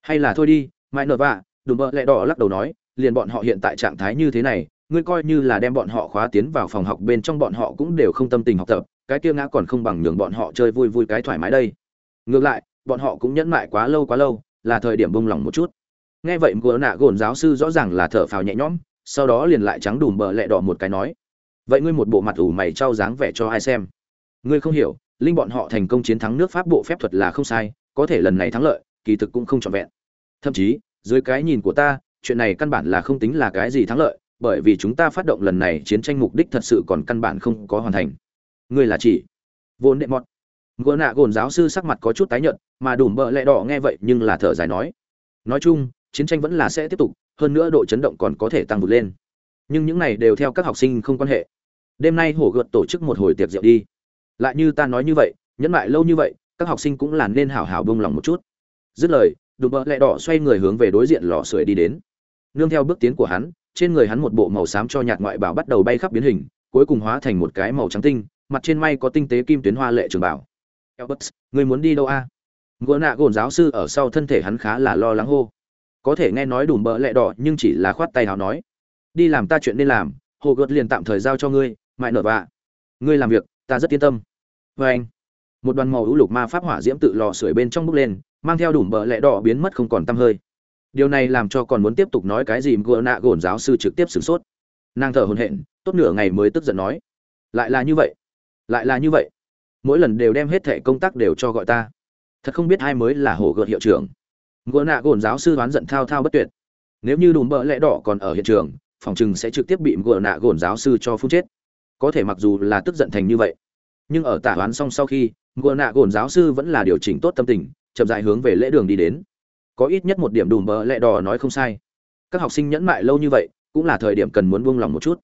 Hay là thôi đi mai nợ vạ, đùm bỡ lẽ đỏ lắc đầu nói, liền bọn họ hiện tại trạng thái như thế này, ngươi coi như là đem bọn họ khóa tiến vào phòng học bên trong bọn họ cũng đều không tâm tình học tập, cái kia ngã còn không bằng nhường bọn họ chơi vui vui cái thoải mái đây. Ngược lại, bọn họ cũng nhẫn mại quá lâu quá lâu, là thời điểm bông lòng một chút nghe vậy gỗ nạ gồn giáo sư rõ ràng là thở phào nhẹ nhõm, sau đó liền lại trắng đùm bờ lẹ đỏ một cái nói, vậy ngươi một bộ mặt ủ mày trao dáng vẻ cho ai xem? Ngươi không hiểu, linh bọn họ thành công chiến thắng nước pháp bộ phép thuật là không sai, có thể lần này thắng lợi, kỳ thực cũng không trọn vẹn. Thậm chí, dưới cái nhìn của ta, chuyện này căn bản là không tính là cái gì thắng lợi, bởi vì chúng ta phát động lần này chiến tranh mục đích thật sự còn căn bản không có hoàn thành. Ngươi là chỉ vốn đệ mọt. Gỗ nạ gồn giáo sư sắc mặt có chút tái nhợt, mà đùm bợ lẹ đỏ nghe vậy nhưng là thở dài nói nói chung chiến tranh vẫn là sẽ tiếp tục hơn nữa độ chấn động còn có thể tăng vượt lên nhưng những này đều theo các học sinh không quan hệ đêm nay hổ gợt tổ chức một hồi tiệc rượu đi lại như ta nói như vậy nhẫn lại lâu như vậy các học sinh cũng là nên hảo hảo bông lòng một chút dứt lời đùm bợ lẹ đỏ xoay người hướng về đối diện lò sưởi đi đến nương theo bước tiến của hắn trên người hắn một bộ màu xám cho nhạt ngoại bảo bắt đầu bay khắp biến hình cuối cùng hóa thành một cái màu trắng tinh mặt trên may có tinh tế kim tuyến hoa lệ trường bảo Elbert, người muốn đi đâu a? À? Gỗ nạ gồn giáo sư ở sau thân thể hắn khá là lo lắng hô. Có thể nghe nói đùm bợ lẹ đỏ nhưng chỉ là khoát tay hào nói. Đi làm ta chuyện nên làm, hồ gợt liền tạm thời giao cho ngươi, mại nở vạ. Ngươi làm việc, ta rất yên tâm. vê anh, một đoàn màu u lục ma pháp hỏa diễm tự lò sưởi bên trong bốc lên, mang theo đùm bợ lẹ đỏ biến mất không còn tăm hơi. Điều này làm cho còn muốn tiếp tục nói cái gì gỗ nạ gồn giáo sư trực tiếp sửng sốt. Nàng thở hổn hển, tốt nửa ngày mới tức giận nói. Lại là như vậy, lại là như vậy mỗi lần đều đem hết thẻ công tác đều cho gọi ta thật không biết ai mới là hổ gợt hiệu trưởng gỡ nạ gồn giáo sư đoán giận thao thao bất tuyệt. Nếu như đùm bợ lẽ đỏ còn ở hiện trường, phòng chừng sẽ trực tiếp bị gỡ nạ gồn giáo sư cho phun chết. Có thể mặc dù là tức giận thành như vậy, nhưng ở tả đoán xong sau khi gỡ nạ gồn giáo sư vẫn là điều chỉnh tốt tâm tình, chậm dại hướng về lễ đường đi đến. Có ít nhất một điểm đùm bợ lẽ đỏ nói không sai. Các học sinh nhẫn mại lâu như vậy, cũng là thời điểm cần muốn buông lòng một chút.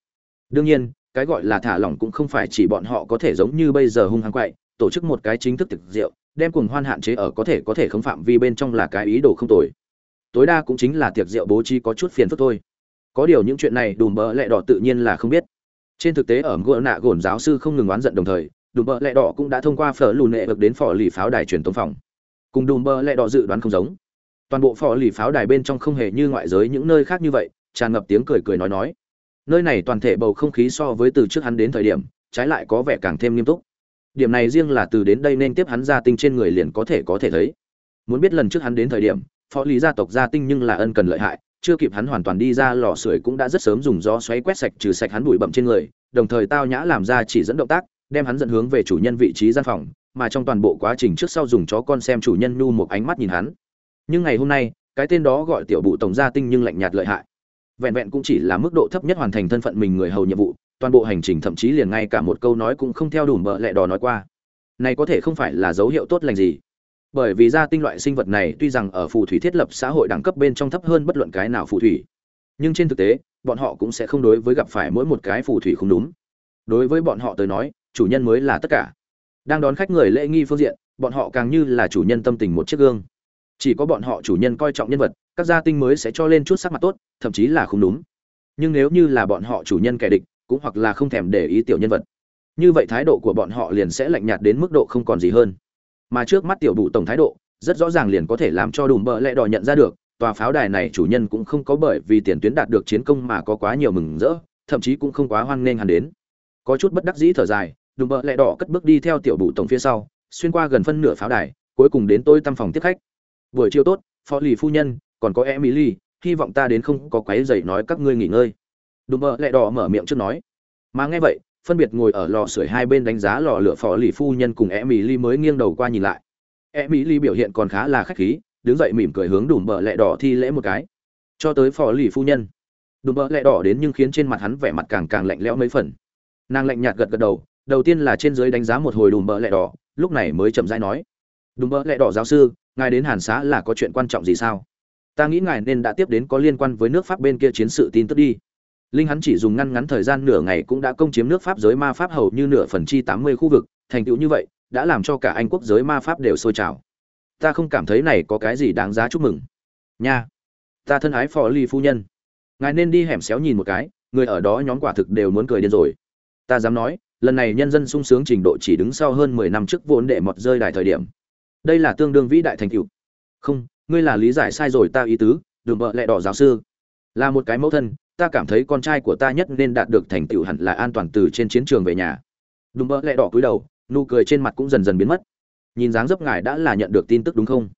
Đương nhiên, cái gọi là thả lỏng cũng không phải chỉ bọn họ có thể giống như bây giờ hung hăng quậy tổ chức một cái chính thức thực rượu, đem cùng hoan hạn chế ở có thể có thể không phạm vi bên trong là cái ý đồ không tồi. Tối đa cũng chính là tiệc rượu bố trí có chút phiền phức thôi. Có điều những chuyện này đùm bỡ lẹ đỏ tự nhiên là không biết. Trên thực tế ở gỡ nạ gồn giáo sư không ngừng oán giận đồng thời, đùm bỡ lẹ đỏ cũng đã thông qua phở lùn nệ được đến phò lì pháo đài truyền tống phòng. Cùng đùm bỡ lẹ đỏ dự đoán không giống. Toàn bộ phò lì pháo đài bên trong không hề như ngoại giới những nơi khác như vậy, tràn ngập tiếng cười cười nói nói. Nơi này toàn thể bầu không khí so với từ trước hắn đến thời điểm, trái lại có vẻ càng thêm nghiêm túc điểm này riêng là từ đến đây nên tiếp hắn gia tinh trên người liền có thể có thể thấy. Muốn biết lần trước hắn đến thời điểm, phó lý gia tộc gia tinh nhưng là ân cần lợi hại, chưa kịp hắn hoàn toàn đi ra lò sưởi cũng đã rất sớm dùng gió xoáy quét sạch trừ sạch hắn bụi bậm trên người, đồng thời tao nhã làm ra chỉ dẫn động tác, đem hắn dẫn hướng về chủ nhân vị trí gian phòng, mà trong toàn bộ quá trình trước sau dùng chó con xem chủ nhân nu một ánh mắt nhìn hắn. Nhưng ngày hôm nay, cái tên đó gọi tiểu bụ tổng gia tinh nhưng lạnh nhạt lợi hại. Vẹn vẹn cũng chỉ là mức độ thấp nhất hoàn thành thân phận mình người hầu nhiệm vụ toàn bộ hành trình thậm chí liền ngay cả một câu nói cũng không theo đủ mợ lẹ đỏ nói qua. Này có thể không phải là dấu hiệu tốt lành gì. Bởi vì gia tinh loại sinh vật này tuy rằng ở phù thủy thiết lập xã hội đẳng cấp bên trong thấp hơn bất luận cái nào phù thủy, nhưng trên thực tế, bọn họ cũng sẽ không đối với gặp phải mỗi một cái phù thủy không đúng. Đối với bọn họ tới nói, chủ nhân mới là tất cả. Đang đón khách người lễ nghi phương diện, bọn họ càng như là chủ nhân tâm tình một chiếc gương. Chỉ có bọn họ chủ nhân coi trọng nhân vật, các gia tinh mới sẽ cho lên chút sắc mặt tốt, thậm chí là không đúng. Nhưng nếu như là bọn họ chủ nhân kẻ địch cũng hoặc là không thèm để ý tiểu nhân vật. Như vậy thái độ của bọn họ liền sẽ lạnh nhạt đến mức độ không còn gì hơn. Mà trước mắt tiểu bụ tổng thái độ, rất rõ ràng liền có thể làm cho đùm bợ lẽ đỏ nhận ra được, tòa pháo đài này chủ nhân cũng không có bởi vì tiền tuyến đạt được chiến công mà có quá nhiều mừng rỡ, thậm chí cũng không quá hoan nghênh hắn đến. Có chút bất đắc dĩ thở dài, đùm bợ lẽ đỏ cất bước đi theo tiểu bụ tổng phía sau, xuyên qua gần phân nửa pháo đài, cuối cùng đến tôi tăm phòng tiếp khách. Buổi chiều tốt, phó lì phu nhân, còn có emily, hy vọng ta đến không có quái dậy nói các ngươi nghỉ ngơi đùm bợ lẹ đỏ mở miệng trước nói. Mà nghe vậy, phân biệt ngồi ở lò sưởi hai bên đánh giá lò lửa phò lì phu nhân cùng emily mới nghiêng đầu qua nhìn lại. Emily biểu hiện còn khá là khách khí, đứng dậy mỉm cười hướng đùm bợ lẹ đỏ thi lễ một cái. Cho tới phò lì phu nhân. Đùm bợ lẹ đỏ đến nhưng khiến trên mặt hắn vẻ mặt càng càng lạnh lẽo mấy phần. Nàng lạnh nhạt gật gật đầu đầu tiên là trên dưới đánh giá một hồi đùm bợ lẹ đỏ, lúc này mới chậm rãi nói. Đùm bợ lẹ đỏ giáo sư, ngài đến hàn xá là có chuyện quan trọng gì sao? Ta nghĩ ngài nên đã tiếp đến có liên quan với nước pháp bên kia chiến sự tin tức đi linh hắn chỉ dùng ngăn ngắn thời gian nửa ngày cũng đã công chiếm nước pháp giới ma pháp hầu như nửa phần chi tám mươi khu vực, thành tựu như vậy, đã làm cho cả anh quốc giới ma pháp đều sôi trào. Ta không cảm thấy này có cái gì đáng giá chúc mừng. Nha, ta thân ái phò ly phu nhân. Ngài nên đi hẻm xéo nhìn một cái, người ở đó nhóm quả thực đều muốn cười điên rồi. Ta dám nói, lần này nhân dân sung sướng trình độ chỉ đứng sau hơn mười năm trước vốn để mọt rơi đài thời điểm. Đây là tương đương vĩ đại thành tựu. Không, ngươi là lý giải sai rồi ta ý tứ đường vợ lẹ đỏ giáo sư. Là một cái mẫu thân ta cảm thấy con trai của ta nhất nên đạt được thành tựu hẳn là an toàn từ trên chiến trường về nhà. Đùm bỡ lẹ đỏ cúi đầu, nụ cười trên mặt cũng dần dần biến mất. Nhìn dáng dấp ngài đã là nhận được tin tức đúng không?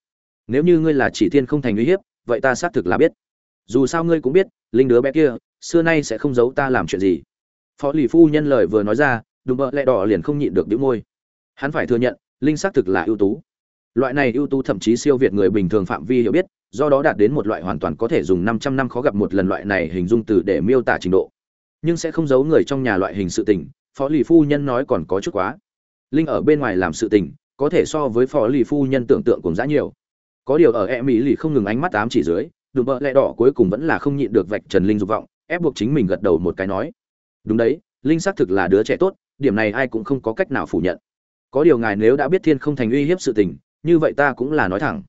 Nếu như ngươi là chỉ thiên không thành uy hiếp, vậy ta xác thực là biết. Dù sao ngươi cũng biết, linh đứa bé kia, xưa nay sẽ không giấu ta làm chuyện gì. Phó lì phu nhân lời vừa nói ra đùm bợ lẹ đỏ liền không nhịn được đĩu môi. Hắn phải thừa nhận, linh xác thực là ưu tú. Loại này ưu tú thậm chí siêu việt người bình thường phạm vi hiểu biết do đó đạt đến một loại hoàn toàn có thể dùng 500 năm khó gặp một lần loại này hình dung từ để miêu tả trình độ. Nhưng sẽ không giấu người trong nhà loại hình sự tình, phó lì phu nhân nói còn có chút quá. Linh ở bên ngoài làm sự tình, có thể so với phó lì phu nhân tưởng tượng cũng dã nhiều. Có điều ở e mỹ lì không ngừng ánh mắt ám chỉ dưới, đùm bợ lẹ đỏ cuối cùng vẫn là không nhịn được vạch trần linh dục vọng, ép buộc chính mình gật đầu một cái nói. Đúng đấy, linh xác thực là đứa trẻ tốt, điểm này ai cũng không có cách nào phủ nhận. Có điều ngài nếu đã biết thiên không thành uy hiếp sự tình, như vậy ta cũng là nói thẳng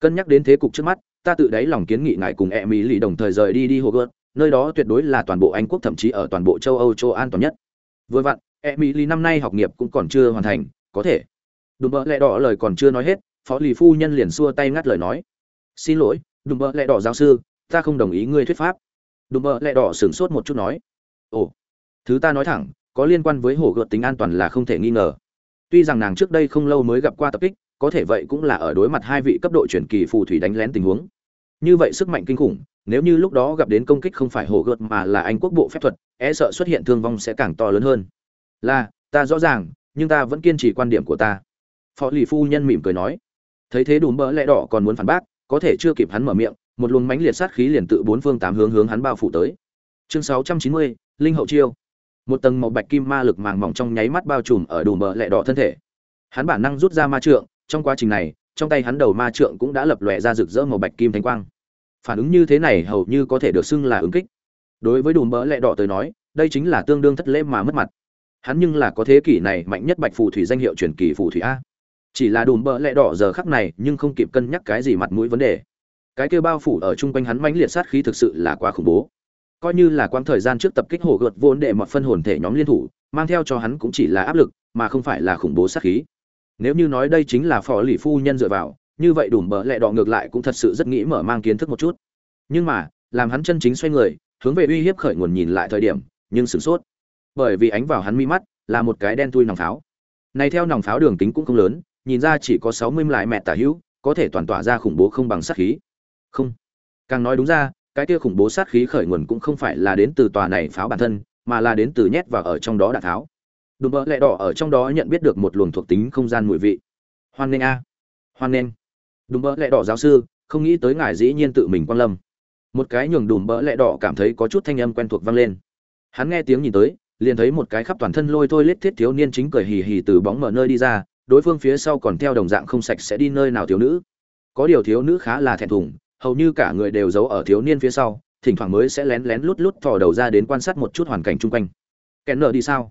cân nhắc đến thế cục trước mắt, ta tự đáy lòng kiến nghị ngài cùng e mỹ lì đồng thời rời đi đi hồ gợt nơi đó tuyệt đối là toàn bộ anh quốc thậm chí ở toàn bộ châu âu châu an toàn nhất. Vừa vặn e mỹ lì năm nay học nghiệp cũng còn chưa hoàn thành, có thể. Đùm bợ lẹ đỏ lời còn chưa nói hết, phó lì phu nhân liền xua tay ngắt lời nói. Xin lỗi, đùm bợ lẹ đỏ giáo sư, ta không đồng ý ngươi thuyết pháp. Đùm bợ lẹ đỏ sửng sốt một chút nói. Ồ, thứ ta nói thẳng, có liên quan với hồ gợt tính an toàn là không thể nghi ngờ. Tuy rằng nàng trước đây không lâu mới gặp qua tập kích có thể vậy cũng là ở đối mặt hai vị cấp độ chuyển kỳ phù thủy đánh lén tình huống. Như vậy sức mạnh kinh khủng nếu như lúc đó gặp đến công kích không phải hổ gợt mà là anh quốc bộ phép thuật e sợ xuất hiện thương vong sẽ càng to lớn hơn. Là ta rõ ràng nhưng ta vẫn kiên trì quan điểm của ta. Phó lì phu nhân mỉm cười nói. Thấy thế đùm bỡ lẽ đỏ còn muốn phản bác có thể chưa kịp hắn mở miệng một luồng mãnh liệt sát khí liền tự bốn phương tám hướng hướng hắn bao phủ tới. Chương 690, linh hậu chiêu. Một tầng màu bạch kim ma lực màng mỏng trong nháy mắt bao trùm ở đùm bỡ lẽ đỏ thân thể. Hắn bản năng rút ra ma trượng trong quá trình này, trong tay hắn đầu ma trượng cũng đã lập lòe ra rực rỡ màu bạch kim thánh quang. Phản ứng như thế này hầu như có thể được xưng là ứng kích. Đối với đùm bỡ lẽ đỏ tới nói, đây chính là tương đương thất lễ mà mất mặt. Hắn nhưng là có thế kỷ này mạnh nhất bạch phù thủy danh hiệu truyền kỳ phù thủy a. Chỉ là đùm bỡ lẽ đỏ giờ khắc này nhưng không kịp cân nhắc cái gì mặt mũi vấn đề. Cái kêu bao phủ ở chung quanh hắn mãnh liệt sát khí thực sự là quá khủng bố. Coi như là quãng thời gian trước tập kích hồ gợt vốn để mọt phân hồn thể nhóm liên thủ, mang theo cho hắn cũng chỉ là áp lực, mà không phải là khủng bố sát khí nếu như nói đây chính là phò lì phu nhân dựa vào, như vậy đủ mở lẹ đỏ ngược lại cũng thật sự rất nghĩ mở mang kiến thức một chút. Nhưng mà, làm hắn chân chính xoay người, hướng về uy hiếp khởi nguồn nhìn lại thời điểm, nhưng sửng sốt. Bởi vì ánh vào hắn mi mắt là một cái đen thui nòng pháo. Này theo nòng pháo đường kính cũng không lớn, nhìn ra chỉ có sáu mươi lại mẹ tả hữu, có thể toàn tỏa ra khủng bố không bằng sát khí. Không. Càng nói đúng ra, cái kia khủng bố sát khí khởi nguồn cũng không phải là đến từ tòa này pháo bản thân, mà là đến từ nhét vào ở trong đó đạn tháo đùm bỡ lẹ đỏ ở trong đó nhận biết được một luồng thuộc tính không gian mùi vị. Hoan nghênh a. Hoan nghênh. Đùm bỡ lẹ đỏ giáo sư, không nghĩ tới ngài dĩ nhiên tự mình quan lâm. Một cái nhường đùm bỡ lẹ đỏ cảm thấy có chút thanh âm quen thuộc vang lên. Hắn nghe tiếng nhìn tới, liền thấy một cái khắp toàn thân lôi thôi lết thiết thiếu niên chính cười hì hì từ bóng mở nơi đi ra, đối phương phía sau còn theo đồng dạng không sạch sẽ đi nơi nào thiếu nữ. Có điều thiếu nữ khá là thẹn thùng, hầu như cả người đều giấu ở thiếu niên phía sau, thỉnh thoảng mới sẽ lén lén lút lút thò đầu ra đến quan sát một chút hoàn cảnh chung quanh. Kèn nợ đi sao?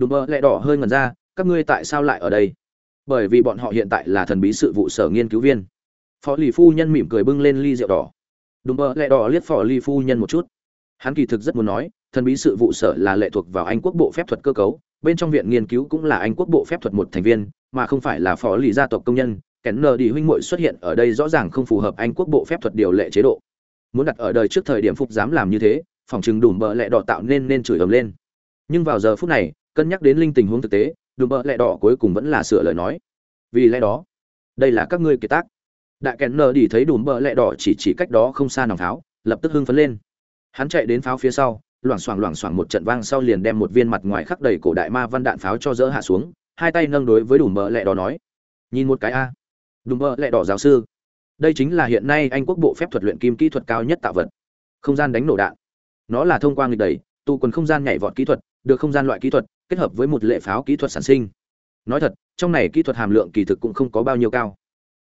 Đùm mơ lẹ đỏ hơi ngần ra, các ngươi tại sao lại ở đây? Bởi vì bọn họ hiện tại là thần bí sự vụ sở nghiên cứu viên. Phó lì phu nhân mỉm cười bưng lên ly rượu đỏ. Đùm mơ lẹ đỏ liếc phó lì phu nhân một chút. Hắn kỳ thực rất muốn nói, thần bí sự vụ sở là lệ thuộc vào anh quốc bộ phép thuật cơ cấu, bên trong viện nghiên cứu cũng là anh quốc bộ phép thuật một thành viên, mà không phải là phó lì gia tộc công nhân. Kẻn nờ đi huynh muội xuất hiện ở đây rõ ràng không phù hợp anh quốc bộ phép thuật điều lệ chế độ. Muốn đặt ở đời trước thời điểm phục dám làm như thế, phòng chừng đùm bợ lẹ đỏ tạo nên nên chửi ầm lên. Nhưng vào giờ phút này cân nhắc đến linh tình huống thực tế, đùm bợ lẹ đỏ cuối cùng vẫn là sửa lời nói. Vì lẽ đó, đây là các ngươi kiệt tác. Đại kèn nờ đi thấy đùm bợ lẹ đỏ chỉ chỉ cách đó không xa nòng pháo lập tức hưng phấn lên. Hắn chạy đến pháo phía sau, loảng xoảng loảng xoảng một trận vang sau liền đem một viên mặt ngoài khắc đầy cổ đại ma văn đạn pháo cho dỡ hạ xuống, hai tay nâng đối với đùm bợ lẹ đỏ nói, nhìn một cái a, đùm bợ lẹ đỏ giáo sư, đây chính là hiện nay anh quốc bộ phép thuật luyện kim kỹ thuật cao nhất tạo vật. Không gian đánh nổ đạn. Nó là thông qua nghịch đẩy, tu quần không gian nhảy vọt kỹ thuật, được không gian loại kỹ thuật kết hợp với một lệ pháo kỹ thuật sản sinh. Nói thật, trong này kỹ thuật hàm lượng kỳ thực cũng không có bao nhiêu cao.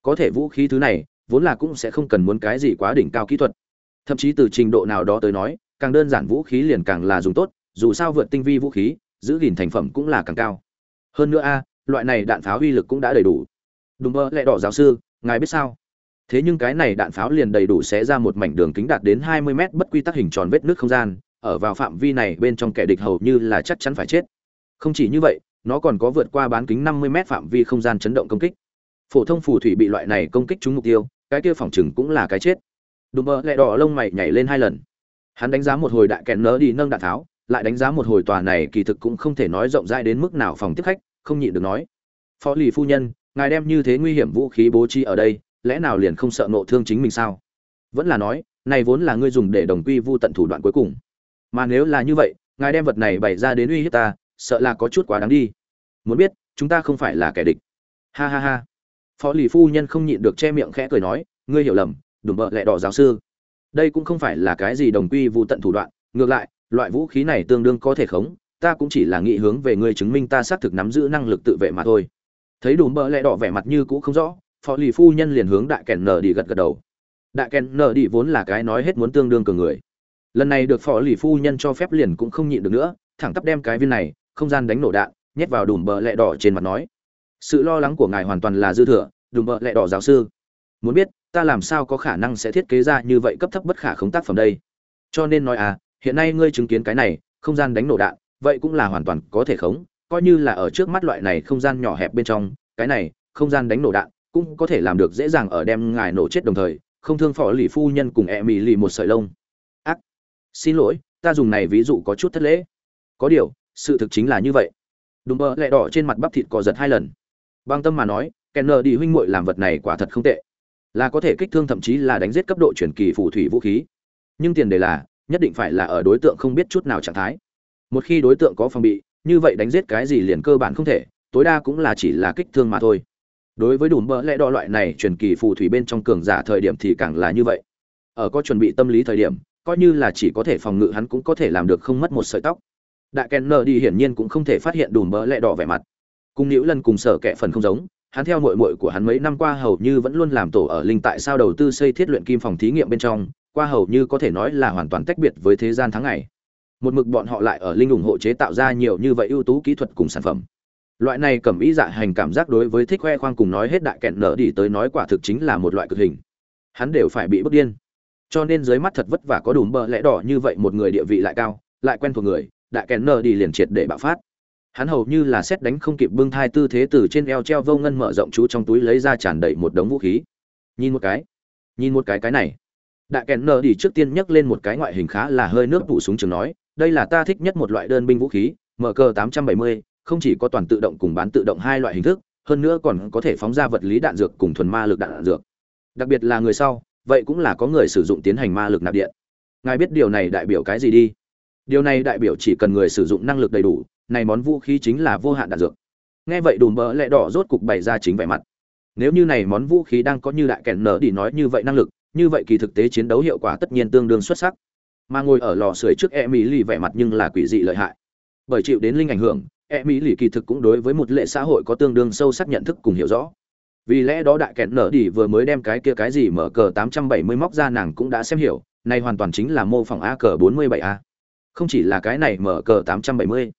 Có thể vũ khí thứ này, vốn là cũng sẽ không cần muốn cái gì quá đỉnh cao kỹ thuật. Thậm chí từ trình độ nào đó tới nói, càng đơn giản vũ khí liền càng là dùng tốt, dù sao vượt tinh vi vũ khí, giữ gìn thành phẩm cũng là càng cao. Hơn nữa a, loại này đạn pháo uy lực cũng đã đầy đủ. Đúng mơ lẽ đỏ giáo sư, ngài biết sao? Thế nhưng cái này đạn pháo liền đầy đủ xé ra một mảnh đường kính đạt đến 20 mét bất quy tắc hình tròn vết nước không gian, ở vào phạm vi này bên trong kẻ địch hầu như là chắc chắn phải chết không chỉ như vậy, nó còn có vượt qua bán kính 50 mét phạm vi không gian chấn động công kích. Phổ thông phù thủy bị loại này công kích trúng mục tiêu, cái kia phòng chừng cũng là cái chết. Đùm bơ lẹ đỏ lông mày nhảy lên hai lần. Hắn đánh giá một hồi đại kèn nớ đi nâng đạn tháo, lại đánh giá một hồi tòa này kỳ thực cũng không thể nói rộng rãi đến mức nào phòng tiếp khách, không nhịn được nói. Phó lì phu nhân, ngài đem như thế nguy hiểm vũ khí bố trí ở đây, lẽ nào liền không sợ nộ thương chính mình sao? Vẫn là nói, này vốn là ngươi dùng để đồng quy vu tận thủ đoạn cuối cùng. Mà nếu là như vậy, ngài đem vật này bày ra đến uy hiếp ta sợ là có chút quá đáng đi. Muốn biết, chúng ta không phải là kẻ địch. Ha ha ha. Phó lì phu nhân không nhịn được che miệng khẽ cười nói, ngươi hiểu lầm, đùm bợ lẹ đỏ giáo sư. Đây cũng không phải là cái gì đồng quy vụ tận thủ đoạn, ngược lại, loại vũ khí này tương đương có thể khống, ta cũng chỉ là nghị hướng về ngươi chứng minh ta xác thực nắm giữ năng lực tự vệ mà thôi. Thấy đùm bợ lẹ đỏ vẻ mặt như cũ không rõ, phó lì phu nhân liền hướng đại kèn nở đi gật gật đầu. Đại kèn nở đi vốn là cái nói hết muốn tương đương cường người. Lần này được phó lì phu nhân cho phép liền cũng không nhịn được nữa, thẳng tắp đem cái viên này không gian đánh nổ đạn, nhét vào đùm bợ lẹ đỏ trên mặt nói. Sự lo lắng của ngài hoàn toàn là dư thừa, đùm bợ lẹ đỏ giáo sư. Muốn biết, ta làm sao có khả năng sẽ thiết kế ra như vậy cấp thấp bất khả khống tác phẩm đây? Cho nên nói à hiện nay ngươi chứng kiến cái này, không gian đánh nổ đạn, vậy cũng là hoàn toàn có thể khống, coi như là ở trước mắt loại này không gian nhỏ hẹp bên trong, cái này, không gian đánh nổ đạn, cũng có thể làm được dễ dàng ở đem ngài nổ chết đồng thời, không thương phỏ lì phu nhân cùng e mì lì một sợi lông. Ác. Xin lỗi, ta dùng này ví dụ có chút thất lễ. Có điều sự thực chính là như vậy. Đùm bơ lẹ đỏ trên mặt bắp thịt cò giật hai lần. Băng tâm mà nói kèn nờ đi huynh muội làm vật này quả thật không tệ. Là có thể kích thương thậm chí là đánh giết cấp độ chuyển kỳ phù thủy vũ khí. Nhưng tiền đề là, nhất định phải là ở đối tượng không biết chút nào trạng thái. Một khi đối tượng có phòng bị, như vậy đánh giết cái gì liền cơ bản không thể, tối đa cũng là chỉ là kích thương mà thôi. Đối với đùm bỡ lẽ đo loại này truyền kỳ phù thủy bên trong cường giả thời điểm thì càng là như vậy. Ở có chuẩn bị tâm lý thời điểm, coi như là chỉ có thể phòng ngự hắn cũng có thể làm được không mất một sợi tóc đại kèn nờ đi hiển nhiên cũng không thể phát hiện đủ bỡ lẹ đỏ vẻ mặt. Cùng nữ lần cùng sở kẻ phần không giống, hắn theo muội muội của hắn mấy năm qua hầu như vẫn luôn làm tổ ở linh tại sao đầu tư xây thiết luyện kim phòng thí nghiệm bên trong, qua hầu như có thể nói là hoàn toàn tách biệt với thế gian tháng ngày. Một mực bọn họ lại ở linh ủng hộ chế tạo ra nhiều như vậy ưu tú kỹ thuật cùng sản phẩm. Loại này cầm ý dạ hành cảm giác đối với thích khoe khoang cùng nói hết đại kẹn nở đi tới nói quả thực chính là một loại cực hình. Hắn đều phải bị bức điên. Cho nên dưới mắt thật vất vả có đủ bờ lẽ đỏ như vậy một người địa vị lại cao, lại quen thuộc người đại kèn nờ đi liền triệt để bạo phát. Hắn hầu như là xét đánh không kịp bưng thai tư thế từ trên eo treo vô ngân mở rộng chú trong túi lấy ra tràn đầy một đống vũ khí. Nhìn một cái nhìn một cái cái này. Đại kèn nờ đi trước tiên nhấc lên một cái ngoại hình khá là hơi nước vụ súng trường nói đây là ta thích nhất một loại đơn binh vũ khí mở cờ 870, không chỉ có toàn tự động cùng bán tự động hai loại hình thức hơn nữa còn có thể phóng ra vật lý đạn dược cùng thuần ma lực đạn, dược. Đặc biệt là người sau vậy cũng là có người sử dụng tiến hành ma lực nạp điện. Ngài biết điều này đại biểu cái gì đi? Điều này đại biểu chỉ cần người sử dụng năng lực đầy đủ, này món vũ khí chính là vô hạn đạn dược. Nghe vậy đùm bỡ lẹ đỏ rốt cục bày ra chính vẻ mặt. Nếu như này món vũ khí đang có như đại kèn nở đi nói như vậy năng lực, như vậy kỳ thực tế chiến đấu hiệu quả tất nhiên tương đương xuất sắc. Mà ngồi ở lò sưởi trước e mỹ lì vẻ mặt nhưng là quỷ dị lợi hại. Bởi chịu đến linh ảnh hưởng e mỹ lì kỳ thực cũng đối với một lệ xã hội có tương đương sâu sắc nhận thức cùng hiểu rõ. Vì lẽ đó đại kẹn nở đi vừa mới đem cái kia cái gì mở cờ 870 móc ra nàng cũng đã xem hiểu, này hoàn toàn chính là mô phỏng a cờ 47 a không chỉ là cái này mở cờ 870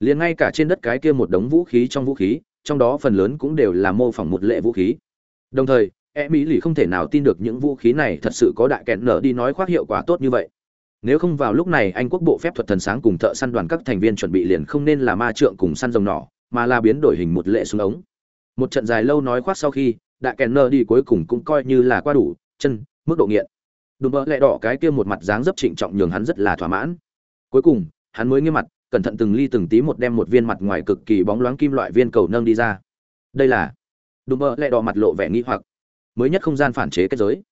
liền ngay cả trên đất cái kia một đống vũ khí trong vũ khí, trong đó phần lớn cũng đều là mô phỏng một lệ vũ khí. Đồng thời e mỹ lì không thể nào tin được những vũ khí này thật sự có đại kẹn nở đi nói khoác hiệu quả tốt như vậy. Nếu không vào lúc này, anh quốc bộ phép thuật thần sáng cùng thợ săn đoàn các thành viên chuẩn bị liền không nên là ma trượng cùng săn rồng nỏ, mà là biến đổi hình một lệ xuống ống. Một trận dài lâu nói khoác sau khi, đại kẹn nở đi cuối cùng cũng coi như là qua đủ, chân, mức độ nghiện. Đùm bỡ lẹ đỏ cái kia một mặt dáng dấp trịnh trọng nhường hắn rất là thỏa mãn cuối cùng, hắn mới nghiêm mặt, cẩn thận từng ly từng tí một đem một viên mặt ngoài cực kỳ bóng loáng kim loại viên cầu nâng đi ra. Đây là đùm mơ lẹ đỏ mặt lộ vẻ nghi hoặc, mới nhất không gian phản chế kết giới.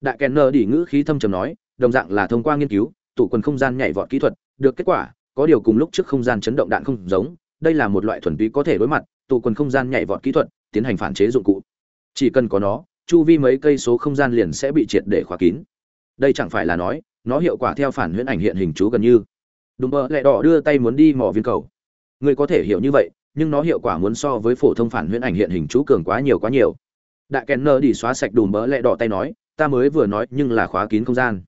Đại kèn nơ đỉ ngữ khí thâm trầm nói, đồng dạng là thông qua nghiên cứu, tụ quần không gian nhảy vọt kỹ thuật, được kết quả, có điều cùng lúc trước không gian chấn động đạn không giống, đây là một loại thuần túy có thể đối mặt, tụ quần không gian nhảy vọt kỹ thuật, tiến hành phản chế dụng cụ. Chỉ cần có nó, chu vi mấy cây số không gian liền sẽ bị triệt để khóa kín. Đây chẳng phải là nói, nó hiệu quả theo phản huyễn ảnh hiện hình chú gần như đùm bờ lẹ đỏ đưa tay muốn đi mò viên cầu. Người có thể hiểu như vậy, nhưng nó hiệu quả muốn so với phổ thông phản huyễn ảnh hiện hình chú cường quá nhiều quá nhiều. Đại kèn nơ đi xóa sạch đùm bờ lẹ đỏ tay nói, ta mới vừa nói, nhưng là khóa kín không gian.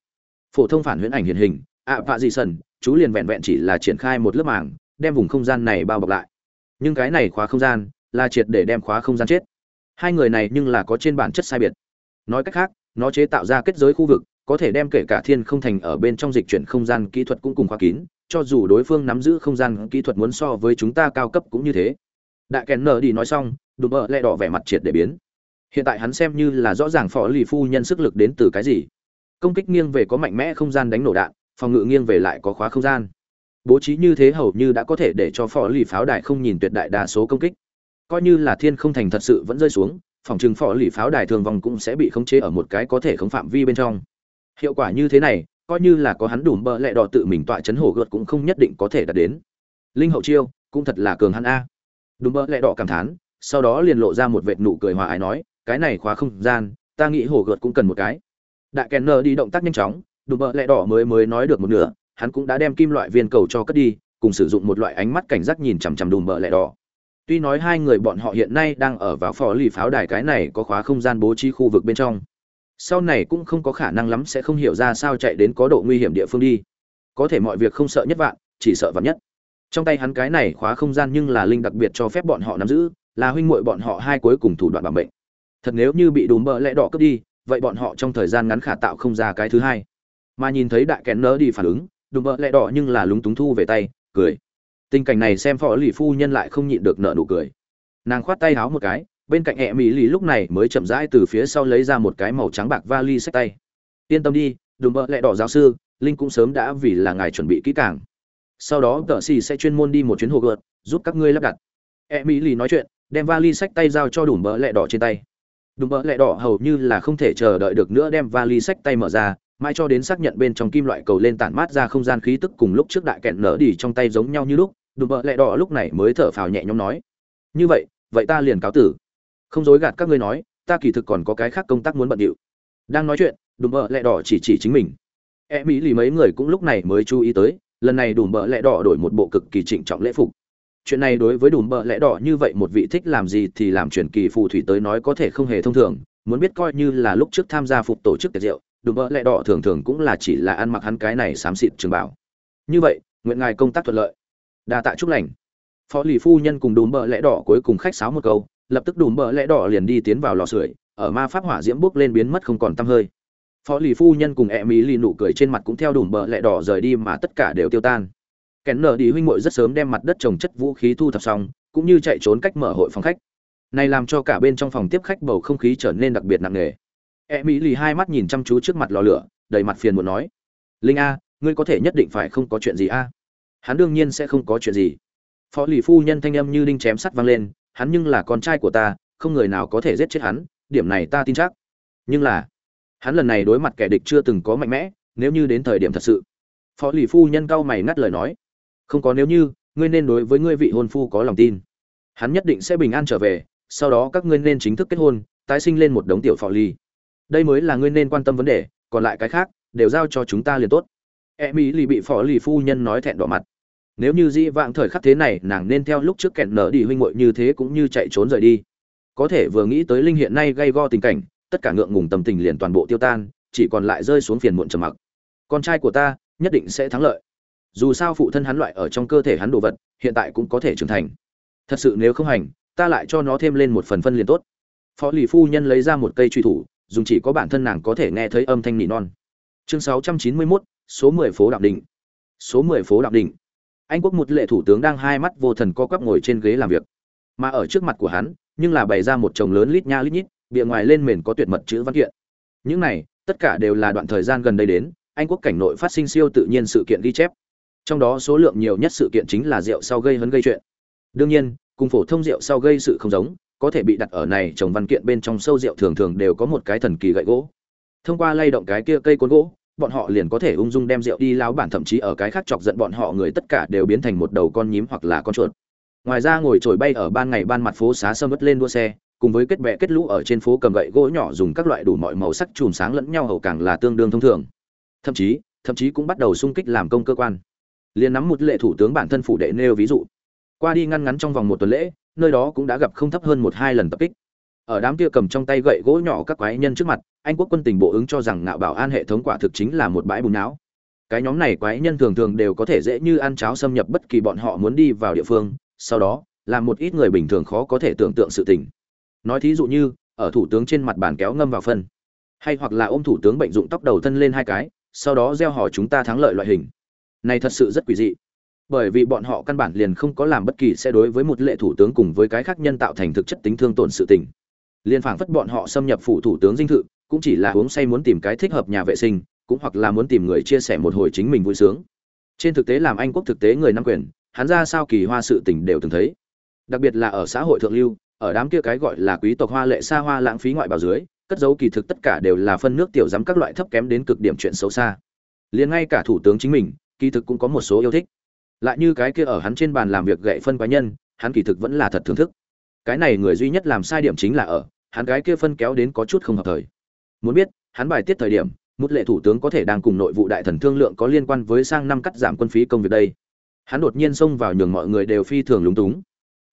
Phổ thông phản huyễn ảnh hiện hình, ạ, vạ dị sần, chú liền vẹn vẹn chỉ là triển khai một lớp màng, đem vùng không gian này bao bọc lại. Nhưng cái này khóa không gian, là triệt để đem khóa không gian chết. Hai người này nhưng là có trên bản chất sai biệt. Nói cách khác, nó chế tạo ra kết giới khu vực, có thể đem kể cả thiên không thành ở bên trong dịch chuyển không gian kỹ thuật cũng cùng khóa kín cho dù đối phương nắm giữ không gian kỹ thuật muốn so với chúng ta cao cấp cũng như thế. Đại kèn nở đi nói xong, đùm bợ lẹ đỏ vẻ mặt triệt để biến. Hiện tại hắn xem như là rõ ràng phó lì phu nhân sức lực đến từ cái gì. Công kích nghiêng về có mạnh mẽ không gian đánh nổ đạn, phòng ngự nghiêng về lại có khóa không gian. Bố trí như thế hầu như đã có thể để cho phò lì pháo đài không nhìn tuyệt đại đa số công kích. Coi như là thiên không thành thật sự vẫn rơi xuống, phòng trừng phò lì pháo đài thường vòng cũng sẽ bị khống chế ở một cái có thể khống phạm vi bên trong. Hiệu quả như thế này coi như là có hắn đủ bờ lẹ đỏ tự mình tọa chấn hổ gợt cũng không nhất định có thể đạt đến. Linh hậu chiêu, cũng thật là cường hắn a. Đúng bờ lẹ đỏ cảm thán, sau đó liền lộ ra một vệt nụ cười hòa ái nói, cái này khóa không gian, ta nghĩ hổ gợt cũng cần một cái. Đại kèn nơ đi động tác nhanh chóng đủ bợ lẹ đỏ mới mới nói được một nửa, hắn cũng đã đem kim loại viên cầu cho cất đi, cùng sử dụng một loại ánh mắt cảnh giác nhìn chằm chằm đùm bợ lẹ đỏ. Tuy nói hai người bọn họ hiện nay đang ở vào phò lì pháo đài cái này có khóa không gian bố trí khu vực bên trong sau này cũng không có khả năng lắm sẽ không hiểu ra sao chạy đến có độ nguy hiểm địa phương đi. Có thể mọi việc không sợ nhất vạn, chỉ sợ vạn nhất. Trong tay hắn cái này khóa không gian nhưng là linh đặc biệt cho phép bọn họ nắm giữ, là huynh muội bọn họ hai cuối cùng thủ đoạn bảo mệnh. Thật nếu như bị đùm bỡ lẽ đỏ cướp đi, vậy bọn họ trong thời gian ngắn khả tạo không ra cái thứ hai. Mà nhìn thấy đại kén nỡ đi phản ứng, đùm bỡ lẽ đỏ nhưng là lúng túng thu về tay, cười. Tình cảnh này xem phó lì phu nhân lại không nhịn được nợ nụ cười. Nàng khoát tay háo một cái bên cạnh hẹ mỹ lì lúc này mới chậm rãi từ phía sau lấy ra một cái màu trắng bạc vali sách tay. Yên tâm đi đùm bợ lẹ đỏ giáo sư, linh cũng sớm đã vì là ngài chuẩn bị kỹ càng. Sau đó tợ xì sẽ chuyên môn đi một chuyến hồ gợt giúp các ngươi lắp đặt. Hẹ mỹ lì nói chuyện, đem vali sách tay giao cho đùm bợ lẹ đỏ trên tay. Đùm bợ lẹ đỏ hầu như là không thể chờ đợi được nữa đem vali sách tay mở ra, mãi cho đến xác nhận bên trong kim loại cầu lên tản mát ra không gian khí tức cùng lúc trước đại kẹn nở đi trong tay giống nhau như lúc, đùm bợ lẹ đỏ lúc này mới thở phào nhẹ nhõm nói, như vậy vậy ta liền cáo tử không dối gạt các ngươi nói, ta kỳ thực còn có cái khác công tác muốn bận điệu. Đang nói chuyện, đùm bợ lẹ đỏ chỉ chỉ chính mình. E mỹ lì mấy người cũng lúc này mới chú ý tới, lần này đùm bợ lẹ đỏ đổi một bộ cực kỳ trịnh trọng lễ phục. Chuyện này đối với đùm bợ lẹ đỏ như vậy một vị thích làm gì thì làm truyền kỳ phù thủy tới nói có thể không hề thông thường, muốn biết coi như là lúc trước tham gia phục tổ chức tiệc rượu, đùm bợ lẹ đỏ thường thường cũng là chỉ là ăn mặc hắn cái này xám xịt trường bảo như vậy, nguyện ngài công tác thuận lợi. Đa tạ chúc lành. Phó lì phu nhân cùng đùm bợ lẽ đỏ cuối cùng khách sáo một câu lập tức đùm bờ lẽ đỏ liền đi tiến vào lò sưởi, ở ma pháp hỏa diễm bước lên biến mất không còn tăm hơi. Phó lì phu nhân cùng e mỹ lì nụ cười trên mặt cũng theo đùm bờ lẽ đỏ rời đi mà tất cả đều tiêu tan. Kén nở đi huynh muội rất sớm đem mặt đất trồng chất vũ khí thu thập xong, cũng như chạy trốn cách mở hội phòng khách. Này làm cho cả bên trong phòng tiếp khách bầu không khí trở nên đặc biệt nặng nề. E mỹ lì hai mắt nhìn chăm chú trước mặt lò lửa, đầy mặt phiền muốn nói, linh a, ngươi có thể nhất định phải không có chuyện gì a? Hắn đương nhiên sẽ không có chuyện gì. Phó lì phu nhân thanh âm như đinh chém sắt vang lên hắn nhưng là con trai của ta, không người nào có thể giết chết hắn, điểm này ta tin chắc. Nhưng là, hắn lần này đối mặt kẻ địch chưa từng có mạnh mẽ, nếu như đến thời điểm thật sự. Phó lì phu nhân cao mày ngắt lời nói, không có, nếu như, ngươi nên đối với ngươi vị hôn phu có lòng tin. Hắn nhất định sẽ bình an trở về, sau đó các ngươi nên chính thức kết hôn, tái sinh lên một đống tiểu phò ly đây mới là ngươi nên quan tâm vấn đề, còn lại cái khác, đều giao cho chúng ta liền tốt. E mỹ lì bị phó lì phu nhân nói thẹn đỏ mặt nếu như dĩ vãng thời khắc thế này nàng nên theo lúc trước kẹn nở đi huynh muội như thế cũng như chạy trốn rời đi. Có thể vừa nghĩ tới linh hiện nay gây go tình cảnh tất cả ngượng ngùng tâm tình liền toàn bộ tiêu tan chỉ còn lại rơi xuống phiền muộn trầm mặc. Con trai của ta nhất định sẽ thắng lợi. Dù sao phụ thân hắn loại ở trong cơ thể hắn đồ vật hiện tại cũng có thể trưởng thành. Thật sự nếu không hành ta lại cho nó thêm lên một phần phân liền tốt. Phó lì phu nhân lấy ra một cây truy thủ dùng chỉ có bản thân nàng có thể nghe thấy âm thanh nỉ non. Chương 691, số 10 phố đạo định. Số 10 phố đạo định anh quốc một lệ thủ tướng đang hai mắt vô thần co quắp ngồi trên ghế làm việc. Mà ở trước mặt của hắn, nhưng là bày ra một chồng lớn lít nha lít nhít, bìa ngoài lên mền có tuyệt mật chữ văn kiện. Những này, tất cả đều là đoạn thời gian gần đây đến, anh quốc cảnh nội phát sinh siêu tự nhiên sự kiện ghi chép. Trong đó số lượng nhiều nhất sự kiện chính là rượu sau gây hấn gây chuyện. Đương nhiên, cùng phổ thông rượu sau gây sự không giống, có thể bị đặt ở này trồng văn kiện bên trong sâu rượu thường thường đều có một cái thần kỳ gậy gỗ. Thông qua lay động cái kia cây cuốn gỗ bọn họ liền có thể ung dung đem rượu đi láo bản, thậm chí ở cái khác chọc giận bọn họ người tất cả đều biến thành một đầu con nhím hoặc là con chuột. Ngoài ra ngồi trồi bay ở ban ngày ban mặt phố xá sâm ớt lên đua xe, cùng với kết bè kết lũ ở trên phố cầm gậy gỗ nhỏ dùng các loại đủ mọi màu sắc chùm sáng lẫn nhau hầu càng là tương đương thông thường. Thậm chí thậm chí cũng bắt đầu xung kích làm công cơ quan. Liền nắm một lệ thủ tướng bản thân phủ đệ nêu ví dụ. Qua đi ngăn ngắn trong vòng một tuần lễ, nơi đó cũng đã gặp không thấp hơn một hai lần tập kích ở đám kia cầm trong tay gậy gỗ nhỏ các quái nhân trước mặt, anh quốc quân tình bộ ứng cho rằng ngạo bảo an hệ thống quả thực chính là một bãi bùn não. Cái nhóm này quái nhân thường thường đều có thể dễ như ăn cháo xâm nhập bất kỳ bọn họ muốn đi vào địa phương, sau đó là một ít người bình thường khó có thể tưởng tượng sự tình. Nói thí dụ như, ở thủ tướng trên mặt bàn kéo ngâm vào phân. Hay hoặc là ôm thủ tướng bệnh dụng tóc đầu thân lên hai cái, sau đó gieo hỏi chúng ta thắng lợi loại hình. Này thật sự rất quỷ dị. Bởi vì bọn họ căn bản liền không có làm bất kỳ sẽ đối với một lệ thủ tướng cùng với cái khác nhân tạo thành thực chất tính thương tổn sự tình liên phảng phất bọn họ xâm nhập phủ thủ tướng dinh thự, cũng chỉ là uống say muốn tìm cái thích hợp nhà vệ sinh, cũng hoặc là muốn tìm người chia sẻ một hồi chính mình vui sướng. Trên thực tế làm anh quốc thực tế người nam quyền, hắn ra sao kỳ hoa sự tình đều từng thấy. Đặc biệt là ở xã hội thượng lưu, ở đám kia cái gọi là quý tộc hoa lệ xa hoa lãng phí ngoại bào dưới, cất dấu kỳ thực tất cả đều là phân nước tiểu giám các loại thấp kém đến cực điểm chuyện xấu xa. Liền ngay cả thủ tướng chính mình, kỳ thực cũng có một số yêu thích. Lại như cái kia ở hắn trên bàn làm việc gậy phân quái nhân, hắn kỳ thực vẫn là thật thưởng thức cái này người duy nhất làm sai điểm chính là ở, hắn gái kia phân kéo đến có chút không hợp thời. Muốn biết, hắn bài tiết thời điểm, một lệ thủ tướng có thể đang cùng nội vụ đại thần thương lượng có liên quan với sang năm cắt giảm quân phí công việc đây. Hắn đột nhiên xông vào nhường mọi người đều phi thường lúng túng.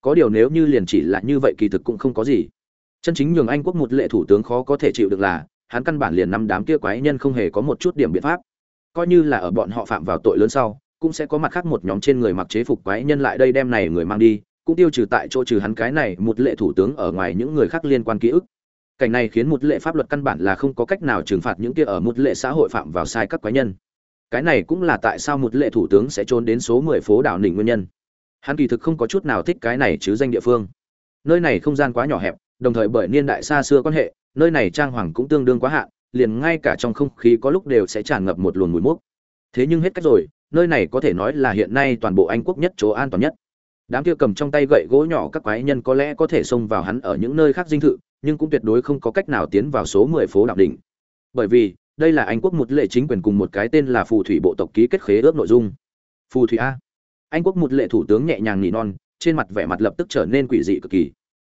Có điều nếu như liền chỉ là như vậy kỳ thực cũng không có gì. Chân chính nhường anh quốc một lệ thủ tướng khó có thể chịu được là, hắn căn bản liền năm đám kia quái nhân không hề có một chút điểm biện pháp. Coi như là ở bọn họ phạm vào tội lớn sau, cũng sẽ có mặt khác một nhóm trên người mặc chế phục quái nhân lại đây đem này người mang đi cũng tiêu trừ tại chỗ trừ hắn cái này một lệ thủ tướng ở ngoài những người khác liên quan ký ức. Cảnh này khiến một lệ pháp luật căn bản là không có cách nào trừng phạt những kia ở một lệ xã hội phạm vào sai các cá nhân. Cái này cũng là tại sao một lệ thủ tướng sẽ trốn đến số mười phố đảo nỉnh nguyên nhân. Hắn kỳ thực không có chút nào thích cái này chứ danh địa phương. Nơi này không gian quá nhỏ hẹp, đồng thời bởi niên đại xa xưa quan hệ, nơi này trang hoàng cũng tương đương quá hạn, liền ngay cả trong không khí có lúc đều sẽ tràn ngập một luồng mùi mốc. Thế nhưng hết cách rồi, nơi này có thể nói là hiện nay toàn bộ anh quốc nhất chỗ an toàn nhất đám kia cầm trong tay gậy gỗ nhỏ các quái nhân có lẽ có thể xông vào hắn ở những nơi khác dinh thự, nhưng cũng tuyệt đối không có cách nào tiến vào số mười phố đạo đỉnh. Bởi vì, đây là anh quốc một lệ chính quyền cùng một cái tên là phù thủy bộ tộc ký kết khế ước nội dung. Phù thủy a. Anh quốc một lệ thủ tướng nhẹ nhàng nỉ non, trên mặt vẻ mặt lập tức trở nên quỷ dị cực kỳ.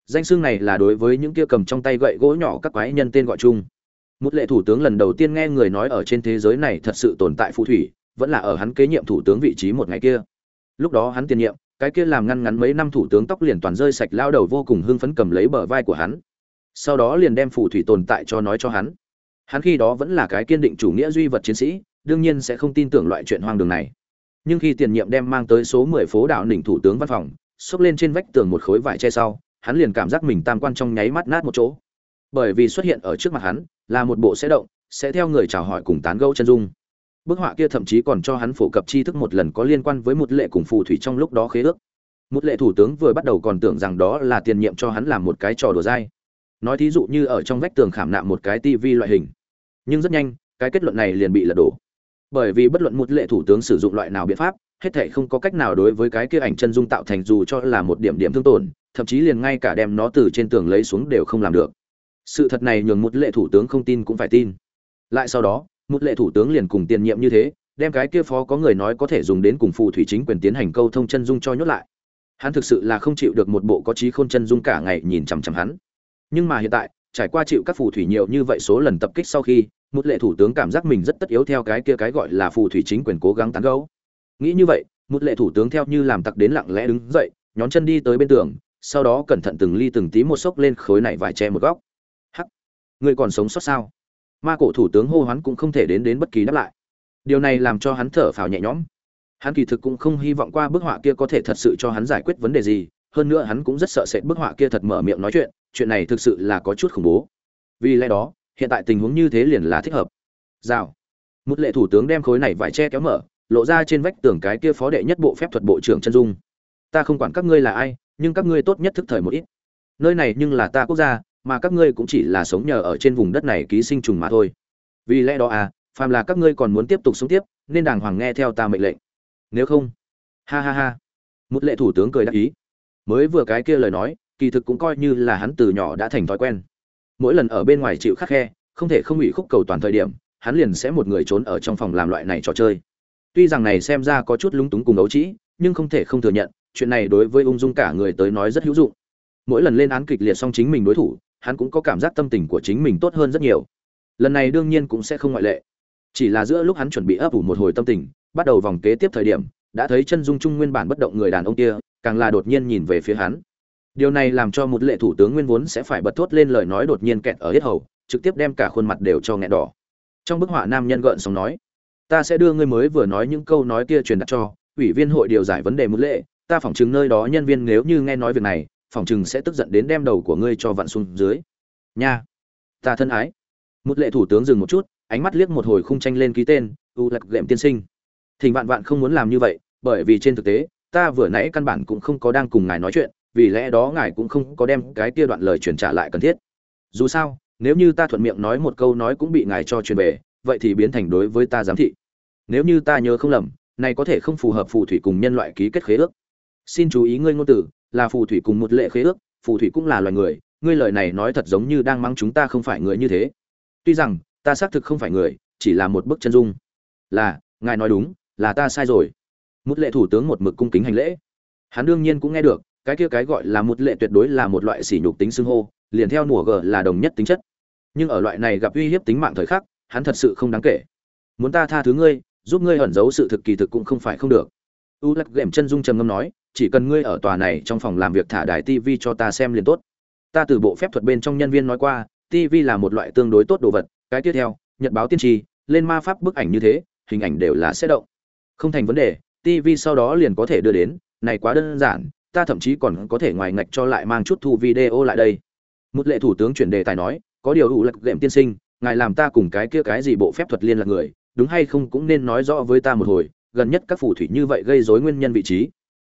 Danh xưng này là đối với những kia cầm trong tay gậy gỗ nhỏ các quái nhân tên gọi chung. Một lệ thủ tướng lần đầu tiên nghe người nói ở trên thế giới này thật sự tồn tại phù thủy, vẫn là ở hắn kế nhiệm thủ tướng vị trí một ngày kia. Lúc đó hắn tiền nhiệm cái kia làm ngăn ngắn mấy năm thủ tướng tóc liền toàn rơi sạch lao đầu vô cùng hưng phấn cầm lấy bờ vai của hắn. Sau đó liền đem phù thủy tồn tại cho nói cho hắn. Hắn khi đó vẫn là cái kiên định chủ nghĩa duy vật chiến sĩ, đương nhiên sẽ không tin tưởng loại chuyện hoang đường này. Nhưng khi tiền nhiệm đem mang tới số mười phố đảo đỉnh thủ tướng văn phòng, xốc lên trên vách tường một khối vải che sau, hắn liền cảm giác mình tam quan trong nháy mắt nát một chỗ. Bởi vì xuất hiện ở trước mặt hắn, là một bộ sẽ động, sẽ theo người chào hỏi cùng tán gẫu chân dung bức họa kia thậm chí còn cho hắn phổ cập tri thức một lần có liên quan với một lệ cùng phù thủy trong lúc đó khế ước. Một lệ thủ tướng vừa bắt đầu còn tưởng rằng đó là tiền nhiệm cho hắn làm một cái trò đùa dai. Nói thí dụ như ở trong vách tường khảm nạm một cái tivi loại hình. Nhưng rất nhanh, cái kết luận này liền bị lật đổ. Bởi vì bất luận một lệ thủ tướng sử dụng loại nào biện pháp, hết thể không có cách nào đối với cái kia ảnh chân dung tạo thành dù cho là một điểm điểm thương tổn, thậm chí liền ngay cả đem nó từ trên tường lấy xuống đều không làm được. Sự thật này nhường một lệ thủ tướng không tin cũng phải tin. Lại sau đó một lệ thủ tướng liền cùng tiền nhiệm như thế, đem cái kia phó có người nói có thể dùng đến cùng phù thủy chính quyền tiến hành câu thông chân dung cho nhốt lại. Hắn thực sự là không chịu được một bộ có trí khôn chân dung cả ngày nhìn chằm chằm hắn. Nhưng mà hiện tại, trải qua chịu các phù thủy nhiều như vậy số lần tập kích sau khi, một lệ thủ tướng cảm giác mình rất tất yếu theo cái kia cái gọi là phù thủy chính quyền cố gắng tán gấu nghĩ như vậy, một lệ thủ tướng theo như làm tặc đến lặng lẽ đứng dậy, nhón chân đi tới bên tường, sau đó cẩn thận từng ly từng tí một xốc lên khối này vải che một góc. Hắc người còn sống sót sao? Ma cổ thủ tướng hô hoán cũng không thể đến đến bất kỳ đáp lại. Điều này làm cho hắn thở phào nhẹ nhõm. Hắn kỳ thực cũng không hy vọng qua bức họa kia có thể thật sự cho hắn giải quyết vấn đề gì, hơn nữa hắn cũng rất sợ sệt bức họa kia thật mở miệng nói chuyện chuyện này thực sự là có chút khủng bố. Vì lẽ đó, hiện tại tình huống như thế liền là thích hợp. Rào. Một lệ thủ tướng đem khối này vải che kéo mở, lộ ra trên vách tường cái kia phó đệ nhất bộ phép thuật bộ trưởng chân dung. Ta không quản các ngươi là ai, nhưng các ngươi tốt nhất thức thời một ít. Nơi này nhưng là ta quốc gia mà các ngươi cũng chỉ là sống nhờ ở trên vùng đất này ký sinh trùng mà thôi. Vì lẽ đó à phàm là các ngươi còn muốn tiếp tục sống tiếp, nên đàng hoàng nghe theo ta mệnh lệnh. Nếu không, ha ha ha. Một lệ thủ tướng cười đáp ý. Mới vừa cái kia lời nói, kỳ thực cũng coi như là hắn từ nhỏ đã thành thói quen. Mỗi lần ở bên ngoài chịu khắc khe, không thể không ủy khúc cầu toàn thời điểm, hắn liền sẽ một người trốn ở trong phòng làm loại này trò chơi. Tuy rằng này xem ra có chút lúng túng cùng ấu trĩ, nhưng không thể không thừa nhận, chuyện này đối với ung dung cả người tới nói rất hữu dụng. Mỗi lần lên án kịch liệt xong chính mình đối thủ hắn cũng có cảm giác tâm tình của chính mình tốt hơn rất nhiều. Lần này đương nhiên cũng sẽ không ngoại lệ. Chỉ là giữa lúc hắn chuẩn bị ấp ủ một hồi tâm tình, bắt đầu vòng kế tiếp thời điểm, đã thấy chân dung trung nguyên bản bất động người đàn ông kia, càng là đột nhiên nhìn về phía hắn. Điều này làm cho một lệ thủ tướng nguyên vốn sẽ phải bật thốt lên lời nói đột nhiên kẹt ở hết hầu, trực tiếp đem cả khuôn mặt đều cho nghẹn đỏ. Trong bức họa nam nhân gợn sóng nói, ta sẽ đưa ngươi mới vừa nói những câu nói kia truyền đạt cho, ủy viên hội điều giải vấn đề một lệ, ta phỏng chứng nơi đó nhân viên nếu như nghe nói việc này phỏng chừng sẽ tức giận đến đem đầu của ngươi cho vặn xuống dưới. Nha. Ta thân ái. Một lệ thủ tướng dừng một chút, ánh mắt liếc một hồi khung tranh lên ký tên, u lạc gệm tiên sinh. Thỉnh vạn vạn không muốn làm như vậy, bởi vì trên thực tế, ta vừa nãy căn bản cũng không có đang cùng ngài nói chuyện, vì lẽ đó ngài cũng không có đem cái kia đoạn lời truyền trả lại cần thiết. Dù sao, nếu như ta thuận miệng nói một câu nói cũng bị ngài cho truyền về, vậy thì biến thành đối với ta giám thị. Nếu như ta nhớ không lầm, này có thể không phù hợp phù thủy cùng nhân loại ký kết khế ước. Xin chú ý ngươi ngôn từ là phù thủy cùng một lệ khế ước, phù thủy cũng là loài người, ngươi lời này nói thật giống như đang mắng chúng ta không phải người như thế. Tuy rằng, ta xác thực không phải người, chỉ là một bức chân dung. Là, ngài nói đúng, là ta sai rồi. Một lệ thủ tướng một mực cung kính hành lễ. Hắn đương nhiên cũng nghe được, cái kia cái gọi là một lệ tuyệt đối là một loại sỉ nhục tính xưng hô, liền theo nùa g là đồng nhất tính chất. Nhưng ở loại này gặp uy hiếp tính mạng thời khắc, hắn thật sự không đáng kể. Muốn ta tha thứ ngươi, giúp ngươi ẩn giấu sự thực kỳ thực cũng không phải không được u lắc ghệm chân dung trầm ngâm nói, chỉ cần ngươi ở tòa này trong phòng làm việc thả đài tv cho ta xem liền tốt. Ta từ bộ phép thuật bên trong nhân viên nói qua tv là một loại tương đối tốt đồ vật, cái tiếp theo, nhật báo tiên tri, lên ma pháp bức ảnh như thế, hình ảnh đều là sẽ động. Không thành vấn đề tv sau đó liền có thể đưa đến, này quá đơn giản, ta thậm chí còn có thể ngoài ngạch cho lại mang chút thu video lại đây. Một lệ thủ tướng chuyển đề tài nói, có điều ủ lật gệm tiên sinh, ngài làm ta cùng cái kia cái gì bộ phép thuật liên lạc người, đúng hay không cũng nên nói rõ với ta một hồi gần nhất các phù thủy như vậy gây rối nguyên nhân vị trí.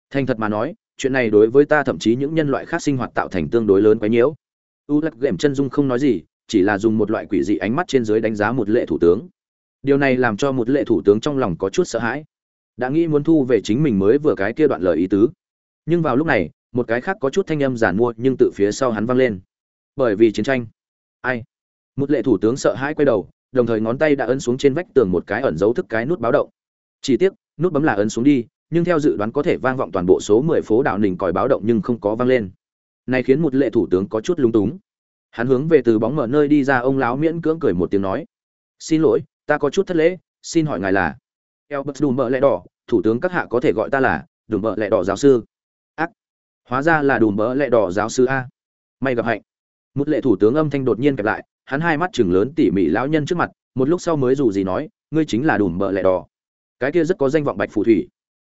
Thành thật mà nói, chuyện này đối với ta thậm chí những nhân loại khác sinh hoạt tạo thành tương đối lớn quá nhiễu u lắc gệm chân dung không nói gì, chỉ là dùng một loại quỷ dị ánh mắt trên dưới đánh giá một lệ thủ tướng. Điều này làm cho một lệ thủ tướng trong lòng có chút sợ hãi. Đã nghĩ muốn thu về chính mình mới vừa cái kia đoạn lời ý tứ. Nhưng vào lúc này, một cái khác có chút thanh âm giản mua nhưng tự phía sau hắn vang lên. Bởi vì chiến tranh. Ai? Một lệ thủ tướng sợ hãi quay đầu, đồng thời ngón tay đã ấn xuống trên vách tường một cái ẩn dấu thức cái nút báo động chỉ tiếc nút bấm là ấn xuống đi nhưng theo dự đoán có thể vang vọng toàn bộ số mười phố đảo nình còi báo động nhưng không có vang lên này khiến một lệ thủ tướng có chút lung túng hắn hướng về từ bóng mở nơi đi ra ông lão miễn cưỡng cười một tiếng nói xin lỗi ta có chút thất lễ xin hỏi ngài là Albert Đùm Bợ Lẹ Đỏ, thủ tướng các hạ có thể gọi ta là Đùm Bợ Lẹ Đỏ giáo sư. Ác, hóa ra là Đùm Bợ Lẹ Đỏ giáo sư a. May gặp hạnh. Một lệ thủ tướng âm thanh đột nhiên kẹp lại, hắn hai mắt chừng lớn tỉ mỉ lão nhân trước mặt, một lúc sau mới dù gì nói, ngươi chính là Đùm Bợ Lẹ Đỏ. Cái kia rất có danh vọng Bạch phù thủy.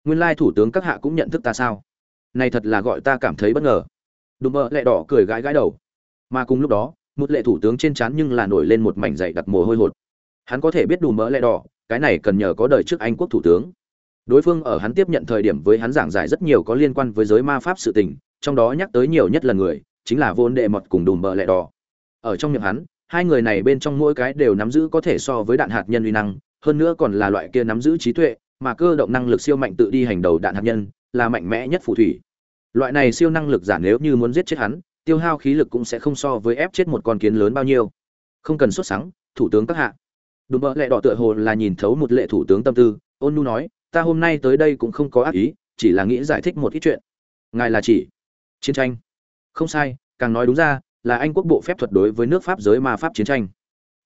Nguyên lai thủ tướng các hạ cũng nhận thức ta sao? Này thật là gọi ta cảm thấy bất ngờ. Đùm Bợ Lẹ Đỏ cười gãi gãi đầu. Mà cùng lúc đó, một lệ thủ tướng trên trán nhưng là nổi lên một mảnh dày đặc mồ hôi hột. Hắn có thể biết Đùm mỡ Lẹ Đỏ, cái này cần nhờ có đời trước anh quốc thủ tướng đối phương ở hắn tiếp nhận thời điểm với hắn giảng giải rất nhiều có liên quan với giới ma pháp sự tình trong đó nhắc tới nhiều nhất là người chính là vốn đệ mật cùng đùm bờ lẹ đỏ ở trong miệng hắn hai người này bên trong mỗi cái đều nắm giữ có thể so với đạn hạt nhân uy năng hơn nữa còn là loại kia nắm giữ trí tuệ, mà cơ động năng lực siêu mạnh tự đi hành đầu đạn hạt nhân, là mạnh mẽ nhất phù thủy. Loại này siêu năng lực giả nếu như muốn giết chết hắn, tiêu hao khí lực cũng sẽ không so với ép chết một con kiến lớn bao nhiêu. Không cần xuất sáng thủ tướng các hạ. Đùm bợ lẹ đỏ tựa hồ là nhìn thấu một lệ thủ tướng tâm tư, ôn nu nói, ta hôm nay tới đây cũng không có ác ý, chỉ là nghĩ giải thích một ít chuyện. Ngài là chỉ chiến tranh. Không sai, càng nói đúng ra, là anh quốc bộ phép thuật đối với nước pháp giới ma pháp chiến tranh.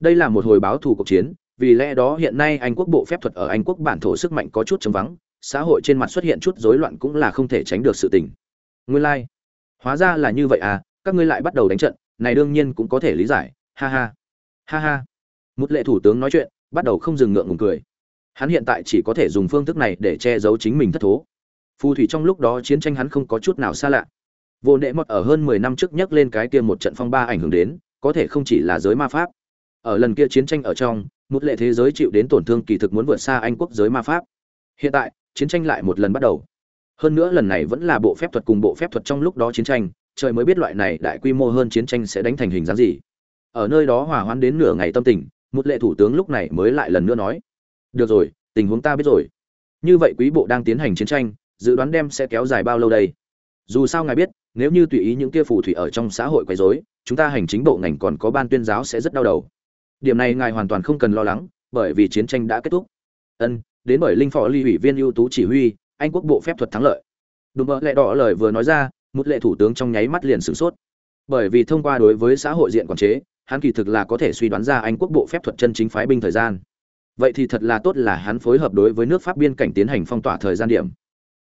Đây là một hồi báo thù cuộc chiến vì lẽ đó hiện nay anh quốc bộ phép thuật ở anh quốc bản thổ sức mạnh có chút trống vắng, xã hội trên mặt xuất hiện chút rối loạn cũng là không thể tránh được sự tình. Nguyên lai、like. hóa ra là như vậy à các ngươi lại bắt đầu đánh trận, này đương nhiên cũng có thể lý giải, ha ha. Ha ha. Một lệ thủ tướng nói chuyện, bắt đầu không dừng ngượng ngùng cười. Hắn hiện tại chỉ có thể dùng phương thức này để che giấu chính mình thất thố. Phù thủy trong lúc đó chiến tranh hắn không có chút nào xa lạ. Vô nệ mọt ở hơn mười năm trước nhắc lên cái kia một trận phong ba ảnh hưởng đến, có thể không chỉ là giới ma pháp. Ở lần kia chiến tranh ở trong một lệ thế giới chịu đến tổn thương kỳ thực muốn vượt xa anh quốc giới ma pháp. Hiện tại, chiến tranh lại một lần bắt đầu. Hơn nữa lần này vẫn là bộ phép thuật cùng bộ phép thuật trong lúc đó chiến tranh, trời mới biết loại này đại quy mô hơn chiến tranh sẽ đánh thành hình dáng gì. Ở nơi đó hòa hoãn đến nửa ngày tâm tình, một lệ thủ tướng lúc này mới lại lần nữa nói, được rồi, tình huống ta biết rồi. Như vậy quý bộ đang tiến hành chiến tranh, dự đoán đem sẽ kéo dài bao lâu đây? Dù sao ngài biết, nếu như tùy ý những kia phù thủy ở trong xã hội quấy rối, chúng ta hành chính bộ ngành còn có ban tuyên giáo sẽ rất đau đầu điểm này ngài hoàn toàn không cần lo lắng, bởi vì chiến tranh đã kết thúc. Ân, đến bởi linh phò ly ủy viên ưu tú chỉ huy, anh quốc bộ phép thuật thắng lợi. Đùm bợ lẹ đỏ lời vừa nói ra, một lệ thủ tướng trong nháy mắt liền sửng sốt. Bởi vì thông qua đối với xã hội diện quản chế, hắn kỳ thực là có thể suy đoán ra anh quốc bộ phép thuật chân chính phái binh thời gian. Vậy thì thật là tốt là hắn phối hợp đối với nước pháp biên cảnh tiến hành phong tỏa thời gian điểm.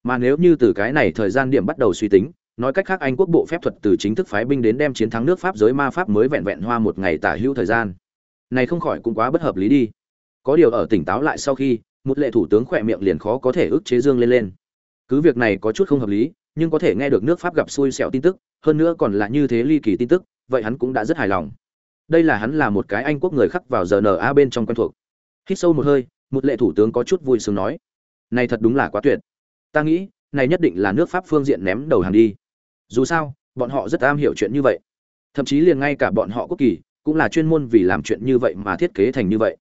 Mà nếu như từ cái này thời gian điểm bắt đầu suy tính, nói cách khác anh quốc bộ phép thuật từ chính thức phái binh đến đem chiến thắng nước pháp giới ma pháp mới vẹn vẹn hoa một ngày tả hữu thời gian này không khỏi cũng quá bất hợp lý đi. Có điều ở tỉnh táo lại sau khi, một lệ thủ tướng khỏe miệng liền khó có thể ức chế dương lên lên. Cứ việc này có chút không hợp lý, nhưng có thể nghe được nước pháp gặp xui xẻo tin tức, hơn nữa còn là như thế ly kỳ tin tức, vậy hắn cũng đã rất hài lòng. Đây là hắn là một cái anh quốc người khắc vào giờ na bên trong quen thuộc. Hít sâu một hơi, một lệ thủ tướng có chút vui sướng nói, này thật đúng là quá tuyệt. Ta nghĩ, này nhất định là nước pháp phương diện ném đầu hàng đi. Dù sao, bọn họ rất am hiểu chuyện như vậy. Thậm chí liền ngay cả bọn họ quốc kỳ cũng là chuyên môn vì làm chuyện như vậy mà thiết kế thành như vậy.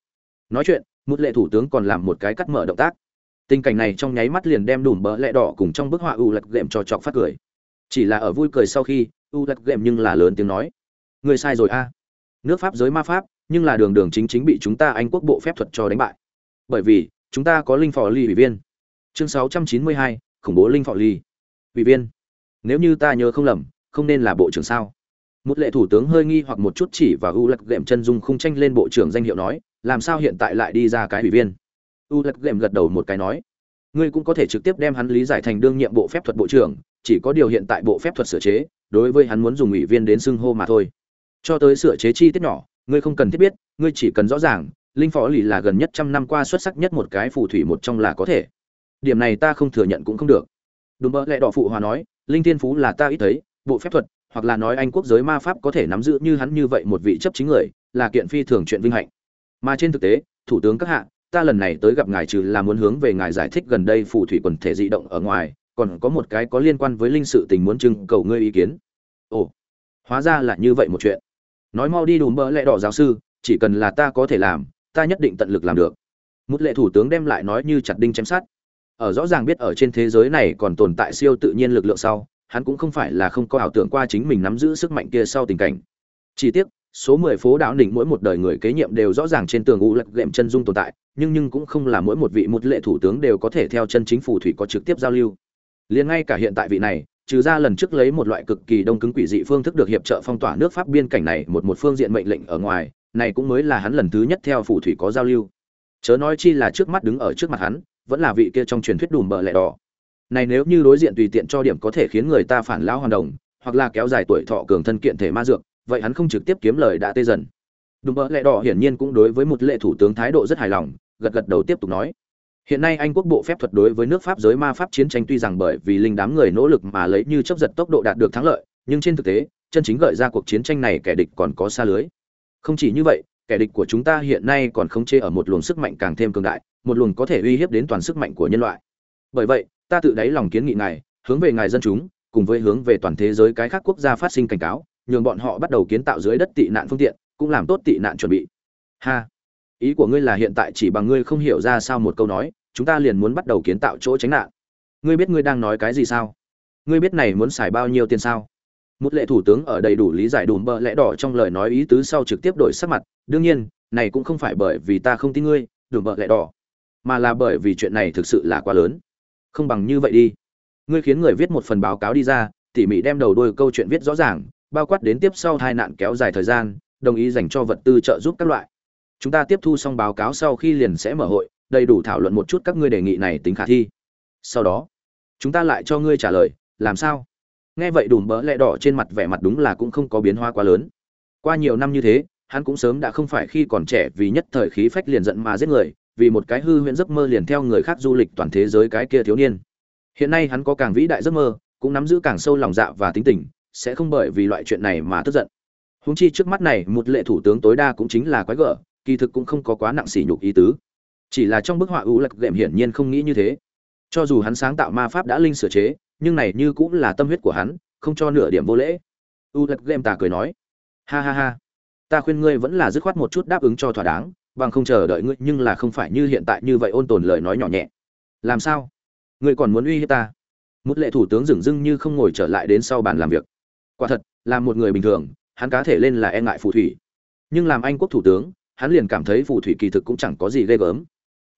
Nói chuyện, một lệ thủ tướng còn làm một cái cắt mở động tác. Tình cảnh này trong nháy mắt liền đem đùm bỡ lẹ đỏ cùng trong bức họa u lật ghệm cho chọc phát cười. Chỉ là ở vui cười sau khi, u lật ghệm nhưng là lớn tiếng nói người sai rồi a. Nước pháp giới ma pháp, nhưng là đường đường chính chính bị chúng ta anh quốc bộ phép thuật cho đánh bại. Bởi vì, chúng ta có linh phò ly ủy viên. Chương sáu trăm chín mươi hai, khủng bố linh phò ly. Ủy viên, nếu như ta nhớ không lầm, không nên là bộ trưởng sao? Một lệ thủ tướng hơi nghi hoặc một chút chỉ và u lật gệm chân dung khung tranh lên bộ trưởng danh hiệu nói, làm sao hiện tại lại đi ra cái ủy viên? U lật gệm gật đầu một cái nói, ngươi cũng có thể trực tiếp đem hắn lý giải thành đương nhiệm bộ phép thuật bộ trưởng, chỉ có điều hiện tại bộ phép thuật sửa chế, đối với hắn muốn dùng ủy viên đến xưng hô mà thôi. Cho tới sửa chế chi tiết nhỏ, ngươi không cần thiết biết, ngươi chỉ cần rõ ràng, linh phó lì là gần nhất trăm năm qua xuất sắc nhất một cái phù thủy một trong là có thể. Điểm này ta không thừa nhận cũng không được. Đúng mơ lẽ đỏ phụ hòa nói, linh thiên phú là ta ít thấy, bộ phép thuật hoặc là nói anh quốc giới ma pháp có thể nắm giữ như hắn như vậy một vị chấp chính người, là kiện phi thường chuyện vinh hạnh. Mà trên thực tế, thủ tướng các hạ, ta lần này tới gặp ngài trừ là muốn hướng về ngài giải thích gần đây phù thủy quần thể dị động ở ngoài, còn có một cái có liên quan với linh sự tình muốn trưng cầu ngươi ý kiến. Ồ, hóa ra là như vậy một chuyện. Nói mau đi đùm bỡ lẽ đỏ giáo sư, chỉ cần là ta có thể làm, ta nhất định tận lực làm được. Một lệ thủ tướng đem lại nói như chặt đinh chém sát ở rõ ràng biết ở trên thế giới này còn tồn tại siêu tự nhiên lực lượng sau hắn cũng không phải là không có ảo tưởng qua chính mình nắm giữ sức mạnh kia sau tình cảnh. Chỉ tiếc, số mười phố đảo đỉnh mỗi một đời người kế nhiệm đều rõ ràng trên tường u lật gệm chân dung tồn tại, nhưng nhưng cũng không là mỗi một vị một lệ thủ tướng đều có thể theo chân chính phủ thủy có trực tiếp giao lưu. Liền ngay cả hiện tại vị này, trừ ra lần trước lấy một loại cực kỳ đông cứng quỷ dị phương thức được hiệp trợ phong tỏa nước pháp biên cảnh này một một phương diện mệnh lệnh ở ngoài, này cũng mới là hắn lần thứ nhất theo phủ thủy có giao lưu. Chớ nói chi là trước mắt đứng ở trước mặt hắn, vẫn là vị kia trong truyền thuyết đùm bờ lẹ đỏ này nếu như đối diện tùy tiện cho điểm có thể khiến người ta phản lão hoàn đồng, hoặc là kéo dài tuổi thọ cường thân kiện thể ma dược, vậy hắn không trực tiếp kiếm lời đã tê dần. Đúng mỡ lẽ đỏ hiển nhiên cũng đối với một lệ thủ tướng thái độ rất hài lòng, gật gật đầu tiếp tục nói. Hiện nay anh quốc bộ phép thuật đối với nước pháp giới ma pháp chiến tranh tuy rằng bởi vì linh đám người nỗ lực mà lấy như chấp giật tốc độ đạt được thắng lợi, nhưng trên thực tế, chân chính gợi ra cuộc chiến tranh này kẻ địch còn có xa lưới. Không chỉ như vậy, kẻ địch của chúng ta hiện nay còn không chế ở một luồng sức mạnh càng thêm cường đại, một luồng có thể uy hiếp đến toàn sức mạnh của nhân loại. Bởi vậy ta tự đáy lòng kiến nghị ngài, hướng về ngài dân chúng, cùng với hướng về toàn thế giới cái khác quốc gia phát sinh cảnh cáo, nhường bọn họ bắt đầu kiến tạo dưới đất tị nạn phương tiện, cũng làm tốt tị nạn chuẩn bị. Ha. Ý của ngươi là hiện tại chỉ bằng ngươi không hiểu ra sao một câu nói, chúng ta liền muốn bắt đầu kiến tạo chỗ tránh nạn. Ngươi biết ngươi đang nói cái gì sao? Ngươi biết này muốn xài bao nhiêu tiền sao? Một lệ thủ tướng ở đầy đủ lý giải đùm bợ lẽ đỏ trong lời nói ý tứ sau trực tiếp đổi sắc mặt, đương nhiên, này cũng không phải bởi vì ta không tin ngươi, đùm bợ lẽ đỏ, mà là bởi vì chuyện này thực sự là quá lớn không bằng như vậy đi. Ngươi khiến người viết một phần báo cáo đi ra, tỉ mỉ đem đầu đôi câu chuyện viết rõ ràng, bao quát đến tiếp sau hai nạn kéo dài thời gian, đồng ý dành cho vật tư trợ giúp các loại. Chúng ta tiếp thu xong báo cáo sau khi liền sẽ mở hội, đầy đủ thảo luận một chút các ngươi đề nghị này tính khả thi. Sau đó, chúng ta lại cho ngươi trả lời, làm sao? Nghe vậy đùm bỡ lẹ đỏ trên mặt vẻ mặt đúng là cũng không có biến hóa quá lớn. Qua nhiều năm như thế, hắn cũng sớm đã không phải khi còn trẻ vì nhất thời khí phách liền giận mà giết người vì một cái hư huyễn giấc mơ liền theo người khác du lịch toàn thế giới cái kia thiếu niên. Hiện nay hắn có càng vĩ đại giấc mơ, cũng nắm giữ càng sâu lòng dạ và tính tình, sẽ không bởi vì loại chuyện này mà tức giận. Huống chi trước mắt này, một lệ thủ tướng tối đa cũng chính là quái gở, kỳ thực cũng không có quá nặng sỉ nhục ý tứ. Chỉ là trong bức họa ưu lật gệm hiển nhiên không nghĩ như thế. Cho dù hắn sáng tạo ma pháp đã linh sửa chế, nhưng này như cũng là tâm huyết của hắn, không cho nửa điểm vô lễ. U lật gệm tà cười nói, ha ha ha, ta khuyên ngươi vẫn là dứt khoát một chút đáp ứng cho thỏa đáng bằng không chờ đợi ngươi, nhưng là không phải như hiện tại như vậy ôn tồn lời nói nhỏ nhẹ. Làm sao? Ngươi còn muốn uy hiếp ta? Một lệ thủ tướng dửng dưng như không ngồi trở lại đến sau bàn làm việc. Quả thật, là một người bình thường, hắn cá thể lên là e ngại phù thủy. Nhưng làm anh quốc thủ tướng, hắn liền cảm thấy phù thủy kỳ thực cũng chẳng có gì ghê gớm.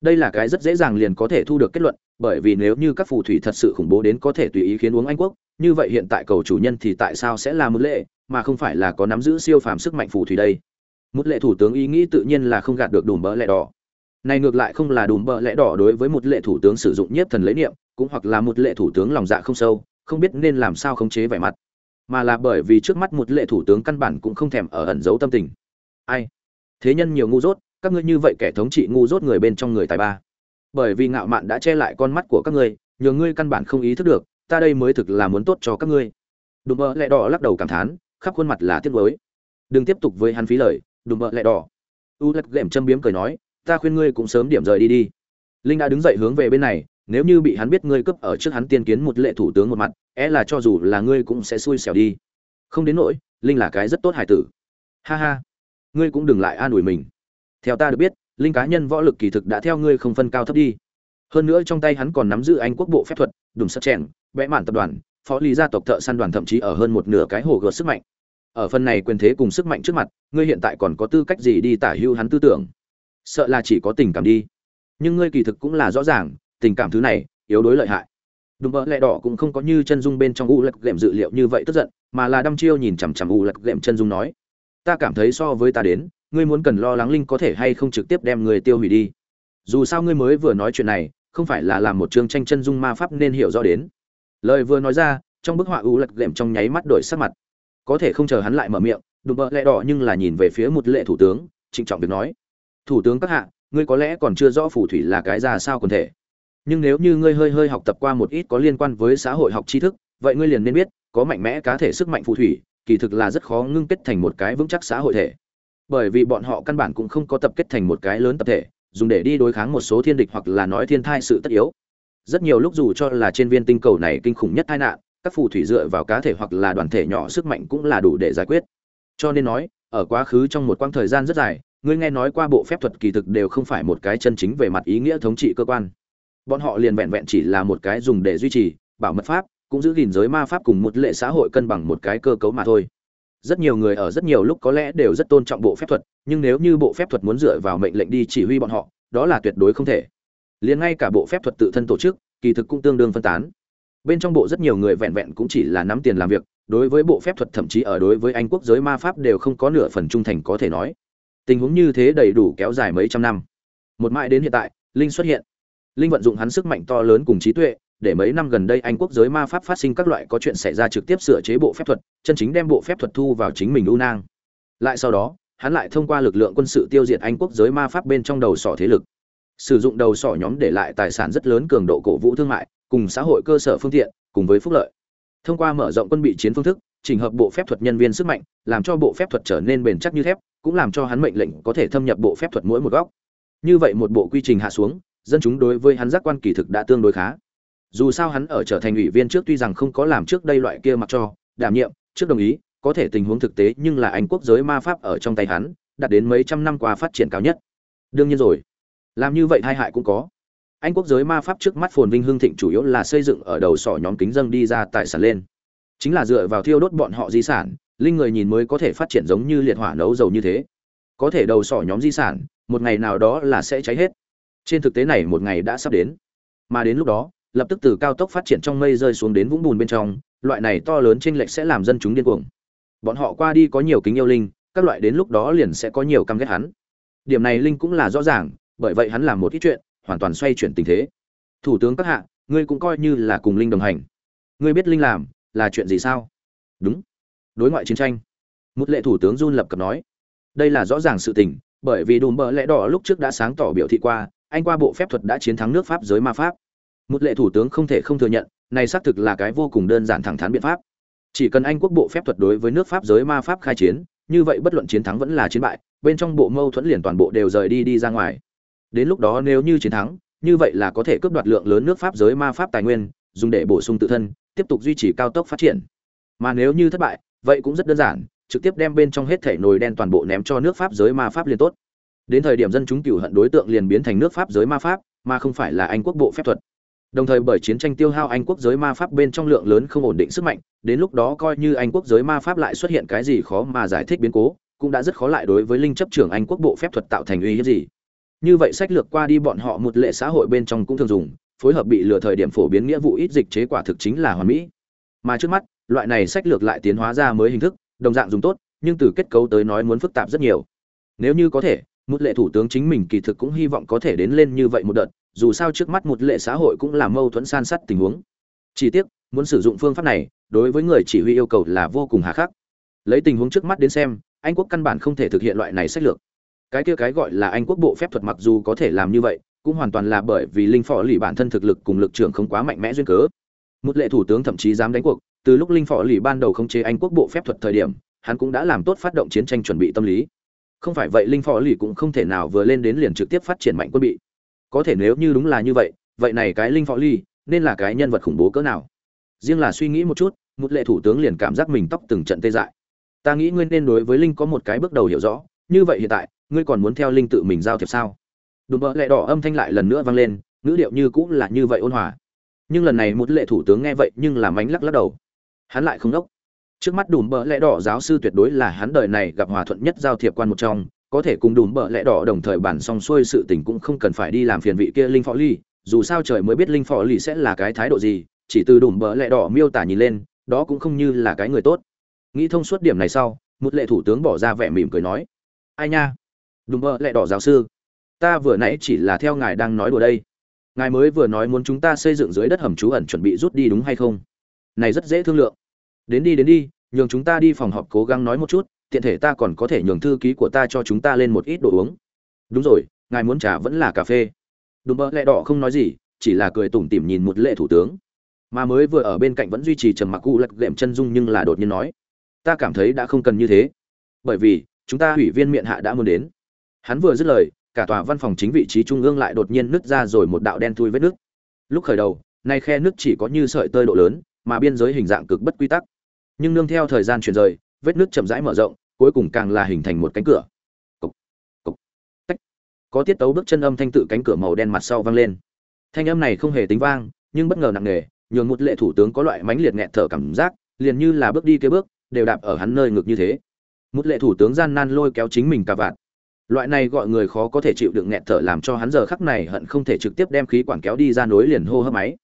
Đây là cái rất dễ dàng liền có thể thu được kết luận, bởi vì nếu như các phù thủy thật sự khủng bố đến có thể tùy ý khiến uống anh quốc, như vậy hiện tại cầu chủ nhân thì tại sao sẽ là một lệ, mà không phải là có nắm giữ siêu phàm sức mạnh phù thủy đây? Một lệ thủ tướng ý nghĩ tự nhiên là không gạt được đùm bỡ lẽ đỏ. Này ngược lại không là đùm bỡ lẽ đỏ đối với một lệ thủ tướng sử dụng nhiếp thần lấy niệm, cũng hoặc là một lệ thủ tướng lòng dạ không sâu, không biết nên làm sao khống chế vẻ mặt. Mà là bởi vì trước mắt một lệ thủ tướng căn bản cũng không thèm ở ẩn giấu tâm tình. Ai? Thế nhân nhiều ngu dốt, các ngươi như vậy kẻ thống trị ngu dốt người bên trong người tài ba. Bởi vì ngạo mạn đã che lại con mắt của các ngươi, nhờ ngươi căn bản không ý thức được, ta đây mới thực là muốn tốt cho các ngươi. Đùm bỡ lẽ đỏ lắc đầu cảm thán, khắp khuôn mặt là tiếc nuối. Đừng tiếp tục với hắn phí lời đùm bợ lẹ đỏ. U lật ghẻm châm biếm cười nói, ta khuyên ngươi cũng sớm điểm rời đi đi. Linh đã đứng dậy hướng về bên này, nếu như bị hắn biết ngươi cướp ở trước hắn tiên kiến một lệ thủ tướng một mặt é là cho dù là ngươi cũng sẽ xui xẻo đi. Không đến nỗi, linh là cái rất tốt hải tử. Ha ha, ngươi cũng đừng lại an ủi mình. Theo ta được biết, linh cá nhân võ lực kỳ thực đã theo ngươi không phân cao thấp đi. Hơn nữa trong tay hắn còn nắm giữ anh quốc bộ phép thuật, đùm sắt chèn, vẽ mạn tập đoàn, phó lý gia tộc thợ săn đoàn thậm chí ở hơn một nửa cái hồ gợt sức mạnh ở phần này quyền thế cùng sức mạnh trước mặt, ngươi hiện tại còn có tư cách gì đi tả hưu hắn tư tưởng? Sợ là chỉ có tình cảm đi. Nhưng ngươi kỳ thực cũng là rõ ràng, tình cảm thứ này, yếu đối lợi hại. Đùm bợ lẹ đỏ cũng không có như chân dung bên trong u lật ghệm dự liệu như vậy tức giận, mà là đăm chiêu nhìn chằm chằm u lật ghệm chân dung nói, ta cảm thấy so với ta đến, ngươi muốn cần lo lắng linh có thể hay không trực tiếp đem người tiêu hủy đi. Dù sao ngươi mới vừa nói chuyện này, không phải là làm một chương tranh chân dung ma pháp nên hiểu rõ đến. Lời vừa nói ra, trong bức họa u lật ghệm trong nháy mắt đổi sắc mặt có thể không chờ hắn lại mở miệng, đùm bợ lẹ đỏ nhưng là nhìn về phía một lệ thủ tướng, trịnh trọng việc nói. Thủ tướng các hạ, ngươi có lẽ còn chưa rõ phù thủy là cái ra sao quần thể. Nhưng nếu như ngươi hơi hơi học tập qua một ít có liên quan với xã hội học tri thức, vậy ngươi liền nên biết, có mạnh mẽ cá thể sức mạnh phù thủy, kỳ thực là rất khó ngưng kết thành một cái vững chắc xã hội thể. Bởi vì bọn họ căn bản cũng không có tập kết thành một cái lớn tập thể, dùng để đi đối kháng một số thiên địch hoặc là nói thiên thai sự tất yếu. Rất nhiều lúc dù cho là trên viên tinh cầu này kinh khủng nhất tai nạn các phù thủy dựa vào cá thể hoặc là đoàn thể nhỏ sức mạnh cũng là đủ để giải quyết. Cho nên nói, ở quá khứ trong một quãng thời gian rất dài, ngươi nghe nói qua bộ phép thuật kỳ thực đều không phải một cái chân chính về mặt ý nghĩa thống trị cơ quan. Bọn họ liền vẹn vẹn chỉ là một cái dùng để duy trì, bảo mật pháp, cũng giữ gìn giới ma pháp cùng một lệ xã hội cân bằng một cái cơ cấu mà thôi. Rất nhiều người ở rất nhiều lúc có lẽ đều rất tôn trọng bộ phép thuật, nhưng nếu như bộ phép thuật muốn dựa vào mệnh lệnh đi chỉ huy bọn họ, đó là tuyệt đối không thể. Liền ngay cả bộ phép thuật tự thân tổ chức, kỳ thực cũng tương đương phân tán bên trong bộ rất nhiều người vẹn vẹn cũng chỉ là nắm tiền làm việc, đối với bộ phép thuật thậm chí ở đối với anh quốc giới ma pháp đều không có nửa phần trung thành có thể nói. Tình huống như thế đầy đủ kéo dài mấy trăm năm. Một mãi đến hiện tại, linh xuất hiện. Linh vận dụng hắn sức mạnh to lớn cùng trí tuệ, để mấy năm gần đây anh quốc giới ma pháp phát sinh các loại có chuyện xảy ra trực tiếp sửa chế bộ phép thuật, chân chính đem bộ phép thuật thu vào chính mình u nang. Lại sau đó, hắn lại thông qua lực lượng quân sự tiêu diệt anh quốc giới ma pháp bên trong đầu sỏ thế lực. Sử dụng đầu sỏ nhóm để lại tài sản rất lớn cường độ cổ vũ thương mại cùng xã hội cơ sở phương tiện, cùng với phúc lợi. Thông qua mở rộng quân bị chiến phương thức, chỉnh hợp bộ phép thuật nhân viên sức mạnh, làm cho bộ phép thuật trở nên bền chắc như thép, cũng làm cho hắn mệnh lệnh có thể thâm nhập bộ phép thuật mỗi một góc. Như vậy một bộ quy trình hạ xuống, dân chúng đối với hắn giác quan kỳ thực đã tương đối khá. Dù sao hắn ở trở thành ủy viên trước tuy rằng không có làm trước đây loại kia mặc cho, đảm nhiệm, trước đồng ý, có thể tình huống thực tế nhưng là anh quốc giới ma pháp ở trong tay hắn, đạt đến mấy trăm năm qua phát triển cao nhất. Đương nhiên rồi. Làm như vậy hai hại cũng có anh quốc giới ma pháp trước mắt phồn vinh hương thịnh chủ yếu là xây dựng ở đầu sỏ nhóm kính dâng đi ra tài sản lên. Chính là dựa vào thiêu đốt bọn họ di sản, linh người nhìn mới có thể phát triển giống như liệt hỏa nấu dầu như thế. Có thể đầu sỏ nhóm di sản, một ngày nào đó là sẽ cháy hết. Trên thực tế này một ngày đã sắp đến. Mà đến lúc đó, lập tức từ cao tốc phát triển trong mây rơi xuống đến vũng bùn bên trong, loại này to lớn trên lệch sẽ làm dân chúng điên cuồng. Bọn họ qua đi có nhiều kính yêu linh, các loại đến lúc đó liền sẽ có nhiều căm ghét hắn. Điểm này linh cũng là rõ ràng, bởi vậy hắn làm một ít chuyện hoàn toàn xoay chuyển tình thế. Thủ tướng các hạ, ngươi cũng coi như là cùng linh đồng hành. Ngươi biết linh làm là chuyện gì sao? Đúng. Đối ngoại chiến tranh. Một lệ thủ tướng run lập cập nói. Đây là rõ ràng sự tình, bởi vì đùm bờ lẽ đỏ lúc trước đã sáng tỏ biểu thị qua, anh qua bộ phép thuật đã chiến thắng nước pháp giới ma pháp. Một lệ thủ tướng không thể không thừa nhận, này xác thực là cái vô cùng đơn giản thẳng thắn biện pháp. Chỉ cần anh quốc bộ phép thuật đối với nước pháp giới ma pháp khai chiến, như vậy bất luận chiến thắng vẫn là chiến bại, bên trong bộ mâu thuẫn liền toàn bộ đều rời đi đi ra ngoài đến lúc đó nếu như chiến thắng, như vậy là có thể cướp đoạt lượng lớn nước pháp giới ma pháp tài nguyên, dùng để bổ sung tự thân, tiếp tục duy trì cao tốc phát triển. Mà nếu như thất bại, vậy cũng rất đơn giản, trực tiếp đem bên trong hết thể nồi đen toàn bộ ném cho nước pháp giới ma pháp liền tốt. Đến thời điểm dân chúng cửu hận đối tượng liền biến thành nước pháp giới ma pháp, mà không phải là anh quốc bộ phép thuật. Đồng thời bởi chiến tranh tiêu hao anh quốc giới ma pháp bên trong lượng lớn không ổn định sức mạnh, đến lúc đó coi như anh quốc giới ma pháp lại xuất hiện cái gì khó mà giải thích biến cố, cũng đã rất khó lại đối với linh chấp trưởng anh quốc bộ phép thuật tạo thành uy hiếp gì như vậy sách lược qua đi bọn họ một lệ xã hội bên trong cũng thường dùng, phối hợp bị lừa thời điểm phổ biến nghĩa vụ ít dịch chế quả thực chính là hoàn mỹ. Mà trước mắt, loại này sách lược lại tiến hóa ra mới hình thức, đồng dạng dùng tốt, nhưng từ kết cấu tới nói muốn phức tạp rất nhiều. Nếu như có thể, một lệ thủ tướng chính mình kỳ thực cũng hy vọng có thể đến lên như vậy một đợt, dù sao trước mắt một lệ xã hội cũng là mâu thuẫn san sắt tình huống. Chỉ tiếc, muốn sử dụng phương pháp này, đối với người chỉ huy yêu cầu là vô cùng hà khắc. Lấy tình huống trước mắt đến xem, anh quốc căn bản không thể thực hiện loại này sách lược cái kia cái gọi là anh quốc bộ phép thuật mặc dù có thể làm như vậy, cũng hoàn toàn là bởi vì linh phò lì bản thân thực lực cùng lực trưởng không quá mạnh mẽ duyên cớ. Một lệ thủ tướng thậm chí dám đánh cuộc, từ lúc linh phò lì ban đầu không chế anh quốc bộ phép thuật thời điểm, hắn cũng đã làm tốt phát động chiến tranh chuẩn bị tâm lý. Không phải vậy linh phò lì cũng không thể nào vừa lên đến liền trực tiếp phát triển mạnh quân bị. Có thể nếu như đúng là như vậy vậy này cái linh phò lì nên là cái nhân vật khủng bố cỡ nào? Riêng là suy nghĩ một chút, một lệ thủ tướng liền cảm giác mình tóc từng trận tê dại. Ta nghĩ ngươi nên đối với linh có một cái bước đầu hiểu rõ, như vậy hiện tại ngươi còn muốn theo linh tự mình giao thiệp sao? Đùm bợ lẹ đỏ âm thanh lại lần nữa vang lên, ngữ điệu như cũng là như vậy ôn hòa. Nhưng lần này một lệ thủ tướng nghe vậy nhưng làm ánh lắc lắc đầu. Hắn lại không đốc. Trước mắt đùm bợ lẹ đỏ giáo sư tuyệt đối là hắn đời này gặp hòa thuận nhất giao thiệp quan một trong, có thể cùng đùm bợ lẹ đỏ đồng thời bản xong xuôi sự tình cũng không cần phải đi làm phiền vị kia linh phó ly, dù sao trời mới biết linh phó ly sẽ là cái thái độ gì, chỉ từ đùm bợ lẹ đỏ miêu tả nhìn lên, đó cũng không như là cái người tốt. Nghĩ thông suốt điểm này sau, một lệ thủ tướng bỏ ra vẻ mỉm cười nói, ai nha đùm bợ lẹ đỏ giáo sư. Ta vừa nãy chỉ là theo ngài đang nói đùa đây. Ngài mới vừa nói muốn chúng ta xây dựng dưới đất hầm trú ẩn chuẩn bị rút đi đúng hay không? Này rất dễ thương lượng. Đến đi đến đi, nhường chúng ta đi phòng họp cố gắng nói một chút, tiện thể ta còn có thể nhường thư ký của ta cho chúng ta lên một ít đồ uống. Đúng rồi, ngài muốn trà vẫn là cà phê. Đùm bơ lẹ đỏ không nói gì, chỉ là cười tủm tỉm nhìn một lệ thủ tướng. Mà mới vừa ở bên cạnh vẫn duy trì trầm mặc cụ lật lệm chân dung nhưng là đột nhiên nói, ta cảm thấy đã không cần như thế. Bởi vì, chúng ta ủy viên miệng hạ đã muốn đến hắn vừa dứt lời cả tòa văn phòng chính vị trí trung ương lại đột nhiên nứt ra rồi một đạo đen thui vết nước lúc khởi đầu nay khe nước chỉ có như sợi tơi độ lớn mà biên giới hình dạng cực bất quy tắc. Nhưng nương theo thời gian chuyển rời vết nước chậm rãi mở rộng cuối cùng càng là hình thành một cánh cửa. Cục, cục, tách. có tiết tấu bước chân âm thanh tự cánh cửa màu đen mặt sau vang lên. Thanh âm này không hề tính vang nhưng bất ngờ nặng nề nhường một lệ thủ tướng có loại mãnh liệt nghẹt thở cảm giác liền như là bước đi kế bước đều đạp ở hắn nơi ngực như thế. Một lệ thủ tướng gian nan lôi kéo chính mình cả vạn loại này gọi người khó có thể chịu đựng nghẹt thở làm cho hắn giờ khắc này hận không thể trực tiếp đem khí quản kéo đi ra nối liền hô hấp máy.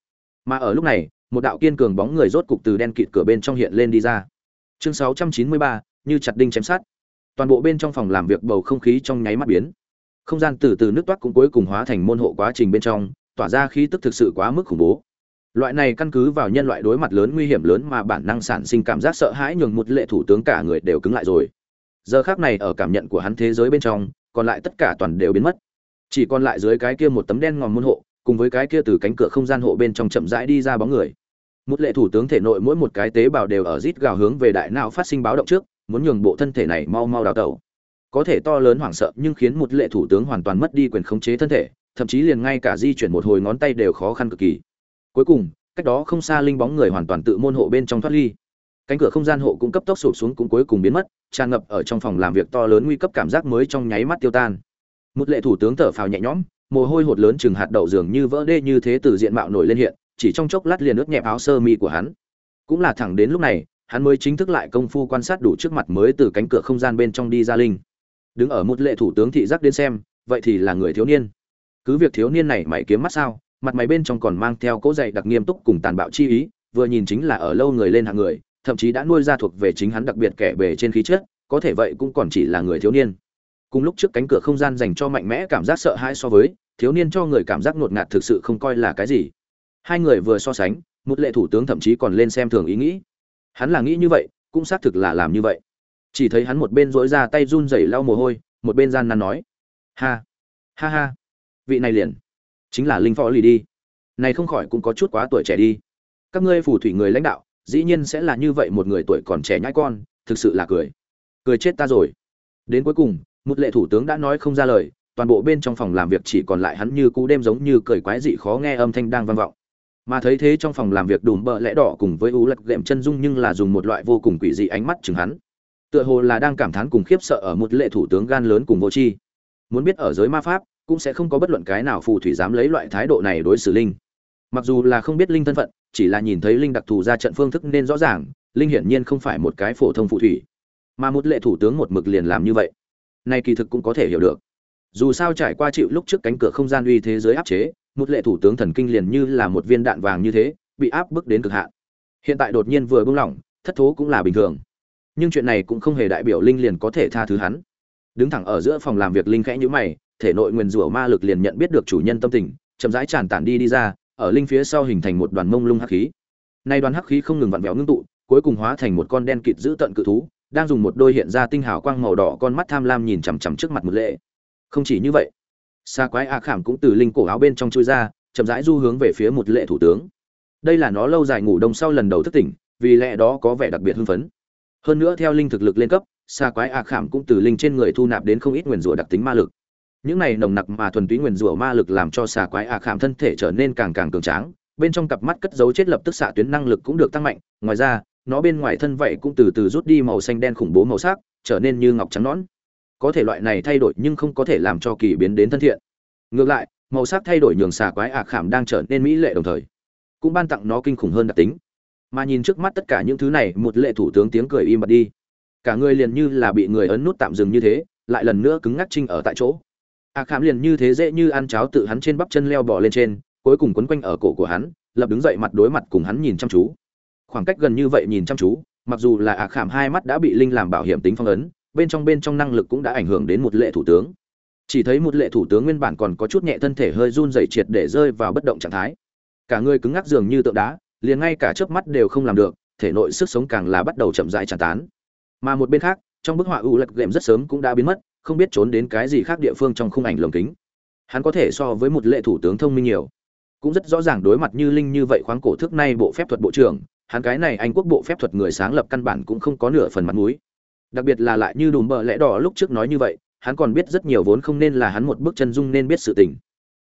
Mà ở lúc này một đạo kiên cường bóng người rốt cục từ đen kịt cửa bên trong hiện lên đi ra. Chương 693, như chặt đinh chém sát toàn bộ bên trong phòng làm việc bầu không khí trong nháy mắt biến. Không gian từ từ nước toát cũng cuối cùng hóa thành môn hộ quá trình bên trong tỏa ra khí tức thực sự quá mức khủng bố. Loại này căn cứ vào nhân loại đối mặt lớn nguy hiểm lớn mà bản năng sản sinh cảm giác sợ hãi nhường một lệ thủ tướng cả người đều cứng lại rồi giờ khác này ở cảm nhận của hắn thế giới bên trong, còn lại tất cả toàn đều biến mất. Chỉ còn lại dưới cái kia một tấm đen ngòm môn hộ, cùng với cái kia từ cánh cửa không gian hộ bên trong chậm rãi đi ra bóng người. Một lệ thủ tướng thể nội mỗi một cái tế bào đều ở rít gào hướng về đại não phát sinh báo động trước, muốn nhường bộ thân thể này mau mau đào tẩu. Có thể to lớn hoảng sợ nhưng khiến một lệ thủ tướng hoàn toàn mất đi quyền khống chế thân thể, thậm chí liền ngay cả di chuyển một hồi ngón tay đều khó khăn cực kỳ. Cuối cùng, cách đó không xa linh bóng người hoàn toàn tự môn hộ bên trong thoát ly. Cánh cửa không gian hộ cũng cấp tốc sụp xuống cũng cuối cùng biến mất tràn ngập ở trong phòng làm việc to lớn nguy cấp cảm giác mới trong nháy mắt tiêu tan. Một lệ thủ tướng thở phào nhẹ nhõm, mồ hôi hột lớn chừng hạt đậu dường như vỡ đê như thế từ diện mạo nổi lên hiện, chỉ trong chốc lát liền ướt nhẹp áo sơ mi của hắn. Cũng là thẳng đến lúc này, hắn mới chính thức lại công phu quan sát đủ trước mặt mới từ cánh cửa không gian bên trong đi ra linh. Đứng ở một lệ thủ tướng thị giác đến xem, vậy thì là người thiếu niên. Cứ việc thiếu niên này mày kiếm mắt sao, mặt mày bên trong còn mang theo cỗ dày đặc nghiêm túc cùng tàn bạo chi ý, vừa nhìn chính là ở lâu người lên hạng người thậm chí đã nuôi ra thuộc về chính hắn đặc biệt kẻ bề trên khí chất, có thể vậy cũng còn chỉ là người thiếu niên. Cùng lúc trước cánh cửa không gian dành cho mạnh mẽ cảm giác sợ hãi so với, thiếu niên cho người cảm giác ngột ngạt thực sự không coi là cái gì. Hai người vừa so sánh, một lệ thủ tướng thậm chí còn lên xem thường ý nghĩ. Hắn là nghĩ như vậy, cũng xác thực là làm như vậy. Chỉ thấy hắn một bên rỗi ra tay run rẩy lau mồ hôi, một bên gian nan nói. Ha ha ha. Vị này liền. Chính là linh phó lì đi. Này không khỏi cũng có chút quá tuổi trẻ đi. Các ngươi phù thủy người lãnh đạo dĩ nhiên sẽ là như vậy một người tuổi còn trẻ nhãi con, thực sự là cười. Cười chết ta rồi. Đến cuối cùng, một lệ thủ tướng đã nói không ra lời, toàn bộ bên trong phòng làm việc chỉ còn lại hắn như cú đêm giống như cười quái dị khó nghe âm thanh đang vang vọng. Mà thấy thế trong phòng làm việc đùm bợ lẽ đỏ cùng với ú lật gệm chân dung nhưng là dùng một loại vô cùng quỷ dị ánh mắt chừng hắn. Tựa hồ là đang cảm thán cùng khiếp sợ ở một lệ thủ tướng gan lớn cùng vô tri. Muốn biết ở giới ma pháp, cũng sẽ không có bất luận cái nào phù thủy dám lấy loại thái độ này đối xử linh. Mặc dù là không biết linh thân phận chỉ là nhìn thấy linh đặc thù ra trận phương thức nên rõ ràng, linh hiển nhiên không phải một cái phổ thông phù thủy. Mà một lệ thủ tướng một mực liền làm như vậy. Nay kỳ thực cũng có thể hiểu được. Dù sao trải qua chịu lúc trước cánh cửa không gian uy thế giới áp chế, một lệ thủ tướng thần kinh liền như là một viên đạn vàng như thế, bị áp bức đến cực hạn. Hiện tại đột nhiên vừa buông lỏng, thất thố cũng là bình thường. Nhưng chuyện này cũng không hề đại biểu linh liền có thể tha thứ hắn. Đứng thẳng ở giữa phòng làm việc linh khẽ nhữ mày, thể nội nguyền rủa ma lực liền nhận biết được chủ nhân tâm tình, chậm rãi tràn tản đi đi ra ở linh phía sau hình thành một đoàn mông lung hắc khí. Nay đoàn hắc khí không ngừng vặn vẹo ngưng tụ, cuối cùng hóa thành một con đen kịt giữ tận cự thú, đang dùng một đôi hiện ra tinh hào quang màu đỏ con mắt tham lam nhìn chằm chằm trước mặt một lệ. Không chỉ như vậy xa quái a khảm cũng từ linh cổ áo bên trong chui ra, chậm rãi du hướng về phía một lệ thủ tướng. Đây là nó lâu dài ngủ đông sau lần đầu thức tỉnh, vì lẽ đó có vẻ đặc biệt hưng phấn. Hơn nữa theo linh thực lực lên cấp xa quái a khảm cũng từ linh trên người thu nạp đến không ít nguyền rủa đặc tính ma lực những này nồng nặc mà thuần túy nguyền rủa ma lực làm cho xà quái a khảm thân thể trở nên càng càng cường tráng, bên trong cặp mắt cất dấu chết lập tức xạ tuyến năng lực cũng được tăng mạnh, ngoài ra, nó bên ngoài thân vậy cũng từ từ rút đi màu xanh đen khủng bố màu sắc, trở nên như ngọc trắng nõn. Có thể loại này thay đổi nhưng không có thể làm cho kỳ biến đến thân thiện. Ngược lại, màu sắc thay đổi nhường xà quái ạc khảm đang trở nên mỹ lệ đồng thời, cũng ban tặng nó kinh khủng hơn đặc tính. Mà nhìn trước mắt tất cả những thứ này, một lệ thủ tướng tiếng cười im bặt đi. Cả người liền như là bị người ấn nút tạm dừng như thế, lại lần nữa cứng ngắc trinh ở tại chỗ a khảm liền như thế dễ như ăn cháo tự hắn trên bắp chân leo bò lên trên, cuối cùng quấn quanh ở cổ của hắn, lập đứng dậy mặt đối mặt cùng hắn nhìn chăm chú. Khoảng cách gần như vậy nhìn chăm chú, mặc dù là a khảm hai mắt đã bị linh làm bảo hiểm tính phong ấn, bên trong bên trong năng lực cũng đã ảnh hưởng đến một lệ thủ tướng. Chỉ thấy một lệ thủ tướng nguyên bản còn có chút nhẹ thân thể hơi run rẩy triệt để rơi vào bất động trạng thái. Cả người cứng ngắc dường như tượng đá, liền ngay cả chớp mắt đều không làm được, thể nội sức sống càng là bắt đầu chậm rãi tràn tán. Mà một bên khác, trong bức họa u lật gệm rất sớm cũng đã biến mất không biết trốn đến cái gì khác địa phương trong khung ảnh lồng kính. Hắn có thể so với một lệ thủ tướng thông minh nhiều. Cũng rất rõ ràng đối mặt như linh như vậy khoáng cổ thước nay bộ phép thuật bộ trưởng, hắn cái này anh quốc bộ phép thuật người sáng lập căn bản cũng không có nửa phần mặt mũi. Đặc biệt là lại như đùm bờ lẽ đỏ lúc trước nói như vậy, hắn còn biết rất nhiều vốn không nên là hắn một bước chân dung nên biết sự tình.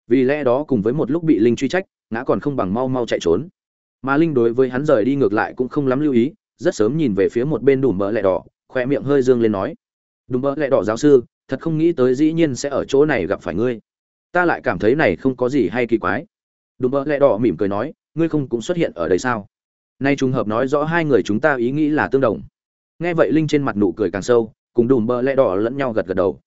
Vì lẽ đó cùng với một lúc bị linh truy trách, ngã còn không bằng mau mau chạy trốn. Mà linh đối với hắn rời đi ngược lại cũng không lắm lưu ý, rất sớm nhìn về phía một bên đùm bờ lẽ đỏ khoe miệng hơi dương lên nói đùm bờ lẽ đỏ giáo sư, thật không nghĩ tới dĩ nhiên sẽ ở chỗ này gặp phải ngươi. Ta lại cảm thấy này không có gì hay kỳ quái. Đùm bờ lẽ đỏ mỉm cười nói, ngươi không cũng xuất hiện ở đây sao? Nay trùng hợp nói rõ hai người chúng ta ý nghĩ là tương đồng. Nghe vậy linh trên mặt nụ cười càng sâu, cùng đùm bờ lẽ đỏ lẫn nhau gật gật đầu.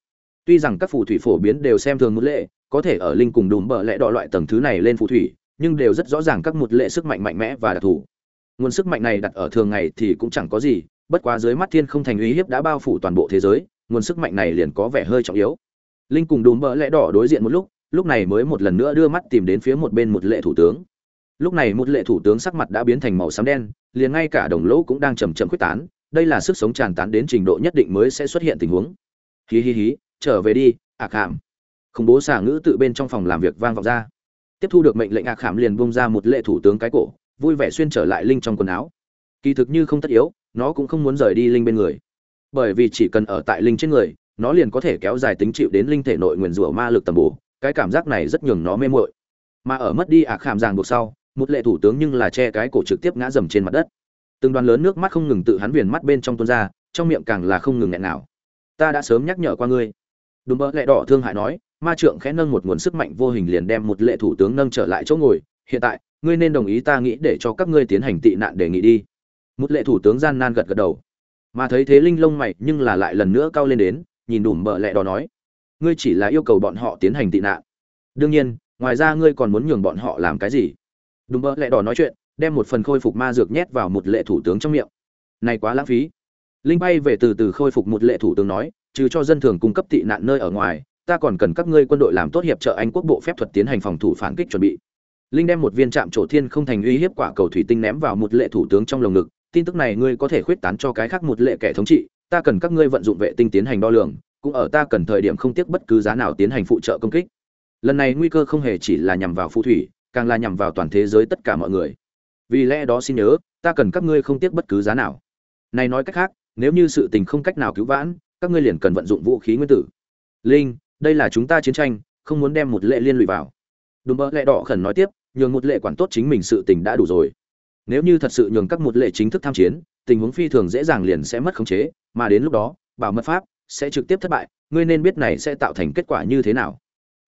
Tuy rằng các phù thủy phổ biến đều xem thường một lệ, có thể ở linh cùng đùm bờ lẽ đỏ loại tầng thứ này lên phù thủy, nhưng đều rất rõ ràng các một lệ sức mạnh mạnh mẽ và đặc thù. Nguồn sức mạnh này đặt ở thường ngày thì cũng chẳng có gì, bất quá dưới mắt thiên không thành uy hiếp đã bao phủ toàn bộ thế giới nguồn sức mạnh này liền có vẻ hơi trọng yếu. Linh cùng đùm bờ lẽ đỏ đối diện một lúc lúc này mới một lần nữa đưa mắt tìm đến phía một bên một lệ thủ tướng. Lúc này một lệ thủ tướng sắc mặt đã biến thành màu xám đen, liền ngay cả đồng lỗ cũng đang chầm chậm quyết tán, đây là sức sống tràn tán đến trình độ nhất định mới sẽ xuất hiện tình huống. Hí hí hí, trở về đi ạc khảm. Khủng bố xả ngữ tự bên trong phòng làm việc vang vọng ra. Tiếp thu được mệnh lệnh ạc khảm liền bông ra một lệ thủ tướng cái cổ, vui vẻ xuyên trở lại linh trong quần áo. Kỳ thực như không tất yếu, nó cũng không muốn rời đi linh bên người bởi vì chỉ cần ở tại linh trên người, nó liền có thể kéo dài tính chịu đến linh thể nội nguyền rủa ma lực tầm bổ, cái cảm giác này rất nhường nó mê muội. Mà ở mất đi ạc khảm ràng buộc sau, một lệ thủ tướng nhưng là che cái cổ trực tiếp ngã dầm trên mặt đất. Từng đoàn lớn nước mắt không ngừng tự hắn viền mắt bên trong tuôn ra, trong miệng càng là không ngừng nghẹn nào ta đã sớm nhắc nhở qua ngươi. Đúng mơ lệ đỏ thương hại nói, ma trượng khẽ nâng một nguồn sức mạnh vô hình liền đem một lệ thủ tướng nâng trở lại chỗ ngồi, hiện tại, ngươi nên đồng ý ta nghĩ để cho các ngươi tiến hành tị nạn đề nghị đi. Một lệ thủ tướng gian nan gật gật đầu mà thấy thế linh lông mày nhưng là lại lần nữa cao lên đến, nhìn đủ bợ lẹ đó nói, ngươi chỉ là yêu cầu bọn họ tiến hành tị nạn. Đương nhiên, ngoài ra ngươi còn muốn nhường bọn họ làm cái gì? Đùm bợ lẹ đỏ nói chuyện, đem một phần khôi phục ma dược nhét vào một lệ thủ tướng trong miệng. Này quá lãng phí. Linh bay về từ từ khôi phục một lệ thủ tướng nói, trừ cho dân thường cung cấp tị nạn nơi ở ngoài, ta còn cần các ngươi quân đội làm tốt hiệp trợ anh quốc bộ phép thuật tiến hành phòng thủ phản kích chuẩn bị. Linh đem một viên chạm trổ thiên không thành uy hiếp quả cầu thủy tinh ném vào một lệ thủ tướng trong lồng ngực tin tức này ngươi có thể khuyết tán cho cái khác một lệ kẻ thống trị, ta cần các ngươi vận dụng vệ tinh tiến hành đo lường, cũng ở ta cần thời điểm không tiếc bất cứ giá nào tiến hành phụ trợ công kích. Lần này nguy cơ không hề chỉ là nhằm vào phù thủy, càng là nhằm vào toàn thế giới tất cả mọi người. Vì lẽ đó xin nhớ, ta cần các ngươi không tiếc bất cứ giá nào. Này nói cách khác, nếu như sự tình không cách nào cứu vãn, các ngươi liền cần vận dụng vũ khí nguyên tử. Linh, đây là chúng ta chiến tranh, không muốn đem một lệ liên lụy vào. Đùm bỡ lệ đỏ khẩn nói tiếp, nhường một lệ quản tốt chính mình sự tình đã đủ rồi nếu như thật sự nhường các một lệ chính thức tham chiến, tình huống phi thường dễ dàng liền sẽ mất khống chế, mà đến lúc đó, bảo mật pháp sẽ trực tiếp thất bại, ngươi nên biết này sẽ tạo thành kết quả như thế nào.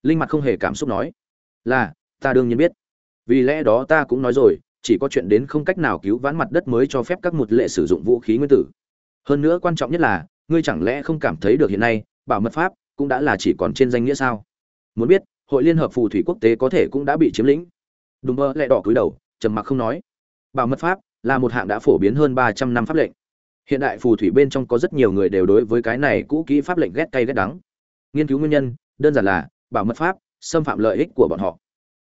Linh mặt không hề cảm xúc nói. Là, ta đương nhiên biết. Vì lẽ đó ta cũng nói rồi, chỉ có chuyện đến không cách nào cứu vãn mặt đất mới cho phép các một lệ sử dụng vũ khí nguyên tử. Hơn nữa quan trọng nhất là, ngươi chẳng lẽ không cảm thấy được hiện nay, bảo mật pháp cũng đã là chỉ còn trên danh nghĩa sao? Muốn biết, hội liên hợp phù thủy quốc tế có thể cũng đã bị chiếm lĩnh. Đùm mơ lẹ đỏ cúi đầu, trầm mặc không nói bảo mật pháp là một hạng đã phổ biến hơn ba trăm năm pháp lệnh. Hiện đại phù thủy bên trong có rất nhiều người đều đối với cái này cũ kỹ pháp lệnh ghét cay ghét đắng. Nghiên cứu nguyên nhân, đơn giản là, bảo mật pháp xâm phạm lợi ích của bọn họ,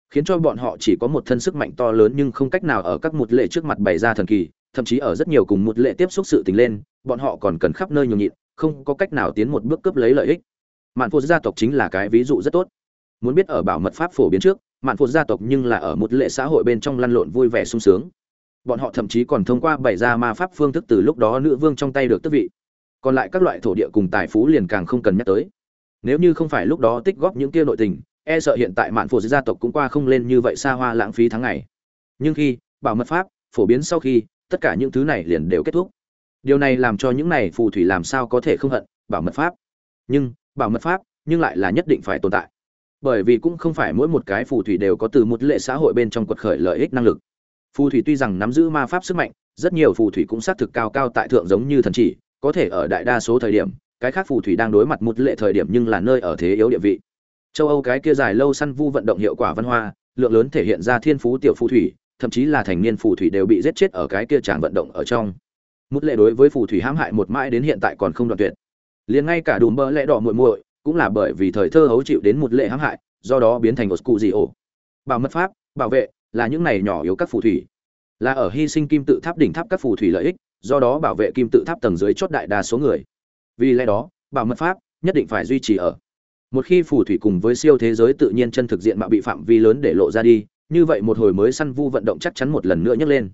khiến cho bọn họ chỉ có một thân sức mạnh to lớn nhưng không cách nào ở các một lệ trước mặt bày ra thần kỳ, thậm chí ở rất nhiều cùng một lệ tiếp xúc sự tình lên, bọn họ còn cần khắp nơi nhường nhịn, không có cách nào tiến một bước cướp lấy lợi ích. Mạn phu gia tộc chính là cái ví dụ rất tốt. Muốn biết ở bảo mật pháp phổ biến trước, mạn phu gia tộc nhưng là ở một lệ xã hội bên trong lăn lộn vui vẻ sung sướng bọn họ thậm chí còn thông qua bày ra ma pháp phương thức từ lúc đó nữ vương trong tay được tước vị. Còn lại các loại thổ địa cùng tài phú liền càng không cần nhắc tới. Nếu như không phải lúc đó tích góp những kia nội tình e sợ hiện tại mạn phổ gia tộc cũng qua không lên như vậy xa hoa lãng phí tháng ngày. Nhưng khi, bảo mật pháp, phổ biến sau khi, tất cả những thứ này liền đều kết thúc. Điều này làm cho những này phù thủy làm sao có thể không hận, bảo mật pháp. Nhưng, bảo mật pháp, nhưng lại là nhất định phải tồn tại. Bởi vì cũng không phải mỗi một cái phù thủy đều có từ một lệ xã hội bên trong quật khởi lợi ích năng lực phù thủy tuy rằng nắm giữ ma pháp sức mạnh, rất nhiều phù thủy cũng xác thực cao cao tại thượng giống như thần chỉ, có thể ở đại đa số thời điểm, cái khác phù thủy đang đối mặt một lệ thời điểm nhưng là nơi ở thế yếu địa vị. Châu âu cái kia dài lâu săn vu vận động hiệu quả văn hoa, lượng lớn thể hiện ra thiên phú tiểu phù thủy, thậm chí là thành niên phù thủy đều bị giết chết ở cái kia tràn vận động ở trong. Một lệ đối với phù thủy hãm hại một mãi đến hiện tại còn không đoạn tuyệt. Liền ngay cả đùm bơ lẽ đỏ muội muội cũng là bởi vì thời thơ hấu chịu đến một lệ hãm hại, do đó biến thành một cụ gì ổ bảo mật pháp, bảo vệ là những này nhỏ yếu các phù thủy. Là ở hy sinh kim tự tháp đỉnh tháp các phù thủy lợi ích, do đó bảo vệ kim tự tháp tầng dưới chốt đại đa số người. Vì lẽ đó, bảo mật pháp nhất định phải duy trì ở. Một khi phù thủy cùng với siêu thế giới tự nhiên chân thực diện mạo bị phạm vi lớn để lộ ra đi, như vậy một hồi mới săn vu vận động chắc chắn một lần nữa nhấc lên.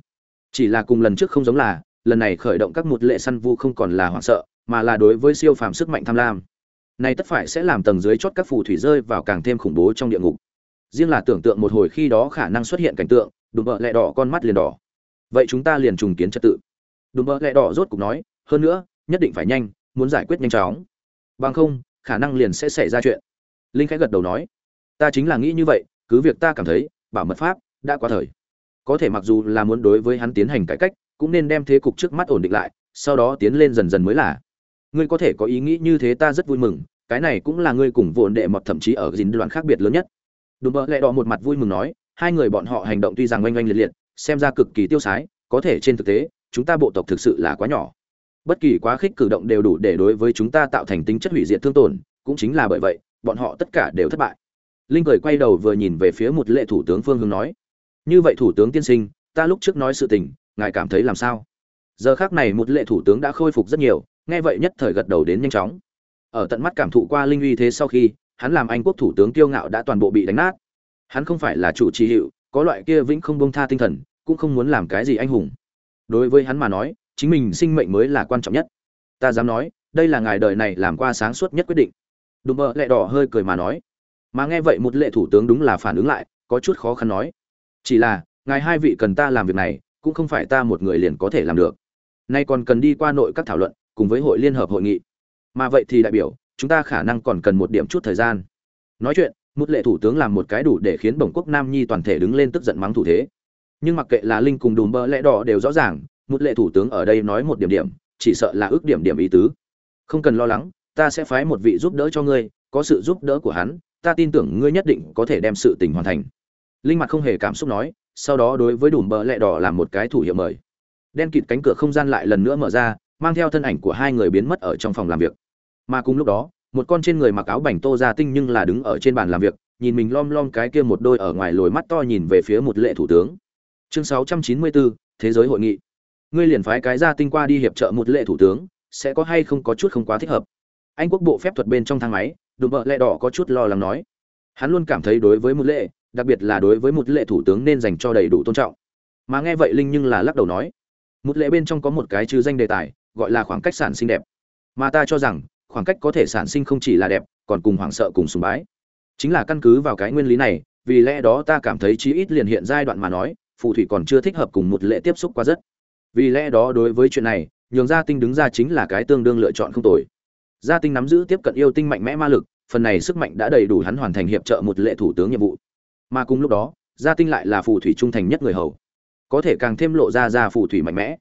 Chỉ là cùng lần trước không giống là, lần này khởi động các một lệ săn vu không còn là hoảng sợ, mà là đối với siêu phàm sức mạnh tham lam. Này tất phải sẽ làm tầng dưới chót các phù thủy rơi vào càng thêm khủng bố trong địa ngục riêng là tưởng tượng một hồi khi đó khả năng xuất hiện cảnh tượng, đùm bợ lẹ đỏ con mắt liền đỏ. Vậy chúng ta liền trùng kiến trật tự. Đùm bợ lẹ đỏ rốt cục nói, hơn nữa, nhất định phải nhanh, muốn giải quyết nhanh chóng. Bằng không, khả năng liền sẽ xảy ra chuyện. Linh khẽ gật đầu nói, ta chính là nghĩ như vậy, cứ việc ta cảm thấy, bảo mật pháp đã quá thời. Có thể mặc dù là muốn đối với hắn tiến hành cải cách, cũng nên đem thế cục trước mắt ổn định lại, sau đó tiến lên dần dần mới là. Ngươi có thể có ý nghĩ như thế ta rất vui mừng, cái này cũng là ngươi cùng vồn đệ mọt thậm chí ở dính đoạn khác biệt lớn nhất đùm bợ lẹ đỏ một mặt vui mừng nói, hai người bọn họ hành động tuy rằng oanh oanh liệt liệt, xem ra cực kỳ tiêu sái, có thể trên thực tế, chúng ta bộ tộc thực sự là quá nhỏ. Bất kỳ quá khích cử động đều đủ để đối với chúng ta tạo thành tính chất hủy diệt thương tổn, cũng chính là bởi vậy, bọn họ tất cả đều thất bại. Linh cười quay đầu vừa nhìn về phía một lệ thủ tướng phương hướng nói, như vậy thủ tướng tiên sinh, ta lúc trước nói sự tình, ngài cảm thấy làm sao? Giờ khác này một lệ thủ tướng đã khôi phục rất nhiều, nghe vậy nhất thời gật đầu đến nhanh chóng. Ở tận mắt cảm thụ qua linh uy thế sau khi hắn làm anh quốc thủ tướng kiêu ngạo đã toàn bộ bị đánh nát. Hắn không phải là chủ trì hiệu có loại kia vĩnh không bông tha tinh thần, cũng không muốn làm cái gì anh hùng. Đối với hắn mà nói, chính mình sinh mệnh mới là quan trọng nhất. Ta dám nói, đây là ngài đời này làm qua sáng suốt nhất quyết định. Đùm bợ lẹ đỏ hơi cười mà nói. Mà nghe vậy một lệ thủ tướng đúng là phản ứng lại, có chút khó khăn nói. Chỉ là, ngài hai vị cần ta làm việc này, cũng không phải ta một người liền có thể làm được. Nay còn cần đi qua nội các thảo luận, cùng với hội liên hợp hội nghị. Mà vậy thì đại biểu chúng ta khả năng còn cần một điểm chút thời gian. Nói chuyện một lệ thủ tướng làm một cái đủ để khiến bổng quốc nam nhi toàn thể đứng lên tức giận mắng thủ thế. Nhưng mặc kệ là linh cùng đùm bơ lẽ đỏ đều rõ ràng một lệ thủ tướng ở đây nói một điểm điểm, chỉ sợ là ước điểm điểm ý tứ. Không cần lo lắng, ta sẽ phái một vị giúp đỡ cho ngươi, có sự giúp đỡ của hắn, ta tin tưởng ngươi nhất định có thể đem sự tình hoàn thành. Linh mặt không hề cảm xúc nói, sau đó đối với đùm bờ lẹ đỏ làm một cái thủ hiệu mời. Đen kịt cánh cửa không gian lại lần nữa mở ra, mang theo thân ảnh của hai người biến mất ở trong phòng làm việc mà cùng lúc đó một con trên người mặc áo bảnh tô ra tinh nhưng là đứng ở trên bàn làm việc nhìn mình lom lom cái kia một đôi ở ngoài lồi mắt to nhìn về phía một lệ thủ tướng. Chương 694, thế giới hội nghị. Ngươi liền phái cái ra tinh qua đi hiệp trợ một lệ thủ tướng sẽ có hay không có chút không quá thích hợp? Anh quốc bộ phép thuật bên trong thang máy đùm bợ lẹ đỏ có chút lo lắng nói. Hắn luôn cảm thấy đối với một lệ đặc biệt là đối với một lệ thủ tướng nên dành cho đầy đủ tôn trọng. Mà nghe vậy linh nhưng là lắc đầu nói. Một lệ bên trong có một cái chứ danh đề tài gọi là khoảng cách sản xinh đẹp. Mà ta cho rằng khoảng cách có thể sản sinh không chỉ là đẹp, còn cùng hoảng sợ cùng sùng bái. Chính là căn cứ vào cái nguyên lý này, vì lẽ đó ta cảm thấy chí ít liền hiện giai đoạn mà nói, phù thủy còn chưa thích hợp cùng một lễ tiếp xúc quá rất. Vì lẽ đó đối với chuyện này, nhường gia tinh đứng ra chính là cái tương đương lựa chọn không tồi. Gia tinh nắm giữ tiếp cận yêu tinh mạnh mẽ ma lực, phần này sức mạnh đã đầy đủ hắn hoàn thành hiệp trợ một lệ thủ tướng nhiệm vụ. Mà cùng lúc đó, gia tinh lại là phù thủy trung thành nhất người hầu. Có thể càng thêm lộ ra ra phù thủy mạnh mẽ.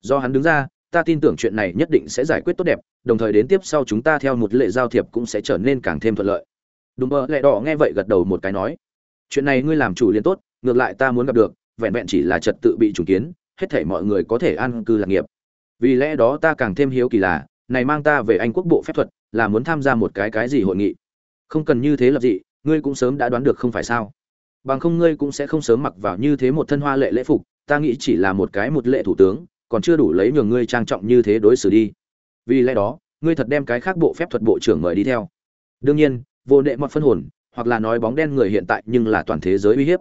Do hắn đứng ra ta tin tưởng chuyện này nhất định sẽ giải quyết tốt đẹp, đồng thời đến tiếp sau chúng ta theo một lệ giao thiệp cũng sẽ trở nên càng thêm thuận lợi. Đùm bơ lẹ đỏ nghe vậy gật đầu một cái nói, chuyện này ngươi làm chủ liền tốt, ngược lại ta muốn gặp được, vẹn vẹn chỉ là trật tự bị trùng kiến, hết thể mọi người có thể an cư lạc nghiệp. Vì lẽ đó ta càng thêm hiếu kỳ là, này mang ta về anh quốc bộ phép thuật, là muốn tham gia một cái cái gì hội nghị? Không cần như thế lập dị, ngươi cũng sớm đã đoán được không phải sao? Bằng không ngươi cũng sẽ không sớm mặc vào như thế một thân hoa lệ lễ phục, ta nghĩ chỉ là một cái một lệ thủ tướng còn chưa đủ lấy nhường ngươi trang trọng như thế đối xử đi. Vì lẽ đó, ngươi thật đem cái khác bộ phép thuật bộ trưởng mời đi theo. Đương nhiên, vô đệ mọt phân hồn, hoặc là nói bóng đen người hiện tại nhưng là toàn thế giới uy hiếp.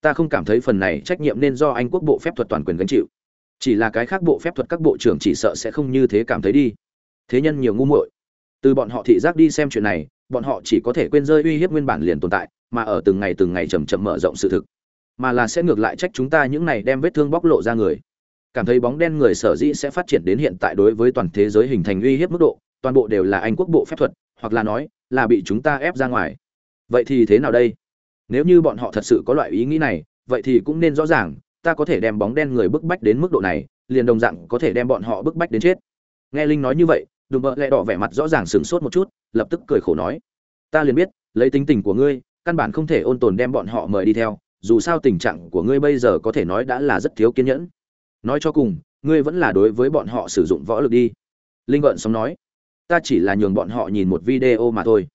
Ta không cảm thấy phần này trách nhiệm nên do anh quốc bộ phép thuật toàn quyền gánh chịu. Chỉ là cái khác bộ phép thuật các bộ trưởng chỉ sợ sẽ không như thế cảm thấy đi. Thế nhân nhiều ngu muội. Từ bọn họ thị giác đi xem chuyện này, bọn họ chỉ có thể quên rơi uy hiếp nguyên bản liền tồn tại, mà ở từng ngày từng ngày chầm chậm mở rộng sự thực. Mà là sẽ ngược lại trách chúng ta những này đem vết thương bóc lộ ra người cảm thấy bóng đen người sở dĩ sẽ phát triển đến hiện tại đối với toàn thế giới hình thành uy hiếp mức độ, toàn bộ đều là anh quốc bộ phép thuật, hoặc là nói, là bị chúng ta ép ra ngoài. Vậy thì thế nào đây? Nếu như bọn họ thật sự có loại ý nghĩ này, vậy thì cũng nên rõ ràng, ta có thể đem bóng đen người bức bách đến mức độ này, liền đồng dạng có thể đem bọn họ bức bách đến chết. Nghe linh nói như vậy, đùm bợ lẹ đỏ vẻ mặt rõ ràng sửng sốt một chút, lập tức cười khổ nói, ta liền biết, lấy tính tình của ngươi, căn bản không thể ôn tồn đem bọn họ mời đi theo, dù sao tình trạng của ngươi bây giờ có thể nói đã là rất thiếu kiên nhẫn nói cho cùng, ngươi vẫn là đối với bọn họ sử dụng võ lực đi. Linh gợn sống nói, ta chỉ là nhường bọn họ nhìn một video mà thôi.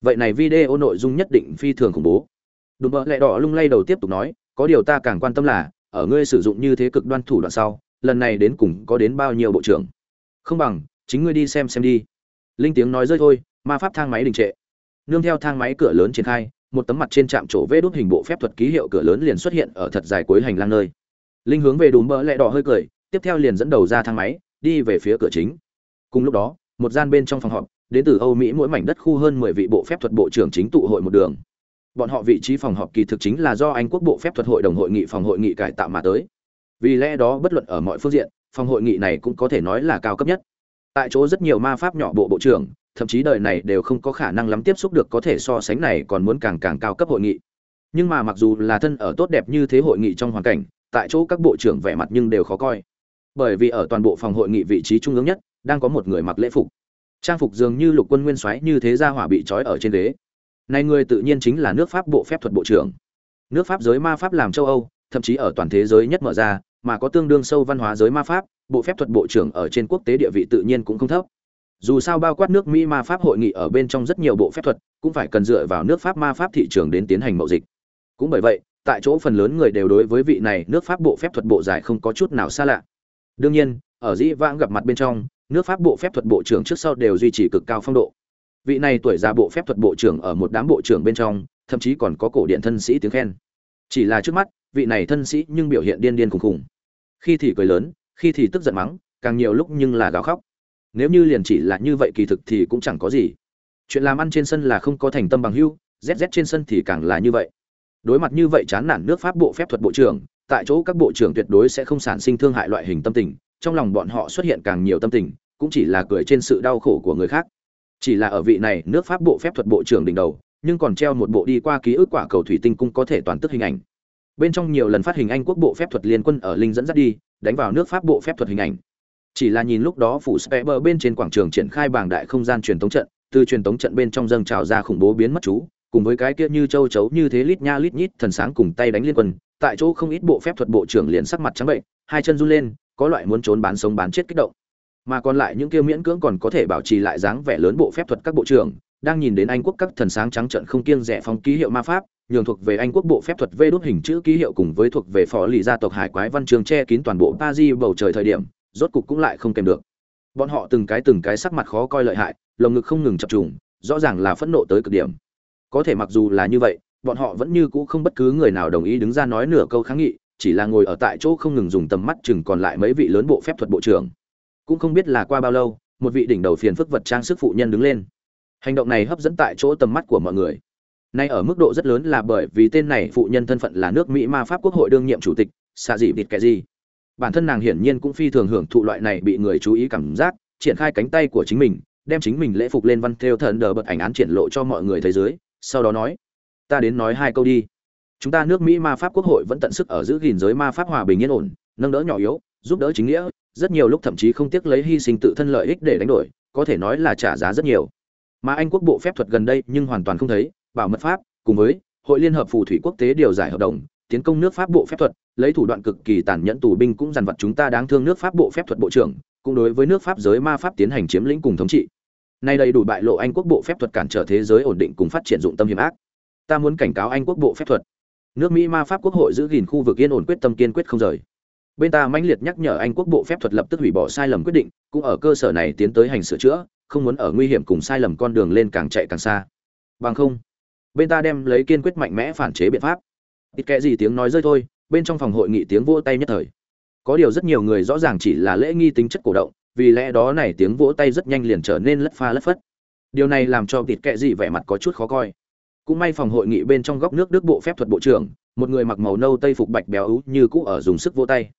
Vậy này video nội dung nhất định phi thường khủng bố. Đùm bợ lẹ đỏ lung lay đầu tiếp tục nói, có điều ta càng quan tâm là, ở ngươi sử dụng như thế cực đoan thủ đoạn sau, lần này đến cùng có đến bao nhiêu bộ trưởng? Không bằng, chính ngươi đi xem xem đi. Linh tiếng nói rơi thôi, ma pháp thang máy đình trệ. Nương theo thang máy cửa lớn triển khai, một tấm mặt trên trạm chỗ vê đốt hình bộ phép thuật ký hiệu cửa lớn liền xuất hiện ở thật dài cuối hành lang nơi linh hướng về đùm bỡ lẹ đỏ hơi cười, tiếp theo liền dẫn đầu ra thang máy, đi về phía cửa chính. Cùng lúc đó, một gian bên trong phòng họp, đến từ âu mỹ mỗi mảnh đất khu hơn mười vị bộ phép thuật bộ trưởng chính tụ hội một đường. Bọn họ vị trí phòng họp kỳ thực chính là do anh quốc bộ phép thuật hội đồng hội nghị phòng hội nghị cải tạo mà tới. Vì lẽ đó bất luận ở mọi phương diện, phòng hội nghị này cũng có thể nói là cao cấp nhất. Tại chỗ rất nhiều ma pháp nhỏ bộ bộ trưởng, thậm chí đời này đều không có khả năng lắm tiếp xúc được có thể so sánh này còn muốn càng càng cao cấp hội nghị. Nhưng mà mặc dù là thân ở tốt đẹp như thế hội nghị trong hoàn cảnh tại chỗ các bộ trưởng vẻ mặt nhưng đều khó coi. Bởi vì ở toàn bộ phòng hội nghị vị trí trung ương nhất, đang có một người mặc lễ phục. Trang phục dường như lục quân nguyên soái như thế ra hỏa bị trói ở trên ghế. Này người tự nhiên chính là nước pháp bộ phép thuật bộ trưởng. Nước pháp giới ma pháp làm châu âu, thậm chí ở toàn thế giới nhất mở ra, mà có tương đương sâu văn hóa giới ma pháp, bộ phép thuật bộ trưởng ở trên quốc tế địa vị tự nhiên cũng không thấp. Dù sao bao quát nước mỹ ma pháp hội nghị ở bên trong rất nhiều bộ phép thuật, cũng phải cần dựa vào nước pháp ma pháp thị trường đến tiến hành mậu dịch. Cũng bởi vậy tại chỗ phần lớn người đều đối với vị này nước pháp bộ phép thuật bộ giải không có chút nào xa lạ. Đương nhiên, ở dĩ vãng gặp mặt bên trong, nước pháp bộ phép thuật bộ trưởng trước sau đều duy trì cực cao phong độ. Vị này tuổi già bộ phép thuật bộ trưởng ở một đám bộ trưởng bên trong, thậm chí còn có cổ điện thân sĩ tiếng khen. Chỉ là trước mắt, vị này thân sĩ nhưng biểu hiện điên điên khùng khùng. Khi thì cười lớn, khi thì tức giận mắng, càng nhiều lúc nhưng là gào khóc. Nếu như liền chỉ là như vậy kỳ thực thì cũng chẳng có gì. Chuyện làm ăn trên sân là không có thành tâm bằng hưu rét trên sân thì càng là như vậy đối mặt như vậy chán nản nước pháp bộ phép thuật bộ trưởng, tại chỗ các bộ trưởng tuyệt đối sẽ không sản sinh thương hại loại hình tâm tình, trong lòng bọn họ xuất hiện càng nhiều tâm tình, cũng chỉ là cười trên sự đau khổ của người khác. Chỉ là ở vị này nước pháp bộ phép thuật bộ trưởng đỉnh đầu, nhưng còn treo một bộ đi qua ký ức quả cầu thủy tinh cũng có thể toàn tức hình ảnh. Bên trong nhiều lần phát hình anh quốc bộ phép thuật liên quân ở linh dẫn dắt đi, đánh vào nước pháp bộ phép thuật hình ảnh. Chỉ là nhìn lúc đó phủ Speber bên trên quảng trường triển khai bảng đại không gian truyền tống trận, từ truyền tống trận bên trong dâng trào ra khủng bố biến mất chú cùng với cái kia như châu chấu như thế lít nha lít nhít thần sáng cùng tay đánh liên quân, tại chỗ không ít bộ phép thuật bộ trưởng liền sắc mặt trắng bệnh, hai chân run lên, có loại muốn trốn bán sống bán chết kích động. Mà còn lại những kia miễn cưỡng còn có thể bảo trì lại dáng vẻ lớn bộ phép thuật các bộ trưởng, đang nhìn đến anh quốc các thần sáng trắng trận không kiêng rẻ phong ký hiệu ma pháp, nhường thuộc về anh quốc bộ phép thuật vê đốt hình chữ ký hiệu cùng với thuộc về phó lì gia tộc hải quái văn trường che kín toàn bộ paris bầu trời thời điểm, rốt cục cũng lại không kèm được. Bọn họ từng cái từng cái sắc mặt khó coi lợi hại, lồng ngực không ngừng chập trùng, rõ ràng là phẫn nộ tới cực điểm có thể mặc dù là như vậy, bọn họ vẫn như cũ không bất cứ người nào đồng ý đứng ra nói nửa câu kháng nghị, chỉ là ngồi ở tại chỗ không ngừng dùng tầm mắt chừng còn lại mấy vị lớn bộ phép thuật bộ trưởng. Cũng không biết là qua bao lâu, một vị đỉnh đầu phiền phức vật trang sức phụ nhân đứng lên. Hành động này hấp dẫn tại chỗ tầm mắt của mọi người. Nay ở mức độ rất lớn là bởi vì tên này phụ nhân thân phận là nước mỹ ma pháp quốc hội đương nhiệm chủ tịch xạ dị vịt kẻ gì bản thân nàng hiển nhiên cũng phi thường hưởng thụ loại này bị người chú ý cảm giác, triển khai cánh tay của chính mình, đem chính mình lễ phục lên văn theo thần đờ bật ảnh án triển lộ cho mọi người thế giới sau đó nói, ta đến nói hai câu đi. Chúng ta nước mỹ ma pháp quốc hội vẫn tận sức ở giữ gìn giới ma pháp hòa bình yên ổn, nâng đỡ nhỏ yếu, giúp đỡ chính nghĩa, rất nhiều lúc thậm chí không tiếc lấy hy sinh tự thân lợi ích để đánh đổi, có thể nói là trả giá rất nhiều. Mà anh quốc bộ phép thuật gần đây nhưng hoàn toàn không thấy, bảo mật pháp, cùng với hội liên hợp phù thủy quốc tế điều giải hợp đồng, tiến công nước pháp bộ phép thuật, lấy thủ đoạn cực kỳ tàn nhẫn tù binh cũng dằn vặt chúng ta đáng thương nước pháp bộ phép thuật bộ trưởng, cũng đối với nước pháp giới ma pháp tiến hành chiếm lĩnh cùng thống trị nay đầy đủ bại lộ anh quốc bộ phép thuật cản trở thế giới ổn định cùng phát triển dụng tâm hiểm ác. Ta muốn cảnh cáo anh quốc bộ phép thuật. Nước mỹ, ma pháp quốc hội giữ gìn khu vực yên ổn quyết tâm kiên quyết không rời. Bên ta mãnh liệt nhắc nhở anh quốc bộ phép thuật lập tức hủy bỏ sai lầm quyết định, cũng ở cơ sở này tiến tới hành sửa chữa, không muốn ở nguy hiểm cùng sai lầm con đường lên càng chạy càng xa. Bằng không, bên ta đem lấy kiên quyết mạnh mẽ phản chế biện pháp. Ít kệ gì tiếng nói rơi thôi, bên trong phòng hội nghị tiếng vỗ tay nhất thời. Có điều rất nhiều người rõ ràng chỉ là lễ nghi tính chất cổ động vì lẽ đó này tiếng vỗ tay rất nhanh liền trở nên lất pha lất phất. Điều này làm cho tịt kệ gì vẻ mặt có chút khó coi. Cũng may phòng hội nghị bên trong góc nước đức bộ phép thuật bộ trưởng, một người mặc màu nâu tây phục bạch béo ú như cũ ở dùng sức vỗ tay.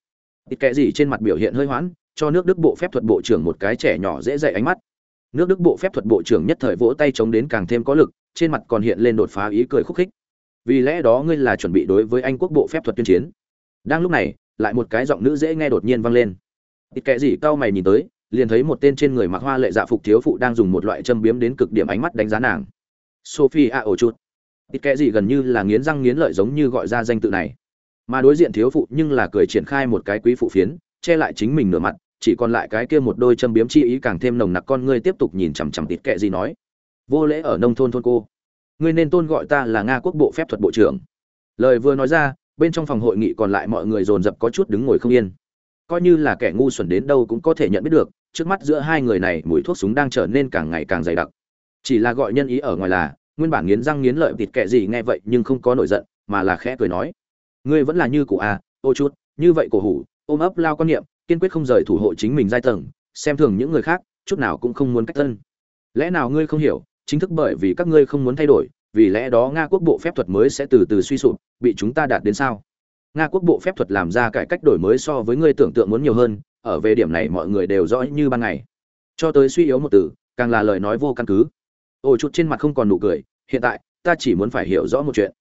Tịt kệ gì trên mặt biểu hiện hơi hoãn, cho nước đức bộ phép thuật bộ trưởng một cái trẻ nhỏ dễ dạy ánh mắt. Nước đức bộ phép thuật bộ trưởng nhất thời vỗ tay chống đến càng thêm có lực, trên mặt còn hiện lên đột phá ý cười khúc khích. Vì lẽ đó ngươi là chuẩn bị đối với anh quốc bộ phép thuật tuyên chiến. Đang lúc này, lại một cái giọng nữ dễ nghe đột nhiên vang lên ít kệ gì cao mày nhìn tới, liền thấy một tên trên người mặc hoa lệ dạ phục thiếu phụ đang dùng một loại châm biếm đến cực điểm ánh mắt đánh giá nàng. Sophie a ổ chút ít kệ gì gần như là nghiến răng nghiến lợi giống như gọi ra danh tự này. Mà đối diện thiếu phụ nhưng là cười triển khai một cái quý phụ phiến, che lại chính mình nửa mặt, chỉ còn lại cái kia một đôi châm biếm chi ý càng thêm nồng nặc con ngươi tiếp tục nhìn chằm chằm ít kệ gì nói. Vô lễ ở nông thôn thôn cô. Ngươi nên tôn gọi ta là nga quốc bộ phép thuật bộ trưởng. Lời vừa nói ra, bên trong phòng hội nghị còn lại mọi người dồn dập có chút đứng ngồi không yên coi như là kẻ ngu xuẩn đến đâu cũng có thể nhận biết được, trước mắt giữa hai người này mùi thuốc súng đang trở nên càng ngày càng dày đặc. Chỉ là gọi nhân ý ở ngoài là, nguyên bản nghiến răng nghiến lợi thịt kệ gì nghe vậy nhưng không có nổi giận, mà là khẽ cười nói. Ngươi vẫn là như cụ à ô chút như vậy cổ hủ, ôm ấp lao quan niệm, kiên quyết không rời thủ hộ chính mình giai tầng, xem thường những người khác, chút nào cũng không muốn cách thân. Lẽ nào ngươi không hiểu, chính thức bởi vì các ngươi không muốn thay đổi, vì lẽ đó nga quốc bộ phép thuật mới sẽ từ từ suy sụp, bị chúng ta đạt đến sao? Nga quốc bộ phép thuật làm ra cải cách đổi mới so với ngươi tưởng tượng muốn nhiều hơn, ở về điểm này mọi người đều rõ như ban ngày. Cho tới suy yếu một từ, càng là lời nói vô căn cứ. Ôi chút trên mặt không còn nụ cười, hiện tại, ta chỉ muốn phải hiểu rõ một chuyện.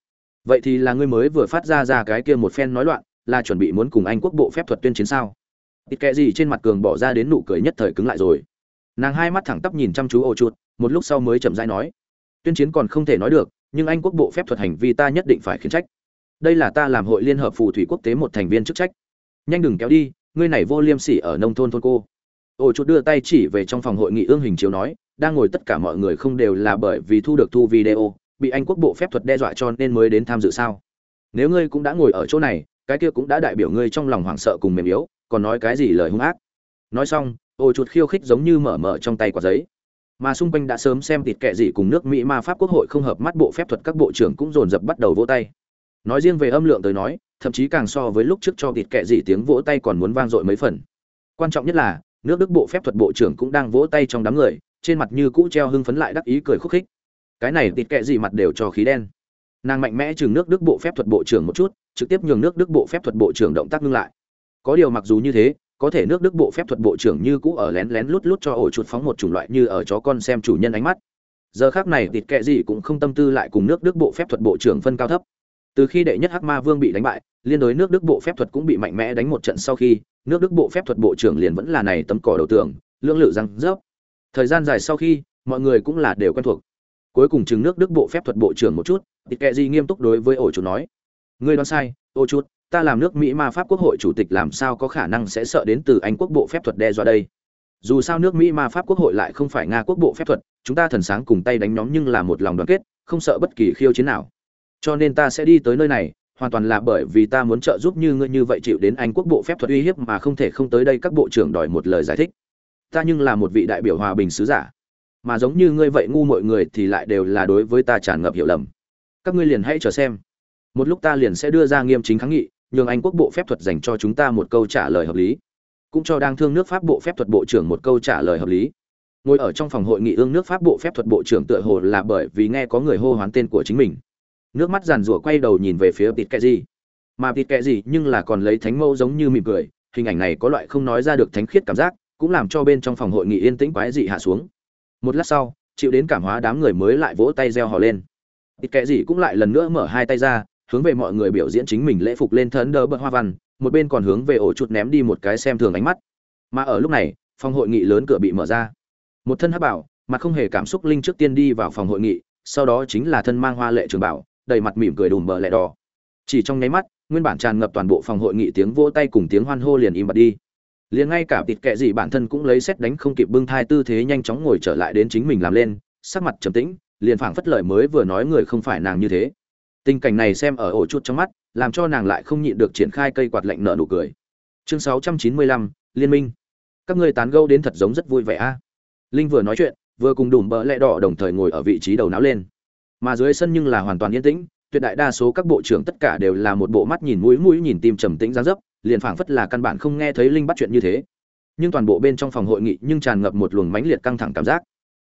Vậy thì là ngươi mới vừa phát ra ra cái kia một phen nói loạn, là chuẩn bị muốn cùng anh quốc bộ phép thuật tuyên chiến sao? Ít kệ gì trên mặt cường bỏ ra đến nụ cười nhất thời cứng lại rồi. Nàng hai mắt thẳng tắp nhìn chăm chú ô chuột, một lúc sau mới chậm rãi nói. Tuyên chiến còn không thể nói được, nhưng anh quốc bộ phép thuật hành vi ta nhất định phải khiển trách đây là ta làm hội liên hợp phù thủy quốc tế một thành viên chức trách. Nhanh đừng kéo đi, ngươi này vô liêm sỉ ở nông thôn thôn cô. Ồ chút đưa tay chỉ về trong phòng hội nghị ương hình chiếu nói, đang ngồi tất cả mọi người không đều là bởi vì thu được thu video, bị anh quốc bộ phép thuật đe dọa cho nên mới đến tham dự sao? Nếu ngươi cũng đã ngồi ở chỗ này, cái kia cũng đã đại biểu ngươi trong lòng hoảng sợ cùng mềm yếu, còn nói cái gì lời hung ác? Nói xong, ồ, chuột khiêu khích giống như mở mở trong tay quả giấy. Mà xung quanh đã sớm xem thịt kệ gì cùng nước mỹ ma pháp quốc hội không hợp mắt bộ phép thuật các bộ trưởng cũng dồn dập bắt đầu vỗ tay nói riêng về âm lượng tới nói, thậm chí càng so với lúc trước cho thịt kệ gì tiếng vỗ tay còn muốn vang dội mấy phần. Quan trọng nhất là, nước đức bộ phép thuật bộ trưởng cũng đang vỗ tay trong đám người, trên mặt như cũ treo hưng phấn lại đắc ý cười khúc khích. Cái này thịt kệ gì mặt đều cho khí đen. Nàng mạnh mẽ chừng nước đức bộ phép thuật bộ trưởng một chút, trực tiếp nhường nước đức bộ phép thuật bộ trưởng động tác ngưng lại. Có điều mặc dù như thế, có thể nước đức bộ phép thuật bộ trưởng như cũ ở lén lén lút lút cho ổ chuột phóng một chủng loại như ở chó con xem chủ nhân ánh mắt. Giờ khác này thịt kệ gì cũng không tâm tư lại cùng nước đức bộ phép thuật bộ trưởng phân cao thấp từ khi đệ nhất hắc ma vương bị đánh bại, liên đối nước đức bộ phép thuật cũng bị mạnh mẽ đánh một trận sau khi, nước đức bộ phép thuật bộ trưởng liền vẫn là này tấm cỏ đầu tưởng lưỡng lự răng rớp. Thời gian dài sau khi, mọi người cũng là đều quen thuộc. Cuối cùng chứng nước đức bộ phép thuật bộ trưởng một chút thịt kệ gì nghiêm túc đối với ổ chuột nói, ngươi đoán sai ô chút ta làm nước mỹ ma pháp quốc hội chủ tịch làm sao có khả năng sẽ sợ đến từ anh quốc bộ phép thuật đe dọa đây? Dù sao nước mỹ ma pháp quốc hội lại không phải nga quốc bộ phép thuật, chúng ta thần sáng cùng tay đánh nhóm nhưng là một lòng đoàn kết, không sợ bất kỳ khiêu chiến nào cho nên ta sẽ đi tới nơi này, hoàn toàn là bởi vì ta muốn trợ giúp như ngươi như vậy chịu đến anh quốc bộ phép thuật uy hiếp mà không thể không tới đây các bộ trưởng đòi một lời giải thích. Ta nhưng là một vị đại biểu hòa bình sứ giả. Mà giống như ngươi vậy ngu mọi người thì lại đều là đối với ta tràn ngập hiểu lầm. Các ngươi liền hãy chờ xem. Một lúc ta liền sẽ đưa ra nghiêm chính kháng nghị, nhường anh quốc bộ phép thuật dành cho chúng ta một câu trả lời hợp lý. Cũng cho đang thương nước pháp bộ phép thuật bộ trưởng một câu trả lời hợp lý. Ngồi ở trong phòng hội nghị ương nước pháp bộ phép thuật bộ trưởng tựa hồ là bởi vì nghe có người hô hoán tên của chính mình nước mắt giàn rủa quay đầu nhìn về phía tịt kệ gì mà tịt kệ gì nhưng là còn lấy thánh mẫu giống như mỉm cười, hình ảnh này có loại không nói ra được thánh khiết cảm giác, cũng làm cho bên trong phòng hội nghị yên tĩnh quái dị hạ xuống. Một lát sau, chịu đến cảm hóa đám người mới lại vỗ tay reo hò lên. Tịt kệ gì cũng lại lần nữa mở hai tay ra, hướng về mọi người biểu diễn chính mình lễ phục lên thấn đỡ bận hoa văn, một bên còn hướng về ổ chuột ném đi một cái xem thường ánh mắt. Mà ở lúc này, phòng hội nghị lớn cửa bị mở ra. Một thân hắc bảo mà không hề cảm xúc linh trước tiên đi vào phòng hội nghị, sau đó chính là thân mang hoa lệ trường bảo đầy mặt mỉm cười đùm bờ lẹ đỏ. Chỉ trong nháy mắt nguyên bản tràn ngập toàn bộ phòng hội nghị tiếng vỗ tay cùng tiếng hoan hô liền im bặt đi. Liền ngay cả tịt kệ gì bản thân cũng lấy xét đánh không kịp bưng thai tư thế nhanh chóng ngồi trở lại đến chính mình làm lên sắc mặt trầm tĩnh liền phảng phất lời mới vừa nói người không phải nàng như thế. Tình cảnh này xem ở ổ chút trong mắt làm cho nàng lại không nhịn được triển khai cây quạt lạnh nợ nụ cười. Chương 695, liên minh. Các ngươi tán gẫu đến thật giống rất vui vẻ a. Linh vừa nói chuyện vừa cùng đùm bỡ lẹ đỏ đồng thời ngồi ở vị trí đầu não lên mà dưới sân nhưng là hoàn toàn yên tĩnh, tuyệt đại đa số các bộ trưởng tất cả đều là một bộ mắt nhìn mũi mũi nhìn tim trầm tĩnh ra dấp, liền phảng phất là căn bản không nghe thấy linh bắt chuyện như thế. Nhưng toàn bộ bên trong phòng hội nghị nhưng tràn ngập một luồng mãnh liệt căng thẳng cảm giác.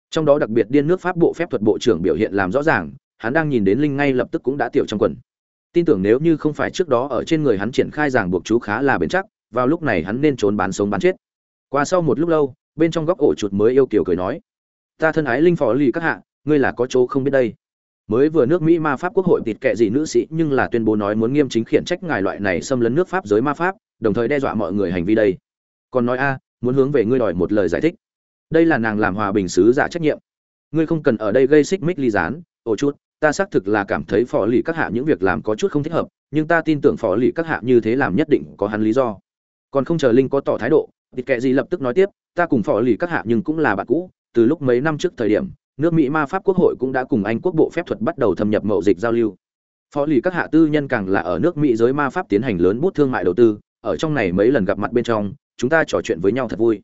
Trong đó đặc biệt điên nước pháp bộ phép thuật bộ trưởng biểu hiện làm rõ ràng, hắn đang nhìn đến linh ngay lập tức cũng đã tiểu trong quần. Tin tưởng nếu như không phải trước đó ở trên người hắn triển khai ràng buộc chú khá là bền chắc, vào lúc này hắn nên trốn bán sống bán chết. Qua sau một lúc lâu, bên trong góc ổ chuột mới yêu kiều cười nói, ta thân ái linh phò lì các hạ, ngươi là có chỗ không biết đây? Mới vừa nước mỹ ma pháp quốc hội tịt kệ gì nữ sĩ nhưng là tuyên bố nói muốn nghiêm chính khiển trách ngài loại này xâm lấn nước pháp giới ma pháp, đồng thời đe dọa mọi người hành vi đây. Còn nói a, muốn hướng về ngươi đòi một lời giải thích. Đây là nàng làm hòa bình sứ giả trách nhiệm. Ngươi không cần ở đây gây xích mích ly gián. Ồ chút ta xác thực là cảm thấy phò lì các hạ những việc làm có chút không thích hợp, nhưng ta tin tưởng phò lì các hạ như thế làm nhất định có hắn lý do. Còn không chờ linh có tỏ thái độ, tịt kệ gì lập tức nói tiếp, ta cùng phò lì các hạ nhưng cũng là bạn cũ, từ lúc mấy năm trước thời điểm nước mỹ ma pháp quốc hội cũng đã cùng anh quốc bộ phép thuật bắt đầu thâm nhập mậu dịch giao lưu. Phó lì các hạ tư nhân càng là ở nước mỹ giới ma pháp tiến hành lớn bút thương mại đầu tư, ở trong này mấy lần gặp mặt bên trong, chúng ta trò chuyện với nhau thật vui.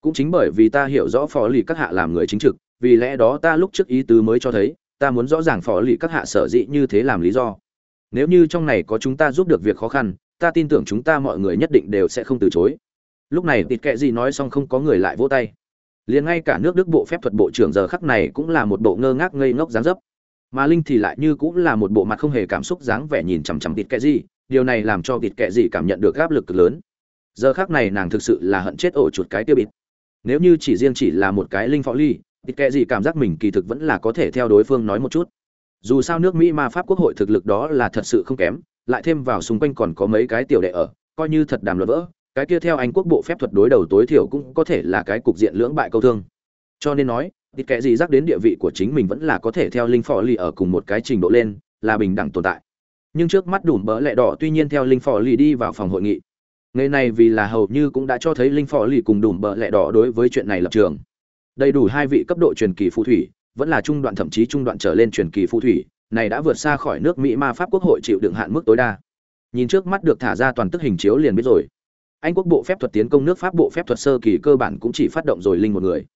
Cũng chính bởi vì ta hiểu rõ phó lì các hạ làm người chính trực, vì lẽ đó ta lúc trước ý tứ mới cho thấy, ta muốn rõ ràng phó lì các hạ sở dĩ như thế làm lý do. Nếu như trong này có chúng ta giúp được việc khó khăn, ta tin tưởng chúng ta mọi người nhất định đều sẽ không từ chối. Lúc này tịt kệ gì nói xong không có người lại vỗ tay liền ngay cả nước đức bộ phép thuật bộ trưởng giờ khắc này cũng là một bộ ngơ ngác ngây ngốc dáng dấp. Mà linh thì lại như cũng là một bộ mặt không hề cảm xúc dáng vẻ nhìn chằm chằm tịt kệ gì điều này làm cho tịt kệ gì cảm nhận được áp lực cực lớn. Giờ khắc này nàng thực sự là hận chết ổ chuột cái tiêu bịt. Nếu như chỉ riêng chỉ là một cái linh phó ly, tịt kệ gì cảm giác mình kỳ thực vẫn là có thể theo đối phương nói một chút. Dù sao nước mỹ ma pháp quốc hội thực lực đó là thật sự không kém, lại thêm vào xung quanh còn có mấy cái tiểu đệ ở, coi như thật đàm luận vỡ cái kia theo anh quốc bộ phép thuật đối đầu tối thiểu cũng có thể là cái cục diện lưỡng bại câu thương. Cho nên nói ít kẻ gì rắc đến địa vị của chính mình vẫn là có thể theo linh phò lì ở cùng một cái trình độ lên, là bình đẳng tồn tại. Nhưng trước mắt đủ bỡ lẹ đỏ tuy nhiên theo linh phò lì đi vào phòng hội nghị. Ngày này vì là hầu như cũng đã cho thấy linh phò lì cùng đủ bỡ lẹ đỏ đối với chuyện này lập trường. Đầy đủ hai vị cấp độ truyền kỳ phù thủy, vẫn là trung đoạn thậm chí trung đoạn trở lên truyền kỳ phù thủy, này đã vượt xa khỏi nước mỹ ma pháp quốc hội chịu đựng hạn mức tối đa. Nhìn trước mắt được thả ra toàn tức hình chiếu liền biết rồi anh quốc bộ phép thuật tiến công nước pháp, bộ phép thuật sơ kỳ cơ bản cũng chỉ phát động rồi linh một người.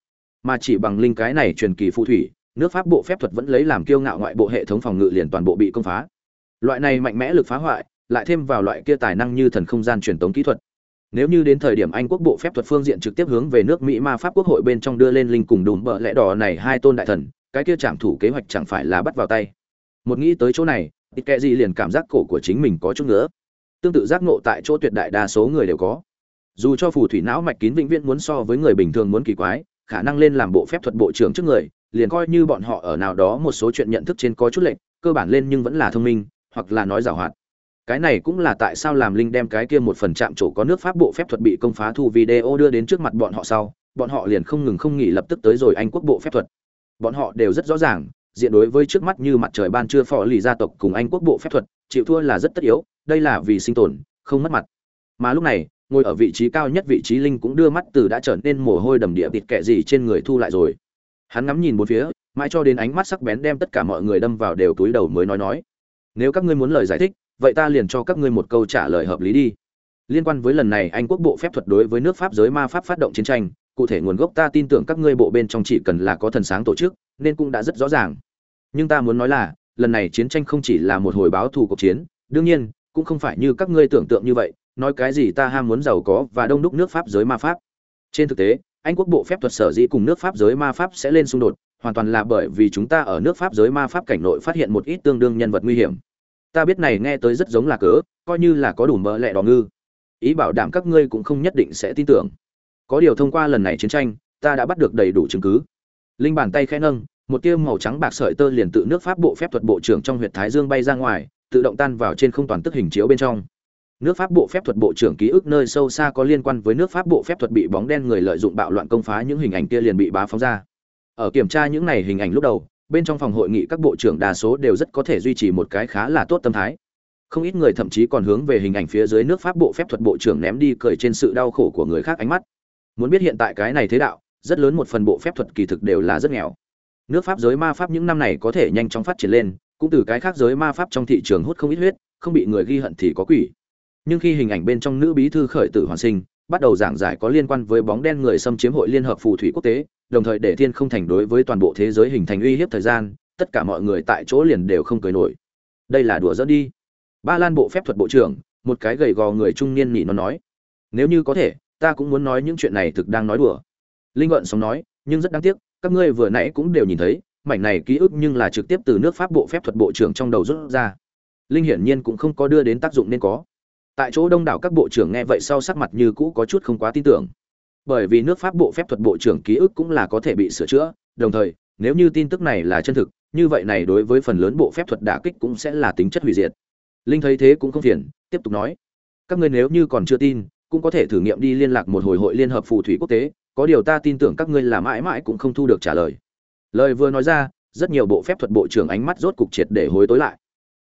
Mà chỉ bằng linh cái này truyền kỳ phù thủy, nước pháp bộ phép thuật vẫn lấy làm kiêu ngạo ngoại bộ hệ thống phòng ngự liền toàn bộ bị công phá. Loại này mạnh mẽ lực phá hoại, lại thêm vào loại kia tài năng như thần không gian truyền tống kỹ thuật. Nếu như đến thời điểm anh quốc bộ phép thuật phương diện trực tiếp hướng về nước mỹ ma pháp quốc hội bên trong đưa lên linh cùng đùm bợ lẽ đỏ này hai tôn đại thần, cái kia trảm thủ kế hoạch chẳng phải là bắt vào tay. Một nghĩ tới chỗ này, ít kệ gì liền cảm giác cổ của chính mình có chút nữa tương tự giác ngộ tại chỗ tuyệt đại đa số người đều có. Dù cho phù thủy não mạch kín vĩnh viễn muốn so với người bình thường muốn kỳ quái, khả năng lên làm bộ phép thuật bộ trưởng trước người, liền coi như bọn họ ở nào đó một số chuyện nhận thức trên có chút lệch, cơ bản lên nhưng vẫn là thông minh, hoặc là nói giảo hoạt. Cái này cũng là tại sao làm linh đem cái kia một phần chạm chỗ có nước pháp bộ phép thuật bị công phá thu video đưa đến trước mặt bọn họ sau, bọn họ liền không ngừng không nghỉ lập tức tới rồi anh quốc bộ phép thuật. Bọn họ đều rất rõ ràng, diện đối với trước mắt như mặt trời ban trưa phò lì gia tộc cùng anh quốc bộ phép thuật chịu thua là rất tất yếu, đây là vì sinh tồn, không mất mặt. Mà lúc này, ngồi ở vị trí cao nhất vị trí linh cũng đưa mắt từ đã trở nên mồ hôi đầm địa bịt kệ gì trên người thu lại rồi. Hắn ngắm nhìn bốn phía, mãi cho đến ánh mắt sắc bén đem tất cả mọi người đâm vào đều túi đầu mới nói nói. Nếu các ngươi muốn lời giải thích, vậy ta liền cho các ngươi một câu trả lời hợp lý đi. Liên quan với lần này, anh quốc bộ phép thuật đối với nước pháp giới ma pháp phát động chiến tranh, cụ thể nguồn gốc ta tin tưởng các ngươi bộ bên trong chỉ cần là có thần sáng tổ chức, nên cũng đã rất rõ ràng. Nhưng ta muốn nói là lần này chiến tranh không chỉ là một hồi báo thù cuộc chiến, đương nhiên, cũng không phải như các ngươi tưởng tượng như vậy, nói cái gì ta ham muốn giàu có và đông đúc nước pháp giới ma pháp. Trên thực tế, anh quốc bộ phép thuật sở dĩ cùng nước pháp giới ma pháp sẽ lên xung đột, hoàn toàn là bởi vì chúng ta ở nước pháp giới ma pháp cảnh nội phát hiện một ít tương đương nhân vật nguy hiểm. Ta biết này nghe tới rất giống là cớ, coi như là có đủ mỡ lẹ đỏ ngư. Ý bảo đảm các ngươi cũng không nhất định sẽ tin tưởng. Có điều thông qua lần này chiến tranh, ta đã bắt được đầy đủ chứng cứ. Linh bàn tay khẽ nâng một tia màu trắng bạc sợi tơ liền tự nước pháp bộ phép thuật bộ trưởng trong huyệt thái dương bay ra ngoài, tự động tan vào trên không toàn tức hình chiếu bên trong. Nước pháp bộ phép thuật bộ trưởng ký ức nơi sâu xa có liên quan với nước pháp bộ phép thuật bị bóng đen người lợi dụng bạo loạn công phá những hình ảnh kia liền bị bá phóng ra. Ở kiểm tra những này hình ảnh lúc đầu, bên trong phòng hội nghị các bộ trưởng đa số đều rất có thể duy trì một cái khá là tốt tâm thái. Không ít người thậm chí còn hướng về hình ảnh phía dưới nước pháp bộ phép thuật bộ trưởng ném đi cười trên sự đau khổ của người khác ánh mắt. Muốn biết hiện tại cái này thế đạo, rất lớn một phần bộ phép thuật kỳ thực đều là rất nghèo nước pháp giới ma pháp những năm này có thể nhanh chóng phát triển lên, cũng từ cái khác giới ma pháp trong thị trường hút không ít huyết, không bị người ghi hận thì có quỷ. Nhưng khi hình ảnh bên trong nữ bí thư khởi tử hoàn sinh, bắt đầu giảng giải có liên quan với bóng đen người xâm chiếm hội liên hợp phù thủy quốc tế, đồng thời để thiên không thành đối với toàn bộ thế giới hình thành uy hiếp thời gian, tất cả mọi người tại chỗ liền đều không cười nổi. Đây là đùa dẫn đi. Ba lan bộ phép thuật bộ trưởng, một cái gầy gò người trung niên nhị nó nói, nếu như có thể, ta cũng muốn nói những chuyện này thực đang nói đùa. Linh gợn sống nói, nhưng rất đáng tiếc các ngươi vừa nãy cũng đều nhìn thấy, mảnh này ký ức nhưng là trực tiếp từ nước pháp bộ phép thuật bộ trưởng trong đầu rút ra. Linh hiển nhiên cũng không có đưa đến tác dụng nên có. Tại chỗ đông đảo các bộ trưởng nghe vậy sau sắc mặt như cũ có chút không quá tin tưởng. Bởi vì nước pháp bộ phép thuật bộ trưởng ký ức cũng là có thể bị sửa chữa, đồng thời, nếu như tin tức này là chân thực, như vậy này đối với phần lớn bộ phép thuật đả kích cũng sẽ là tính chất hủy diệt. Linh thấy thế cũng không phiền, tiếp tục nói. Các ngươi nếu như còn chưa tin, cũng có thể thử nghiệm đi liên lạc một hồi hội liên hợp phù thủy quốc tế có điều ta tin tưởng các ngươi là mãi mãi cũng không thu được trả lời. Lời vừa nói ra, rất nhiều bộ phép thuật bộ trưởng ánh mắt rốt cục triệt để hối tối lại.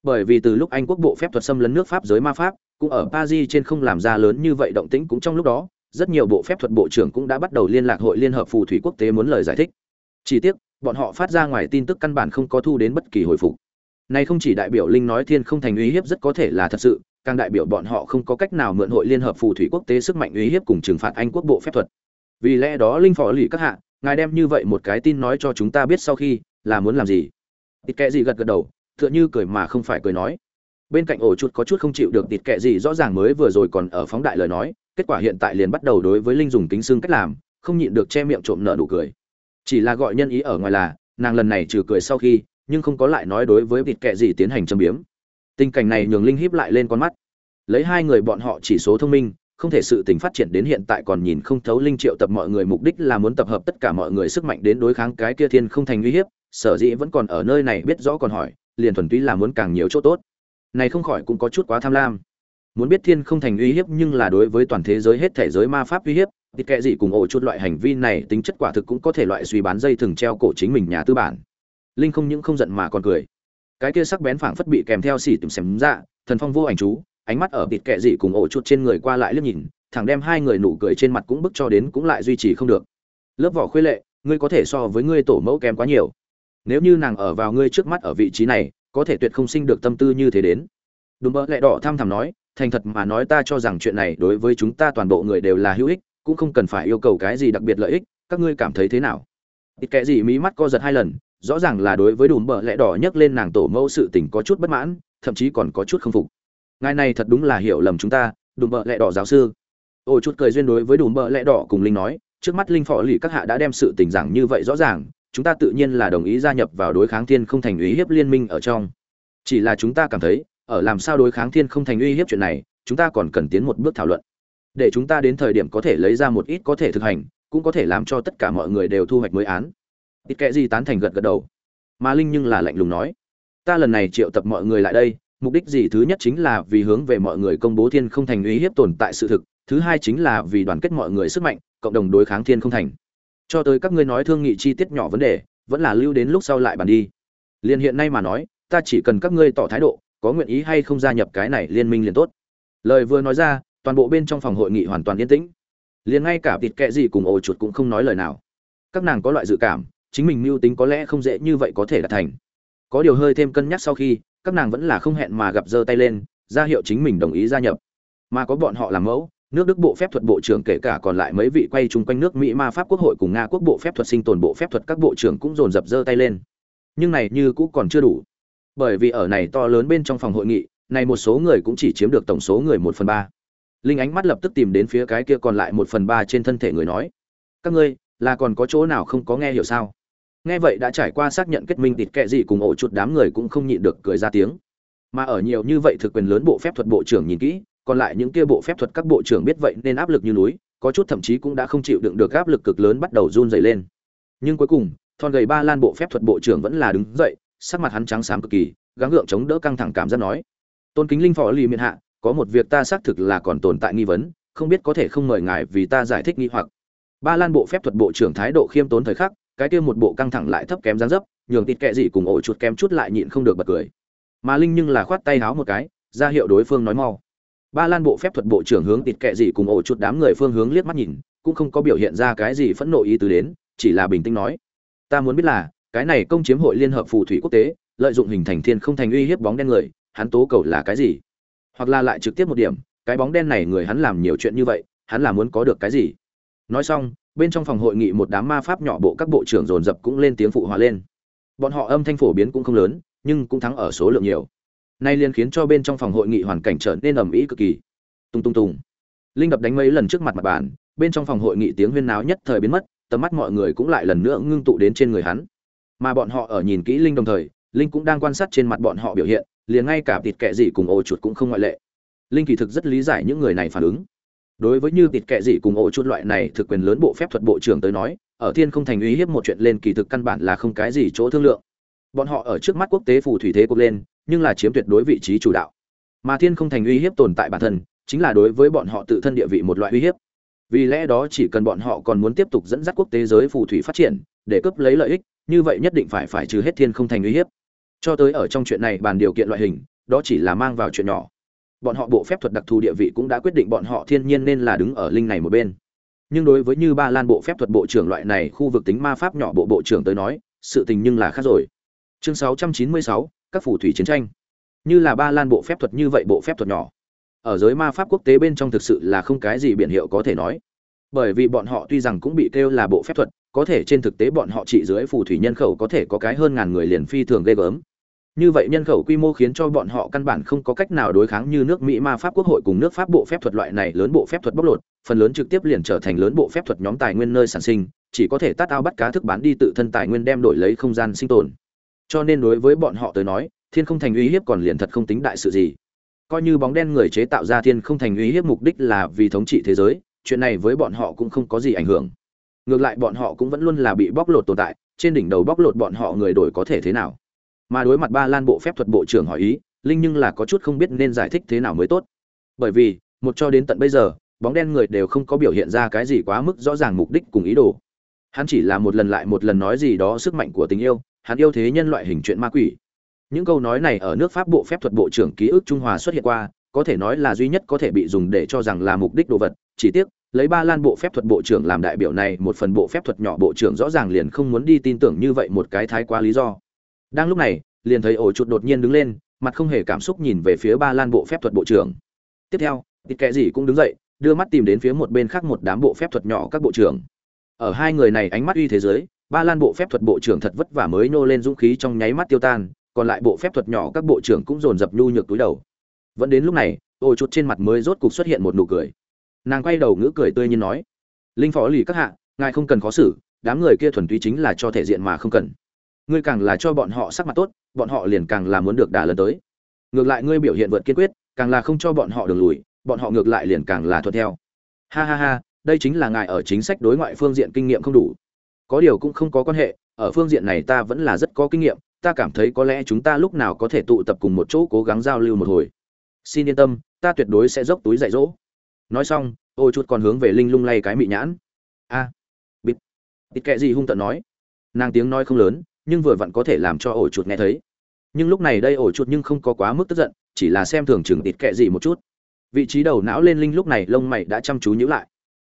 Bởi vì từ lúc anh quốc bộ phép thuật xâm lấn nước pháp giới ma pháp, cũng ở paris trên không làm ra lớn như vậy động tĩnh cũng trong lúc đó, rất nhiều bộ phép thuật bộ trưởng cũng đã bắt đầu liên lạc hội liên hợp phù thủy quốc tế muốn lời giải thích. Chỉ tiếc, bọn họ phát ra ngoài tin tức căn bản không có thu đến bất kỳ hồi phục. Này không chỉ đại biểu linh nói thiên không thành uy hiếp rất có thể là thật sự, càng đại biểu bọn họ không có cách nào mượn hội liên hợp phù thủy quốc tế sức mạnh uy hiếp cùng trừng phạt anh quốc bộ phép thuật vì lẽ đó linh phò lì các hạ, ngài đem như vậy một cái tin nói cho chúng ta biết sau khi, là muốn làm gì? Tịt kệ gì gật gật đầu, tựa như cười mà không phải cười nói. Bên cạnh ổ chuột có chút không chịu được tịt kệ gì rõ ràng mới vừa rồi còn ở phóng đại lời nói, kết quả hiện tại liền bắt đầu đối với linh dùng kính xương cách làm, không nhịn được che miệng trộm nợ đủ cười. Chỉ là gọi nhân ý ở ngoài là, nàng lần này trừ cười sau khi, nhưng không có lại nói đối với tịt kệ gì tiến hành châm biếm. Tình cảnh này nhường linh híp lại lên con mắt. Lấy hai người bọn họ chỉ số thông minh không thể sự tình phát triển đến hiện tại còn nhìn không thấu linh triệu tập mọi người mục đích là muốn tập hợp tất cả mọi người sức mạnh đến đối kháng cái kia thiên không thành uy hiếp, sở dĩ vẫn còn ở nơi này biết rõ còn hỏi, liền thuần túy là muốn càng nhiều chỗ tốt. Này không khỏi cũng có chút quá tham lam. Muốn biết thiên không thành uy hiếp nhưng là đối với toàn thế giới hết thể giới ma pháp uy hiếp, thì kệ gì cùng ổ chút loại hành vi này tính chất quả thực cũng có thể loại suy bán dây thừng treo cổ chính mình nhà tư bản. Linh không những không giận mà còn cười. Cái kia sắc bén phảng phất bị kèm theo xỉ tìm xém ra thần phong vô ảnh chú ánh mắt ở bịt kệ dị cùng ổ chuột trên người qua lại liếc nhìn, thẳng đem hai người nụ cười trên mặt cũng bức cho đến cũng lại duy trì không được. Lớp vỏ khuê lệ, ngươi có thể so với ngươi tổ mẫu kém quá nhiều. Nếu như nàng ở vào ngươi trước mắt ở vị trí này, có thể tuyệt không sinh được tâm tư như thế đến. Đúng mơ lẹ đỏ tham thầm nói, thành thật mà nói ta cho rằng chuyện này đối với chúng ta toàn bộ người đều là hữu ích, cũng không cần phải yêu cầu cái gì đặc biệt lợi ích, các ngươi cảm thấy thế nào? Ít kệ gì mí mắt co giật hai lần, rõ ràng là đối với đùm bờ lẽ đỏ nhấc lên nàng tổ mẫu sự tình có chút bất mãn, thậm chí còn có chút không phục ngài này thật đúng là hiểu lầm chúng ta, đùm bợ lẹ đỏ giáo sư. Ôi chút cười duyên đối với đùm bợ lẹ đỏ cùng linh nói, trước mắt linh phò lì các hạ đã đem sự tình giảng như vậy rõ ràng, chúng ta tự nhiên là đồng ý gia nhập vào đối kháng thiên không thành uy hiếp liên minh ở trong. Chỉ là chúng ta cảm thấy, ở làm sao đối kháng thiên không thành uy hiếp chuyện này, chúng ta còn cần tiến một bước thảo luận. Để chúng ta đến thời điểm có thể lấy ra một ít có thể thực hành, cũng có thể làm cho tất cả mọi người đều thu hoạch mới án. Ít kệ gì tán thành gật gật đầu. Mà linh nhưng là lạnh lùng nói, ta lần này triệu tập mọi người lại đây mục đích gì thứ nhất chính là vì hướng về mọi người công bố thiên không thành uy hiếp tồn tại sự thực, thứ hai chính là vì đoàn kết mọi người sức mạnh, cộng đồng đối kháng thiên không thành. Cho tới các ngươi nói thương nghị chi tiết nhỏ vấn đề, vẫn là lưu đến lúc sau lại bàn đi. Liền hiện nay mà nói, ta chỉ cần các ngươi tỏ thái độ, có nguyện ý hay không gia nhập cái này liên minh liền tốt. Lời vừa nói ra, toàn bộ bên trong phòng hội nghị hoàn toàn yên tĩnh. Liền ngay cả vịt kệ gì cùng ổ chuột cũng không nói lời nào. Các nàng có loại dự cảm, chính mình mưu tính có lẽ không dễ như vậy có thể đạt thành. Có điều hơi thêm cân nhắc sau khi các nàng vẫn là không hẹn mà gặp giơ tay lên, ra hiệu chính mình đồng ý gia nhập. Mà có bọn họ làm mẫu, nước đức bộ phép thuật bộ trưởng kể cả còn lại mấy vị quay chung quanh nước mỹ, ma pháp quốc hội cùng nga quốc bộ phép thuật sinh tồn bộ phép thuật các bộ trưởng cũng dồn dập giơ tay lên. Nhưng này như cũng còn chưa đủ. Bởi vì ở này to lớn bên trong phòng hội nghị, này một số người cũng chỉ chiếm được tổng số người một phần ba. Linh ánh mắt lập tức tìm đến phía cái kia còn lại một phần ba trên thân thể người nói, các ngươi, là còn có chỗ nào không có nghe hiểu sao? Nghe vậy đã trải qua xác nhận kết minh tịt kệ gì cùng ổ chuột đám người cũng không nhịn được cười ra tiếng. Mà ở nhiều như vậy thực quyền lớn bộ phép thuật bộ trưởng nhìn kỹ, còn lại những kia bộ phép thuật các bộ trưởng biết vậy nên áp lực như núi, có chút thậm chí cũng đã không chịu đựng được áp lực cực lớn bắt đầu run dày lên. Nhưng cuối cùng, thon gầy ba lan bộ phép thuật bộ trưởng vẫn là đứng dậy, sắc mặt hắn trắng xám cực kỳ, gắng gượng chống đỡ căng thẳng cảm giác nói, tôn kính linh phò lì miền hạ, có một việc ta xác thực là còn tồn tại nghi vấn, không biết có thể không mời ngài vì ta giải thích nghi hoặc. Ba lan bộ phép thuật bộ trưởng thái độ khiêm tốn thời khắc cái kia một bộ căng thẳng lại thấp kém dáng dấp, nhường tịt kệ gì cùng ổ chuột kém chút lại nhịn không được bật cười. Mà linh nhưng là khoát tay háo một cái, ra hiệu đối phương nói mau. Ba lan bộ phép thuật bộ trưởng hướng tịt kệ gì cùng ổ chuột đám người phương hướng liếc mắt nhìn, cũng không có biểu hiện ra cái gì phẫn nộ ý tứ đến, chỉ là bình tĩnh nói. Ta muốn biết là, cái này công chiếm hội liên hợp phù thủy quốc tế, lợi dụng hình thành thiên không thành uy hiếp bóng đen người, hắn tố cầu là cái gì? Hoặc là lại trực tiếp một điểm, cái bóng đen này người hắn làm nhiều chuyện như vậy, hắn là muốn có được cái gì? Nói xong bên trong phòng hội nghị một đám ma pháp nhỏ bộ các bộ trưởng dồn dập cũng lên tiếng phụ hòa lên. Bọn họ âm thanh phổ biến cũng không lớn, nhưng cũng thắng ở số lượng nhiều. Nay liền khiến cho bên trong phòng hội nghị hoàn cảnh trở nên ầm ĩ cực kỳ. Tung tung tung. Linh đập đánh mấy lần trước mặt mặt bàn, bên trong phòng hội nghị tiếng huyên náo nhất thời biến mất, tầm mắt mọi người cũng lại lần nữa ngưng tụ đến trên người hắn. Mà bọn họ ở nhìn kỹ linh đồng thời, linh cũng đang quan sát trên mặt bọn họ biểu hiện, liền ngay cả thịt kệ gì cùng ô chuột cũng không ngoại lệ. Linh kỳ thực rất lý giải những người này phản ứng đối với như tịt kệ gì cùng ổ chuột loại này thực quyền lớn bộ phép thuật bộ trưởng tới nói, ở thiên không thành uy hiếp một chuyện lên kỳ thực căn bản là không cái gì chỗ thương lượng. Bọn họ ở trước mắt quốc tế phù thủy thế cuộc lên, nhưng là chiếm tuyệt đối vị trí chủ đạo. Mà thiên không thành uy hiếp tồn tại bản thân, chính là đối với bọn họ tự thân địa vị một loại uy hiếp. Vì lẽ đó chỉ cần bọn họ còn muốn tiếp tục dẫn dắt quốc tế giới phù thủy phát triển, để cướp lấy lợi ích, như vậy nhất định phải phải trừ hết thiên không thành uy hiếp. Cho tới ở trong chuyện này bàn điều kiện loại hình, đó chỉ là mang vào chuyện nhỏ bọn họ bộ phép thuật đặc thù địa vị cũng đã quyết định bọn họ thiên nhiên nên là đứng ở linh này một bên. Nhưng đối với như ba lan bộ phép thuật bộ trưởng loại này khu vực tính ma pháp nhỏ bộ bộ trưởng tới nói sự tình nhưng là khác rồi. Chương 696, các phù thủy chiến tranh. Như là ba lan bộ phép thuật như vậy bộ phép thuật nhỏ ở giới ma pháp quốc tế bên trong thực sự là không cái gì biển hiệu có thể nói. Bởi vì bọn họ tuy rằng cũng bị kêu là bộ phép thuật có thể trên thực tế bọn họ trị dưới phù thủy nhân khẩu có thể có cái hơn ngàn người liền phi thường ghê gớm như vậy nhân khẩu quy mô khiến cho bọn họ căn bản không có cách nào đối kháng như nước mỹ ma pháp quốc hội cùng nước pháp bộ phép thuật loại này lớn bộ phép thuật bóc lột, phần lớn trực tiếp liền trở thành lớn bộ phép thuật nhóm tài nguyên nơi sản sinh, chỉ có thể tát ao bắt cá thức bán đi tự thân tài nguyên đem đổi lấy không gian sinh tồn. Cho nên đối với bọn họ tới nói, thiên không thành uy hiếp còn liền thật không tính đại sự gì. Coi như bóng đen người chế tạo ra thiên không thành uy hiếp mục đích là vì thống trị thế giới, chuyện này với bọn họ cũng không có gì ảnh hưởng. Ngược lại bọn họ cũng vẫn luôn là bị bóc lột tồn tại, trên đỉnh đầu bóc lột bọn họ người đổi có thể thế nào? Mà đối mặt ba lan bộ phép thuật bộ trưởng hỏi ý, linh nhưng là có chút không biết nên giải thích thế nào mới tốt. Bởi vì, một cho đến tận bây giờ, bóng đen người đều không có biểu hiện ra cái gì quá mức rõ ràng mục đích cùng ý đồ. Hắn chỉ là một lần lại một lần nói gì đó sức mạnh của tình yêu, hắn yêu thế nhân loại hình chuyện ma quỷ. Những câu nói này ở nước pháp bộ phép thuật bộ trưởng ký ức trung hòa xuất hiện qua, có thể nói là duy nhất có thể bị dùng để cho rằng là mục đích đồ vật, chỉ tiếc, lấy ba lan bộ phép thuật bộ trưởng làm đại biểu này, một phần bộ phép thuật nhỏ bộ trưởng rõ ràng liền không muốn đi tin tưởng như vậy một cái thái quá lý do đang lúc này, liền thấy ổ chuột đột nhiên đứng lên, mặt không hề cảm xúc nhìn về phía ba lan bộ phép thuật bộ trưởng. Tiếp theo tịt kệ gì cũng đứng dậy, đưa mắt tìm đến phía một bên khác một đám bộ phép thuật nhỏ các bộ trưởng. Ở hai người này ánh mắt uy thế giới, ba lan bộ phép thuật bộ trưởng thật vất vả mới nô lên dũng khí trong nháy mắt tiêu tan, còn lại bộ phép thuật nhỏ các bộ trưởng cũng dồn dập nhu nhược túi đầu. Vẫn đến lúc này, ổ chuột trên mặt mới rốt cục xuất hiện một nụ cười. Nàng quay đầu ngữ cười tươi nhiên nói, linh phó lì các hạ, ngài không cần khó xử, đám người kia thuần túy chính là cho thể diện mà không cần ngươi càng là cho bọn họ sắc mặt tốt bọn họ liền càng là muốn được đà lần tới. Ngược lại ngươi biểu hiện vượt kiên quyết càng là không cho bọn họ đường lùi bọn họ ngược lại liền càng là thuận theo. Ha ha ha đây chính là ngài ở chính sách đối ngoại phương diện kinh nghiệm không đủ. Có điều cũng không có quan hệ ở phương diện này ta vẫn là rất có kinh nghiệm ta cảm thấy có lẽ chúng ta lúc nào có thể tụ tập cùng một chỗ cố gắng giao lưu một hồi. Xin yên tâm ta tuyệt đối sẽ dốc túi dạy dỗ. Nói xong ôi chút còn hướng về linh lung lay cái mị nhãn. A à, bịt. Bịt kệ gì hung tận nói. Nàng tiếng nói không lớn nhưng vừa vặn có thể làm cho ổ chuột nghe thấy. Nhưng lúc này đây ổ chuột nhưng không có quá mức tức giận, chỉ là xem thường chừng tịt kệ gì một chút. Vị trí đầu não lên linh lúc này lông mày đã chăm chú nhíu lại.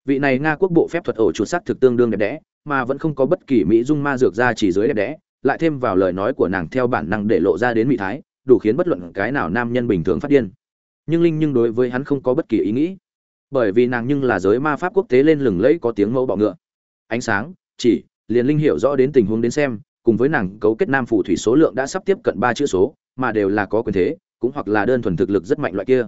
Vị này nga quốc bộ phép thuật ổ chuột sắc thực tương đương đẹp đẽ, mà vẫn không có bất kỳ mỹ dung ma dược ra chỉ dưới đẹp đẽ, lại thêm vào lời nói của nàng theo bản năng để lộ ra đến mỹ thái, đủ khiến bất luận cái nào nam nhân bình thường phát điên. Nhưng linh nhưng đối với hắn không có bất kỳ ý nghĩ. Bởi vì nàng nhưng là giới ma pháp quốc tế lên lừng lẫy có tiếng mẫu bọ ngựa. Ánh sáng, chỉ, liền linh hiểu rõ đến tình huống đến xem cùng với nàng cấu kết nam phù thủy số lượng đã sắp tiếp cận ba chữ số, mà đều là có quyền thế, cũng hoặc là đơn thuần thực lực rất mạnh loại kia.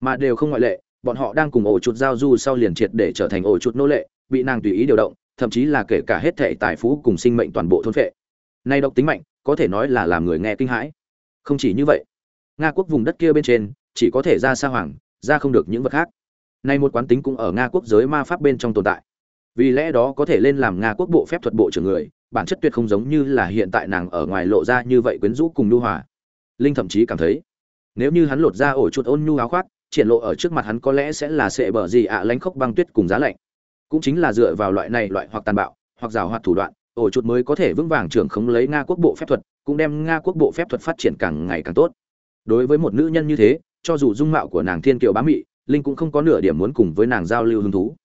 Mà đều không ngoại lệ, bọn họ đang cùng ổ chuột giao du sau liền triệt để trở thành ổ chuột nô lệ, bị nàng tùy ý điều động, thậm chí là kể cả hết thệ tài phú cùng sinh mệnh toàn bộ thôn phệ. Nay độc tính mạnh, có thể nói là làm người nghe kinh hãi. Không chỉ như vậy, nga quốc vùng đất kia bên trên, chỉ có thể ra sa hoàng, ra không được những vật khác. Nay một quán tính cũng ở nga quốc giới ma pháp bên trong tồn tại. Vì lẽ đó có thể lên làm nga quốc bộ phép thuật bộ trưởng người bản chất tuyệt không giống như là hiện tại nàng ở ngoài lộ ra như vậy quyến rũ cùng nhu hòa. Linh thậm chí cảm thấy, nếu như hắn lột ra ổ chuột ôn nhu áo khoác, triển lộ ở trước mặt hắn có lẽ sẽ là sệ bờ gì ạ à lánh khóc băng tuyết cùng giá lạnh. Cũng chính là dựa vào loại này loại hoặc tàn bạo, hoặc rào hoạt thủ đoạn, ổ chuột mới có thể vững vàng trưởng khống lấy nga quốc bộ phép thuật, cũng đem nga quốc bộ phép thuật phát triển càng ngày càng tốt. Đối với một nữ nhân như thế, cho dù dung mạo của nàng thiên kiều bá mị, linh cũng không có nửa điểm muốn cùng với nàng giao lưu hứng thú.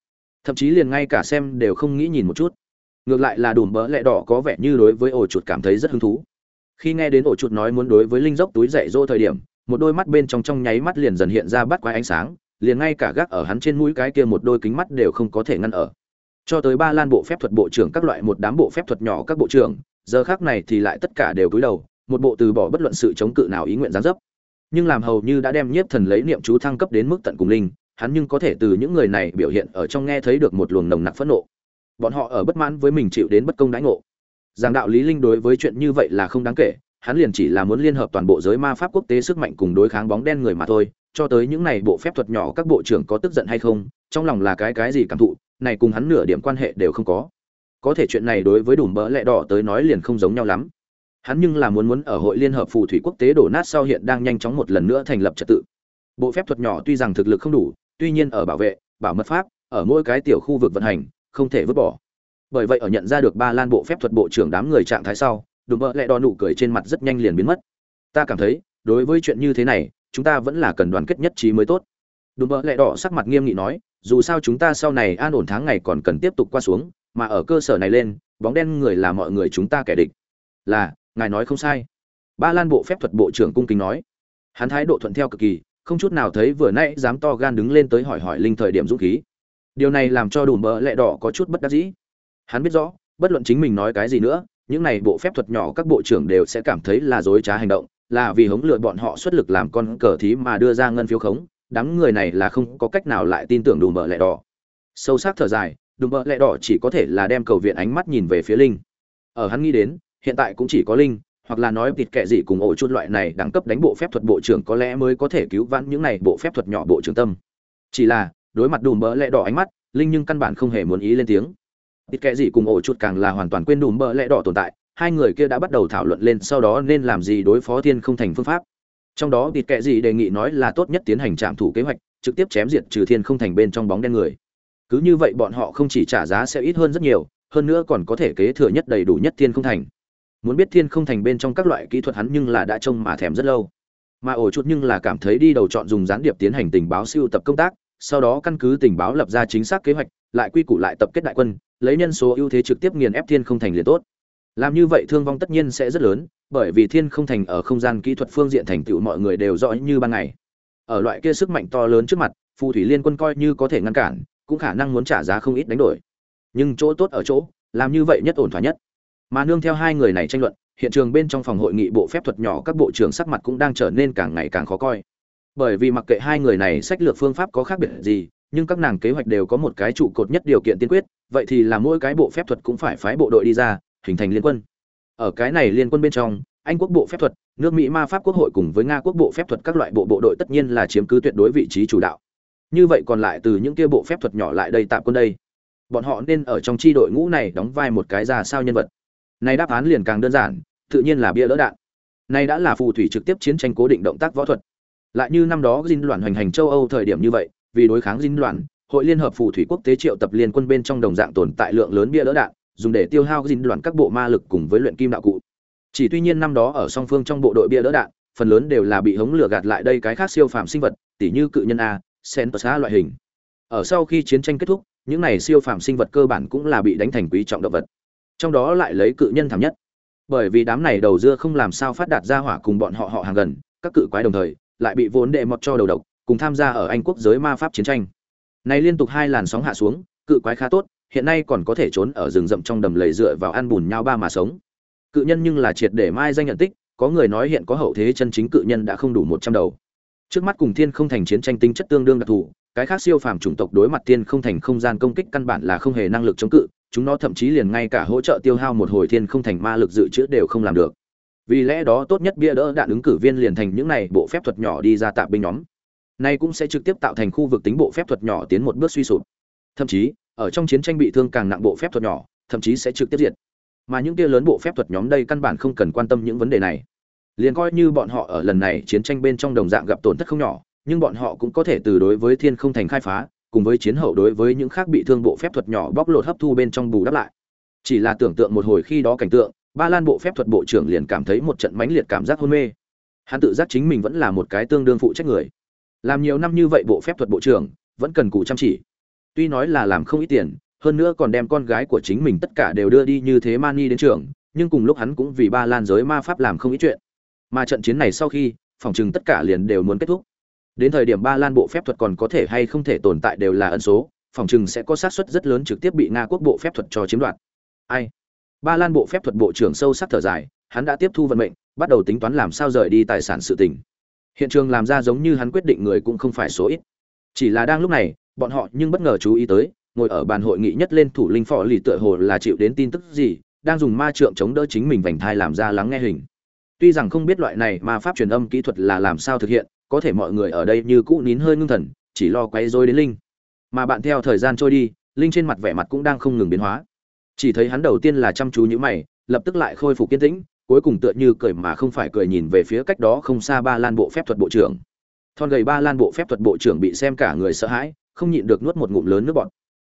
Thậm chí liền ngay cả xem đều không nghĩ nhìn một chút ngược lại là đùm bỡ lẹ đỏ có vẻ như đối với ổ chuột cảm thấy rất hứng thú. Khi nghe đến ổ chuột nói muốn đối với linh dốc túi dạy dỗ thời điểm, một đôi mắt bên trong trong nháy mắt liền dần hiện ra bắt quái ánh sáng, liền ngay cả gác ở hắn trên mũi cái kia một đôi kính mắt đều không có thể ngăn ở. Cho tới ba lan bộ phép thuật bộ trưởng các loại một đám bộ phép thuật nhỏ các bộ trưởng, giờ khác này thì lại tất cả đều cúi đầu, một bộ từ bỏ bất luận sự chống cự nào ý nguyện gián dấp. Nhưng làm hầu như đã đem nhiếp thần lấy niệm chú thăng cấp đến mức tận cùng linh, hắn nhưng có thể từ những người này biểu hiện ở trong nghe thấy được một luồng nồng nặc phẫn nộ bọn họ ở bất mãn với mình chịu đến bất công đãi ngộ. Giảng đạo lý linh đối với chuyện như vậy là không đáng kể, hắn liền chỉ là muốn liên hợp toàn bộ giới ma pháp quốc tế sức mạnh cùng đối kháng bóng đen người mà thôi, cho tới những này bộ phép thuật nhỏ các bộ trưởng có tức giận hay không, trong lòng là cái cái gì cảm thụ, này cùng hắn nửa điểm quan hệ đều không có. Có thể chuyện này đối với đủ mỡ lẹ đỏ tới nói liền không giống nhau lắm. Hắn nhưng là muốn muốn ở hội liên hợp phù thủy quốc tế đổ nát sau hiện đang nhanh chóng một lần nữa thành lập trật tự. Bộ phép thuật nhỏ tuy rằng thực lực không đủ, tuy nhiên ở bảo vệ, bảo mật pháp, ở mỗi cái tiểu khu vực vận hành không thể vứt bỏ. Bởi vậy ở nhận ra được ba lan bộ phép thuật bộ trưởng đám người trạng thái sau, đùm bợ lẹ đo nụ cười trên mặt rất nhanh liền biến mất. Ta cảm thấy, đối với chuyện như thế này, chúng ta vẫn là cần đoàn kết nhất trí mới tốt. Đùm bợ lẹ đỏ sắc mặt nghiêm nghị nói, dù sao chúng ta sau này an ổn tháng ngày còn cần tiếp tục qua xuống, mà ở cơ sở này lên, bóng đen người là mọi người chúng ta kẻ địch. Là, ngài nói không sai. Ba lan bộ phép thuật bộ trưởng cung kính nói. Hắn thái độ thuận theo cực kỳ, không chút nào thấy vừa nãy dám to gan đứng lên tới hỏi hỏi linh thời điểm dũng khí điều này làm cho đùm bợ lẹ đỏ có chút bất đắc dĩ. Hắn biết rõ, bất luận chính mình nói cái gì nữa, những này bộ phép thuật nhỏ các bộ trưởng đều sẽ cảm thấy là dối trá hành động, là vì hống lựa bọn họ xuất lực làm con cờ thí mà đưa ra ngân phiếu khống, đám người này là không có cách nào lại tin tưởng đùm bợ lẹ đỏ. Sâu sắc thở dài, đùm bợ lẹ đỏ chỉ có thể là đem cầu viện ánh mắt nhìn về phía linh. Ở hắn nghĩ đến, hiện tại cũng chỉ có linh, hoặc là nói thịt kệ gì cùng ổ chút loại này đẳng cấp đánh bộ phép thuật bộ trưởng có lẽ mới có thể cứu vãn những này bộ phép thuật nhỏ bộ trưởng tâm. Chỉ là đối mặt đùm bỡ lẽ đỏ ánh mắt, linh nhưng căn bản không hề muốn ý lên tiếng. Thịt kệ gì cùng ổ chuột càng là hoàn toàn quên đùm bỡ lẽ đỏ tồn tại, hai người kia đã bắt đầu thảo luận lên sau đó nên làm gì đối phó thiên không thành phương pháp. Trong đó thịt kệ gì đề nghị nói là tốt nhất tiến hành trạm thủ kế hoạch, trực tiếp chém diệt trừ thiên không thành bên trong bóng đen người. Cứ như vậy bọn họ không chỉ trả giá sẽ ít hơn rất nhiều, hơn nữa còn có thể kế thừa nhất đầy đủ nhất thiên không thành. Muốn biết thiên không thành bên trong các loại kỹ thuật hắn nhưng là đã trông mà thèm rất lâu. Mà ổ chuột nhưng là cảm thấy đi đầu chọn dùng gián điệp tiến hành tình báo siêu tập công tác sau đó căn cứ tình báo lập ra chính xác kế hoạch, lại quy củ lại tập kết đại quân, lấy nhân số ưu thế trực tiếp nghiền ép thiên không thành liền tốt. Làm như vậy thương vong tất nhiên sẽ rất lớn, bởi vì thiên không thành ở không gian kỹ thuật phương diện thành tựu mọi người đều rõ như ban ngày. Ở loại kia sức mạnh to lớn trước mặt, phù thủy liên quân coi như có thể ngăn cản, cũng khả năng muốn trả giá không ít đánh đổi. Nhưng chỗ tốt ở chỗ, làm như vậy nhất ổn thỏa nhất. Mà nương theo hai người này tranh luận, hiện trường bên trong phòng hội nghị bộ phép thuật nhỏ các bộ trưởng sắc mặt cũng đang trở nên càng ngày càng khó coi bởi vì mặc kệ hai người này sách lược phương pháp có khác biệt gì, nhưng các nàng kế hoạch đều có một cái trụ cột nhất điều kiện tiên quyết, vậy thì là mỗi cái bộ phép thuật cũng phải phái bộ đội đi ra, hình thành liên quân. Ở cái này liên quân bên trong, anh quốc bộ phép thuật, nước mỹ ma pháp quốc hội cùng với nga quốc bộ phép thuật các loại bộ bộ đội tất nhiên là chiếm cứ tuyệt đối vị trí chủ đạo. Như vậy còn lại từ những kia bộ phép thuật nhỏ lại đây tạm quân đây. Bọn họ nên ở trong tri đội ngũ này đóng vai một cái ra sao nhân vật. Này đáp án liền càng đơn giản, tự nhiên là bia lỡ đạn. Này đã là phù thủy trực tiếp chiến tranh cố định động tác võ thuật lại như năm đó dinh loạn hoành hành châu âu thời điểm như vậy, vì đối kháng dinh loạn, hội liên hợp phù thủy quốc tế triệu tập liên quân bên trong đồng dạng tồn tại lượng lớn bia lỡ đạn, dùng để tiêu hao dinh loạn các bộ ma lực cùng với luyện kim đạo cụ. Chỉ tuy nhiên năm đó ở song phương trong bộ đội bia lỡ đạn, phần lớn đều là bị hống lửa gạt lại đây cái khác siêu phàm sinh vật, tỉ như cự nhân a, sen xa loại hình. Ở sau khi chiến tranh kết thúc, những này siêu phàm sinh vật cơ bản cũng là bị đánh thành quý trọng động vật. Trong đó lại lấy cự nhân thảm nhất. Bởi vì đám này đầu dưa không làm sao phát đạt ra hỏa cùng bọn họ họ hàng gần, các cự quái đồng thời lại bị vốn đệ mọt cho đầu độc, cùng tham gia ở anh quốc giới ma pháp chiến tranh. Này liên tục hai làn sóng hạ xuống, cự quái khá tốt, hiện nay còn có thể trốn ở rừng rậm trong đầm lầy dựa vào ăn bùn nhau ba mà sống. Cự nhân nhưng là triệt để mai danh nhận tích, có người nói hiện có hậu thế chân chính cự nhân đã không đủ một trăm đầu. Trước mắt cùng thiên không thành chiến tranh tính chất tương đương đặc thù, cái khác siêu phàm chủng tộc đối mặt thiên không thành không gian công kích căn bản là không hề năng lực chống cự, chúng nó thậm chí liền ngay cả hỗ trợ tiêu hao một hồi thiên không thành ma lực dự trữ đều không làm được vì lẽ đó tốt nhất bia đỡ đạn ứng cử viên liền thành những này bộ phép thuật nhỏ đi ra tạm binh nhóm. Nay cũng sẽ trực tiếp tạo thành khu vực tính bộ phép thuật nhỏ tiến một bước suy sụp. Thậm chí, ở trong chiến tranh bị thương càng nặng bộ phép thuật nhỏ, thậm chí sẽ trực tiếp diệt. Mà những kia lớn bộ phép thuật nhóm đây căn bản không cần quan tâm những vấn đề này. Liền coi như bọn họ ở lần này chiến tranh bên trong đồng dạng gặp tổn thất không nhỏ, nhưng bọn họ cũng có thể từ đối với thiên không thành khai phá, cùng với chiến hậu đối với những khác bị thương bộ phép thuật nhỏ bóc lột hấp thu bên trong bù đắp lại. Chỉ là tưởng tượng một hồi khi đó cảnh tượng ba lan bộ phép thuật bộ trưởng liền cảm thấy một trận mãnh liệt cảm giác hôn mê. Hắn tự giác chính mình vẫn là một cái tương đương phụ trách người. Làm nhiều năm như vậy bộ phép thuật bộ trưởng, vẫn cần cù chăm chỉ. Tuy nói là làm không ít tiền, hơn nữa còn đem con gái của chính mình tất cả đều đưa đi như thế mani đến trường, nhưng cùng lúc hắn cũng vì ba lan giới ma pháp làm không ít chuyện. Mà trận chiến này sau khi, phòng chừng tất cả liền đều muốn kết thúc. Đến thời điểm ba lan bộ phép thuật còn có thể hay không thể tồn tại đều là ẩn số, phòng chừng sẽ có xác suất rất lớn trực tiếp bị nga quốc bộ phép thuật cho chiếm đoạt. Ai? Ba lan bộ phép thuật bộ trưởng sâu sắc thở dài, hắn đã tiếp thu vận mệnh, bắt đầu tính toán làm sao rời đi tài sản sự tình. Hiện trường làm ra giống như hắn quyết định người cũng không phải số ít. Chỉ là đang lúc này, bọn họ nhưng bất ngờ chú ý tới, ngồi ở bàn hội nghị nhất lên thủ linh phò lì tựa hồ là chịu đến tin tức gì, đang dùng ma trượng chống đỡ chính mình vành thai làm ra lắng nghe hình. Tuy rằng không biết loại này ma pháp truyền âm kỹ thuật là làm sao thực hiện, có thể mọi người ở đây như cũ nín hơi ngưng thần, chỉ lo quấy rối đến linh. Mà bạn theo thời gian trôi đi, linh trên mặt vẻ mặt cũng đang không ngừng biến hóa chỉ thấy hắn đầu tiên là chăm chú như mày, lập tức lại khôi phục kiên tĩnh, cuối cùng tựa như cười mà không phải cười nhìn về phía cách đó không xa ba lan bộ phép thuật bộ trưởng. Thon gầy ba lan bộ phép thuật bộ trưởng bị xem cả người sợ hãi, không nhịn được nuốt một ngụm lớn nước bọt.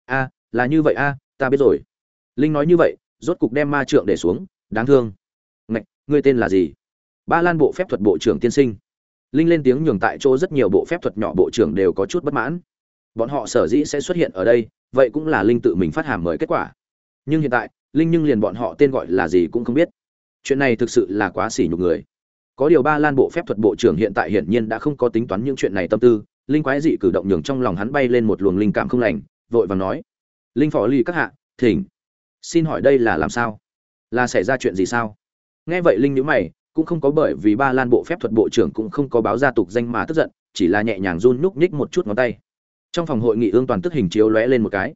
A, là như vậy a, ta biết rồi. Linh nói như vậy, rốt cục đem ma trượng để xuống, đáng thương. Ngạch, ngươi tên là gì? Ba lan bộ phép thuật bộ trưởng tiên sinh. Linh lên tiếng nhường tại chỗ rất nhiều bộ phép thuật nhỏ bộ trưởng đều có chút bất mãn. Bọn họ sở dĩ sẽ xuất hiện ở đây, vậy cũng là linh tự mình phát hàm mời kết quả nhưng hiện tại, linh nhưng liền bọn họ tên gọi là gì cũng không biết. Chuyện này thực sự là quá xỉ nhục người. Có điều ba lan bộ phép thuật bộ trưởng hiện tại hiển nhiên đã không có tính toán những chuyện này tâm tư, linh quái dị cử động nhường trong lòng hắn bay lên một luồng linh cảm không lành, vội vàng nói, linh phó ly các hạ, thỉnh. Xin hỏi đây là làm sao? Là xảy ra chuyện gì sao? Nghe vậy linh nhữ mày, cũng không có bởi vì ba lan bộ phép thuật bộ trưởng cũng không có báo gia tục danh mà tức giận, chỉ là nhẹ nhàng run nhúc nhích một chút ngón tay. Trong phòng hội nghị ương toàn tức hình chiếu lóe lên một cái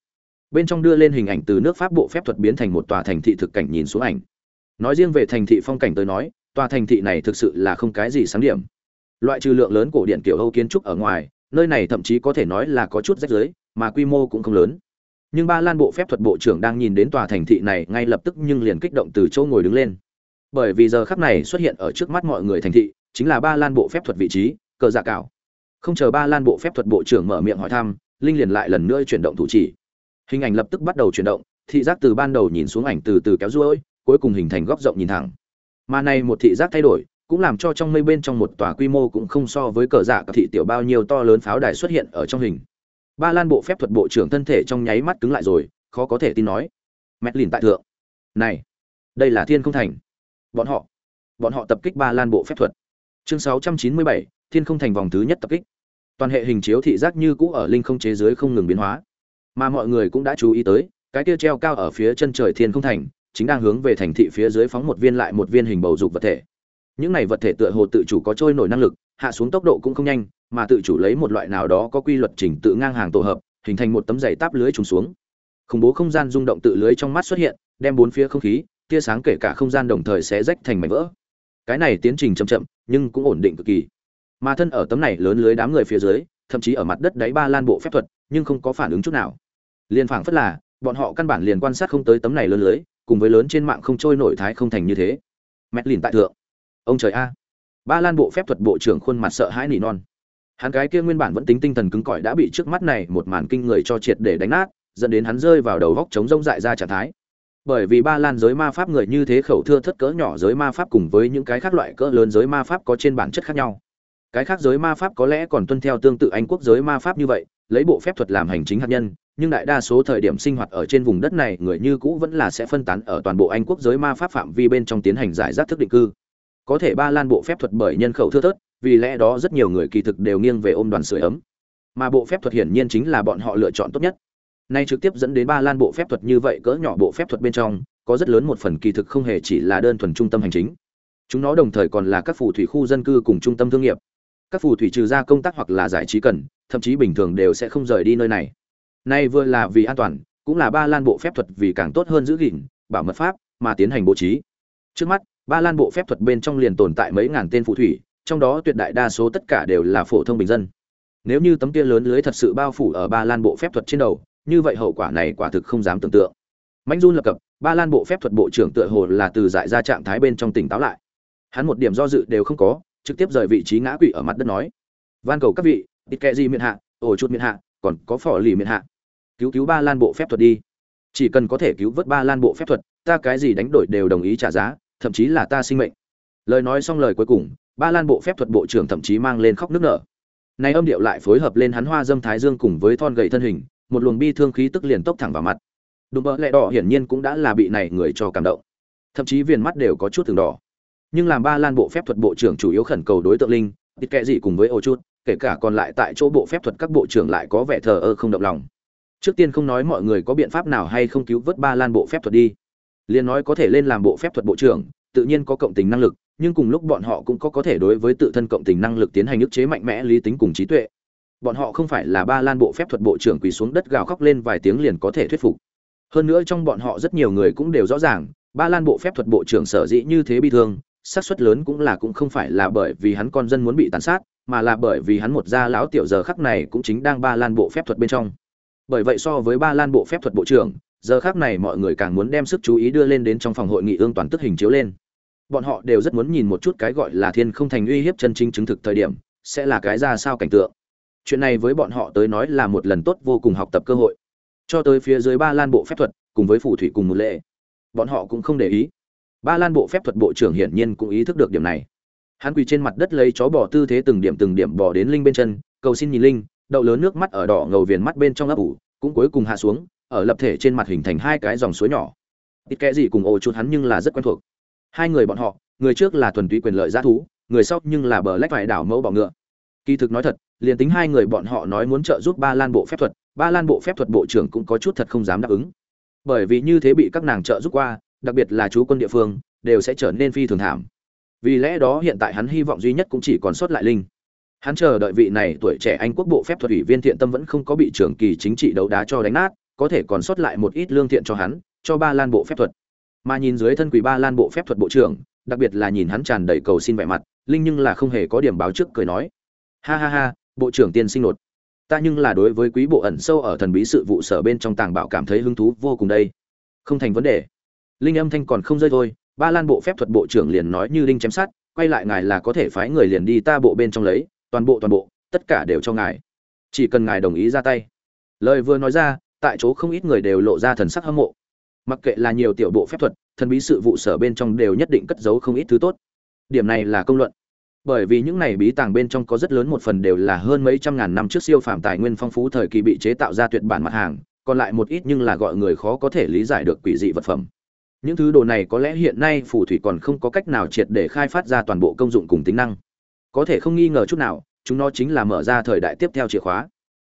bên trong đưa lên hình ảnh từ nước pháp bộ phép thuật biến thành một tòa thành thị thực cảnh nhìn xuống ảnh. Nói riêng về thành thị phong cảnh tới nói, tòa thành thị này thực sự là không cái gì sáng điểm. Loại trừ lượng lớn cổ điện kiểu âu kiến trúc ở ngoài, nơi này thậm chí có thể nói là có chút rách rưới, mà quy mô cũng không lớn. Nhưng ba lan bộ phép thuật bộ trưởng đang nhìn đến tòa thành thị này ngay lập tức nhưng liền kích động từ chỗ ngồi đứng lên. Bởi vì giờ khắc này xuất hiện ở trước mắt mọi người thành thị, chính là ba lan bộ phép thuật vị trí, cờ dạ giả cảo không chờ ba lan bộ phép thuật bộ trưởng mở miệng hỏi thăm, linh liền lại lần nữa chuyển động thủ chỉ hình ảnh lập tức bắt đầu chuyển động thị giác từ ban đầu nhìn xuống ảnh từ từ kéo ruôi cuối cùng hình thành góc rộng nhìn thẳng. Mà này một thị giác thay đổi cũng làm cho trong mây bên trong một tòa quy mô cũng không so với cờ dạ các thị tiểu bao nhiêu to lớn pháo đài xuất hiện ở trong hình. Ba lan bộ phép thuật bộ trưởng thân thể trong nháy mắt cứng lại rồi khó có thể tin nói. Mét lìn tại thượng. Này đây là thiên không thành. Bọn họ bọn họ tập kích ba lan bộ phép thuật. Chương 697, thiên không thành vòng thứ nhất tập kích. Toàn hệ hình chiếu thị giác như cũ ở linh không chế giới không ngừng biến hóa mà mọi người cũng đã chú ý tới, cái kia treo cao ở phía chân trời thiên không thành, chính đang hướng về thành thị phía dưới phóng một viên lại một viên hình bầu dục vật thể. Những này vật thể tựa hồ tự chủ có trôi nổi năng lực, hạ xuống tốc độ cũng không nhanh, mà tự chủ lấy một loại nào đó có quy luật chỉnh tự ngang hàng tổ hợp, hình thành một tấm giày táp lưới trùng xuống. Khủng bố không gian rung động tự lưới trong mắt xuất hiện, đem bốn phía không khí, tia sáng kể cả không gian đồng thời sẽ rách thành mảnh vỡ. Cái này tiến trình chậm chậm, nhưng cũng ổn định cực kỳ. Mà thân ở tấm này lớn lưới đám người phía dưới, thậm chí ở mặt đất đáy ba lan bộ phép thuật, nhưng không có phản ứng chút nào liên phảng phất là, bọn họ căn bản liền quan sát không tới tấm này lớn lưới, cùng với lớn trên mạng không trôi nổi thái không thành như thế. Mét lìn tại thượng. Ông trời a. Ba lan bộ phép thuật bộ trưởng khuôn mặt sợ hãi nỉ non. Hắn cái kia nguyên bản vẫn tính tinh thần cứng cỏi đã bị trước mắt này một màn kinh người cho triệt để đánh nát, dẫn đến hắn rơi vào đầu góc chống rông dại ra trạng thái. Bởi vì ba lan giới ma pháp người như thế khẩu thưa thất cỡ nhỏ giới ma pháp cùng với những cái khác loại cỡ lớn giới ma pháp có trên bản chất khác nhau. Cái khác giới ma pháp có lẽ còn tuân theo tương tự anh quốc giới ma pháp như vậy, lấy bộ phép thuật làm hành chính hạt nhân nhưng đại đa số thời điểm sinh hoạt ở trên vùng đất này, người như cũ vẫn là sẽ phân tán ở toàn bộ anh quốc giới ma pháp phạm vi bên trong tiến hành giải rác thức định cư. Có thể ba lan bộ phép thuật bởi nhân khẩu thưa thớt, vì lẽ đó rất nhiều người kỳ thực đều nghiêng về ôm đoàn sưởi ấm. Mà bộ phép thuật hiển nhiên chính là bọn họ lựa chọn tốt nhất. Nay trực tiếp dẫn đến ba lan bộ phép thuật như vậy cỡ nhỏ bộ phép thuật bên trong, có rất lớn một phần kỳ thực không hề chỉ là đơn thuần trung tâm hành chính. Chúng nó đồng thời còn là các phù thủy khu dân cư cùng trung tâm thương nghiệp. Các phù thủy trừ ra công tác hoặc là giải trí cần, thậm chí bình thường đều sẽ không rời đi nơi này nay vừa là vì an toàn, cũng là ba lan bộ phép thuật vì càng tốt hơn giữ gìn, bảo mật pháp mà tiến hành bố trí. Trước mắt, ba lan bộ phép thuật bên trong liền tồn tại mấy ngàn tên phù thủy, trong đó tuyệt đại đa số tất cả đều là phổ thông bình dân. Nếu như tấm kia lớn lưới thật sự bao phủ ở ba lan bộ phép thuật trên đầu, như vậy hậu quả này quả thực không dám tưởng tượng. Mạnh Jun lập cập, ba lan bộ phép thuật bộ trưởng tựa hồ là từ dại ra trạng thái bên trong tỉnh táo lại. Hắn một điểm do dự đều không có, trực tiếp rời vị trí ngã quỵ ở mặt đất nói. Van cầu các vị, ít kệ gì miện hạ, ổ chuột miện hạ, còn có phò lì miện hạ cứu cứu ba lan bộ phép thuật đi. Chỉ cần có thể cứu vớt ba lan bộ phép thuật, ta cái gì đánh đổi đều đồng ý trả giá, thậm chí là ta sinh mệnh. Lời nói xong lời cuối cùng, ba lan bộ phép thuật bộ trưởng thậm chí mang lên khóc nước nở. Này âm điệu lại phối hợp lên hắn hoa dâm thái dương cùng với thon gầy thân hình, một luồng bi thương khí tức liền tốc thẳng vào mặt. Đùm bỡ lẹ đỏ hiển nhiên cũng đã là bị này người cho cảm động. Thậm chí viền mắt đều có chút từng đỏ. Nhưng làm ba lan bộ phép thuật bộ trưởng chủ yếu khẩn cầu đối tượng linh, ít kệ gì cùng với ô chút, kể cả còn lại tại chỗ bộ phép thuật các bộ trưởng lại có vẻ thờ ơ không động lòng trước tiên không nói mọi người có biện pháp nào hay không cứu vớt ba lan bộ phép thuật đi. Liền nói có thể lên làm bộ phép thuật bộ trưởng, tự nhiên có cộng tình năng lực, nhưng cùng lúc bọn họ cũng có có thể đối với tự thân cộng tình năng lực tiến hành ức chế mạnh mẽ lý tính cùng trí tuệ. Bọn họ không phải là ba lan bộ phép thuật bộ trưởng quỳ xuống đất gào khóc lên vài tiếng liền có thể thuyết phục. Hơn nữa trong bọn họ rất nhiều người cũng đều rõ ràng, ba lan bộ phép thuật bộ trưởng sở dĩ như thế bị thương, xác suất lớn cũng là cũng không phải là bởi vì hắn con dân muốn bị tàn sát, mà là bởi vì hắn một gia lão tiểu giờ khắc này cũng chính đang ba lan bộ phép thuật bên trong bởi vậy so với ba lan bộ phép thuật bộ trưởng, giờ khắc này mọi người càng muốn đem sức chú ý đưa lên đến trong phòng hội nghị ương toàn tức hình chiếu lên. Bọn họ đều rất muốn nhìn một chút cái gọi là thiên không thành uy hiếp chân chính chứng thực thời điểm, sẽ là cái ra sao cảnh tượng. Chuyện này với bọn họ tới nói là một lần tốt vô cùng học tập cơ hội. Cho tới phía dưới ba lan bộ phép thuật, cùng với phù thủy cùng một lệ, bọn họ cũng không để ý. Ba lan bộ phép thuật bộ trưởng hiển nhiên cũng ý thức được điểm này. Hắn quỳ trên mặt đất lấy chó bỏ tư thế từng điểm từng điểm bỏ đến linh bên chân, cầu xin nhìn linh đậu lớn nước mắt ở đỏ ngầu viền mắt bên trong ấp ủ, cũng cuối cùng hạ xuống, ở lập thể trên mặt hình thành hai cái dòng suối nhỏ. Ít kẽ gì cùng ô chuột hắn nhưng là rất quen thuộc. Hai người bọn họ, người trước là thuần túy quyền lợi g thú, người sau nhưng là bờ lách phải đảo mẫu bọ ngựa. Kỳ thực nói thật, liền tính hai người bọn họ nói muốn trợ giúp ba lan bộ phép thuật, ba lan bộ phép thuật bộ trưởng cũng có chút thật không dám đáp ứng. Bởi vì như thế bị các nàng trợ giúp qua, đặc biệt là chú quân địa phương, đều sẽ trở nên phi thường thảm. Vì lẽ đó hiện tại hắn hy vọng duy nhất cũng chỉ còn sót lại linh hắn chờ đợi vị này tuổi trẻ anh quốc bộ phép thuật ủy viên thiện tâm vẫn không có bị trưởng kỳ chính trị đấu đá cho đánh nát, có thể còn sót lại một ít lương thiện cho hắn, cho ba lan bộ phép thuật. Mà nhìn dưới thân quỷ ba lan bộ phép thuật bộ trưởng, đặc biệt là nhìn hắn tràn đầy cầu xin vẻ mặt, linh nhưng là không hề có điểm báo trước cười nói. Ha ha ha, bộ trưởng tiên sinh nột. Ta nhưng là đối với quý bộ ẩn sâu ở thần bí sự vụ sở bên trong tàng bảo cảm thấy hứng thú vô cùng đây. Không thành vấn đề. Linh âm thanh còn không rơi thôi, ba lan bộ phép thuật bộ trưởng liền nói như linh chém sát, quay lại ngài là có thể phái người liền đi ta bộ bên trong lấy toàn bộ toàn bộ, tất cả đều cho ngài. Chỉ cần ngài đồng ý ra tay. Lời vừa nói ra, tại chỗ không ít người đều lộ ra thần sắc hâm mộ. Mặc kệ là nhiều tiểu bộ phép thuật, thần bí sự vụ sở bên trong đều nhất định cất giấu không ít thứ tốt. Điểm này là công luận. Bởi vì những này bí tàng bên trong có rất lớn một phần đều là hơn mấy trăm ngàn năm trước siêu phàm tài nguyên phong phú thời kỳ bị chế tạo ra tuyệt bản mặt hàng, còn lại một ít nhưng là gọi người khó có thể lý giải được quỷ dị vật phẩm. Những thứ đồ này có lẽ hiện nay phù thủy còn không có cách nào triệt để khai phát ra toàn bộ công dụng cùng tính năng có thể không nghi ngờ chút nào, chúng nó chính là mở ra thời đại tiếp theo chìa khóa.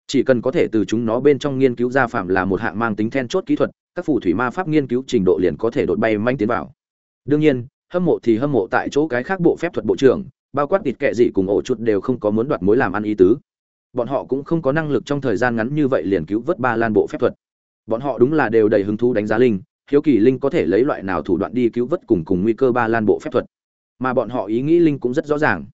Chỉ cần có thể từ chúng nó bên trong nghiên cứu ra phạm là một hạng mang tính then chốt kỹ thuật, các phù thủy ma pháp nghiên cứu trình độ liền có thể đột bay manh tiến vào. Đương nhiên, hâm mộ thì hâm mộ tại chỗ cái khác bộ phép thuật bộ trưởng, bao quát thịt kệ gì cùng ổ chuột đều không có muốn đoạt mối làm ăn ý tứ. Bọn họ cũng không có năng lực trong thời gian ngắn như vậy liền cứu vớt ba lan bộ phép thuật. Bọn họ đúng là đều đầy hứng thú đánh giá linh, hiếu kỳ linh có thể lấy loại nào thủ đoạn đi cứu vớt cùng cùng nguy cơ ba lan bộ phép thuật. Mà bọn họ ý nghĩ linh cũng rất rõ ràng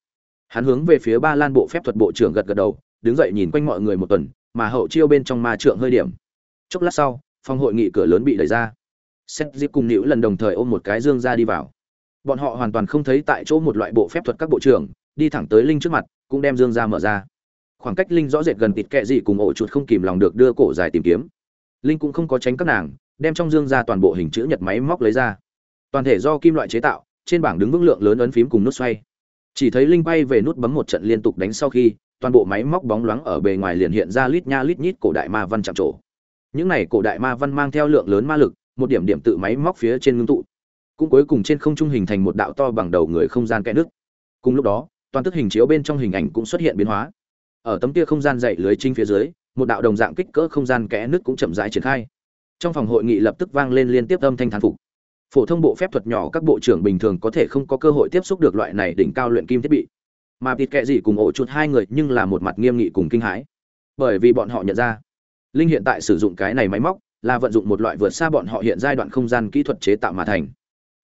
hắn hướng về phía ba lan bộ phép thuật bộ trưởng gật gật đầu, đứng dậy nhìn quanh mọi người một tuần, mà hậu chiêu bên trong ma trượng hơi điểm. Chốc lát sau, phòng hội nghị cửa lớn bị đẩy ra. Xét dịp cùng nữ lần đồng thời ôm một cái dương ra đi vào. Bọn họ hoàn toàn không thấy tại chỗ một loại bộ phép thuật các bộ trưởng, đi thẳng tới linh trước mặt, cũng đem dương ra mở ra. Khoảng cách linh rõ rệt gần tịt kệ gì cùng ổ chuột không kìm lòng được đưa cổ dài tìm kiếm. Linh cũng không có tránh các nàng, đem trong dương ra toàn bộ hình chữ nhật máy móc lấy ra. Toàn thể do kim loại chế tạo, trên bảng đứng vững lượng lớn ấn phím cùng nút xoay chỉ thấy linh bay về nút bấm một trận liên tục đánh sau khi, toàn bộ máy móc bóng loáng ở bề ngoài liền hiện ra lít nha lít nhít cổ đại ma văn chạm trổ. Những này cổ đại ma văn mang theo lượng lớn ma lực, một điểm điểm tự máy móc phía trên ngưng tụ. Cũng cuối cùng trên không trung hình thành một đạo to bằng đầu người không gian kẽ nước. Cùng lúc đó, toàn tức hình chiếu bên trong hình ảnh cũng xuất hiện biến hóa. Ở tấm kia không gian dậy lưới chính phía dưới, một đạo đồng dạng kích cỡ không gian kẽ nước cũng chậm rãi triển khai. Trong phòng hội nghị lập tức vang lên liên tiếp âm thanh thán phục phổ thông bộ phép thuật nhỏ các bộ trưởng bình thường có thể không có cơ hội tiếp xúc được loại này đỉnh cao luyện kim thiết bị. Mà thịt kệ gì cùng ổ chuột hai người nhưng là một mặt nghiêm nghị cùng kinh hãi. Bởi vì bọn họ nhận ra, linh hiện tại sử dụng cái này máy móc là vận dụng một loại vượt xa bọn họ hiện giai đoạn không gian kỹ thuật chế tạo mà thành.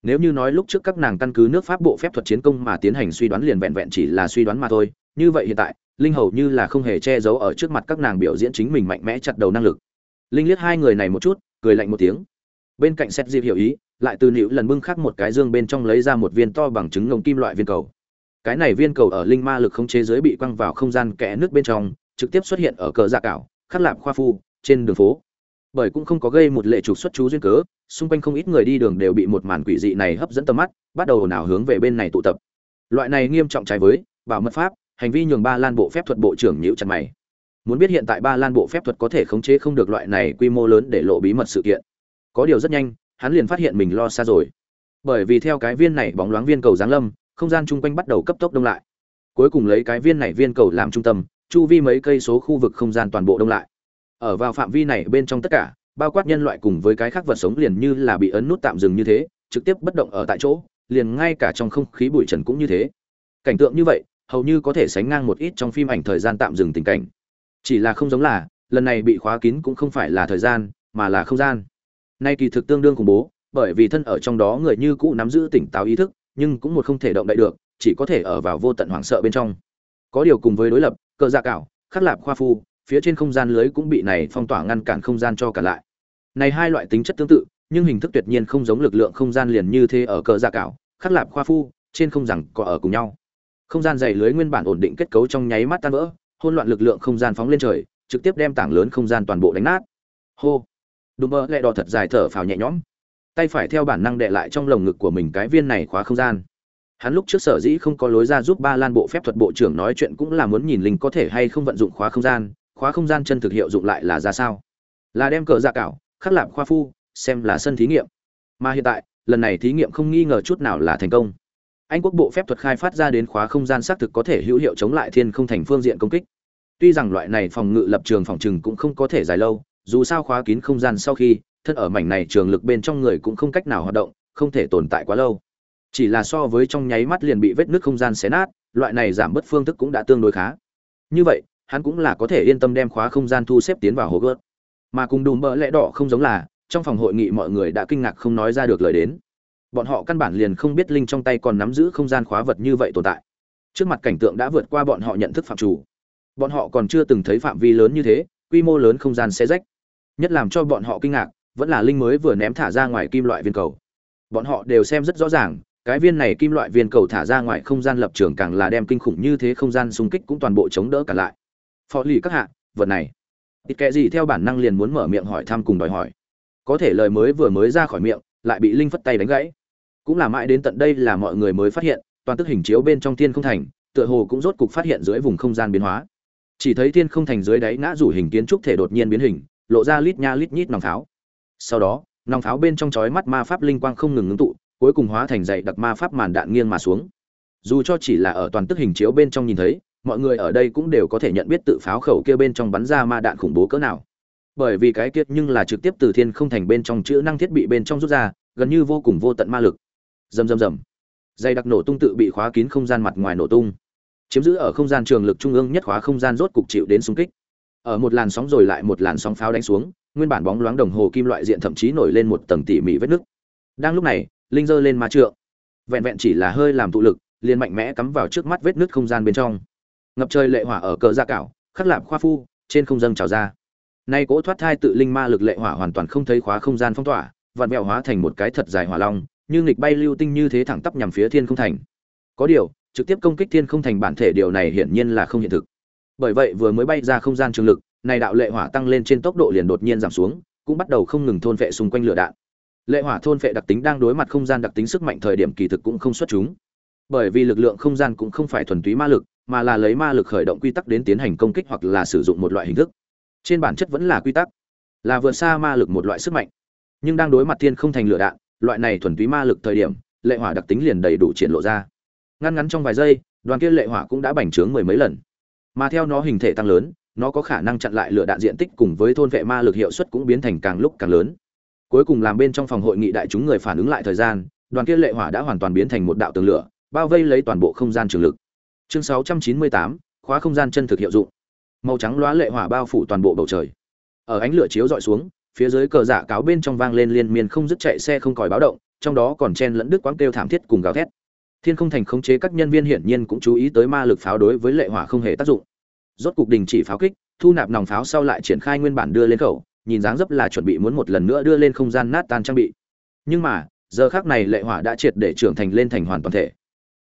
Nếu như nói lúc trước các nàng căn cứ nước pháp bộ phép thuật chiến công mà tiến hành suy đoán liền vẹn vẹn chỉ là suy đoán mà thôi, như vậy hiện tại, linh hầu như là không hề che giấu ở trước mặt các nàng biểu diễn chính mình mạnh mẽ chặt đầu năng lực. Linh liếc hai người này một chút, cười lạnh một tiếng. Bên cạnh xét dịp hiểu ý lại từ nịu lần bưng khắc một cái dương bên trong lấy ra một viên to bằng trứng ngông kim loại viên cầu. Cái này viên cầu ở linh ma lực không chế giới bị quăng vào không gian kẽ nước bên trong, trực tiếp xuất hiện ở cờ dạ cảo, khắc lạp khoa phu, trên đường phố. Bởi cũng không có gây một lệ trục xuất chú duyên cớ, xung quanh không ít người đi đường đều bị một màn quỷ dị này hấp dẫn tầm mắt, bắt đầu nào hướng về bên này tụ tập. Loại này nghiêm trọng trái với, bảo mật pháp, hành vi nhường ba lan bộ phép thuật bộ trưởng nhiễu chặt mày. Muốn biết hiện tại ba lan bộ phép thuật có thể khống chế không được loại này quy mô lớn để lộ bí mật sự kiện. Có điều rất nhanh hắn liền phát hiện mình lo xa rồi. Bởi vì theo cái viên này bóng loáng viên cầu giáng lâm, không gian chung quanh bắt đầu cấp tốc đông lại. Cuối cùng lấy cái viên này viên cầu làm trung tâm, chu vi mấy cây số khu vực không gian toàn bộ đông lại. Ở vào phạm vi này bên trong tất cả, bao quát nhân loại cùng với cái khác vật sống liền như là bị ấn nút tạm dừng như thế, trực tiếp bất động ở tại chỗ, liền ngay cả trong không khí bụi trần cũng như thế. Cảnh tượng như vậy, hầu như có thể sánh ngang một ít trong phim ảnh thời gian tạm dừng tình cảnh. Chỉ là không giống là, lần này bị khóa kín cũng không phải là thời gian, mà là không gian nay kỳ thực tương đương khủng bố, bởi vì thân ở trong đó người như cũ nắm giữ tỉnh táo ý thức, nhưng cũng một không thể động đậy được, chỉ có thể ở vào vô tận hoảng sợ bên trong. Có điều cùng với đối lập, cờ dạ cảo, khắc lạp khoa phu, phía trên không gian lưới cũng bị này phong tỏa ngăn cản không gian cho cả lại. Này hai loại tính chất tương tự, nhưng hình thức tuyệt nhiên không giống lực lượng không gian liền như thế ở cờ dạ cảo, khắc lạp khoa phu, trên không rằng có ở cùng nhau. Không gian dày lưới nguyên bản ổn định kết cấu trong nháy mắt tan vỡ, hỗn loạn lực lượng không gian phóng lên trời, trực tiếp đem tảng lớn không gian toàn bộ đánh nát. Hô đùm bơ lẹ đỏ thật dài thở phào nhẹ nhõm. Tay phải theo bản năng đệ lại trong lồng ngực của mình cái viên này khóa không gian. Hắn lúc trước sở dĩ không có lối ra giúp ba lan bộ phép thuật bộ trưởng nói chuyện cũng là muốn nhìn linh có thể hay không vận dụng khóa không gian, khóa không gian chân thực hiệu dụng lại là ra sao? Là đem cờ ra cảo, khắc lạp khoa phu, xem là sân thí nghiệm. Mà hiện tại, lần này thí nghiệm không nghi ngờ chút nào là thành công. Anh quốc bộ phép thuật khai phát ra đến khóa không gian xác thực có thể hữu hiệu chống lại thiên không thành phương diện công kích. Tuy rằng loại này phòng ngự lập trường phòng trừng cũng không có thể dài lâu dù sao khóa kín không gian sau khi, thân ở mảnh này trường lực bên trong người cũng không cách nào hoạt động, không thể tồn tại quá lâu. Chỉ là so với trong nháy mắt liền bị vết nứt không gian xé nát, loại này giảm bớt phương thức cũng đã tương đối khá. Như vậy, hắn cũng là có thể yên tâm đem khóa không gian thu xếp tiến vào hố gớt mà cùng đùm bỡ lẽ đỏ không giống là, trong phòng hội nghị mọi người đã kinh ngạc không nói ra được lời đến. Bọn họ căn bản liền không biết linh trong tay còn nắm giữ không gian khóa vật như vậy tồn tại. Trước mặt cảnh tượng đã vượt qua bọn họ nhận thức phạm chủ. Bọn họ còn chưa từng thấy phạm vi lớn như thế, quy mô lớn không gian xe rách nhất làm cho bọn họ kinh ngạc, vẫn là linh mới vừa ném thả ra ngoài kim loại viên cầu. Bọn họ đều xem rất rõ ràng, cái viên này kim loại viên cầu thả ra ngoài không gian lập trường càng là đem kinh khủng như thế không gian xung kích cũng toàn bộ chống đỡ cả lại. Phó lì các hạ, vật này. Ít kệ gì theo bản năng liền muốn mở miệng hỏi thăm cùng đòi hỏi. Có thể lời mới vừa mới ra khỏi miệng, lại bị linh phất tay đánh gãy. Cũng là mãi đến tận đây là mọi người mới phát hiện, toàn tức hình chiếu bên trong thiên không thành, tựa hồ cũng rốt cục phát hiện dưới vùng không gian biến hóa. Chỉ thấy thiên không thành dưới đáy ngã rủ hình kiến trúc thể đột nhiên biến hình lộ ra lít nha lít nhít nòng pháo. Sau đó, nòng pháo bên trong chói mắt ma pháp linh quang không ngừng ngưng tụ, cuối cùng hóa thành dạy đặc ma pháp màn đạn nghiêng mà xuống. Dù cho chỉ là ở toàn tức hình chiếu bên trong nhìn thấy, mọi người ở đây cũng đều có thể nhận biết tự pháo khẩu kia bên trong bắn ra ma đạn khủng bố cỡ nào. Bởi vì cái kiệt nhưng là trực tiếp từ thiên không thành bên trong chữ năng thiết bị bên trong rút ra, gần như vô cùng vô tận ma lực. Rầm rầm rầm. Dây đặc nổ tung tự bị khóa kín không gian mặt ngoài nổ tung. Chiếm giữ ở không gian trường lực trung ương nhất khóa không gian rốt cục chịu đến xung kích ở một làn sóng rồi lại một làn sóng pháo đánh xuống, nguyên bản bóng loáng đồng hồ kim loại diện thậm chí nổi lên một tầng tỉ mỉ vết nứt. Đang lúc này, linh giơ lên ma trượng. Vẹn vẹn chỉ là hơi làm tụ lực, liền mạnh mẽ cắm vào trước mắt vết nứt không gian bên trong. Ngập trời lệ hỏa ở cờ gia cảo, khắc lạp khoa phu, trên không dâng trào ra. Nay cỗ thoát thai tự linh ma lực lệ hỏa hoàn toàn không thấy khóa không gian phong tỏa vạn vẹo hóa thành một cái thật dài hỏa long, như nghịch bay lưu tinh như thế thẳng tắp nhằm phía thiên không thành. Có điều, trực tiếp công kích thiên không thành bản thể điều này hiển nhiên là không hiện thực bởi vậy vừa mới bay ra không gian trường lực, này đạo lệ hỏa tăng lên trên tốc độ liền đột nhiên giảm xuống, cũng bắt đầu không ngừng thôn vệ xung quanh lửa đạn. Lệ hỏa thôn vệ đặc tính đang đối mặt không gian đặc tính sức mạnh thời điểm kỳ thực cũng không xuất chúng. Bởi vì lực lượng không gian cũng không phải thuần túy ma lực, mà là lấy ma lực khởi động quy tắc đến tiến hành công kích hoặc là sử dụng một loại hình thức. Trên bản chất vẫn là quy tắc, là vượt xa ma lực một loại sức mạnh. Nhưng đang đối mặt thiên không thành lửa đạn, loại này thuần túy ma lực thời điểm, lệ hỏa đặc tính liền đầy đủ triển lộ ra. Ngăn ngắn trong vài giây, đoàn kia lệ hỏa cũng đã bành trướng mười mấy lần mà theo nó hình thể tăng lớn nó có khả năng chặn lại lửa đạn diện tích cùng với thôn vệ ma lực hiệu suất cũng biến thành càng lúc càng lớn. Cuối cùng làm bên trong phòng hội nghị đại chúng người phản ứng lại thời gian đoàn kia lệ hỏa đã hoàn toàn biến thành một đạo tường lửa bao vây lấy toàn bộ không gian trường lực. Chương 698, khóa không gian chân thực hiệu dụng. Màu trắng loá lệ hỏa bao phủ toàn bộ bầu trời. Ở ánh lửa chiếu dọi xuống phía dưới cờ giả cáo bên trong vang lên liên miên không dứt chạy xe không còi báo động trong đó còn chen lẫn đứt quãng kêu thảm thiết cùng gào thét thiên không thành khống chế các nhân viên hiển nhiên cũng chú ý tới ma lực pháo đối với lệ hỏa không hề tác dụng. Rốt cục đình chỉ pháo kích, thu nạp nòng pháo sau lại triển khai nguyên bản đưa lên khẩu, nhìn dáng dấp là chuẩn bị muốn một lần nữa đưa lên không gian nát tan trang bị. Nhưng mà, giờ khác này lệ hỏa đã triệt để trưởng thành lên thành hoàn toàn thể.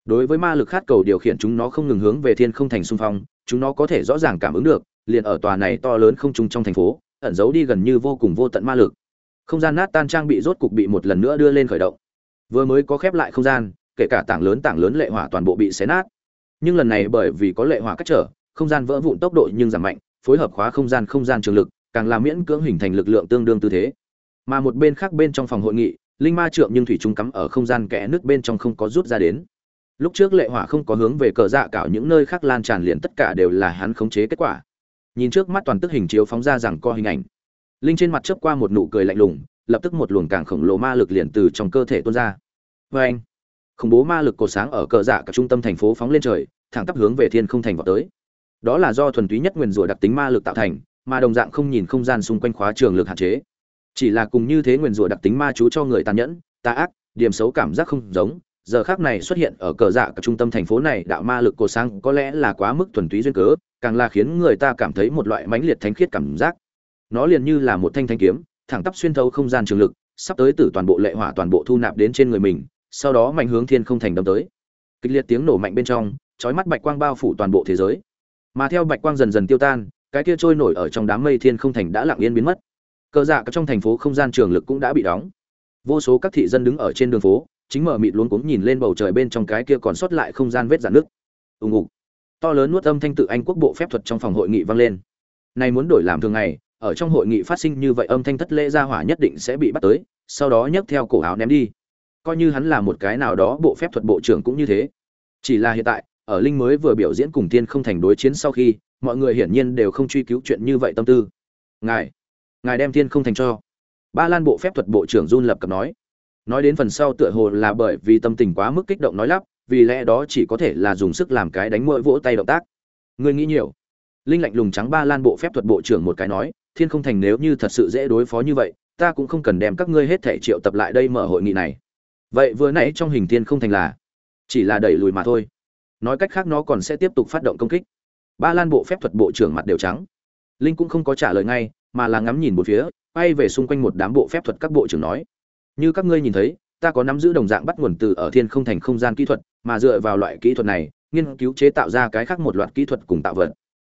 Đối với ma lực khát cầu điều khiển chúng nó không ngừng hướng về thiên không thành xung phong, chúng nó có thể rõ ràng cảm ứng được, liền ở tòa này to lớn không trung trong thành phố, ẩn giấu đi gần như vô cùng vô tận ma lực. Không gian nát tan trang bị rốt cục bị một lần nữa đưa lên khởi động. Vừa mới có khép lại không gian kể cả tảng lớn tảng lớn lệ hỏa toàn bộ bị xé nát. Nhưng lần này bởi vì có lệ hỏa cách trở, không gian vỡ vụn tốc độ nhưng giảm mạnh, phối hợp khóa không gian không gian trường lực, càng làm miễn cưỡng hình thành lực lượng tương đương tư thế. Mà một bên khác bên trong phòng hội nghị, linh ma trượng nhưng thủy trung cắm ở không gian kẽ nước bên trong không có rút ra đến. Lúc trước lệ hỏa không có hướng về cờ dạ cảo những nơi khác lan tràn liền tất cả đều là hắn khống chế kết quả. Nhìn trước mắt toàn tức hình chiếu phóng ra rằng co hình ảnh. Linh trên mặt chớp qua một nụ cười lạnh lùng, lập tức một luồng càng khổng lồ ma lực liền từ trong cơ thể tuôn ra. Vê anh khủng bố ma lực cột sáng ở cờ giả cả trung tâm thành phố phóng lên trời, thẳng tắp hướng về thiên không thành vào tới. Đó là do thuần túy nhất nguyền rủa đặc tính ma lực tạo thành, mà đồng dạng không nhìn không gian xung quanh khóa trường lực hạn chế. Chỉ là cùng như thế nguyền rủa đặc tính ma chú cho người tàn nhẫn, tà ác, điểm xấu cảm giác không giống, giờ khác này xuất hiện ở cờ dạ cả trung tâm thành phố này, đạo ma lực cột sáng có lẽ là quá mức thuần túy duyên cớ, càng là khiến người ta cảm thấy một loại mãnh liệt thánh khiết cảm giác. Nó liền như là một thanh thanh kiếm, thẳng tắp xuyên thấu không gian trường lực, sắp tới từ toàn bộ lệ hỏa toàn bộ thu nạp đến trên người mình sau đó mạnh hướng thiên không thành đâm tới. Kịch liệt tiếng nổ mạnh bên trong, chói mắt bạch quang bao phủ toàn bộ thế giới. Mà theo bạch quang dần dần tiêu tan, cái kia trôi nổi ở trong đám mây thiên không thành đã lặng yên biến mất. Cờ dạ trong thành phố không gian trường lực cũng đã bị đóng. Vô số các thị dân đứng ở trên đường phố, chính mở mịt luống cuống nhìn lên bầu trời bên trong cái kia còn sót lại không gian vết dạn nước. Ùng ục. To lớn nuốt âm thanh tự anh quốc bộ phép thuật trong phòng hội nghị vang lên. Nay muốn đổi làm thường ngày, ở trong hội nghị phát sinh như vậy âm thanh thất lễ ra hỏa nhất định sẽ bị bắt tới, sau đó nhấc theo cổ áo ném đi coi như hắn là một cái nào đó bộ phép thuật bộ trưởng cũng như thế. Chỉ là hiện tại, ở linh mới vừa biểu diễn cùng tiên không thành đối chiến sau khi, mọi người hiển nhiên đều không truy cứu chuyện như vậy tâm tư. Ngài ngài đem tiên không thành cho. Ba lan bộ phép thuật bộ trưởng run lập cập nói. Nói đến phần sau tựa hồ là bởi vì tâm tình quá mức kích động nói lắp, vì lẽ đó chỉ có thể là dùng sức làm cái đánh mũi vỗ tay động tác. Ngươi nghĩ nhiều. Linh lạnh lùng trắng ba lan bộ phép thuật bộ trưởng một cái nói, thiên không thành nếu như thật sự dễ đối phó như vậy, ta cũng không cần đem các ngươi hết thể triệu tập lại đây mở hội nghị này vậy vừa nãy trong hình thiên không thành là, chỉ là đẩy lùi mà thôi. Nói cách khác nó còn sẽ tiếp tục phát động công kích. Ba lan bộ phép thuật bộ trưởng mặt đều trắng. Linh cũng không có trả lời ngay, mà là ngắm nhìn một phía bay về xung quanh một đám bộ phép thuật các bộ trưởng nói. Như các ngươi nhìn thấy, ta có nắm giữ đồng dạng bắt nguồn từ ở thiên không thành không gian kỹ thuật, mà dựa vào loại kỹ thuật này, nghiên cứu chế tạo ra cái khác một loạt kỹ thuật cùng tạo vật.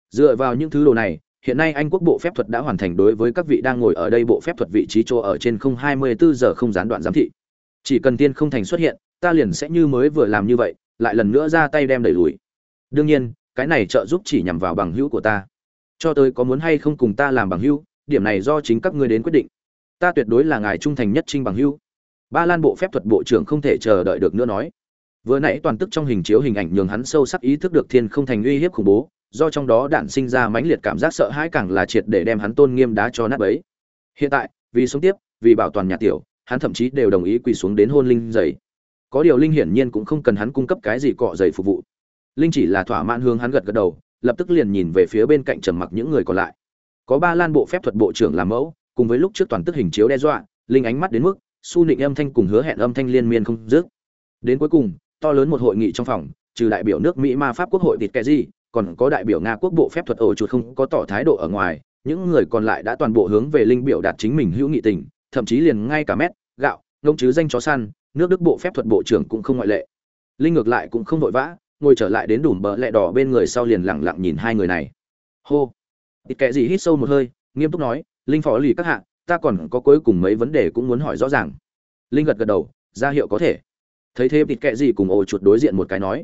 Dựa vào những thứ đồ này, hiện nay anh quốc bộ phép thuật đã hoàn thành đối với các vị đang ngồi ở đây bộ phép thuật vị trí chỗ ở trên không hai mươi bốn giờ không gián đoạn giám thị chỉ cần tiên không thành xuất hiện, ta liền sẽ như mới vừa làm như vậy, lại lần nữa ra tay đem đẩy lùi. Đương nhiên, cái này trợ giúp chỉ nhằm vào bằng hữu của ta. Cho tới có muốn hay không cùng ta làm bằng hữu, điểm này do chính các ngươi đến quyết định. Ta tuyệt đối là ngài trung thành nhất trinh bằng hữu. Ba lan bộ phép thuật bộ trưởng không thể chờ đợi được nữa nói. Vừa nãy toàn tức trong hình chiếu hình ảnh nhường hắn sâu sắc ý thức được thiên không thành uy hiếp khủng bố, do trong đó đạn sinh ra mãnh liệt cảm giác sợ hãi càng là triệt để đem hắn tôn nghiêm đá cho nát bấy. Hiện tại, vì sống tiếp, vì bảo toàn nhà tiểu hắn thậm chí đều đồng ý quỳ xuống đến hôn linh giày có điều linh hiển nhiên cũng không cần hắn cung cấp cái gì cọ giày phục vụ. Linh chỉ là thỏa mãn hướng hắn gật gật đầu, lập tức liền nhìn về phía bên cạnh trầm mặc những người còn lại. Có ba lan bộ phép thuật bộ trưởng làm mẫu, cùng với lúc trước toàn tức hình chiếu đe dọa, linh ánh mắt đến mức, su nịnh âm thanh cùng hứa hẹn âm thanh liên miên không dứt. Đến cuối cùng, to lớn một hội nghị trong phòng, trừ đại biểu nước mỹ ma pháp quốc hội tịt kẻ gì còn có đại biểu nga quốc bộ phép thuật ổ chuột không có tỏ thái độ ở ngoài, những người còn lại đã toàn bộ hướng về linh biểu đạt chính mình hữu nghị tình thậm chí liền ngay cả mét, gạo ngông chứ danh chó săn, nước đức bộ phép thuật bộ trưởng cũng không ngoại lệ. Linh ngược lại cũng không vội vã, ngồi trở lại đến đùm bờ lẹ đỏ bên người sau liền lẳng lặng nhìn hai người này. Hô. Ít kệ gì hít sâu một hơi, nghiêm túc nói, linh phó lì các hạ, ta còn có cuối cùng mấy vấn đề cũng muốn hỏi rõ ràng. Linh gật gật đầu, ra hiệu có thể. Thấy thế thịt kệ gì cùng ổ chuột đối diện một cái nói,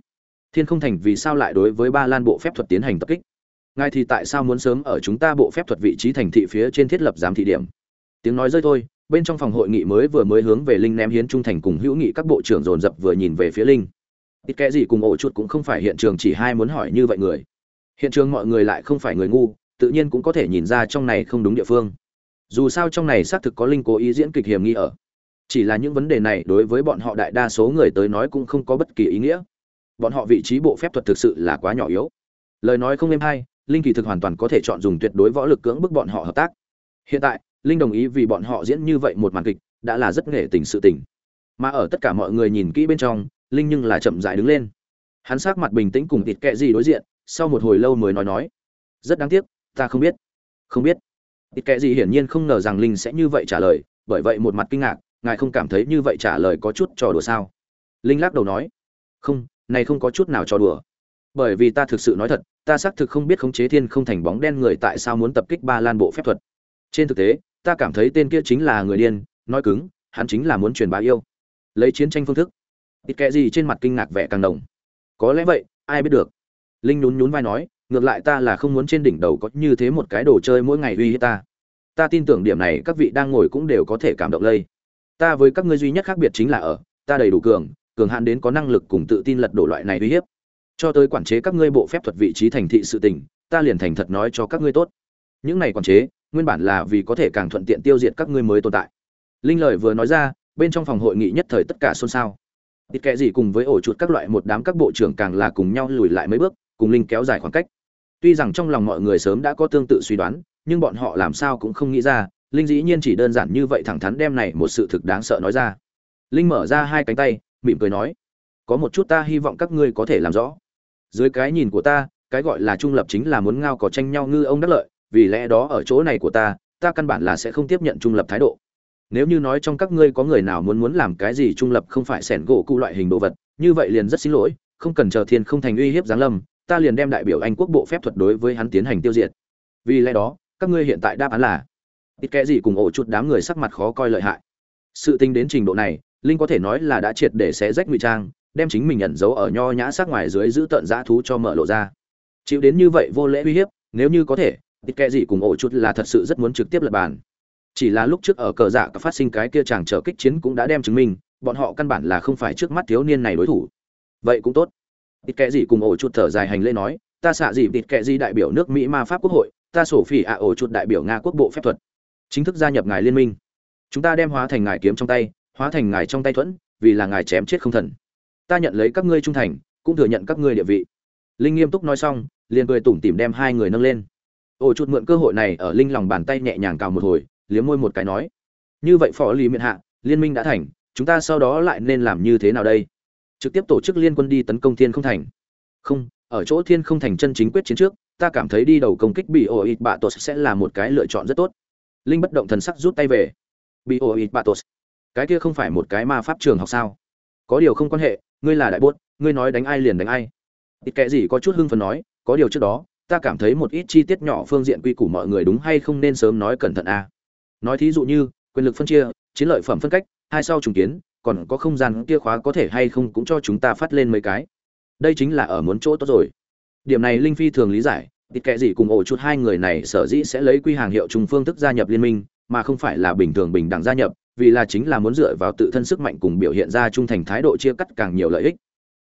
thiên không thành vì sao lại đối với ba lan bộ phép thuật tiến hành tập kích? Ngài thì tại sao muốn sớm ở chúng ta bộ phép thuật vị trí thành thị phía trên thiết lập giám thị điểm? Tiếng nói rơi thôi bên trong phòng hội nghị mới vừa mới hướng về linh ném hiến trung thành cùng hữu nghị các bộ trưởng dồn dập vừa nhìn về phía linh. Ít kẽ gì cùng ổ chuột cũng không phải hiện trường chỉ hai muốn hỏi như vậy người. Hiện trường mọi người lại không phải người ngu, tự nhiên cũng có thể nhìn ra trong này không đúng địa phương. Dù sao trong này xác thực có linh cố ý diễn kịch hiểm nghi ở. Chỉ là những vấn đề này đối với bọn họ đại đa số người tới nói cũng không có bất kỳ ý nghĩa. Bọn họ vị trí bộ phép thuật thực sự là quá nhỏ yếu. Lời nói không êm hay, linh kỳ thực hoàn toàn có thể chọn dùng tuyệt đối võ lực cưỡng bức bọn họ hợp tác. Hiện tại linh đồng ý vì bọn họ diễn như vậy một màn kịch, đã là rất nghệ tình sự tình. Mà ở tất cả mọi người nhìn kỹ bên trong, linh nhưng là chậm dại đứng lên. Hắn sát mặt bình tĩnh cùng thịt kệ gì đối diện, sau một hồi lâu mới nói nói, rất đáng tiếc, ta không biết. Không biết? Thịt kệ gì hiển nhiên không ngờ rằng linh sẽ như vậy trả lời, bởi vậy một mặt kinh ngạc, ngài không cảm thấy như vậy trả lời có chút trò đùa sao? Linh lắc đầu nói, không, này không có chút nào trò đùa. Bởi vì ta thực sự nói thật, ta xác thực không biết khống chế thiên không thành bóng đen người tại sao muốn tập kích ba lan bộ phép thuật trên thực tế, ta cảm thấy tên kia chính là người điên, nói cứng, hắn chính là muốn truyền bá yêu. Lấy chiến tranh phương thức. Ít kệ gì trên mặt kinh ngạc vẻ càng đồng có lẽ vậy, ai biết được. Linh nhún nhún vai nói, ngược lại ta là không muốn trên đỉnh đầu có như thế một cái đồ chơi mỗi ngày uy hiếp ta. Ta tin tưởng điểm này các vị đang ngồi cũng đều có thể cảm động lây. Ta với các ngươi duy nhất khác biệt chính là ở, ta đầy đủ cường cường hạn đến có năng lực cùng tự tin lật đổ loại này uy hiếp. Cho tới quản chế các ngươi bộ phép thuật vị trí thành thị sự tình, ta liền thành thật nói cho các ngươi tốt. Những này quản chế nguyên bản là vì có thể càng thuận tiện tiêu diệt các ngươi mới tồn tại. Linh lời vừa nói ra, bên trong phòng hội nghị nhất thời tất cả xôn xao. Ít kệ gì cùng với ổ chuột các loại một đám các bộ trưởng càng là cùng nhau lùi lại mấy bước, cùng linh kéo dài khoảng cách. Tuy rằng trong lòng mọi người sớm đã có tương tự suy đoán, nhưng bọn họ làm sao cũng không nghĩ ra, linh dĩ nhiên chỉ đơn giản như vậy thẳng thắn đem này một sự thực đáng sợ nói ra. Linh mở ra hai cánh tay, mỉm cười nói, có một chút ta hy vọng các ngươi có thể làm rõ. Dưới cái nhìn của ta, cái gọi là trung lập chính là muốn ngao có tranh nhau ngư ông đắc lợi vì lẽ đó ở chỗ này của ta ta căn bản là sẽ không tiếp nhận trung lập thái độ. Nếu như nói trong các ngươi có người nào muốn muốn làm cái gì trung lập không phải sẻn gỗ cụ loại hình đồ vật, như vậy liền rất xin lỗi, không cần chờ thiên không thành uy hiếp giáng lâm, ta liền đem đại biểu anh quốc bộ phép thuật đối với hắn tiến hành tiêu diệt. Vì lẽ đó, các ngươi hiện tại đáp án là, ít kẽ gì cùng ổ chút đám người sắc mặt khó coi lợi hại. Sự tính đến trình độ này, linh có thể nói là đã triệt để xé rách ngụy trang, đem chính mình nhận dấu ở nho nhã sắc ngoài dưới giữ tận dã thú cho mở lộ ra. Chịu đến như vậy vô lễ uy hiếp, nếu như có thể ít kệ gì cùng ổ chút là thật sự rất muốn trực tiếp lập bàn. Chỉ là lúc trước ở cờ dạ phát sinh cái kia chàng trở kích chiến cũng đã đem chứng minh, bọn họ căn bản là không phải trước mắt thiếu niên này đối thủ. Vậy cũng tốt. Ít kệ gì cùng ổ chút thở dài hành lễ nói, ta xạ gì ít kệ gì đại biểu nước mỹ ma pháp quốc hội, ta sổ phỉ ạ ổ chút đại biểu nga quốc bộ phép thuật. Chính thức gia nhập ngài liên minh. Chúng ta đem hóa thành ngài kiếm trong tay, hóa thành ngài trong tay thuẫn, vì là ngài chém chết không thần. Ta nhận lấy các ngươi trung thành, cũng thừa nhận các ngươi địa vị. Linh nghiêm túc nói xong, liền cười tủm tỉm đem hai người nâng lên ổ chút mượn cơ hội này ở linh lòng bàn tay nhẹ nhàng cào một hồi, liếm môi một cái nói. Như vậy phó lý miệng hạ, liên minh đã thành, chúng ta sau đó lại nên làm như thế nào đây? Trực tiếp tổ chức liên quân đi tấn công thiên không thành. Không, ở chỗ thiên không thành chân chính quyết chiến trước, ta cảm thấy đi đầu công kích bị ổ ít bạ tos sẽ là một cái lựa chọn rất tốt. Linh bất động thần sắc rút tay về. Bị ổ ít bạ tos cái kia không phải một cái ma pháp trường học sao? Có điều không quan hệ, ngươi là đại bốt, ngươi nói đánh ai liền đánh ai. Ít kệ gì có chút hưng phấn nói, có điều trước đó ta cảm thấy một ít chi tiết nhỏ phương diện quy củ mọi người đúng hay không nên sớm nói cẩn thận a à. nói thí dụ như, quyền lực phân chia, chiến lợi phẩm phân cách, hai sau trùng kiến, còn có không gian kia khóa có thể hay không cũng cho chúng ta phát lên mấy cái. Đây chính là ở muốn chỗ tốt rồi. Điểm này linh phi thường lý giải tịt kệ gì cùng ổ chút hai người này sở dĩ sẽ lấy quy hàng hiệu trùng phương thức gia nhập liên minh, mà không phải là bình thường bình đẳng gia nhập, vì là chính là muốn dựa vào tự thân sức mạnh cùng biểu hiện ra trung thành thái độ chia cắt càng nhiều lợi ích.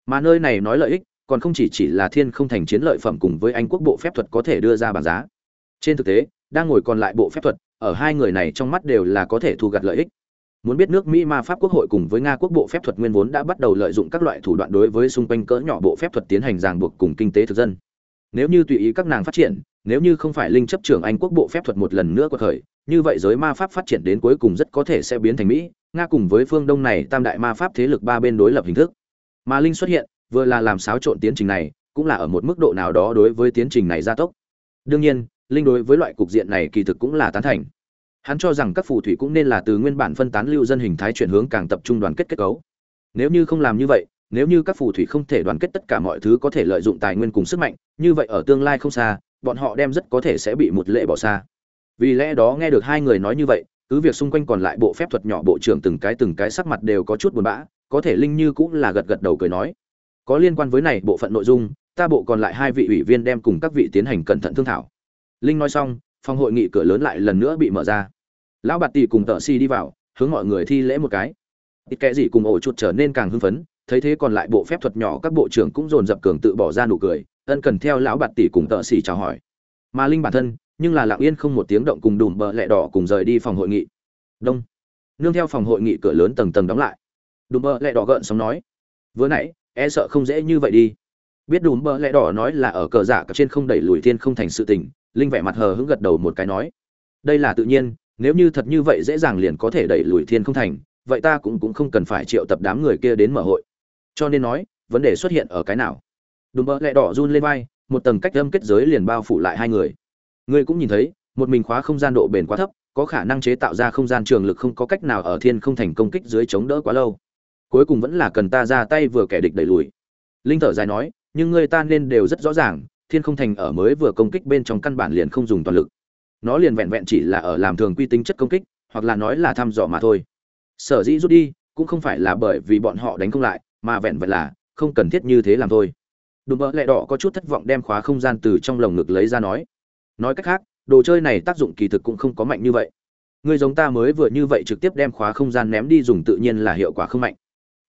Mà nơi này nói lợi ích còn không chỉ chỉ là thiên không thành chiến lợi phẩm cùng với anh quốc bộ phép thuật có thể đưa ra bảng giá. Trên thực tế, đang ngồi còn lại bộ phép thuật, ở hai người này trong mắt đều là có thể thu gặt lợi ích. Muốn biết nước mỹ, ma pháp quốc hội cùng với nga quốc bộ phép thuật nguyên vốn đã bắt đầu lợi dụng các loại thủ đoạn đối với xung quanh cỡ nhỏ bộ phép thuật tiến hành ràng buộc cùng kinh tế thực dân. Nếu như tùy ý các nàng phát triển, nếu như không phải linh chấp trưởng anh quốc bộ phép thuật một lần nữa có thời, như vậy giới ma pháp phát triển đến cuối cùng rất có thể sẽ biến thành mỹ, nga cùng với phương đông này tam đại ma pháp thế lực ba bên đối lập hình thức. Mà linh xuất hiện vừa là làm xáo trộn tiến trình này, cũng là ở một mức độ nào đó đối với tiến trình này gia tốc. Đương nhiên, linh đối với loại cục diện này kỳ thực cũng là tán thành. Hắn cho rằng các phù thủy cũng nên là từ nguyên bản phân tán lưu dân hình thái chuyển hướng càng tập trung đoàn kết kết cấu. Nếu như không làm như vậy, nếu như các phù thủy không thể đoàn kết tất cả mọi thứ có thể lợi dụng tài nguyên cùng sức mạnh, như vậy ở tương lai không xa, bọn họ đem rất có thể sẽ bị một lệ bỏ xa. Vì lẽ đó nghe được hai người nói như vậy, cứ việc xung quanh còn lại bộ phép thuật nhỏ bộ trưởng từng cái từng cái sắc mặt đều có chút buồn bã, có thể linh như cũng là gật gật đầu cười nói có liên quan với này bộ phận nội dung, ta bộ còn lại hai vị ủy viên đem cùng các vị tiến hành cẩn thận thương thảo. Linh nói xong, phòng hội nghị cửa lớn lại lần nữa bị mở ra. Lão bạt tỷ cùng tợ si đi vào, hướng mọi người thi lễ một cái. Ít kẽ gì cùng ổ chuột trở nên càng hưng phấn, thấy thế còn lại bộ phép thuật nhỏ các bộ trưởng cũng dồn dập cường tự bỏ ra nụ cười, ân cần theo lão bạt tỷ cùng tợ xỉ chào hỏi. Mà linh bản thân, nhưng là lặng yên không một tiếng động cùng đùm bờ lẹ đỏ cùng rời đi phòng hội nghị. Đông. Nương theo phòng hội nghị cửa lớn tầng tầng đóng lại. Đùm bờ lẹ đỏ gợn sóng nói, vừa nãy e sợ không dễ như vậy đi. Biết đùm bờ lẽ đỏ nói là ở cờ giả trên không đẩy lùi thiên không thành sự tình, linh vẻ mặt hờ hững gật đầu một cái nói. Đây là tự nhiên, nếu như thật như vậy dễ dàng liền có thể đẩy lùi thiên không thành, vậy ta cũng cũng không cần phải triệu tập đám người kia đến mở hội. Cho nên nói, vấn đề xuất hiện ở cái nào? Đùm bờ lẽ đỏ run lên vai, một tầng cách âm kết giới liền bao phủ lại hai người. Ngươi cũng nhìn thấy, một mình khóa không gian độ bền quá thấp, có khả năng chế tạo ra không gian trường lực không có cách nào ở thiên không thành công kích dưới chống đỡ quá lâu cuối cùng vẫn là cần ta ra tay vừa kẻ địch đẩy lùi. Linh thở dài nói, nhưng người ta nên đều rất rõ ràng, thiên không thành ở mới vừa công kích bên trong căn bản liền không dùng toàn lực. Nó liền vẹn vẹn chỉ là ở làm thường quy tính chất công kích, hoặc là nói là thăm dò mà thôi. Sở dĩ rút đi, cũng không phải là bởi vì bọn họ đánh không lại, mà vẹn vẹn là không cần thiết như thế làm thôi. Đùm bỡ lẹ đỏ có chút thất vọng đem khóa không gian từ trong lồng ngực lấy ra nói. Nói cách khác, đồ chơi này tác dụng kỳ thực cũng không có mạnh như vậy. Người giống ta mới vừa như vậy trực tiếp đem khóa không gian ném đi dùng tự nhiên là hiệu quả không mạnh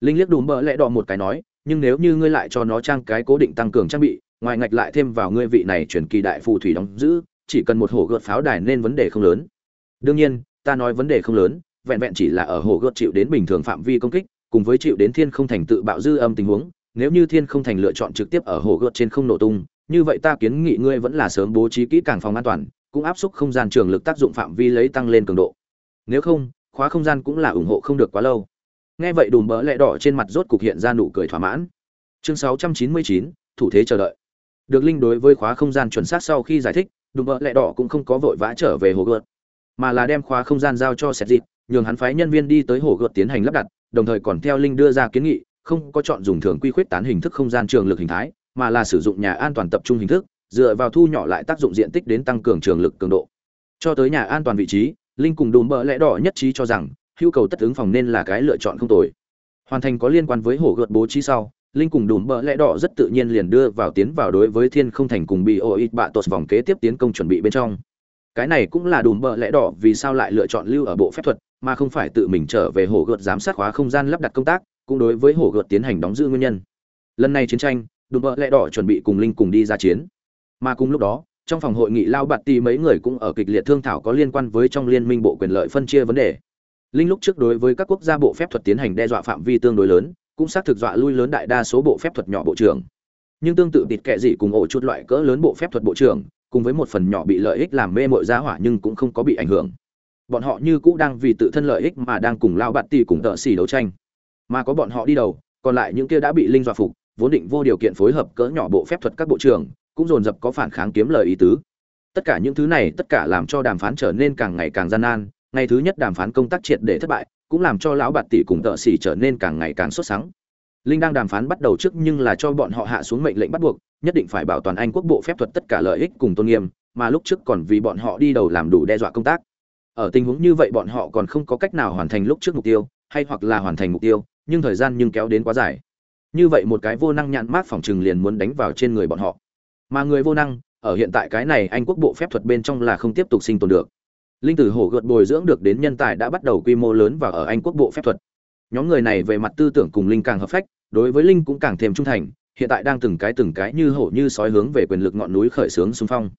linh liếc đùm bỡ lẽ đỏ một cái nói, nhưng nếu như ngươi lại cho nó trang cái cố định tăng cường trang bị, ngoài ngạch lại thêm vào ngươi vị này chuyển kỳ đại phù thủy đóng giữ, chỉ cần một hổ gợt pháo đài nên vấn đề không lớn. Đương nhiên, ta nói vấn đề không lớn, vẹn vẹn chỉ là ở hổ gợt chịu đến bình thường phạm vi công kích, cùng với chịu đến thiên không thành tự bạo dư âm tình huống, nếu như thiên không thành lựa chọn trực tiếp ở hổ gợt trên không nổ tung, như vậy ta kiến nghị ngươi vẫn là sớm bố trí kỹ càng phòng an toàn, cũng áp suất không gian trường lực tác dụng phạm vi lấy tăng lên cường độ. Nếu không, khóa không gian cũng là ủng hộ không được quá lâu nghe vậy đùm bỡ lẹ đỏ trên mặt rốt cục hiện ra nụ cười thỏa mãn. Chương 699, thủ thế chờ đợi. Được linh đối với khóa không gian chuẩn xác sau khi giải thích đùm bỡ lẹ đỏ cũng không có vội vã trở về hồ gợt mà là đem khóa không gian giao cho sẹt dịp nhường hắn phái nhân viên đi tới hồ gợt tiến hành lắp đặt đồng thời còn theo linh đưa ra kiến nghị không có chọn dùng thường quy khuyết tán hình thức không gian trường lực hình thái mà là sử dụng nhà an toàn tập trung hình thức dựa vào thu nhỏ lại tác dụng diện tích đến tăng cường trường lực cường độ. Cho tới nhà an toàn vị trí linh cùng đùm bỡ lẽ đỏ nhất trí cho rằng hưu cầu tất ứng phòng nên là cái lựa chọn không tồi. Hoàn thành có liên quan với hổ gợt bố trí sau, linh cùng đùm bợ lẽ đỏ rất tự nhiên liền đưa vào tiến vào đối với thiên không thành cùng bị ô ít bạ tột vòng kế tiếp tiến công chuẩn bị bên trong. Cái này cũng là đùm bợ lẽ đỏ vì sao lại lựa chọn lưu ở bộ phép thuật, mà không phải tự mình trở về hổ gợt giám sát khóa không gian lắp đặt công tác, cũng đối với hổ gợt tiến hành đóng giữ nguyên nhân. Lần này chiến tranh, đùm bợ lẽ đỏ chuẩn bị cùng linh cùng đi ra chiến. Mà cùng lúc đó, trong phòng hội nghị lao bạt ti mấy người cũng ở kịch liệt thương thảo có liên quan với trong liên minh bộ quyền lợi phân chia vấn đề linh lúc trước đối với các quốc gia bộ phép thuật tiến hành đe dọa phạm vi tương đối lớn, cũng xác thực dọa lui lớn đại đa số bộ phép thuật nhỏ bộ trưởng. Nhưng tương tự tịt kệ gì cùng ổ chút loại cỡ lớn bộ phép thuật bộ trưởng, cùng với một phần nhỏ bị lợi ích làm mê mội giá hỏa nhưng cũng không có bị ảnh hưởng. Bọn họ như cũ đang vì tự thân lợi ích mà đang cùng lao bạt ti cùng tợ xì đấu tranh. Mà có bọn họ đi đầu, còn lại những kia đã bị linh dọa phục, vốn định vô điều kiện phối hợp cỡ nhỏ bộ phép thuật các bộ trưởng, cũng dồn dập có phản kháng kiếm lời ý tứ. Tất cả những thứ này tất cả làm cho đàm phán trở nên càng ngày càng gian nan ngày thứ nhất đàm phán công tác triệt để thất bại, cũng làm cho lão bạt tỷ cùng tợ xỉ trở nên càng ngày càng xuất sáng linh đang đàm phán bắt đầu trước nhưng là cho bọn họ hạ xuống mệnh lệnh bắt buộc, nhất định phải bảo toàn anh quốc bộ phép thuật tất cả lợi ích cùng tôn nghiêm, mà lúc trước còn vì bọn họ đi đầu làm đủ đe dọa công tác. Ở tình huống như vậy bọn họ còn không có cách nào hoàn thành lúc trước mục tiêu, hay hoặc là hoàn thành mục tiêu, nhưng thời gian nhưng kéo đến quá dài. Như vậy một cái vô năng nhạn mát phòng trừng liền muốn đánh vào trên người bọn họ. Mà người vô năng, ở hiện tại cái này anh quốc bộ phép thuật bên trong là không tiếp tục sinh tồn được linh tử hổ gợt bồi dưỡng được đến nhân tài đã bắt đầu quy mô lớn và ở anh quốc bộ phép thuật. Nhóm người này về mặt tư tưởng cùng linh càng hợp phách, đối với linh cũng càng thêm trung thành, hiện tại đang từng cái từng cái như hổ như sói hướng về quyền lực ngọn núi khởi xướng xung phong.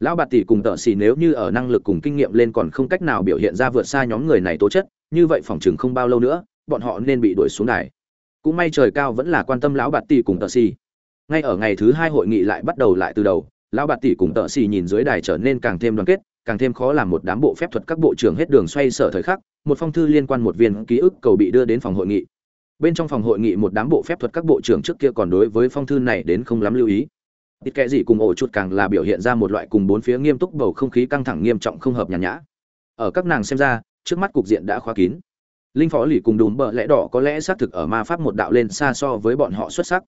Lão bạt tỷ cùng tợ xì nếu như ở năng lực cùng kinh nghiệm lên còn không cách nào biểu hiện ra vượt xa nhóm người này tố chất, như vậy phòng chừng không bao lâu nữa, bọn họ nên bị đuổi xuống đài. Cũng may trời cao vẫn là quan tâm lão bạt tỷ cùng tợ xì ngay ở ngày thứ hai hội nghị lại bắt đầu lại từ đầu, lão bạt tỷ cùng tợ xì nhìn dưới đài trở nên càng thêm đoàn kết càng thêm khó làm một đám bộ phép thuật các bộ trưởng hết đường xoay sở thời khắc, một phong thư liên quan một viên ký ức cầu bị đưa đến phòng hội nghị. Bên trong phòng hội nghị một đám bộ phép thuật các bộ trưởng trước kia còn đối với phong thư này đến không lắm lưu ý. Ít kệ gì cùng ổ chuột càng là biểu hiện ra một loại cùng bốn phía nghiêm túc bầu không khí căng thẳng nghiêm trọng không hợp nhàn nhã. Ở các nàng xem ra, trước mắt cục diện đã khóa kín. Linh phó lì cùng đùm bờ lẽ đỏ có lẽ xác thực ở ma pháp một đạo lên xa so với bọn họ xuất sắc.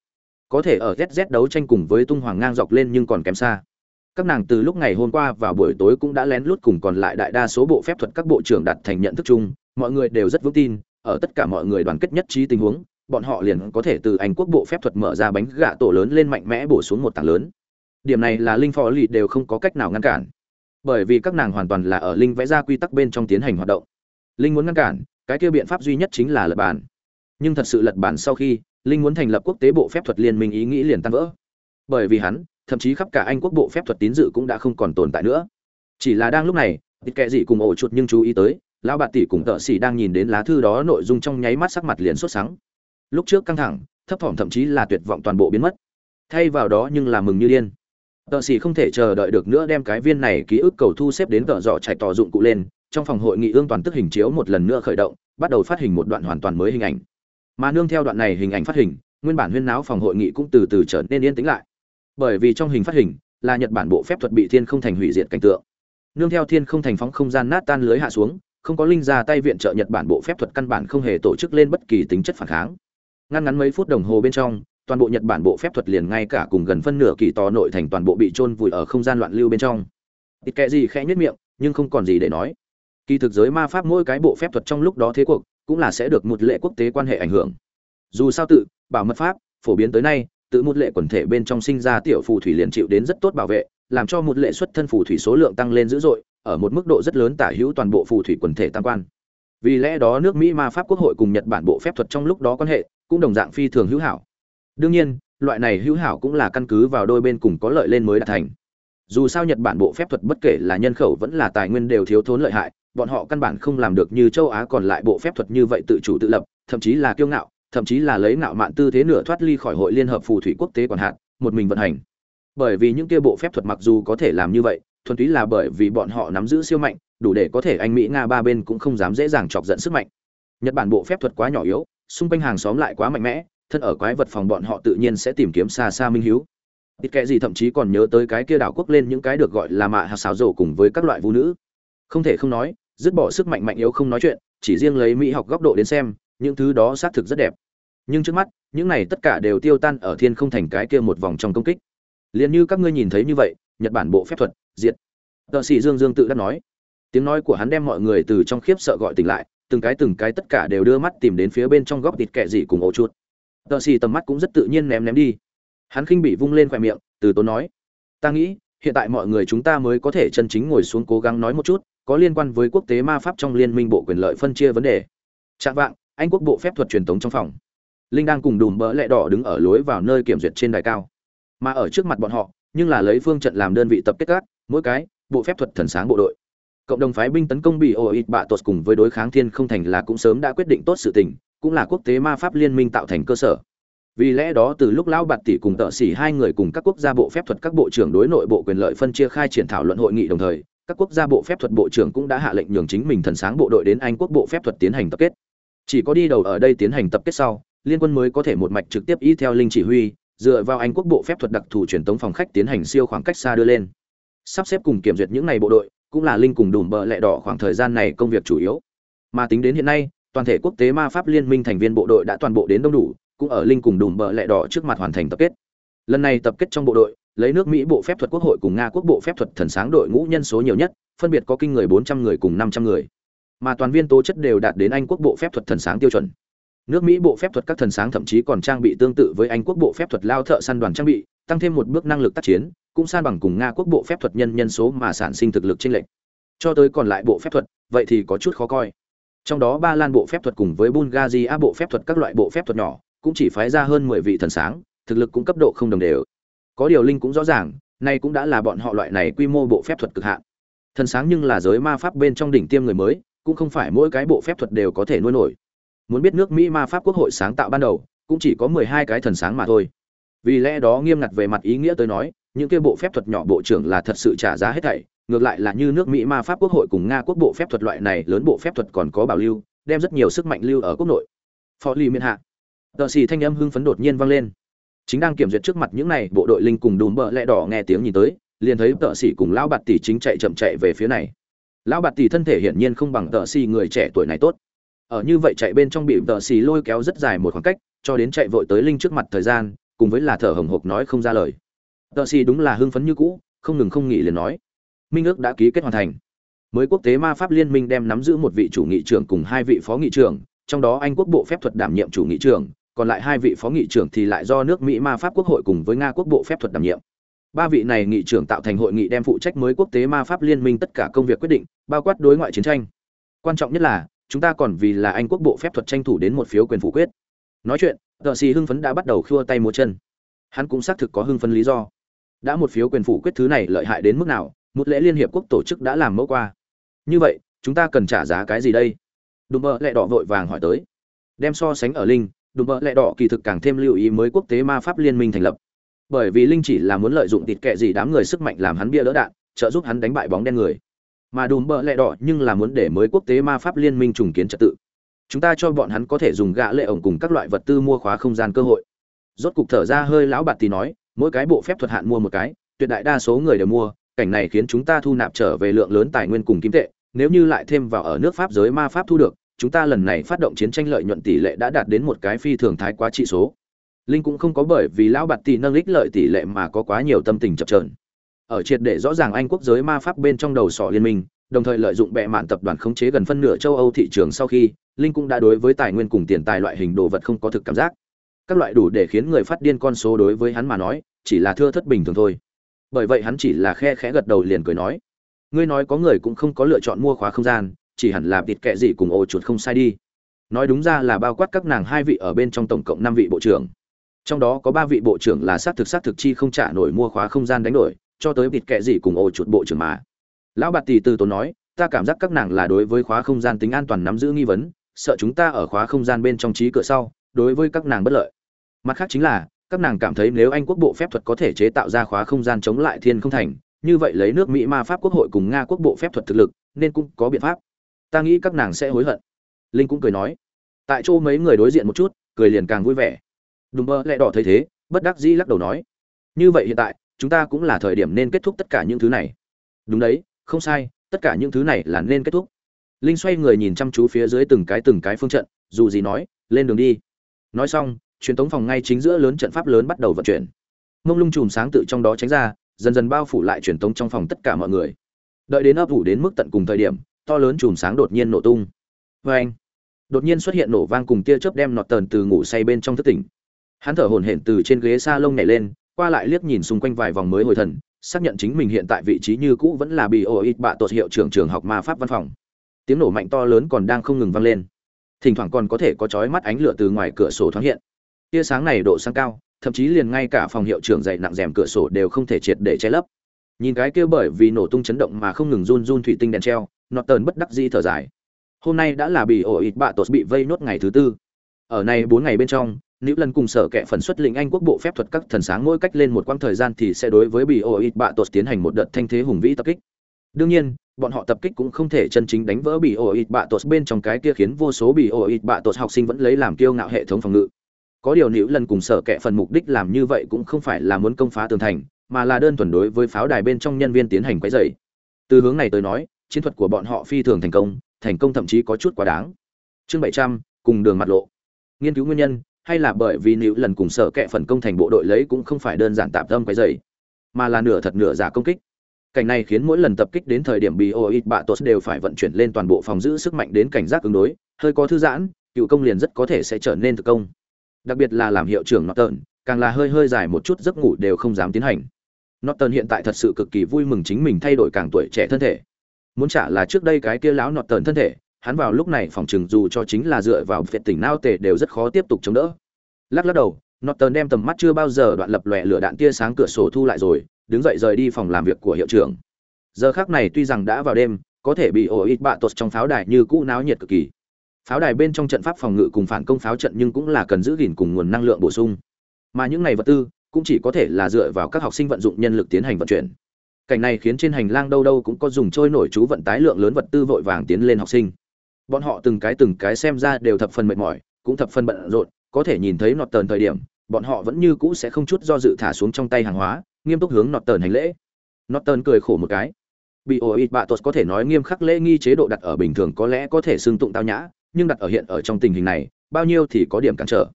Có thể ở zz đấu tranh cùng với tung hoàng ngang dọc lên nhưng còn kém xa các nàng từ lúc ngày hôm qua vào buổi tối cũng đã lén lút cùng còn lại đại đa số bộ phép thuật các bộ trưởng đặt thành nhận thức chung, mọi người đều rất vững tin, ở tất cả mọi người đoàn kết nhất trí tình huống, bọn họ liền có thể từ anh quốc bộ phép thuật mở ra bánh gạ tổ lớn lên mạnh mẽ bổ xuống một tảng lớn. Điểm này là linh phò lì đều không có cách nào ngăn cản. Bởi vì các nàng hoàn toàn là ở linh vẽ ra quy tắc bên trong tiến hành hoạt động. Linh muốn ngăn cản, cái kia biện pháp duy nhất chính là lật bản nhưng thật sự lật bản sau khi, linh muốn thành lập quốc tế bộ phép thuật liên minh ý nghĩ liền tan vỡ. Bởi vì hắn thậm chí khắp cả anh quốc bộ phép thuật tín dự cũng đã không còn tồn tại nữa. Chỉ là đang lúc này ít kệ gì cùng ổ chuột nhưng chú ý tới, lão bạt tỷ cùng tợ sĩ đang nhìn đến lá thư đó nội dung trong nháy mắt sắc mặt liền sốt sáng. Lúc trước căng thẳng, thấp thỏm thậm chí là tuyệt vọng toàn bộ biến mất. Thay vào đó nhưng là mừng như điên. Tợ sĩ không thể chờ đợi được nữa đem cái viên này ký ức cầu thu xếp đến tợ dọ chạy tỏ dụng cụ lên, trong phòng hội nghị ương toàn tức hình chiếu một lần nữa khởi động, bắt đầu phát hình một đoạn hoàn toàn mới hình ảnh. Mà nương theo đoạn này hình ảnh phát hình, nguyên bản huyên náo phòng hội nghị cũng từ từ trở nên yên tĩnh lại bởi vì trong hình phát hình là nhật bản bộ phép thuật bị thiên không thành hủy diệt cảnh tượng. Nương theo thiên không thành phóng không gian nát tan lưới hạ xuống, không có linh ra tay viện trợ nhật bản bộ phép thuật căn bản không hề tổ chức lên bất kỳ tính chất phản kháng. Ngăn ngắn mấy phút đồng hồ bên trong, toàn bộ nhật bản bộ phép thuật liền ngay cả cùng gần phân nửa kỳ to nội thành toàn bộ bị chôn vùi ở không gian loạn lưu bên trong. Ít kệ gì khẽ nhất miệng, nhưng không còn gì để nói. Kỳ thực giới ma pháp mỗi cái bộ phép thuật trong lúc đó thế cuộc, cũng là sẽ được một lệ quốc tế quan hệ ảnh hưởng. Dù sao tự, bảo mật pháp, phổ biến tới nay tự một lệ quần thể bên trong sinh ra tiểu phù thủy liền chịu đến rất tốt bảo vệ, làm cho một lệ xuất thân phù thủy số lượng tăng lên dữ dội, ở một mức độ rất lớn tả hữu toàn bộ phù thủy quần thể tam quan. Vì lẽ đó nước mỹ ma pháp quốc hội cùng nhật bản bộ phép thuật trong lúc đó quan hệ cũng đồng dạng phi thường hữu hảo. Đương nhiên, loại này hữu hảo cũng là căn cứ vào đôi bên cùng có lợi lên mới đạt thành. Dù sao nhật bản bộ phép thuật bất kể là nhân khẩu vẫn là tài nguyên đều thiếu thốn lợi hại, bọn họ căn bản không làm được như châu á còn lại bộ phép thuật như vậy tự chủ tự lập, thậm chí là kiêu ngạo thậm chí là lấy ngạo mạn tư thế nửa thoát ly khỏi hội liên hợp phù thủy quốc tế quản hạt, một mình vận hành. Bởi vì những kia bộ phép thuật mặc dù có thể làm như vậy, thuần túy là bởi vì bọn họ nắm giữ siêu mạnh, đủ để có thể anh mỹ, nga ba bên cũng không dám dễ dàng chọc giận sức mạnh. Nhật bản bộ phép thuật quá nhỏ yếu, xung quanh hàng xóm lại quá mạnh mẽ, thân ở quái vật phòng bọn họ tự nhiên sẽ tìm kiếm xa xa minh hiếu. Ít kệ gì thậm chí còn nhớ tới cái kia đảo quốc lên những cái được gọi là mạ hạt xáo rổ cùng với các loại vũ nữ. Không thể không nói, dứt bỏ sức mạnh mạnh yếu không nói chuyện, chỉ riêng lấy mỹ học góc độ đến xem những thứ đó xác thực rất đẹp. Nhưng trước mắt, những này tất cả đều tiêu tan ở thiên không thành cái kia một vòng trong công kích. Liền như các ngươi nhìn thấy như vậy, nhật bản bộ phép thuật, diệt. Tợ sĩ dương dương tự đắc nói. Tiếng nói của hắn đem mọi người từ trong khiếp sợ gọi tỉnh lại, từng cái từng cái tất cả đều đưa mắt tìm đến phía bên trong góc thịt kẹ gì cùng ổ chuột. Tợ sĩ tầm mắt cũng rất tự nhiên ném ném đi. Hắn khinh bị vung lên khoe miệng, từ tốn nói. Ta nghĩ, hiện tại mọi người chúng ta mới có thể chân chính ngồi xuống cố gắng nói một chút, có liên quan với quốc tế ma pháp trong liên minh bộ quyền lợi phân chia vấn đề. Chạm vạng anh quốc bộ phép thuật truyền thống trong phòng. Linh đang cùng đùm bỡ lẹ đỏ đứng ở lối vào nơi kiểm duyệt trên đài cao. Mà ở trước mặt bọn họ, nhưng là lấy phương trận làm đơn vị tập kết các mỗi cái, bộ phép thuật thần sáng bộ đội. Cộng đồng phái binh tấn công bị ô ít bạ tột cùng với đối kháng thiên không thành là cũng sớm đã quyết định tốt sự tình, cũng là quốc tế ma pháp liên minh tạo thành cơ sở. Vì lẽ đó từ lúc lão bạt tỷ cùng tợ xỉ hai người cùng các quốc gia bộ phép thuật các bộ trưởng đối nội bộ quyền lợi phân chia khai triển thảo luận hội nghị đồng thời, các quốc gia bộ phép thuật bộ trưởng cũng đã hạ lệnh nhường chính mình thần sáng bộ đội đến anh quốc bộ phép thuật tiến hành tập kết chỉ có đi đầu ở đây tiến hành tập kết sau, liên quân mới có thể một mạch trực tiếp y theo linh chỉ huy, dựa vào anh quốc bộ phép thuật đặc thù truyền tống phòng khách tiến hành siêu khoảng cách xa đưa lên. Sắp xếp cùng kiểm duyệt những này bộ đội, cũng là linh cùng đùm bợ lẹ đỏ khoảng thời gian này công việc chủ yếu. Mà tính đến hiện nay, toàn thể quốc tế ma pháp liên minh thành viên bộ đội đã toàn bộ đến đông đủ, cũng ở linh cùng đùm bợ lẹ đỏ trước mặt hoàn thành tập kết. Lần này tập kết trong bộ đội, lấy nước mỹ bộ phép thuật quốc hội cùng nga quốc bộ phép thuật thần sáng đội ngũ nhân số nhiều nhất, phân biệt có kinh người 400 người cùng 500 người mà toàn viên tố chất đều đạt đến anh quốc bộ phép thuật thần sáng tiêu chuẩn. Nước mỹ bộ phép thuật các thần sáng thậm chí còn trang bị tương tự với anh quốc bộ phép thuật lao thợ săn đoàn trang bị tăng thêm một bước năng lực tác chiến cũng san bằng cùng nga quốc bộ phép thuật nhân nhân số mà sản sinh thực lực trên lệch, cho tới còn lại bộ phép thuật vậy thì có chút khó coi. Trong đó ba lan bộ phép thuật cùng với bulgaria bộ phép thuật các loại bộ phép thuật nhỏ cũng chỉ phái ra hơn mười vị thần sáng thực lực cũng cấp độ không đồng đều. Có điều linh cũng rõ ràng nay cũng đã là bọn họ loại này quy mô bộ phép thuật cực hạn. Thần sáng nhưng là giới ma pháp bên trong đỉnh tiêm người mới cũng không phải mỗi cái bộ phép thuật đều có thể nuôi nổi. Muốn biết nước mỹ ma pháp quốc hội sáng tạo ban đầu, cũng chỉ có mười hai cái thần sáng mà thôi. Vì lẽ đó nghiêm ngặt về mặt ý nghĩa tới nói, những kia bộ phép thuật nhỏ bộ trưởng là thật sự trả giá hết thảy, ngược lại là như nước mỹ ma pháp quốc hội cùng nga quốc bộ phép thuật loại này lớn bộ phép thuật còn có bảo lưu, đem rất nhiều sức mạnh lưu ở quốc nội. Phó ly miên hạ. Tờ xì thanh âm hưng phấn đột nhiên vang lên. Chính đang kiểm duyệt trước mặt những này, bộ đội linh cùng đùm bợ lẹ đỏ nghe tiếng nhìn tới, liền thấy tợ sĩ cùng lão bạt tỷ chính chạy chậm chạy về phía này lão bạt tỷ thân thể hiển nhiên không bằng tợ xì người trẻ tuổi này tốt. Ở như vậy chạy bên trong bị tợ xì lôi kéo rất dài một khoảng cách, cho đến chạy vội tới linh trước mặt thời gian, cùng với là thở hồng hộc nói không ra lời. Tợ xì đúng là hưng phấn như cũ, không ngừng không nghỉ liền nói. Minh ước đã ký kết hoàn thành. Mới quốc tế ma pháp liên minh đem nắm giữ một vị chủ nghị trưởng cùng hai vị phó nghị trưởng, trong đó anh quốc bộ phép thuật đảm nhiệm chủ nghị trưởng, còn lại hai vị phó nghị trưởng thì lại do nước mỹ ma pháp quốc hội cùng với nga quốc bộ phép thuật đảm nhiệm ba vị này nghị trưởng tạo thành hội nghị đem phụ trách mới quốc tế ma pháp liên minh tất cả công việc quyết định, bao quát đối ngoại chiến tranh. Quan trọng nhất là, chúng ta còn vì là anh quốc bộ phép thuật tranh thủ đến một phiếu quyền phủ quyết. Nói chuyện, tờ xì hưng phấn đã bắt đầu khua tay múa chân. Hắn cũng xác thực có hưng phấn lý do. Đã một phiếu quyền phủ quyết thứ này lợi hại đến mức nào, một lễ liên hiệp quốc tổ chức đã làm mẫu qua. Như vậy, chúng ta cần trả giá cái gì đây? Đùm bợ lẹ đỏ vội vàng hỏi tới. Đem so sánh ở linh, đùm bợ lẹ đỏ kỳ thực càng thêm lưu ý mới quốc tế ma pháp liên minh thành lập bởi vì linh chỉ là muốn lợi dụng tịt kệ gì đám người sức mạnh làm hắn bia đỡ đạn, trợ giúp hắn đánh bại bóng đen người. Mà đùm bợ lẹ đỏ nhưng là muốn để mới quốc tế ma pháp liên minh trùng kiến trật tự. Chúng ta cho bọn hắn có thể dùng gạ lệ ổng cùng các loại vật tư mua khóa không gian cơ hội. Rốt cục thở ra hơi lão bạt thì nói, mỗi cái bộ phép thuật hạn mua một cái, tuyệt đại đa số người đều mua, cảnh này khiến chúng ta thu nạp trở về lượng lớn tài nguyên cùng kim tệ, nếu như lại thêm vào ở nước pháp giới ma pháp thu được, chúng ta lần này phát động chiến tranh lợi nhuận tỷ lệ đã đạt đến một cái phi thường thái quá trị số linh cũng không có bởi vì lão bạt tỷ nâng ích lợi tỷ lệ mà có quá nhiều tâm tình chập chờn. Ở triệt để rõ ràng anh quốc giới ma pháp bên trong đầu sọ liên minh, đồng thời lợi dụng bệ mạn tập đoàn khống chế gần phân nửa châu âu thị trường sau khi, linh cũng đã đối với tài nguyên cùng tiền tài loại hình đồ vật không có thực cảm giác. Các loại đủ để khiến người phát điên con số đối với hắn mà nói, chỉ là thưa thất bình thường thôi. Bởi vậy hắn chỉ là khe khẽ gật đầu liền cười nói, ngươi nói có người cũng không có lựa chọn mua khóa không gian, chỉ hẳn là thịt kệ gì cùng ô chuột không sai đi. Nói đúng ra là bao quát các nàng hai vị ở bên trong tổng cộng năm vị bộ trưởng trong đó có ba vị bộ trưởng là xác thực xác thực chi không trả nổi mua khóa không gian đánh đổi, cho tới thịt kệ gì cùng ổ chuột bộ trưởng mà. Lão bạt tỷ từ tốn nói, ta cảm giác các nàng là đối với khóa không gian tính an toàn nắm giữ nghi vấn, sợ chúng ta ở khóa không gian bên trong trí cửa sau, đối với các nàng bất lợi. Mặt khác chính là, các nàng cảm thấy nếu anh quốc bộ phép thuật có thể chế tạo ra khóa không gian chống lại thiên không thành, như vậy lấy nước mỹ ma pháp quốc hội cùng nga quốc bộ phép thuật thực lực, nên cũng có biện pháp. Ta nghĩ các nàng sẽ hối hận. Linh cũng cười nói. Tại chỗ mấy người đối diện một chút, cười liền càng vui vẻ đùm bơ lẹ đỏ thấy thế, bất đắc dĩ lắc đầu nói, như vậy hiện tại, chúng ta cũng là thời điểm nên kết thúc tất cả những thứ này. Đúng đấy, không sai, tất cả những thứ này là nên kết thúc. Linh xoay người nhìn chăm chú phía dưới từng cái từng cái phương trận, dù gì nói, lên đường đi. Nói xong, truyền tống phòng ngay chính giữa lớn trận pháp lớn bắt đầu vận chuyển. Mông lung chùm sáng tự trong đó tránh ra, dần dần bao phủ lại truyền tống trong phòng tất cả mọi người. Đợi đến ấp ủ đến mức tận cùng thời điểm, to lớn chùm sáng đột nhiên nổ tung. Vê anh đột nhiên xuất hiện nổ vang cùng tia chớp đem nọt tờn từ ngủ say bên trong thức tỉnh hắn thở hổn hển từ trên ghế s a lông nhảy lên, qua lại liếc nhìn xung quanh vài vòng mới hồi thần, xác nhận chính mình hiện tại vị trí như cũ vẫn là bị ô ít bạ tột hiệu trưởng trường học ma pháp văn phòng. Tiếng nổ mạnh to lớn còn đang không ngừng vang lên. Thỉnh thoảng còn có thể có chói mắt ánh lửa từ ngoài cửa sổ thoáng hiện. Tia sáng này độ sáng cao, thậm chí liền ngay cả phòng hiệu trưởng dày nặng rèm cửa sổ đều không thể triệt để che lấp. Nhìn cái kia bởi vì nổ tung chấn động mà không ngừng run run thủy tinh đèn treo nọt tờn bất đắc di thở dài. Hôm nay đã là bị ổ ít bạ tột bị vây nốt ngày thứ tư. Ở này bốn ngày bên trong nữ lần cùng sở kệ phần xuất lĩnh anh quốc bộ phép thuật các thần sáng mỗi cách lên một quãng thời gian thì sẽ đối với bị oit bạ tột tiến hành một đợt thanh thế hùng vĩ tập kích. Đương nhiên, bọn họ tập kích cũng không thể chân chính đánh vỡ bị oit bạ tột bên trong cái kia khiến vô số bị oit bạ tột học sinh vẫn lấy làm kiêu ngạo hệ thống phòng ngự. Có điều nữ lần cùng sở kệ phần mục đích làm như vậy cũng không phải là muốn công phá tường thành, mà là đơn thuần đối với pháo đài bên trong nhân viên tiến hành quấy rầy. Từ hướng này tới nói, chiến thuật của bọn họ phi thường thành công thành công thậm chí có chút quá đáng. Chương bảy trăm, cùng đường mặt lộ. Nghiên cứu nguyên nhân hay là bởi vì nữ lần cùng sở kệ phần công thành bộ đội lấy cũng không phải đơn giản tạm tâm quấy dày mà là nửa thật nửa giả công kích. Cảnh này khiến mỗi lần tập kích đến thời điểm bị oit bạ tốt đều phải vận chuyển lên toàn bộ phòng giữ sức mạnh đến cảnh giác ứng đối, hơi có thư giãn, cựu công liền rất có thể sẽ trở nên thực công. Đặc biệt là làm hiệu trưởng norton, càng là hơi hơi dài một chút giấc ngủ đều không dám tiến hành. Norton hiện tại thật sự cực kỳ vui mừng chính mình thay đổi càng tuổi trẻ thân thể. Muốn trả là trước đây cái kia láo norton thân thể, hắn vào lúc này phòng chừng dù cho chính là dựa vào viện tỉnh nao tề đều rất khó tiếp tục chống đỡ lắc lắc đầu, norton đem tầm mắt chưa bao giờ đoạn lập lòe lửa đạn tia sáng cửa sổ thu lại rồi, đứng dậy rời đi phòng làm việc của hiệu trưởng. Giờ khác này tuy rằng đã vào đêm, có thể bị ổ ít bạ tuột trong pháo đài như cũ náo nhiệt cực kỳ. Pháo đài bên trong trận pháp phòng ngự cùng phản công pháo trận nhưng cũng là cần giữ gìn cùng nguồn năng lượng bổ sung. Mà những này vật tư cũng chỉ có thể là dựa vào các học sinh vận dụng nhân lực tiến hành vận chuyển. Cảnh này khiến trên hành lang đâu đâu cũng có dùng trôi nổi chú vận tái lượng lớn vật tư vội vàng tiến lên học sinh. Bọn họ từng cái từng cái xem ra đều thập phần mệt mỏi, cũng thập phần bận rộn có thể nhìn thấy nọt tờn thời điểm, bọn họ vẫn như cũ sẽ không chút do dự thả xuống trong tay hàng hóa, nghiêm túc hướng nọt tờn hành lễ. Nọt tờn cười khổ một cái. Bị ổ ít bạ tốt có thể nói nghiêm khắc lễ nghi chế độ đặt ở bình thường có lẽ có thể xưng tụng tao nhã, nhưng đặt ở hiện ở trong tình hình này, bao nhiêu thì có điểm cản trở.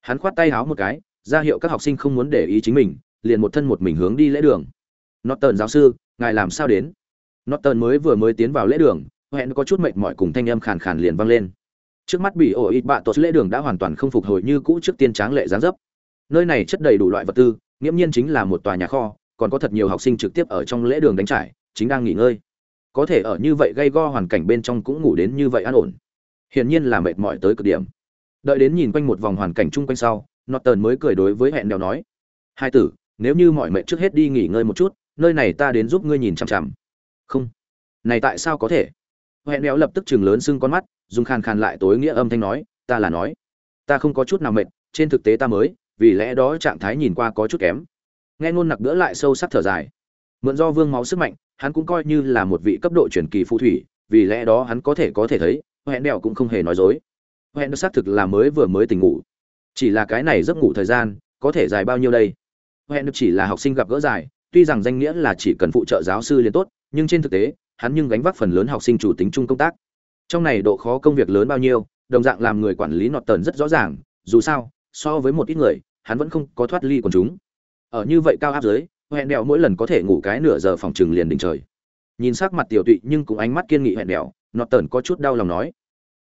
Hắn khoát tay háo một cái, ra hiệu các học sinh không muốn để ý chính mình, liền một thân một mình hướng đi lễ đường. Nọt tờn giáo sư, ngài làm sao đến? Nọt tờn mới vừa mới tiến vào lễ đường, hẹn có chút mệt mỏi cùng thanh âm khàn khàn liền vang lên trước mắt bị ổ ít bạ tốt lễ đường đã hoàn toàn không phục hồi như cũ trước tiên tráng lệ gián dấp. Nơi này chất đầy đủ loại vật tư, nghiễm nhiên chính là một tòa nhà kho, còn có thật nhiều học sinh trực tiếp ở trong lễ đường đánh trải, chính đang nghỉ ngơi. Có thể ở như vậy gây go hoàn cảnh bên trong cũng ngủ đến như vậy an ổn. Hiển nhiên là mệt mỏi tới cực điểm. Đợi đến nhìn quanh một vòng hoàn cảnh chung quanh sau, norton mới cười đối với hẹn đèo nói, hai tử, nếu như mọi mệt trước hết đi nghỉ ngơi một chút, nơi này ta đến giúp ngươi nhìn chằm chằm. Không. Này tại sao có thể? Hẹn đèo lập tức chừng lớn xưng con mắt dùng khàn khàn lại tối nghĩa âm thanh nói, ta là nói, ta không có chút nào mệt, trên thực tế ta mới, vì lẽ đó trạng thái nhìn qua có chút kém. Nghe ngôn nặc bữa lại sâu sắc thở dài. Mượn do vương máu sức mạnh, hắn cũng coi như là một vị cấp độ truyền kỳ phù thủy, vì lẽ đó hắn có thể có thể thấy hẹn đèo cũng không hề nói dối. Hẹn xác thực là mới vừa mới tỉnh ngủ. Chỉ là cái này giấc ngủ thời gian, có thể dài bao nhiêu đây? Hẹn được chỉ là học sinh gặp gỡ dài, tuy rằng danh nghĩa là chỉ cần phụ trợ giáo sư liền tốt, nhưng trên thực tế, hắn nhưng gánh vác phần lớn học sinh chủ tính chung công tác trong này độ khó công việc lớn bao nhiêu, đồng dạng làm người quản lý nọt tần rất rõ ràng, dù sao, so với một ít người, hắn vẫn không có thoát ly của chúng. Ở như vậy cao áp dưới hẹn đèo mỗi lần có thể ngủ cái nửa giờ phòng trừng liền đỉnh trời. Nhìn sắc mặt tiểu tụy nhưng cũng ánh mắt kiên nghị hẹn đèo, nọt tần có chút đau lòng nói.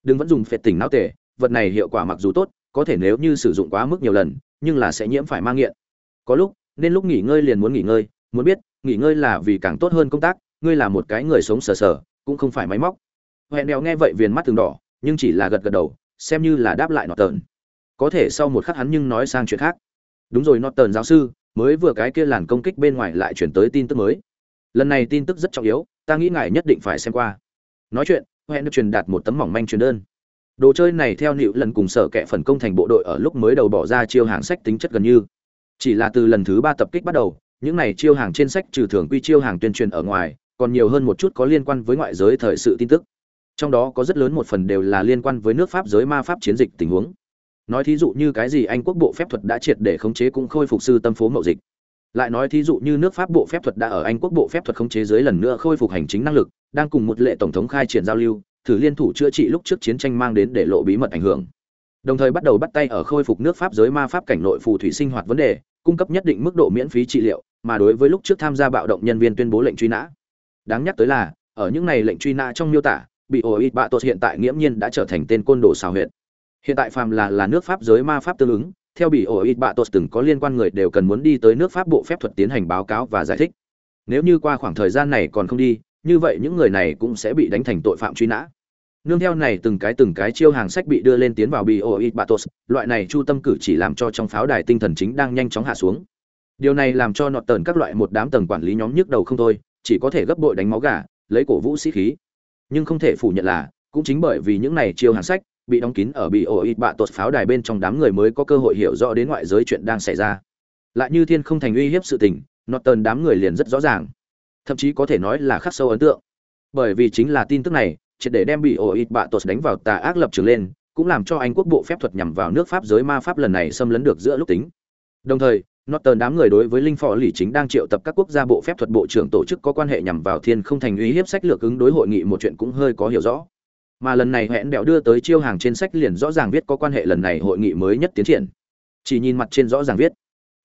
Đừng vẫn dùng phệt tỉnh não tể vật này hiệu quả mặc dù tốt, có thể nếu như sử dụng quá mức nhiều lần, nhưng là sẽ nhiễm phải mang nghiện. Có lúc, nên lúc nghỉ ngơi liền muốn nghỉ ngơi, muốn biết, nghỉ ngơi là vì càng tốt hơn công tác, ngươi là một cái người sống sờ sờ, cũng không phải máy móc hẹn đèo nghe vậy viền mắt từng đỏ, nhưng chỉ là gật gật đầu, xem như là đáp lại nọt tờn có thể sau một khắc hắn nhưng nói sang chuyện khác. Đúng rồi nọt tờn giáo sư, mới vừa cái kia làn công kích bên ngoài lại chuyển tới tin tức mới. Lần này tin tức rất trọng yếu, ta nghĩ ngài nhất định phải xem qua. Nói chuyện hẹn được truyền đạt một tấm mỏng manh truyền đơn. Đồ chơi này theo nịu lần cùng sở kẻ phần công thành bộ đội ở lúc mới đầu bỏ ra chiêu hàng sách tính chất gần như. Chỉ là từ lần thứ ba tập kích bắt đầu, những này chiêu hàng trên sách trừ thường quy chiêu hàng tuyên truyền ở ngoài, còn nhiều hơn một chút có liên quan với ngoại giới thời sự tin tức trong đó có rất lớn một phần đều là liên quan với nước pháp giới ma pháp chiến dịch tình huống. Nói thí dụ như cái gì anh quốc bộ phép thuật đã triệt để khống chế cũng khôi phục sư tâm phố mậu dịch. Lại nói thí dụ như nước pháp bộ phép thuật đã ở anh quốc bộ phép thuật khống chế dưới lần nữa khôi phục hành chính năng lực, đang cùng một lệ tổng thống khai triển giao lưu, thử liên thủ chữa trị lúc trước chiến tranh mang đến để lộ bí mật ảnh hưởng. Đồng thời bắt đầu bắt tay ở khôi phục nước pháp giới ma pháp cảnh nội phù thủy sinh hoạt vấn đề, cung cấp nhất định mức độ miễn phí trị liệu, mà đối với lúc trước tham gia bạo động nhân viên tuyên bố lệnh truy nã. Đáng nhắc tới là, ở những này lệnh truy nã trong miêu tả bị ổ ít bạ tột hiện tại nghiễm nhiên đã trở thành tên côn đồ xào huyệt. Hiện tại phàm là là nước pháp giới ma pháp tương ứng, theo bị ổ ít bạ tột từng có liên quan người đều cần muốn đi tới nước pháp bộ phép thuật tiến hành báo cáo và giải thích. Nếu như qua khoảng thời gian này còn không đi, như vậy những người này cũng sẽ bị đánh thành tội phạm truy nã. Nương theo này từng cái từng cái chiêu hàng sách bị đưa lên tiến vào bioit batos loại này chu tâm cử chỉ làm cho trong pháo đài tinh thần chính đang nhanh chóng hạ xuống. Điều này làm cho nọt tờn các loại một đám tầng quản lý nhóm nhức đầu không thôi, chỉ có thể gấp bội đánh máu gà, lấy cổ vũ sĩ khí nhưng không thể phủ nhận là, cũng chính bởi vì những này chiêu hàng sách, bị đóng kín ở bioit batos pháo đài bên trong đám người mới có cơ hội hiểu rõ đến ngoại giới chuyện đang xảy ra. Lại như thiên không thành uy hiếp sự tình nọt tần đám người liền rất rõ ràng. Thậm chí có thể nói là khắc sâu ấn tượng. Bởi vì chính là tin tức này, triệt để đem bị ổ ít bạ tột đánh vào tà ác lập trường lên, cũng làm cho anh quốc bộ phép thuật nhằm vào nước pháp giới ma pháp lần này xâm lấn được giữa lúc tính. Đồng thời Norton đám người đối với linh phò lì chính đang triệu tập các quốc gia bộ phép thuật bộ trưởng tổ chức có quan hệ nhằm vào thiên không thành uy hiếp sách lược ứng đối hội nghị một chuyện cũng hơi có hiểu rõ. Mà lần này hẹn đẹo đưa tới chiêu hàng trên sách liền rõ ràng viết có quan hệ lần này hội nghị mới nhất tiến triển. Chỉ nhìn mặt trên rõ ràng viết.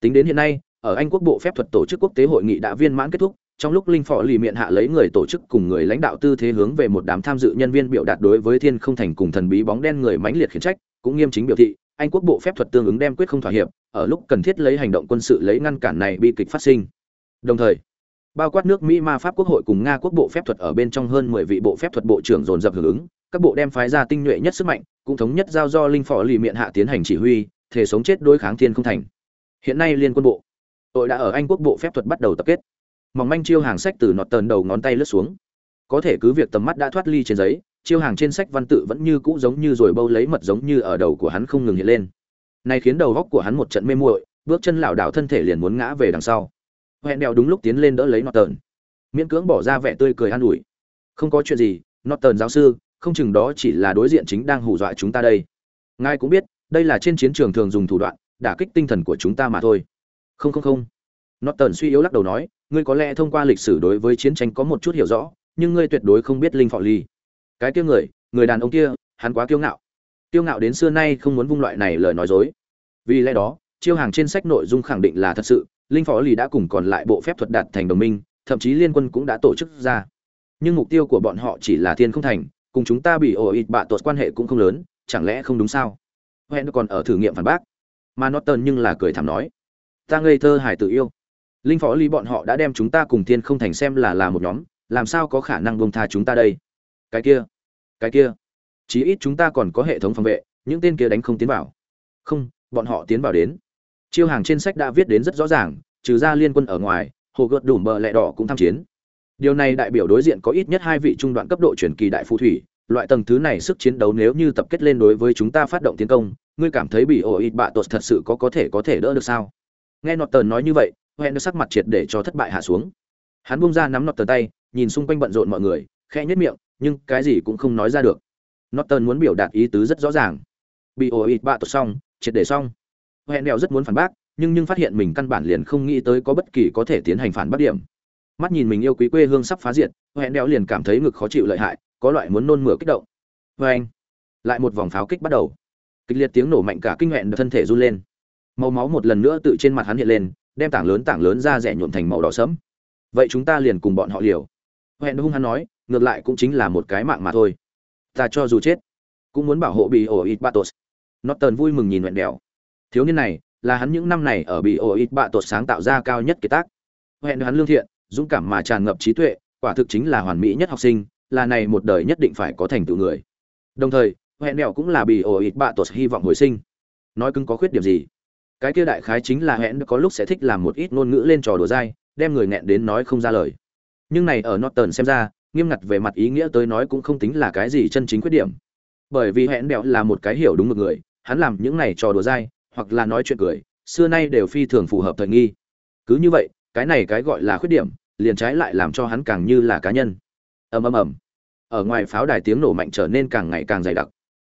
Tính đến hiện nay, ở anh quốc bộ phép thuật tổ chức quốc tế hội nghị đã viên mãn kết thúc, trong lúc linh phò lì miệng hạ lấy người tổ chức cùng người lãnh đạo tư thế hướng về một đám tham dự nhân viên biểu đạt đối với thiên không thành cùng thần bí bóng đen người mãnh liệt khiển trách, cũng nghiêm chính biểu thị anh quốc bộ phép thuật tương ứng đem quyết không thỏa hiệp, ở lúc cần thiết lấy hành động quân sự lấy ngăn cản này bi kịch phát sinh. Đồng thời, bao quát nước mỹ ma pháp quốc hội cùng nga quốc bộ phép thuật ở bên trong hơn mười vị bộ phép thuật bộ trưởng dồn dập hưởng ứng, các bộ đem phái ra tinh nhuệ nhất sức mạnh, cũng thống nhất giao do linh phò lì miệng hạ tiến hành chỉ huy thể sống chết đối kháng thiên không thành. Hiện nay liên quân bộ, đội đã ở anh quốc bộ phép thuật bắt đầu tập kết. Mỏng manh chiêu hàng sách từ nọt tờn đầu ngón tay lướt xuống. Có thể cứ việc tầm mắt đã thoát ly trên giấy chiêu hàng trên sách văn tự vẫn như cũ giống như rồi bâu lấy mật giống như ở đầu của hắn không ngừng hiện lên. Này khiến đầu góc của hắn một trận mê muội bước chân lảo đảo thân thể liền muốn ngã về đằng sau. Hẹn đèo đúng lúc tiến lên đỡ lấy nọt tờn miễn cưỡng bỏ ra vẻ tươi cười an ủi. Không có chuyện gì nọt tờn giáo sư không chừng đó chỉ là đối diện chính đang hù dọa chúng ta đây. Ngài cũng biết đây là trên chiến trường thường dùng thủ đoạn đả kích tinh thần của chúng ta mà thôi. Không không không. Nọt tờn suy yếu lắc đầu nói, ngươi có lẽ thông qua lịch sử đối với chiến tranh có một chút hiểu rõ, nhưng ngươi tuyệt đối không biết linh phò ly. Cái kia người, người đàn ông kia, hắn quá kiêu ngạo. Kiêu ngạo đến xưa nay không muốn vung loại này lời nói dối. Vì lẽ đó, chiêu hàng trên sách nội dung khẳng định là thật sự, linh phó lì đã cùng còn lại bộ phép thuật đạt thành đồng minh, thậm chí liên quân cũng đã tổ chức ra. Nhưng mục tiêu của bọn họ chỉ là thiên không thành, cùng chúng ta bị ổ ịt bạ tuột quan hệ cũng không lớn, chẳng lẽ không đúng sao? Hẹn còn ở thử nghiệm phản bác. Mà Norton nhưng là cười thảm nói, ta ngây thơ hải tự yêu linh phó lý bọn họ đã đem chúng ta cùng thiên không thành xem là là một nhóm làm sao có khả năng bông tha chúng ta đây cái kia cái kia. Chí ít chúng ta còn có hệ thống phòng vệ, những tên kia đánh không tiến vào. Không, bọn họ tiến vào đến. Chiêu hàng trên sách đã viết đến rất rõ ràng, trừ ra liên quân ở ngoài, hồ gợt đủ bờ lẹ đỏ cũng tham chiến. Điều này đại biểu đối diện có ít nhất hai vị trung đoạn cấp độ chuyển kỳ đại phù thủy, loại tầng thứ này sức chiến đấu nếu như tập kết lên đối với chúng ta phát động tiến công, ngươi cảm thấy bị ổ ít bạ tột thật sự có có thể có thể đỡ được sao? Nghe nọt tờn nói như vậy hoẹn sắc mặt triệt để cho thất bại hạ xuống. Hắn buông ra nắm nọt tờ tay, nhìn xung quanh bận rộn mọi người, khẽ nhất miệng nhưng cái gì cũng không nói ra được Norton muốn biểu đạt ý tứ rất rõ ràng. Bị ổ ịt bạ tột xong, triệt để xong. Hẹn đèo rất muốn phản bác, nhưng nhưng phát hiện mình căn bản liền không nghĩ tới có bất kỳ có thể tiến hành phản bác điểm. Mắt nhìn mình yêu quý quê hương sắp phá diệt, hẹn đèo liền cảm thấy ngực khó chịu lợi hại, có loại muốn nôn mửa kích động. Và anh, lại một vòng pháo kích bắt đầu. Kịch liệt tiếng nổ mạnh cả kinh hẹn thân thể run lên. Màu máu một lần nữa tự trên mặt hắn hiện lên, đem tảng lớn tảng lớn ra rẻ nhuộm thành màu đỏ sẫm. Vậy chúng ta liền cùng bọn họ liều. Hẹn hung hắn nói, ngược lại cũng chính là một cái mạng mà thôi. Ta cho dù chết, cũng muốn bảo hộ bị ổ ít Batos. Norton vui mừng nhìn hẹn đèo. Thiếu niên này, là hắn những năm này ở bị ổ ít Batos sáng tạo ra cao nhất kỳ tác. Hẹn hắn lương thiện, dũng cảm mà tràn ngập trí tuệ, quả thực chính là hoàn mỹ nhất học sinh, là này một đời nhất định phải có thành tựu người. Đồng thời, hẹn đèo cũng là bị ổ ít Batos hy vọng hồi sinh. Nói cứng có khuyết điểm gì? cái kia đại khái chính là hẹn có lúc sẽ thích làm một ít ngôn ngữ lên trò đùa dai đem người nghẹn đến nói không ra lời nhưng này ở norton xem ra nghiêm ngặt về mặt ý nghĩa tới nói cũng không tính là cái gì chân chính khuyết điểm. Bởi vì hẹn đẹo là một cái hiểu đúng một người, hắn làm những này trò đùa dai, hoặc là nói chuyện cười, xưa nay đều phi thường phù hợp thời nghi. Cứ như vậy, cái này cái gọi là khuyết điểm, liền trái lại làm cho hắn càng như là cá nhân. Ầm ầm ầm. Ở ngoài pháo đài tiếng nổ mạnh trở nên càng ngày càng dày đặc.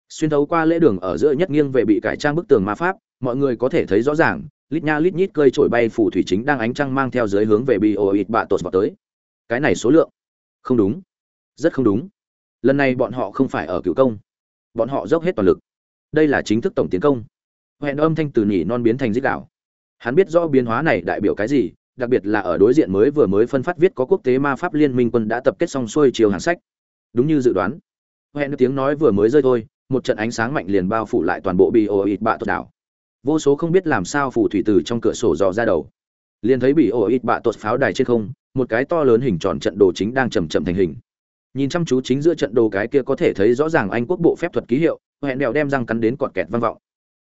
Xuyên thấu qua lễ đường ở giữa nhất nghiêng về bị cải trang bức tường ma pháp, mọi người có thể thấy rõ ràng, lít nha lít nhít cơi trổi bay phủ thủy chính đang ánh trăng mang theo dưới hướng về bị ồ ịt bạ tột vào tới. Cái này số lượng không đúng. Rất không đúng. Lần này bọn họ không phải ở cựu công. Bọn họ dốc hết toàn lực. Đây là chính thức tổng tiến công. Hẹn âm thanh từ nhỉ non biến thành dích đạo hắn biết rõ biến hóa này đại biểu cái gì, đặc biệt là ở đối diện mới vừa mới phân phát viết có quốc tế ma pháp liên minh quân đã tập kết xong xuôi chiều hàng sách. Đúng như dự đoán. Hẹn tiếng nói vừa mới rơi thôi, một trận ánh sáng mạnh liền bao phủ lại toàn bộ bị ổ ịt bạ tuột đảo. Vô số không biết làm sao phủ thủy từ trong cửa sổ dò ra đầu. Liền thấy bị ổ ịt bạ tuột pháo đài trên không một cái to lớn hình tròn trận đồ chính đang chầm chậm thành hình. Nhìn chăm chú chính giữa trận đồ cái kia có thể thấy rõ ràng anh quốc bộ phép thuật ký hiệu, hẹn đèo đem răng cắn đến cọt kẹt vang vọng.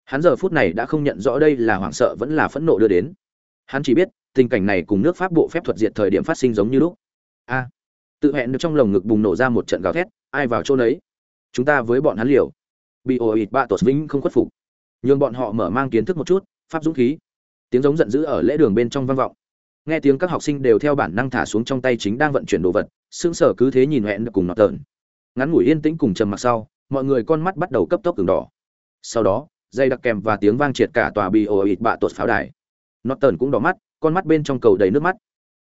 Hắn giờ phút này đã không nhận rõ đây là hoảng sợ vẫn là phẫn nộ đưa đến. Hắn chỉ biết, tình cảnh này cùng nước pháp bộ phép thuật diệt thời điểm phát sinh giống như lúc. A. Tự hẹn được trong lồng ngực bùng nổ ra một trận gào thét, ai vào chỗ nấy? Chúng ta với bọn hắn liều. Bị ồ ịt bạ tột vĩnh không khuất phục. Nhường bọn họ mở mang kiến thức một chút, pháp dũng khí. Tiếng giống giận dữ ở lễ đường bên trong vang vọng nghe tiếng các học sinh đều theo bản năng thả xuống trong tay chính đang vận chuyển đồ vật, sững sờ cứ thế nhìn hẹn cùng nọt tợn. Ngắn ngủi yên tĩnh cùng trầm mặc sau, mọi người con mắt bắt đầu cấp tốc cứng đỏ. Sau đó, dây đặc kèm và tiếng vang triệt cả tòa bị ồ ịt bạ tột pháo đài. Nọt tợn cũng đỏ mắt, con mắt bên trong cầu đầy nước mắt.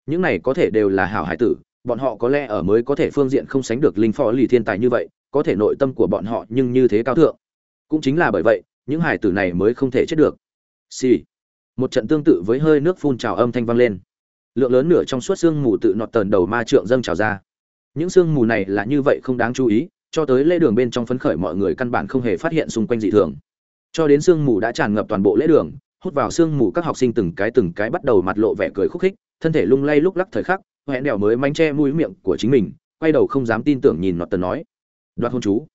Những này có thể đều là hảo hải tử, bọn họ có lẽ ở mới có thể phương diện không sánh được linh phò lì thiên tài như vậy, có thể nội tâm của bọn họ nhưng như thế cao thượng. Cũng chính là bởi vậy, những hải tử này mới không thể chết được. Xì、sì. một trận tương tự với hơi nước phun trào âm thanh vang lên lượng lớn nửa trong suốt sương mù tự nọt tờn đầu ma trượng dâng trào ra. Những sương mù này là như vậy không đáng chú ý, cho tới lễ đường bên trong phấn khởi mọi người căn bản không hề phát hiện xung quanh dị thường. Cho đến sương mù đã tràn ngập toàn bộ lễ đường, hút vào sương mù các học sinh từng cái từng cái bắt đầu mặt lộ vẻ cười khúc khích, thân thể lung lay lúc lắc thời khắc hẹn đèo mới mánh che mũi miệng của chính mình, quay đầu không dám tin tưởng nhìn nọt tần nói, đoạt hôn chú.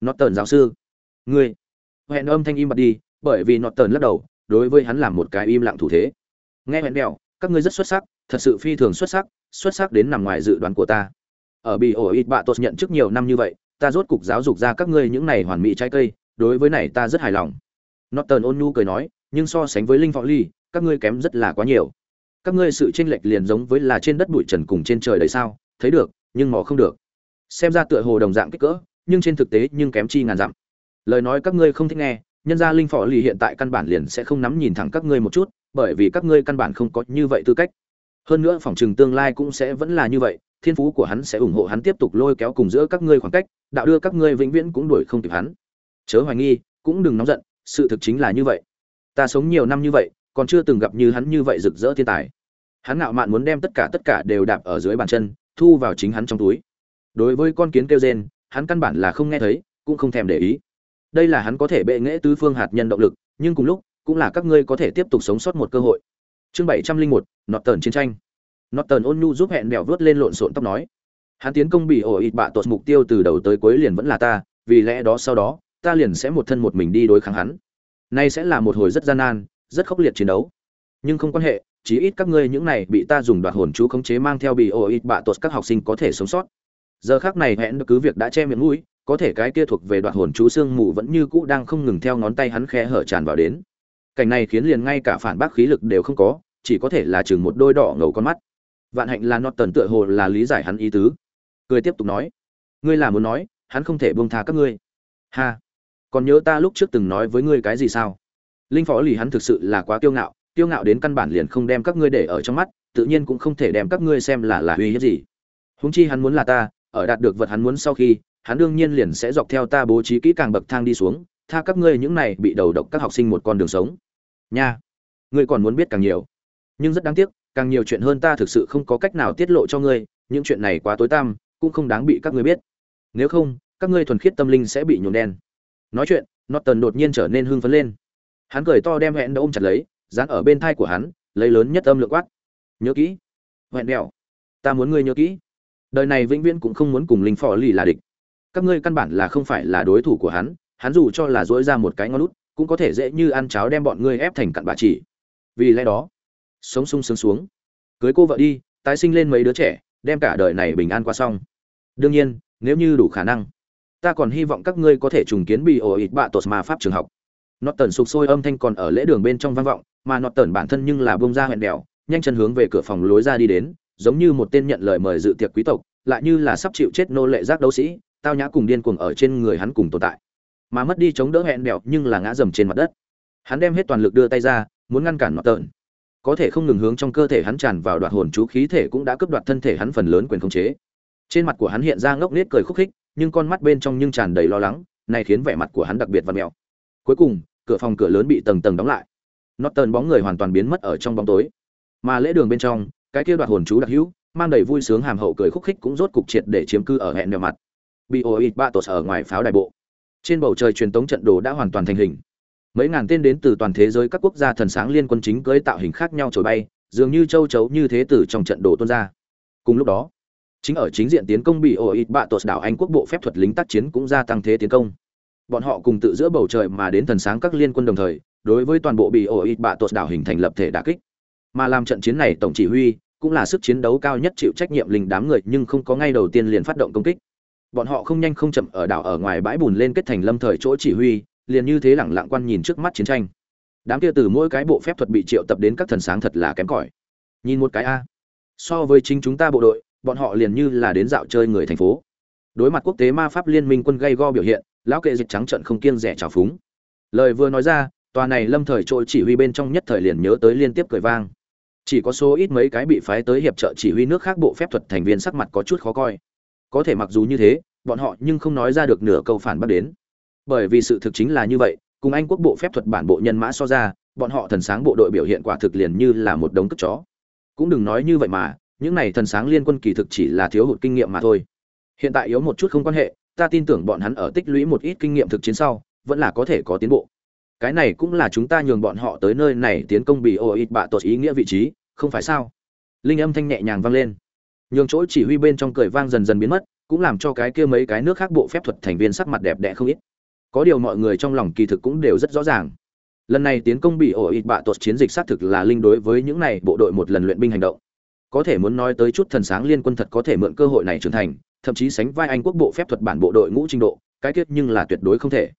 Nọt tần giáo sư, ngươi. Hẹn âm thanh im bặt đi, bởi vì nọt tần lắc đầu, đối với hắn làm một cái im lặng thủ thế. Nghe hẹn đèo, các ngươi rất xuất sắc thật sự phi thường xuất sắc xuất sắc đến nằm ngoài dự đoán của ta. Ở bị ổ ít bạ tốt nhận chức nhiều năm như vậy, ta rốt cục giáo dục ra các ngươi những này hoàn mỹ trái cây, đối với này ta rất hài lòng. Norton ôn nhu cười nói, nhưng so sánh với linh võ ly, các ngươi kém rất là quá nhiều. Các ngươi sự chênh lệch liền giống với là trên đất bụi trần cùng trên trời đấy sao, thấy được, nhưng mò không được. Xem ra tựa hồ đồng dạng kích cỡ, nhưng trên thực tế nhưng kém chi ngàn dặm. Lời nói các ngươi không thích nghe, nhân gia linh phò lì hiện tại căn bản liền sẽ không nắm nhìn thẳng các ngươi một chút, bởi vì các ngươi căn bản không có như vậy tư cách hơn nữa phòng trừng tương lai cũng sẽ vẫn là như vậy, thiên phú của hắn sẽ ủng hộ hắn tiếp tục lôi kéo cùng giữa các ngươi khoảng cách, đạo đưa các ngươi vĩnh viễn cũng đuổi không kịp hắn. Chớ hoài nghi, cũng đừng nóng giận, sự thực chính là như vậy. Ta sống nhiều năm như vậy, còn chưa từng gặp như hắn như vậy rực rỡ thiên tài. Hắn ngạo mạn muốn đem tất cả tất cả đều đạp ở dưới bàn chân, thu vào chính hắn trong túi. Đối với con kiến kêu rên, hắn căn bản là không nghe thấy, cũng không thèm để ý. Đây là hắn có thể bệ nghễ tứ phương hạt nhân động lực, nhưng cùng lúc, cũng là các ngươi có thể tiếp tục sống sót một cơ hội chương bảy trăm linh một nọt tờn chiến tranh. Nọt tờn ôn nhu giúp hẹn mèo vớt lên lộn xộn tóc nói. Hắn tiến công bị ổ ịt bạ tột mục tiêu từ đầu tới cuối liền vẫn là ta, vì lẽ đó sau đó, ta liền sẽ một thân một mình đi đối kháng hắn. Nay sẽ là một hồi rất gian nan, rất khốc liệt chiến đấu. Nhưng không quan hệ, chí ít các ngươi những này bị ta dùng đoạt hồn chú khống chế mang theo bị ổ ịt bạ tột các học sinh có thể sống sót. Giờ khác này hẹn cứ việc đã che miệng mũi, có thể cái kia thuộc về đoạt hồn chú xương mù vẫn như cũ đang không ngừng theo ngón tay hắn khe hở tràn vào đến cảnh này khiến liền ngay cả phản bác khí lực đều không có, chỉ có thể là chừng một đôi đỏ ngầu con mắt. Vạn hạnh là nọt tần tựa hồ là lý giải hắn ý tứ. Cười tiếp tục nói, ngươi là muốn nói, hắn không thể buông tha các ngươi. Ha, còn nhớ ta lúc trước từng nói với ngươi cái gì sao? Linh phó lì hắn thực sự là quá kiêu ngạo kiêu ngạo đến căn bản liền không đem các ngươi để ở trong mắt, tự nhiên cũng không thể đem các ngươi xem là là uy hiếp gì. Húng chi hắn muốn là ta, ở đạt được vật hắn muốn sau khi, hắn đương nhiên liền sẽ dọc theo ta bố trí kỹ càng bậc thang đi xuống tha các ngươi những này bị đầu độc các học sinh một con đường sống. Nha, ngươi còn muốn biết càng nhiều. Nhưng rất đáng tiếc, càng nhiều chuyện hơn ta thực sự không có cách nào tiết lộ cho ngươi, những chuyện này quá tối tăm, cũng không đáng bị các ngươi biết. Nếu không, các ngươi thuần khiết tâm linh sẽ bị nhuộm đen. Nói chuyện, norton đột nhiên trở nên hưng phấn lên. Hắn cười to đem hẹn đã ôm chặt lấy, dán ở bên thai của hắn, lấy lớn nhất âm lượng quát. Nhớ kỹ. Hẹn đèo. Ta muốn ngươi nhớ kỹ. Đời này vĩnh viễn cũng không muốn cùng linh phò lì là địch. Các ngươi căn bản là không phải là đối thủ của hắn hắn dù cho là dỗi ra một cái ngón lút cũng có thể dễ như ăn cháo đem bọn ngươi ép thành cặn bà chỉ. Vì lẽ đó, sống sung sướng xuống. Cưới cô vợ đi, tái sinh lên mấy đứa trẻ, đem cả đời này bình an qua xong. Đương nhiên, nếu như đủ khả năng, ta còn hy vọng các ngươi có thể trùng kiến bị ổ ịt bạ tột mà pháp trường học. Nọt tần sụp sôi âm thanh còn ở lễ đường bên trong vang vọng, mà nọt tần bản thân nhưng là bông ra hẹn đèo, nhanh chân hướng về cửa phòng lối ra đi đến, giống như một tên nhận lời mời dự tiệc quý tộc, lại như là sắp chịu chết nô lệ giác đấu sĩ, tao nhã cùng điên cuồng ở trên người hắn cùng tồn tại mà mất đi chống đỡ hẹn bẹo nhưng là ngã dầm trên mặt đất. Hắn đem hết toàn lực đưa tay ra, muốn ngăn cản nọt tần có thể không ngừng hướng trong cơ thể hắn tràn vào đoạn hồn chú khí thể cũng đã cướp đoạt thân thể hắn phần lớn quyền khống chế. Trên mặt của hắn hiện ra ngốc nết cười khúc khích, nhưng con mắt bên trong nhưng tràn đầy lo lắng, này khiến vẻ mặt của hắn đặc biệt và mèo. Cuối cùng, cửa phòng cửa lớn bị tầng tầng đóng lại. Norton bóng người hoàn toàn biến mất ở trong bóng tối. Mà lễ đường bên trong, cái kia đoạn hồn chú đặc hữu, mang đầy vui sướng hàm hậu cười khúc khích cũng rốt cục triệt để chiếm cư ở hẹn nèo mặt. Bị oit ba tột ở ngoài pháo đài bộ trên bầu trời truyền tống trận đồ đã hoàn toàn thành hình. Mấy ngàn tên đến từ toàn thế giới các quốc gia thần sáng liên quân chính cưới tạo hình khác nhau trồi bay, dường như châu chấu như thế tử trong trận đồ tuôn ra. Cùng lúc đó, chính ở chính diện tiến công bị oit bạ tột đảo anh quốc bộ phép thuật lính tác chiến cũng gia tăng thế tiến công. Bọn họ cùng tự giữa bầu trời mà đến thần sáng các liên quân đồng thời, đối với toàn bộ bị oit bạ tột đảo hình thành lập thể đả kích. Mà làm trận chiến này tổng chỉ huy cũng là sức chiến đấu cao nhất chịu trách nhiệm linh đám người nhưng không có ngay đầu tiên liền phát động công kích bọn họ không nhanh không chậm ở đảo ở ngoài bãi bùn lên kết thành lâm thời chỗ chỉ huy, liền như thế lẳng lặng quan nhìn trước mắt chiến tranh. Đám kia từ mỗi cái bộ phép thuật bị triệu tập đến các thần sáng thật là kém cỏi. Nhìn một cái a. So với chính chúng ta bộ đội, bọn họ liền như là đến dạo chơi người thành phố. Đối mặt quốc tế ma pháp liên minh quân gây go biểu hiện, lão kệ dịch trắng trận không kiêng rẻ trào phúng. Lời vừa nói ra, tòa này lâm thời chỗ chỉ huy bên trong nhất thời liền nhớ tới liên tiếp cười vang. Chỉ có số ít mấy cái bị phái tới hiệp trợ chỉ huy nước khác bộ phép thuật thành viên sắc mặt có chút khó coi có thể mặc dù như thế, bọn họ nhưng không nói ra được nửa câu phản bác đến. Bởi vì sự thực chính là như vậy, cùng anh quốc bộ phép thuật bản bộ nhân mã so ra, bọn họ thần sáng bộ đội biểu hiện quả thực liền như là một đống cất chó. Cũng đừng nói như vậy mà, những này thần sáng liên quân kỳ thực chỉ là thiếu hụt kinh nghiệm mà thôi. Hiện tại yếu một chút không quan hệ, ta tin tưởng bọn hắn ở tích lũy một ít kinh nghiệm thực chiến sau, vẫn là có thể có tiến bộ. Cái này cũng là chúng ta nhường bọn họ tới nơi này tiến công bị ô ít bạ tột ý nghĩa vị trí, không phải sao? Linh âm thanh nhẹ nhàng vang lên nhường chỗ chỉ huy bên trong cười vang dần dần biến mất, cũng làm cho cái kia mấy cái nước khác bộ phép thuật thành viên sắc mặt đẹp đẽ không ít. Có điều mọi người trong lòng kỳ thực cũng đều rất rõ ràng. Lần này tiến công bị ổ ít bạ tột chiến dịch xác thực là linh đối với những này bộ đội một lần luyện binh hành động. Có thể muốn nói tới chút thần sáng liên quân thật có thể mượn cơ hội này trưởng thành, thậm chí sánh vai anh quốc bộ phép thuật bản bộ đội ngũ trình độ, cái kết nhưng là tuyệt đối không thể.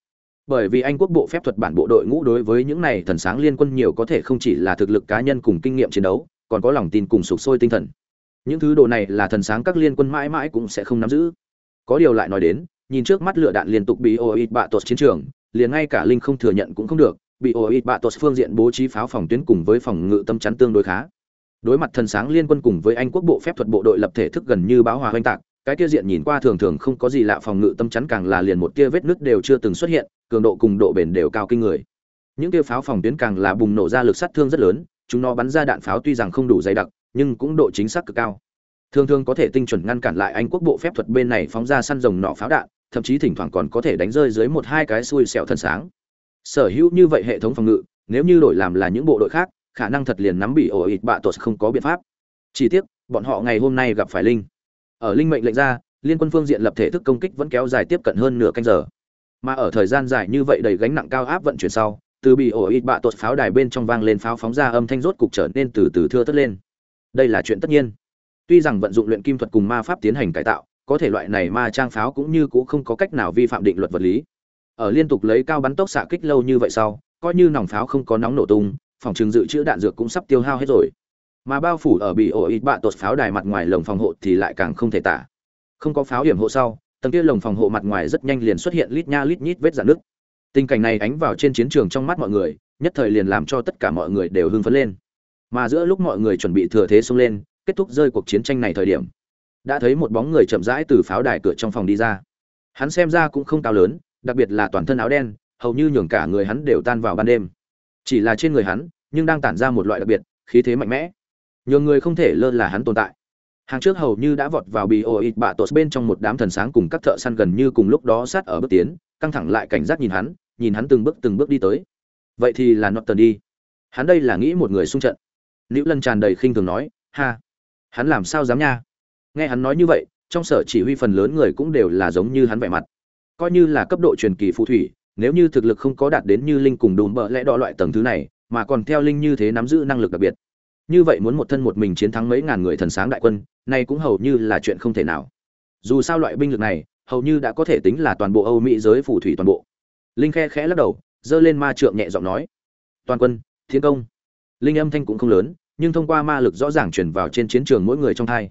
Bởi vì anh quốc bộ phép thuật bản bộ đội ngũ đối với những này thần sáng liên quân nhiều có thể không chỉ là thực lực cá nhân cùng kinh nghiệm chiến đấu, còn có lòng tin cùng sục sôi tinh thần những thứ đồ này là thần sáng các liên quân mãi mãi cũng sẽ không nắm giữ. Có điều lại nói đến, nhìn trước mắt lửa đạn liên tục bị oit bạ tột chiến trường, liền ngay cả linh không thừa nhận cũng không được, bị oit bạ tột phương diện bố trí pháo phòng tuyến cùng với phòng ngự tâm chắn tương đối khá. Đối mặt thần sáng liên quân cùng với anh quốc bộ phép thuật bộ đội lập thể thức gần như báo hòa hoành tạc, cái kia diện nhìn qua thường thường không có gì lạ phòng ngự tâm chắn càng là liền một tia vết nứt đều chưa từng xuất hiện, cường độ cùng độ bền đều cao kinh người. Những tia pháo phòng tuyến càng là bùng nổ ra lực sát thương rất lớn, chúng nó bắn ra đạn pháo tuy rằng không đủ dày đặc nhưng cũng độ chính xác cực cao. Thường thường có thể tinh chuẩn ngăn cản lại anh quốc bộ phép thuật bên này phóng ra săn rồng nọ pháo đạn, thậm chí thỉnh thoảng còn có thể đánh rơi dưới một hai cái xui xẻo thân sáng. Sở hữu như vậy hệ thống phòng ngự, nếu như đổi làm là những bộ đội khác, khả năng thật liền nắm bị ổ ịt bạ tuột không có biện pháp. Chỉ tiếc, bọn họ ngày hôm nay gặp phải linh. Ở linh mệnh lệnh ra, liên quân phương diện lập thể thức công kích vẫn kéo dài tiếp cận hơn nửa canh giờ. Mà ở thời gian dài như vậy đầy gánh nặng cao áp vận chuyển sau, từ bị ổ ít bạ tuột pháo đài bên trong vang lên pháo phóng ra âm thanh rốt cục trở nên từ từ thưa tất lên đây là chuyện tất nhiên. Tuy rằng vận dụng luyện kim thuật cùng ma pháp tiến hành cải tạo, có thể loại này ma trang pháo cũng như cũng không có cách nào vi phạm định luật vật lý. Ở liên tục lấy cao bắn tốc xạ kích lâu như vậy sau, coi như nòng pháo không có nóng nổ tung, phòng trường dự trữ đạn dược cũng sắp tiêu hao hết rồi. Mà bao phủ ở bị ổ ít bạ tột pháo đài mặt ngoài lồng phòng hộ thì lại càng không thể tả. Không có pháo hiểm hộ sau, tầng kia lồng phòng hộ mặt ngoài rất nhanh liền xuất hiện lít nha lít nhít vết dạn nước tình cảnh này ánh vào trên chiến trường trong mắt mọi người, nhất thời liền làm cho tất cả mọi người đều hưng phấn lên mà giữa lúc mọi người chuẩn bị thừa thế xông lên, kết thúc rơi cuộc chiến tranh này thời điểm, đã thấy một bóng người chậm rãi từ pháo đài cửa trong phòng đi ra. Hắn xem ra cũng không cao lớn, đặc biệt là toàn thân áo đen, hầu như nhường cả người hắn đều tan vào ban đêm. Chỉ là trên người hắn, nhưng đang tản ra một loại đặc biệt, khí thế mạnh mẽ. Nhường người không thể lơ là hắn tồn tại. Hàng trước hầu như đã vọt vào bị ô ít bạ tột bên trong một đám thần sáng cùng các thợ săn gần như cùng lúc đó sát ở bước tiến, căng thẳng lại cảnh giác nhìn hắn nhìn hắn từng bước từng bước đi tới. Vậy thì là norton đi. Hắn đây là nghĩ một người xung trận nữ lân tràn đầy khinh thường nói, ha, hắn làm sao dám nha? Nghe hắn nói như vậy, trong sở chỉ huy phần lớn người cũng đều là giống như hắn vẻ mặt. Coi như là cấp độ truyền kỳ phù thủy, nếu như thực lực không có đạt đến như linh cùng đùm bợ lẽ đo loại tầng thứ này, mà còn theo linh như thế nắm giữ năng lực đặc biệt. Như vậy muốn một thân một mình chiến thắng mấy ngàn người thần sáng đại quân nay cũng hầu như là chuyện không thể nào. Dù sao loại binh lực này, hầu như đã có thể tính là toàn bộ âu mỹ giới phù thủy toàn bộ. Linh khe khẽ lắc đầu, giơ lên ma trượng nhẹ giọng nói, toàn quân thiên công. Linh âm thanh cũng không lớn nhưng thông qua ma lực rõ ràng chuyển vào trên chiến trường mỗi người trong thai.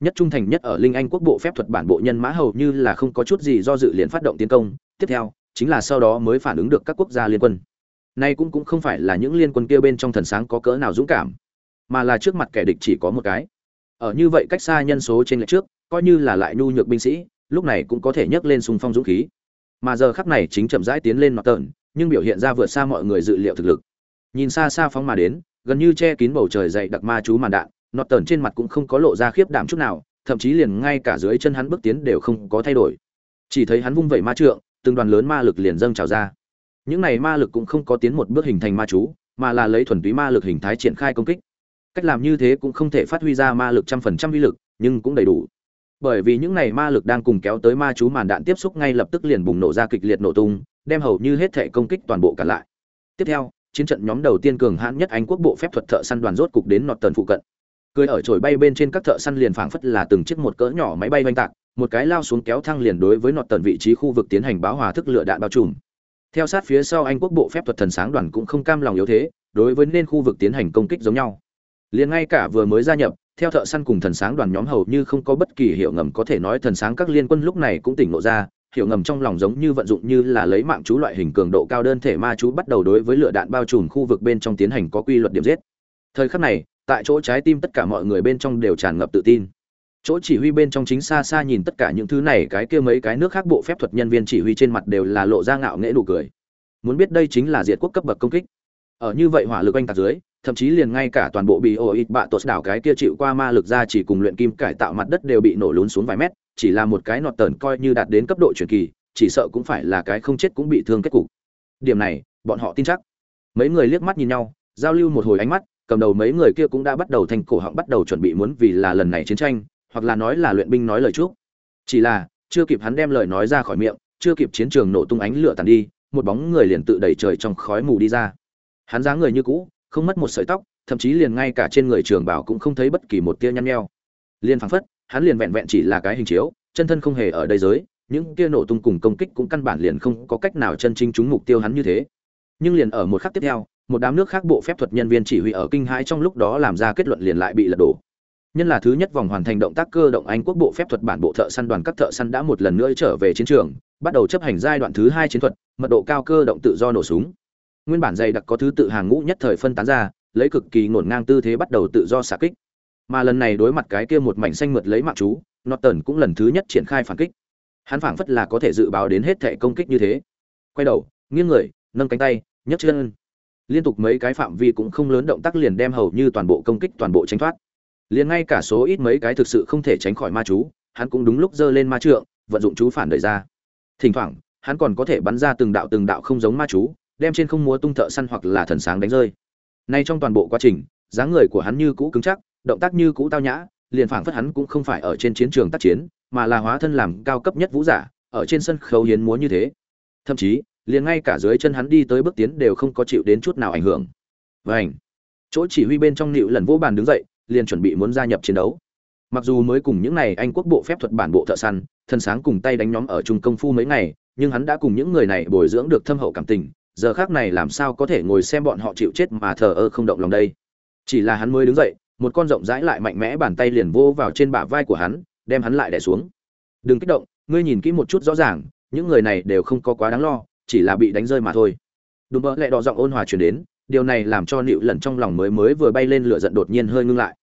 Nhất trung thành nhất ở linh anh quốc bộ phép thuật bản bộ nhân mã hầu như là không có chút gì do dự liền phát động tiến công, tiếp theo, chính là sau đó mới phản ứng được các quốc gia liên quân. Nay cũng cũng không phải là những liên quân kia bên trong thần sáng có cỡ nào dũng cảm, mà là trước mặt kẻ địch chỉ có một cái. Ở như vậy cách xa nhân số trên lệch trước, coi như là lại nhu nhược binh sĩ, lúc này cũng có thể nhấc lên xung phong dũng khí. Mà giờ khắc này chính chậm rãi tiến lên nọt tợn nhưng biểu hiện ra vượt xa mọi người dự liệu thực lực. Nhìn xa xa phóng mà đến gần như che kín bầu trời dày đặc ma chú màn đạn nọt tờn trên mặt cũng không có lộ ra khiếp đảm chút nào, thậm chí liền ngay cả dưới chân hắn bước tiến đều không có thay đổi. Chỉ thấy hắn vung vẩy ma trượng, từng đoàn lớn ma lực liền dâng trào ra. Những này ma lực cũng không có tiến một bước hình thành ma chú, mà là lấy thuần túy ma lực hình thái triển khai công kích. Cách làm như thế cũng không thể phát huy ra ma lực trăm phần trăm uy lực, nhưng cũng đầy đủ. Bởi vì những này ma lực đang cùng kéo tới ma chú màn đạn tiếp xúc ngay lập tức liền bùng nổ ra kịch liệt nổ tung, đem hầu như hết thể công kích toàn bộ cả lại. Tiếp theo chiến trận nhóm đầu tiên cường hãn nhất anh quốc bộ phép thuật thợ săn đoàn rốt cục đến nọt tần phụ cận. Cười ở chổi bay bên trên các thợ săn liền phảng phất là từng chiếc một cỡ nhỏ máy bay oanh tạc, một cái lao xuống kéo thăng liền đối với nọt tần vị trí khu vực tiến hành báo hòa thức lửa đạn bao trùm. Theo sát phía sau anh quốc bộ phép thuật thần sáng đoàn cũng không cam lòng yếu thế, đối với nên khu vực tiến hành công kích giống nhau. Liền ngay cả vừa mới gia nhập, theo thợ săn cùng thần sáng đoàn nhóm hầu như không có bất kỳ hiệu ngầm có thể nói thần sáng các liên quân lúc này cũng tỉnh lộ ra Hiểu ngầm trong lòng giống như vận dụng như là lấy mạng chú loại hình cường độ cao đơn thể ma chú bắt đầu đối với lửa đạn bao trùm khu vực bên trong tiến hành có quy luật điểm giết. Thời khắc này, tại chỗ trái tim tất cả mọi người bên trong đều tràn ngập tự tin. Chỗ chỉ huy bên trong chính xa xa nhìn tất cả những thứ này, cái kia mấy cái nước khác bộ phép thuật nhân viên chỉ huy trên mặt đều là lộ ra ngạo nghễ nụ cười. Muốn biết đây chính là diệt quốc cấp bậc công kích. Ở như vậy hỏa lực anh tạc dưới, thậm chí liền ngay cả toàn bộ bị ô ít bạ tột đảo cái kia chịu qua ma lực ra chỉ cùng luyện kim cải tạo mặt đất đều bị nổ lún xuống vài mét chỉ là một cái nọt tờn coi như đạt đến cấp độ truyền kỳ, chỉ sợ cũng phải là cái không chết cũng bị thương kết cục. Điểm này, bọn họ tin chắc. Mấy người liếc mắt nhìn nhau, giao lưu một hồi ánh mắt, cầm đầu mấy người kia cũng đã bắt đầu thành cổ họng bắt đầu chuẩn bị muốn vì là lần này chiến tranh, hoặc là nói là luyện binh nói lời trước chỉ là, chưa kịp hắn đem lời nói ra khỏi miệng, chưa kịp chiến trường nổ tung ánh lửa tàn đi, một bóng người liền tự đẩy trời trong khói mù đi ra. Hắn dáng người như cũ, không mất một sợi tóc, thậm chí liền ngay cả trên người trường bảo cũng không thấy bất kỳ một tia nhăn nheo. Liền phảng phất hắn liền vẹn vẹn chỉ là cái hình chiếu, chân thân không hề ở đây giới, những kia nổ tung cùng công kích cũng căn bản liền không có cách nào chân chính trúng mục tiêu hắn như thế. Nhưng liền ở một khắc tiếp theo, một đám nước khác bộ phép thuật nhân viên chỉ huy ở kinh hãi trong lúc đó làm ra kết luận liền lại bị lật đổ. Nhân là thứ nhất vòng hoàn thành động tác cơ động anh quốc bộ phép thuật bản bộ thợ săn đoàn các thợ săn đã một lần nữa trở về chiến trường, bắt đầu chấp hành giai đoạn thứ hai chiến thuật, mật độ cao cơ động tự do nổ súng. Nguyên bản dày đặc có thứ tự hàng ngũ nhất thời phân tán ra, lấy cực kỳ ngổn ngang tư thế bắt đầu tự do xạ kích mà lần này đối mặt cái kia một mảnh xanh mượt lấy mạng chú, norton cũng lần thứ nhất triển khai phản kích. Hắn phảng phất là có thể dự báo đến hết thệ công kích như thế. Quay đầu, nghiêng người, nâng cánh tay, nhấc chân. Liên tục mấy cái phạm vi cũng không lớn động tác liền đem hầu như toàn bộ công kích toàn bộ tránh thoát. Liền ngay cả số ít mấy cái thực sự không thể tránh khỏi ma chú, hắn cũng đúng lúc giơ lên ma trượng, vận dụng chú phản đẩy ra. Thỉnh thoảng, hắn còn có thể bắn ra từng đạo từng đạo không giống ma chú, đem trên không múa tung thợ săn hoặc là thần sáng đánh rơi. Nay trong toàn bộ quá trình, dáng người của hắn như cũ cứng chắc động tác như cũ tao nhã, liền phảng phất hắn cũng không phải ở trên chiến trường tác chiến, mà là hóa thân làm cao cấp nhất vũ giả, ở trên sân khấu hiến múa như thế. Thậm chí, liền ngay cả dưới chân hắn đi tới bước tiến đều không có chịu đến chút nào ảnh hưởng. Vảnh chỗ chỉ huy bên trong nịu lần vô bàn đứng dậy, liền chuẩn bị muốn gia nhập chiến đấu. Mặc dù mới cùng những này anh quốc bộ phép thuật bản bộ thợ săn, thân sáng cùng tay đánh nhóm ở trung công phu mấy ngày, nhưng hắn đã cùng những người này bồi dưỡng được thâm hậu cảm tình, giờ khác này làm sao có thể ngồi xem bọn họ chịu chết mà thờ ơ không động lòng đây? Chỉ là hắn mới đứng dậy một con rộng rãi lại mạnh mẽ bàn tay liền vô vào trên bả vai của hắn, đem hắn lại đè xuống. Đừng kích động, ngươi nhìn kỹ một chút rõ ràng, những người này đều không có quá đáng lo, chỉ là bị đánh rơi mà thôi. Đùm bỡ lẹ đỏ giọng ôn hòa truyền đến, điều này làm cho nịu lần trong lòng mới mới vừa bay lên lửa giận đột nhiên hơi ngưng lại.